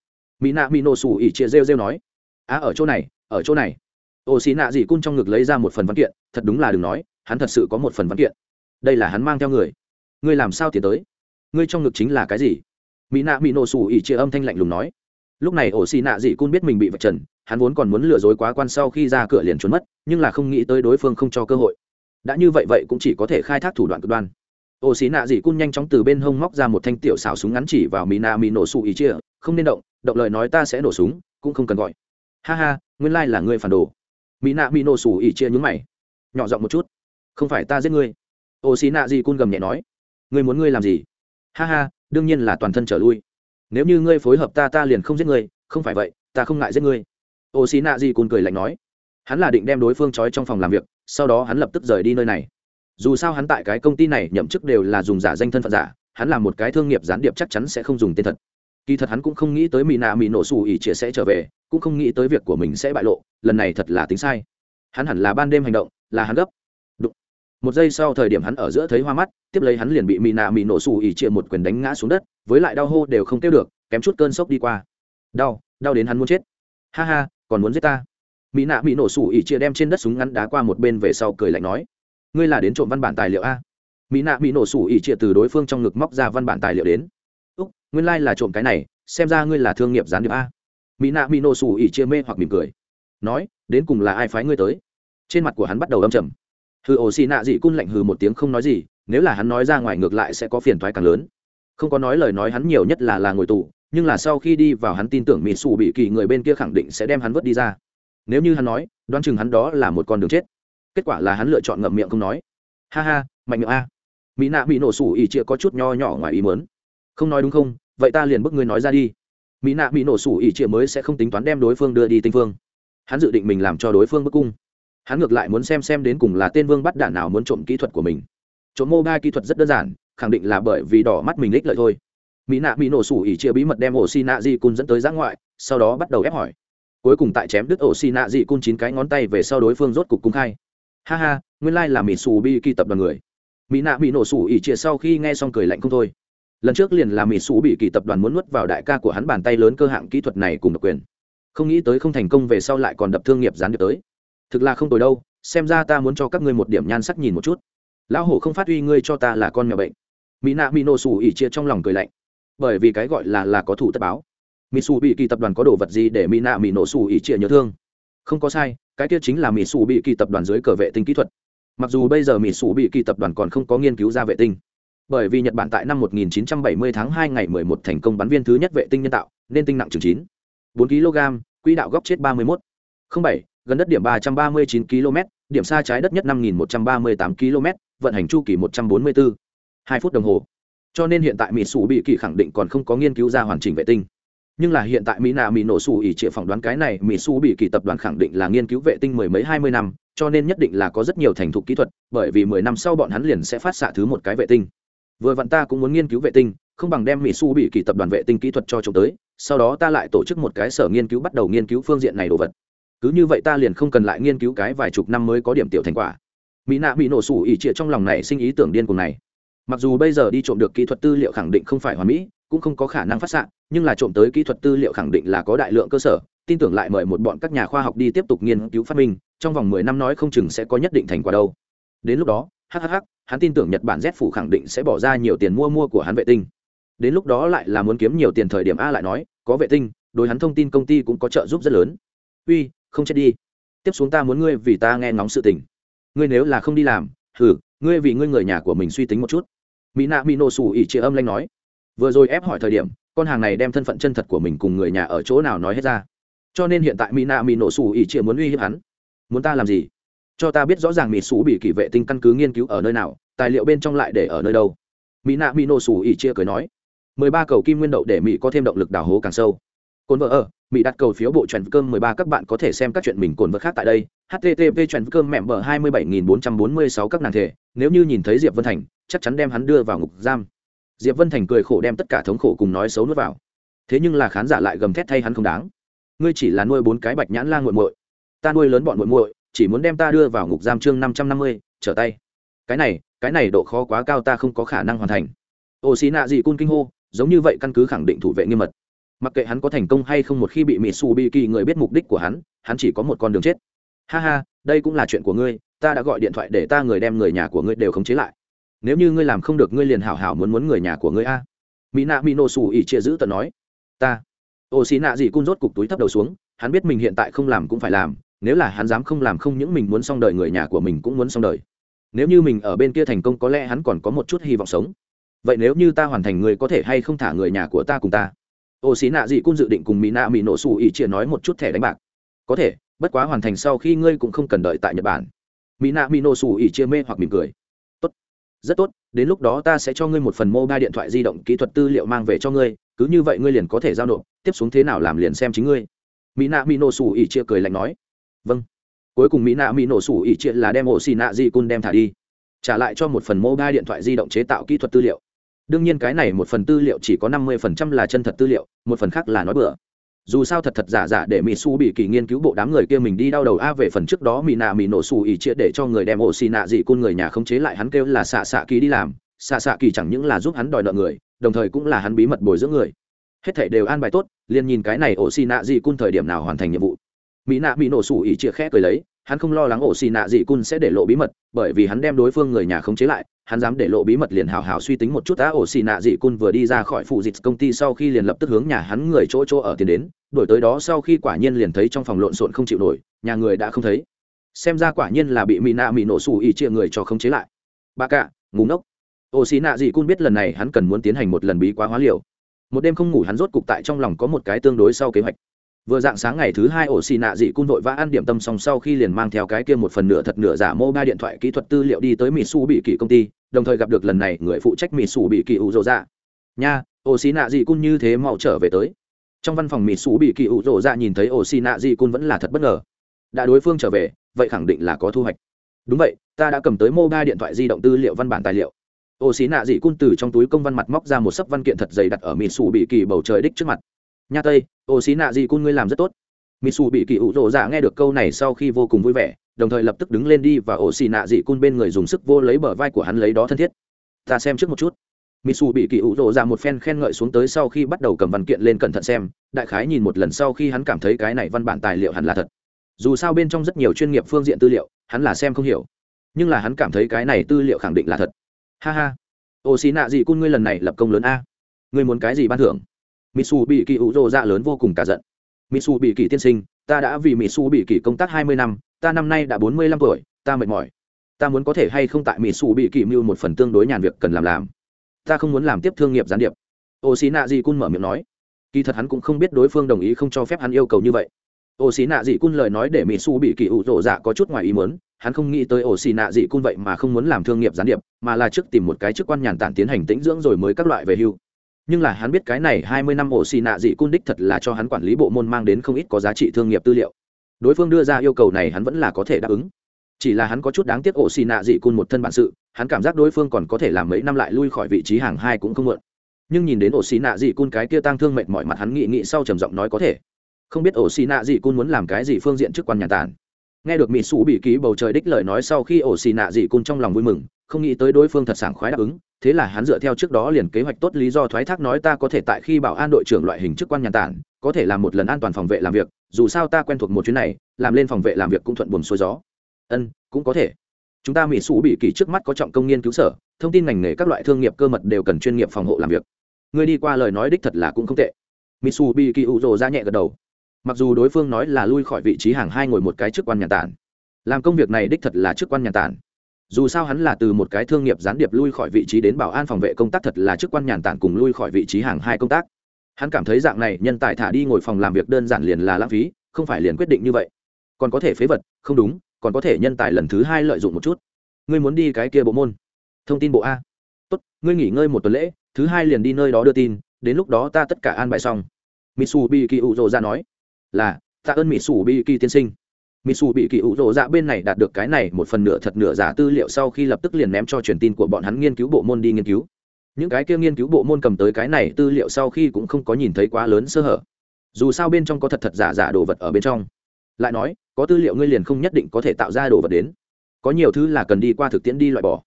Speaker 1: Mỹ nạ mỹ nổ sủ ỉ chia rêu rêu nói. À ở chỗ này, ở chỗ này. Ô xí nạ gì cun trong ngực lấy ra một phần văn kiện, thật đúng là đừng nói, hắn thật sự có một phần văn kiện. Đây là hắn mang theo người. Ngươi làm sao tiến tới? Ngươi trong ngực chính là cái gì? Mỹ nạ mỹ nổ sủ ỉ chia âm thanh lạnh lùng nói lúc này ổ xì nạ dị cun biết mình bị vạch trần, hắn vốn còn muốn lừa dối quá quan sau khi ra cửa liền trốn mất, nhưng là không nghĩ tới đối phương không cho cơ hội. Đã như vậy vậy cũng chỉ có thể khai thác thủ đoạn cực đoan. Ổ xì nạ dị cun nhanh chóng từ bên hông móc ra một thanh tiểu xảo súng ngắn chỉ vào mỹ nạ mỹ nổ sủ ý chia, không nên động động lời nói ta sẽ nổ súng, cũng không cần gọi. Ha ha, nguyên lai là người phản đồ. Mỹ nạ mỹ nổ sủ ý chia nhúng mày. Nhỏ giọng một chút, không phải ta giết ngươi. Ổ xì nạ Dị cun gầm nhẹ nói. Ngươi muốn ngươi làm gì? Ha ha, đương nhiên là toàn thân trở lui nếu như ngươi phối hợp ta ta liền không giết ngươi, không phải vậy, ta không ngại giết ngươi. Ô xí nạ gì cun cười lạnh nói. Hắn là định đem đối phương trói trong phòng làm việc, sau đó hắn lập tức rời đi nơi này. Dù sao hắn tại cái công ty này nhậm chức đều là dùng giả danh thân phận giả, hắn là một cái thương nghiệp gián điệp chắc chắn sẽ không dùng tên thật. Kỳ thật hắn cũng không nghĩ tới mỹ nạ mỹ nổ xù ỉ chia sẽ trở về, cũng không nghĩ tới việc của mình sẽ bại lộ, lần này thật là tính sai. Hắn hẳn là ban đêm hành động, là hắn gấp. Đụng. một giây sau thời điểm hắn ở giữa thấy hoa mắt, tiếp lấy hắn liền bị mỹ nạ mỹ nổ xù ỉ chia một quyền đánh ngã xuống đất với lại đau hô đều không kêu được, kém chút cơn sốc đi qua. Đau đau đến hắn muốn chết. Ha ha, còn muốn giết ta. Mỹ nạ mỹ nổ sủ ỉ chia đem trên đất súng ngắn đá qua một bên về sau cười lạnh nói, ngươi là đến trộm văn bản tài liệu a? Mỹ nạ mỹ nổ sủ ỉ chia từ đối phương trong ngực móc ra văn bản tài liệu đến. Úc, nguyên lai、like、là trộm cái này, xem ra ngươi là thương nghiệp gián điệp a. Mỹ nạ mỹ nổ sủ ỉ chia mê hoặc mỉm cười. Nói, đến cùng là ai phái ngươi tới? Trên mặt của hắn bắt đầu âm trầm. Hừ ổ xì nạ dị cun lạnh hừ một tiếng không nói gì, nếu là hắn nói ra ngoài ngược lại sẽ có phiền thoái càng lớn không có nói lời nói hắn nhiều nhất là là ngồi tù, nhưng là sau khi đi vào hắn tin tưởng mỹ xù bị kỳ người bên kia khẳng định sẽ đem hắn vớt đi ra. Nếu như hắn nói, đoán chừng hắn đó là một con đường chết. Kết quả là hắn lựa chọn ngậm miệng không nói. Ha ha, mạnh miệng a. Mỹ nạ bị nổ sủ ỉ chia có chút nho nhỏ ngoài ý mớn không nói đúng không? Vậy ta liền bức ngươi nói ra đi. Mỹ nạ bị nổ sủ ỉ chia mới sẽ không tính toán đem đối phương đưa đi tinh phương hắn dự định mình làm cho đối phương bức cung. Hắn ngược lại muốn xem xem đến cùng là tên vương bắt đạn nào muốn trộm kỹ thuật của mình. Trộm mobile kỹ thuật rất đơn giản khẳng định là bởi vì đỏ mắt mình lích lợi thôi. Mỹ nạ bị nổ sủ ỉ chia bí mật đem ổ xi nạ di cun dẫn tới giã ngoại sau đó bắt đầu ép hỏi. Cuối cùng tại chém đứt ổ xi nạ di cun chín cái ngón tay về sau đối phương rốt cục cung khai. Ha ha, nguyên lai là mỹ xù bi kỳ tập đoàn người. Mỹ nạ bị nổ sủ ỉ chia sau khi nghe xong cười lạnh không thôi. Lần trước liền là mỹ sủ bị kỳ tập đoàn muốn nuốt vào đại ca của hắn bàn tay lớn cơ hạng kỹ thuật này cùng độc quyền. Không nghĩ tới không thành công về sau lại còn đập thương nghiệp gián được tới. Thực là không tồi đâu, xem ra ta muốn cho các ngươi một điểm nhan sắc nhìn một chút. Lão hổ không phát huy ngươi cho ta là con mèo bệnh mỹ nạ mỹ nổ sủ ỉ chia trong lòng cười lạnh. Bởi vì cái gọi là là có thủ tất báo. Mỹ sủ bị kỳ tập đoàn có đồ vật gì để mỹ nạ mỹ nổ sủ ỉ chia nhớ thương? Không có sai, cái kia chính là mỹ sủ bị kỳ tập đoàn dưới cờ vệ tinh kỹ thuật. Mặc dù bây giờ mỹ sủ bị kỳ tập đoàn còn không có nghiên cứu ra vệ tinh. Bởi vì nhật bản tại năm 1970 tháng 2 ngày 11 thành công bắn viên thứ nhất vệ tinh nhân tạo, nên tinh nặng chừng 9 4 kg quỹ đạo góc chết 31 07 gần đất điểm 339 km điểm xa trái đất nhất 5138 km vận hành chu kỳ 144 hai phút đồng hồ. Cho nên hiện tại mỹ sủ bị kỳ khẳng định còn không có nghiên cứu ra hoàn chỉnh vệ tinh. Nhưng là hiện tại mỹ nạ mỹ nổ sủ ỉ trịa phỏng đoán cái này mỹ su bị kỳ tập đoàn khẳng định là nghiên cứu vệ tinh mười mấy hai mươi năm, cho nên nhất định là có rất nhiều thành thục kỹ thuật, bởi vì mười năm sau bọn hắn liền sẽ phát xạ thứ một cái vệ tinh. Vừa vặn ta cũng muốn nghiên cứu vệ tinh, không bằng đem mỹ su bị kỳ tập đoàn vệ tinh kỹ thuật cho chúng tới, sau đó ta lại tổ chức một cái sở nghiên cứu bắt đầu nghiên cứu phương diện này đồ vật. Cứ như vậy ta liền không cần lại nghiên cứu cái vài chục năm mới có điểm tiểu thành quả. Mỹ nạ mỹ nổ sủ ỉ trịa trong lòng này sinh ý tưởng điên cùng này mặc dù bây giờ đi trộm được kỹ thuật tư liệu khẳng định không phải hoàn mỹ, cũng không có khả năng phát s nhưng là trộm tới kỹ thuật tư liệu khẳng định là có đại lượng cơ sở. Tin tưởng lại mời một bọn các nhà khoa học đi tiếp tục nghiên cứu phát minh, trong vòng mười năm nói không chừng sẽ có nhất định thành quả đâu. Đến lúc đó hhh hắn tin tưởng nhật bản z phủ khẳng định sẽ bỏ ra nhiều tiền mua mua của hắn vệ tinh. Đến lúc đó lại là muốn kiếm nhiều tiền thời điểm a lại nói, có vệ tinh, đối hắn thông tin công ty cũng có trợ giúp rất lớn. Uy, không chết đi. Tiếp xuống ta muốn ngươi vì ta nghe ngóng sự tình. Ngươi nếu là không đi làm, hừ, ngươi vì ngươi người nhà của mình suy tính một chút mỹ nạ mỹ nổ sủ ỉ chia âm lanh nói, vừa rồi ép hỏi thời điểm, con hàng này đem thân phận chân thật của mình cùng người nhà ở chỗ nào nói hết ra. Cho nên hiện tại mỹ nạ mỹ nổ sủ ỉ chia muốn uy hiếp hắn. Muốn ta làm gì? Cho ta biết rõ ràng mỹ sủ bị kỷ vệ tinh căn cứ nghiên cứu ở nơi nào, tài liệu bên trong lại để ở nơi đâu. Mỹ nạ mỹ nổ sủ ỉ chia cười nói, mười ba cầu kim nguyên đậu để mỹ có thêm động lực đào hố càng sâu. Cồn vợ ở, mỹ đặt cầu phiếu bộ trần cơm mười ba, các bạn có thể xem các chuyện mình cồn vợ khác tại đây. Http trần cơm mẹm bờ hai mươi bảy nghìn bốn trăm bốn mươi sáu các nàng thể. Nếu như nhìn thấy diệp vân thành chắc chắn đem hắn đưa vào ngục giam. Diệp vân thành cười khổ đem tất cả thống khổ cùng nói xấu nuốt vào. Thế nhưng là khán giả lại gầm thét thay hắn không đáng. Ngươi chỉ là nuôi bốn cái bạch nhãn la nguội muội. Ta nuôi lớn bọn muội muội, chỉ muốn đem ta đưa vào ngục giam chương năm trăm năm mươi, trở tay. Cái này cái này độ khó quá cao ta không có khả năng hoàn thành. Ô xí nạ dị cun kinh hô, giống như vậy căn cứ khẳng định thủ vệ nghiêm mật. Mặc kệ hắn có thành công hay không một khi bị mỹ su bị kỳ người biết mục đích của hắn hắn chỉ có một con đường chết. Ha ha, đây cũng là chuyện của ngươi, ta đã gọi điện thoại để ta người đem người nhà của ngươi đều khống chế lại nếu như ngươi làm không được ngươi liền hảo hảo muốn muốn người nhà của ngươi a. Mỹ nạ mỹ nổ xù ỉ chia giữ tận nói. Ta. Ô xì nạ gì cun rốt cục túi thấp đầu xuống, hắn biết mình hiện tại không làm cũng phải làm, nếu là hắn dám không làm không những mình muốn xong đời người nhà của mình cũng muốn xong đời. Nếu như mình ở bên kia thành công có lẽ hắn còn có một chút hy vọng sống. Vậy nếu như ta hoàn thành người có thể hay không thả người nhà của ta cùng ta? Ô xí nạ dị cung dự định cùng mỹ nạ mỹ nổ xù ỉ chia nói một chút thẻ đánh bạc. Có thể, bất quá hoàn thành sau khi ngươi cũng không cần đợi tại nhật bản. Mỹ nạ mỹ nổ xù ỉ chia mê hoặc mỉm cười rất tốt, đến lúc đó ta sẽ cho ngươi một phần mô ba điện thoại di động kỹ thuật tư liệu mang về cho ngươi, cứ như vậy ngươi liền có thể giao nộp, tiếp xuống thế nào làm liền xem chính ngươi. Mỹ nạ mỹ nổ sủ ỉ chia cười lạnh nói. Vâng. Cuối cùng mỹ nạ mỹ nổ sủ ỉ chia là đem ổ xì nạ di cun đem thả đi, trả lại cho một phần mô ba điện thoại di động chế tạo kỹ thuật tư liệu. Đương nhiên cái này một phần tư liệu chỉ có năm mươi phần trăm là chân thật tư liệu, một phần khác là nói bừa dù sao thật thật giả giả để mỹ su bị kỳ nghiên cứu bộ đám người kia mình đi đau đầu a, về phần trước đó mỹ nạ mỹ nổ xù ỉ chia để cho người đem ổ xì nạ dị côn người nhà không chế lại hắn kêu là xạ xạ kỳ đi làm. Xạ xạ kỳ chẳng những là giúp hắn đòi nợ người, đồng thời cũng là hắn bí mật bồi dưỡng người. Hết thể đều an bài tốt, liền nhìn cái này ổ xì nạ dị côn thời điểm nào hoàn thành nhiệm vụ. Mỹ nạ mỹ nổ xù ỉ chia khẽ cười lấy, hắn không lo lắng ổ xì nạ dị cun sẽ để lộ bí mật, bởi vì hắn đem đối phương người nhà khống chế lại, hắn dám để lộ bí mật liền hào hào suy tính một chút đã ổ xì nạ dị cun vừa đi ra khỏi phụ dịch công ty sau khi liền lập tức hướng nhà hắn người chỗ chỗ ở tiền đến đổi tới đó sau khi quả nhiên liền thấy trong phòng lộn xộn không chịu nổi, nhà người đã không thấy. Xem ra quả nhiên là bị mỹ nạ mỹ nổ xù ỉ chia người cho không chế lại. Ba cạ ngủ ngốc. Ô xì nạ dị cun biết lần này hắn cần muốn tiến hành một lần bí quá hóa liều. Một đêm không ngủ hắn rốt cục tại trong lòng có một cái tương đối sau kế hoạch. Vừa dạng sáng ngày thứ hai ổ xì nạ dị cung vội vã ăn điểm tâm xong sau khi liền mang theo cái kia một phần nửa thật nửa giả mô ba điện thoại kỹ thuật tư liệu đi tới mỹ su bị kỳ công ty, đồng thời gặp được lần này người phụ trách mỹ su bị kỳ ủ rộ dạ. Nha ổ xì nạ dị cung như thế mau trở về tới trong văn phòng mỹ su bị kỳ ủ rộ ra dạ nhìn thấy ổ xì nạ di cun vẫn là thật bất ngờ. Đã đối phương trở về, vậy khẳng định là có thu hoạch. Đúng vậy, ta đã cầm tới mô ba điện thoại di động tư liệu văn bản tài liệu. Ổ xì nạ dị cun từ trong túi công văn mặt móc ra một sấp văn kiện thật dày đặt ở mỹ su bị kỳ bầu trời đích trước mặt. Nha tây ô xí nạ gì cun ngươi làm rất tốt. Mỹ xù bị kỳ ủ rộ dạ nghe được câu này sau khi vô cùng vui vẻ, đồng thời lập tức đứng lên đi và ổ xì nạ dị cun bên người dùng sức vô lấy bờ vai của hắn lấy đó thân thiết. Ta xem trước một chút. Misu bị kỳ ủ rộ ra một phen khen ngợi xuống tới sau khi bắt đầu cầm văn kiện lên cẩn thận xem, đại khái nhìn một lần sau khi hắn cảm thấy cái này văn bản tài liệu hẳn là thật. Dù sao bên trong rất nhiều chuyên nghiệp phương diện tư liệu, hắn là xem không hiểu. Nhưng là hắn cảm thấy cái này tư liệu khẳng định là thật. Ha ha. Ô xí nạ gì cun ngươi lần này lập công lớn a. Ngươi muốn cái gì ban thưởng? Misu bị kỳ ủ rộ ra lớn vô cùng cả giận. Misu bị kỳ tiên sinh, ta đã vì Misu bị kỳ công tác hai mươi năm, ta năm nay đã bốn mươi lăm tuổi, ta mệt mỏi. Ta muốn có thể hay không tại Misu bị kỳ mưu một phần tương đối nhàn việc cần làm làm ta không muốn làm tiếp thương nghiệp gián điệp. Ô xí nạ dị cun mở miệng nói. Kỳ thật hắn cũng không biết đối phương đồng ý không cho phép hắn yêu cầu như vậy. Ô xí nạ dị cun lời nói để mỹ su bị kỳ ủ rộ dạ có chút ngoài ý muốn, hắn không nghĩ tới ổ xì nạ dị cun vậy mà không muốn làm thương nghiệp gián điệp, mà là trước tìm một cái chức quan nhàn tản tiến hành tĩnh dưỡng rồi mới các loại về hưu. Nhưng là hắn biết cái này hai mươi năm ổ xì nạ dị cun đích thật là cho hắn quản lý bộ môn mang đến không ít có giá trị thương nghiệp tư liệu. Đối phương đưa ra yêu cầu này hắn vẫn là có thể đáp ứng. Chỉ là hắn có chút đáng tiếc ổ xì nạ dị cun một thân bản sự hắn cảm giác đối phương còn có thể làm mấy năm lại lui khỏi vị trí hàng hai cũng không mượn nhưng nhìn đến ổ xì nạ dị cun cái kia tăng thương mệt mọi mặt hắn nghị nghị sau trầm giọng nói có thể. Không biết ổ xì nạ dị cun muốn làm cái gì phương diện chức quan nhà tàn nghe được mỹ sủ bị ký bầu trời đích lời nói sau khi ổ xì nạ dị cun trong lòng vui mừng, không nghĩ tới đối phương thật sảng khoái đáp ứng, thế là hắn dựa theo trước đó liền kế hoạch tốt lý do thoái thác nói ta có thể tại khi bảo an đội trưởng loại hình chức quan nhà tản, có thể làm một lần an toàn phòng vệ làm việc, dù sao ta quen thuộc một chuyến này, làm lên phòng vệ làm việc cũng thuận buồm xuôi gió. Ân, cũng có thể chúng ta mỹ sủ bị kỳ trước mắt có trọng công nghiên cứu sở, thông tin ngành nghề các loại thương nghiệp cơ mật đều cần chuyên nghiệp phòng hộ làm việc. Người đi qua lời nói đích thật là cũng không tệ. Mỹ sủ bị kỳ ủ rồ ra nhẹ gật đầu. Mặc dù đối phương nói là lui khỏi vị trí hàng hai ngồi một cái chức quan nhà tản, làm công việc này đích thật là chức quan nhà tản. Dù sao hắn là từ một cái thương nghiệp gián điệp lui khỏi vị trí đến bảo an phòng vệ công tác thật là chức quan nhàn tản cùng lui khỏi vị trí hàng hai công tác. Hắn cảm thấy dạng này, nhân tài thả đi ngồi phòng làm việc đơn giản liền là lãng phí, không phải liền quyết định như vậy. Còn có thể phế vật, không đúng còn có thể nhân tài lần thứ hai lợi dụng một chút ngươi muốn đi cái kia bộ môn thông tin bộ a tốt, ngươi nghỉ ngơi một tuần lễ, thứ hai liền đi nơi đó đưa tin, đến lúc đó ta tất cả an bài xong mitsubishi u rộ ra nói là, tạ ơn mitsubishi tiên sinh Mitsu bị kỳ ủ rộ ra bên này đạt được cái này một phần nửa thật nửa giả tư liệu sau khi lập tức liền ném cho truyền tin của bọn hắn nghiên cứu bộ môn đi nghiên cứu. Những cái kia nghiên cứu bộ môn cầm tới cái này tư liệu sau khi cũng không có nhìn thấy quá lớn sơ hở. Dù sao bên trong có thật thật giả giả đồ vật ở bên trong. Lại nói, có tư liệu ngươi liền không nhất định có thể tạo ra đồ vật đến. Có nhiều thứ là cần đi qua thực tiễn đi loại bỏ.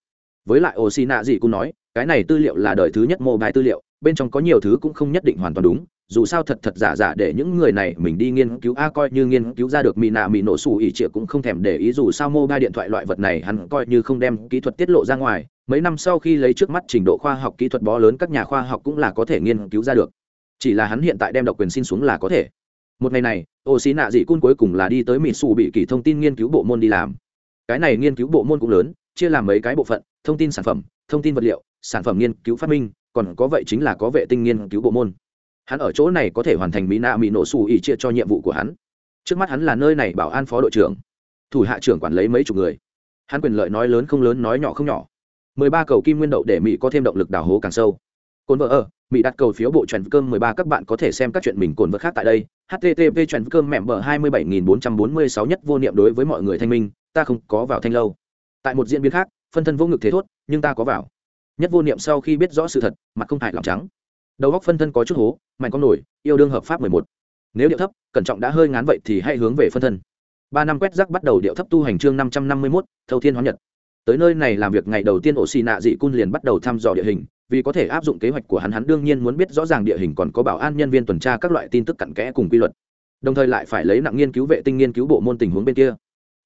Speaker 1: Với lại Osina gì cũng nói, cái này tư liệu là đời thứ nhất mobile tư liệu, bên trong có nhiều thứ cũng không nhất định hoàn toàn đúng, dù sao thật thật giả giả để những người này mình đi nghiên cứu a coi như nghiên cứu ra được mỹ nạ mỹ nổ xù ỉ trịa cũng không thèm để ý dù sao mobile điện thoại loại vật này hắn coi như không đem kỹ thuật tiết lộ ra ngoài mấy năm sau khi lấy trước mắt trình độ khoa học kỹ thuật bó lớn các nhà khoa học cũng là có thể nghiên cứu ra được chỉ là hắn hiện tại đem độc quyền xin xuống là có thể một ngày này, ô xí nạ dị cun cuối cùng là đi tới mỹ xù bị kỳ thông tin nghiên cứu bộ môn đi làm. Cái này nghiên cứu bộ môn cũng lớn, chia làm mấy cái bộ phận, thông tin sản phẩm, thông tin vật liệu, sản phẩm nghiên cứu phát minh, còn có vậy chính là có vệ tinh nghiên cứu bộ môn. Hắn ở chỗ này có thể hoàn thành mỹ nạ mỹ nổ xù ỉ chia cho nhiệm vụ của hắn. Trước mắt hắn là nơi này bảo an phó đội trưởng. Thủ hạ trưởng quản lấy mấy chục người. Hắn quyền lợi nói lớn không lớn, nói nhỏ không nhỏ. Mười ba cầu kim nguyên đậu để mỹ có thêm động lực đào hố càng sâu cồn vợ ở bị đặt cầu phiếu bộ trần cơm mười ba, các bạn có thể xem các chuyện mình cồn vợ khác tại đây. Http trần cơm mẹm bờ hai mươi bảy nghìn bốn trăm bốn mươi sáu nhất vô niệm đối với mọi người thanh minh, ta không có vào thanh lâu. Tại một diễn biến khác, phân thân vô ngực thế thốt, nhưng ta có vào. Nhất vô niệm sau khi biết rõ sự thật, mặt không hại lòng trắng. Đầu góc phân thân có chút hố, mạnh có nổi, yêu đương hợp pháp mười một. Nếu điệu thấp, cẩn trọng đã hơi ngán vậy thì hãy hướng về phân thân. Ba năm quét rắc bắt đầu điệu thấp tu hành chương năm trăm năm mươi mốt, thâu thiên hóa nhật. Tới nơi này làm việc ngày đầu tiên ổ xì nạ dị cun liền bắt đầu thăm dò địa hình vì có thể áp dụng kế hoạch của hắn hắn đương nhiên muốn biết rõ ràng địa hình còn có bảo an nhân viên tuần tra các loại tin tức cặn kẽ cùng quy luật. Đồng thời lại phải lấy nặng nghiên cứu vệ tinh nghiên cứu bộ môn tình huống bên kia.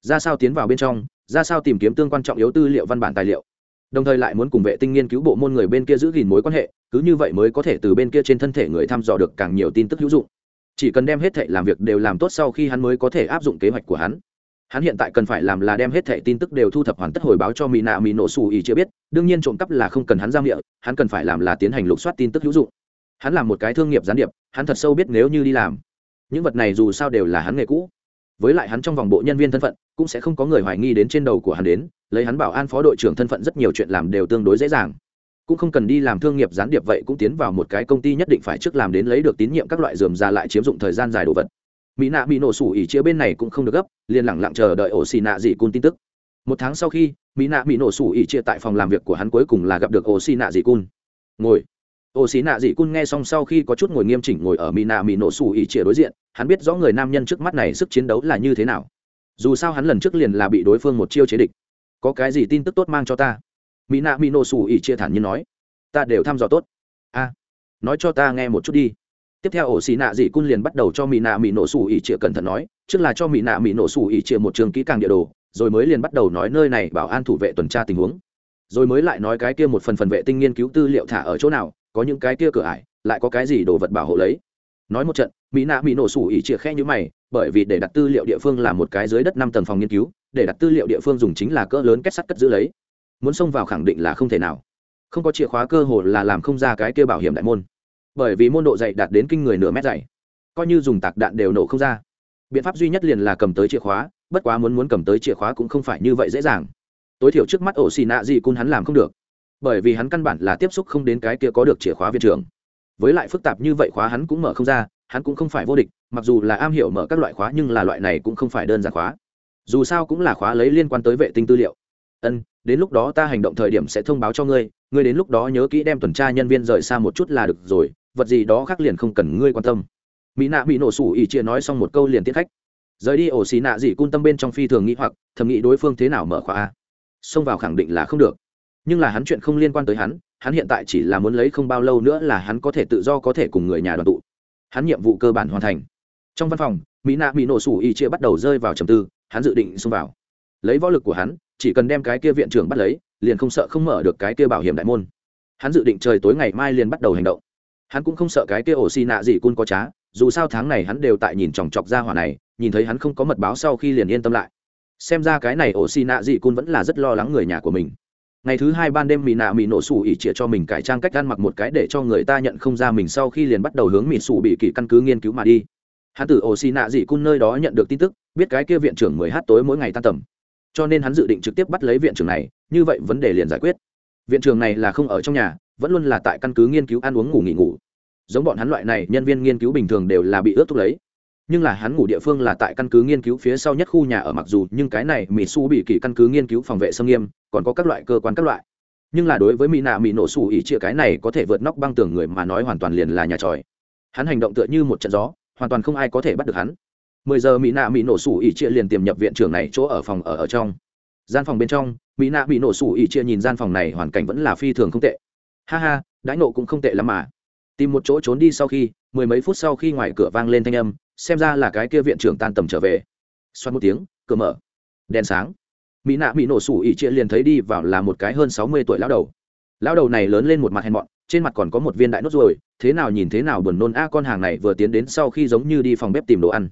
Speaker 1: Ra sao tiến vào bên trong, ra sao tìm kiếm tương quan trọng yếu tư liệu văn bản tài liệu. Đồng thời lại muốn cùng vệ tinh nghiên cứu bộ môn người bên kia giữ gìn mối quan hệ, cứ như vậy mới có thể từ bên kia trên thân thể người thăm dò được càng nhiều tin tức hữu dụng. Chỉ cần đem hết thệ làm việc đều làm tốt sau khi hắn mới có thể áp dụng kế hoạch của hắn hắn hiện tại cần phải làm là đem hết thẻ tin tức đều thu thập hoàn tất hồi báo cho mỹ nạ mỹ nổ xù ý chưa biết, đương nhiên trộm cắp là không cần hắn giam miệng hắn cần phải làm là tiến hành lục soát tin tức hữu dụng. Hắn là một cái thương nghiệp gián điệp, hắn thật sâu biết nếu như đi làm, những vật này dù sao đều là hắn nghề cũ. Với lại hắn trong vòng bộ nhân viên thân phận, cũng sẽ không có người hoài nghi đến trên đầu của hắn đến, lấy hắn bảo an phó đội trưởng thân phận rất nhiều chuyện làm đều tương đối dễ dàng. Cũng không cần đi làm thương nghiệp gián điệp vậy cũng tiến vào một cái công ty nhất định phải trước làm đến lấy được tín nhiệm các loại dườm ra lại chiếm dụng thời gian dài đồ vật mỹ nạ bị nổ sủ ỉ chia bên này cũng không được gấp, liền lẳng lặng chờ đợi ổ xì nạ dị cun tin tức. Một tháng sau khi, mỹ nạ bị nổ sủ ỉ chia tại phòng làm việc của hắn cuối cùng là gặp được ổ xì nạ dị cun. Ngồi. Ổ xì nạ dị cun nghe xong sau khi có chút ngồi nghiêm chỉnh ngồi ở mỹ nạ bị nổ sủ ỉ chia đối diện, hắn biết rõ người nam nhân trước mắt này sức chiến đấu là như thế nào. Dù sao hắn lần trước liền là bị đối phương một chiêu chế địch. Có cái gì tin tức tốt mang cho ta? Mỹ nạ mỹ nổ sủ ỉ chia thản nhiên nói. Ta đều thăm dò tốt. A. Nói cho ta nghe một chút đi tiếp theo ổ xì nạ dị cun liền bắt đầu cho mỹ nạ mỹ nổ sủ ỉ trịa cẩn thận nói, trước là cho mỹ nạ mỹ nổ sủ ỉ trịa một trường kỹ càng địa đồ, rồi mới liền bắt đầu nói nơi này bảo an thủ vệ tuần tra tình huống. Rồi mới lại nói cái kia một phần phần vệ tinh nghiên cứu tư liệu thả ở chỗ nào, có những cái kia cửa ải, lại có cái gì đồ vật bảo hộ lấy. Nói một trận mỹ nạ mỹ nổ sủ ỉ trịa khe như mày, bởi vì để đặt tư liệu địa phương là một cái dưới đất năm tầng phòng nghiên cứu, để đặt tư liệu địa phương dùng chính là cỡ lớn kết sắt cất giữ lấy. Muốn xông vào khẳng định là không thể nào. Không có chìa khóa cơ hồ là làm không ra cái kia bảo hiểm đại môn bởi vì môn độ dày đạt đến kinh người nửa mét dày. Coi như dùng tạc đạn đều nổ không ra. Biện pháp duy nhất liền là cầm tới chìa khóa, bất quá muốn muốn cầm tới chìa khóa cũng không phải như vậy dễ dàng. Tối thiểu trước mắt ổ xì nạ gì cun hắn làm không được. Bởi vì hắn căn bản là tiếp xúc không đến cái kia có được chìa khóa viện trưởng. Với lại phức tạp như vậy khóa hắn cũng mở không ra, hắn cũng không phải vô địch, mặc dù là am hiểu mở các loại khóa nhưng là loại này cũng không phải đơn giản khóa. Dù sao cũng là khóa lấy liên quan tới vệ tinh tư liệu. Ân, đến lúc đó ta hành động thời điểm sẽ thông báo cho ngươi ngươi đến lúc đó nhớ kỹ đem tuần tra nhân viên rời xa một chút là được rồi vật gì đó khác liền không cần ngươi quan tâm. Mỹ nạ bị nổ sủ ỉ chia nói xong một câu liền tiết khách. Rời đi, ổ xì nạ dị cun tâm bên trong phi thường nghĩ hoặc, thầm nghĩ đối phương thế nào mở khóa a. Xông vào khẳng định là không được. Nhưng là hắn chuyện không liên quan tới hắn hắn hiện tại chỉ là muốn lấy không bao lâu nữa là hắn có thể tự do có thể cùng người nhà đoàn tụ. Hắn nhiệm vụ cơ bản hoàn thành. Trong văn phòng, mỹ nạ bị nổ sủ ỉ chia bắt đầu rơi vào trầm tư, hắn dự định xông vào. Lấy võ lực của hắn, chỉ cần đem cái kia viện trưởng bắt lấy, liền không sợ không mở được cái kia bảo hiểm đại môn. Hắn dự định trời tối ngày mai liền bắt đầu hành động hắn cũng không sợ cái kia ổ xì nạ gì cun có trá, dù sao tháng này hắn đều tại nhìn chòng chọc ra hỏa này, nhìn thấy hắn không có mật báo sau khi liền yên tâm lại. Xem ra cái này ổ xì nạ dị cun vẫn là rất lo lắng người nhà của mình. Ngày thứ hai ban đêm mỹ nạ mỹ nổ sủ ỉ trịa cho mình cải trang cách ăn mặc một cái để cho người ta nhận không ra mình sau khi liền bắt đầu hướng mỹ sủ bị kỳ căn cứ nghiên cứu mà đi. Hắn từ ổ xì nạ dị cun nơi đó nhận được tin tức, biết cái kia viện trưởng mười h tối mỗi ngày tan tầm. Cho nên hắn dự định trực tiếp bắt lấy viện trưởng này, như vậy vấn đề liền giải quyết. Viện trưởng này là không ở trong nhà vẫn luôn là tại căn cứ nghiên cứu ăn uống ngủ nghỉ ngủ. Giống bọn hắn loại này, nhân viên nghiên cứu bình thường đều là bị ướt thuốc lấy. Nhưng là hắn ngủ địa phương là tại căn cứ nghiên cứu phía sau nhất khu nhà ở mặc dù, nhưng cái này mỹ su bị kỳ căn cứ nghiên cứu phòng vệ xâm nghiêm, còn có các loại cơ quan các loại. Nhưng là đối với mỹ nạ mỹ nổ xù ỉ chia cái này có thể vượt nóc băng tường người mà nói hoàn toàn liền là nhà tròi. Hắn hành động tựa như một trận gió, hoàn toàn không ai có thể bắt được hắn. Mười giờ mỹ nạ mỹ nổ xù ỉ chia liền tiềm nhập viện trưởng này chỗ ở phòng ở ở trong. Gian phòng bên trong mỹ nạ bị nổ xù ỉ chia nhìn gian phòng này hoàn cảnh vẫn là phi thường không tệ ha ha, đãi nộ cũng không tệ lắm mà. Tìm một chỗ trốn đi sau khi, mười mấy phút sau khi ngoài cửa vang lên thanh âm, xem ra là cái kia viện trưởng tan tầm trở về. Xoát một tiếng, cửa mở. Đèn sáng. Mỹ nạ bị nổ sủ ỉ chia liền thấy đi vào là một cái hơn sáu mươi tuổi lão đầu. Lão đầu này lớn lên một mặt hèn mọn, trên mặt còn có một viên đại nốt ruồi, thế nào nhìn thế nào buồn nôn a, con hàng này vừa tiến đến sau khi giống như đi phòng bếp tìm đồ ăn.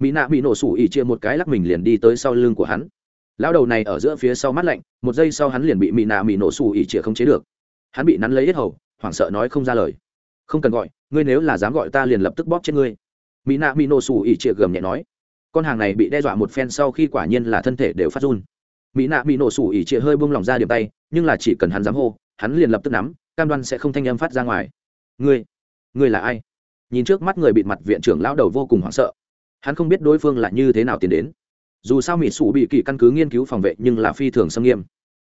Speaker 1: Mỹ nạ bị nổ sủ ỉ chia một cái lắc mình liền đi tới sau lưng của hắn. Lão đầu này ở giữa phía sau mắt lạnh, một giây sau hắn liền bị mỹ nạ bị nổ sủ ỉ chia không chế được hắn bị nắn lấy hết hầu, hoảng sợ nói không ra lời. Không cần gọi, ngươi nếu là dám gọi ta liền lập tức bóp chết ngươi. Mỹ nạ mỹ nổ xù ỉ trịa gầm nhẹ nói. Con hàng này bị đe dọa một phen sau khi quả nhiên là thân thể đều phát run. Mỹ nạ mỹ nổ xù ỉ trịa hơi buông lỏng ra điểm tay, nhưng là chỉ cần hắn dám hô, hắn liền lập tức nắm, cam đoan sẽ không thanh âm phát ra ngoài. Ngươi ngươi là ai? Nhìn trước mắt người bịt mặt viện trưởng lão đầu vô cùng hoảng sợ. Hắn không biết đối phương là như thế nào tiến đến. Dù sao mỹ sủ bị kỳ căn cứ nghiên cứu phòng vệ nhưng là phi thường xâm nghiêm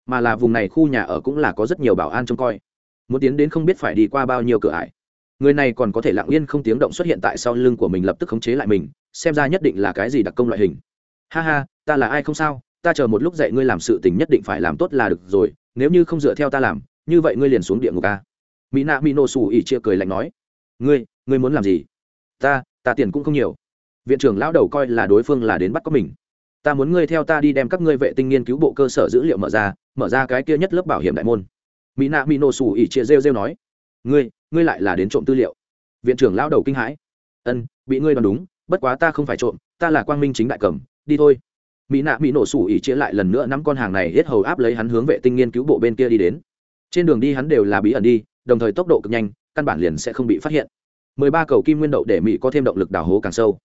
Speaker 1: mà là vùng này khu nhà ở cũng là có rất nhiều bảo an trông coi. Muốn tiến đến không biết phải đi qua bao nhiêu cửa ải. Người này còn có thể lặng yên không tiếng động xuất hiện tại sau lưng của mình lập tức khống chế lại mình, xem ra nhất định là cái gì đặc công loại hình. Ha ha, ta là ai không sao? Ta chờ một lúc dạy ngươi làm sự tình nhất định phải làm tốt là được rồi, nếu như không dựa theo ta làm, như vậy ngươi liền xuống địa ngục ca mỹ nạ mỹ nổ xù ỉ chia cười lạnh nói. Ngươi ngươi muốn làm gì? Ta ta tiền cũng không nhiều. Viện trưởng lão đầu coi là đối phương là đến bắt có mình. Ta muốn ngươi theo ta đi đem các ngươi vệ tinh nghiên cứu bộ cơ sở dữ liệu mở ra mở ra cái kia nhất lớp bảo hiểm đại môn. Mỹ nạ mỹ nổ sủ ỉ chia rêu rêu nói, ngươi ngươi lại là đến trộm tư liệu. Viện trưởng lão đầu kinh hãi, ân, bị ngươi đoán đúng, bất quá ta không phải trộm, ta là quang minh chính đại cầm, đi thôi. Mỹ nạ mỹ nổ sủ ỉ chia lại lần nữa nắm con hàng này hết hầu áp lấy hắn hướng vệ tinh nghiên cứu bộ bên kia đi đến. Trên đường đi hắn đều là bí ẩn đi, đồng thời tốc độ cực nhanh, căn bản liền sẽ không bị phát hiện. Mười ba cầu kim nguyên đậu để mỹ có thêm động lực đào hố càng sâu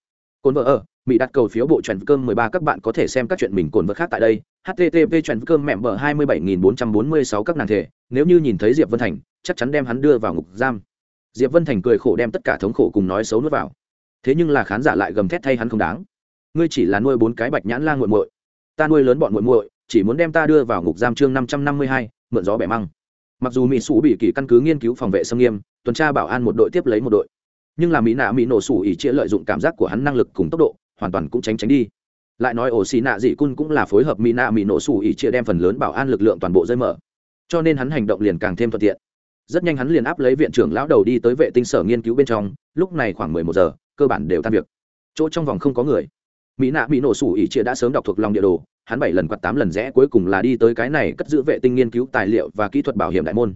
Speaker 1: cồn vợ ở, mỹ đặt cầu phiếu bộ trần cơm mười ba, các bạn có thể xem các chuyện mình cồn vợ khác tại đây. Http trần cơm mẹ bờ hai mươi bảy nghìn bốn trăm bốn mươi sáu các nàng thể. Nếu như nhìn thấy diệp vân thành, chắc chắn đem hắn đưa vào ngục giam. Diệp vân thành cười khổ đem tất cả thống khổ cùng nói xấu nuốt vào. Thế nhưng là khán giả lại gầm thét thay hắn không đáng. Ngươi chỉ là nuôi bốn cái bạch nhãn lan g u muội. Ta nuôi lớn bọn muội muội, chỉ muốn đem ta đưa vào ngục giam chương năm trăm năm mươi hai, mượn gió bẻ măng. Mặc dù mỹ sủ bị kỳ căn cứ nghiên cứu phòng vệ sông nghiêm, tuần tra bảo an một đội tiếp lấy một đội nhưng là mỹ nạ mỹ nổ sủ ỉ chia lợi dụng cảm giác của hắn năng lực cùng tốc độ, hoàn toàn cũng tránh tránh đi. Lại nói ổ xì nạ dị cun cũng là phối hợp mỹ nạ mỹ nổ sủ ỉ chia đem phần lớn bảo an lực lượng toàn bộ rơi mở. Cho nên hắn hành động liền càng thêm thuận tiện. Rất nhanh hắn liền áp lấy viện trưởng lão đầu đi tới vệ tinh sở nghiên cứu bên trong, lúc này khoảng mười một giờ, cơ bản đều tan việc. Chỗ trong vòng không có người. Mỹ nạ mỹ nổ sủ ỉ chia đã sớm đọc thuộc lòng địa đồ, hắn bảy lần quạt tám lần rẽ cuối cùng là đi tới cái này cất giữ vệ tinh nghiên cứu tài liệu và kỹ thuật bảo hiểm đại môn.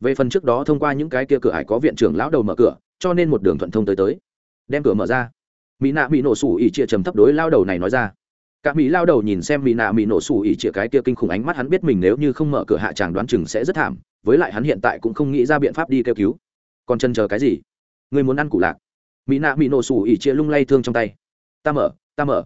Speaker 1: Về phần trước đó thông qua những cái kia cửa hải có viện trưởng lão đầu mở cửa cho nên một đường thuận thông tới tới. Đem cửa mở ra. Mỹ nạ mỹ nổ sủ ỉ chia trầm thấp đối lao đầu này nói ra. Cả mỹ lao đầu nhìn xem mỹ nạ mỹ nổ sủ ỉ chia cái kia kinh khủng ánh mắt hắn biết mình nếu như không mở cửa hạ tràng đoán chừng sẽ rất thảm, với lại hắn hiện tại cũng không nghĩ ra biện pháp đi kêu cứu. Còn chân chờ cái gì? Người muốn ăn củ lạc. Mỹ nạ mỹ nổ sủ ỉ chia lung lay thương trong tay. Ta mở ta mở.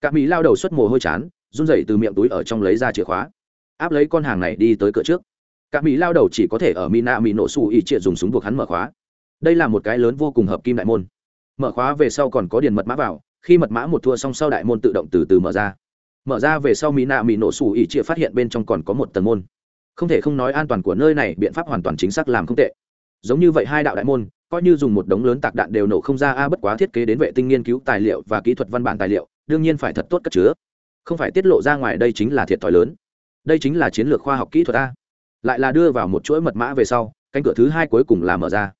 Speaker 1: Cả mỹ lao đầu xuất mồ hôi chán, run rẩy từ miệng túi ở trong lấy ra chìa khóa. Áp lấy con hàng này đi tới cửa trước. Cả mỹ lao đầu chỉ có thể ở mỹ nạ mỹ nổ sủ ỉ chia dùng súng buộc hắn mở khóa đây là một cái lớn vô cùng hợp kim đại môn. Mở khóa về sau còn có điền mật mã vào, khi mật mã một thua xong sau đại môn tự động từ từ mở ra. Mở ra về sau mỹ nạ mỹ nổ sủ ỉ chịa phát hiện bên trong còn có một tầng môn. Không thể không nói an toàn của nơi này biện pháp hoàn toàn chính xác làm không tệ. Giống như vậy hai đạo đại môn, coi như dùng một đống lớn tạc đạn đều nổ không ra a, bất quá thiết kế đến vệ tinh nghiên cứu tài liệu và kỹ thuật văn bản tài liệu, đương nhiên phải thật tốt cất chứa. Không phải tiết lộ ra ngoài đây chính là thiệt thòi lớn. Đây chính là chiến lược khoa học kỹ thuật a. Lại là đưa vào một chuỗi mật mã về sau, cánh cửa thứ hai cuối cùng là mở ra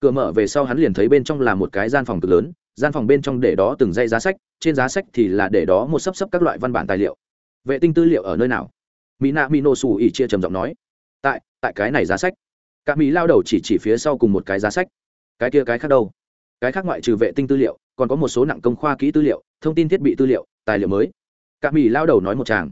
Speaker 1: cửa mở về sau hắn liền thấy bên trong là một cái gian phòng cực lớn, gian phòng bên trong để đó từng dây giá sách, trên giá sách thì là để đó một sấp sấp các loại văn bản tài liệu. Vệ tinh tư liệu ở nơi nào? Mỹ nạ mỹ nổ xù ỉ chia trầm giọng nói. Tại tại cái này giá sách. Cả mỹ lao đầu chỉ chỉ phía sau cùng một cái giá sách. Cái kia cái khác đâu? Cái khác ngoại trừ vệ tinh tư liệu, còn có một số nặng công khoa kỹ tư liệu, thông tin thiết bị tư liệu, tài liệu mới. Cả mỹ lao đầu nói một chàng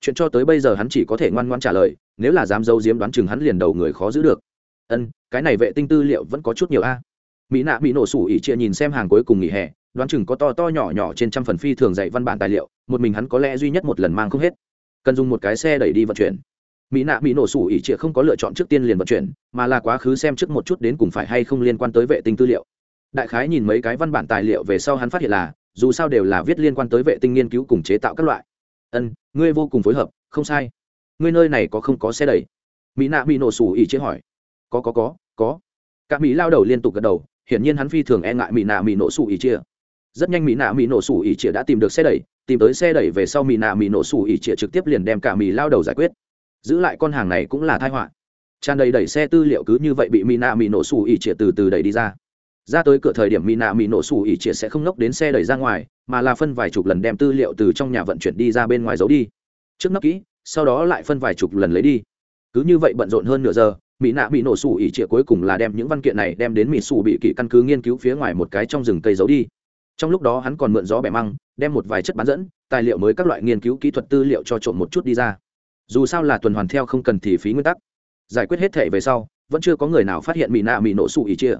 Speaker 1: chuyện cho tới bây giờ hắn chỉ có thể ngoan ngoan trả lời, nếu là dám giấu diếm đoán chừng hắn liền đầu người khó giữ được. Ân cái này vệ tinh tư liệu vẫn có chút nhiều a. Mỹ nạ bị nổ sủ ỉ chia nhìn xem hàng cuối cùng nghỉ hè, đoán chừng có to to nhỏ nhỏ trên trăm phần phi thường dạy văn bản tài liệu, một mình hắn có lẽ duy nhất một lần mang không hết. Cần dùng một cái xe đẩy đi vận chuyển. Mỹ nạ bị nổ sủ ỉ chia không có lựa chọn trước tiên liền vận chuyển, mà là quá khứ xem trước một chút đến cùng phải hay không liên quan tới vệ tinh tư liệu. Đại khái nhìn mấy cái văn bản tài liệu về sau hắn phát hiện là, dù sao đều là viết liên quan tới vệ tinh nghiên cứu cùng chế tạo các loại. Ân, ngươi vô cùng phối hợp, không sai. Ngươi nơi này có không có xe đẩy? Mỹ nạ bị nổ sủ ỉ chế hỏi. Có có có có. Cả mỹ lao đầu liên tục gật đầu, hiển nhiên hắn phi thường e ngại mỹ nạ mỹ nổ sủ ỉ chia rất nhanh mỹ nạ mỹ nổ sủ ỉ chia đã tìm được xe đẩy, tìm tới xe đẩy về sau mỹ nạ mỹ nổ sủ ỉ chia trực tiếp liền đem cả mỹ lao đầu giải quyết. Giữ lại con hàng này cũng là thai họa. Tràn đầy đẩy xe tư liệu cứ như vậy bị mỹ nạ mỹ nổ sủ ỉ chia từ từ đẩy đi ra. Ra tới cửa thời điểm mỹ nạ mỹ nổ sủ ỉ chia sẽ không nốc đến xe đẩy ra ngoài, mà là phân vài chục lần đem tư liệu từ trong nhà vận chuyển đi ra bên ngoài giấu đi. Trước nấp kỹ, sau đó lại phân vài chục lần lấy đi. Cứ như vậy bận rộn hơn nửa giờ mỹ nạ bị nổ sủ ỉ trịa cuối cùng là đem những văn kiện này đem đến mỹ sủ bị kỷ căn cứ nghiên cứu phía ngoài một cái trong rừng cây giấu đi. Trong lúc đó hắn còn mượn gió bẻ măng, đem một vài chất bán dẫn, tài liệu mới các loại nghiên cứu kỹ thuật tư liệu cho trộm một chút đi ra. Dù sao là tuần hoàn theo không cần thì phí nguyên tắc. Giải quyết hết thể về sau, vẫn chưa có người nào phát hiện mỹ nạ mỹ nổ sủ ỉ chia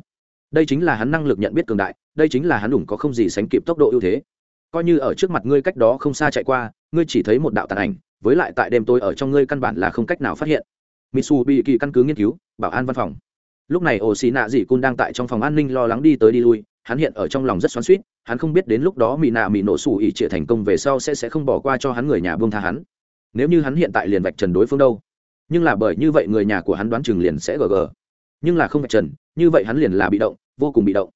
Speaker 1: đây chính là hắn năng lực nhận biết cường đại, đây chính là hắn đủng có không gì sánh kịp tốc độ ưu thế. Coi như ở trước mặt ngươi cách đó không xa chạy qua, ngươi chỉ thấy một đạo tàn ảnh, với lại tại đêm tôi ở trong ngươi căn bản là không cách nào phát hiện mitsu bị kỳ căn cứ nghiên cứu, bảo an văn phòng. Lúc này ổ xì nạ dị cun đang tại trong phòng an ninh lo lắng đi tới đi lui, hắn hiện ở trong lòng rất xoắn suýt hắn không biết đến lúc đó mỹ nạ mỹ nổ sủ ỉ trịa thành công về sau sẽ sẽ không bỏ qua cho hắn người nhà buông tha hắn. Nếu như hắn hiện tại liền vạch trần đối phương đâu. Nhưng là bởi như vậy người nhà của hắn đoán chừng liền sẽ gờ gờ. Nhưng là không vạch trần, như vậy hắn liền là bị động, vô cùng bị động.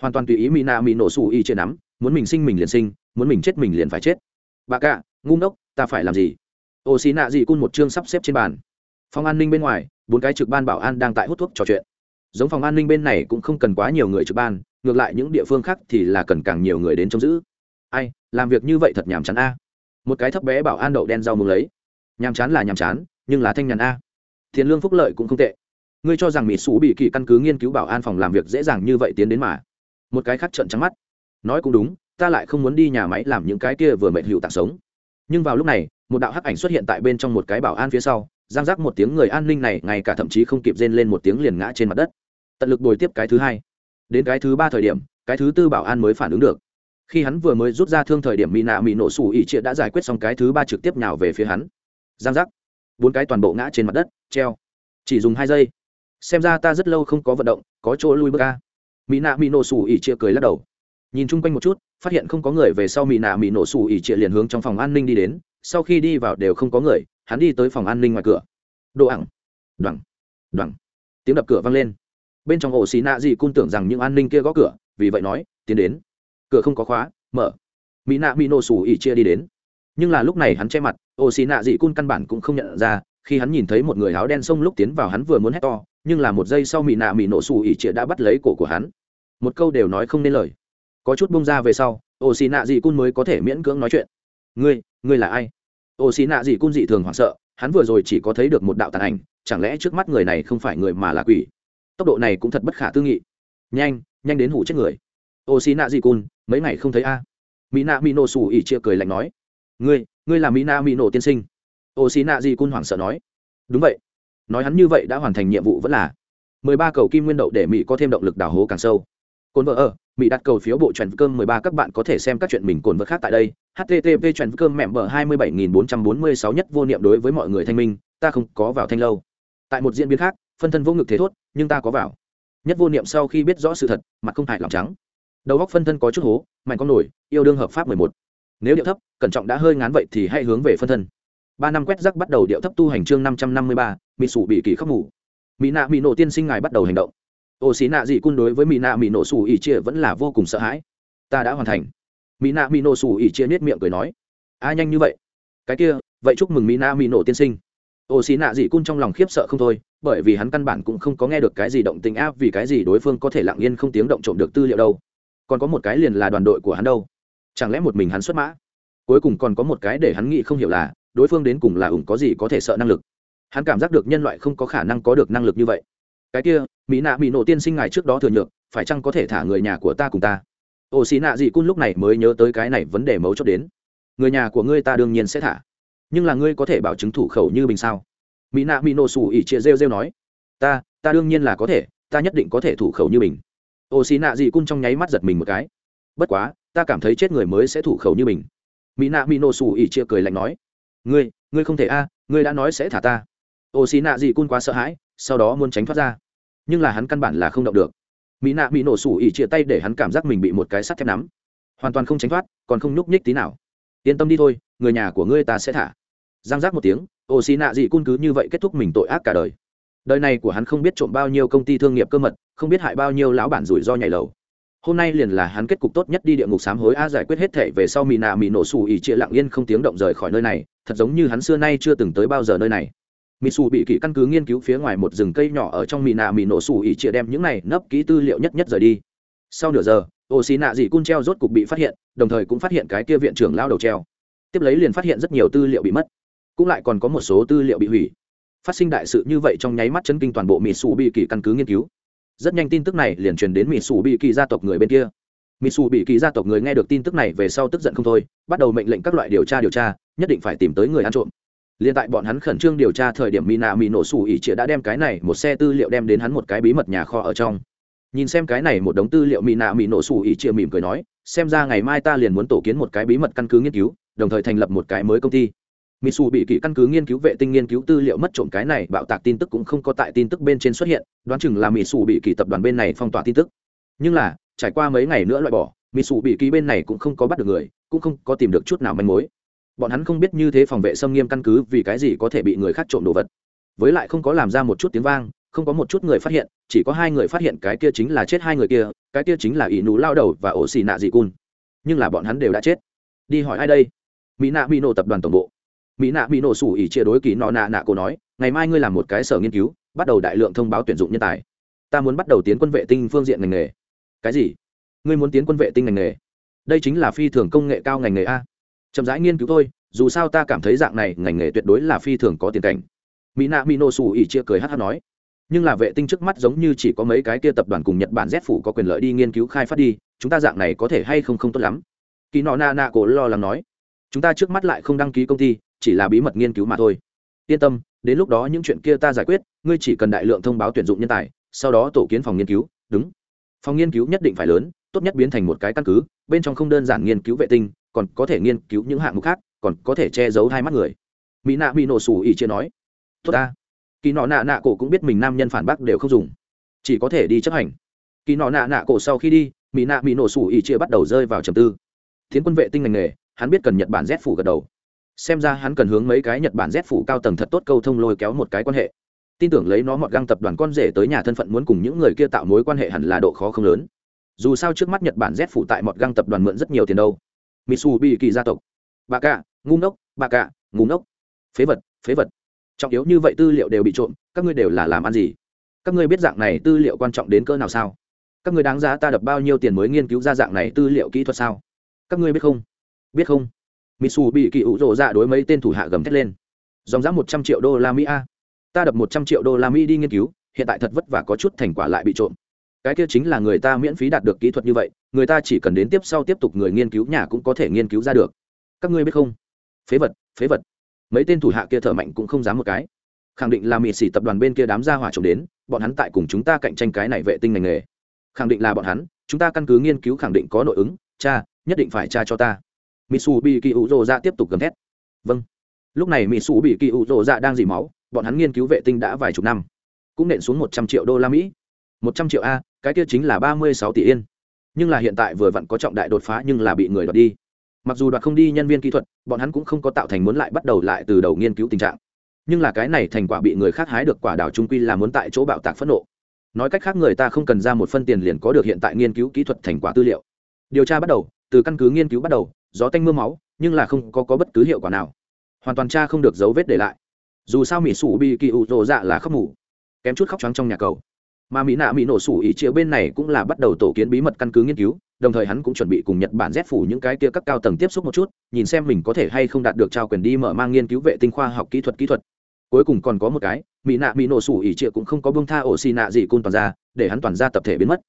Speaker 1: Hoàn toàn tùy ý mỹ nạ mỹ nổ sủ ỉ trịa nắm, muốn mình sinh mình liền sinh, muốn mình chết mình liền phải chết. Bà cả, ngu ngốc, ta phải làm gì? Ổ xì nạ dị cun một chương sắp xếp trên bàn phòng an ninh bên ngoài, bốn cái trực ban bảo an đang tại hút thuốc trò chuyện. Giống phòng an ninh bên này cũng không cần quá nhiều người trực ban, ngược lại những địa phương khác thì là cần càng nhiều người đến trông giữ. Ai, làm việc như vậy thật nhàm chán a. Một cái thấp bé bảo an đậu đen rau mừng lấy. Nhàm chán là nhàm chán, nhưng là thanh nhàn a. Thiền lương phúc lợi cũng không tệ. Ngươi cho rằng mỹ sủ bị kỳ căn cứ nghiên cứu bảo an phòng làm việc dễ dàng như vậy tiến đến mà. Một cái khác trận trắng mắt. Nói cũng đúng, ta lại không muốn đi nhà máy làm những cái kia vừa mệt hiệu tạng sống. Nhưng vào lúc này, một đạo hắc ảnh xuất hiện tại bên trong một cái bảo an phía sau giang giác một tiếng người an ninh này, ngay cả thậm chí không kịp rên lên một tiếng liền ngã trên mặt đất. Tận lực bồi tiếp cái thứ hai. Đến cái thứ ba thời điểm, cái thứ tư bảo an mới phản ứng được. Khi hắn vừa mới rút ra thương thời điểm mỹ nạ mỹ nổ sủ ỉ triệt đã giải quyết xong cái thứ ba trực tiếp nhào về phía hắn. Giang giác. Bốn cái toàn bộ ngã trên mặt đất, treo. Chỉ dùng hai giây. Xem ra ta rất lâu không có vận động, có chỗ lui bước ca mỹ nạ mỹ nổ sủ ỉ triệt cười lắc đầu. Nhìn chung quanh một chút, phát hiện không có người về sau mỹ nạ mỹ nổ sủ ỉ triệt liền hướng trong phòng an ninh đi đến. Sau khi đi vào đều không có người hắn đi tới phòng an ninh ngoài cửa. Đồ ẳng đoẳng đoẳng tiếng đập cửa vang lên. Bên trong ổ xì nạ dị cun tưởng rằng những an ninh kia gõ cửa, vì vậy nói, tiến đến. Cửa không có khóa, mở. Mỹ nạ mỹ nổ xù ỉ chia đi đến. Nhưng là lúc này hắn che mặt, ổ xì nạ dị cun căn bản cũng không nhận ra, khi hắn nhìn thấy một người áo đen xông lúc tiến vào hắn vừa muốn hét to, nhưng là một giây sau mỹ nạ mỹ nổ xù ỉ chia đã bắt lấy cổ của hắn. Một câu đều nói không nên lời. Có chút bông ra về sau, ổ xì nạ dị cun mới có thể miễn cưỡng nói chuyện. Ngươi ngươi là ai? Ô xì nạ dị cun dị thường hoảng sợ, hắn vừa rồi chỉ có thấy được một đạo tàn ảnh, chẳng lẽ trước mắt người này không phải người mà là quỷ? Tốc độ này cũng thật bất khả tư nghị. Nhanh nhanh đến hủ chết người. Ô xì nạ dị cun, mấy ngày không thấy a. Mỹ nạ mỹ nổ xù ỉ chia cười lạnh nói. Ngươi ngươi là mỹ nạ mỹ nổ tiên sinh. Ô xì nạ dị cun hoảng sợ nói. Đúng vậy. Nói hắn như vậy đã hoàn thành nhiệm vụ vẫn là. Mười ba cầu kim nguyên đậu để mỹ có thêm động lực đào hố càng sâu. Cồn vợ ở mỹ đặt cầu phiếu bộ trần cơm mười ba, các bạn có thể xem các chuyện mình cồn vật khác tại đây. Http trần cơm mẹm bờ hai mươi bảy nghìn bốn trăm bốn mươi sáu nhất vô niệm đối với mọi người thanh minh, ta không có vào thanh lâu. Tại một diễn biến khác, phân thân vô ngực thế thốt, nhưng ta có vào. Nhất vô niệm sau khi biết rõ sự thật, mặt không hại lòng trắng. Đầu góc phân thân có chút hố, mạnh con nổi, yêu đương hợp pháp mười một. Nếu điệu thấp, cẩn trọng đã hơi ngán vậy thì hãy hướng về phân thân. Ba năm quét rắc bắt đầu điệu thấp tu hành chương năm trăm năm mươi ba mỹ sủ bị kỳ khóc ngủ. Mỹ nạ mỹ nổ tiên sinh ngài bắt đầu hành động ô xí nạ dị cun đối với mỹ nạ mỹ nổ sủ ỉ chia vẫn là vô cùng sợ hãi. Ta đã hoàn thành. Mỹ nạ mỹ nổ sủ ỉ chia nết miệng cười nói. A, nhanh như vậy. Cái kia, vậy chúc mừng mỹ nạ mỹ nổ tiên sinh. Ô xí nạ dị cun trong lòng khiếp sợ không thôi, bởi vì hắn căn bản cũng không có nghe được cái gì động tình áp vì cái gì đối phương có thể lặng yên không tiếng động trộm được tư liệu đâu. Còn có một cái liền là đoàn đội của hắn đâu. Chẳng lẽ một mình hắn xuất mã? Cuối cùng còn có một cái để hắn nghĩ không hiểu là, đối phương đến cùng là ủng có gì có thể sợ năng lực. Hắn cảm giác được nhân loại không có khả năng có được năng lực như vậy cái kia, mỹ nạ mỹ nổ tiên sinh ngài trước đó thừa nhược, phải chăng có thể thả người nhà của ta cùng ta? Ồ xì nạ dị cun lúc này mới nhớ tới cái này vấn đề mấu chốt đến. Người nhà của ngươi ta đương nhiên sẽ thả. Nhưng là ngươi có thể bảo chứng thủ khẩu như bình sao? Mỹ nạ mỹ nổ xù ỉ chia rêu rêu nói. Ta ta đương nhiên là có thể, ta nhất định có thể thủ khẩu như bình. Ồ xì nạ dị cun trong nháy mắt giật mình một cái. Bất quá, ta cảm thấy chết người mới sẽ thủ khẩu như mình mỹ nạ mỹ nổ xù ỉ chia cười lạnh nói. Ngươi ngươi không thể a, ngươi đã nói sẽ thả ta. Ồ xì nạ dị cun quá sợ hãi sau đó muốn tránh thoát ra. Nhưng là hắn căn bản là không động được. Mỹ nạ bị nổ sủ ỉ chia tay để hắn cảm giác mình bị một cái sắt thép nắm. Hoàn toàn không tránh thoát, còn không nhúc nhích tí nào. Yên tâm đi thôi, người nhà của ngươi ta sẽ thả. Giang giác một tiếng ồ xì nạ dị cun cứ như vậy kết thúc mình tội ác cả đời. Đời này của hắn không biết trộm bao nhiêu công ty thương nghiệp cơ mật, không biết hại bao nhiêu lão bản rủi ro nhảy lầu. Hôm nay liền là hắn kết cục tốt nhất đi địa ngục sám hối a giải quyết hết thể về sau mỹ nạ mỹ nổ xù ỉ chia lặng yên không tiếng động rời khỏi nơi này, thật giống như hắn xưa nay chưa từng tới bao giờ nơi này mỹ xù bị kỹ căn cứ nghiên cứu phía ngoài một rừng cây nhỏ ở trong mỹ nạ mỹ nổ xù ỉ chia đem những này nấp kỹ tư liệu nhất nhất rời đi. Sau nửa giờ ô xì nạ dị cun treo rốt cục bị phát hiện, đồng thời cũng phát hiện cái kia viện trưởng lao đầu treo. Tiếp lấy liền phát hiện rất nhiều tư liệu bị mất. Cũng lại còn có một số tư liệu bị hủy. Phát sinh đại sự như vậy trong nháy mắt chấn kinh toàn bộ mỹ xù bị kỳ căn cứ nghiên cứu. Rất nhanh tin tức này liền truyền đến mỹ xù bị kỳ gia tộc người bên kia. Mỹ xù bị kỳ gia tộc người nghe được tin tức này về sau tức giận không thôi, bắt đầu mệnh lệnh các loại điều tra điều tra, nhất định phải tìm tới người ăn trộm. Liên tại bọn hắn khẩn trương điều tra thời điểm Mina Mỹ nổ sủ ỉ đã đem cái này một xe tư liệu đem đến hắn một cái bí mật nhà kho ở trong. Nhìn xem cái này một đống tư liệu Mina Mỹ nổ sủ ỉ mỉm cười nói, xem ra ngày mai ta liền muốn tổ kiến một cái bí mật căn cứ nghiên cứu, đồng thời thành lập một cái mới công ty. Mitsu bị kỷ căn cứ nghiên cứu vệ tinh nghiên cứu tư liệu mất trộm cái này bạo tạc tin tức cũng không có tại tin tức bên trên xuất hiện, đoán chừng là Mitsu bị kỷ tập đoàn bên này phong tỏa tin tức. Nhưng là, trải qua mấy ngày nữa loại bỏ, Mitsu bị kỷ bên này cũng không có bắt được người, cũng không có tìm được chút nào manh mối bọn hắn không biết như thế phòng vệ xâm nghiêm căn cứ vì cái gì có thể bị người khác trộm đồ vật. Với lại không có làm ra một chút tiếng vang, không có một chút người phát hiện, chỉ có hai người phát hiện cái kia chính là chết hai người kia, cái kia chính là ỷ nú lao đầu và ổ xì nạ dị cun nhưng là bọn hắn đều đã chết. Đi hỏi ai đây? Mỹ nạ mỹ nổ tập đoàn tổng bộ. Mỹ nạ mỹ nổ sủ ỉ chia đối kỳ nọ nạ nạ cô nói, ngày mai ngươi làm một cái sở nghiên cứu, bắt đầu đại lượng thông báo tuyển dụng nhân tài. Ta muốn bắt đầu tiến quân vệ tinh phương diện ngành nghề. Cái gì? Ngươi muốn tiến quân vệ tinh ngành nghề? Đây chính là phi thường công nghệ cao ngành nghề a chậm rãi nghiên cứu thôi, dù sao ta cảm thấy dạng này ngành nghề tuyệt đối là phi thường có tiền cảnh. Mỹ nạ mỹ nô xù ỉ chia cười hát hát nói, nhưng là vệ tinh trước mắt giống như chỉ có mấy cái kia tập đoàn cùng nhật bản z phủ có quyền lợi đi nghiên cứu khai phát đi, chúng ta dạng này có thể hay không không tốt lắm. Kỳ nọ na na cổ lo lắng nói, chúng ta trước mắt lại không đăng ký công ty, chỉ là bí mật nghiên cứu mà thôi. Yên tâm, đến lúc đó những chuyện kia ta giải quyết, ngươi chỉ cần đại lượng thông báo tuyển dụng nhân tài, sau đó tổ kiến phòng nghiên cứu, đúng. Phòng nghiên cứu nhất định phải lớn, tốt nhất biến thành một cái căn cứ, bên trong không đơn giản nghiên cứu vệ tinh còn có thể nghiên cứu những hạng mục khác, còn có thể che giấu hai mắt người. Mỹ nạ bị nổ sủ ỉ chia nói. Tốt ta. Kỳ nọ nạ nạ cổ cũng biết mình nam nhân phản bác đều không dùng. Chỉ có thể đi chấp hành. Kỳ nọ nạ nạ cổ sau khi đi, mỹ nạ bị nổ sủ ỉ chia bắt đầu rơi vào trầm tư. Tiến quân vệ tinh ngành nghề, hắn biết cần nhật bản z phủ gật đầu. Xem ra hắn cần hướng mấy cái nhật bản z phủ cao tầng thật tốt câu thông lôi kéo một cái quan hệ. Tin tưởng lấy nó mọt găng tập đoàn con rể tới nhà thân phận muốn cùng những người kia tạo mối quan hệ hẳn là độ khó không lớn. Dù sao trước mắt nhật bản z phủ tại mọt găng tập đoàn mượn rất nhiều tiền đâu mitsubishi gia tộc. Bà cả, ngu ngốc bà cả, ngu ngốc. Phế vật phế vật. Trọng yếu như vậy tư liệu đều bị trộm các ngươi đều là làm ăn gì? Các ngươi biết dạng này tư liệu quan trọng đến cỡ nào sao? Các ngươi đáng giá ta đập bao nhiêu tiền mới nghiên cứu ra dạng này tư liệu kỹ thuật sao? Các ngươi biết không? Biết không? Mitsu bị kỳ ủ rộ dạ đối mấy tên thủ hạ gầm thét lên. Dòng giá một trăm triệu đô la mỹ a. Ta đập một trăm triệu đô la mỹ đi nghiên cứu hiện tại thật vất vả có chút thành quả lại bị trộm. Cái kia chính là người ta miễn phí đạt được kỹ thuật như vậy người ta chỉ cần đến tiếp sau tiếp tục người nghiên cứu nhà cũng có thể nghiên cứu ra được. Các ngươi biết không? Phế vật phế vật. Mấy tên thủ hạ kia thở mạnh cũng không dám một cái. Khẳng định là mị xỉ tập đoàn bên kia đám gia hỏa trộm đến, bọn hắn tại cùng chúng ta cạnh tranh cái này vệ tinh ngành nghề. Khẳng định là bọn hắn, chúng ta căn cứ nghiên cứu khẳng định có nội ứng, cha, nhất định phải cha cho ta. Mitsu bị kỳ ủ rồ ra tiếp tục gầm thét. Vâng. Lúc này mitsu bị kỳ ủ rồ ra đang dì máu, bọn hắn nghiên cứu vệ tinh đã vài chục năm, cũng nện xuống một trăm triệu đô la mỹ. Một trăm triệu a, cái kia chính là ba mươi sáu tỷ yên nhưng là hiện tại vừa vặn có trọng đại đột phá nhưng là bị người đoạt đi. Mặc dù đoạt không đi nhân viên kỹ thuật bọn hắn cũng không có tạo thành muốn lại bắt đầu lại từ đầu nghiên cứu tình trạng. Nhưng là cái này thành quả bị người khác hái được quả đảo trung quy là muốn tại chỗ bạo tạc phẫn nộ. Nói cách khác người ta không cần ra một phân tiền liền có được hiện tại nghiên cứu kỹ thuật thành quả tư liệu. Điều tra bắt đầu từ căn cứ nghiên cứu bắt đầu gió tanh mưa máu nhưng là không có, có bất cứ hiệu quả nào. Hoàn toàn tra không được dấu vết để lại. Dù sao mỹ sủ bị kỳ ụ rộ dạ là khóc mù. Kém chút khóc trắng trong nhà cầu mà mỹ nạ mỹ nổ sủ ỉ chia bên này cũng là bắt đầu tổ kiến bí mật căn cứ nghiên cứu, đồng thời hắn cũng chuẩn bị cùng nhật bản rét phủ những cái kia các cao tầng tiếp xúc một chút, nhìn xem mình có thể hay không đạt được trao quyền đi mở mang nghiên cứu vệ tinh khoa học kỹ thuật kỹ thuật. Cuối cùng còn có một cái, mỹ nạ mỹ nổ sủ ỉ chia cũng không có bông tha ổ xì nạ gì côn toàn ra, để hắn toàn ra tập thể biến mất.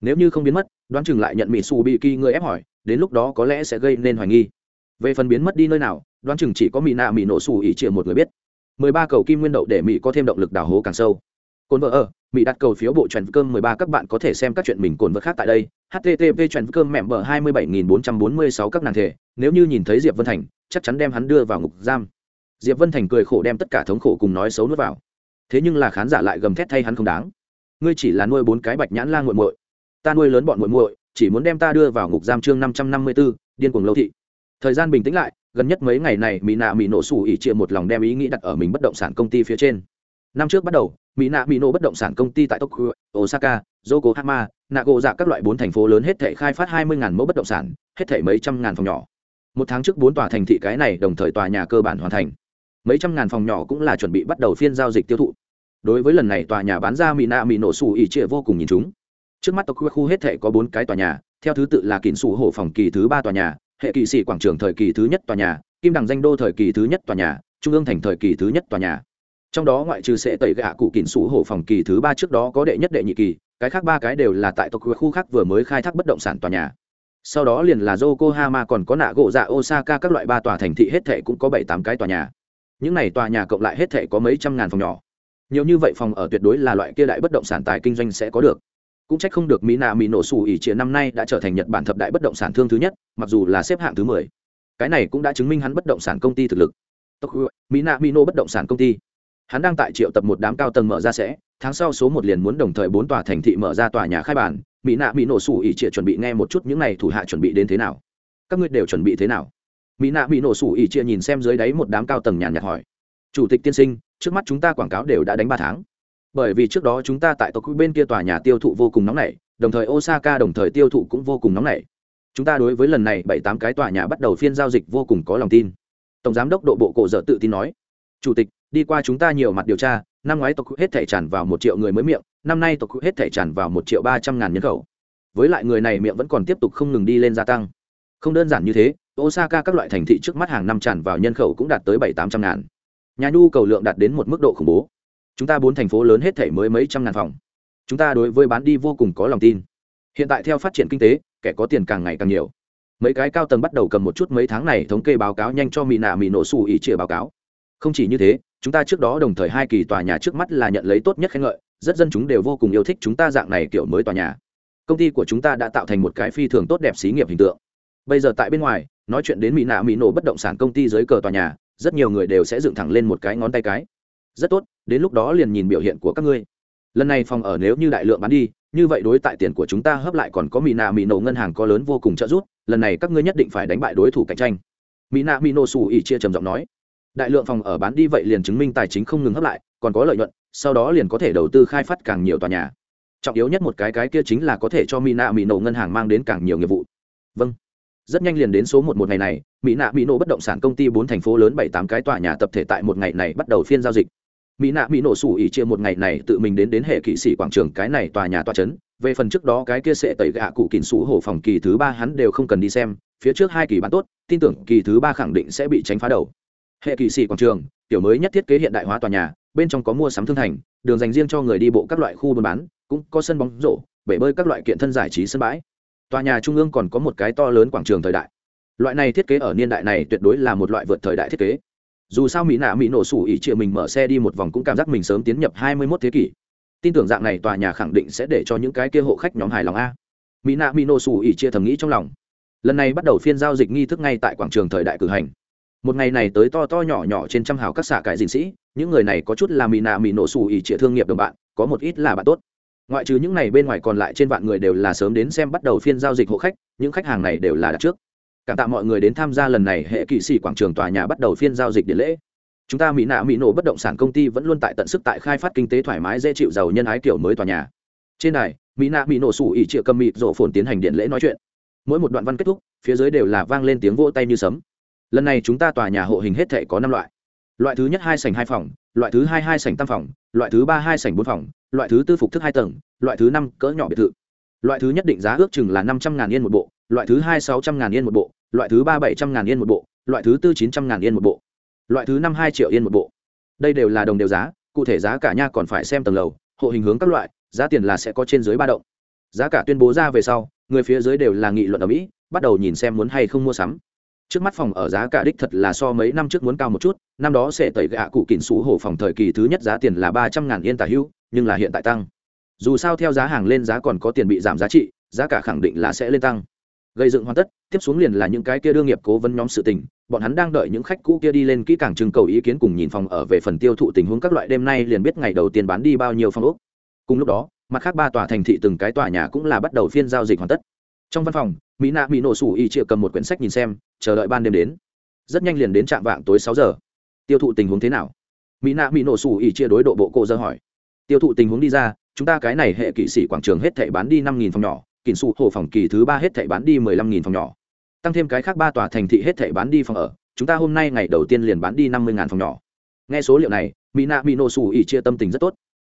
Speaker 1: Nếu như không biến mất, đoán chừng lại nhận mỹ sủ bị kỳ người ép hỏi, đến lúc đó có lẽ sẽ gây nên hoài nghi. Về phần biến mất đi nơi nào, đoán chừng chỉ có mỹ nạ mỹ nổ sủ ỉ chia một người biết. Mười ba cầu kim nguyên đậu để mỹ có thêm động lực đào hố càng sâu. Cồn vợ ở mỹ đặt cầu phiếu bộ trần cơm mười ba các bạn có thể xem các chuyện mình cồn vật khác tại đây. Http trần cơm mẹm bờ hai mươi bảy nghìn bốn trăm bốn mươi sáu các nàng thể. Nếu như nhìn thấy diệp vân thành chắc chắn đem hắn đưa vào ngục giam. Diệp vân thành cười khổ đem tất cả thống khổ cùng nói xấu nuốt vào. Thế nhưng là khán giả lại gầm thét thay hắn không đáng. Ngươi chỉ là nuôi bốn cái bạch nhãn la nguội muội. Ta nuôi lớn bọn muội muội chỉ muốn đem ta đưa vào ngục giam chương năm trăm năm mươi 554, điên cuồng lâu thị. Thời gian bình tĩnh lại gần nhất mấy ngày này mỹ nạ mỹ nổ sủ ỉ chia một lòng đem ý nghĩ đặt ở mình bất động sản công ty phía trên. Năm trước bắt đầu mỹ nạ mỹ nổ bất động sản công ty tại tokyo, osaka, yokohama Nagoya dạ các loại bốn thành phố lớn hết thể khai phát hai mươi mẫu bất động sản, hết thể mấy trăm ngàn phòng nhỏ. Một tháng trước bốn tòa thành thị cái này đồng thời tòa nhà cơ bản hoàn thành. Mấy trăm ngàn phòng nhỏ cũng là chuẩn bị bắt đầu phiên giao dịch tiêu thụ. Đối với lần này tòa nhà bán ra, mỹ nạ mỹ nổ xù ỉ trịa vô cùng nhìn chúng. Trước mắt tokyo khu hết thể có bốn cái tòa nhà, theo thứ tự là kín xù hổ phòng kỳ thứ ba tòa nhà, hệ kỵ sĩ quảng trường thời kỳ thứ nhất tòa nhà, kim đằng danh đô thời kỳ thứ nhất tòa nhà, trung ương thành thời kỳ thứ nhất tòa nhà trong đó ngoại trừ sẽ tẩy gạ cụ kín sủ hổ phòng kỳ thứ ba trước đó có đệ nhất đệ nhị kỳ, cái khác ba cái đều là tại tokyo khu khác vừa mới khai thác bất động sản tòa nhà. Sau đó liền là yokohama còn có nạ gỗ dạ osaka các loại ba tòa thành thị hết thệ cũng có bảy tám cái tòa nhà. Những này tòa nhà cộng lại hết thệ có mấy trăm ngàn phòng nhỏ. Nhiều như vậy phòng ở tuyệt đối là loại kia đại bất động sản tài kinh doanh sẽ có được. Cũng trách không được mỹ nạ mỹ nổ xù ỉ chia năm nay đã trở thành nhật bản thập đại bất động sản thương thứ nhất, mặc dù là xếp hạng thứ mười. Cái này cũng đã chứng minh hắn bất động sản công ty thực lực. Mỹ nạ mỹ nổ bất động sản công ty hắn đang tại triệu tập một đám cao tầng mở ra sẽ, tháng sau số một liền muốn đồng thời bốn tòa thành thị mở ra tòa nhà khai bản, mỹ nạ bị nổ sủ ỉ chia chuẩn bị nghe một chút những n à y thủ hạ chuẩn bị đến thế nào. Các ngươi đều chuẩn bị thế nào? Mỹ nạ bị nổ sủ ỉ chia nhìn xem dưới đáy một đám cao tầng nhàn nhạt hỏi. Chủ tịch tiên sinh, trước mắt chúng ta quảng cáo đều đã đánh ba tháng. Bởi vì trước đó chúng ta tại tộc bên kia tòa nhà tiêu thụ vô cùng nóng nảy, đồng thời osaka đồng thời tiêu thụ cũng vô cùng nóng nảy. Chúng ta đối với lần này bảy tám cái tòa nhà bắt đầu phiên giao dịch vô cùng có lòng tin. Tổng giám đốc độ bộ cổ dở tự tin nói. Chủ tịch đi qua chúng ta nhiều mặt điều tra, năm ngoái tộc hết thể tràn vào một triệu người mới miệng, năm nay tộc hết thể tràn vào một triệu ba trăm ngàn nhân khẩu. Với lại người này miệng vẫn còn tiếp tục không ngừng đi lên gia tăng. Không đơn giản như thế, osaka các loại thành thị trước mắt hàng năm tràn vào nhân khẩu cũng đạt tới bảy tám trăm ngàn. Nhà nhu cầu lượng đạt đến một mức độ khủng bố. Chúng ta bốn thành phố lớn hết thể mới mấy trăm ngàn phòng. Chúng ta đối với bán đi vô cùng có lòng tin. Hiện tại theo phát triển kinh tế, kẻ có tiền càng ngày càng nhiều. Mấy cái cao tầng bắt đầu cầm một chút mấy tháng này thống kê báo cáo nhanh cho mỹ nạ mỹ nổ xù ỉ chĩa báo cáo. Không chỉ như thế chúng ta trước đó đồng thời hai kỳ tòa nhà trước mắt là nhận lấy tốt nhất khen ngợi, rất dân chúng đều vô cùng yêu thích chúng ta dạng này kiểu mới tòa nhà. Công ty của chúng ta đã tạo thành một cái phi thường tốt đẹp xí nghiệp hình tượng. Bây giờ tại bên ngoài, nói chuyện đến mỹ nạ mỹ nổ bất động sản công ty dưới cờ tòa nhà, rất nhiều người đều sẽ dựng thẳng lên một cái ngón tay cái. Rất tốt, đến lúc đó liền nhìn biểu hiện của các ngươi. Lần này phòng ở nếu như đại lượng bán đi, như vậy đối tại tiền của chúng ta hấp lại còn có mỹ nạ mỹ nổ ngân hàng có lớn vô cùng trợ giúp, lần này các ngươi nhất định phải đánh bại đối thủ cạnh tranh. Mỹ nạ mỹ nổ xù ỉ chia trầm giọng nói đại lượng phòng ở bán đi vậy liền chứng minh tài chính không ngừng hấp lại, còn có lợi nhuận, sau đó liền có thể đầu tư khai phát càng nhiều tòa nhà. Trọng yếu nhất một cái cái kia chính là có thể cho mỹ nạ mỹ nổ ngân hàng mang đến càng nhiều nghiệp vụ. Vâng. Rất nhanh liền đến số một một ngày này mỹ nạ mỹ nổ bất động sản công ty bốn thành phố lớn bảy tám cái tòa nhà tập thể tại một ngày này bắt đầu phiên giao dịch. Mỹ nạ mỹ nổ sủ ỉ chia một ngày này tự mình đến đến hệ kỵ sĩ quảng trường cái này tòa nhà tòa trấn về phần trước đó cái kia sẽ tẩy gạ cụ kỉnh sủ hổ phòng kỳ thứ ba hắn đều không cần đi xem, phía trước hai kỳ bán tốt, tin tưởng kỳ thứ ba khẳng định sẽ bị tránh phá đầu hệ kỵ sĩ quảng trường tiểu mới nhất thiết kế hiện đại hóa tòa nhà, bên trong có mua sắm thương thành, đường dành riêng cho người đi bộ các loại khu buôn bán, cũng có sân bóng rổ, bể bơi các loại kiện thân giải trí sân bãi. Tòa nhà trung ương còn có một cái to lớn quảng trường thời đại. Loại này thiết kế ở niên đại này tuyệt đối là một loại vượt thời đại thiết kế. Dù sao mỹ nạ mỹ nổ sủ ỉ triệu mình mở xe đi một vòng cũng cảm giác mình sớm tiến nhập hai mươi 21 thế kỷ. Tin tưởng dạng này tòa nhà khẳng định sẽ để cho những cái kia hộ khách nhóm hài lòng a. Mỹ nạ mỹ nổ sủ ỉ chia thầm nghĩ trong lòng. Lần này bắt đầu phiên giao dịch nghi thức ngay tại quảng trường thời đại cử hành một ngày này tới to to nhỏ nhỏ trên trăm hào các xạ cải dinh sĩ, những người này có chút là mì nạ mì nổ xù ỉ trịa thương nghiệp đồng bạn, có một ít là bạn tốt. Ngoại trừ những này, bên ngoài còn lại trên vạn người đều là sớm đến xem bắt đầu phiên giao dịch hộ khách, những khách hàng này đều là đặt trước. Cảm tạ mọi người đến tham gia lần này, hệ kỵ sĩ quảng trường tòa nhà bắt đầu phiên giao dịch điện lễ. Chúng ta mỹ nạ mỹ nổ bất động sản công ty vẫn luôn tại tận sức tại khai phát kinh tế thoải mái, dễ chịu giàu nhân ái kiểu mới tòa nhà. Trên đài mỹ nạ mỹ nổ sủ ỉ trịa cầm mịt rổ phồn tiến hành điện lễ nói chuyện. Mỗi một đoạn văn kết thúc, phía dưới đều là vang lên tiếng vỗ tay như sấm lần này chúng ta tòa nhà hộ hình hết thể có năm loại. Loại thứ nhất hai sảnh hai phòng, loại thứ hai hai sảnh tam phòng, loại thứ ba hai sảnh bốn phòng, loại thứ tư phục thức hai tầng, loại thứ năm cỡ nhỏ biệt thự. Loại thứ nhất định giá ước chừng là năm trăm ngàn yên một bộ, loại thứ hai sáu trăm ngàn yên một bộ, loại thứ ba bảy trăm ngàn yên một bộ, loại thứ tư chín trăm ngàn yên một bộ, loại thứ năm hai triệu yên một bộ. Đây đều là đồng đều giá, cụ thể giá cả nha còn phải xem tầng lầu, hộ hình hướng các loại, giá tiền là sẽ có trên dưới ba động. Giá cả tuyên bố ra về sau, người phía dưới đều là nghị luận ở mỹ, bắt đầu nhìn xem muốn hay không mua sắm trước mắt phòng ở giá cả đích thật là so mấy năm trước muốn cao một chút, năm đó sẽ tẩy gạ cụ kỉnh xú hổ phòng thời kỳ thứ nhất giá tiền là ba trăm ngàn yên tả hữu nhưng là hiện tại tăng. Dù sao theo giá hàng lên giá còn có tiền bị giảm giá trị, giá cả khẳng định là sẽ lên tăng. Gây dựng hoàn tất, tiếp xuống liền là những cái kia đương nghiệp cố vấn nhóm sự tình, bọn hắn đang đợi những khách cũ kia đi lên kỹ càng trưng cầu ý kiến cùng nhìn phòng ở về phần tiêu thụ tình huống các loại đêm nay liền biết ngày đầu tiên bán đi bao nhiêu phòng ốc. Cùng lúc đó, mặt khác ba tòa thành thị từng cái tòa nhà cũng là bắt đầu phiên giao dịch hoàn tất. Trong văn phòng mỹ nạ mỹ nổ sủ y chịa cầm một quyển sách nhìn xem, chờ đợi ban đêm đến. Rất nhanh liền đến trạm vạng tối sáu giờ. Tiêu thụ tình huống thế nào? Mỹ nạ mỹ nổ sủ y chia đối độ bộ cô dơ hỏi. Tiêu thụ tình huống đi ra, chúng ta cái này hệ kỵ sĩ quảng trường hết thảy bán đi năm nghìn phòng nhỏ kỉnh sụ hồ phòng kỳ thứ ba hết thảy bán đi mười lăm nghìn phòng nhỏ. Tăng thêm cái khác ba tòa thành thị hết thảy bán đi phòng ở, chúng ta hôm nay ngày đầu tiên liền bán đi năm mươi ngàn phòng nhỏ. Nghe số liệu này, mỹ nạ mỹ nổ sủ y chia tâm tình rất tốt.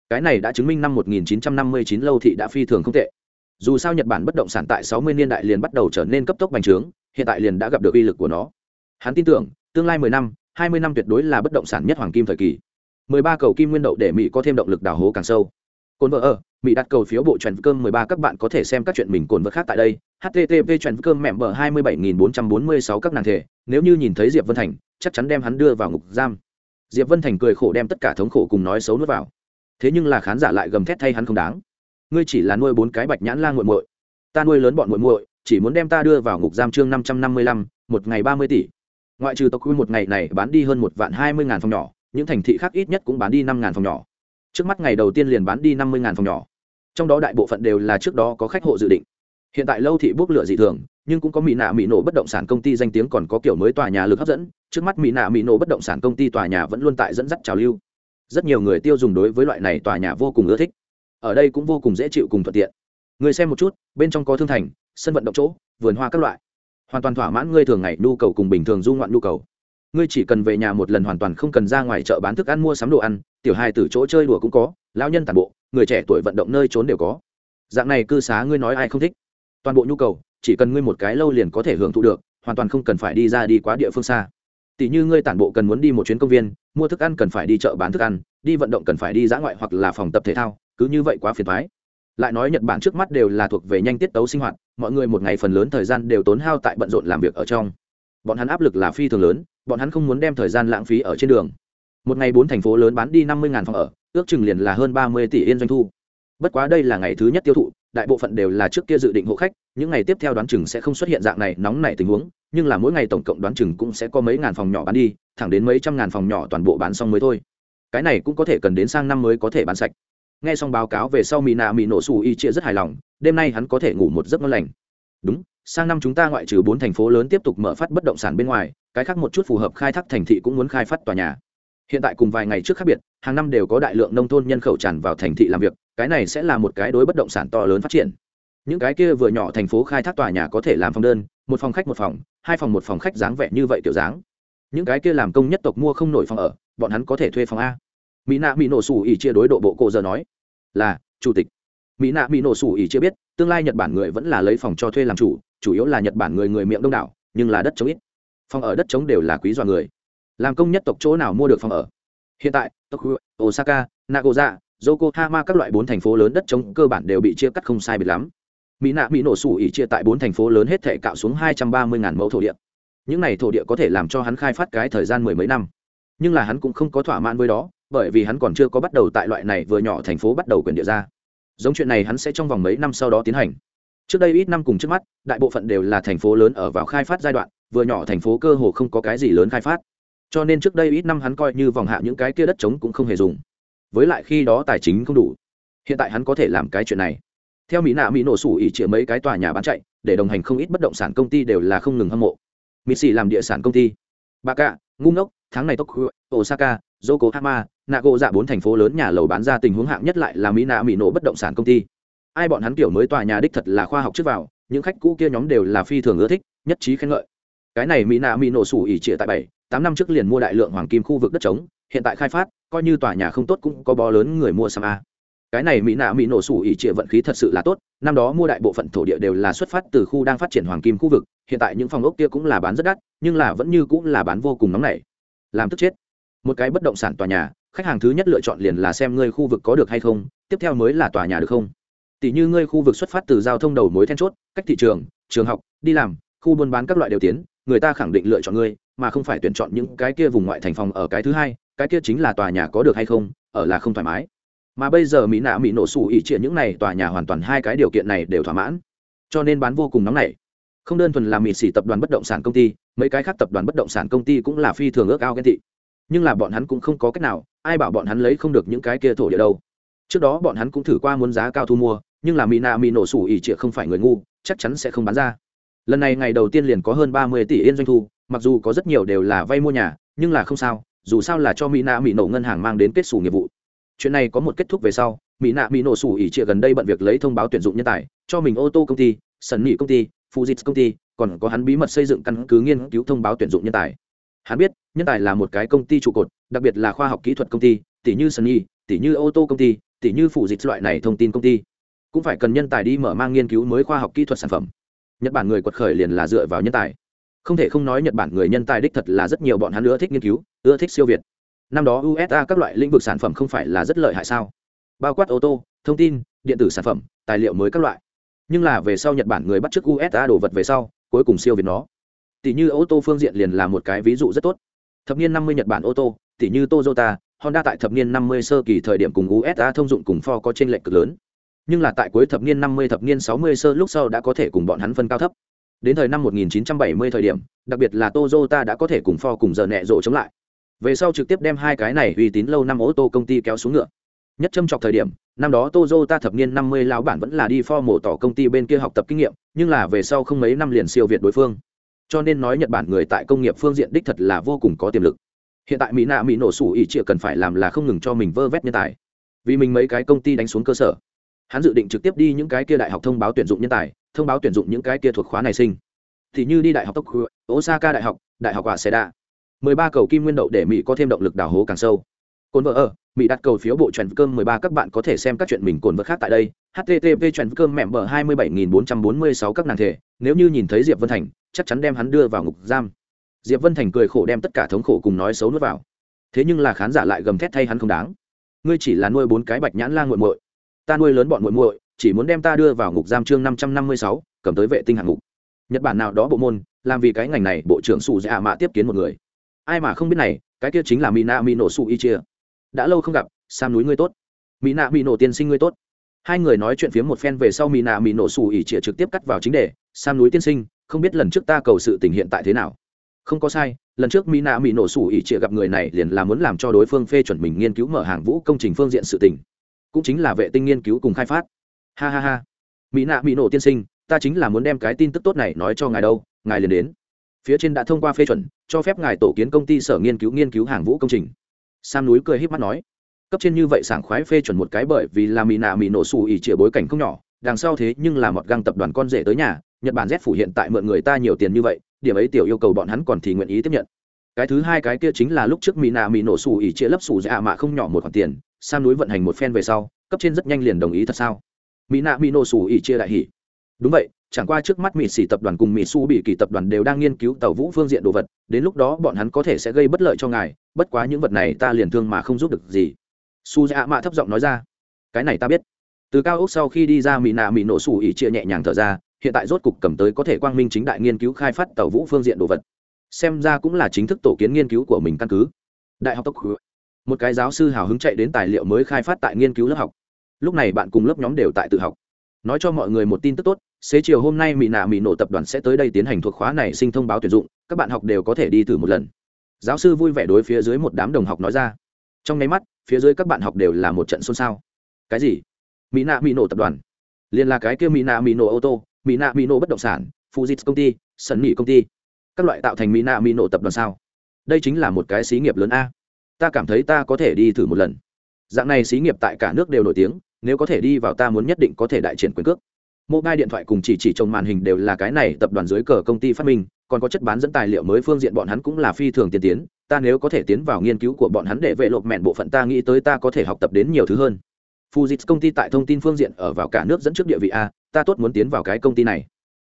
Speaker 1: Cái này đã chứng minh năm 1959 lâu thị đã phi thường không tệ dù sao nhật bản bất động sản tại 60 niên đại liền bắt đầu trở nên cấp tốc bành trướng, hiện tại liền đã gặp được uy lực của nó. Hắn tin tưởng, tương lai 10 năm 20 năm tuyệt đối là bất động sản nhất hoàng kim thời kỳ. 13 cầu kim nguyên đậu để mỹ có thêm động lực đào hố càng sâu. Cồn vợ ở, mỹ đặt cầu phiếu bộ truyền cơm 13 các bạn có thể xem các chuyện mình cồn vợ khác tại đây. Http truyền cơm mẹm bờ 27446 các nàng thể, nếu như nhìn thấy diệp vân thành, chắc chắn đem hắn đưa vào ngục giam. Diệp vân thành cười khổ đem tất cả thống khổ cùng nói xấu nuốt vào. Thế nhưng là khán giả lại gầm thét thay hắn không đáng ngươi chỉ là nuôi bốn cái bạch nhãn la muội muội. Ta nuôi lớn bọn muội muội, chỉ muốn đem ta đưa vào ngục giam chương năm trăm năm mươi lăm, một ngày ba mươi tỷ. Ngoại trừ tộc quy một ngày này bán đi hơn một vạn hai mươi ngàn phòng nhỏ, những thành thị khác ít nhất cũng bán đi năm ngàn phòng nhỏ. Trước mắt ngày đầu tiên liền bán đi năm mươi ngàn phòng nhỏ. Trong đó đại bộ phận đều là trước đó có khách hộ dự định. Hiện tại lâu thị bốc lửa dị thường, nhưng cũng có mỹ nạ mỹ nổ bất động sản công ty danh tiếng còn có kiểu mới tòa nhà lực hấp dẫn. Trước mắt mỹ nạ mỹ nổ bất động sản công ty tòa nhà vẫn luôn tại dẫn dắt trào lưu. Rất nhiều người tiêu dùng đối với loại này tòa nhà vô cùng ưa thích ở đây cũng vô cùng dễ chịu cùng thuận tiện. Người xem một chút, bên trong có thương thành, sân vận động chỗ, vườn hoa các loại. Hoàn toàn thỏa mãn ngươi thường ngày nhu cầu cùng bình thường du ngoạn nhu cầu. Ngươi chỉ cần về nhà một lần hoàn toàn không cần ra ngoài chợ bán thức ăn mua sắm đồ ăn, tiểu hài từ chỗ chơi đùa cũng có, lão nhân tàn bộ, người trẻ tuổi vận động nơi trốn đều có. Dạng này cư xá ngươi nói ai không thích? Toàn bộ nhu cầu, chỉ cần ngươi một cái lâu liền có thể hưởng thụ được, hoàn toàn không cần phải đi ra đi quá địa phương xa. Tỷ như ngươi tản bộ cần muốn đi một chuyến công viên, mua thức ăn cần phải đi chợ bán thức ăn, đi vận động cần phải đi dã ngoại hoặc là phòng tập thể thao cứ như vậy quá phiền thoái. Lại nói nhật bản trước mắt đều là thuộc về nhanh tiết tấu sinh hoạt, mọi người một ngày phần lớn thời gian đều tốn hao tại bận rộn làm việc ở trong. Bọn hắn áp lực là phi thường lớn, bọn hắn không muốn đem thời gian lãng phí ở trên đường. Một ngày bốn thành phố lớn bán đi năm mươi phòng ở, ước chừng liền là hơn ba mươi tỷ yên doanh thu. Bất quá đây là ngày thứ nhất tiêu thụ, đại bộ phận đều là trước kia dự định hộ khách, những ngày tiếp theo đoán chừng sẽ không xuất hiện dạng này nóng nảy tình huống, nhưng là mỗi ngày tổng cộng đoán chừng cũng sẽ có mấy ngàn phòng nhỏ bán đi, thẳng đến mấy trăm ngàn phòng nhỏ toàn bộ bán xong mới thôi. Cái này cũng có thể cần đến sang năm mới có thể bán sạch nghe xong báo cáo về sau mỹ nạ mỹ nổ xù y chia rất hài lòng, đêm nay hắn có thể ngủ một giấc ngon lành. Đúng, sang năm chúng ta ngoại trừ bốn thành phố lớn tiếp tục mở phát bất động sản bên ngoài, cái khác một chút phù hợp khai thác thành thị cũng muốn khai phát tòa nhà. Hiện tại cùng vài ngày trước khác biệt, hàng năm đều có đại lượng nông thôn nhân khẩu tràn vào thành thị làm việc, cái này sẽ là một cái đối bất động sản to lớn phát triển. Những cái kia vừa nhỏ thành phố khai thác tòa nhà có thể làm phòng đơn, một phòng khách một phòng, hai phòng một phòng khách dáng vẻ như vậy kiểu dáng. Những cái kia làm công nhất tộc mua không nổi phòng ở, bọn hắn có thể thuê phòng a mỹ nạ mỹ nổ sủ ỉ chia đối độ bộ cổ giờ nói, là, chủ tịch. Mỹ nạ mỹ nổ sủ ỉ chia biết, tương lai nhật bản người vẫn là lấy phòng cho thuê làm chủ chủ yếu là nhật bản người người miệng đông đảo, nhưng là đất chống ít. Phòng ở đất chống đều là quý dọa người. Làm công nhất tộc chỗ nào mua được phòng ở? Hiện tại, tokyo, osaka, nagoya, yokohama các loại bốn thành phố lớn đất chống cơ bản đều bị chia cắt không sai biệt lắm. Mỹ nạ mỹ nổ sủ ỉ chia tại bốn thành phố lớn hết thể cạo xuống hai trăm ba mươi mẫu thổ địa. Những này thổ địa có thể làm cho hắn khai phát cái thời gian mười mấy năm. Nhưng là hắn cũng không có thỏa mãn với đó bởi vì hắn còn chưa có bắt đầu tại loại này vừa nhỏ thành phố bắt đầu quyền địa ra. Giống chuyện này hắn sẽ trong vòng mấy năm sau đó tiến hành. Trước đây ít năm cùng trước mắt, đại bộ phận đều là thành phố lớn ở vào khai phát giai đoạn, vừa nhỏ thành phố cơ hồ không có cái gì lớn khai phát. Cho nên trước đây ít năm hắn coi như vòng hạ những cái kia đất trống cũng không hề dùng. Với lại khi đó tài chính không đủ, hiện tại hắn có thể làm cái chuyện này. Theo mỹ nạ mỹ nổ sủ ỉ chĩa mấy cái tòa nhà bán chạy, để đồng hành không ít bất động sản công ty đều là không ngừng hâm mộ. Mỹ xì làm địa sản công ty. Bà cạ, ngu ngốc, tháng này tokyo, osaka, yokohama nago dạ bốn thành phố lớn nhà lầu bán ra tình huống hạng nhất lại là mỹ nạ mỹ nổ bất động sản công ty. Ai bọn hắn kiểu mới tòa nhà đích thật là khoa học trước vào, những khách cũ kia nhóm đều là phi thường ưa thích, nhất trí khen ngợi. Cái này mỹ nạ mỹ nổ sủ ỉ trịa tại bảy, tám năm trước liền mua đại lượng hoàng kim khu vực đất trống, hiện tại khai phát, coi như tòa nhà không tốt cũng có bó lớn người mua sam a. Cái này mỹ nạ mỹ nổ sủ ỉ trịa vận khí thật sự là tốt, năm đó mua đại bộ phận thổ địa đều là xuất phát từ khu đang phát triển hoàng kim khu vực, hiện tại những phòng ốc kia cũng là bán rất đắt, nhưng là vẫn như cũng là bán vô cùng nóng nảy. Làm tức chết một cái bất động sản tòa nhà, khách hàng thứ nhất lựa chọn liền là xem ngươi khu vực có được hay không, tiếp theo mới là tòa nhà được không. Tỷ như ngươi khu vực xuất phát từ giao thông đầu mối then chốt, cách thị trường trường học, đi làm, khu buôn bán các loại đều tiến, người ta khẳng định lựa chọn ngươi, mà không phải tuyển chọn những cái kia vùng ngoại thành phòng ở cái thứ hai, cái kia chính là tòa nhà có được hay không, ở là không thoải mái. Mà bây giờ mỹ nạ mỹ nổ sủ ỉ triệt những này tòa nhà hoàn toàn hai cái điều kiện này đều thỏa mãn. Cho nên bán vô cùng nóng nảy. Không đơn thuần là mỹ xỉ tập đoàn bất động sản công ty, mấy cái khác tập đoàn bất động sản công ty cũng là phi thường ước ao ghen thị nhưng là bọn hắn cũng không có cách nào, ai bảo bọn hắn lấy không được những cái kia thổ địa đâu. Trước đó bọn hắn cũng thử qua muốn giá cao thu mua, nhưng là mỹ nạ mỹ nổ sủ ỉ trịa không phải người ngu, chắc chắn sẽ không bán ra. Lần này ngày đầu tiên liền có hơn ba mươi tỷ yên doanh thu, mặc dù có rất nhiều đều là vay mua nhà, nhưng là không sao, dù sao là cho mỹ nạ mỹ nổ ngân hàng mang đến kết xù nghiệp vụ. Chuyện này có một kết thúc về sau mỹ nạ mỹ nổ sủ ỉ trịa gần đây bận việc lấy thông báo tuyển dụng nhân tài, cho mình ô tô công ty sần mỹ công ty fujits công ty, còn có hắn bí mật xây dựng căn cứ nghiên cứu thông báo tuyển dụng nhân tài hắn biết, nhân tài là một cái công ty trụ cột, đặc biệt là khoa học kỹ thuật công ty tỷ như sunny tỷ như ô tô công ty tỷ như fujits loại này thông tin công ty. Cũng phải cần nhân tài đi mở mang nghiên cứu mới khoa học kỹ thuật sản phẩm. Nhật bản người quật khởi liền là dựa vào nhân tài. Không thể không nói nhật bản người nhân tài đích thật là rất nhiều bọn hắn ưa thích nghiên cứu, ưa thích siêu việt. Năm đó usa các loại lĩnh vực sản phẩm không phải là rất lợi hại sao? Bao quát ô tô, thông tin, điện tử sản phẩm, tài liệu mới các loại. Nhưng là về sau nhật bản người bắt t r ư ớ c usa đồ vật về sau, cuối cùng siêu việt nó tỷ như ô tô phương diện liền là một cái ví dụ rất tốt. Thập niên năm mươi nhật bản ô tô, tỷ như toyota, honda tại thập niên năm mươi sơ kỳ thời điểm cùng usa thông dụng cùng Ford có t r ê n lệch cực lớn. Nhưng là tại cuối thập niên năm mươi, thập niên sáu mươi sơ lúc sau đã có thể cùng bọn hắn phân cao thấp. Đến thời năm 1970 thời điểm, đặc biệt là toyota đã có thể cùng Ford cùng giờ nẹ rộ chống lại. Về sau trực tiếp đem hai cái này uy tín lâu năm ô tô công ty kéo xuống ngựa. Nhất châm chọc thời điểm, năm đó toyota thập niên năm mươi lão bản vẫn là đi ford mổ tỏ công ty bên kia học tập kinh nghiệm, nhưng là về sau không mấy năm liền siêu việt đối phương cho nên nói nhật bản người tại công nghiệp phương diện đích thật là vô cùng có tiềm lực. Hiện tại mỹ nạ mỹ nổ sủ ỉ trịa cần phải làm là không ngừng cho mình vơ vét nhân tài. Vì mình mấy cái công ty đánh xuống cơ sở. Hắn dự định trực tiếp đi những cái kia đại học thông báo tuyển dụng nhân tài, thông báo tuyển dụng những cái kia thuộc khóa này sinh. Thì như đi đại học tokyo, osaka đại học đại học quả đa 13 cầu kim nguyên đậu để mỹ có thêm động lực đào hố càng sâu. Cồn vợ ở, mỹ đặt cầu phiếu bộ truyền cơm 13 các bạn có thể xem các chuyện mình cồn vợ khác tại đây. Http truyền cơm mẹm bờ 27446 các nàng thể. Nếu như nhìn thấy diệp vân thành chắc chắn đem hắn đưa vào ngục giam. Diệp vân thành cười khổ đem tất cả thống khổ cùng nói xấu nuốt vào. Thế nhưng là khán giả lại gầm thét thay hắn không đáng. Ngươi chỉ là nuôi bốn cái bạch nhãn la nguội muội. Ta nuôi lớn bọn muội muội chỉ muốn đem ta đưa vào ngục giam chương 556, cầm tới vệ tinh hạng ngục nhật bản nào đó bộ môn làm vì cái ngành này bộ trưởng sủ dạ mạ tiếp kiến một người. Ai mà không biết này cái kia chính là mina mino su y chia đã lâu không gặp sam núi ngươi tốt. Mina mino tiên sinh ngươi tốt. Hai người nói chuyện phía một phen về sau mina mino su y chia trực tiếp cắt vào chính đề sam núi tiên sinh không biết lần trước ta cầu sự tình hiện tại thế nào. Không có sai, lần trước mina mỹ nổ sủ ỉ trịa gặp người này liền là muốn làm cho đối phương phê chuẩn mình nghiên cứu mở hàng vũ công trình phương diện sự tình. Cũng chính là vệ tinh nghiên cứu cùng khai phát. Ha ha ha. Mỹ nạ mỹ nổ tiên sinh, ta chính là muốn đem cái tin tức tốt này nói cho ngài đâu, ngài liền đến. Phía trên đã thông qua phê chuẩn, cho phép ngài tổ kiến công ty sở nghiên cứu nghiên cứu hàng vũ công trình. Sam núi cười h í p mắt nói. Cấp trên như vậy sảng khoái phê chuẩn một cái bởi vì là mỹ nạ mỹ nổ xù ỉ chĩa bối cảnh không nhỏ đằng sau thế nhưng là một găng tập đoàn con rể tới nhà, nhật bản z phủ hiện tại mượn người ta nhiều tiền như vậy, điểm ấy tiểu yêu cầu bọn hắn còn thì nguyện ý tiếp nhận. Cái thứ hai cái kia chính là lúc trước mỹ nạ mỹ nổ xù ỉ chia lấp xù dạ mạ không nhỏ một khoản tiền, sam núi vận hành một phen về sau, cấp trên rất nhanh liền đồng ý thật sao? Mỹ nạ mỹ nổ xù ỉ chia đại hỉ. Đúng vậy, chẳng qua trước mắt mỹ xỉ tập đoàn cùng mỹ su bị kỳ tập đoàn đều đang nghiên cứu tàu vũ phương diện đồ vật, đến lúc đó bọn hắn có thể sẽ gây bất lợi cho ngài, bất quá những vật này ta liền thương mà không giúp được gì. Su dạ mạ thấp giọng nói ra, cái này ta biết từ cao ốc sau khi đi ra mỹ nạ mỹ nổ sủ ỉ chia nhẹ nhàng thở ra, hiện tại rốt cục cầm tới có thể quang minh chính đại nghiên cứu khai phát tàu vũ phương diện đồ vật. Xem ra cũng là chính thức tổ kiến nghiên cứu của mình căn cứ. Đại học tốc một cái giáo sư hào hứng chạy đến tài liệu mới khai phát tại nghiên cứu lớp học. Lúc này bạn cùng lớp nhóm đều tại tự học. Nói cho mọi người một tin tức tốt, xế chiều hôm nay mỹ nạ mỹ nổ tập đoàn sẽ tới đây tiến hành thuộc khóa này sinh thông báo tuyển dụng, các bạn học đều có thể đi thử một lần. Giáo sư vui vẻ đối phía dưới một đám đồng học nói ra. Trong nháy mắt, phía dưới các bạn học đều là một trận xôn xao. Cái gì? Mỹ nạ mỹ nổ tập đoàn. Liên là cái kia mỹ nạ mỹ nổ ô tô, mỹ nạ mỹ nổ bất động sản fujit công ty sân mỹ công ty. Các loại tạo thành mỹ nạ mỹ nổ tập đoàn sao? Đây chính là một cái xí nghiệp lớn a. Ta cảm thấy ta có thể đi thử một lần. Dạng này xí nghiệp tại cả nước đều nổi tiếng, nếu có thể đi vào ta muốn nhất định có thể đại triển quyền cước. Mobile điện thoại cùng chỉ chỉ trồng màn hình đều là cái này tập đoàn dưới cờ công ty phát minh, còn có chất bán dẫn tài liệu mới phương diện bọn hắn cũng là phi thường tiên tiến. Ta nếu có thể tiến vào nghiên cứu của bọn hắn để vệ lộp mẹn bộ phận ta nghĩ tới ta có thể học tập đến nhiều thứ hơn. Fujits công ty tại thông tin phương diện ở vào cả nước dẫn trước địa vị a, ta tốt muốn tiến vào cái công ty này.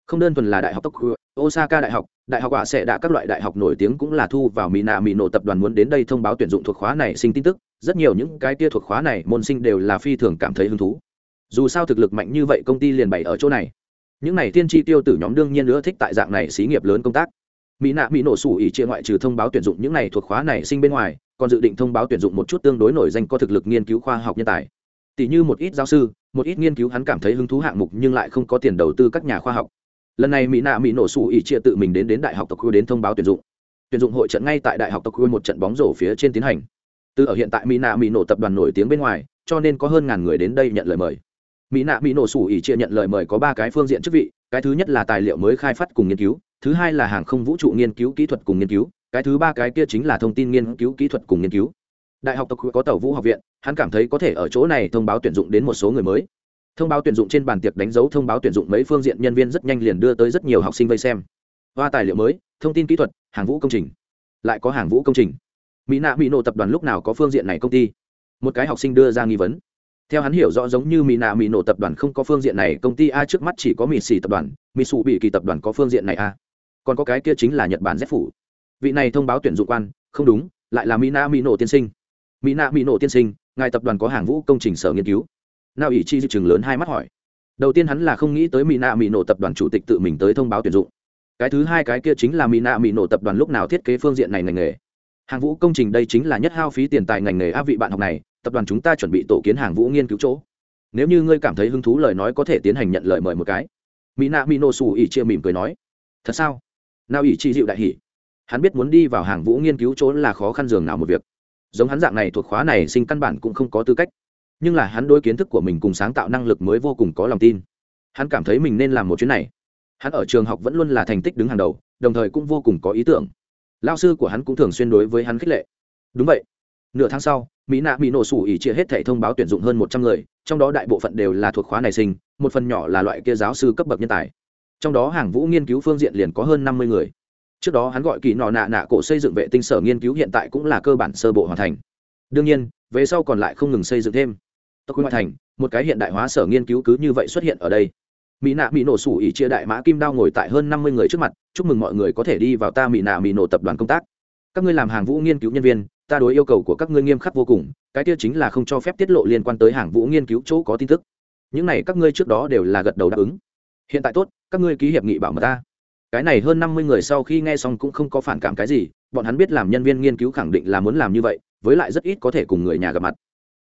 Speaker 1: Không đơn thuần là đại học tokyo osaka đại học đại học quả sẽ đã các loại đại học nổi tiếng cũng là thu vào mỹ nạ nổ tập đoàn muốn đến đây thông báo tuyển dụng thuộc khóa này sinh tin tức, rất nhiều những cái tia thuộc khóa này môn sinh đều là phi thường cảm thấy hứng thú. Dù sao thực lực mạnh như vậy công ty liền bày ở chỗ này. Những này tiên tri tiêu tử nhóm đương nhiên nữa thích tại dạng này xí nghiệp lớn công tác. Mỹ nạ mỹ nổ sủ ỉ chia ngoại trừ thông báo tuyển dụng những này thuộc khóa này sinh bên ngoài, còn dự định thông báo tuyển dụng một chút tương đối nổi danh có thực lực nghiên cứu khoa học nhân tài tỷ như một ít giáo sư, một ít nghiên cứu hắn cảm thấy hứng thú hạng mục nhưng lại không có tiền đầu tư các nhà khoa học. Lần này mỹ nạ mỹ nổ sủ ỉ chia tự mình đến đến đại học tokyo đến thông báo tuyển dụng. Tuyển dụng hội trận ngay tại đại học tokyo một trận bóng rổ phía trên tiến hành. Từ ở hiện tại mỹ nạ mỹ nổ tập đoàn nổi tiếng bên ngoài, cho nên có hơn ngàn người đến đây nhận lời mời. Mỹ nạ mỹ nổ sủ ỉ chia nhận lời mời có ba cái phương diện chức vị, cái thứ nhất là tài liệu mới khai phát cùng nghiên cứu, thứ hai là hàng không vũ trụ nghiên cứu kỹ thuật cùng nghiên cứu, cái thứ ba cái kia chính là thông tin nghiên cứu kỹ thuật cùng nghiên cứu. Đại học tokyo có tàu vũ học viện hắn cảm thấy có thể ở chỗ này thông báo tuyển dụng đến một số người mới. Thông báo tuyển dụng trên bàn tiệc đánh dấu thông báo tuyển dụng mấy phương diện nhân viên rất nhanh liền đưa tới rất nhiều học sinh vây xem. Hoa tài liệu mới, thông tin kỹ thuật, hàng vũ công trình. Lại có hàng vũ công trình. Mỹ nạ mỹ nổ tập đoàn lúc nào có phương diện này công ty? Một cái học sinh đưa ra nghi vấn. Theo hắn hiểu rõ giống như mỹ nạ mỹ nổ tập đoàn không có phương diện này, công ty a trước mắt chỉ có mỹ xì tập đoàn, mỹ sụ bị kỳ tập đoàn có phương diện này a. Còn có cái kia chính là nhật bản z phủ. Vị này thông báo tuyển dụng quan, không đúng, lại là mỹ nạ mỹ nổ tiên sinh. Mỹ nạ mỹ nổ tiên sinh ngài tập đoàn có hàng vũ công trình sở nghiên cứu. Nào ỷ chi di chừng lớn hai mắt hỏi. Đầu tiên hắn là không nghĩ tới mỹ nạ mỹ nổ tập đoàn chủ tịch tự mình tới thông báo tuyển dụng. Cái thứ hai cái kia chính là mỹ nạ mỹ nổ tập đoàn lúc nào thiết kế phương diện này ngành nghề. Hàng vũ công trình đây chính là nhất hao phí tiền tài ngành nghề áp vị bạn học này, tập đoàn chúng ta chuẩn bị tổ kiến hàng vũ nghiên cứu chỗ. Nếu như ngươi cảm thấy hứng thú lời nói có thể tiến hành nhận lời mời một cái. Mỹ nạ mỹ nổ xù ỉ chia mỉm cười nói. Thật sao? Nào ỉ chi dịu đại hỉ. Hắn biết muốn đi vào hàng vũ nghiên cứu chỗ là khó khăn dường nào một việc giống hắn dạng này thuộc khóa này sinh căn bản cũng không có tư cách. Nhưng là hắn đối kiến thức của mình cùng sáng tạo năng lực mới vô cùng có lòng tin. Hắn cảm thấy mình nên làm một chuyến này. Hắn ở trường học vẫn luôn là thành tích đứng hàng đầu, đồng thời cũng vô cùng có ý tưởng. Lao sư của hắn cũng thường xuyên đối với hắn khích lệ. Đúng vậy. Nửa tháng sau, mỹ nạ bị nổ sủ ỉ chia hết thẻ thông báo tuyển dụng hơn một trăm người, trong đó đại bộ phận đều là thuộc khóa này sinh, một phần nhỏ là loại kia giáo sư cấp bậc nhân tài. Trong đó hàng vũ nghiên cứu phương diện liền có hơn năm mươi người trước đó hắn gọi kỳ nọ nạ nạ cổ xây dựng vệ tinh sở nghiên cứu hiện tại cũng là cơ bản sơ bộ hoàn thành. Đương nhiên, về sau còn lại không ngừng xây dựng thêm. Tộc ngoại thành, một cái hiện đại hóa sở nghiên cứu cứ như vậy xuất hiện ở đây. Mỹ nạ mỹ nổ sủ ỉ chia đại mã kim đao ngồi tại hơn năm mươi người trước mặt, chúc mừng mọi người có thể đi vào ta mỹ nạ mỹ nổ tập đoàn công tác. Các ngươi làm hàng vũ nghiên cứu nhân viên, ta đối yêu cầu của các ngươi nghiêm khắc vô cùng, cái tiêu chính là không cho phép tiết lộ liên quan tới hàng vũ nghiên cứu chỗ có tin tức. Những này các ngươi trước đó đều là gật đầu đáp ứng. Hiện tại tốt, các ngươi ký hiệp nghị bảo mật ta cái này hơn năm mươi người sau khi nghe xong cũng không có phản cảm cái gì, bọn hắn biết làm nhân viên nghiên cứu khẳng định là muốn làm như vậy, với lại rất ít có thể cùng người nhà gặp mặt.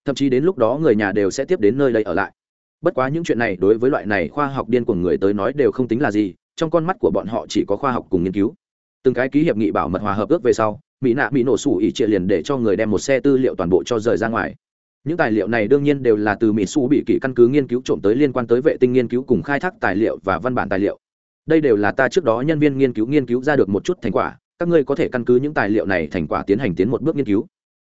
Speaker 1: Thậm chí đến lúc đó người nhà đều sẽ tiếp đến nơi đây ở lại. Bất quá những chuyện này đối với loại này khoa học điên của người tới nói đều không tính là gì, trong con mắt của bọn họ chỉ có khoa học cùng nghiên cứu. Từng cái ký hiệp nghị bảo mật hòa hợp ước về sau, mỹ nạ mỹ nổ sủ ỉ trịa liền để cho người đem một xe tư liệu toàn bộ cho rời ra ngoài. Những tài liệu này đương nhiên đều là từ mỹ su bị kỷ căn cứ nghiên cứu trộm tới liên quan tới vệ tinh nghiên cứu cùng khai thác tài liệu và văn bản tài liệu đây đều là ta trước đó nhân viên nghiên cứu nghiên cứu ra được một chút thành quả, các ngươi có thể căn cứ những tài liệu này thành quả tiến hành tiến một bước nghiên cứu.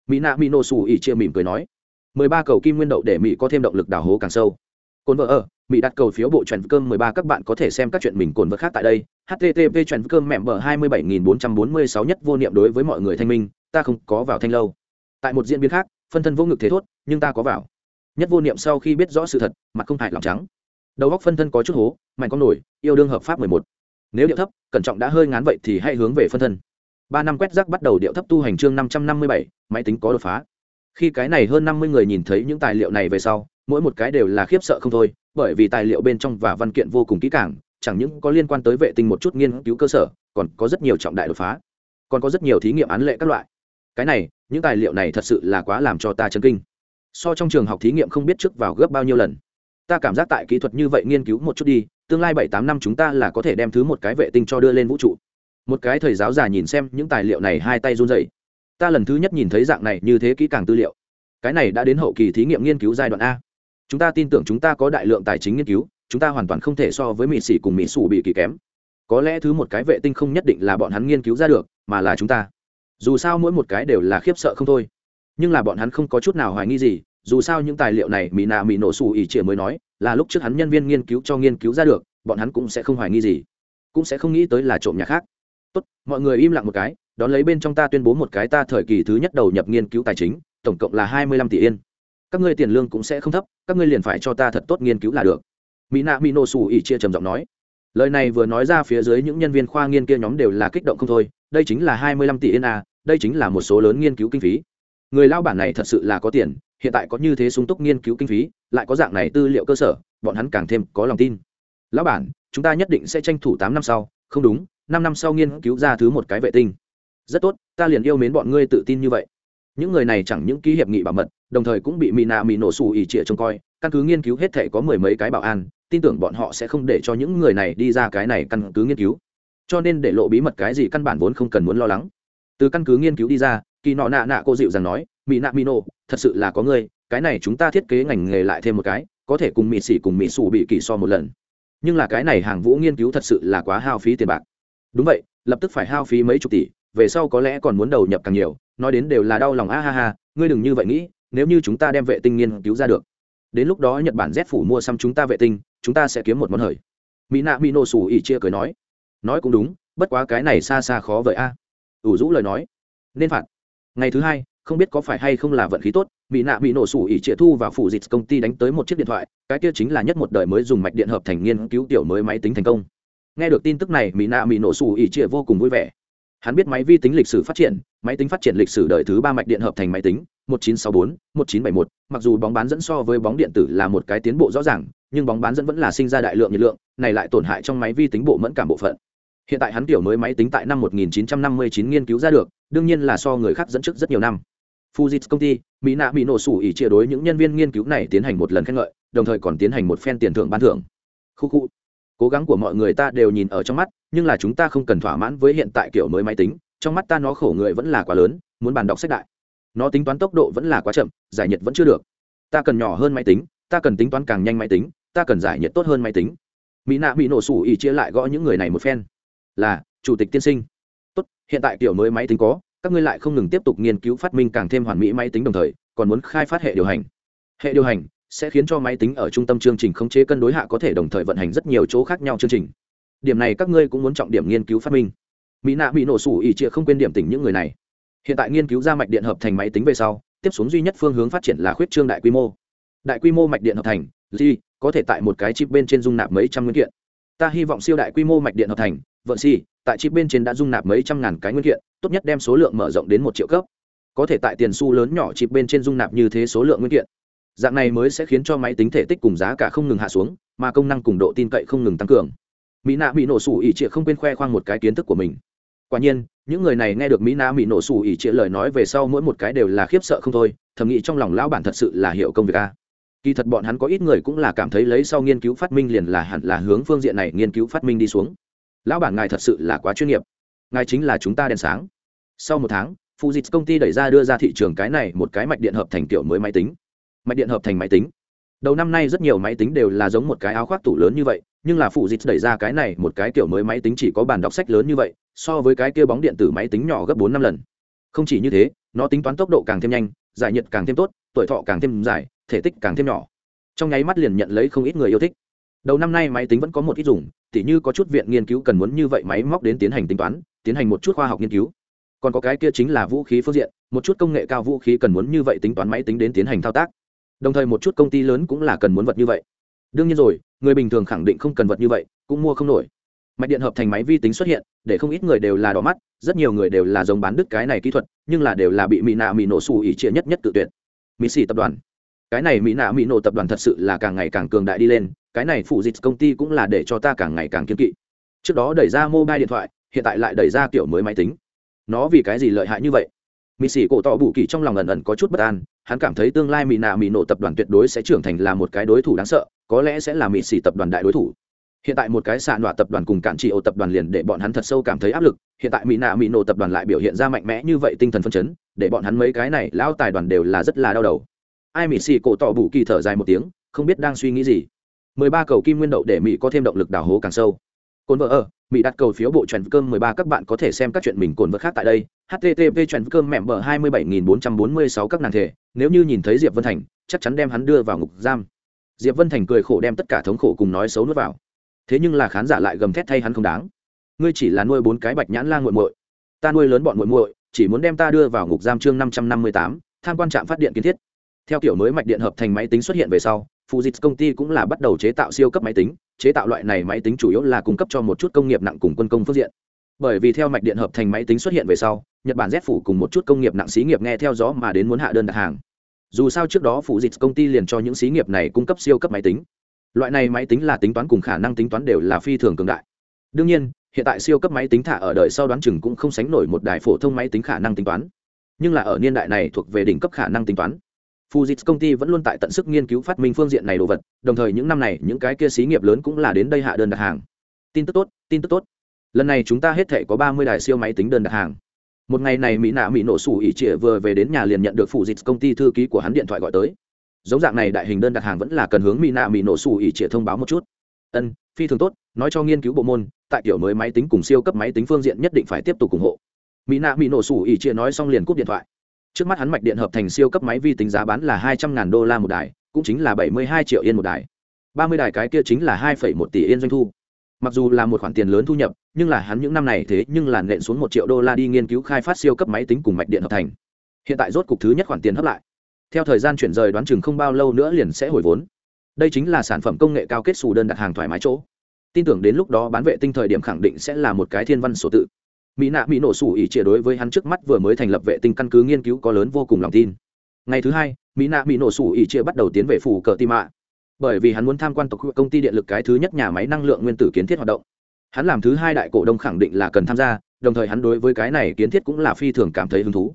Speaker 1: Mỹ nạ mỹ nổ ỉ chia mỉm cười nói. Mười ba cầu kim nguyên đậu để mỹ có thêm động lực đào hố càng sâu. Cồn vợ ở, mỹ đặt cầu phiếu bộ truyện cơm 13 các bạn có thể xem các chuyện mình cồn vợ khác tại đây. Http truyện cơm mẹm bờ 27446 nhất vô niệm đối với mọi người thanh minh, ta không có vào thanh lâu. Tại một diễn biến khác, phân thân vô ngực thế thốt, nhưng ta có vào. Nhất vô niệm sau khi biết rõ sự thật, mặt không hại lòng trắng đầu góc phân thân có chút hố mạnh con nổi yêu đương hợp pháp 11. nếu điệu thấp cẩn trọng đã hơi ngán vậy thì hãy hướng về phân thân. Ba năm quét rác bắt đầu điệu thấp tu hành chương 557, máy tính có đột phá. Khi cái này hơn 50 người nhìn thấy những tài liệu này về sau mỗi một cái đều là khiếp sợ không thôi bởi vì tài liệu bên trong và văn kiện vô cùng kỹ càng chẳng những có liên quan tới vệ tinh một chút nghiên cứu cơ sở còn có rất nhiều trọng đại đột phá. Còn có rất nhiều thí nghiệm án lệ các loại. Cái này những tài liệu này thật sự là quá làm cho ta chấn kinh. So trong trường học thí nghiệm không biết trước vào gấp bao nhiêu lần ta cảm giác tại kỹ thuật như vậy nghiên cứu một chút đi, tương lai bảy tám năm chúng ta là có thể đem thứ một cái vệ tinh cho đưa lên vũ trụ. Một cái thầy giáo già nhìn xem những tài liệu này hai tay run dậy ta lần thứ nhất nhìn thấy dạng này như thế kỹ càng tư liệu. Cái này đã đến hậu kỳ thí nghiệm nghiên cứu giai đoạn a. Chúng ta tin tưởng chúng ta có đại lượng tài chính nghiên cứu, chúng ta hoàn toàn không thể so với mỹ sĩ cùng mỹ sủ bị kỳ kém. Có lẽ thứ một cái vệ tinh không nhất định là bọn hắn nghiên cứu ra được, mà là chúng ta. Dù sao mỗi một cái đều là khiếp sợ không thôi. Nhưng là bọn hắn không có chút nào hoài nghi gì dù sao những tài liệu này mỹ nạ mỹ nổ xù ỉ trịa mới nói, là lúc trước hắn nhân viên nghiên cứu cho nghiên cứu ra được, bọn hắn cũng sẽ không hoài nghi gì. Cũng sẽ không nghĩ tới là trộm nhà khác. Tốt, mọi người im lặng một cái, đón lấy bên trong ta tuyên bố một cái ta thời kỳ thứ nhất đầu nhập nghiên cứu tài chính, tổng cộng là hai mươi lăm tỷ yên. Các ngươi tiền lương cũng sẽ không thấp, các ngươi liền phải cho ta thật tốt nghiên cứu là được. Mỹ nạ mỹ nổ xù ỉ chia trầm giọng nói. Lời này vừa nói ra phía dưới những nhân viên khoa nghiên kia nhóm đều là kích động không thôi, đây chính là hai mươi lăm tỷ yên a đây chính là một số lớn nghiên cứu kinh phí. Người lao bản này thật sự là có tiền hiện tại có như thế sung túc nghiên cứu kinh phí, lại có dạng này tư liệu cơ sở, bọn hắn càng thêm có lòng tin. Lão bản, chúng ta nhất định sẽ tranh thủ tám năm sau. Không đúng, năm năm sau nghiên cứu ra thứ một cái vệ tinh. Rất tốt, ta liền yêu mến bọn ngươi tự tin như vậy. Những người này chẳng những ký hiệp nghị bảo mật, đồng thời cũng bị mỹ nạ mỹ nổ xù ỉ trịa trông coi, căn cứ nghiên cứu hết thể có mười mấy cái bảo an, tin tưởng bọn họ sẽ không để cho những người này đi ra cái này căn cứ nghiên cứu. Cho nên để lộ bí mật cái gì căn bản vốn không cần muốn lo lắng. Từ căn cứ nghiên cứu đi ra, kỳ nọ nạ nạ cô dịu rằng nói mỹ nạ mỹ nổ, thật sự là có ngươi, cái này chúng ta thiết kế ngành nghề lại thêm một cái, có thể cùng mỹ xỉ cùng mỹ xù bị kỳ so một lần. Nhưng là cái này hàng vũ nghiên cứu thật sự là quá hao phí tiền bạc. Đúng vậy, lập tức phải hao phí mấy chục tỷ, về sau có lẽ còn muốn đầu nhập càng nhiều, nói đến đều là đau lòng, a ha ha, ngươi đừng như vậy nghĩ, nếu như chúng ta đem vệ tinh nghiên cứu ra được. Đến lúc đó nhật bản z phủ mua xăm chúng ta vệ tinh, chúng ta sẽ kiếm một món hời. Mỹ nạ mỹ nổ xù ỉ chia cười nói. Nói cũng đúng, bất quá cái này xa xa khó vậy a. Ủ rũ lời nói. Nên phạt. Ngày thứ hai không biết có phải hay không là vận khí tốt mỹ nạ bị nổ sủ ỉ trịa thu và phủ dịch công ty đánh tới một chiếc điện thoại cái kia chính là nhất một đời mới dùng mạch điện hợp thành nghiên cứu tiểu mới máy tính thành công. Nghe được tin tức này mỹ nạ bị nổ sủ ỉ trịa vô cùng vui vẻ. Hắn biết máy vi tính lịch sử phát triển máy tính phát triển lịch sử đời thứ ba mạch điện hợp thành máy tính 1964, 1971, mặc dù bóng bán dẫn so với bóng điện tử là một cái tiến bộ rõ ràng nhưng bóng bán dẫn vẫn là sinh ra đại lượng nhiệt lượng này lại tổn hại trong máy vi tính bộ mẫn cảm bộ phận. Hiện tại hắn tiểu mới máy tính tại năm 1959 nghiên cứu ra được đương nhiên là so người khác dẫn trước rất nhiều năm. Fujits công ty, Mỹ nạ Mỹ nổ sủ ỉ chia đối những nhân viên nghiên cứu này tiến hành một lần khen ngợi, đồng thời còn tiến hành một phen tiền thưởng ban thưởng. Khu khu. Cố gắng của mọi người ta đều nhìn ở trong mắt, nhưng là chúng ta không cần thỏa mãn với hiện tại kiểu mới máy tính, trong mắt ta nó khổ người vẫn là quá lớn, muốn bàn đọc sách đại. Nó tính toán tốc độ vẫn là quá chậm, giải nhiệt vẫn chưa được. Ta cần nhỏ hơn máy tính, ta cần tính toán càng nhanh máy tính, ta cần giải nhiệt tốt hơn máy tính. Mỹ nạ Mỹ nổ sủ ỉ chia lại gõ những người này một phen. Là, chủ tịch tiên sinh. Tốt, hiện tại kiểu mới máy tính có, các ngươi lại không ngừng tiếp tục nghiên cứu phát minh càng thêm hoàn mỹ máy tính đồng thời, còn muốn khai phát hệ điều hành. Hệ điều hành sẽ khiến cho máy tính ở trung tâm chương trình khống chế cân đối hạ có thể đồng thời vận hành rất nhiều chỗ khác nhau chương trình. Điểm này các ngươi cũng muốn trọng điểm nghiên cứu phát minh. Mỹ nạ bị nổ sủ ỉ trịa không quên điểm tỉnh những người này. Hiện tại nghiên cứu ra mạch điện hợp thành máy tính về sau, tiếp xuống duy nhất phương hướng phát triển là khuyết trương đại quy mô. Đại quy mô mạch điện hợp thành gì có thể tại một cái chip bên trên dung nạp mấy trăm nguyên kiện. Ta hy vọng siêu đại quy mô mạch điện hợp thành vợ si tại chip bên trên đã dung nạp mấy trăm ngàn cái nguyên kiện, tốt nhất đem số lượng mở rộng đến một triệu cấp. Có thể tại tiền xu lớn nhỏ chip bên trên dung nạp như thế số lượng nguyên kiện. Dạng này mới sẽ khiến cho máy tính thể tích cùng giá cả không ngừng hạ xuống, mà công năng cùng độ tin cậy không ngừng tăng cường. Mỹ nạ bị nổ sủ ỉ trịa không quên khoe khoang một cái kiến thức của mình. Quả nhiên, những người này nghe được mỹ nạ bị nổ sủ ỉ trịa lời nói về sau mỗi một cái đều là khiếp sợ không thôi, thầm nghĩ trong lòng lão bản thật sự là hiểu công việc a. Kỳ thật bọn hắn có ít người cũng là cảm thấy lấy sau nghiên cứu phát minh liền là hẳn là hướng phương diện này nghiên cứu phát minh đi xuống lão bản ngài thật sự là quá chuyên nghiệp. Ngài chính là chúng ta đèn sáng. Sau một tháng phụ dịch công ty đẩy ra đưa ra thị trường cái này một cái mạch điện hợp thành kiểu mới máy tính. Mạch điện hợp thành máy tính. Đầu năm nay rất nhiều máy tính đều là giống một cái áo khoác tủ lớn như vậy, nhưng là phụ dịch đẩy ra cái này một cái kiểu mới máy tính chỉ có bàn đọc sách lớn như vậy, so với cái kia bóng điện tử máy tính nhỏ gấp bốn năm lần. Không chỉ như thế, nó tính toán tốc độ càng thêm nhanh, giải nhiệt càng thêm tốt, tuổi thọ càng thêm dài, thể tích càng thêm nhỏ. Trong nháy mắt liền nhận lấy không ít người yêu thích. Đầu năm nay máy tính vẫn có một ít dùng tỉ như có chút viện nghiên cứu cần muốn như vậy máy móc đến tiến hành tính toán, tiến hành một chút khoa học nghiên cứu. Còn có cái kia chính là vũ khí phương diện, một chút công nghệ cao vũ khí cần muốn như vậy tính toán máy tính đến tiến hành thao tác. Đồng thời một chút công ty lớn cũng là cần muốn vật như vậy. Đương nhiên rồi, người bình thường khẳng định không cần vật như vậy, cũng mua không nổi. Mạch điện hợp thành máy vi tính xuất hiện, để không ít người đều là đỏ mắt, rất nhiều người đều là giống bán đứt cái này kỹ thuật, nhưng là đều là bị mỹ nạ mỹ nổ xù ỉ trịa nhất nhất tự tuyệt. Mỹ xì tập đoàn cái này mỹ nạ mỹ nổ tập đoàn thật sự là càng ngày càng cường đại đi lên, cái này phụ dịch công ty cũng là để cho ta càng ngày càng kiên kỵ. Trước đó đẩy ra mobile điện thoại, hiện tại lại đẩy ra kiểu mới máy tính. Nó vì cái gì lợi hại như vậy? Mỹ sĩ cổ tỏ bù kỳ trong lòng ẩn ẩn có chút bất an, hắn cảm thấy tương lai mỹ nạ mỹ nổ tập đoàn tuyệt đối sẽ trưởng thành là một cái đối thủ đáng sợ, có lẽ sẽ là mỹ sĩ tập đoàn đại đối thủ. Hiện tại một cái xạ nọa tập đoàn cùng cản trị ô tập đoàn liền để bọn hắn thật sâu cảm thấy áp lực, hiện tại mỹ nạ mỹ nổ tập đoàn lại biểu hiện ra mạnh mẽ như vậy tinh thần phân chấn, để bọn hắn mấy cái này lão tài đoàn đều là rất là đau đầu ai mỹ xì cổ tỏ bù kỳ thở dài một tiếng, không biết đang suy nghĩ gì. Mười ba cầu kim nguyên đậu để mỹ có thêm động lực đào hố càng sâu. Cồn vợ ở, mỹ đặt cầu phiếu bộ trần cơm mười ba, các bạn có thể xem các chuyện mình cồn vợ khác tại đây. Http trần cơm mẹm bờ hai mươi bảy nghìn bốn trăm bốn mươi sáu các nàng thể. Nếu như nhìn thấy diệp vân thành, chắc chắn đem hắn đưa vào ngục giam. Diệp vân thành cười khổ đem tất cả thống khổ cùng nói xấu nuốt vào. Thế nhưng là khán giả lại gầm thét thay hắn không đáng. Ngươi chỉ là nuôi bốn cái bạch nhãn lan g u muội. Ta nuôi lớn bọn muội muội, chỉ muốn đem ta đưa vào ngục giam chương năm trăm năm mươi tám, tham quan trạm phát điện kiến thiết theo kiểu mới mạch điện hợp thành máy tính xuất hiện về sau phụ dịch công ty cũng là bắt đầu chế tạo siêu cấp máy tính, chế tạo loại này máy tính chủ yếu là cung cấp cho một chút công nghiệp nặng cùng quân công phương diện. Bởi vì theo mạch điện hợp thành máy tính xuất hiện về sau, nhật bản z phủ cùng một chút công nghiệp nặng xí nghiệp nghe theo gió mà đến muốn hạ đơn đặt hàng. Dù sao trước đó phụ dịch công ty liền cho những xí nghiệp này cung cấp siêu cấp máy tính. Loại này máy tính là tính toán cùng khả năng tính toán đều là phi thường cường đại. Đương nhiên, hiện tại siêu cấp máy tính thả ở đời sau đoán chừng cũng không sánh nổi một đài phổ thông máy tính khả năng tính toán. Nhưng là ở niên đại này thuộc về đỉnh cấp khả năng tính toán. Fujits công ty vẫn luôn tại tận sức nghiên cứu phát minh phương diện này đồ vật, đồng thời những năm này những cái kia xí nghiệp lớn cũng là đến đây hạ đơn đặt hàng. Tin tức tốt, tin tức tốt. Lần này chúng ta hết thể có ba mươi đài siêu máy tính đơn đặt hàng. Một ngày này Mỹ nạ Mỹ nổ sủ ỷ trịa vừa về đến nhà liền nhận được Fujits công ty thư ký của hắn điện thoại gọi tới. Giống dạng này đại hình đơn đặt hàng vẫn là cần hướng Mỹ nạ Mỹ nổ sủ ỷ trịa thông báo một chút. Ân, phi thường tốt, nói cho nghiên cứu bộ môn, tại tiểu mới máy tính cùng siêu cấp máy tính phương diện nhất định phải tiếp tục ủng hộ. Mỹ nạ Mỹ nổ sủ ỷ trịa nói xong liền cúp điện thoại trước mắt hắn mạch điện hợp thành siêu cấp máy vi tính giá bán là hai trăm ngàn đô la một đài, cũng chính là bảy mươi hai triệu yên một đài. ba mươi đài cái kia chính là hai phẩy một tỷ yên doanh thu. Mặc dù là một khoản tiền lớn thu nhập, nhưng là hắn những năm này thế nhưng là nện xuống một triệu đô la đi nghiên cứu khai phát siêu cấp máy tính cùng mạch điện hợp thành. Hiện tại rốt cục thứ nhất khoản tiền hấp lại. Theo thời gian chuyển rời đoán chừng không bao lâu nữa liền sẽ hồi vốn. Đây chính là sản phẩm công nghệ cao kết xù đơn đặt hàng thoải mái chỗ. Tin tưởng đến lúc đó bán vệ tinh thời điểm khẳng định sẽ là một cái thiên văn sổ tự mỹ nạ mỹ nổ sủ ỉ chia đối với hắn trước mắt vừa mới thành lập vệ tinh căn cứ nghiên cứu có lớn vô cùng lòng tin. Ngày thứ hai, mỹ nạ mỹ nổ sủ ỉ chia bắt đầu tiến về phủ cờ tim ạ bởi vì hắn muốn tham quan tộc công ty điện lực cái thứ nhất nhà máy năng lượng nguyên tử kiến thiết hoạt động. Hắn làm thứ hai đại cổ đông khẳng định là cần tham gia, đồng thời hắn đối với cái này kiến thiết cũng là phi thường cảm thấy hứng thú.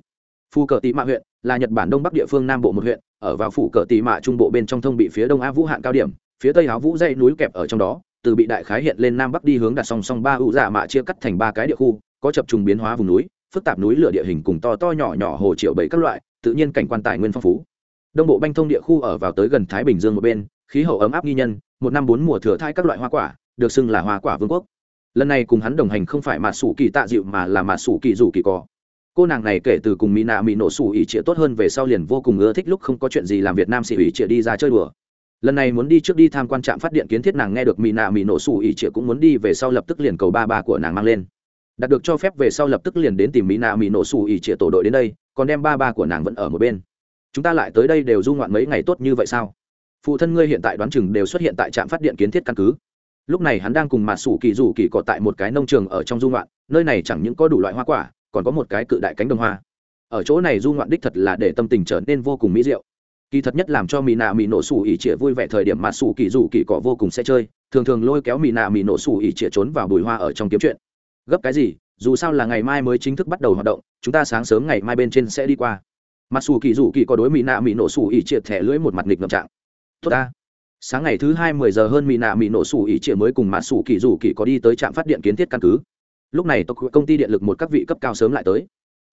Speaker 1: Phủ cờ tị mạ huyện là nhật bản đông bắc địa phương nam bộ một huyện, ở vào phủ cờ tị mạ trung bộ bên trong thông bị phía đông á vũ hạn cao điểm, phía tây áo vũ dây núi kẹp ở trong đó, từ bị đại khái hiện lên nam bắc đi hướng đặt song song ba ụ dạ mạ chia cắt thành ba cái địa khu có chập trùng biến hóa vùng núi, phức tạp núi lửa địa hình cùng to to nhỏ nhỏ hồ triệu bảy các loại, tự nhiên cảnh quan tài nguyên phong phú. Đông bộ banh thông địa khu ở vào tới gần thái bình dương một bên, khí hậu ấm áp nghi nhân, một năm bốn mùa thừa thai các loại hoa quả, được xưng là hoa quả vương quốc. Lần này cùng hắn đồng hành không phải mà sủ kỳ tạ dịu mà là mà sủ kỳ rủ kỳ cò. Cô nàng này kể từ cùng mỹ nạ mỹ nổ sủ ỉ trịa tốt hơn về sau liền vô cùng ưa thích lúc không có chuyện gì làm việt nam xỉ ỉ trịa đi ra chơi đùa. Lần này muốn đi trước đi tham quan trạm phát điện kiến thiết nàng nghe được mỹ nạ mỹ nổ sủ ỉ trịa cũng muốn đi về sau lập tức liền cầu ba ba của nàng mang lên đạt được cho phép về sau lập tức liền đến tìm mỹ nạ mỹ nổ xù ỉ trịa tổ đội đến đây, còn đem ba ba của nàng vẫn ở một bên. Chúng ta lại tới đây đều du ngoạn mấy ngày tốt như vậy sao? Phụ thân ngươi hiện tại đoán chừng đều xuất hiện tại trạm phát điện kiến thiết căn cứ. Lúc này hắn đang cùng mạt sủ kỳ rủ kỳ cọ tại một cái nông trường ở trong du ngoạn, nơi này chẳng những có đủ loại hoa quả, còn có một cái cự đại cánh đồng hoa. Ở chỗ này du ngoạn đích thật là để tâm tình trở nên vô cùng mỹ diệu. Kỳ thật nhất làm cho mỹ nạ mỹ nổ sủ ỉ trịa vui vẻ thời điểm mạt sủ kỳ rủ kỳ cọ vô cùng sẽ chơi, thường thường lôi kéo mỹ nạ mỹ nổ sủ ỉ trịa trốn vào bùi hoa ở trong kiếm chuyện gấp cái gì, dù sao là ngày mai mới chính thức bắt đầu hoạt động, chúng ta sáng sớm ngày mai bên trên sẽ đi qua. Mặc dù kỳ dù kỳ có đối mỹ nạ mỹ nổ sủ ỉ triệt thẻ lưỡi một mặt nghịch ngậm trạng. Tốt ta. Sáng ngày thứ hai mười giờ hơn mỹ nạ mỹ nổ sủ ỉ triệt mới cùng Mã sủ kỳ dù kỳ có đi tới trạm phát điện kiến thiết căn cứ. Lúc này tộc công ty điện lực một các vị cấp cao sớm lại tới.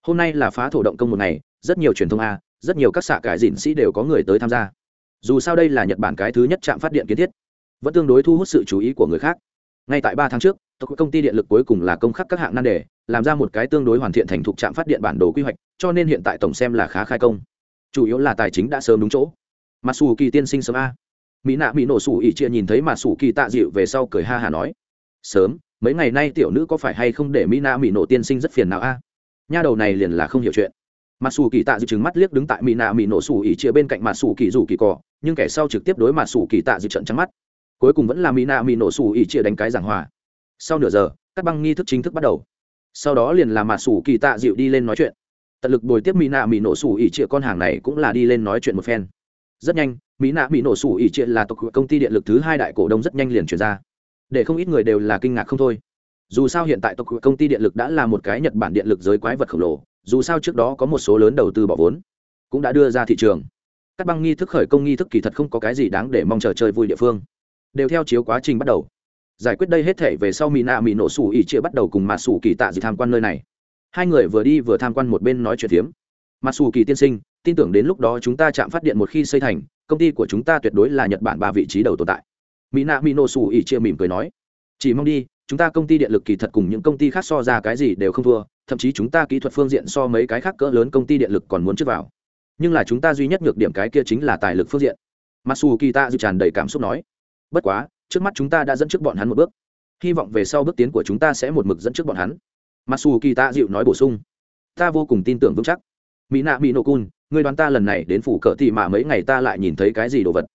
Speaker 1: Hôm nay là phá thổ động công một ngày, rất nhiều truyền thông a, rất nhiều các xạ cải dịn sĩ đều có người tới tham gia. Dù sao đây là nhật bản cái thứ nhất trạm phát điện kiến thiết, vẫn tương đối thu hút sự chú ý của người khác ngay tại ba tháng trước, tộc công ty điện lực cuối cùng là công khắc các hạng nan đề, làm ra một cái tương đối hoàn thiện thành thục trạm phát điện bản đồ quy hoạch, cho nên hiện tại tổng xem là khá khai công. Chủ yếu là tài chính đã sớm đúng chỗ. Mặc dù kỳ tiên sinh sớm a. Mỹ nạ mỹ nổ sủ ỉ chia nhìn thấy mà sủ kỳ tạ dịu về sau cười ha hà nói. Sớm, mấy ngày nay tiểu nữ có phải hay không để mỹ nạ mỹ nổ tiên sinh rất phiền não a? Nha đầu này liền là không hiểu chuyện. Mặc dù kỳ tạ dịu trừng mắt liếc đứng tại mỹ nạ mỹ nổ sủ ỉ chia bên cạnh mặt Sủ kỳ rủ kỳ cỏ nhưng kẻ sau trực tiếp đối mặt Sủ kỳ tạ dịu trận trắng mắt cuối cùng vẫn là mỹ nạ mỹ nổ sủ ỉ chia đánh cái giảng hòa. Sau nửa giờ, các băng nghi thức chính thức bắt đầu. Sau đó liền là mặt xù kỳ tạ dịu đi lên nói chuyện. Tận lực bồi tiếp mỹ nạ mỹ nổ sủ ỉ chia con hàng này cũng là đi lên nói chuyện một phen. Rất nhanh mỹ nạ mỹ nổ sủ ỉ chia là tộc công ty điện lực thứ hai đại cổ đông rất nhanh liền chuyển ra. Để không ít người đều là kinh ngạc không thôi. Dù sao hiện tại tộc công ty điện lực đã là một cái nhật bản điện lực giới quái vật khổng lồ, dù sao trước đó có một số lớn đầu tư bỏ vốn, cũng đã đưa ra thị trường. Các băng nghi thức khởi công nghi thức kỳ thật không có cái gì đáng để mong chờ chơi vui địa phương đều theo chiếu quá trình bắt đầu. Giải quyết đây hết thể về sau mỹ nạ mỹ nổ sủ ỉ chia bắt đầu cùng mặt sủ kỳ tạ dị tham quan nơi này. Hai người vừa đi vừa tham quan một bên nói chuyện phiếm. Mặt sủ kỳ tiên sinh, tin tưởng đến lúc đó chúng ta chạm phát điện một khi xây thành, công ty của chúng ta tuyệt đối là nhật bản ba vị trí đầu tồn tại. Mỹ nạ mỹ nổ sủ ỉ chia mỉm cười nói, chỉ mong đi, chúng ta công ty điện lực kỳ thật cùng những công ty khác so ra cái gì đều không thua, thậm chí chúng ta kỹ thuật phương diện so mấy cái khác cỡ lớn công ty điện lực còn muốn trước vào. Nhưng là chúng ta duy nhất nhược điểm cái kia chính là tài lực phương diện. Masu kita dự tràn đầy cảm xúc nói bất quá, trước mắt chúng ta đã dẫn trước bọn hắn một bước. Hy vọng về sau bước tiến của chúng ta sẽ một mực dẫn trước bọn hắn. Masu kita dịu nói bổ sung. Ta vô cùng tin tưởng vững chắc. Mỹ nạ mỹ nổ cun người đoán ta lần này đến phủ cỡ thị mà mấy ngày ta lại nhìn thấy cái gì đồ vật?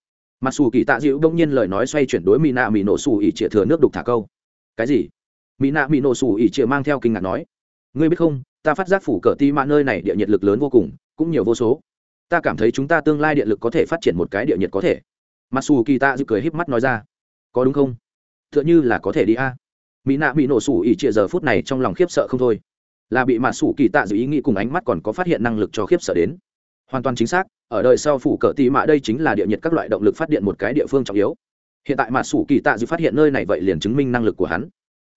Speaker 1: Mặc dù kỳ tạ dịu đông nhiên lời nói xoay chuyển đối mỹ nạ mỹ nổ xù ỉ chĩa thừa nước đục thả câu. Cái gì? Mỹ nạ mỹ nổ xù ỉ chĩa mang theo kinh ngạc nói. Ngươi biết không, ta phát giác phủ cỡ ti mạ nơi này địa nhiệt lực lớn vô cùng, cũng nhiều vô số. Ta cảm thấy chúng ta tương lai điện lực có thể phát triển một cái địa nhiệt có thể. Masu Kita kỳ tạ cười híp mắt nói ra. Có đúng không? Thượng như là có thể đi a. Mỹ nạ bị nổ sủ ỉ trịa giờ phút này trong lòng khiếp sợ không thôi. Là bị Masu Kita kỳ tạ ý nghĩ cùng ánh mắt còn có phát hiện năng lực cho khiếp sợ đến. Hoàn toàn chính xác, ở đời sau phủ cỡ tí mạ đây chính là địa nhiệt các loại động lực phát điện một cái địa phương trọng yếu. Hiện tại Masu sủ kỳ tạ dự phát hiện nơi này vậy liền chứng minh năng lực của hắn.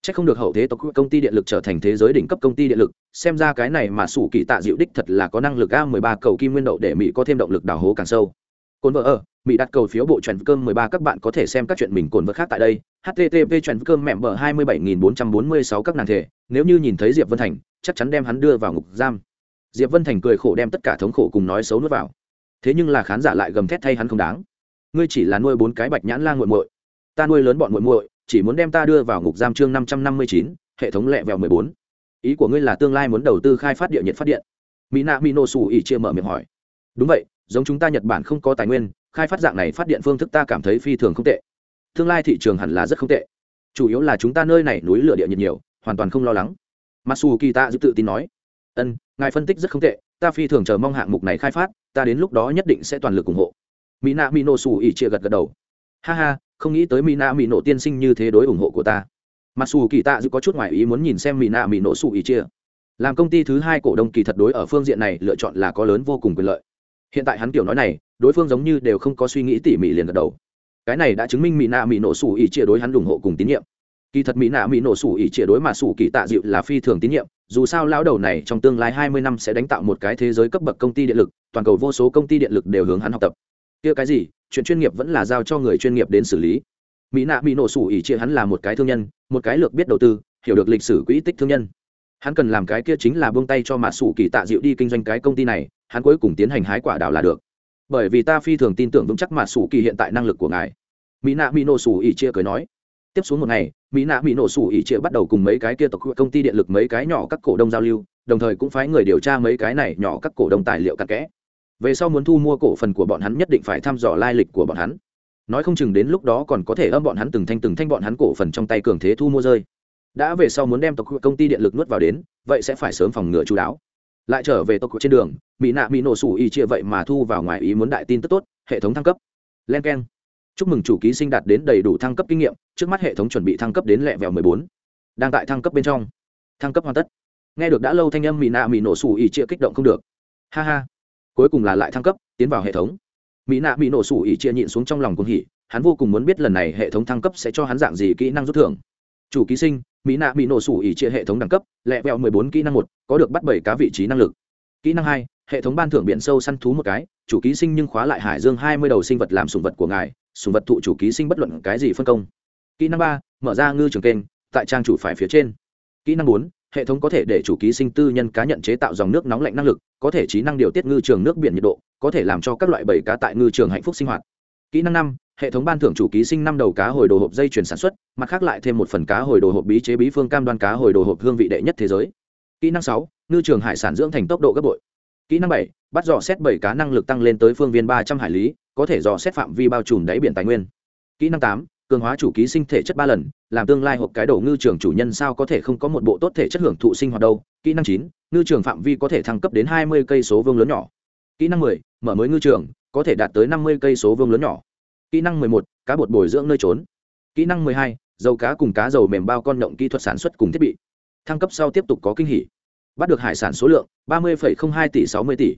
Speaker 1: Chắc không được hậu thế tộc công ty điện lực trở thành thế giới đỉnh cấp công ty điện lực, xem ra cái này mà sủ kỳ tạ dịu đích thật là có năng lực a mười ba cầu kim nguyên đậu để mỹ có thêm động lực đào hố càng sâu. Côn vợ ở mỹ đặt cầu phiếu bộ trần cơm mười ba, các bạn có thể xem các chuyện mình cồn vật khác tại đây. Http trần cơm mẹm bờ hai mươi bảy nghìn bốn trăm bốn mươi sáu các nàng thể. Nếu như nhìn thấy diệp vân thành, chắc chắn đem hắn đưa vào ngục giam. Diệp vân thành cười khổ đem tất cả thống khổ cùng nói xấu nuốt vào. Thế nhưng là khán giả lại gầm thét thay hắn không đáng. Ngươi chỉ là nuôi bốn cái bạch nhãn la nguội muội. Ta nuôi lớn bọn muội muội, chỉ muốn đem ta đưa vào ngục giam chương năm trăm năm mươi chín, hệ thống lẹ vẹo mười bốn. Ý của ngươi là tương lai muốn đầu tư khai phát địa nhiệt phát điện. Mỹ nạ mỹ nổ sủ ỉ chia mở miệng hỏi. Đúng vậy giống chúng ta nhật bản không có tài nguyên, khai phát dạng này phát điện phương thức ta cảm thấy phi thường không tệ. Tương lai thị trường hẳn là rất không tệ. Chủ yếu là chúng ta nơi này núi lửa địa nhiệt nhiều, hoàn toàn không lo lắng. Masu kita giữ tự tin nói. Ân, ngài phân tích rất không tệ, ta phi thường chờ mong hạng mục này khai phát, ta đến lúc đó nhất định sẽ toàn lực ủng hộ. Mỹ nạ mỹ nổ xù ỉ chia gật gật đầu. Ha ha, không nghĩ tới mỹ nạ mỹ nổ tiên sinh như thế đối ủng hộ của ta. Mặc dù kỳ tạ dự có chút ngoại ý muốn nhìn xem mỹ nạ mỹ nổ xù ỉ chia. Làm công ty thứ hai cổ đông kỳ thật đối ở phương diện này lựa chọn là có lớn vô cùng quyền lợi hiện tại hắn kiểu nói này, đối phương giống như đều không có suy nghĩ tỉ mỉ liền gật đầu. Cái này đã chứng minh mỹ nạ mỹ nổ sủ ỉ chia đối hắn ủng hộ cùng tín nhiệm. Kỳ thật mỹ nạ mỹ nổ sủ ỉ chia đối mà sủ kỳ tạ dịu là phi thường tín nhiệm, dù sao lão đầu này trong tương lai hai mươi năm sẽ đánh tạo một cái thế giới cấp bậc công ty điện lực, toàn cầu vô số công ty điện lực đều hướng hắn học tập. Kia cái gì? Chuyện chuyên nghiệp vẫn là giao cho người chuyên nghiệp đến xử lý. Mỹ nạ mỹ nổ sủ ỉ chia hắn là một cái thương nhân, một cái lược biết đầu tư, hiểu được lịch sử quỹ tích thương nhân hắn cần làm cái kia chính là buông tay cho Mạ sủ kỳ tạ dịu đi kinh doanh cái công ty này, hắn cuối cùng tiến hành hái quả đào là được. Bởi vì ta phi thường tin tưởng vững chắc Mạ sủ kỳ hiện tại năng lực của ngài. Mỹ nạ mỹ nổ sủ ỉ chia cười nói. Tiếp xuống một ngày, mỹ nạ mỹ nổ sủ ỉ chia bắt đầu cùng mấy cái kia tộc công ty điện lực mấy cái nhỏ các cổ đông giao lưu, đồng thời cũng phái người điều tra mấy cái này nhỏ các cổ đông tài liệu cặn kẽ. Về sau muốn thu mua cổ phần của bọn hắn nhất định phải thăm dò lai lịch của bọn hắn. Nói không chừng đến lúc đó còn có thể âm bọn hắn từng thanh từng thanh bọn hắn cổ phần trong tay cường thế thu mua rơi đã về sau muốn đem tộc công ty điện lực nuốt vào đến, vậy sẽ phải sớm phòng ngừa chú đáo. Lại trở về tộc trên đường, mỹ nạ mỹ nổ sủ y chia vậy mà thu vào ngoài ý muốn đại tin tức tốt, hệ thống thăng cấp. Len k e n chúc mừng chủ ký sinh đạt đến đầy đủ thăng cấp kinh nghiệm, trước mắt hệ thống chuẩn bị thăng cấp đến lẹ vẹo mười bốn. Đang tại thăng cấp bên trong. Thăng cấp hoàn tất. Nghe được đã lâu thanh âm mỹ nạ mỹ nổ sủ ỉ chia kích động không được. Ha ha. Cuối cùng là lại thăng cấp, tiến vào hệ thống. Mỹ nạ mỹ nổ sủ ỉ chia nhịn xuống trong lòng cuồng hỉ, hắn vô cùng muốn biết lần này hệ thống thăng cấp sẽ cho hắn dạng gì kỹ năng rút thưởng chủ ký sinh, mỹ nạ bị nổ sủ ỉ chia hệ thống đẳng cấp, lẹ vẹo mười bốn kỹ năng một, có được bắt bảy cá vị trí năng lực. Kỹ năng hai, hệ thống ban thưởng biển sâu săn thú một cái, chủ ký sinh nhưng khóa lại hải dương hai mươi đầu sinh vật làm sùng vật của ngài sùng vật thụ chủ ký sinh bất luận cái gì phân công. Kỹ năng ba, mở ra ngư trường kênh, tại trang chủ phải phía trên. Kỹ năng bốn, hệ thống có thể để chủ ký sinh tư nhân cá nhận chế tạo dòng nước nóng lạnh năng lực, có thể trí năng điều tiết ngư trường nước biển nhiệt độ, có thể làm cho các loại bầy cá tại ngư trường hạnh phúc sinh hoạt. Kỹ năng năm hệ thống ban thưởng chủ ký sinh năm đầu cá hồi đồ hộp dây chuyển sản xuất, mặt khác lại thêm một phần cá hồi đồ hộp bí chế bí phương cam đoan cá hồi đồ hộp hương vị đệ nhất thế giới. Kỹ năng sáu, ngư trường hải sản dưỡng thành tốc độ gấp bội. Kỹ năng bảy, bắt dò xét bảy cá năng lực tăng lên tới phương viên ba trăm hải lý, có thể dò xét phạm vi bao trùm đáy biển tài nguyên. Kỹ năng tám, cường hóa chủ ký sinh thể chất ba lần, làm tương lai hộp cái đồ ngư trường chủ nhân sao có thể không có một bộ tốt thể chất hưởng thụ sinh hoạt đâu. Kỹ năng chín, ngư trường phạm vi có thể thăng cấp đến hai mươi cây số vương lớn nhỏ. Kỹ năng mười, mở mới ngư trường, có thể đạt tới năm mươi cây số vương lớn nhỏ kỹ năng mười một, cá bột bồi dưỡng nơi trốn. Kỹ năng mười hai, dầu cá cùng cá dầu mềm bao con động kỹ thuật sản xuất cùng thiết bị. Thăng cấp sau tiếp tục có kinh hỉ. Bắt được hải sản số lượng, ba mươi hai tỷ sáu mươi tỷ.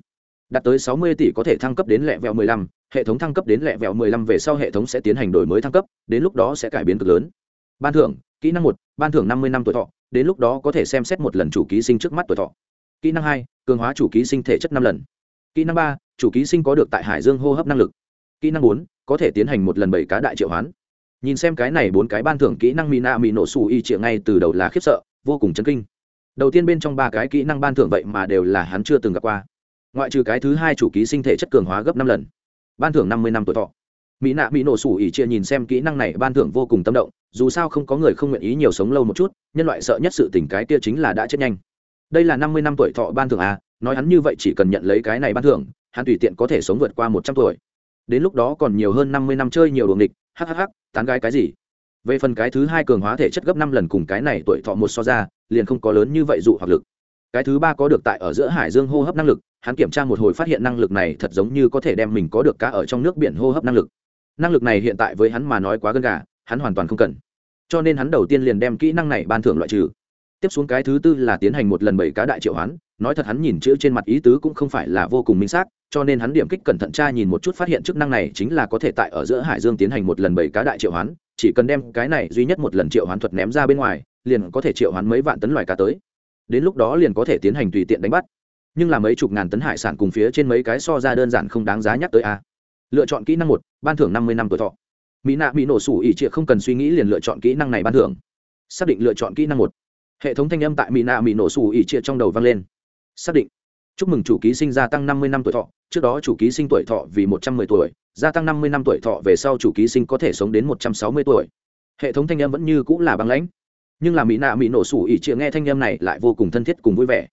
Speaker 1: Đạt tới sáu mươi tỷ có thể thăng cấp đến lẹ vẹo mười lăm, hệ thống thăng cấp đến lẹ vẹo mười lăm về sau hệ thống sẽ tiến hành đổi mới thăng cấp, đến lúc đó sẽ cải biến cực lớn. Ban thưởng, kỹ năng một, ban thưởng năm mươi năm tuổi thọ, đến lúc đó có thể xem xét một lần chủ ký sinh trước mắt tuổi thọ. Kỹ năng hai, cường hóa chủ ký sinh thể chất năm lần. Kỹ năng ba, chủ ký sinh có được tại hải dương hô hấp năng lực kỹ năng bốn, có thể tiến hành một lần bảy cá đại triệu hoán. Nhìn xem cái này bốn cái ban thưởng kỹ năng mina mỹ nổ xù y triệu ngay từ đầu là khiếp sợ, vô cùng chấn kinh. Đầu tiên bên trong ba cái kỹ năng ban thưởng vậy mà đều là hắn chưa từng gặp qua. Ngoại trừ cái thứ hai chủ ký sinh thể chất cường hóa gấp năm lần. Ban thưởng năm mươi năm tuổi thọ. Mỹ nạ mỹ nổ sủ ỉ chia nhìn xem kỹ năng này ban thưởng vô cùng tâm động, dù sao không có người không nguyện ý nhiều sống lâu một chút, nhân loại sợ nhất sự tình cái kia chính là đã chết nhanh. Đây là năm mươi năm tuổi thọ ban thưởng à nói hắn như vậy chỉ cần nhận lấy cái này ban thưởng, hắn tùy tiện có thể sống vượt qua một trăm tuổi đến lúc đó còn nhiều hơn năm mươi năm chơi nhiều đường nghịch, hhh tán gái cái gì? Về phần cái thứ hai cường hóa thể chất gấp năm lần cùng cái này tuổi thọ một so ra liền không có lớn như vậy dụ hoặc lực. Cái thứ ba có được tại ở giữa hải dương hô hấp năng lực hắn kiểm tra một hồi phát hiện năng lực này thật giống như có thể đem mình có được cá ở trong nước biển hô hấp năng lực. Năng lực này hiện tại với hắn mà nói quá gần gà hắn hoàn toàn không cần. Cho nên hắn đầu tiên liền đem kỹ năng này ban thưởng loại trừ. Tiếp xuống cái thứ tư là tiến hành một lần bảy cá đại triệu hoán nói thật hắn nhìn chữ trên mặt ý tứ cũng không phải là vô cùng minh xác cho nên hắn điểm kích cẩn thận tra nhìn một chút phát hiện chức năng này chính là có thể tại ở giữa hải dương tiến hành một lần bảy cá đại triệu hoán, chỉ cần đem cái này duy nhất một lần triệu hoán thuật ném ra bên ngoài, liền có thể triệu hoán mấy vạn tấn loài cá tới. Đến lúc đó liền có thể tiến hành tùy tiện đánh bắt. Nhưng là mấy chục ngàn tấn hải sản cùng phía trên mấy cái so ra đơn giản không đáng giá nhắc tới a. Lựa chọn kỹ năng một, ban thưởng năm mươi năm tuổi thọ. Mỹ nạ bị nổ sủ ỉ trịa không cần suy nghĩ liền lựa chọn kỹ năng này ban thưởng. Xác định lựa chọn kỹ năng một. Hệ thống thanh âm tại mỹ nạ bị nổ sủ ỉ trịa trong đầu vang lên. Xác định. Chúc mừng chủ ký sinh gia tăng năm mươi năm tuổi thọ trước đó chủ ký sinh tuổi thọ vì một trăm mười tuổi, gia tăng năm mươi năm tuổi thọ về sau chủ ký sinh có thể sống đến một trăm sáu mươi tuổi. Hệ thống thanh âm vẫn như cũng là băng lãnh. Nhưng là mỹ nạ mỹ nổ sủ ỉ chịa nghe thanh âm này lại vô cùng thân thiết cùng vui vẻ.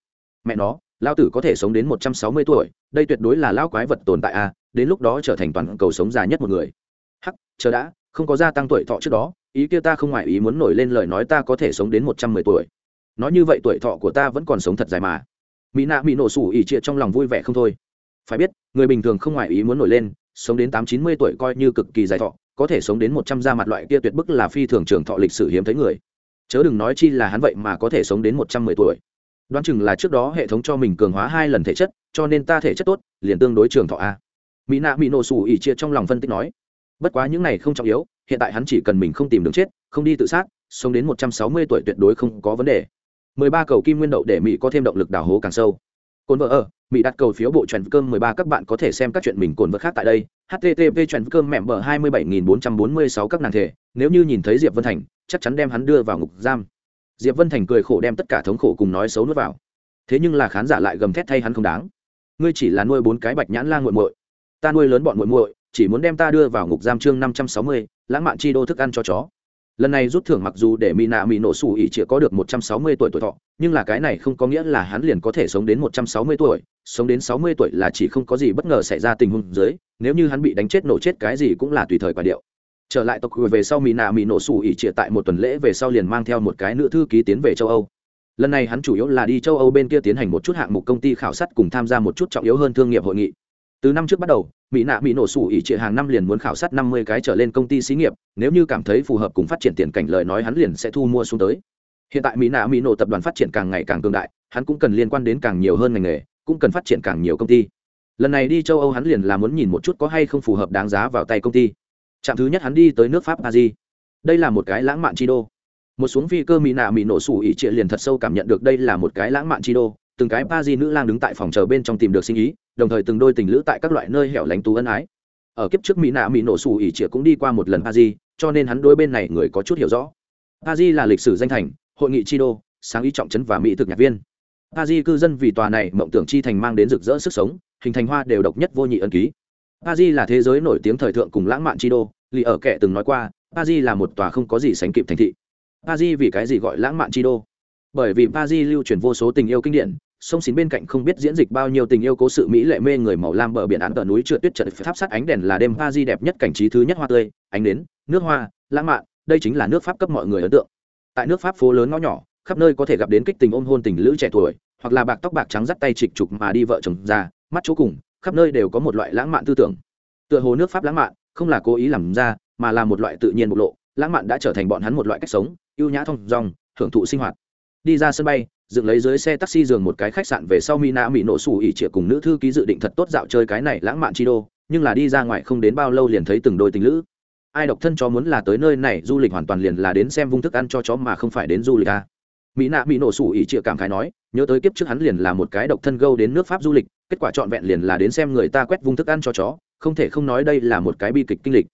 Speaker 1: Mẹ nó lao tử có thể sống đến một trăm sáu mươi tuổi, đây tuyệt đối là lao quái vật tồn tại a đến lúc đó trở thành toàn cầu sống già nhất một người. Hắc, chờ đã, không có gia tăng tuổi thọ trước đó, ý kia ta không ngoài ý muốn nổi lên lời nói ta có thể sống đến một trăm mười tuổi. Nói như vậy tuổi thọ của ta vẫn còn sống thật dài mà. Mỹ nạ mỹ nổ sủ ỉ trịa trong lòng vui vẻ không thôi phải biết, người bình thường không ngoài ý muốn nổi lên, sống đến tám chín mươi tuổi coi như cực kỳ dài thọ, có thể sống đến một trăm gia mặt loại kia tuyệt bức là phi thường trường thọ lịch sử hiếm thấy người. Chớ đừng nói chi là hắn vậy mà có thể sống đến một trăm mười tuổi. Đoán chừng là trước đó hệ thống cho mình cường hóa hai lần thể chất, cho nên ta thể chất tốt, liền tương đối trường thọ a. Mỹ nạ mỹ nổ xù ỉ chia trong lòng phân tích nói. Bất quá những này không trọng yếu, hiện tại hắn chỉ cần mình không tìm đường chết, không đi tự sát, sống đến một trăm sáu mươi tuổi tuyệt đối không có vấn đề. mười ba cầu kim nguyên đậu để mỹ có thêm động lực đào hố càng sâu. Cồn vợ ở mỹ đặt cầu phiếu bộ trần cơm mười ba, các bạn có thể xem các chuyện mình cồn vật khác tại đây. Http trần cơm mẹm bờ hai mươi bảy nghìn bốn trăm bốn mươi sáu các nàng thể nếu như nhìn thấy diệp vân thành, chắc chắn đem hắn đưa vào ngục giam. Diệp vân thành cười khổ đem tất cả thống khổ cùng nói xấu nuốt vào. Thế nhưng là khán giả lại gầm thét thay hắn không đáng. Ngươi chỉ là nuôi bốn cái bạch nhãn lang muội muội. Ta nuôi lớn bọn muội muội, chỉ muốn đem ta đưa vào ngục giam chương năm trăm sáu mươi, lãng mạn chi đô thức ăn cho chó. Lần này rút thưởng mặc dù để mỹ nạ mỹ nổ sủ ỉ chỉ có được một trăm sáu mươi tuổi tuổi thọ, nhưng là cái này không có nghĩa là hắn liền có thể sống đến một trăm sáu mươi tuổi sống đến sáu mươi tuổi là chỉ không có gì bất ngờ xảy ra tình huống dưới, nếu như hắn bị đánh chết nổ chết cái gì cũng là tùy thời quả điệu. Trở lại tộc về sau mỹ nạ mỹ nổ sủ ỉ trịa tại một tuần lễ về sau liền mang theo một cái nữ thư ký tiến về châu âu. Lần này hắn chủ yếu là đi châu âu bên kia tiến hành một chút hạng mục công ty khảo sát cùng tham gia một chút trọng yếu hơn thương nghiệp hội nghị. Từ năm trước bắt đầu mỹ nạ mỹ nổ sủ ỉ trịa hàng năm liền muốn khảo sát năm mươi cái trở lên công ty xí nghiệp, nếu như cảm thấy phù hợp cùng phát triển tiền cảnh lời nói hắn liền sẽ thu mua xuống tới. Hiện tại mỹ nạ mỹ nổ tập đoàn phát triển càng ngày càng cường đại, hắn cũng cần liên quan đến càng nhiều hơn ngành nghề cũng cần phát triển càng nhiều công ty. Lần này đi châu âu hắn liền là muốn nhìn một chút có hay không phù hợp đáng giá vào tay công ty. Trạm thứ nhất hắn đi tới nước pháp paris. Đây là một cái lãng mạn chi đô. Một xuống phi cơ mỹ nạ mỹ nổ sủ ỉ trịa liền thật sâu cảm nhận được đây là một cái lãng mạn chi đô. Từng cái paris nữ lang đứng tại phòng chờ bên trong tìm được sinh ý, đồng thời từng đôi tình lữ tại các loại nơi hẻo lánh tú ân ái. Ở kiếp trước mỹ nạ mỹ nổ sủ ỉ trịa cũng đi qua một lần paris, cho nên hắn đôi bên này người có chút hiểu rõ. Paris là lịch sử danh thành, hội nghị chi đô, sáng ý trọng trấn và mỹ thực nhạc viên paris cư dân vì tòa này mộng tưởng chi thành mang đến rực rỡ sức sống, hình thành hoa đều độc nhất vô nhị ân ký. Paris là thế giới nổi tiếng thời thượng cùng lãng mạn chi đô, lì ở kệ từng nói qua paris là một tòa không có gì sánh kịp thành thị. Paris vì cái gì gọi lãng mạn chi đô? Bởi vì paris lưu truyền vô số tình yêu kinh điển, sông xín bên cạnh không biết diễn dịch bao nhiêu tình yêu cố sự mỹ lệ mê người màu lam bờ biển án tờ núi trượt tuyết trận tháp sắt ánh đèn là đêm paris đẹp nhất cảnh trí thứ nhất hoa tươi, ánh nến, nước hoa, lãng mạn, đây chính là nước pháp cấp mọi người ấn tượng. Tại nước pháp phố lớn ngõ nhỏ khắp nơi có thể gặp đến kích tình ôm hôn tình lữ trẻ tuổi, hoặc là bạc tóc bạc trắng dắt tay trịch trục mà đi vợ chồng ra mắt chỗ cùng, khắp nơi đều có một loại lãng mạn tư tưởng. Tựa hồ nước pháp lãng mạn, không là cố ý làm ra, mà là một loại tự nhiên bộc lộ, lãng mạn đã trở thành bọn hắn một loại cách sống, ưu nhã thông dòng hưởng thụ sinh hoạt. Đi ra sân bay, dựng lấy dưới xe taxi giường một cái khách sạn về sau mina mỹ nổ sủ ỉ trịa cùng nữ thư ký dự định thật tốt dạo chơi cái này lãng mạn chi đô, nhưng là đi ra ngoài không đến bao lâu liền thấy từng đôi tình lữ. Ai độc thân chó muốn là tới nơi này, du lịch hoàn toàn liền là đến xem vung thức ăn cho chó mà không phải đến du lịch à mỹ nạ mỹ nổ sủ ỉ trịa cảm khái nói, nhớ tới kiếp trước hắn liền là một cái độc thân gâu đến nước pháp du lịch, kết quả trọn vẹn liền là đến xem người ta quét vung thức ăn cho chó, không thể không nói đây là một cái bi kịch kinh lịch.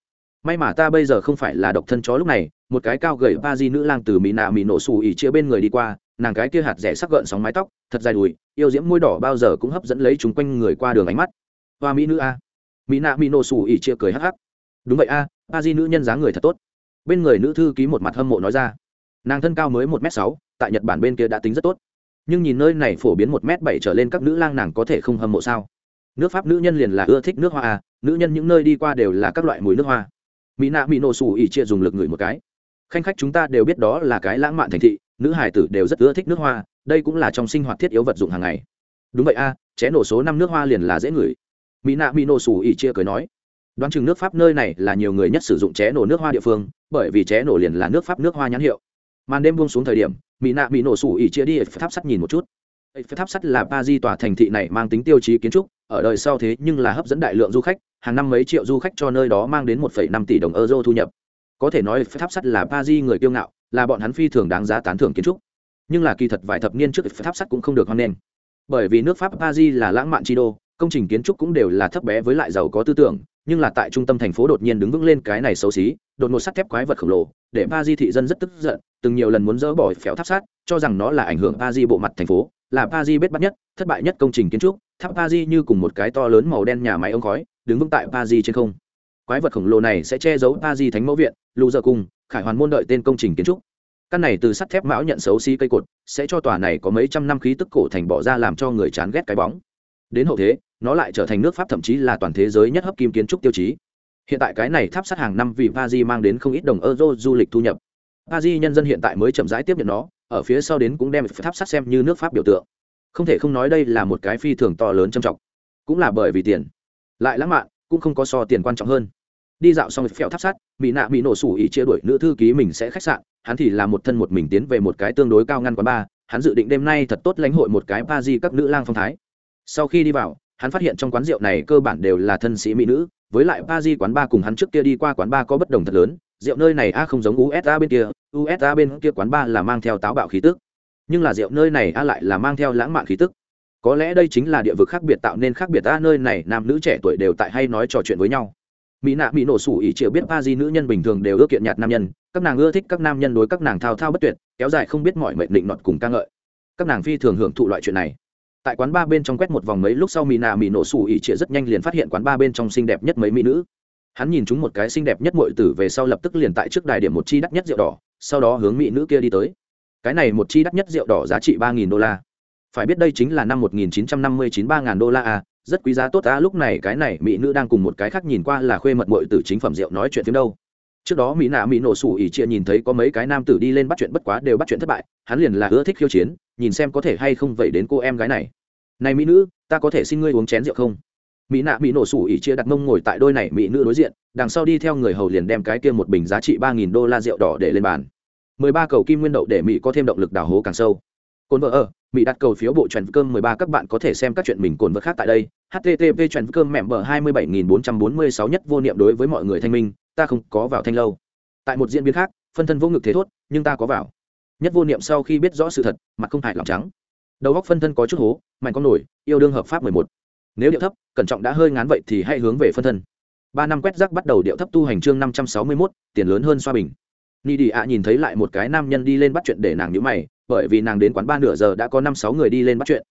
Speaker 1: May mà ta bây giờ không phải là độc thân chó lúc này, một cái cao gầy ba di nữ lang từ mỹ nạ mỹ nổ xù ỉ chia bên người đi qua, nàng cái kia hạt rẻ sắc gợn sóng mái tóc, thật dài đùi, yêu diễm môi đỏ bao giờ cũng hấp dẫn lấy chúng quanh người qua đường ánh mắt. Hoa mỹ nữ a. Mỹ nạ mỹ nổ xù ỉ chia cười hắc hắc. Đúng vậy a ba di nữ nhân dáng người thật tốt. Bên người nữ thư ký một mặt hâm mộ nói ra. Nàng thân cao mới một m sáu tại nhật bản bên kia đã tính rất tốt. Nhưng nhìn nơi này phổ biến một m bảy trở lên các nữ lang nàng có thể không hâm mộ sao? Nước pháp nữ nhân liền là ưa thích nước hoa à? nữ nhân những nơi đi qua đều là các loại mùi nước hoa. Mỹ nạ mỹ nổ xù ỉ chia dùng lực ngửi một cái. Khanh khách chúng ta đều biết đó là cái lãng mạn thành thị nữ hải tử đều rất ưa thích nước hoa đây cũng là trong sinh hoạt thiết yếu vật dụng hàng ngày. Đúng vậy a à, ché nổ số năm nước hoa liền là dễ ngửi. Mỹ nạ mỹ nổ xù ỉ chia cười nói. Đoán chừng nước pháp nơi này là nhiều người nhất sử dụng ché nổ nước hoa địa phương bởi vì ché nổ liền là nước pháp nước hoa nhãn hiệu. Màn đêm buông xuống thời điểm mỹ nạ mỹ nổ sủ ỉ chia đi tháp sắt nhìn một chút. Tháp sắt là ba di tòa thành thị này mang tính tiêu chí kiến trúc ở đời sau thế nhưng là hấp dẫn đại lượng du khách hàng năm mấy triệu du khách cho nơi đó mang đến 1,5 tỷ đồng euro thu nhập. Có thể nói tháp sắt là ba di người kiêu ngạo là bọn hắn phi thường đáng giá tán thưởng kiến trúc. Nhưng là kỳ thật vài thập niên trước tháp sắt cũng không được hoan nghênh. Bởi vì nước pháp ba di là lãng mạn chi đô công trình kiến trúc cũng đều là thấp bé với lại giàu có tư tưởng nhưng là tại trung tâm thành phố đột nhiên đứng vững lên cái này xấu xí, đột ngột sắt thép quái vật khổng lồ, để ba di thị dân rất tức giận, từng nhiều lần muốn dỡ bỏ phéo tháp sát, cho rằng nó là ảnh hưởng ba di bộ mặt thành phố, là ba di bết bắt nhất, thất bại nhất công trình kiến trúc, tháp ba di như cùng một cái to lớn màu đen nhà máy ống khói, đứng vững tại Ba di trên không. Quái vật khổng lồ này sẽ che giấu Ba di thánh mẫu viện lù dợ cung, khải hoàn môn đợi tên công trình kiến trúc. Căn này từ sắt thép mão nhận xấu xí cây cột, sẽ cho tòa này có mấy trăm năm khí tức cổ thành bỏ ra làm cho người chán ghét cái bóng đến hậu thế, nó lại trở thành nước pháp thậm chí là toàn thế giới nhất hấp kim kiến trúc tiêu chí. Hiện tại cái này tháp sắt hàng năm vì pa di mang đến không ít đồng euro du lịch thu nhập. Pa di nhân dân hiện tại mới chậm rãi tiếp nhận nó, ở phía sau đến cũng đem tháp sắt xem như nước pháp biểu tượng. Không thể không nói đây là một cái phi thường to lớn trầm trọng. Cũng là bởi vì tiền. Lại lãng mạn, cũng không có so tiền quan trọng hơn. Đi dạo xong phèo tháp sắt, mỹ nạ mỹ nổ sủ ý chia đuổi nữ thư ký mình sẽ khách sạn, hắn thì là một thân một mình tiến về một cái tương đối cao ngăn quán bar, hắn dự định đêm nay thật tốt lãnh hội một cái ba di các nữ lang phong thái sau khi đi vào, hắn phát hiện trong quán rượu này cơ bản đều là thân sĩ mỹ nữ, với lại ba di quán ba cùng hắn trước kia đi qua quán ba có bất đồng thật lớn. Rượu nơi này a không giống usa bên kia usa bên kia quán ba là mang theo táo bạo khí tức. Nhưng là rượu nơi này a lại là mang theo lãng mạn khí tức. Có lẽ đây chính là địa vực khác biệt tạo nên khác biệt a, nơi này nam nữ trẻ tuổi đều tại hay nói trò chuyện với nhau. Mỹ nạ mỹ nổ sủ ỉ chịu biết ba di nữ nhân bình thường đều ưa kiện nhạt nam nhân, các nàng ưa thích các nam nhân đối các nàng thao thao bất tuyệt, kéo dài không biết mọi mệnh định nọt cùng ca ngợi. Các nàng phi thường hưởng thụ loại chuyện này tại quán ba bên trong quét một vòng mấy lúc sau mỹ nạ mỹ nổ sủ ỉ trịa rất nhanh liền phát hiện quán ba bên trong xinh đẹp nhất mấy mỹ nữ. Hắn nhìn chúng một cái xinh đẹp nhất muội tử về sau lập tức liền tại trước đài điểm một chi đắt nhất rượu đỏ, sau đó hướng mỹ nữ kia đi tới. Cái này một chi đắt nhất rượu đỏ giá trị ba nghìn đô la. Phải biết đây chính là năm một nghìn chín trăm năm mươi chín ba ngàn đô la à rất quý giá tốt à lúc này cái này mỹ nữ đang cùng một cái khác nhìn qua là khuê mật ngụy tử chính phẩm rượu nói chuyện phim đâu. Trước đó mỹ nạ mỹ nổ sủ ỉ chia nhìn thấy có mấy cái nam tử đi lên bắt chuyện bất quá đều bắt chuyện thất bại, hắn liền là ưa thích khiêu chiến nhìn xem có thể hay không vậy đến cô em gái này. Này mỹ nữ, ta có thể xin ngươi uống chén rượu không? Mỹ nạ mỹ nổ sủ ỉ chia đặt mông ngồi tại đôi này mỹ nữ đối diện, đằng sau đi theo người hầu liền đem cái kia một bình giá trị ba nghìn đô la rượu đỏ để lên bàn. Mười ba cầu kim nguyên đậu để mỹ có thêm động lực đào hố càng sâu. Cồn vợ ở, mỹ đặt cầu phiếu bộ trần cơm mười ba, các bạn có thể xem các chuyện mình cồn vợ khác tại đây. Http trần cơm mẹm bờ hai mươi bảy nghìn bốn trăm bốn mươi sáu nhất vô niệm đối với mọi người thanh minh, ta không có vào thanh lâu. Tại một diễn biến khác, phân thân vô ngực thế thốt, nhưng ta có vào nhất vô niệm sau khi biết rõ sự thật, mặt không hại lòng trắng. Đầu góc phân thân có chút hố, mạnh con nổi, yêu đương hợp pháp mười một. Nếu điệu thấp, cẩn trọng đã hơi ngán vậy thì hãy hướng về phân thân. Ba năm quét rác bắt đầu điệu thấp tu hành chương năm trăm sáu mươi mốt, tiền lớn hơn xoa bình. Ni đi ạ nhìn thấy lại một cái nam nhân đi lên bắt chuyện để nàng nhữ mày, bởi vì nàng đến quán ba nửa giờ đã có năm sáu người đi lên bắt chuyện.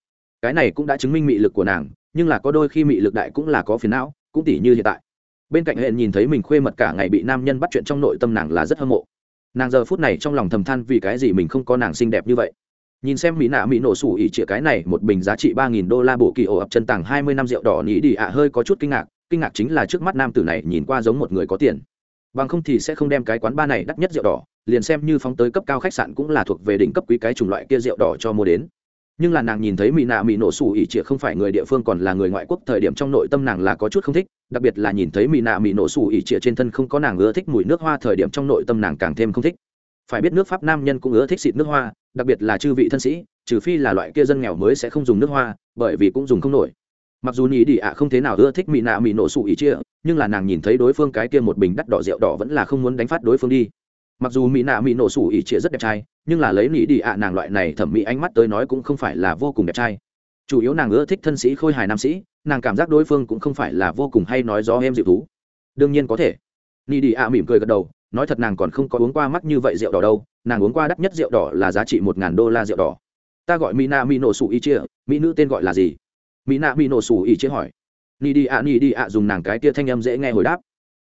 Speaker 1: Cái này cũng đã chứng minh mị lực của nàng, nhưng là có đôi khi mị lực đại cũng là có phiền não, cũng tỉ như hiện tại. Bên cạnh hệ nhìn thấy mình khuê mật cả ngày bị nam nhân bắt chuyện trong nội tâm nàng là rất hâm mộ nàng giờ phút này trong lòng thầm than vì cái gì mình không có nàng xinh đẹp như vậy. Nhìn xem mỹ nạ mỹ nổ sủ ỉ chĩa cái này một bình giá trị ba nghìn đô la bộ kỳ ổ ập chân tàng hai mươi năm rượu đỏ nỉ đi ạ, hơi có chút kinh ngạc kinh ngạc chính là trước mắt nam tử này nhìn qua giống một người có tiền. Bằng không thì sẽ không đem cái quán ba này đắt nhất rượu đỏ, liền xem như phóng tới cấp cao khách sạn cũng là thuộc về đỉnh cấp quý cái chủng loại kia rượu đỏ cho mua đến nhưng là nàng nhìn thấy mỹ nạ mỹ nổ sủ ỉ chĩa không phải người địa phương còn là người ngoại quốc, thời điểm trong nội tâm nàng là có chút không thích, đặc biệt là nhìn thấy mỹ nạ mỹ nổ sủ ỉ chĩa trên thân không có nàng ưa thích mùi nước hoa, thời điểm trong nội tâm nàng càng thêm không thích. Phải biết nước pháp nam nhân cũng ưa thích xịt nước hoa, đặc biệt là chư vị thân sĩ, trừ phi là loại kia dân nghèo mới sẽ không dùng nước hoa, bởi vì cũng dùng không nổi. Mặc dù nhí đi ạ không thế nào ưa thích mỹ nạ mỹ nổ sủ ỉ chia nhưng là nàng nhìn thấy đối phương cái kia một bình đắt đỏ rượu đỏ vẫn là không muốn đánh phát đối phương đi mặc dù mỹ nạ mỹ nổ sủ ỉ chia rất đẹp trai, nhưng là lấy mỹ đi ạ nàng loại này thẩm mỹ ánh mắt tới nói cũng không phải là vô cùng đẹp trai. Chủ yếu nàng ưa thích thân sĩ khôi hài nam sĩ, nàng cảm giác đối phương cũng không phải là vô cùng hay nói gió em dịu thú. Đương nhiên có thể. Nhị đi ạ mỉm cười gật đầu, nói thật nàng còn không có uống qua mắt như vậy rượu đỏ đâu, nàng uống qua đắt nhất rượu đỏ là giá trị một ngàn đô la rượu đỏ. Ta gọi mỹ nạ mỹ nổ sủ ỉ chia mỹ nữ tên gọi là gì? Mỹ nạ mỹ nổ sủ ỉ chia hỏi. Ni đi ạ ni đi ạ dùng nàng cái kia thanh âm dễ nghe hồi đáp.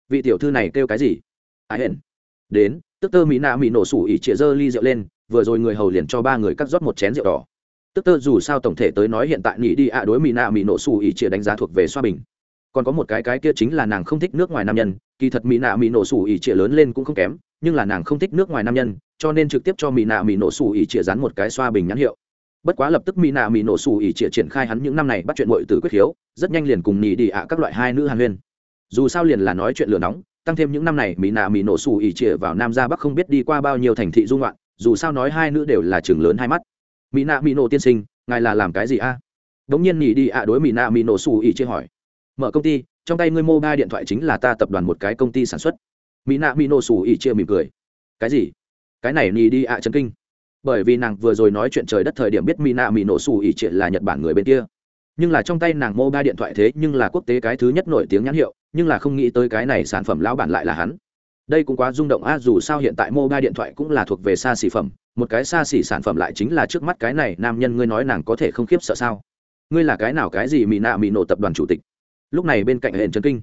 Speaker 1: Vị tiểu thư này kêu cái gì? Ai hển đến tức tơ mỹ nạ mỹ nổ sủ ỉ chĩa dơ ly rượu lên, vừa rồi người hầu liền cho ba người cắt rót một chén rượu đỏ. Tức tơ dù sao tổng thể tới nói hiện tại nghỉ đi ạ đối mỹ nạ mỹ nổ sủ ỉ chĩa đánh giá thuộc về xoa bình. Còn có một cái cái kia chính là nàng không thích nước ngoài nam nhân, kỳ thật mỹ nạ mỹ nổ sủ ỉ chĩa lớn lên cũng không kém, nhưng là nàng không thích nước ngoài nam nhân, cho nên trực tiếp cho mỹ nạ mỹ nổ sủ ỉ chĩa dán một cái xoa bình nhãn hiệu. Bất quá lập tức mỹ nạ mỹ nổ sủ ỉ trịa triển khai hắn những năm này bắt chuyện bội từ quyết khiếu rất nhanh liền cùng nghỉ đi ạ các loại hai nữ hàn huyên. Dù sao liền là nói chuyện lửa nóng tăng thêm những năm này mỹ nạ mỹ nổ xù ỉ trịa vào nam ra bắc không biết đi qua bao nhiêu thành thị dung loạn dù sao nói hai nữ đều là trường lớn hai mắt. Mỹ nạ mỹ nổ tiên sinh, ngài là làm cái gì a? À? đống nhiên nghỉ đi ạ, đối mỹ nạ mỹ nổ xù ỉ trịa hỏi. Mở công ty, trong tay ngươi mobile điện thoại chính là ta tập đoàn một cái công ty sản xuất. Mỹ nạ mỹ nổ xù ỉ trịa mỉm cười. Cái gì? Cái này nghỉ đi ạ, chấn kinh. Bởi vì nàng vừa rồi nói chuyện trời đất thời điểm biết mina mỹ nổ xù ỉ triệt là nhật bản người bên kia. Nhưng là trong tay nàng mô ba điện thoại thế nhưng là quốc tế cái thứ nhất nổi tiếng nhãn hiệu nhưng là không nghĩ tới cái này sản phẩm lão bản lại là hắn. Đây cũng quá rung động a, dù sao hiện tại mobile điện thoại cũng là thuộc về xa xỉ phẩm, một cái xa xỉ sản phẩm lại chính là trước mắt cái này nam nhân ngươi nói nàng có thể không khiếp sợ sao? Ngươi là cái nào cái gì mỹ nạ mỹ nổ tập đoàn chủ tịch? Lúc này bên cạnh hển chân kinh.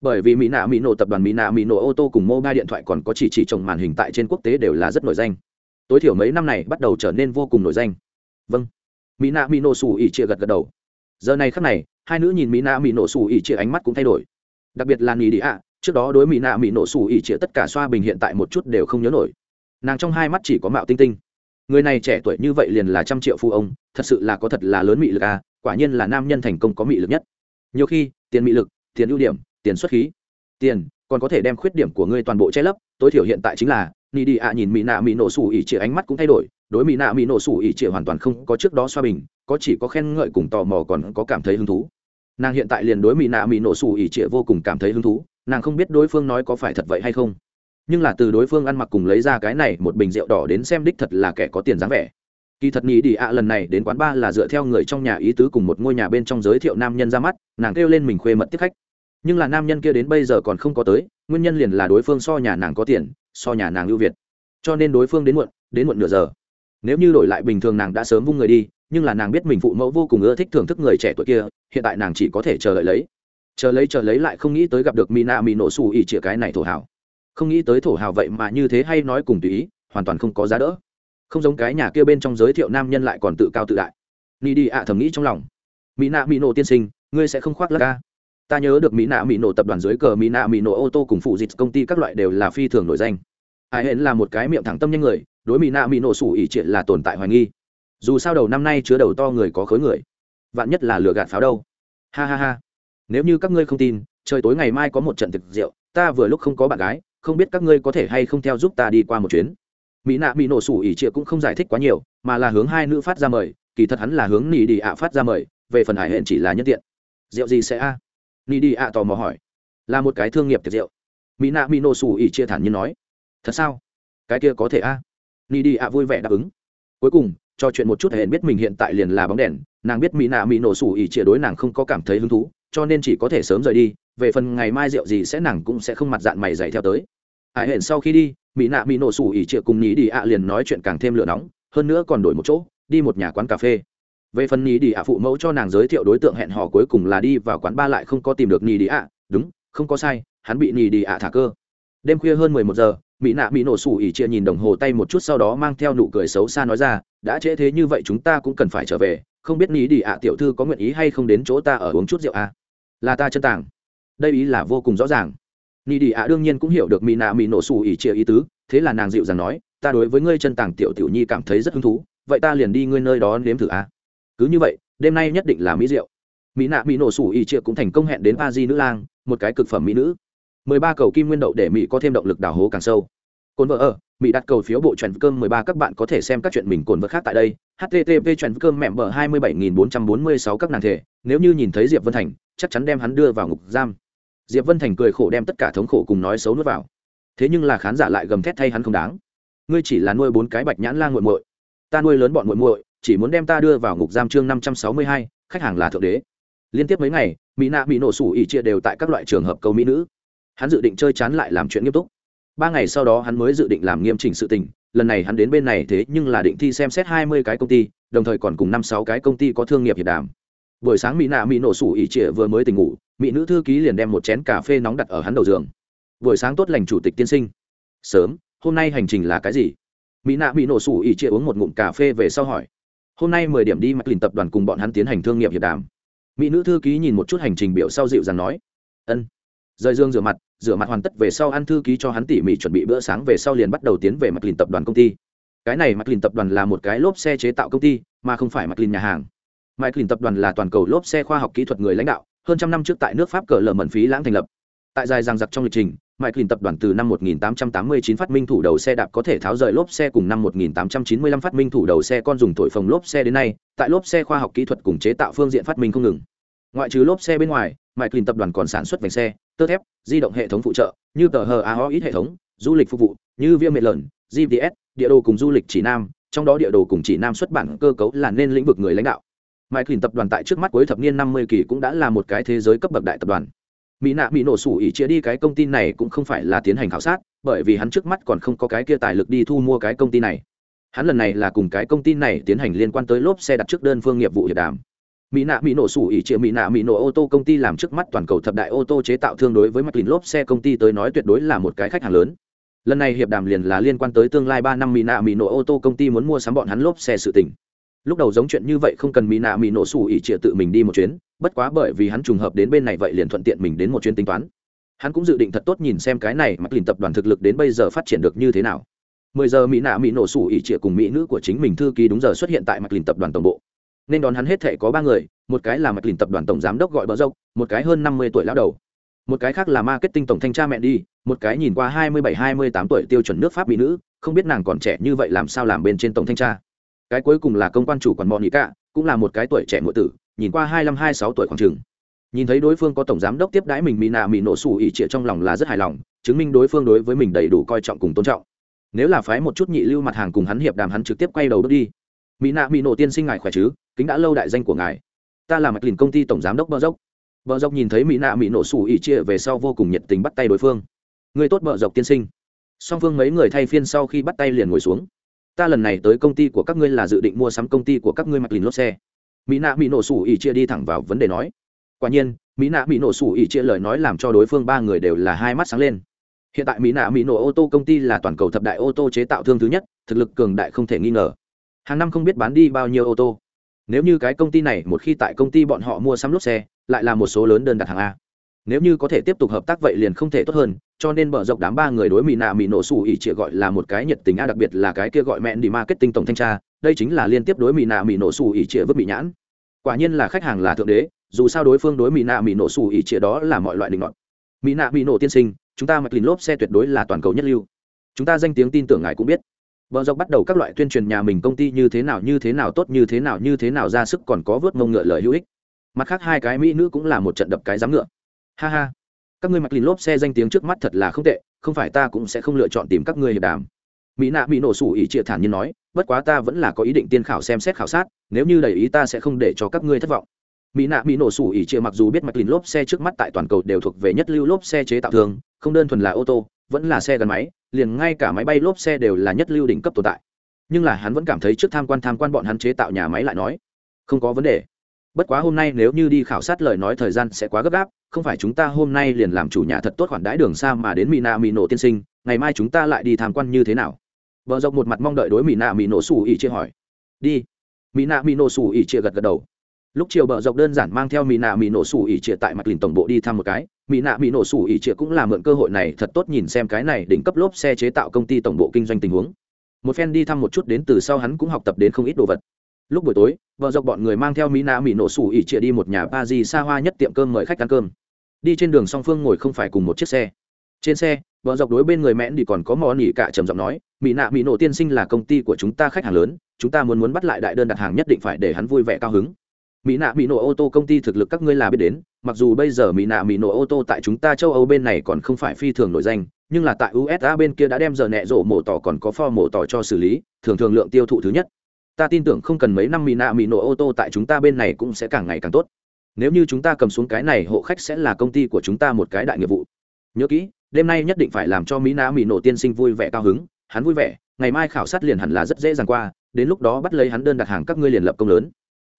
Speaker 1: Bởi vì mỹ nạ mỹ nổ tập đoàn, mỹ nạ mỹ nổ ô tô cùng mobile điện thoại còn có chỉ chỉ trồng màn hình tại trên quốc tế đều là rất nổi danh. Tối thiểu mấy năm này bắt đầu trở nên vô cùng nổi danh. Vâng. Mỹ nạ mỹ nổ xù ỉ chia gật gật đầu. Giờ này khắc này, hai nữ nhìn mỹ nạ mỹ nổ xù ỉ chia ánh mắt cũng thay đổi đặc biệt là nghỉ đi ạ, trước đó đối mỹ nạ mỹ nổ xù ỉ chĩa tất cả xoa bình hiện tại một chút đều không nhớ nổi. Nàng trong hai mắt chỉ có mạo tinh tinh. Người này trẻ tuổi như vậy liền là trăm triệu phu ông, thật sự là có thật là lớn mị lực à quả nhiên là nam nhân thành công có mị lực nhất. Nhiều khi, tiền mị lực, tiền ưu điểm, tiền xuất khí. Tiền, còn có thể đem khuyết điểm của ngươi toàn bộ che lấp, tối thiểu hiện tại chính là ni đi ạ nhìn mỹ nạ mỹ nổ xù ỉ chĩa ánh mắt cũng thay đổi, đối mỹ nạ mỹ nổ xù ỉ chĩa hoàn toàn không có trước đó xoa bình, có chỉ có khen ngợi cùng tò mò còn có cảm thấy hứng thú nàng hiện tại liền đối mỹ nạ mỹ nổ sủ ỉ trịa vô cùng cảm thấy hứng thú, nàng không biết đối phương nói có phải thật vậy hay không. Nhưng là từ đối phương ăn mặc cùng lấy ra cái này một bình rượu đỏ đến xem đích thật là kẻ có tiền dáng vẻ. Kỳ thật nghĩ đi ạ lần này đến quán ba là dựa theo người trong nhà ý tứ cùng một ngôi nhà bên trong giới thiệu nam nhân ra mắt, nàng kêu lên mình khuê mật tiếp khách. Nhưng là nam nhân kia đến bây giờ còn không có tới, nguyên nhân liền là đối phương so nhà nàng có tiền, so nhà nàng ưu việt. Cho nên đối phương đến muộn đến muộn nửa giờ. Nếu như đổi lại bình thường nàng đã sớm vung người đi nhưng là nàng biết mình phụ mẫu vô cùng ưa thích thưởng thức người trẻ tuổi kia, hiện tại nàng chỉ có thể chờ đợi lấy. Chờ lấy chờ lấy lại không nghĩ tới gặp được mina mỹ nổ xù ỉ chĩa cái này thổ hào. Không nghĩ tới thổ hào vậy mà như thế hay nói cùng tùy ý, hoàn toàn không có giá đỡ. Không giống cái nhà kia bên trong giới thiệu nam nhân lại còn tự cao tự đại. Ni đi ạ, thầm nghĩ trong lòng. Mỹ nạ mỹ nổ tiên sinh, ngươi sẽ không khoác lắc ca. Ta nhớ được mỹ nạ mỹ nổ tập đoàn dưới cờ mỹ nạ mỹ nổ ô tô cùng phụ dịch công ty các loại đều là phi thường nổi danh. Ai hẹn là một cái miệng thẳng tâm nhanh người, đối mỹ nạ mỹ nổ sủ ỉ triệt là tồn tại hoài nghi dù sao đầu năm nay chứa đầu to người có khối người, vạn nhất là lừa gạt pháo đâu. Ha ha ha. Nếu như các ngươi không tin, trời tối ngày mai có một trận thực rượu, ta vừa lúc không có bạn gái, không biết các ngươi có thể hay không theo giúp ta đi qua một chuyến. Mỹ nạ mỹ nổ sủ ỉ trịa cũng không giải thích quá nhiều, mà là hướng hai nữ phát ra mời, kỳ thật hắn là hướng nỉ đi ạ phát ra mời, về phần hải hẹn chỉ là nhân tiện. Rượu gì sẽ a? À? nỉ đi ạ tò mò hỏi. Là một cái thương nghiệp tiệc rượu. Mỹ nạ mỹ nổ sủ ỉ chia thản nhiên nói. Thật sao? Cái kia có thể a? Nỉ đi ạ vui vẻ đáp ứng. Cuối cùng cho chuyện một chút hẹn biết mình hiện tại liền là bóng đèn, nàng biết mỹ nạ mỹ nổ sủ ỉ chia đối nàng không có cảm thấy hứng thú, cho nên chỉ có thể sớm rời đi, về phần ngày mai rượu gì sẽ nàng cũng sẽ không mặt dạng mày dày theo tới. Hải hẹn sau khi đi mỹ nạ mỹ nổ sủ ỉ chia cùng nhí đi ạ liền nói chuyện càng thêm lửa nóng, hơn nữa còn đổi một chỗ, đi một nhà quán cà phê. Về phần nhí đi ạ phụ mẫu cho nàng giới thiệu đối tượng hẹn hò cuối cùng là đi vào quán ba lại không có tìm được nhí đi ạ, đúng, không có sai, hắn bị nhí đi ạ thả cơ. Đêm khuya hơn mười một giờ mỹ nạ mỹ nổ sủ ỉ chia nhìn đồng hồ tay một chút sau đó mang theo nụ cười xấu xa nói ra, đã trễ thế như vậy chúng ta cũng cần phải trở về, không biết ní đi ạ tiểu thư có nguyện ý hay không đến chỗ ta ở uống chút rượu à? là ta chân tàng đây ý là vô cùng rõ ràng ní đi ạ đương nhiên cũng hiểu được mỹ nạ mỹ nổ sủ ỉ chia ý tứ, thế là nàng dịu dàng nói, ta đối với ngươi chân tàng tiểu tiểu nhi cảm thấy rất hứng thú, vậy ta liền đi ngươi nơi đó nếm thử à? cứ như vậy, đêm nay nhất định là mỹ rượu mỹ nạ mỹ nổ sủ ỉ chia cũng thành công hẹn đến a di nữ lang, một cái cực phẩm mỹ nữ mười ba cầu kim nguyên đậu để mỹ có thêm động lực đào hố càng sâu. Cồn vợ ở, mỹ đặt cầu phiếu bộ truyền cơm mười ba, các bạn có thể xem các chuyện mình cồn vợ khác tại đây. Http truyền cơm mẹ bờ hai mươi bảy nghìn bốn trăm bốn mươi sáu các nàng thể. Nếu như nhìn thấy diệp vân thành, chắc chắn đem hắn đưa vào ngục giam. Diệp vân thành cười khổ đem tất cả thống khổ cùng nói xấu nuốt vào. Thế nhưng là khán giả lại gầm thét thay hắn không đáng. Ngươi chỉ là nuôi bốn cái bạch nhãn la nguội muội. Ta nuôi lớn bọn muội muội, chỉ muốn đem ta đưa vào ngục giam chương năm trăm sáu mươi hai, khách hàng là thượng đế. Liên tiếp mấy ngày, mỹ nạ bị nổ sủ ỉ chia đều tại các loại trường hợp cầu mỹ nữ hắn dự định chơi chán lại làm chuyện nghiêm túc. Ba ngày sau đó hắn mới dự định làm nghiêm chỉnh sự tình, lần này hắn đến bên này thế nhưng là định thi xem xét hai mươi cái công ty, đồng thời còn cùng năm sáu cái công ty có thương nghiệp hiệp đàm. Buổi sáng mỹ nạ mỹ nổ sủ ỉ trịa vừa mới tỉnh ngủ, mỹ nữ thư ký liền đem một chén cà phê nóng đặt ở hắn đầu giường. Buổi sáng tốt lành chủ tịch tiên sinh. Sớm, hôm nay hành trình là cái gì? Mỹ nạ mỹ nổ sủ ỉ trịa uống một ngụm cà phê về sau hỏi. Hôm nay mười điểm đi mặc lìn tập đoàn cùng bọn hắn tiến hành thương nghiệp hiệp đàm. Mỹ nữ thư ký nhìn một chút hành trình biểu sau dịu dàng nói. Ân rời dương rửa mặt rửa mặt hoàn tất về sau ăn thư ký cho hắn tỉ mỉ chuẩn bị bữa sáng về sau liền bắt đầu tiến về mặt lìn tập đoàn công ty. Cái này mặt lìn tập đoàn là một cái lốp xe chế tạo công ty mà không phải mặt lìn nhà hàng. Mặt lìn tập đoàn là toàn cầu lốp xe khoa học kỹ thuật người lãnh đạo hơn trăm năm trước tại nước pháp cờ lờ mẩn phí lãng thành lập. Tại dài giang giặc trong lịch trình Mike Clean tập đoàn từ năm 1889 phát minh thủ đầu xe đạp có thể tháo rời lốp xe cùng năm 1895 phát minh thủ đầu xe con dùng thổi phồng lốp xe đến nay, tại lốp xe khoa học kỹ thuật cùng chế tạo phương diện phát minh không ngừng. Ngoại trừ lốp xe bên ngoài, Mike Clean tập đoàn còn sản xuất vành xe, tơ thép, di động hệ thống phụ trợ, như tờ hờ a ít hệ thống, du lịch phục vụ, như viêm mệt lợn, GPS, địa đồ cùng du lịch chỉ nam, trong đó địa đồ cùng chỉ nam xuất bản cơ cấu là nên lĩnh vực người lãnh đạo. mãi Clean tập đoàn tại trước mắt cuối thập niên 50 kỳ cũng đã là một cái thế giới cấp bậc đại tập đoàn. Mỹ nạ bị nổ sủ ỉ chia đi cái công ty này cũng không phải là tiến hành khảo sát bởi vì hắn trước mắt còn không có cái kia tài lực đi thu mua cái công ty này. Hắn lần này là cùng cái công ty này tiến hành liên quan tới lốp xe đặt trước đơn phương nghiệp vụ hiệp đàm mỹ nạ mỹ nổ sủ ỉ triệu mỹ nạ mỹ nổ ô tô công ty làm trước mắt toàn cầu thập đại ô tô chế tạo thương đối với mặt lìn lốp xe công ty tới nói tuyệt đối là một cái khách hàng lớn. Lần này hiệp đàm liền là liên quan tới tương lai ba năm mỹ nạ mỹ nổ ô tô công ty muốn mua sắm bọn hắn lốp xe sự tỉnh lúc đầu giống chuyện như vậy không cần mỹ nạ mỹ nổ sủ ỉ triệu tự mình đi một chuyến, bất quá bởi vì hắn trùng hợp đến bên này vậy liền thuận tiện mình đến một chuyến tính toán. Hắn cũng dự định thật tốt nhìn xem cái này mặt lìn tập đoàn thực lực đến bây giờ phát triển được như thế nào. Mười giờ mỹ nạ mỹ nổ sủ ỉ triệu cùng mỹ nữ của chính mình thư ký đúng giờ xuất hiện tại mặt lìn tập đoàn tổng bộ nên đón hắn hết thể có ba người, một cái là mạch lìn tập đoàn tổng giám đốc gọi bờ dốc một cái hơn năm mươi tuổi lão đầu. Một cái khác là marketing tổng thanh tra mẹ đi, một cái nhìn qua hai mươi bảy, hai mươi tám tuổi tiêu chuẩn nước pháp mỹ nữ, không biết nàng còn trẻ như vậy làm sao làm bên trên tổng thanh tra. Cái cuối cùng là công quan chủ quản mọn ý cả cũng là một cái tuổi trẻ ngụy tử, nhìn qua hai mươi hai sáu tuổi khoảng chừng nhìn thấy đối phương có tổng giám đốc tiếp đãi mình mỹ nạ mỹ nổ sủ ỉ trịa trong lòng là rất hài lòng, chứng minh đối phương đối với mình đầy đủ coi trọng cùng tôn trọng. Nếu là phái một chút nhị lưu mặt hàng cùng hắn hiệp đàm hắn trực tiếp quay đầu bước đi mỹ nạ mỹ nổ tiên sinh ngài khỏe chứ? Kính đã lâu đại danh của ngài. Ta là mạch lìn công ty tổng giám đốc bờ dốc. Bờ dốc nhìn thấy mỹ nạ mỹ nổ sủ ỉ chia về sau vô cùng nhiệt tình bắt tay đối phương. Người tốt bờ dốc tiên sinh. Song phương mấy người thay phiên sau khi bắt tay liền ngồi xuống. Ta lần này tới công ty của các ngươi là dự định mua sắm công ty của các ngươi mạch lìn lốt xe. Mỹ nạ mỹ nổ sủ ỉ chia đi thẳng vào vấn đề nói. Quả nhiên, mỹ nạ mỹ nổ sủ ỉ chia lời nói làm cho đối phương ba người đều là hai mắt sáng lên. Hiện tại mỹ nạ mỹ nổ ô tô công ty là toàn cầu thập đại ô tô chế tạo thương thứ nhất, thực lực cường đại không thể nghi ngờ hàng năm không biết bán đi bao nhiêu ô tô. Nếu như cái công ty này một khi tại công ty bọn họ mua sắm lốp xe, lại là một số lớn đơn đặt hàng a. Nếu như có thể tiếp tục hợp tác vậy liền không thể tốt hơn, cho nên mở rộng đám ba người đối mỹ nạ mỹ nổ xù ỉ chỉ gọi là một cái nhiệt tình a, đặc biệt là cái kia gọi mẹn đi marketing tổng thanh tra, đây chính là liên tiếp đối mỹ nạ mỹ nổ xù ỉ chỉ vứt mỹ nhãn. Quả nhiên là khách hàng là thượng đế, dù sao đối phương đối mỹ nạ mỹ nổ xù ỉ chỉ đó là mọi loại định ngọn mỹ nạ mỹ nổ tiên sinh, chúng ta mặc lìn lốp xe tuyệt đối là toàn cầu nhất lưu. Chúng ta danh tiếng tin tưởng ngài cũng biết. Bờ dọc bắt đầu các loại tuyên truyền nhà mình công ty như thế nào, như thế nào tốt, như thế nào, như thế nào ra sức còn có vớt mông ngựa lời hữu ích. Mặt khác hai cái mỹ nữ cũng là một trận đập cái giám ngựa. Ha ha. Các ngươi mặc lìn lốp xe danh tiếng trước mắt thật là không tệ, không phải ta cũng sẽ không lựa chọn tìm các ngươi hiệp đàm. Mỹ nạ bị nổ sủ ý triệt thản nhiên nói, bất quá ta vẫn là có ý định tiên khảo xem xét khảo sát, nếu như đầy ý ta sẽ không để cho các ngươi thất vọng. Mỹ nạ bị nổ sủ ỉ chia mặc dù biết mặc lìn lốp xe trước mắt tại toàn cầu đều thuộc về nhất lưu lốp xe chế tạo thường, không đơn thuần là ô tô vẫn là xe gắn máy, liền ngay cả máy bay lốp xe đều là nhất lưu đỉnh cấp tồn tại. Nhưng là hắn vẫn cảm thấy trước tham quan tham quan bọn hắn chế tạo nhà máy lại nói, không có vấn đề. Bất quá hôm nay nếu như đi khảo sát lời nói thời gian sẽ quá gấp gáp, không phải chúng ta hôm nay liền làm chủ nhà thật tốt khoản đãi đường xa mà đến mỹ nạ mỹ nổ tiên sinh, ngày mai chúng ta lại đi tham quan như thế nào? Vợ dọc một mặt mong đợi đối mỹ nạ mỹ nổ xù ỉ chia hỏi. Đi. Mỹ nạ mỹ nổ xù ỉ chia gật gật đầu. Lúc chiều bờ dọc đơn giản mang theo mỹ nạ mỹ nổ xù ỉ chia tại mặt lìn tổng bộ đi thăm một cái mỹ nạ mỹ nổ sủ ỉ trịa cũng là mượn cơ hội này thật tốt nhìn xem cái này đỉnh cấp lốp xe chế tạo công ty tổng bộ kinh doanh tình huống. Một phen đi thăm một chút đến từ sau hắn cũng học tập đến không ít đồ vật. Lúc buổi tối, vợ dọc bọn người mang theo mỹ nạ mỹ nổ sủ ỉ trịa đi một nhà ba di xa hoa nhất tiệm cơm mời khách ăn cơm. Đi trên đường song phương ngồi không phải cùng một chiếc xe. Trên xe, vợ dọc đối bên người mẹn đi còn có mò nỉ cả trầm giọng nói, mỹ nạ mỹ nổ tiên sinh là công ty của chúng ta khách hàng lớn, chúng ta muốn muốn bắt lại đại đơn đặt hàng nhất định phải để hắn vui vẻ cao hứng. Mỹ nạ mỹ nổ ô tô công ty thực lực các ngươi là biết đến mặc dù bây giờ mỹ nạ mỹ nổ ô tô tại chúng ta châu âu bên này còn không phải phi thường nổi danh, nhưng là tại usa bên kia đã đem giờ nẹ rổ mổ tỏ còn có pho mổ tỏ cho xử lý, thường thường lượng tiêu thụ thứ nhất. Ta tin tưởng không cần mấy năm mỹ nạ mỹ nổ ô tô tại chúng ta bên này cũng sẽ càng ngày càng tốt. Nếu như chúng ta cầm xuống cái này, hộ khách sẽ là công ty của chúng ta một cái đại nghiệp vụ. Nhớ kỹ, đêm nay nhất định phải làm cho mỹ nạ mỹ nổ tiên sinh vui vẻ cao hứng, hắn vui vẻ, ngày mai khảo sát liền hẳn là rất dễ dàng qua, đến lúc đó bắt lấy hắn đơn đặt hàng các ngươi liền lập công lớn.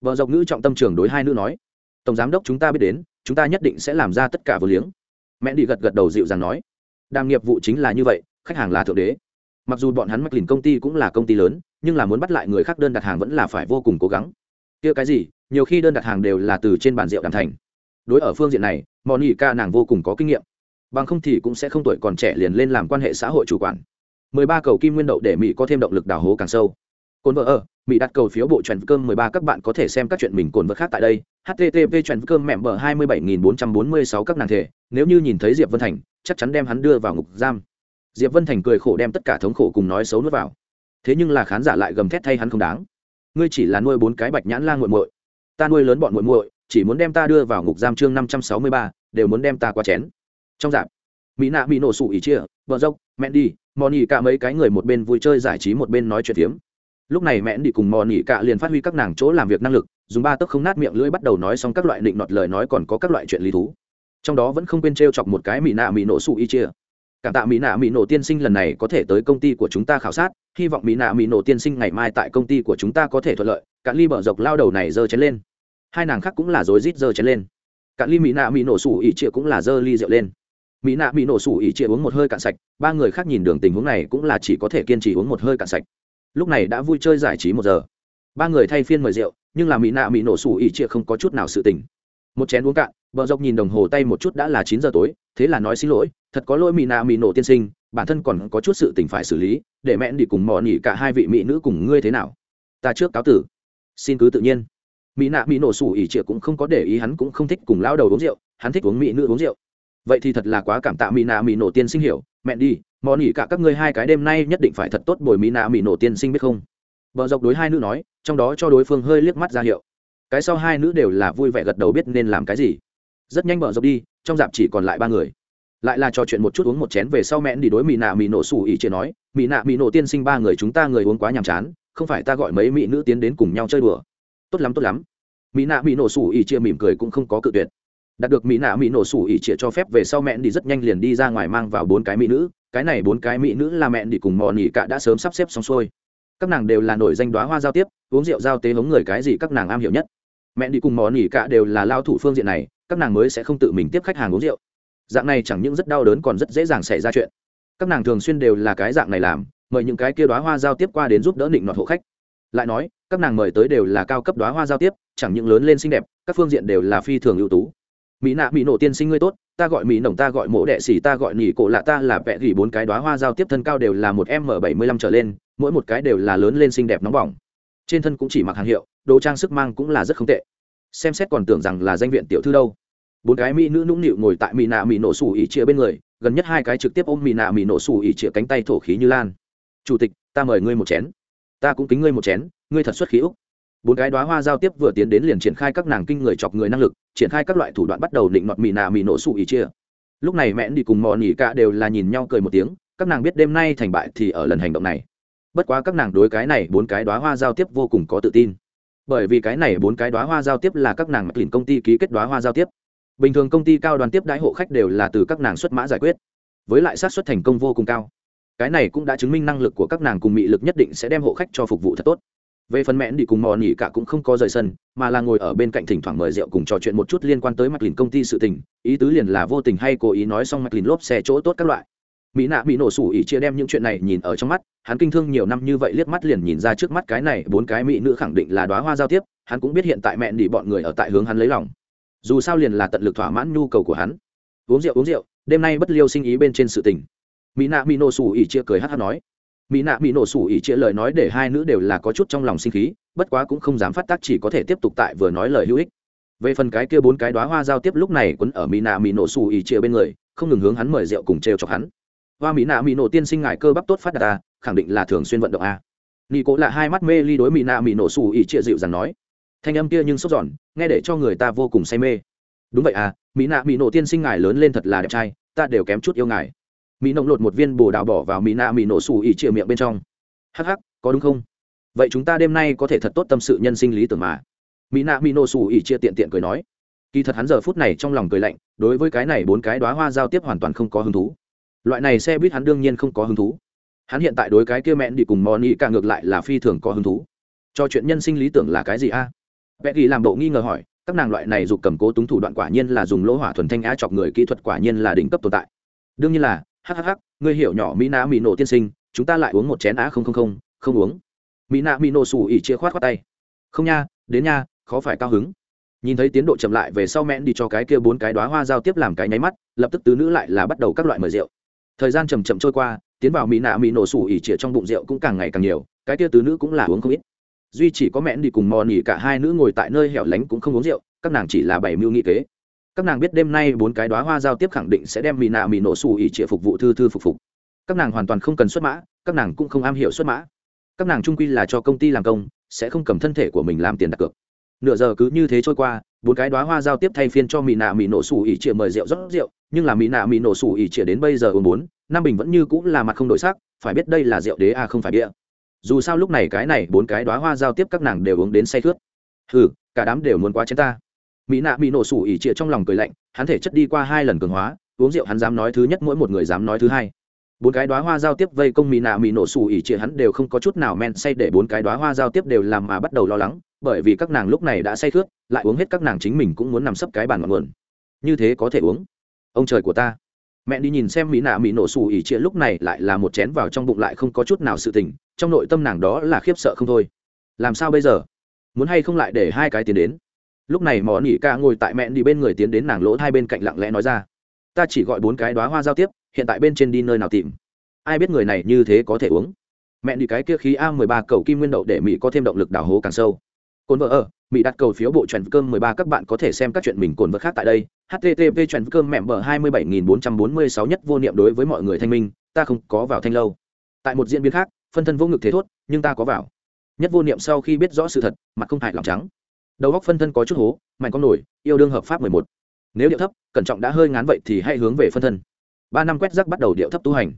Speaker 1: Vợ dọc ngữ trọng tâm trường đối hai nữ nói tổng giám đốc chúng ta biết đến, chúng ta nhất định sẽ làm ra tất cả vừa liếng. Mẹ đi gật gật đầu dịu dàng nói, đàm nghiệp vụ chính là như vậy, khách hàng là thượng đế. Mặc dù bọn hắn mắc lìn công ty cũng là công ty lớn, nhưng là muốn bắt lại người khác đơn đặt hàng vẫn là phải vô cùng cố gắng. Kia cái gì? Nhiều khi đơn đặt hàng đều là từ trên bàn rượu đàm thành. Đối ở phương diện này mòn nhị ca nàng vô cùng có kinh nghiệm. Bằng không thì cũng sẽ không tuổi còn trẻ liền lên làm quan hệ xã hội chủ quản. 13 cầu kim nguyên đậu để mỹ có thêm động lực đào hố càng sâu. Cồn vợ ở mỹ đặt cầu phiếu bộ trần cơm 13 các bạn có thể xem các chuyện mình cồn vật khác tại đây. Http trần cơm mẹm bờ 27446 các nàng thể. Nếu như nhìn thấy diệp vân thành chắc chắn đem hắn đưa vào ngục giam. Diệp vân thành cười khổ đem tất cả thống khổ cùng nói xấu nuốt vào. Thế nhưng là khán giả lại gầm thét thay hắn không đáng. Ngươi chỉ là nuôi bốn cái bạch nhãn la muội muội. Ta nuôi lớn bọn muội muội chỉ muốn đem ta đưa vào ngục giam chương 563, đều muốn đem ta qua chén. Trong dạp mỹ nạ bị nổ sủ ỉ chia vợ dốc mẹ đi mò nỉ cả mấy cái người một bên vui chơi giải trí một bên nói chuyện tiếm lúc này mẹ đi cùng mò nỉ cả liền phát huy các nàng chỗ làm việc năng lực, dùng ba tấc không nát miệng lưỡi bắt đầu nói xong các loại định nọt lời nói còn có các loại chuyện lý thú. Trong đó vẫn không quên t r e o chọc một cái mỹ nạ mỹ nổ sụ y chia. Cảm tạ mỹ nạ mỹ nổ tiên sinh lần này có thể tới công ty của chúng ta khảo sát, hy vọng mỹ nạ mỹ nổ tiên sinh ngày mai tại công ty của chúng ta có thể thuận lợi cả ly bở dọc lao đầu này giơ chén lên. Hai nàng khác cũng là rối rít giơ chén lên. Cả ly mỹ nạ mỹ nổ sủ ỉ chia cũng là giơ ly rượu lên. Mỹ nạ mỹ nổ sủ ỉ chia uống một hơi cạn sạch, ba người khác nhìn đường tình huống này cũng là chỉ có thể kiên trì uống một hơi cạn sạch lúc này đã vui chơi giải trí một giờ. Ba người thay phiên mời rượu, nhưng là mỹ nạ mỹ nổ sủ ỉ chia không có chút nào sự tình. Một chén uống cạn, vợ dọc nhìn đồng hồ tay một chút đã là chín giờ tối, thế là nói xin lỗi, thật có lỗi mỹ nạ mỹ nổ tiên sinh, bản thân còn có chút sự tình phải xử lý, để mẹ đi cùng mò nỉ cả hai vị mỹ nữ cùng ngươi thế nào? Ta trước cáo tử. Xin cứ tự nhiên. Mỹ nạ mỹ nổ sủ ỉ chia cũng không có để ý, hắn cũng không thích cùng lao đầu uống rượu, hắn thích uống mỹ nữ uống rượu. Vậy thì thật là quá cảm tạ mỹ nạ mỹ nổ tiên sinh hiểu, mẹ đi mò nỉ cả các ngươi hai cái đêm nay nhất định phải thật tốt bồi mỹ nạ mỹ nổ tiên sinh biết không? Vợ dọc đối hai nữ nói, trong đó cho đối phương hơi liếc mắt ra hiệu. Cái sau hai nữ đều là vui vẻ gật đầu biết nên làm cái gì. Rất nhanh vợ dọc đi, trong dạp chỉ còn lại ba người. Lại là trò chuyện một chút uống một chén về sau mẹn đi đối mỹ nạ mỹ nổ xù ỉ chia nói mỹ nạ mỹ nổ tiên sinh ba người chúng ta người uống quá nhàm chán, không phải ta gọi mấy mỹ nữ tiến đến cùng nhau chơi đùa. Tốt lắm tốt lắm. Mỹ nạ mỹ nổ xù ỉ chia mỉm cười cũng không có cự tuyệt. Đạt được mỹ nạ mỹ nổ xù ỉ chia cho phép về sau mẹn đi rất nhanh liền đi ra ngoài mang vào bốn cái mỹ nữ cái này bốn cái mỹ nữ là mẹ đi cùng mò nỉ cả đã sớm sắp xếp xong xuôi. Các nàng đều là nổi danh đoá hoa giao tiếp, uống rượu giao tế hống người cái gì các nàng am hiểu nhất. Mẹ đi cùng mò nỉ cả đều là lao thủ phương diện này, các nàng mới sẽ không tự mình tiếp khách hàng uống rượu. Dạng này chẳng những rất đau đớn còn rất dễ dàng xảy ra chuyện. Các nàng thường xuyên đều là cái dạng này làm, mời những cái kia đoá hoa giao tiếp qua đến giúp đỡ định nọt hộ khách. Lại nói, các nàng mời tới đều là cao cấp đoá hoa giao tiếp, chẳng những lớn lên xinh đẹp, các phương diện đều là phi thường ưu tú. Mỹ nạ, mỹ nổ tiên sinh ngươi tốt ta gọi mỹ nồng, ta gọi mộ đệ xỉ ta gọi nỉ cổ lạ, ta là vẽ gỉ bốn cái đoá hoa giao tiếp thân cao đều là một m bảy mươi lăm trở lên, mỗi một cái đều là lớn lên xinh đẹp nóng bỏng. Trên thân cũng chỉ mặc hàng hiệu, đồ trang sức mang cũng là rất không tệ. Xem xét còn tưởng rằng là danh viện tiểu thư đâu. Bốn cái mỹ nữ nũng nịu ngồi tại mỹ nạ mỹ nổ xù ỉ chia bên người, gần nhất hai cái trực tiếp ôm mỹ nạ mỹ nổ xù ỉ chia cánh tay thổ khí như lan. Chủ tịch, ta mời ngươi một chén. Ta cũng kính ngươi một chén, ngươi thật xuất khí úc bốn cái đoá hoa giao tiếp vừa tiến đến liền triển khai các nàng kinh người chọc người năng lực, triển khai các loại thủ đoạn bắt đầu định nọt mì nà mì nổ sụ ý chia. Lúc này mẹ đi cùng mò nỉ cả đều là nhìn nhau cười một tiếng, các nàng biết đêm nay thành bại thì ở lần hành động này. Bất quá các nàng đối cái này bốn cái đoá hoa giao tiếp vô cùng có tự tin. Bởi vì cái này bốn cái đoá hoa giao tiếp là các nàng mặc lìn công ty ký kết đoá hoa giao tiếp. Bình thường công ty cao đoàn tiếp đãi hộ khách đều là từ các nàng xuất mã giải quyết, với lại sát xuất thành công vô cùng cao. Cái này cũng đã chứng minh năng lực của các nàng cùng mị lực nhất định sẽ đem hộ khách cho phục vụ thật tốt về phần mẹn đi cùng mò nỉ cả cũng không có rời sân, mà là ngồi ở bên cạnh thỉnh thoảng mời rượu cùng trò chuyện một chút liên quan tới mạch lìn công ty sự tình. Ý tứ liền là vô tình hay cố ý nói xong mạch lìn lốp xe chỗ tốt các loại. Mỹ nạ bị nổ sủ ỉ chia đem những chuyện này nhìn ở trong mắt, hắn kinh thương nhiều năm như vậy liếc mắt liền nhìn ra trước mắt cái này bốn cái mỹ nữ khẳng định là đoá hoa giao tiếp, hắn cũng biết hiện tại mẹn đi bọn người ở tại hướng hắn lấy lòng. Dù sao liền là tận lực thỏa mãn nhu cầu của hắn. Uống rượu uống rượu, đêm nay bất liêu sinh ý bên trên sự tình. Mỹ nạ mỹ nổ sủ ỉ chia cười hát hát nói mỹ nạ mỹ nổ sủ ỉ chia lời nói để hai nữ đều là có chút trong lòng sinh khí, bất quá cũng không dám phát tác chỉ có thể tiếp tục tại vừa nói lời hữu ích. Về phần cái kia bốn cái đoá hoa giao tiếp lúc này quấn ở mỹ nạ mỹ nổ sủ ỉ chia bên người, không ngừng hướng hắn mời rượu cùng trêu chọc hắn. Hoa mỹ nạ mỹ nổ tiên sinh ngài cơ bắp tốt phát đạt ta khẳng định là thường xuyên vận động à. a nị cố là hai mắt mê ly đối mỹ nạ mỹ nổ sủ ỉ chia dịu rằng nói. Thanh âm kia nhưng sốt giòn nghe để cho người ta vô cùng say mê. Đúng vậy à mỹ nạ mỹ nổ tiên sinh ngài lớn lên thật là đẹp trai, ta đều kém chút yêu ngài mỹ nồng lột một viên bồ đào bỏ vào mỹ nạ mỹ nổ xù ỉ chĩa miệng bên trong. Hắc hắc, có đúng không? Vậy chúng ta đêm nay có thể thật tốt tâm sự nhân sinh lý tưởng mà. Mỹ nạ mỹ nổ xù ỉ chia tiện tiện cười nói. Kỳ thật hắn giờ phút này trong lòng cười lạnh, đối với cái này bốn cái đoá hoa giao tiếp hoàn toàn không có hứng thú. Loại này xe buýt hắn đương nhiên không có hứng thú. Hắn hiện tại đối cái kia mẹn đi cùng mò nị cả ngược lại là phi thường có hứng thú. Cho chuyện nhân sinh lý tưởng là cái gì a? À? vẽ ghi làm bộ nghi ngờ hỏi, các nàng loại này dục cầm cố túng thủ đoạn quả nhiên là dùng lỗ hỏa thuần thanh á chọc người, kỹ thuật quả nhiên là đỉnh cấp tồn tại. Đương nhiên là hhh ngươi hiểu nhỏ mỹ nạ mỹ nổ tiên sinh, chúng ta lại uống một chén á không không không không uống. Mỹ nạ mỹ nổ xù ỉ chia khoát khoát tay. Không nha, đến nha, khó phải cao hứng. Nhìn thấy tiến độ chậm lại về sau mẹn đi cho cái kia bốn cái đoá hoa giao tiếp làm cái nháy mắt, lập tức tứ nữ lại là bắt đầu các loại mời rượu. Thời gian chầm chậm trôi qua, tiến vào mỹ nạ mỹ nổ xù ỉ chia trong bụng rượu cũng càng ngày càng nhiều, cái kia tứ nữ cũng là uống không ít. Duy chỉ có mẹn đi cùng mò nỉ cả hai nữ ngồi tại nơi hẻo lánh cũng không uống rượu, các nàng chỉ là bảy mưu nghị kế các nàng biết đêm nay bốn cái đoá hoa giao tiếp khẳng định sẽ đem mỹ nạ mỹ nổ xù ỉ trịa phục vụ thư thư phục phục. Các nàng hoàn toàn không cần xuất mã, các nàng cũng không am hiểu xuất mã. Các nàng trung quy là cho công ty làm công, sẽ không cầm thân thể của mình làm tiền đặt cược. Nửa giờ cứ như thế trôi qua, bốn cái đoá hoa giao tiếp thay phiên cho mỹ nạ mỹ nổ xù ỉ trịa mời rượu rót rượu, nhưng là mỹ nạ mỹ nổ xù ỉ trịa đến bây giờ uống bốn, nam bình vẫn như cũng là mặt không đổi sắc, phải biết đây là rượu đế a không phải bia. Dù sao lúc này cái này bốn cái đoá hoa giao tiếp các nàng đều uống đến say khướt. Hừ, cả đám đều muốn quá chén ta mỹ nạ mỹ nổ sủ ỉ trịa trong lòng cười lạnh, hắn thể chất đi qua hai lần cường hóa, uống rượu hắn dám nói thứ nhất, mỗi một người dám nói thứ hai. Bốn cái đoá hoa giao tiếp vây công mỹ nạ mỹ nổ sủ ỉ trịa hắn đều không có chút nào men say để bốn cái đoá hoa giao tiếp đều làm mà bắt đầu lo lắng, bởi vì các nàng lúc này đã say khướt lại uống hết các nàng chính mình cũng muốn nằm sấp cái bàn ngọn nguồn. Như thế có thể uống? Ông trời của ta. Mẹ đi nhìn xem mỹ nạ mỹ nổ xù ỉ trịa lúc này lại là một chén vào trong bụng lại không có chút nào sự tình, trong nội tâm nàng đó là khiếp sợ không thôi. Làm sao bây giờ? Muốn hay không lại để hai cái tiền đến? Lúc này mỏ nỉ ca ngồi tại mẹn đi bên người tiến đến nàng lỗ hai bên cạnh lặng lẽ nói ra. Ta chỉ gọi bốn cái đoá hoa giao tiếp, hiện tại bên trên đi nơi nào tìm? Ai biết người này như thế có thể uống? Mẹ đi cái kia khí a mười ba cầu kim nguyên đậu để mỹ có thêm động lực đào hố càng sâu. Cồn vợ ở, mỹ đặt cầu phiếu bộ truyền cơm mười ba, các bạn có thể xem các chuyện mình cồn vợ khác tại đây. Http truyền cơm mẹm bờ hai mươi bảy nghìn bốn trăm bốn mươi sáu nhất vô niệm đối với mọi người thanh minh, ta không có vào thanh lâu. Tại một diễn biến khác, phân thân vô ngực thế thốt, nhưng ta có vào. Nhất vô niệm sau khi biết rõ sự thật, mặt không hại lòng trắng đầu góc phân thân có chút hố mạnh con nổi yêu đương hợp pháp mười một. Nếu điệu thấp, cẩn trọng đã hơi ngán vậy thì hãy hướng về phân thân. Ba năm quét rác bắt đầu điệu thấp tu hành.